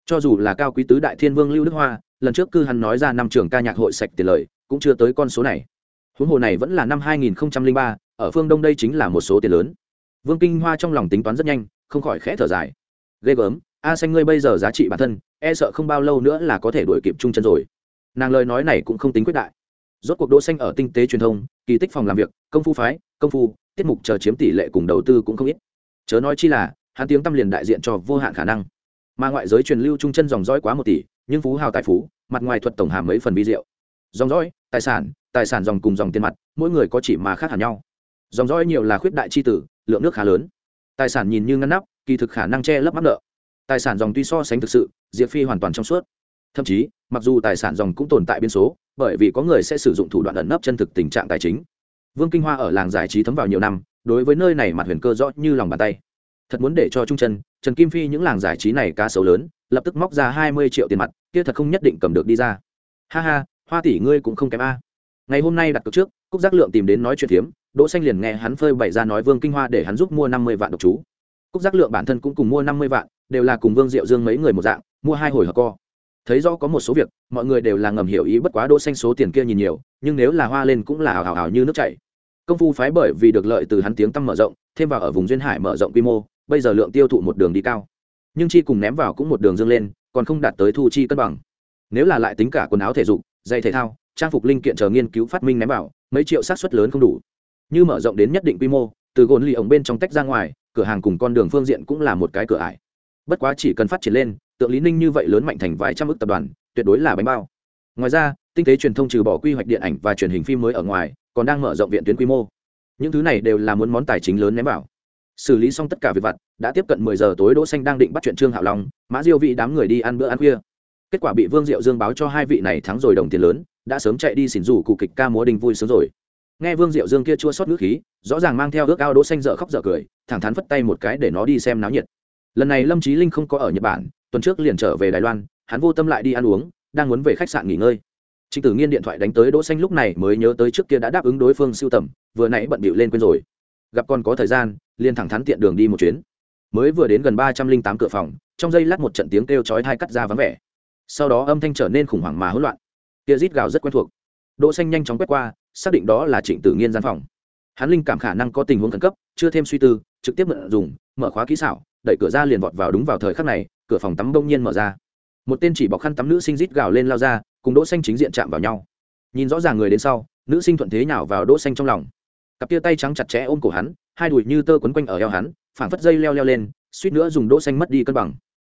Cho dù là cao quý tứ đại thiên vương lưu đức hoa, lần trước cư hắn nói ra năm trường ca nhạc hội sạch tiền lời, cũng chưa tới con số này. Huống hồ này vẫn là năm hai nghìn ba, ở phương đông đây chính là một số tiền lớn. Vương kinh hoa trong lòng tính toán rất nhanh, không khỏi khẽ thở dài. Ghê gớm, a xanh ngươi bây giờ giá trị bản thân e sợ không bao lâu nữa là có thể đuổi kịp trung chân rồi nàng lời nói này cũng không tính quyết đại. Rốt cuộc đỗ xanh ở tinh tế truyền thông, kỳ tích phòng làm việc, công phu phái, công phu, tiết mục chờ chiếm tỷ lệ cùng đầu tư cũng không ít. Chớ nói chi là, hắn tiếng tâm liền đại diện cho vô hạn khả năng. Mà ngoại giới truyền lưu trung chân dòng dõi quá một tỷ, nhưng phú hào tài phú, mặt ngoài thuật tổng hàm mấy phần vi diệu. Dòng dõi, tài sản tài sản dòng cùng dòng tiền mặt, mỗi người có chỉ mà khác hẳn nhau. Dòng dõi nhiều là khuyết đại chi tử, lượng nước khá lớn. Tài sản nhìn như ngăn nắp, kỳ thực khả năng che lấp mắc nợ. Tài sản dòng tuy so sánh thực sự, diệp phi hoàn toàn trong suốt thậm chí, mặc dù tài sản dòng cũng tồn tại biên số, bởi vì có người sẽ sử dụng thủ đoạn ẩn nấp chân thực tình trạng tài chính. Vương kinh hoa ở làng giải trí thấm vào nhiều năm, đối với nơi này mặt huyền cơ rõ như lòng bàn tay. Thật muốn để cho trung chân trần kim phi những làng giải trí này cá sấu lớn, lập tức móc ra hai mươi triệu tiền mặt, kia thật không nhất định cầm được đi ra. Ha ha, hoa tỷ ngươi cũng không kém a. Ngày hôm nay đặt cược trước, cúc giác lượng tìm đến nói chuyện phiếm đỗ xanh liền nghe hắn phơi bày ra nói vương kinh hoa để hắn giúp mua năm mươi vạn độc chú. Cúc giác lượng bản thân cũng cùng mua năm mươi vạn, đều là cùng vương diệu dương mấy người một dạng, mua hai hồi hợp co thấy rõ có một số việc, mọi người đều là ngầm hiểu ý bất quá đỗ xanh số tiền kia nhìn nhiều, nhưng nếu là hoa lên cũng là hào hào hào như nước chảy. Công phu phái bởi vì được lợi từ hắn tiếng tăm mở rộng, thêm vào ở vùng duyên hải mở rộng quy mô, bây giờ lượng tiêu thụ một đường đi cao. Nhưng chi cùng ném vào cũng một đường dương lên, còn không đạt tới thu chi cân bằng. Nếu là lại tính cả quần áo thể dục, giày thể thao, trang phục linh kiện chờ nghiên cứu phát minh ném vào, mấy triệu sát suất lớn không đủ. Như mở rộng đến nhất định quy mô, từ gồn lì ổng bên trong tách ra ngoài, cửa hàng cùng con đường phương diện cũng là một cái cửa ải. Bất quá chỉ cần phát triển lên tượng lý ninh như vậy lớn mạnh thành vài trăm ước tập đoàn, tuyệt đối là bánh bao. Ngoài ra, tinh tế truyền thông trừ bỏ quy hoạch điện ảnh và truyền hình phim mới ở ngoài, còn đang mở rộng viện tuyến quy mô. Những thứ này đều là muốn món tài chính lớn ném vào. Xử lý xong tất cả việc vặt, đã tiếp cận mười giờ tối đỗ xanh đang định bắt chuyện trương hạo long, mã diêu vị đám người đi ăn bữa ăn khuya. Kết quả bị vương diệu dương báo cho hai vị này thắng rồi đồng tiền lớn, đã sớm chạy đi xỉn rủ cụ kịch ca múa đình vui sướng rồi. Nghe vương diệu dương kia chua xót nước khí, rõ ràng mang theo ước ao đỗ xanh dở khóc dở cười, thẳng thắn phất tay một cái để nó đi xem náo nhiệt. Lần này lâm trí linh không có ở nhật bản tuần trước liền trở về đài loan, hắn vô tâm lại đi ăn uống, đang muốn về khách sạn nghỉ ngơi. Trịnh tử nghiên điện thoại đánh tới đỗ xanh lúc này mới nhớ tới trước kia đã đáp ứng đối phương siêu tầm, vừa nãy bận bịu lên quên rồi. Gặp còn có thời gian, liền thẳng thắn tiện đường đi một chuyến. Mới vừa đến gần ba trăm linh tám cửa phòng, trong giây lát một trận tiếng kêu chói tai cắt ra vắng vẻ. Sau đó âm thanh trở nên khủng hoảng mà hỗn loạn. Kia rít gào rất quen thuộc. Đỗ xanh nhanh chóng quét qua, xác định đó là trịnh tử nghiên gian phòng. Hắn linh cảm khả năng có tình huống khẩn cấp, chưa thêm suy tư, trực tiếp mượn dùng, mở khóa kỹ xảo, đẩy cửa ra liền vọt vào đúng vào thời khắc này cửa phòng tắm bỗng nhiên mở ra. Một tên chỉ bọc khăn tắm nữ sinh rít gào lên lao ra, cùng đỗ xanh chính diện chạm vào nhau. Nhìn rõ ràng người đến sau, nữ sinh thuận thế nhào vào đỗ xanh trong lòng. Cặp kia tay trắng chặt chẽ ôm cổ hắn, hai đùi như tơ quấn quanh ở eo hắn, phảng phất dây leo leo lên, suýt nữa dùng đỗ xanh mất đi cân bằng.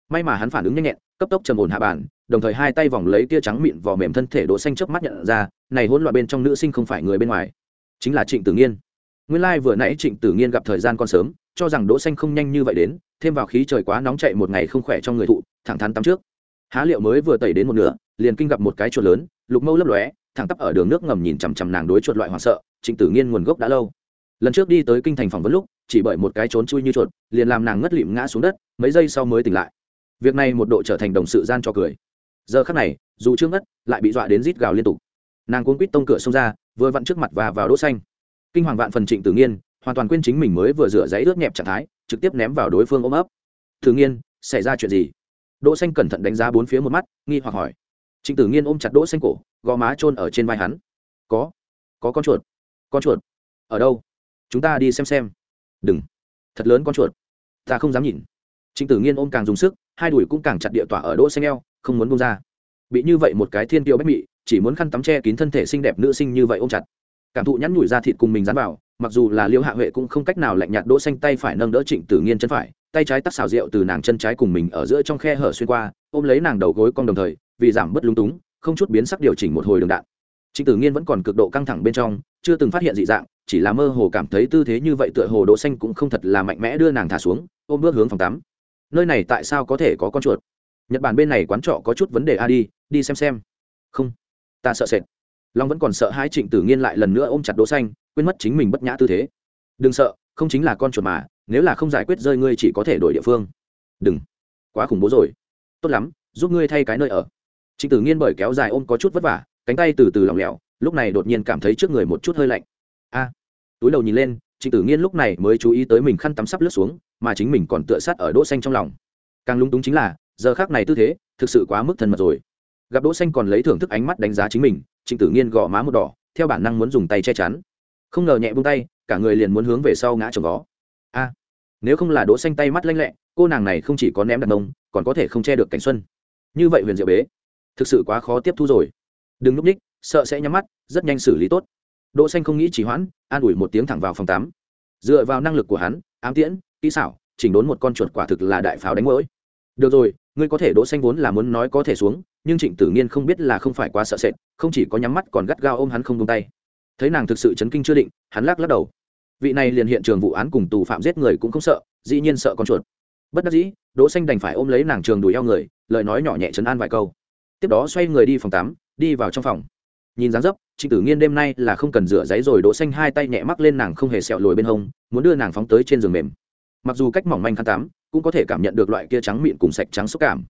May mà hắn phản ứng nhanh nhẹn, cấp tốc trầm ổn hạ bản đồng thời hai tay vòng lấy tia trắng mịn vò mềm thân thể đỗ xanh chớp mắt nhận ra, này hỗn loạn bên trong nữ sinh không phải người bên ngoài, chính là trịnh tử nghiên. Nguyên lai like vừa nãy trịnh tử nghiên gặp thời gian còn sớm, cho rằng đỗ xanh không nhanh như vậy đến thêm vào khí trời quá nóng chạy một ngày không khỏe trong người thụ, thẳng thắn tắm trước. Há liệu mới vừa tẩy đến một nửa, liền kinh gặp một cái chuột lớn, lục mâu lấp lóe, thẳng tắp ở đường nước ngầm nhìn chằm chằm nàng đối chuột loại hoảng sợ, trịnh tử nghiên nguồn gốc đã lâu. Lần trước đi tới kinh thành phỏng vấn lúc, chỉ bởi một cái trốn chui như chuột, liền làm nàng ngất lịm ngã xuống đất, mấy giây sau mới tỉnh lại. Việc này một độ trở thành đồng sự gian cho cười. Giờ khắc này, dù chưa ngất, lại bị dọa đến rít gào liên tục. Nàng cuốn quýt tông cửa xông ra, vừa vặn trước mặt và vào đỗ xanh. Kinh hoàng vạn phần trịnh tử nghiên, hoàn toàn quên chính mình mới vừa rửa giấy ướt nhẹp trạng thái trực tiếp ném vào đối phương ôm ấp. Tử nghiên, xảy ra chuyện gì? Đỗ xanh cẩn thận đánh giá bốn phía một mắt, nghi hoặc hỏi. Trịnh tử nghiên ôm chặt đỗ xanh cổ, gò má trôn ở trên vai hắn. Có có con chuột. Con chuột? Ở đâu? Chúng ta đi xem xem. Đừng. Thật lớn con chuột. Ta không dám nhìn. Trịnh tử nghiên ôm càng dùng sức, hai đùi cũng càng chặt địa tỏa ở đỗ xanh eo, không muốn buông ra. Bị như vậy một cái thiên tiêu bách mị, chỉ muốn khăn tắm che kín thân thể xinh đẹp nữ sinh như vậy ôm chặt. Cảm thụ nhắn nhủi ra thịt cùng mình dán vào mặc dù là liêu hạ huệ cũng không cách nào lạnh nhạt đỗ xanh tay phải nâng đỡ trịnh tử nghiên chân phải, tay trái tắt xào rượu từ nàng chân trái cùng mình ở giữa trong khe hở xuyên qua, ôm lấy nàng đầu gối cong đồng thời, vì giảm bớt lung túng, không chút biến sắc điều chỉnh một hồi đường đạn. Trịnh tử nghiên vẫn còn cực độ căng thẳng bên trong, chưa từng phát hiện dị dạng, chỉ là mơ hồ cảm thấy tư thế như vậy tựa hồ đỗ xanh cũng không thật là mạnh mẽ đưa nàng thả xuống, ôm bước hướng phòng tắm. Nơi này tại sao có thể có con chuột? Nhật bản bên này quán trọ có chút vấn đề a đi đi xem xem. Không. Ta sợ sệt. Long vẫn còn sợ hai trịnh tử nghiên lại lần nữa ôm chặt đỗ xanh quên mất chính mình bất nhã tư thế. Đừng sợ, không chính là con chuột mà, nếu là không giải quyết rơi ngươi chỉ có thể đổi địa phương. Đừng. Quá khủng bố rồi. Tốt lắm, giúp ngươi thay cái nơi ở. Trịnh tử nghiên bởi kéo dài ôm có chút vất vả, cánh tay từ từ lỏng lẻo, lúc này đột nhiên cảm thấy trước người một chút hơi lạnh. A. À. Túi đầu nhìn lên, trịnh tử nghiên lúc này mới chú ý tới mình khăn tắm sắp lướt xuống, mà chính mình còn tựa sát ở đỗ xanh trong lòng. Càng lung túng chính là, giờ khác này tư thế, thực sự quá mức thân mật rồi. Gặp đỗ xanh còn lấy thưởng thức ánh mắt đánh giá chính mình, trịnh tử nghiên gò má một đỏ, theo bản năng muốn dùng tay che chắn không ngờ nhẹ buông tay, cả người liền muốn hướng về sau ngã chồng vó. A, nếu không là đỗ xanh tay mắt lanh lẹ, cô nàng này không chỉ có ném đặt nông còn có thể không che được cảnh xuân. Như vậy huyền diệu bế, thực sự quá khó tiếp thu rồi. Đừng núp ních, sợ sẽ nhắm mắt, rất nhanh xử lý tốt. Đỗ xanh không nghĩ chỉ hoãn, an ủi một tiếng thẳng vào phòng tắm. Dựa vào năng lực của hắn, ám tiễn, kỹ xảo, chỉnh đốn một con chuột quả thực là đại pháo đánh mũi. Được rồi, ngươi có thể, đỗ xanh vốn là muốn nói có thể xuống, nhưng trịnh tử nghiên không biết là không phải quá sợ sệt, không chỉ có nhắm mắt còn gắt gao ôm hắn không buông tay thấy nàng thực sự chấn kinh chưa định, hắn lắc lắc đầu. Vị này liền hiện trường vụ án cùng tù phạm giết người cũng không sợ, dĩ nhiên sợ con chuột. Bất đắc dĩ, đỗ xanh đành phải ôm lấy nàng trường đùi eo người, lời nói nhỏ nhẹ chấn an vài câu. Tiếp đó xoay người đi phòng tắm, đi vào trong phòng. Nhìn dáng dấp, trịnh tử nghiên đêm nay là không cần rửa giấy rồi, đỗ xanh hai tay nhẹ mắc lên nàng không hề sẹo lồi bên hông, muốn đưa nàng phóng tới trên giường mềm. Mặc dù cách mỏng manh khăn tắm, cũng có thể cảm nhận được loại kia trắng miệng cùng sạch trắng xúc cảm.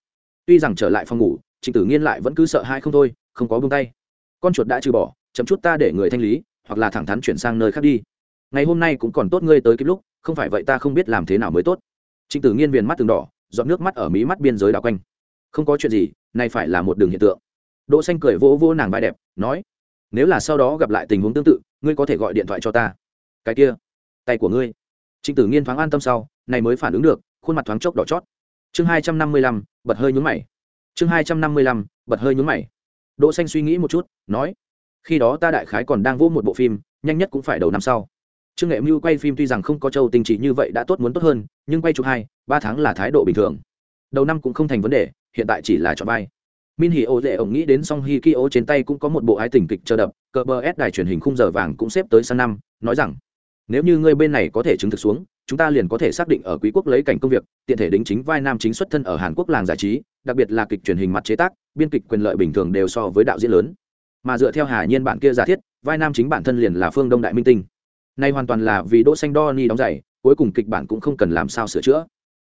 Tuy rằng trở lại phòng ngủ, trịnh tử nghiên lại vẫn cứ sợ hai không thôi, không có buông tay. Con chuột đã trừ bỏ chậm chút ta để người thanh lý, hoặc là thẳng thắn chuyển sang nơi khác đi. Ngày hôm nay cũng còn tốt ngươi tới kịp lúc, không phải vậy ta không biết làm thế nào mới tốt. Trịnh tử nghiên viền mắt từng đỏ, giọt nước mắt ở mí mắt biên giới đảo quanh. Không có chuyện gì này phải là một đường hiện tượng. Đỗ xanh cười vỗ vỗ nàng vai đẹp, nói, nếu là sau đó gặp lại tình huống tương tự, ngươi có thể gọi điện thoại cho ta. Cái kia, tay của ngươi. Trịnh tử nghiên thoáng an tâm sau, này mới phản ứng được, khuôn mặt thoáng chốc đỏ chót. Chương hai trăm năm mươi lăm, bật hơi nhún mày. Chương hai trăm năm mươi lăm, bật hơi nhún mày. Đỗ xanh suy nghĩ một chút, nói khi đó ta đại khái còn đang vô một bộ phim, nhanh nhất cũng phải đầu năm sau. Trương nghệ mưu quay phim tuy rằng không có châu tình chỉ như vậy đã tốt muốn tốt hơn, nhưng quay chụp hai, ba tháng là thái độ bình thường. Đầu năm cũng không thành vấn đề, hiện tại chỉ là chọn vai. Min hì ô dễ ổng nghĩ đến song hi ki ô trên tay cũng có một bộ ái tình kịch chờ đập, cờ bờ s đài truyền hình khung giờ vàng cũng xếp tới sang năm, nói rằng, nếu như ngươi bên này có thể chứng thực xuống, chúng ta liền có thể xác định ở quý quốc lấy cảnh công việc, tiện thể đính chính vai nam chính xuất thân ở hàn quốc làng giải trí, đặc biệt là kịch truyền hình mặt chế tác, biên kịch quyền lợi bình thường đều so với đạo diễn lớn mà dựa theo hà nhiên bạn kia giả thiết, vai nam chính bản thân liền là phương đông đại minh tinh. Nay hoàn toàn là vì đỗ xanh đo ni đóng giày, cuối cùng kịch bản cũng không cần làm sao sửa chữa.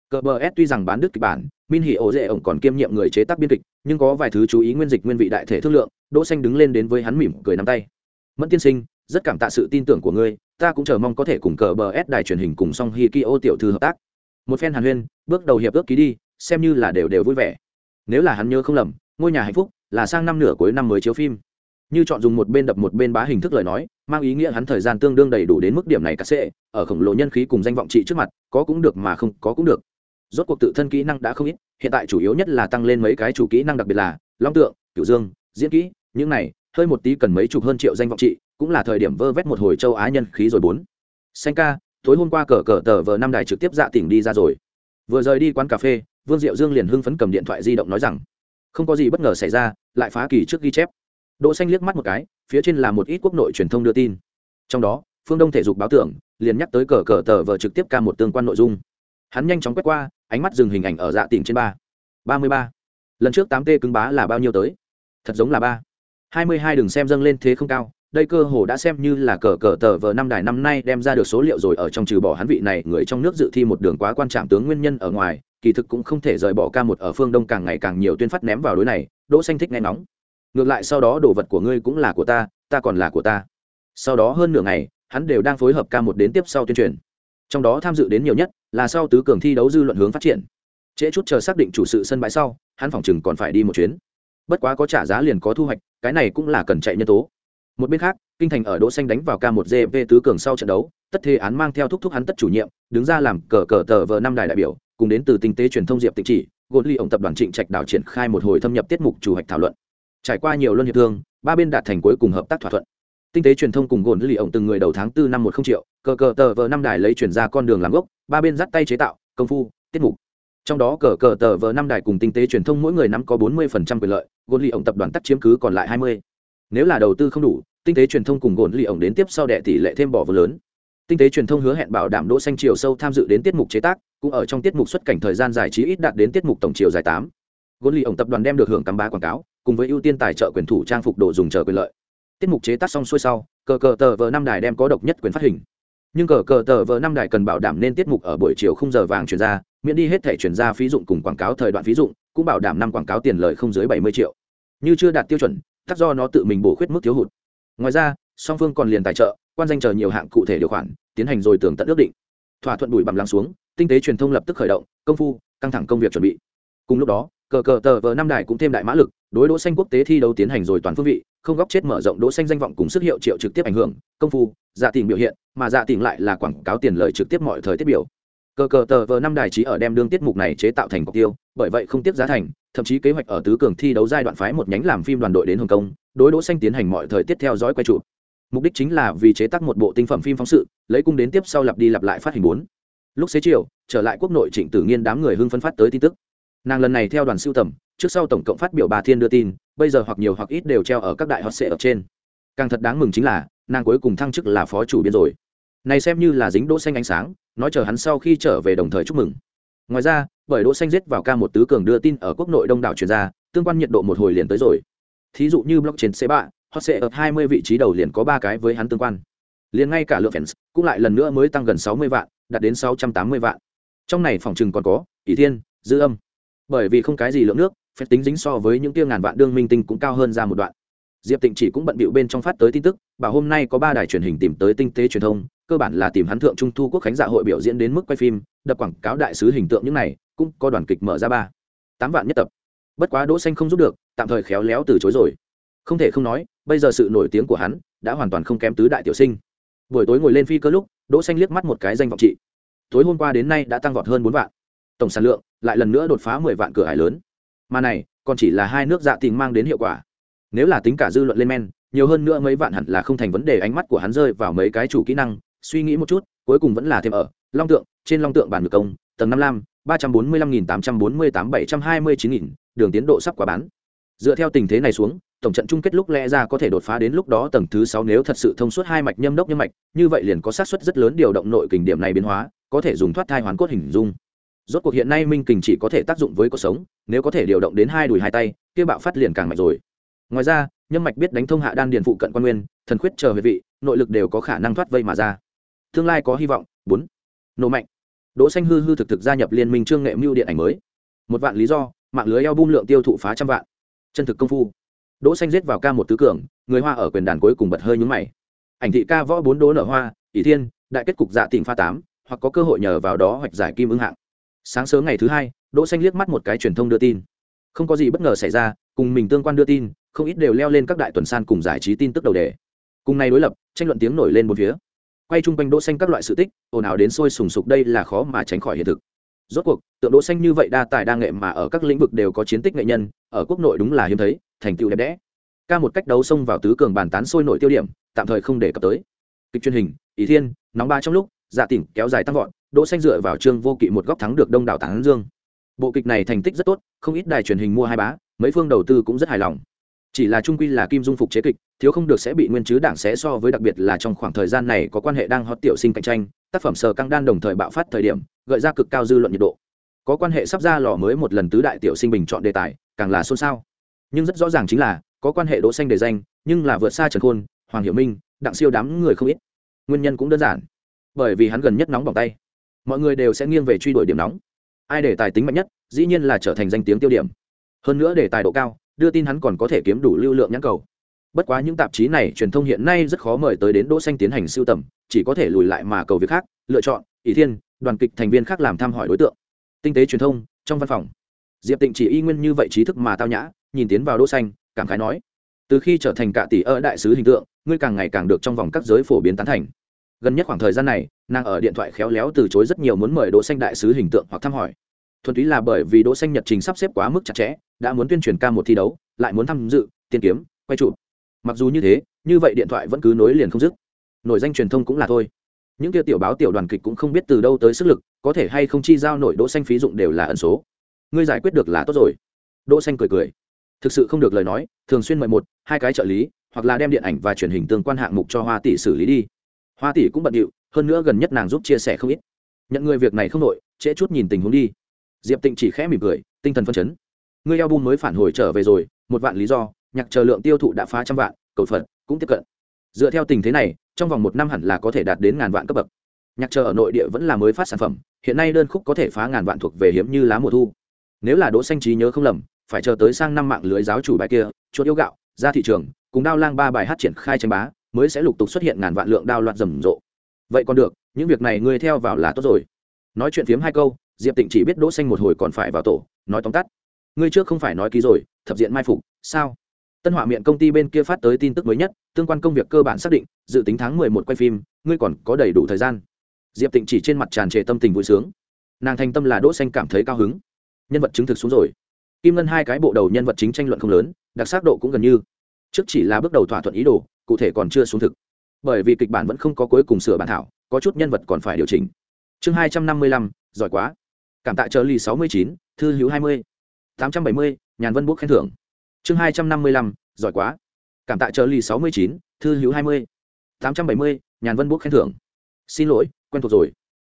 Cờ bờ s tuy rằng bán đứt kịch bản min hỉ ổ dễ ổng còn kiêm nhiệm người chế tác biên kịch, nhưng có vài thứ chú ý nguyên dịch nguyên vị đại thể thương lượng, đỗ xanh đứng lên đến với hắn mỉm cười nắm tay. Mẫn tiên sinh, rất cảm tạ sự tin tưởng của ngươi, ta cũng chờ mong có thể cùng cờ bờ s đài truyền hình cùng song hi ki ô tiểu thư hợp tác. Một phen hàn huyên, bước đầu hiệp ước ký đi, xem như là đều đều vui vẻ. Nếu là hắn nhớ không lầm, ngôi nhà hạnh phúc là sang năm nửa cuối năm mới chiếu phim như chọn dùng một bên đập một bên bá hình thức lời nói, mang ý nghĩa hắn thời gian tương đương đầy đủ đến mức điểm này cắt xệ ở khổng lồ nhân khí cùng danh vọng trị trước mặt, có cũng được mà không có cũng được. Rốt cuộc tự thân kỹ năng đã không ít, hiện tại chủ yếu nhất là tăng lên mấy cái chủ kỹ năng đặc biệt là long tượng, cửu dương, diễn kỹ, những này, hơi một tí cần mấy chục hơn triệu danh vọng trị, cũng là thời điểm vơ vét một hồi châu á nhân khí rồi bốn. Xanh ca, tối hôm qua cờ cờ tờ vờ năm đài trực tiếp dạ tỉnh đi ra rồi. Vừa rời đi quán cà phê, vương diệu dương liền hưng phấn cầm điện thoại di động nói rằng, không có gì bất ngờ xảy ra, lại phá kỳ trước ghi chép đỗ xanh liếc mắt một cái, phía trên là một ít quốc nội truyền thông đưa tin. Trong đó, phương đông thể dục báo tưởng, liền nhắc tới cờ cờ tờ vờ trực tiếp ca một tương quan nội dung. Hắn nhanh chóng quét qua, ánh mắt dừng hình ảnh ở dạ tỉnh trên ba. Ba mươi ba. Lần trước tám t cứng bá là bao nhiêu tới? Thật giống là ba. Hai mươi hai đừng xem dâng lên thế không cao, đây cơ hồ đã xem như là cờ cờ tờ vờ năm đài năm nay đem ra được số liệu rồi ở trong trừ bỏ hắn vị này, người trong nước dự thi một đường quá quan trọng tướng nguyên nhân ở ngoài, kỳ thực cũng không thể rời bỏ ca một ở phương đông càng ngày càng nhiều tuyên phát ném vào đối này, đỗ xanh thích nghe nóng ngược lại sau đó đồ vật của ngươi cũng là của ta ta còn là của ta. Sau đó hơn nửa ngày, hắn đều đang phối hợp ca một đến tiếp sau tuyên truyền. Trong đó tham dự đến nhiều nhất là sau tứ cường thi đấu dư luận hướng phát triển. Trễ chút chờ xác định chủ sự sân bãi sau, hắn phòng chừng còn phải đi một chuyến. Bất quá có trả giá liền có thu hoạch, cái này cũng là cần chạy nhân tố. Một bên khác, kinh thành ở đỗ xanh đánh vào ca một gv tứ cường sau trận đấu, tất thế án mang theo thúc thúc hắn tất chủ nhiệm, đứng ra làm cờ cờ tờ vợ năm đài đại biểu, cùng đến từ tinh tế truyền thông diệp tịnh chỉ, gột ly ổng tập đoàn trịnh trạch đảo triển khai một hồi thâm nhập tiết mục chủ hoạch thảo luận trải qua nhiều luân hiệp thương, ba bên đạt thành cuối cùng hợp tác thỏa thuận. Tinh tế truyền thông cùng gồn lì ổng từng người đầu tháng tư năm một không triệu, cờ cờ tờ vờ năm đài lấy chuyển ra con đường làm gốc, ba bên dắt tay chế tạo, công phu, tiết mục. Trong đó cờ cờ tờ vờ năm đài cùng tinh tế truyền thông mỗi người nắm có bốn mươi quyền lợi, gồn lì ổng tập đoàn tắt chiếm cứ còn lại hai mươi. Nếu là đầu tư không đủ, tinh tế truyền thông cùng gồn lì ổng đến tiếp sau đệ tỷ lệ thêm bỏ vừa lớn. Tinh tế truyền thông hứa hẹn bảo đảm đỗ xanh chiều sâu tham dự đến tiết mục chế tác, cũng ở trong tiết mục xuất cảnh thời gian giải trí ít đạt đến tiết mục tổng chiều dài tám. Gồn lì ổng tập đoàn đem được hưởng cắm bá quảng cáo cùng với ưu tiên tài trợ quyền thủ trang phục đồ dùng chờ quyền lợi. Tiết mục chế tác xong xuôi sau, cờ cờ tờ vờ năm đài đem có độc nhất quyền phát hình. Nhưng cờ cờ tờ vờ năm đài cần bảo đảm nên tiết mục ở buổi chiều không giờ vàng chuyển ra, miễn đi hết thẻ chuyển ra phí dụng cùng quảng cáo thời đoạn phí dụng, cũng bảo đảm năm quảng cáo tiền lợi không dưới bảy mươi triệu. Như chưa đạt tiêu chuẩn tắc do nó tự mình bổ khuyết mức thiếu hụt. Ngoài ra, song phương còn liền tài trợ, quan danh chờ nhiều hạng cụ thể điều khoản, tiến hành rồi tưởng tận ước định. Thỏa thuận bùi bằng lắng xuống, tinh tế truyền thông lập tức khởi động, công phu, căng thẳng công việc chuẩn bị. Cùng lúc đó cờ cờ tờ vờ năm đài cũng thêm đại mã lực, đối đỗ xanh quốc tế thi đấu tiến hành rồi toàn phương vị, không góc chết mở rộng đỗ xanh danh vọng cùng sức hiệu triệu trực tiếp ảnh hưởng, công phu dạ tình biểu hiện, mà dạ tình lại là quảng cáo tiền lợi trực tiếp mọi thời tiết biểu. Cờ cờ tờ vờ năm đài trí ở đem đương tiết mục này chế tạo thành cọc tiêu, bởi vậy không tiếp giá thành, thậm chí kế hoạch ở tứ cường thi đấu giai đoạn phái một nhánh làm phim đoàn đội đến hồng kông, đối đỗ xanh tiến hành mọi thời tiết theo dõi quay chụp. Mục đích chính là vì chế tác một bộ tinh phẩm phim phóng sự, lấy cung đến tiếp sau lặp đi lặp lại phát hình bốn. Lúc xế chiều, trở lại quốc nội trịnh tử nghiên đám người hưng phân phát tới tin tức nàng lần này theo đoàn siêu tầm, trước sau tổng cộng phát biểu bà thiên đưa tin, bây giờ hoặc nhiều hoặc ít đều treo ở các đại hot sệ ở trên. Càng thật đáng mừng chính là, nàng cuối cùng thăng chức là phó chủ biên rồi. Này xem như là dính đỗ xanh ánh sáng, nói chờ hắn sau khi trở về đồng thời chúc mừng. Ngoài ra, bởi đỗ xanh giết vào ca một tứ cường đưa tin ở quốc nội đông đảo truyền ra, tương quan nhiệt độ một hồi liền tới rồi. Thí dụ như blockchain c bạ, hot sệ ở 20 vị trí đầu liền có ba cái với hắn tương quan. Liền ngay cả lượng fans cũng lại lần nữa mới tăng gần 60 vạn, đạt đến 680 vạn. Trong này phòng trừng còn có, ỷ thiên, dư âm bởi vì không cái gì lượng nước, phép tính dính so với những tiêu ngàn vạn đương minh tinh cũng cao hơn ra một đoạn. Diệp tịnh chỉ cũng bận bịu bên trong phát tới tin tức, bảo hôm nay có ba đài truyền hình tìm tới tinh tế truyền thông, cơ bản là tìm hắn thượng trung thu quốc khánh dạ hội biểu diễn đến mức quay phim, đập quảng cáo đại sứ hình tượng những này, cũng có đoàn kịch mở ra ba. Tám vạn nhất tập. Bất quá đỗ xanh không giúp được, tạm thời khéo léo từ chối rồi. Không thể không nói, bây giờ sự nổi tiếng của hắn đã hoàn toàn không kém tứ đại tiểu sinh. Buổi tối ngồi lên phi cơ lúc, đỗ xanh liếc mắt một cái danh vọng trị. Tối hôm qua đến nay đã tăng vọt hơn bốn vạn tổng sản lượng lại lần nữa đột phá mười vạn cửa hải lớn. Mà này, còn chỉ là hai nước dạ tình mang đến hiệu quả. Nếu là tính cả dư luận lên men, nhiều hơn nữa mấy vạn hẳn là không thành vấn đề ánh mắt của hắn rơi vào mấy cái chủ kỹ năng, suy nghĩ một chút, cuối cùng vẫn là thêm ở, long tượng, trên long tượng bản ngược công, tầng năm lam, ba trăm bốn mươi lăm nghìn tám trăm bốn mươi tám bảy trăm hai mươi chín nghìn, đường tiến độ sắp quá bán. Dựa theo tình thế này xuống, tổng trận chung kết lúc lẽ ra có thể đột phá đến lúc đó tầng thứ sáu nếu thật sự thông suốt hai mạch nhâm đốc nhâm mạch, như vậy liền có xác suất rất lớn điều động nội kình điểm này biến hóa, có thể dùng thoát thai hoàn cốt hình dung rốt cuộc hiện nay minh kình chỉ có thể tác dụng với cuộc sống, nếu có thể điều động đến hai đùi hai tay, kia bạo phát liền càng mạnh rồi. Ngoài ra, nhâm mạch biết đánh thông hạ đan điền phụ cận quan nguyên, thần khuyết chờ về vị, nội lực đều có khả năng thoát vây mà ra. Tương lai có hy vọng. Bốn. Nổ mạnh. Đỗ xanh hư hư thực thực gia nhập liên minh trương nghệ mưu điện ảnh mới. Một vạn lý do, mạng lưới album lượng tiêu thụ phá trăm vạn. Chân thực công phu. Đỗ xanh giết vào ca một tứ cường, người hoa ở quyền đàn cuối cùng bật hơi nhướng mày. Ảnh thị ca võ bốn đố nở hoa, ỷ thiên, đại kết cục dạ tỉnh pha tám, hoặc có cơ hội nhờ vào đó hoạch giải kim ứng hạng sáng sớm ngày thứ hai, đỗ xanh liếc mắt một cái truyền thông đưa tin. Không có gì bất ngờ xảy ra, cùng mình tương quan đưa tin, không ít đều leo lên các đại tuần san cùng giải trí tin tức đầu đề. Cùng này đối lập, tranh luận tiếng nổi lên một phía. Quay chung quanh đỗ xanh các loại sự tích, ồn ào đến sôi sùng sục đây là khó mà tránh khỏi hiện thực. Rốt cuộc, tượng đỗ xanh như vậy đa tài đa nghệ mà ở các lĩnh vực đều có chiến tích nghệ nhân, ở quốc nội đúng là hiếm thấy, thành tựu đẹp đẽ. Ca một cách đấu xông vào tứ cường bàn tán sôi nổi tiêu điểm, tạm thời không để cập tới. Kịch truyền hình, ý thiên, nóng ba trong lúc dạ tỉnh kéo dài tăng vọt, đỗ xanh dựa vào trương vô kỵ một góc thắng được đông đảo tán dương. Bộ kịch này thành tích rất tốt, không ít đài truyền hình mua hai bá, mấy phương đầu tư cũng rất hài lòng. Chỉ là trung quy là kim dung phục chế kịch, thiếu không được sẽ bị nguyên chứ đảng sẽ so với đặc biệt là trong khoảng thời gian này có quan hệ đang hot tiểu sinh cạnh tranh, tác phẩm sờ căng đan đồng thời bạo phát thời điểm, gợi ra cực cao dư luận nhiệt độ. Có quan hệ sắp ra lò mới một lần tứ đại tiểu sinh bình chọn đề tài, càng là xôn xao. Nhưng rất rõ ràng chính là, có quan hệ đỗ xanh đề danh, nhưng là vượt xa trần khôn, hoàng hiểu minh, đặng siêu đám người không ít. Nguyên nhân cũng đơn giản bởi vì hắn gần nhất nóng bỏng tay. Mọi người đều sẽ nghiêng về truy đuổi điểm nóng. Ai để tài tính mạnh nhất, dĩ nhiên là trở thành danh tiếng tiêu điểm. Hơn nữa để tài độ cao, đưa tin hắn còn có thể kiếm đủ lưu lượng nhãn cầu. Bất quá những tạp chí này truyền thông hiện nay rất khó mời tới đến đỗ xanh tiến hành siêu tầm, chỉ có thể lùi lại mà cầu việc khác, lựa chọn, ỷ thiên, đoàn kịch thành viên khác làm thăm hỏi đối tượng. Tinh tế truyền thông, trong văn phòng. Diệp tịnh chỉ y nguyên như vậy trí thức mà tao nhã, nhìn tiến vào đỗ xanh, cảm khái nói. Từ khi trở thành cả tỷ ở đại sứ hình tượng, ngươi càng ngày càng được trong vòng các giới phổ biến tán thành gần nhất khoảng thời gian này, nàng ở điện thoại khéo léo từ chối rất nhiều muốn mời đỗ xanh đại sứ hình tượng hoặc thăm hỏi. Thuần túy là bởi vì đỗ xanh nhật trình sắp xếp quá mức chặt chẽ, đã muốn tuyên truyền ca một thi đấu, lại muốn tham dự, tiên kiếm, quay chụp. Mặc dù như thế, như vậy điện thoại vẫn cứ nối liền không dứt. Nổi danh truyền thông cũng là thôi. Những kia tiểu báo tiểu đoàn kịch cũng không biết từ đâu tới sức lực, có thể hay không chi giao nổi đỗ xanh phí dụng đều là ẩn số. Ngươi giải quyết được là tốt rồi. Đỗ xanh cười cười. Thực sự không được lời nói, thường xuyên mời một, hai cái trợ lý, hoặc là đem điện ảnh và truyền hình tương quan hạng mục cho hoa tỷ xử lý đi hoa tỷ cũng bận điệu, hơn nữa gần nhất nàng giúp chia sẻ không ít. Nhận người việc này không nội trễ chút nhìn tình huống đi. Diệp tịnh chỉ khẽ mỉm cười, tinh thần phân chấn. Ngươi album mới phản hồi trở về rồi, một vạn lý do, nhạc chờ lượng tiêu thụ đã phá trăm vạn, cầu phật cũng tiếp cận. Dựa theo tình thế này, trong vòng một năm hẳn là có thể đạt đến ngàn vạn cấp bậc. Nhạc chờ ở nội địa vẫn là mới phát sản phẩm, hiện nay đơn khúc có thể phá ngàn vạn thuộc về hiếm như lá mùa thu. Nếu là đỗ xanh trí nhớ không lầm, phải chờ tới sang năm mạng lưới giáo chủ bài kia, chuột yêu gạo, ra thị trường, cùng đao lang ba bài hát triển khai tranh bá mới sẽ lục tục xuất hiện ngàn vạn lượng đao loạt rầm rộ. Vậy còn được, những việc này ngươi theo vào là tốt rồi. Nói chuyện phiếm hai câu, diệp tịnh chỉ biết đỗ xanh một hồi còn phải vào tổ, nói tóm tắt. Ngươi trước không phải nói ký rồi, thập diện mai phục, sao? Tân hỏa miệng công ty bên kia phát tới tin tức mới nhất, tương quan công việc cơ bản xác định, dự tính tháng mười một quay phim, ngươi còn có đầy đủ thời gian. Diệp tịnh chỉ trên mặt tràn trề tâm tình vui sướng. Nàng thành tâm là đỗ xanh cảm thấy cao hứng. Nhân vật chứng thực xuống rồi. Kim ngân hai cái bộ đầu nhân vật chính tranh luận không lớn, đặc sắc độ cũng gần như. Trước chỉ là bước đầu thỏa thuận ý đồ cụ thể còn chưa xuống thực. Bởi vì kịch bản vẫn không có cuối cùng sửa bản thảo, có chút nhân vật còn phải điều chỉnh. Chương hai trăm năm mươi lăm, giỏi quá. Cảm tạ trợ lì sáu mươi chín, thư hữu hai mươi. tám trăm bảy mươi, nhàn vân bút khen thưởng. Chương hai trăm năm mươi lăm, giỏi quá. Cảm tạ trợ lì sáu mươi chín, thư hữu hai mươi. tám trăm bảy mươi, nhàn vân bút khen thưởng. Xin lỗi, quen thuộc rồi.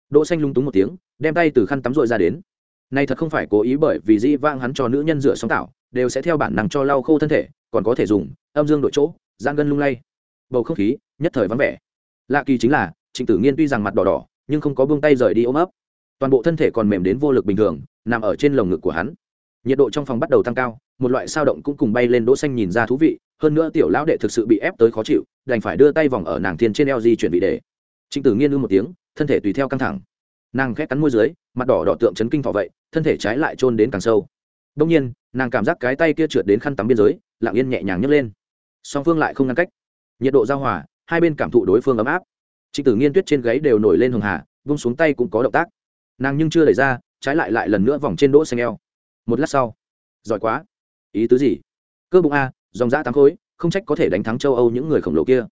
Đỗ xanh lung túng một tiếng, đem tay từ khăn tắm rội ra đến. Nay thật không phải cố ý bởi vì di vang hắn cho nữ nhân rửa sóng tạo đều sẽ theo bản năng cho lau khô thân thể, còn có thể dùng âm dương đội chỗ giang gân lung lay. Bầu không khí, nhất thời vắng vẻ. Lạ kỳ chính là, trịnh tử nghiên tuy rằng mặt đỏ đỏ, nhưng không có buông tay rời đi ôm ấp. Toàn bộ thân thể còn mềm đến vô lực bình thường, nằm ở trên lồng ngực của hắn. Nhiệt độ trong phòng bắt đầu tăng cao, một loại sao động cũng cùng bay lên đỗ xanh nhìn ra thú vị, hơn nữa tiểu lão đệ thực sự bị ép tới khó chịu, đành phải đưa tay vòng ở nàng thiên trên eo di chuyển vị để. Trịnh tử nghiên ư một tiếng, thân thể tùy theo căng thẳng. Nàng khẽ cắn môi dưới, mặt đỏ đỏ tượng chấn kinh thọ vậy, thân thể trái lại trôn đến càng sâu. Đông nhiên, nàng cảm giác cái tay kia trượt đến khăn tắm biên giới, lặng yên nhẹ nhàng nhấc lên song phương lại không ngăn cách. Nhiệt độ giao hòa, hai bên cảm thụ đối phương ấm áp. Trịnh tử nghiên tuyết trên gáy đều nổi lên hường hà, vung xuống tay cũng có động tác. Nàng nhưng chưa đẩy ra, trái lại lại lần nữa vòng trên đỗ xanh eo. Một lát sau, giỏi quá. Ý tứ gì? Cơ bụng a, dòng dã tám khối, không trách có thể đánh thắng châu âu những người khổng lồ kia.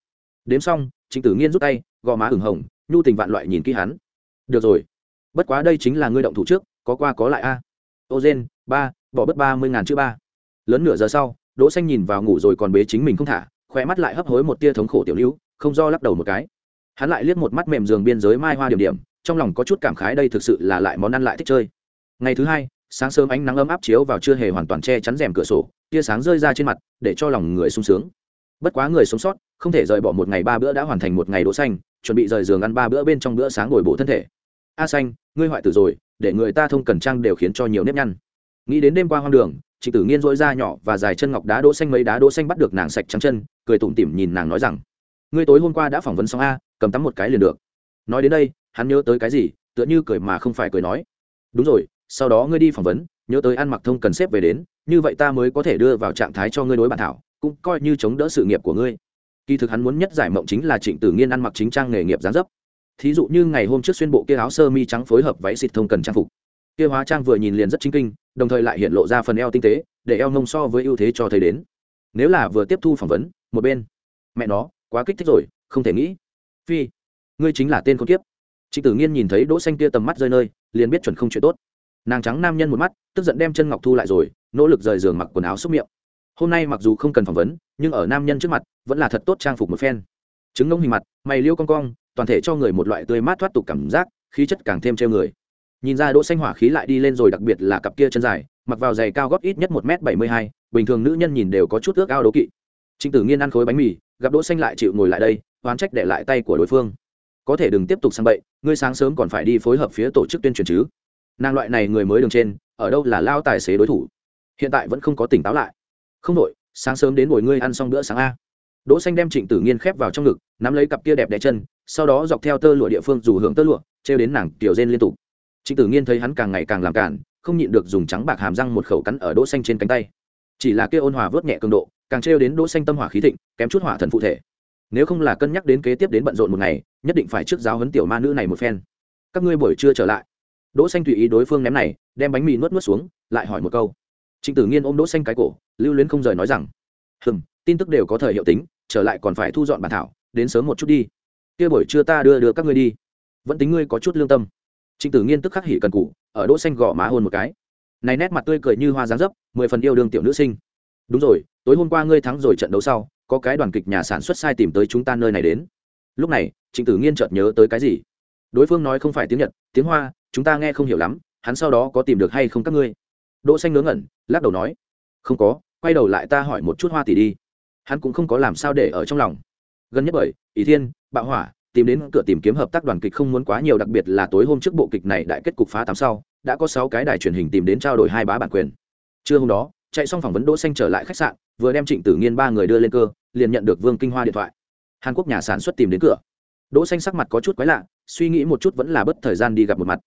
Đếm xong, trịnh tử nghiên rút tay, gò má ửng hồng, nhu tình vạn loại nhìn kỹ hắn. Được rồi. Bất quá đây chính là ngươi động thủ trước, có qua có lại a. Ô gen, ba, bỏ bớt ba mươi ngàn chữ ba. Lớn nửa giờ sau đỗ xanh nhìn vào ngủ rồi còn bế chính mình không thả khoe mắt lại hấp hối một tia thống khổ tiểu lưu, không do lắc đầu một cái. Hắn lại liếc một mắt mềm giường biên giới mai hoa điểm điểm, trong lòng có chút cảm khái đây thực sự là lại món ăn lại thích chơi. Ngày thứ hai, sáng sớm ánh nắng ấm áp chiếu vào chưa hề hoàn toàn che chắn rèm cửa sổ, tia sáng rơi ra trên mặt, để cho lòng người sung sướng. Bất quá người sống sót, không thể rời bỏ một ngày ba bữa đã hoàn thành một ngày đỗ xanh, chuẩn bị rời giường ăn ba bữa bên trong bữa sáng ngồi bổ thân thể. A xanh, ngươi hoại tử rồi, để người ta thông cần trang đều khiến cho nhiều nếp nhăn. Nghĩ đến đêm qua hoang đường trịnh tử nghiên dỗi da nhỏ và dài chân ngọc đá đỗ xanh mấy đá đỗ xanh bắt được nàng sạch trắng chân, cười tủm tỉm nhìn nàng nói rằng, ngươi tối hôm qua đã phỏng vấn xong a, cầm tắm một cái liền được. Nói đến đây, hắn nhớ tới cái gì, tựa như cười mà không phải cười nói, đúng rồi, sau đó ngươi đi phỏng vấn, nhớ tới ăn mặc thông cần xếp về đến, như vậy ta mới có thể đưa vào trạng thái cho ngươi đối bản thảo, cũng coi như chống đỡ sự nghiệp của ngươi. Kỳ thực hắn muốn nhất giải mộng chính là trịnh tử nghiên ăn mặc chính trang nghề nghiệp gián dấp. Thí dụ như ngày hôm trước xuyên bộ kia áo sơ mi trắng phối hợp váy xịt thông cần trang phục. Kia hóa trang vừa nhìn liền rất chính kinh đồng thời lại hiện lộ ra phần eo tinh tế, để eo nông so với ưu thế cho thấy đến. Nếu là vừa tiếp thu phỏng vấn, một bên. Mẹ nó, quá kích thích rồi, không thể nghĩ. Phi, ngươi chính là tên con kiếp. Trịnh tử nghiên nhìn thấy đỗ xanh kia tầm mắt rơi nơi, liền biết chuẩn không chuyện tốt. Nàng trắng nam nhân một mắt, tức giận đem chân ngọc thu lại rồi, nỗ lực rời giường mặc quần áo xúc miệng. Hôm nay mặc dù không cần phỏng vấn, nhưng ở nam nhân trước mặt, vẫn là thật tốt trang phục một phen. Trứng ngông hình mặt, mày liêu cong cong, toàn thể cho người một loại tươi mát thoát tục cảm giác, khí chất càng thêm treo người nhìn ra đỗ xanh hỏa khí lại đi lên rồi, đặc biệt là cặp kia chân dài, mặc vào giày cao gót ít nhất một m bảy mươi hai, bình thường nữ nhân nhìn đều có chút ước ao đố kỵ. Trịnh tử nghiên ăn khối bánh mì, gặp đỗ xanh lại chịu ngồi lại đây, oán trách để lại tay của đối phương. Có thể đừng tiếp tục sang bậy, ngươi sáng sớm còn phải đi phối hợp phía tổ chức tuyên truyền chứ. Nàng loại này người mới đường trên, ở đâu là lao tài xế đối thủ? Hiện tại vẫn không có tỉnh táo lại. Không đội sáng sớm đến ngồi ngươi ăn xong bữa sáng a. Đỗ xanh đem trịnh tử nghiên khép vào trong ngực, nắm lấy cặp kia đẹp đẽ chân, sau đó dọc theo tơ lụa địa phương dù hưởng tơ lụa treo đến nàng tiểu rên liên tục trịnh tử nghiên thấy hắn càng ngày càng làm cản không nhịn được dùng trắng bạc hàm răng một khẩu cắn ở đỗ xanh trên cánh tay. Chỉ là kia ôn hòa vớt nhẹ cường độ, càng treo đến đỗ xanh tâm hỏa khí thịnh, kém chút hỏa thần phụ thể. Nếu không là cân nhắc đến kế tiếp đến bận rộn một ngày, nhất định phải trước giáo huấn tiểu ma nữ này một phen. Các ngươi buổi trưa trở lại. Đỗ xanh tùy ý đối phương ném này, đem bánh mì nuốt nuốt xuống, lại hỏi một câu. Trịnh tử nghiên ôm đỗ xanh cái cổ, lưu luyến không rời nói rằng, hừm, tin tức đều có thời hiệu tính, trở lại còn phải thu dọn bản thảo, đến sớm một chút đi. Kia buổi trưa ta đưa đưa các ngươi đi. Vẫn tính ngươi có chút lương tâm trịnh tử nghiên tức khắc hỉ cần cụ ở đỗ xanh gò má hôn một cái. Này nét mặt tươi cười như hoa dáng dấp, mười phần yêu đương tiểu nữ sinh. Đúng rồi, tối hôm qua ngươi thắng rồi trận đấu sau, có cái đoàn kịch nhà sản xuất sai tìm tới chúng ta nơi này đến. Lúc này, trịnh tử nghiên chợt nhớ tới cái gì? Đối phương nói không phải tiếng nhật, tiếng hoa, chúng ta nghe không hiểu lắm, hắn sau đó có tìm được hay không các ngươi? Đỗ xanh ngớ ngẩn, lắc đầu nói. Không có, quay đầu lại ta hỏi một chút hoa tỷ đi. Hắn cũng không có làm sao để ở trong lòng. Gần nhất bởi ý thiên, bạo hỏa tìm đến cửa tìm kiếm hợp tác đoàn kịch không muốn quá nhiều, đặc biệt là tối hôm trước bộ kịch này đại kết cục phá tám sau, đã có sáu cái đài truyền hình tìm đến trao đổi hai bá bản quyền. Trưa hôm đó, chạy xong phỏng vấn đỗ xanh trở lại khách sạn, vừa đem trịnh tử nghiên ba người đưa lên cơ, liền nhận được vương kinh hoa điện thoại. Hàn quốc nhà sản xuất tìm đến cửa. Đỗ xanh sắc mặt có chút quái lạ, suy nghĩ một chút vẫn là bất thời gian đi gặp một mặt.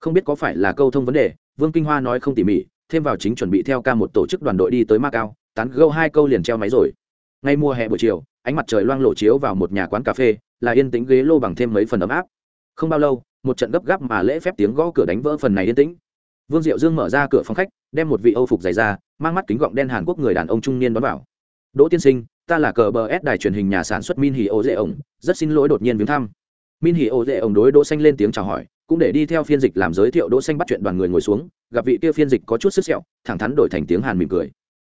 Không biết có phải là câu thông vấn đề, vương kinh hoa nói không tỉ mỉ, thêm vào chính chuẩn bị theo ca một tổ chức đoàn đội đi tới macau, tán gâu hai câu liền treo máy rồi. Ngay mùa hè buổi chiều, ánh mặt trời loang lộ chiếu vào một nhà quán cà phê là yên tĩnh ghế lô bằng thêm mấy phần ấm áp. Không bao lâu, một trận gấp gáp mà lễ phép tiếng gõ cửa đánh vỡ phần này yên tĩnh. Vương diệu dương mở ra cửa phòng khách, đem một vị âu phục dày ra mang mắt kính gọng đen hàn quốc người đàn ông trung niên đón vào. Đỗ tiên sinh, ta là cờ bờ s đài truyền hình nhà sản xuất min hì ô dễ ổng, rất xin lỗi đột nhiên viếng thăm. Min hì ô dễ ổng đối đỗ xanh lên tiếng chào hỏi, cũng để đi theo phiên dịch làm giới thiệu đỗ xanh bắt chuyện đoàn người ngồi xuống, gặp vị kia phiên dịch có chút sức sẹo, thẳng thắn đổi thành tiếng hàn mỉm cười.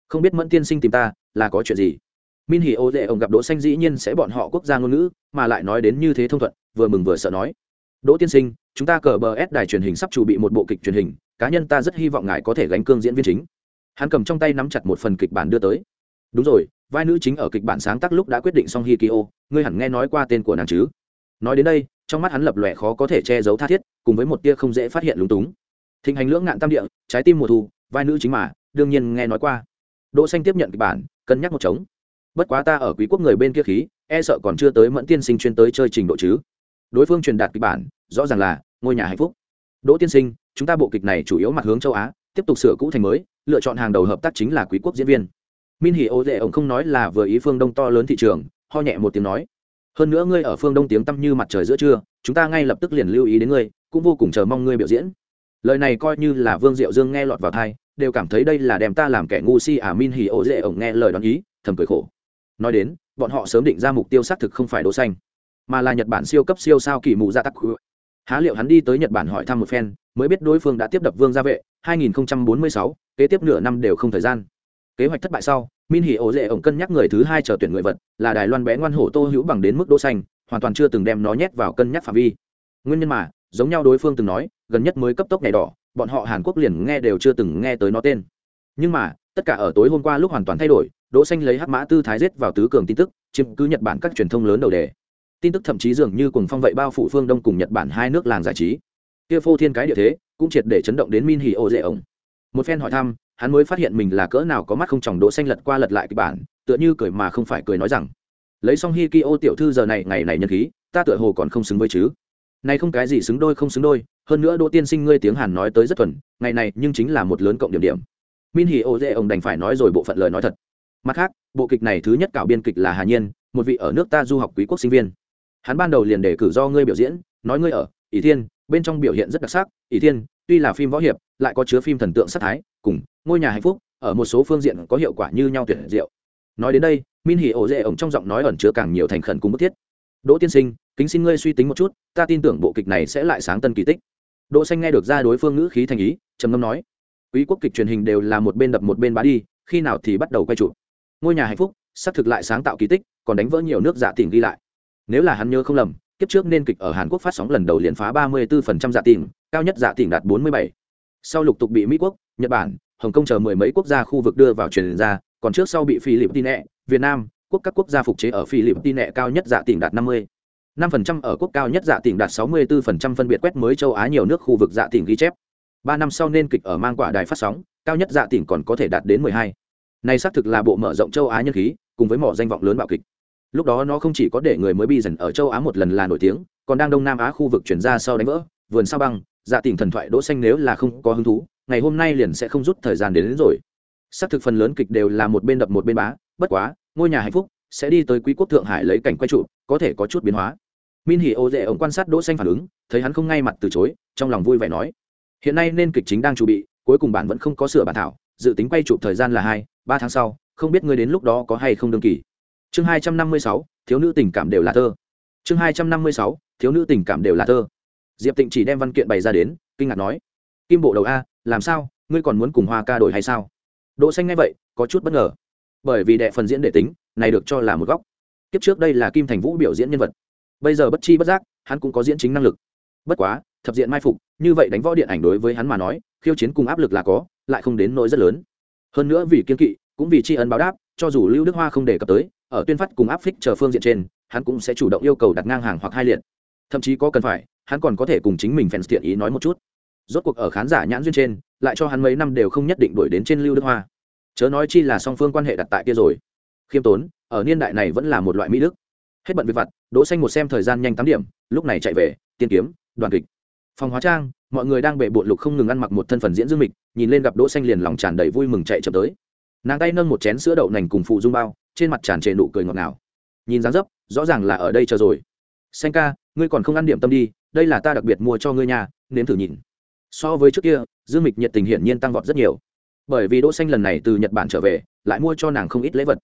Không biết mẫn tiên sinh tìm ta, là có chuyện gì? Min hỉ ô dễ ông gặp đỗ xanh dĩ nhiên sẽ bọn họ quốc gia ngôn ngữ, mà lại nói đến như thế thông thuận, vừa mừng vừa sợ nói. Đỗ tiên sinh, chúng ta cờ bờ s đài truyền hình sắp chuẩn bị một bộ kịch truyền hình, cá nhân ta rất hy vọng ngài có thể gánh cương diễn viên chính. Hắn cầm trong tay nắm chặt một phần kịch bản đưa tới. Đúng rồi, vai nữ chính ở kịch bản sáng tác lúc đã quyết định xong hikio, ngươi hẳn nghe nói qua tên của nàng chứ? Nói đến đây, trong mắt hắn lập lòe khó có thể che giấu tha thiết, cùng với một tia không dễ phát hiện lúng túng. Thịnh hành lưỡng ngạn tam địa, trái tim mùa thu, vai nữ chính mà, đương nhiên nghe nói qua. Đỗ xanh tiếp nhận kịch bản, cân nhắc một trống bất quá ta ở quý quốc người bên kia khí e sợ còn chưa tới mẫn tiên sinh chuyên tới chơi trình độ chứ. Đối phương truyền đạt kịch bản, rõ ràng là ngôi nhà hạnh phúc. Đỗ tiên sinh, chúng ta bộ kịch này chủ yếu mặt hướng châu á, tiếp tục sửa cũ thành mới, lựa chọn hàng đầu hợp tác chính là quý quốc diễn viên. Min hỉ ô dễ ổng không nói là vừa ý phương đông to lớn thị trường, ho nhẹ một tiếng nói. Hơn nữa ngươi ở phương đông tiếng tăm như mặt trời giữa trưa, chúng ta ngay lập tức liền lưu ý đến ngươi, cũng vô cùng chờ mong ngươi biểu diễn. Lời này coi như là vương diệu dương nghe lọt vào thai đều cảm thấy đây là đem ta làm kẻ ngu si à min hỉ ô dễ ổng nghe lời đoán ý, thầm cười khổ nói đến bọn họ sớm định ra mục tiêu xác thực không phải đỗ xanh mà là nhật bản siêu cấp siêu sao kỳ mù gia tắc. Há liệu hắn đi tới nhật bản hỏi thăm một phen mới biết đối phương đã tiếp đập vương gia vệ 2046, kế tiếp nửa năm đều không thời gian. Kế hoạch thất bại sau min hỉ ổ dễ ổng cân nhắc người thứ hai chờ tuyển người vật là đài loan bé ngoan hổ tô hữu bằng đến mức đỗ xanh hoàn toàn chưa từng đem nó nhét vào cân nhắc phạm vi. Nguyên nhân mà giống nhau đối phương từng nói gần nhất mới cấp tốc này đỏ bọn họ hàn quốc liền nghe đều chưa từng nghe tới nó tên. Nhưng mà tất cả ở tối hôm qua lúc hoàn toàn thay đổi đỗ xanh lấy hắc mã tư thái giết vào tứ cường tin tức, chiếm cứ nhật bản các truyền thông lớn đầu đề. Tin tức thậm chí dường như cùng phong vậy bao phủ phương đông cùng nhật bản hai nước làng giải trí. Kia phô thiên cái địa thế, cũng triệt để chấn động đến min hỉ ô dễ ổng. Một phen hỏi thăm, hắn mới phát hiện mình là cỡ nào có mắt không tròng đỗ xanh lật qua lật lại kịch bản, tựa như cười mà không phải cười nói rằng, lấy xong hi ki ô tiểu thư giờ này, ngày này nhân khí, ta tựa hồ còn không xứng với chứ. Này không cái gì xứng đôi, không xứng đôi, hơn nữa đỗ tiên sinh ngươi tiếng hàn nói tới rất thuần, ngày này nhưng chính là một lớn cộng điểm điểm. Min hỉ ô dễ ông đành phải nói rồi bộ phận lời nói thật mặt khác, bộ kịch này thứ nhất cạo biên kịch là hà nhiên, một vị ở nước ta du học quý quốc sinh viên. Hắn ban đầu liền đề cử do ngươi biểu diễn, nói ngươi ở, ỷ thiên, bên trong biểu hiện rất đặc sắc. Ỷ thiên, tuy là phim võ hiệp, lại có chứa phim thần tượng sắc thái, cùng ngôi nhà hạnh phúc, ở một số phương diện có hiệu quả như nhau tuyệt diệu. Nói đến đây min hỉ ổ dễ ổng trong giọng nói ẩn chứa càng nhiều thành khẩn cùng bức thiết. Đỗ tiên sinh, kính xin ngươi suy tính một chút, ta tin tưởng bộ kịch này sẽ lại sáng tân kỳ tích. Đỗ xanh nghe được ra đối phương ngữ khí thành ý, trầm ngâm nói, quý quốc kịch truyền hình đều là một bên đập một bên bá đi, khi nào thì bắt đầu quay chụp? Ngôi nhà hạnh phúc xác thực lại sáng tạo kỳ tích còn đánh vỡ nhiều nước dạ giả tìm ghi lại nếu là hắn nhớ không lầm kiếp trước nên kịch ở hàn quốc phát sóng lần đầu liền phá 34% giả tìm cao nhất dạ giả tìm đạt 47. sau lục tục bị mỹ quốc nhật bản hồng kông chờ mười mấy quốc gia khu vực đưa vào truyền ra còn trước sau bị philippines việt nam quốc các quốc gia phục chế ở philippines cao nhất dạ giả tìm đạt 50. 5% ở quốc cao nhất dạ tỉnh đạt 64% phân biệt quét mới châu Á nhiều nước khu vực dạ tỉnh ghi chép. 3 năm sau nên kịch ở mang quả đài phát sóng, cao nhất dạ tỉnh còn có thể đạt đến 12. Này xác thực là bộ mở rộng châu Á nhân khí, cùng với mỏ danh vọng lớn bạo kịch. Lúc đó nó không chỉ có để người mới bi dần ở châu á một lần là nổi tiếng còn đang đông nam á khu vực chuyển ra sau đánh vỡ vườn sao băng dạ tỉnh thần thoại đỗ xanh nếu là không có hứng thú ngày hôm nay liền sẽ không rút thời gian đến, đến rồi. Xác thực phần lớn kịch đều là một bên đập một bên bá bất quá ngôi nhà hạnh phúc sẽ đi tới quý quốc thượng hải lấy cảnh quay trụ có thể có chút biến hóa. Min hỉ ô dễ ổng quan sát đỗ xanh phản ứng thấy hắn không ngay mặt từ chối trong lòng vui vẻ nói hiện nay nên kịch chính đang chuẩn bị cuối cùng bản vẫn không có sửa bản thảo dự tính quay chụp thời gian là hai ba tháng sau, không biết ngươi đến lúc đó có hay không đương kỳ. Chương hai trăm năm mươi sáu, thiếu nữ tình cảm đều là thơ. Chương hai trăm năm mươi sáu, thiếu nữ tình cảm đều là thơ. Diệp tịnh chỉ đem văn kiện bày ra đến, kinh ngạc nói, kim bộ đầu a, làm sao? Ngươi còn muốn cùng hoa ca đổi hay sao? Đỗ xanh nghe vậy, có chút bất ngờ. Bởi vì đệ phần diễn đệ tính, này được cho là một góc. Kiếp trước đây là kim thành vũ biểu diễn nhân vật. Bây giờ bất chi bất giác, hắn cũng có diễn chính năng lực. Bất quá, thập diện mai phục, như vậy đánh võ điện ảnh đối với hắn mà nói, khiêu chiến cùng áp lực là có, lại không đến nỗi rất lớn. Hơn nữa vì kiên kỵ cũng vì tri ân báo đáp, cho dù lưu đức hoa không đề cập tới, ở tuyên phát cùng áp phích chờ phương diện trên, hắn cũng sẽ chủ động yêu cầu đặt ngang hàng hoặc hai liệt. Thậm chí có cần phải, hắn còn có thể cùng chính mình fans tiện ý nói một chút. Rốt cuộc ở khán giả nhãn duyên trên, lại cho hắn mấy năm đều không nhất định đuổi đến trên lưu đức hoa. Chớ nói chi là song phương quan hệ đặt tại kia rồi. Khiêm tốn, ở niên đại này vẫn là một loại mỹ đức. Hết bận việc vặt, đỗ xanh một xem thời gian nhanh tám điểm, lúc này chạy về, tiên kiếm, đoàn kịch. Phòng hóa trang, mọi người đang bệ bộn lục không ngừng ăn mặc một thân phần diễn dương mịch, nhìn lên gặp đỗ xanh liền lòng tràn đầy vui mừng chạy chậm tới nàng tay nâng một chén sữa đậu nành cùng phụ dung bao, trên mặt tràn trề nụ cười ngọt ngào. Nhìn dáng dấp, rõ ràng là ở đây chờ rồi. Xanh ca, ngươi còn không ăn điểm tâm đi, đây là ta đặc biệt mua cho ngươi nhà, nếm thử nhìn. So với trước kia, dương mịch nhiệt tình hiển nhiên tăng vọt rất nhiều. Bởi vì đỗ xanh lần này từ nhật bản trở về, lại mua cho nàng không ít lễ vật.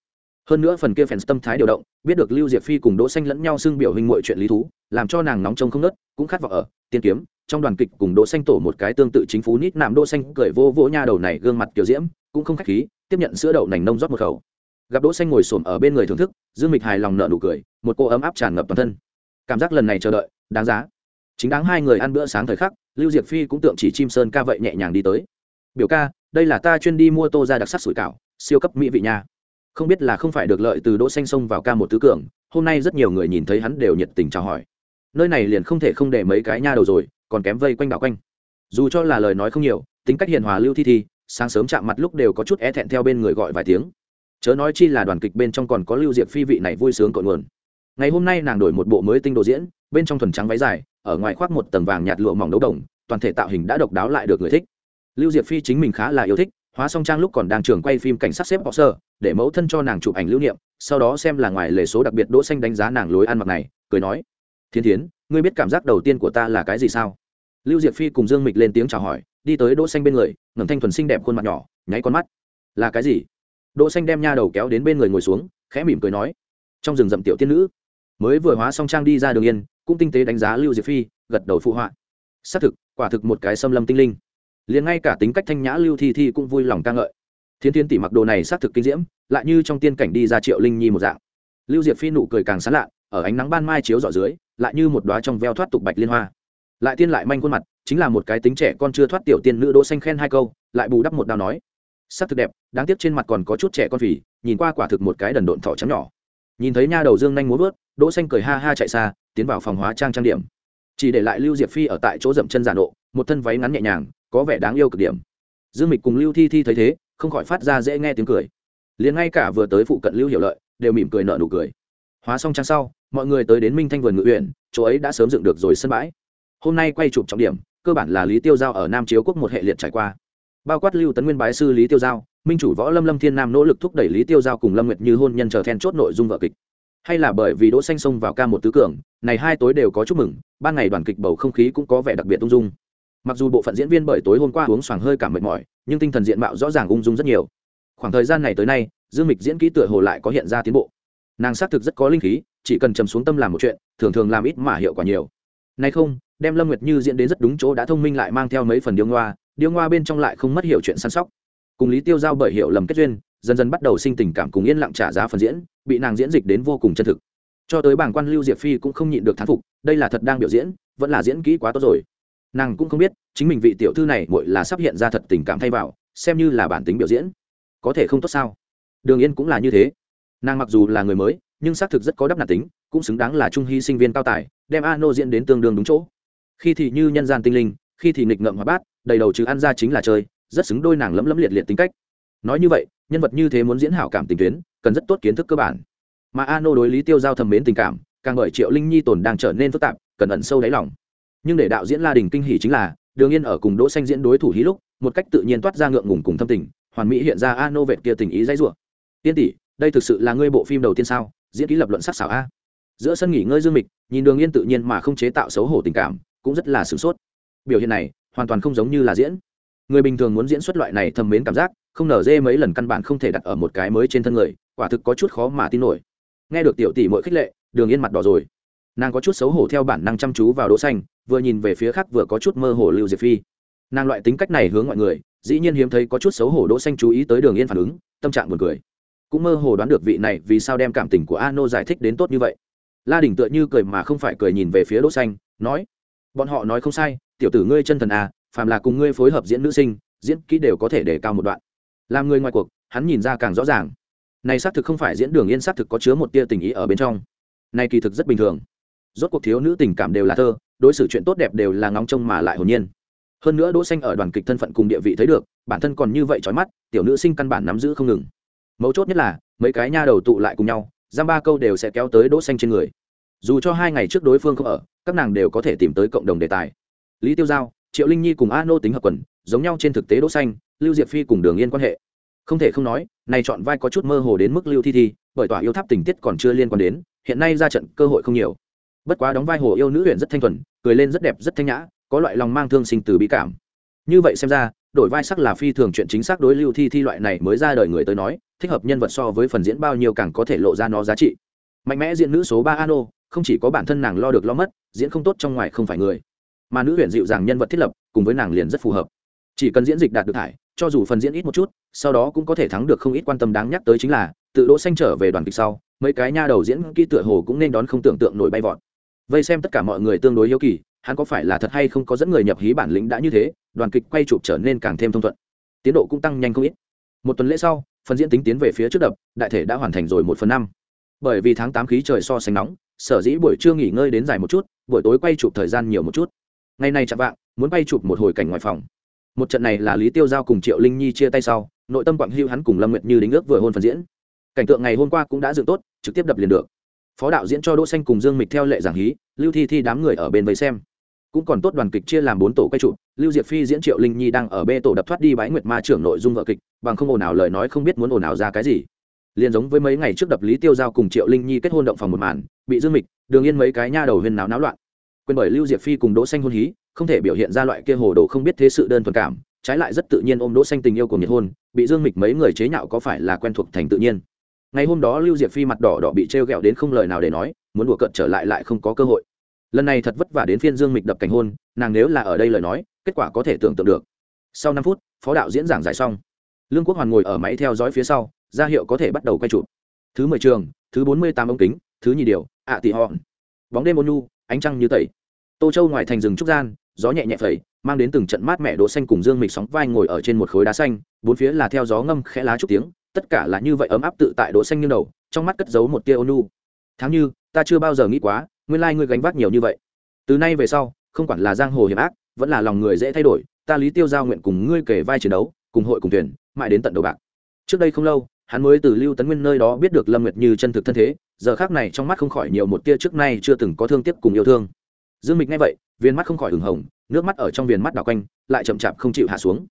Hơn nữa phần kia fans tâm thái điều động, biết được lưu diệp phi cùng đỗ xanh lẫn nhau xưng biểu hình mọi chuyện lý thú, làm cho nàng nóng trông không nớt cũng khát vọng ở, tiên kiếm trong đoàn kịch cùng đỗ xanh tổ một cái tương tự chính phủ nít nạm đỗ xanh cười vô vỗ nha đầu này gương mặt kiều diễm, cũng không khách khí, tiếp nhận sữa đậu nành nông rót một khẩu. Gặp đỗ xanh ngồi sồn ở bên người thưởng thức, dương mịch hài lòng nở nụ cười, một cô ấm áp tràn ngập toàn thân. Cảm giác lần này chờ đợi, đáng giá. Chính đáng hai người ăn bữa sáng thời khắc, lưu diệp phi cũng tượng chỉ chim sơn ca vậy nhẹ nhàng đi tới. Biểu ca, đây là ta chuyên đi mua tô ra đặc sắc sủi cảo, siêu cấp mỹ vị nha. Không biết là không phải được lợi từ đỗ xanh sông vào ca một tứ cường, hôm nay rất nhiều người nhìn thấy hắn đều nhiệt tình chào hỏi. Nơi này liền không thể không để mấy cái nha đầu rồi còn kém vây quanh đảo quanh. Dù cho là lời nói không nhiều, tính cách hiền hòa lưu thi thi, sáng sớm chạm mặt lúc đều có chút é thẹn theo bên người gọi vài tiếng. Chớ nói chi là đoàn kịch bên trong còn có lưu diệp phi vị này vui sướng cội nguồn. Ngày hôm nay nàng đổi một bộ mới tinh đồ diễn, bên trong thuần trắng váy dài, ở ngoài khoác một tầng vàng nhạt lụa mỏng đấu đồng, toàn thể tạo hình đã độc đáo lại được người thích. Lưu diệp phi chính mình khá là yêu thích, hóa song trang lúc còn đang trường quay phim cảnh sát xếp họ sơ, để mẫu thân cho nàng chụp ảnh lưu niệm, sau đó xem là ngoài lề số đặc biệt đỗ xanh đánh giá nàng lối ăn mặc này, cười nói, thiên thiến ngươi biết cảm giác đầu tiên của ta là cái gì sao? Lưu diệp phi cùng dương mịch lên tiếng chào hỏi, đi tới đỗ xanh bên người, ngẩng thanh thuần xinh đẹp khuôn mặt nhỏ, nháy con mắt. Là cái gì? Đỗ xanh đem nha đầu kéo đến bên người ngồi xuống, khẽ mỉm cười nói, trong rừng rậm tiểu tiên nữ. Mới vừa hóa song trang đi ra đường yên, cũng tinh tế đánh giá lưu diệp phi, gật đầu phụ họa. Xác thực, quả thực một cái xâm lâm tinh linh. Liền ngay cả tính cách thanh nhã lưu thi thi cũng vui lòng ca ngợi. Thiên thiên tỷ mặc đồ này xác thực kinh diễm, lại như trong tiên cảnh đi ra triệu linh nhi một dạng. Lưu diệp phi nụ cười càng sán lạ, ở ánh nắng ban mai chiếu dọ dưới lại như một đóa trong veo thoát tục bạch liên hoa. Lại tiên lại manh khuôn mặt, chính là một cái tính trẻ con chưa thoát tiểu tiên nữ đỗ xanh khen hai câu, lại bù đắp một đao nói. Sắc thực đẹp, đáng tiếc trên mặt còn có chút trẻ con phì, nhìn qua quả thực một cái đần độn thỏ trắng nhỏ. Nhìn thấy nha đầu dương nhanh muốn vớt, đỗ xanh cười ha ha chạy xa, tiến vào phòng hóa trang trang điểm. Chỉ để lại lưu diệp phi ở tại chỗ dậm chân giả nộ, một thân váy ngắn nhẹ nhàng, có vẻ đáng yêu cực điểm. Dương mịch cùng lưu thi thi thấy thế, không khỏi phát ra dễ nghe tiếng cười. Liền ngay cả vừa tới phụ cận lưu hiểu lợi, đều mỉm cười nở nụ cười hóa xong trang sau, mọi người tới đến minh thanh vườn ngự huyện, chỗ ấy đã sớm dựng được rồi sân bãi. Hôm nay quay chụp trọng điểm, cơ bản là lý tiêu giao ở nam chiếu quốc một hệ liệt trải qua. Bao quát lưu tấn nguyên bái sư lý tiêu giao, minh chủ võ lâm lâm thiên nam nỗ lực thúc đẩy lý tiêu giao cùng lâm nguyệt như hôn nhân chờ then chốt nội dung vợ kịch. Hay là bởi vì đỗ xanh Sông vào ca một tứ cường, này hai tối đều có chúc mừng, ban ngày đoàn kịch bầu không khí cũng có vẻ đặc biệt ung dung. Mặc dù bộ phận diễn viên bởi tối hôm qua uống xoàng hơi cảm mệt mỏi, nhưng tinh thần diện mạo rõ ràng ung dung rất nhiều. Khoảng thời gian này tới nay, dương mịch diễn kỹ tựa hồ lại có hiện ra tiến bộ nàng xác thực rất có linh khí, chỉ cần trầm xuống tâm làm một chuyện, thường thường làm ít mà hiệu quả nhiều. Nay không, đem lâm nguyệt như diễn đến rất đúng chỗ đã thông minh lại mang theo mấy phần điêu ngoa điêu ngoa bên trong lại không mất hiểu chuyện săn sóc. Cùng lý tiêu giao bởi hiểu lầm kết duyên, dần dần bắt đầu sinh tình cảm cùng yên lặng trả giá phần diễn, bị nàng diễn dịch đến vô cùng chân thực. Cho tới bảng quan lưu diệp phi cũng không nhịn được thán phục, đây là thật đang biểu diễn, vẫn là diễn kỹ quá tốt rồi. Nàng cũng không biết, chính mình vị tiểu thư này muội là sắp hiện ra thật tình cảm thay vào, xem như là bản tính biểu diễn. Có thể không tốt sao? Đường yên cũng là như thế nàng mặc dù là người mới, nhưng xác thực rất có đắp nạt tính, cũng xứng đáng là trung hy sinh viên cao tài, đem a nô diễn đến tương đương đúng chỗ. Khi thì như nhân gian tinh linh, khi thì nghịch ngợm hóa bát, đầy đầu chứ ăn ra chính là chơi, rất xứng đôi nàng lấm lấm liệt liệt tính cách. Nói như vậy, nhân vật như thế muốn diễn hảo cảm tình tuyến, cần rất tốt kiến thức cơ bản. Mà a nô đối lý tiêu giao thầm mến tình cảm, càng bởi triệu linh nhi tồn đang trở nên phức tạp, cần ẩn sâu đáy lòng. Nhưng để đạo diễn la đình kinh hỉ chính là, đường yên ở cùng đỗ xanh diễn đối thủ hí lúc, một cách tự nhiên toát ra ngượng ngùng cùng thâm tình, hoàn mỹ hiện ra a nô vệt kia tình ý dãy rủa. Tiên tỷ đây thực sự là ngươi bộ phim đầu tiên sao? Diễn ký lập luận sắc xảo a. Giữa sân nghỉ ngơi dương mịch, nhìn đường yên tự nhiên mà không chế tạo xấu hổ tình cảm, cũng rất là sửng sốt. Biểu hiện này, hoàn toàn không giống như là diễn. Người bình thường muốn diễn xuất loại này thầm mến cảm giác, không nở dê mấy lần căn bản không thể đặt ở một cái mới trên thân người, quả thực có chút khó mà tin nổi. Nghe được tiểu tỷ mỗi khích lệ, đường yên mặt đỏ rồi. Nàng có chút xấu hổ theo bản năng chăm chú vào đỗ xanh, vừa nhìn về phía khác vừa có chút mơ hồ lưu diệp phi. Nàng loại tính cách này hướng mọi người, dĩ nhiên hiếm thấy có chút xấu hổ đỗ xanh chú ý tới đường yên phản ứng, tâm trạng buồn cười cũng mơ hồ đoán được vị này vì sao đem cảm tình của ano giải thích đến tốt như vậy. La đình tựa như cười mà không phải cười nhìn về phía đỗ xanh, nói, bọn họ nói không sai, tiểu tử ngươi chân thần à phàm là cùng ngươi phối hợp diễn nữ sinh, diễn kỹ đều có thể để cao một đoạn. Làm người ngoài cuộc, hắn nhìn ra càng rõ ràng. Này xác thực không phải diễn đường yên, xác thực có chứa một tia tình ý ở bên trong. Này kỳ thực rất bình thường. Rốt cuộc thiếu nữ tình cảm đều là thơ, đối xử chuyện tốt đẹp đều là ngóng trông mà lại hồn nhiên. Hơn nữa đỗ xanh ở đoàn kịch thân phận cùng địa vị thấy được, bản thân còn như vậy chói mắt, tiểu nữ sinh căn bản nắm giữ không ngừng mấu chốt nhất là, mấy cái nha đầu tụ lại cùng nhau, giam ba câu đều sẽ kéo tới đỗ xanh trên người. Dù cho hai ngày trước đối phương không ở, các nàng đều có thể tìm tới cộng đồng đề tài. Lý tiêu giao, triệu linh nhi cùng a nô tính hợp quần, giống nhau trên thực tế đỗ xanh, lưu diệp phi cùng đường yên quan hệ. Không thể không nói, này chọn vai có chút mơ hồ đến mức lưu thi thi, bởi tòa yêu tháp tình tiết còn chưa liên quan đến, hiện nay ra trận cơ hội không nhiều. Bất quá đóng vai hồ yêu nữ huyện rất thanh thuần, cười lên rất đẹp, rất thanh nhã, có loại lòng mang thương sinh từ bi cảm. Như vậy xem ra đổi vai sắc là phi thường chuyện chính xác đối lưu thi thi loại này mới ra đời người tới nói, thích hợp nhân vật so với phần diễn bao nhiêu càng có thể lộ ra nó giá trị. Mạnh mẽ diễn nữ số ba ano, không chỉ có bản thân nàng lo được lo mất, diễn không tốt trong ngoài không phải người, mà nữ huyện dịu dàng nhân vật thiết lập cùng với nàng liền rất phù hợp. Chỉ cần diễn dịch đạt được thải, cho dù phần diễn ít một chút, sau đó cũng có thể thắng được không ít quan tâm đáng nhắc tới chính là, tự đỗ xanh trở về đoàn kịch sau, mấy cái nha đầu diễn kỹ tựa hồ cũng nên đón không tưởng tượng nổi bay vọt. Vây xem tất cả mọi người tương đối hiếu kỳ hắn có phải là thật hay không có dẫn người nhập hí bản lĩnh đã như thế, đoàn kịch quay chụp trở nên càng thêm thông thuận. Tiến độ cũng tăng nhanh không ít. Một tuần lễ sau, phần diễn tính tiến về phía trước đập, đại thể đã hoàn thành rồi một phần năm. Bởi vì tháng tám khí trời so sánh nóng, sở dĩ buổi trưa nghỉ ngơi đến dài một chút, buổi tối quay chụp thời gian nhiều một chút. Ngày nay chạm vạng, muốn quay chụp một hồi cảnh ngoài phòng. Một trận này là lý tiêu giao cùng triệu linh nhi chia tay sau, nội tâm quặng hưu hắn cùng lâm nguyệt như đính ước vừa hôn phần diễn. Cảnh tượng ngày hôm qua cũng đã dựng tốt, trực tiếp đập liền được. Phó đạo diễn cho đỗ xanh cùng dương mịch theo lệ giảng hí, lưu thi thi đám người ở bên vây xem cũng còn tốt đoàn kịch chia làm bốn tổ quay trụ, lưu diệp phi, diễn triệu linh nhi đang ở bê tổ đập thoát đi bái nguyệt ma trưởng nội dung vợ kịch, bằng không ồn ào lời nói không biết muốn ồn ào ra cái gì. Liền giống với mấy ngày trước đập lý tiêu giao cùng triệu linh nhi kết hôn động phòng một màn, bị dương mịch, đường yên mấy cái nha đầu huyên náo náo loạn. Quên bởi lưu diệp phi cùng đỗ xanh hôn hí, không thể biểu hiện ra loại kia hồ đồ không biết thế sự đơn thuần cảm, trái lại rất tự nhiên ôm đỗ xanh tình yêu của nhiệt hôn, bị dương mịch mấy người chế nhạo có phải là quen thuộc thành tự nhiên. Ngày hôm đó lưu diệp phi mặt đỏ đỏ bị treo gẹo đến không lời nào để nói, muốn đùa cợt trở lại lại không có cơ hội lần này thật vất vả đến phiên dương mịch đập cảnh hôn nàng nếu là ở đây lời nói kết quả có thể tưởng tượng được sau năm phút phó đạo diễn giảng giải xong lương quốc hoàn ngồi ở máy theo dõi phía sau ra hiệu có thể bắt đầu quay chụp thứ mười trường thứ bốn mươi tám ống kính thứ nhì điều ạ à tị hòn bóng đêm ôn nhu ánh trăng như tẩy tô châu ngoài thành rừng trúc gian gió nhẹ nhẹ phẩy mang đến từng trận mát mẻ đỗ xanh cùng dương mịch sóng vai ngồi ở trên một khối đá xanh bốn phía là theo gió ngâm khẽ lá trúc tiếng tất cả là như vậy ấm áp tự tại đỗ xanh như đầu trong mắt cất giấu một tia ôn nhu tháng như ta chưa bao giờ nghĩ quá nguyên lai ngươi gánh vác nhiều như vậy. Từ nay về sau, không quản là giang hồ hiểm ác, vẫn là lòng người dễ thay đổi, ta lý tiêu giao nguyện cùng ngươi kể vai chiến đấu, cùng hội cùng tuyển mãi đến tận đầu bạc. Trước đây không lâu, hắn mới từ lưu tấn nguyên nơi đó biết được lâm nguyệt như chân thực thân thế, giờ khác này trong mắt không khỏi nhiều một tia trước nay chưa từng có thương tiếc cùng yêu thương. Dương mịch nghe vậy, viên mắt không khỏi hừng hồng, nước mắt ở trong viền mắt đảo quanh, lại chậm chạp không chịu hạ xuống.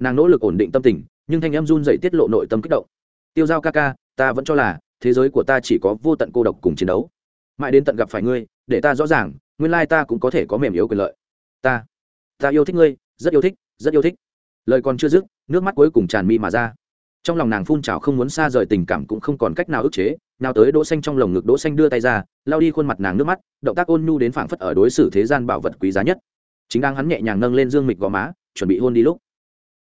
Nàng nỗ lực ổn định tâm tình, nhưng thanh em run dậy tiết lộ nội tâm kích động. Tiêu giao ca ca, ta vẫn cho là thế giới của ta chỉ có vô tận cô độc cùng chiến đấu mãi đến tận gặp phải ngươi, để ta rõ ràng, nguyên lai ta cũng có thể có mềm yếu quyền lợi. Ta ta yêu thích ngươi, rất yêu thích, rất yêu thích. Lời còn chưa dứt, nước mắt cuối cùng tràn mi mà ra. Trong lòng nàng phun trào không muốn xa rời tình cảm cũng không còn cách nào ức chế, nào tới đỗ xanh trong lồng ngực đỗ xanh đưa tay ra lao đi khuôn mặt nàng nước mắt, động tác ôn nhu đến phảng phất ở đối xử thế gian bảo vật quý giá nhất. Chính đang hắn nhẹ nhàng nâng lên dương mịch gò má, chuẩn bị hôn đi lúc.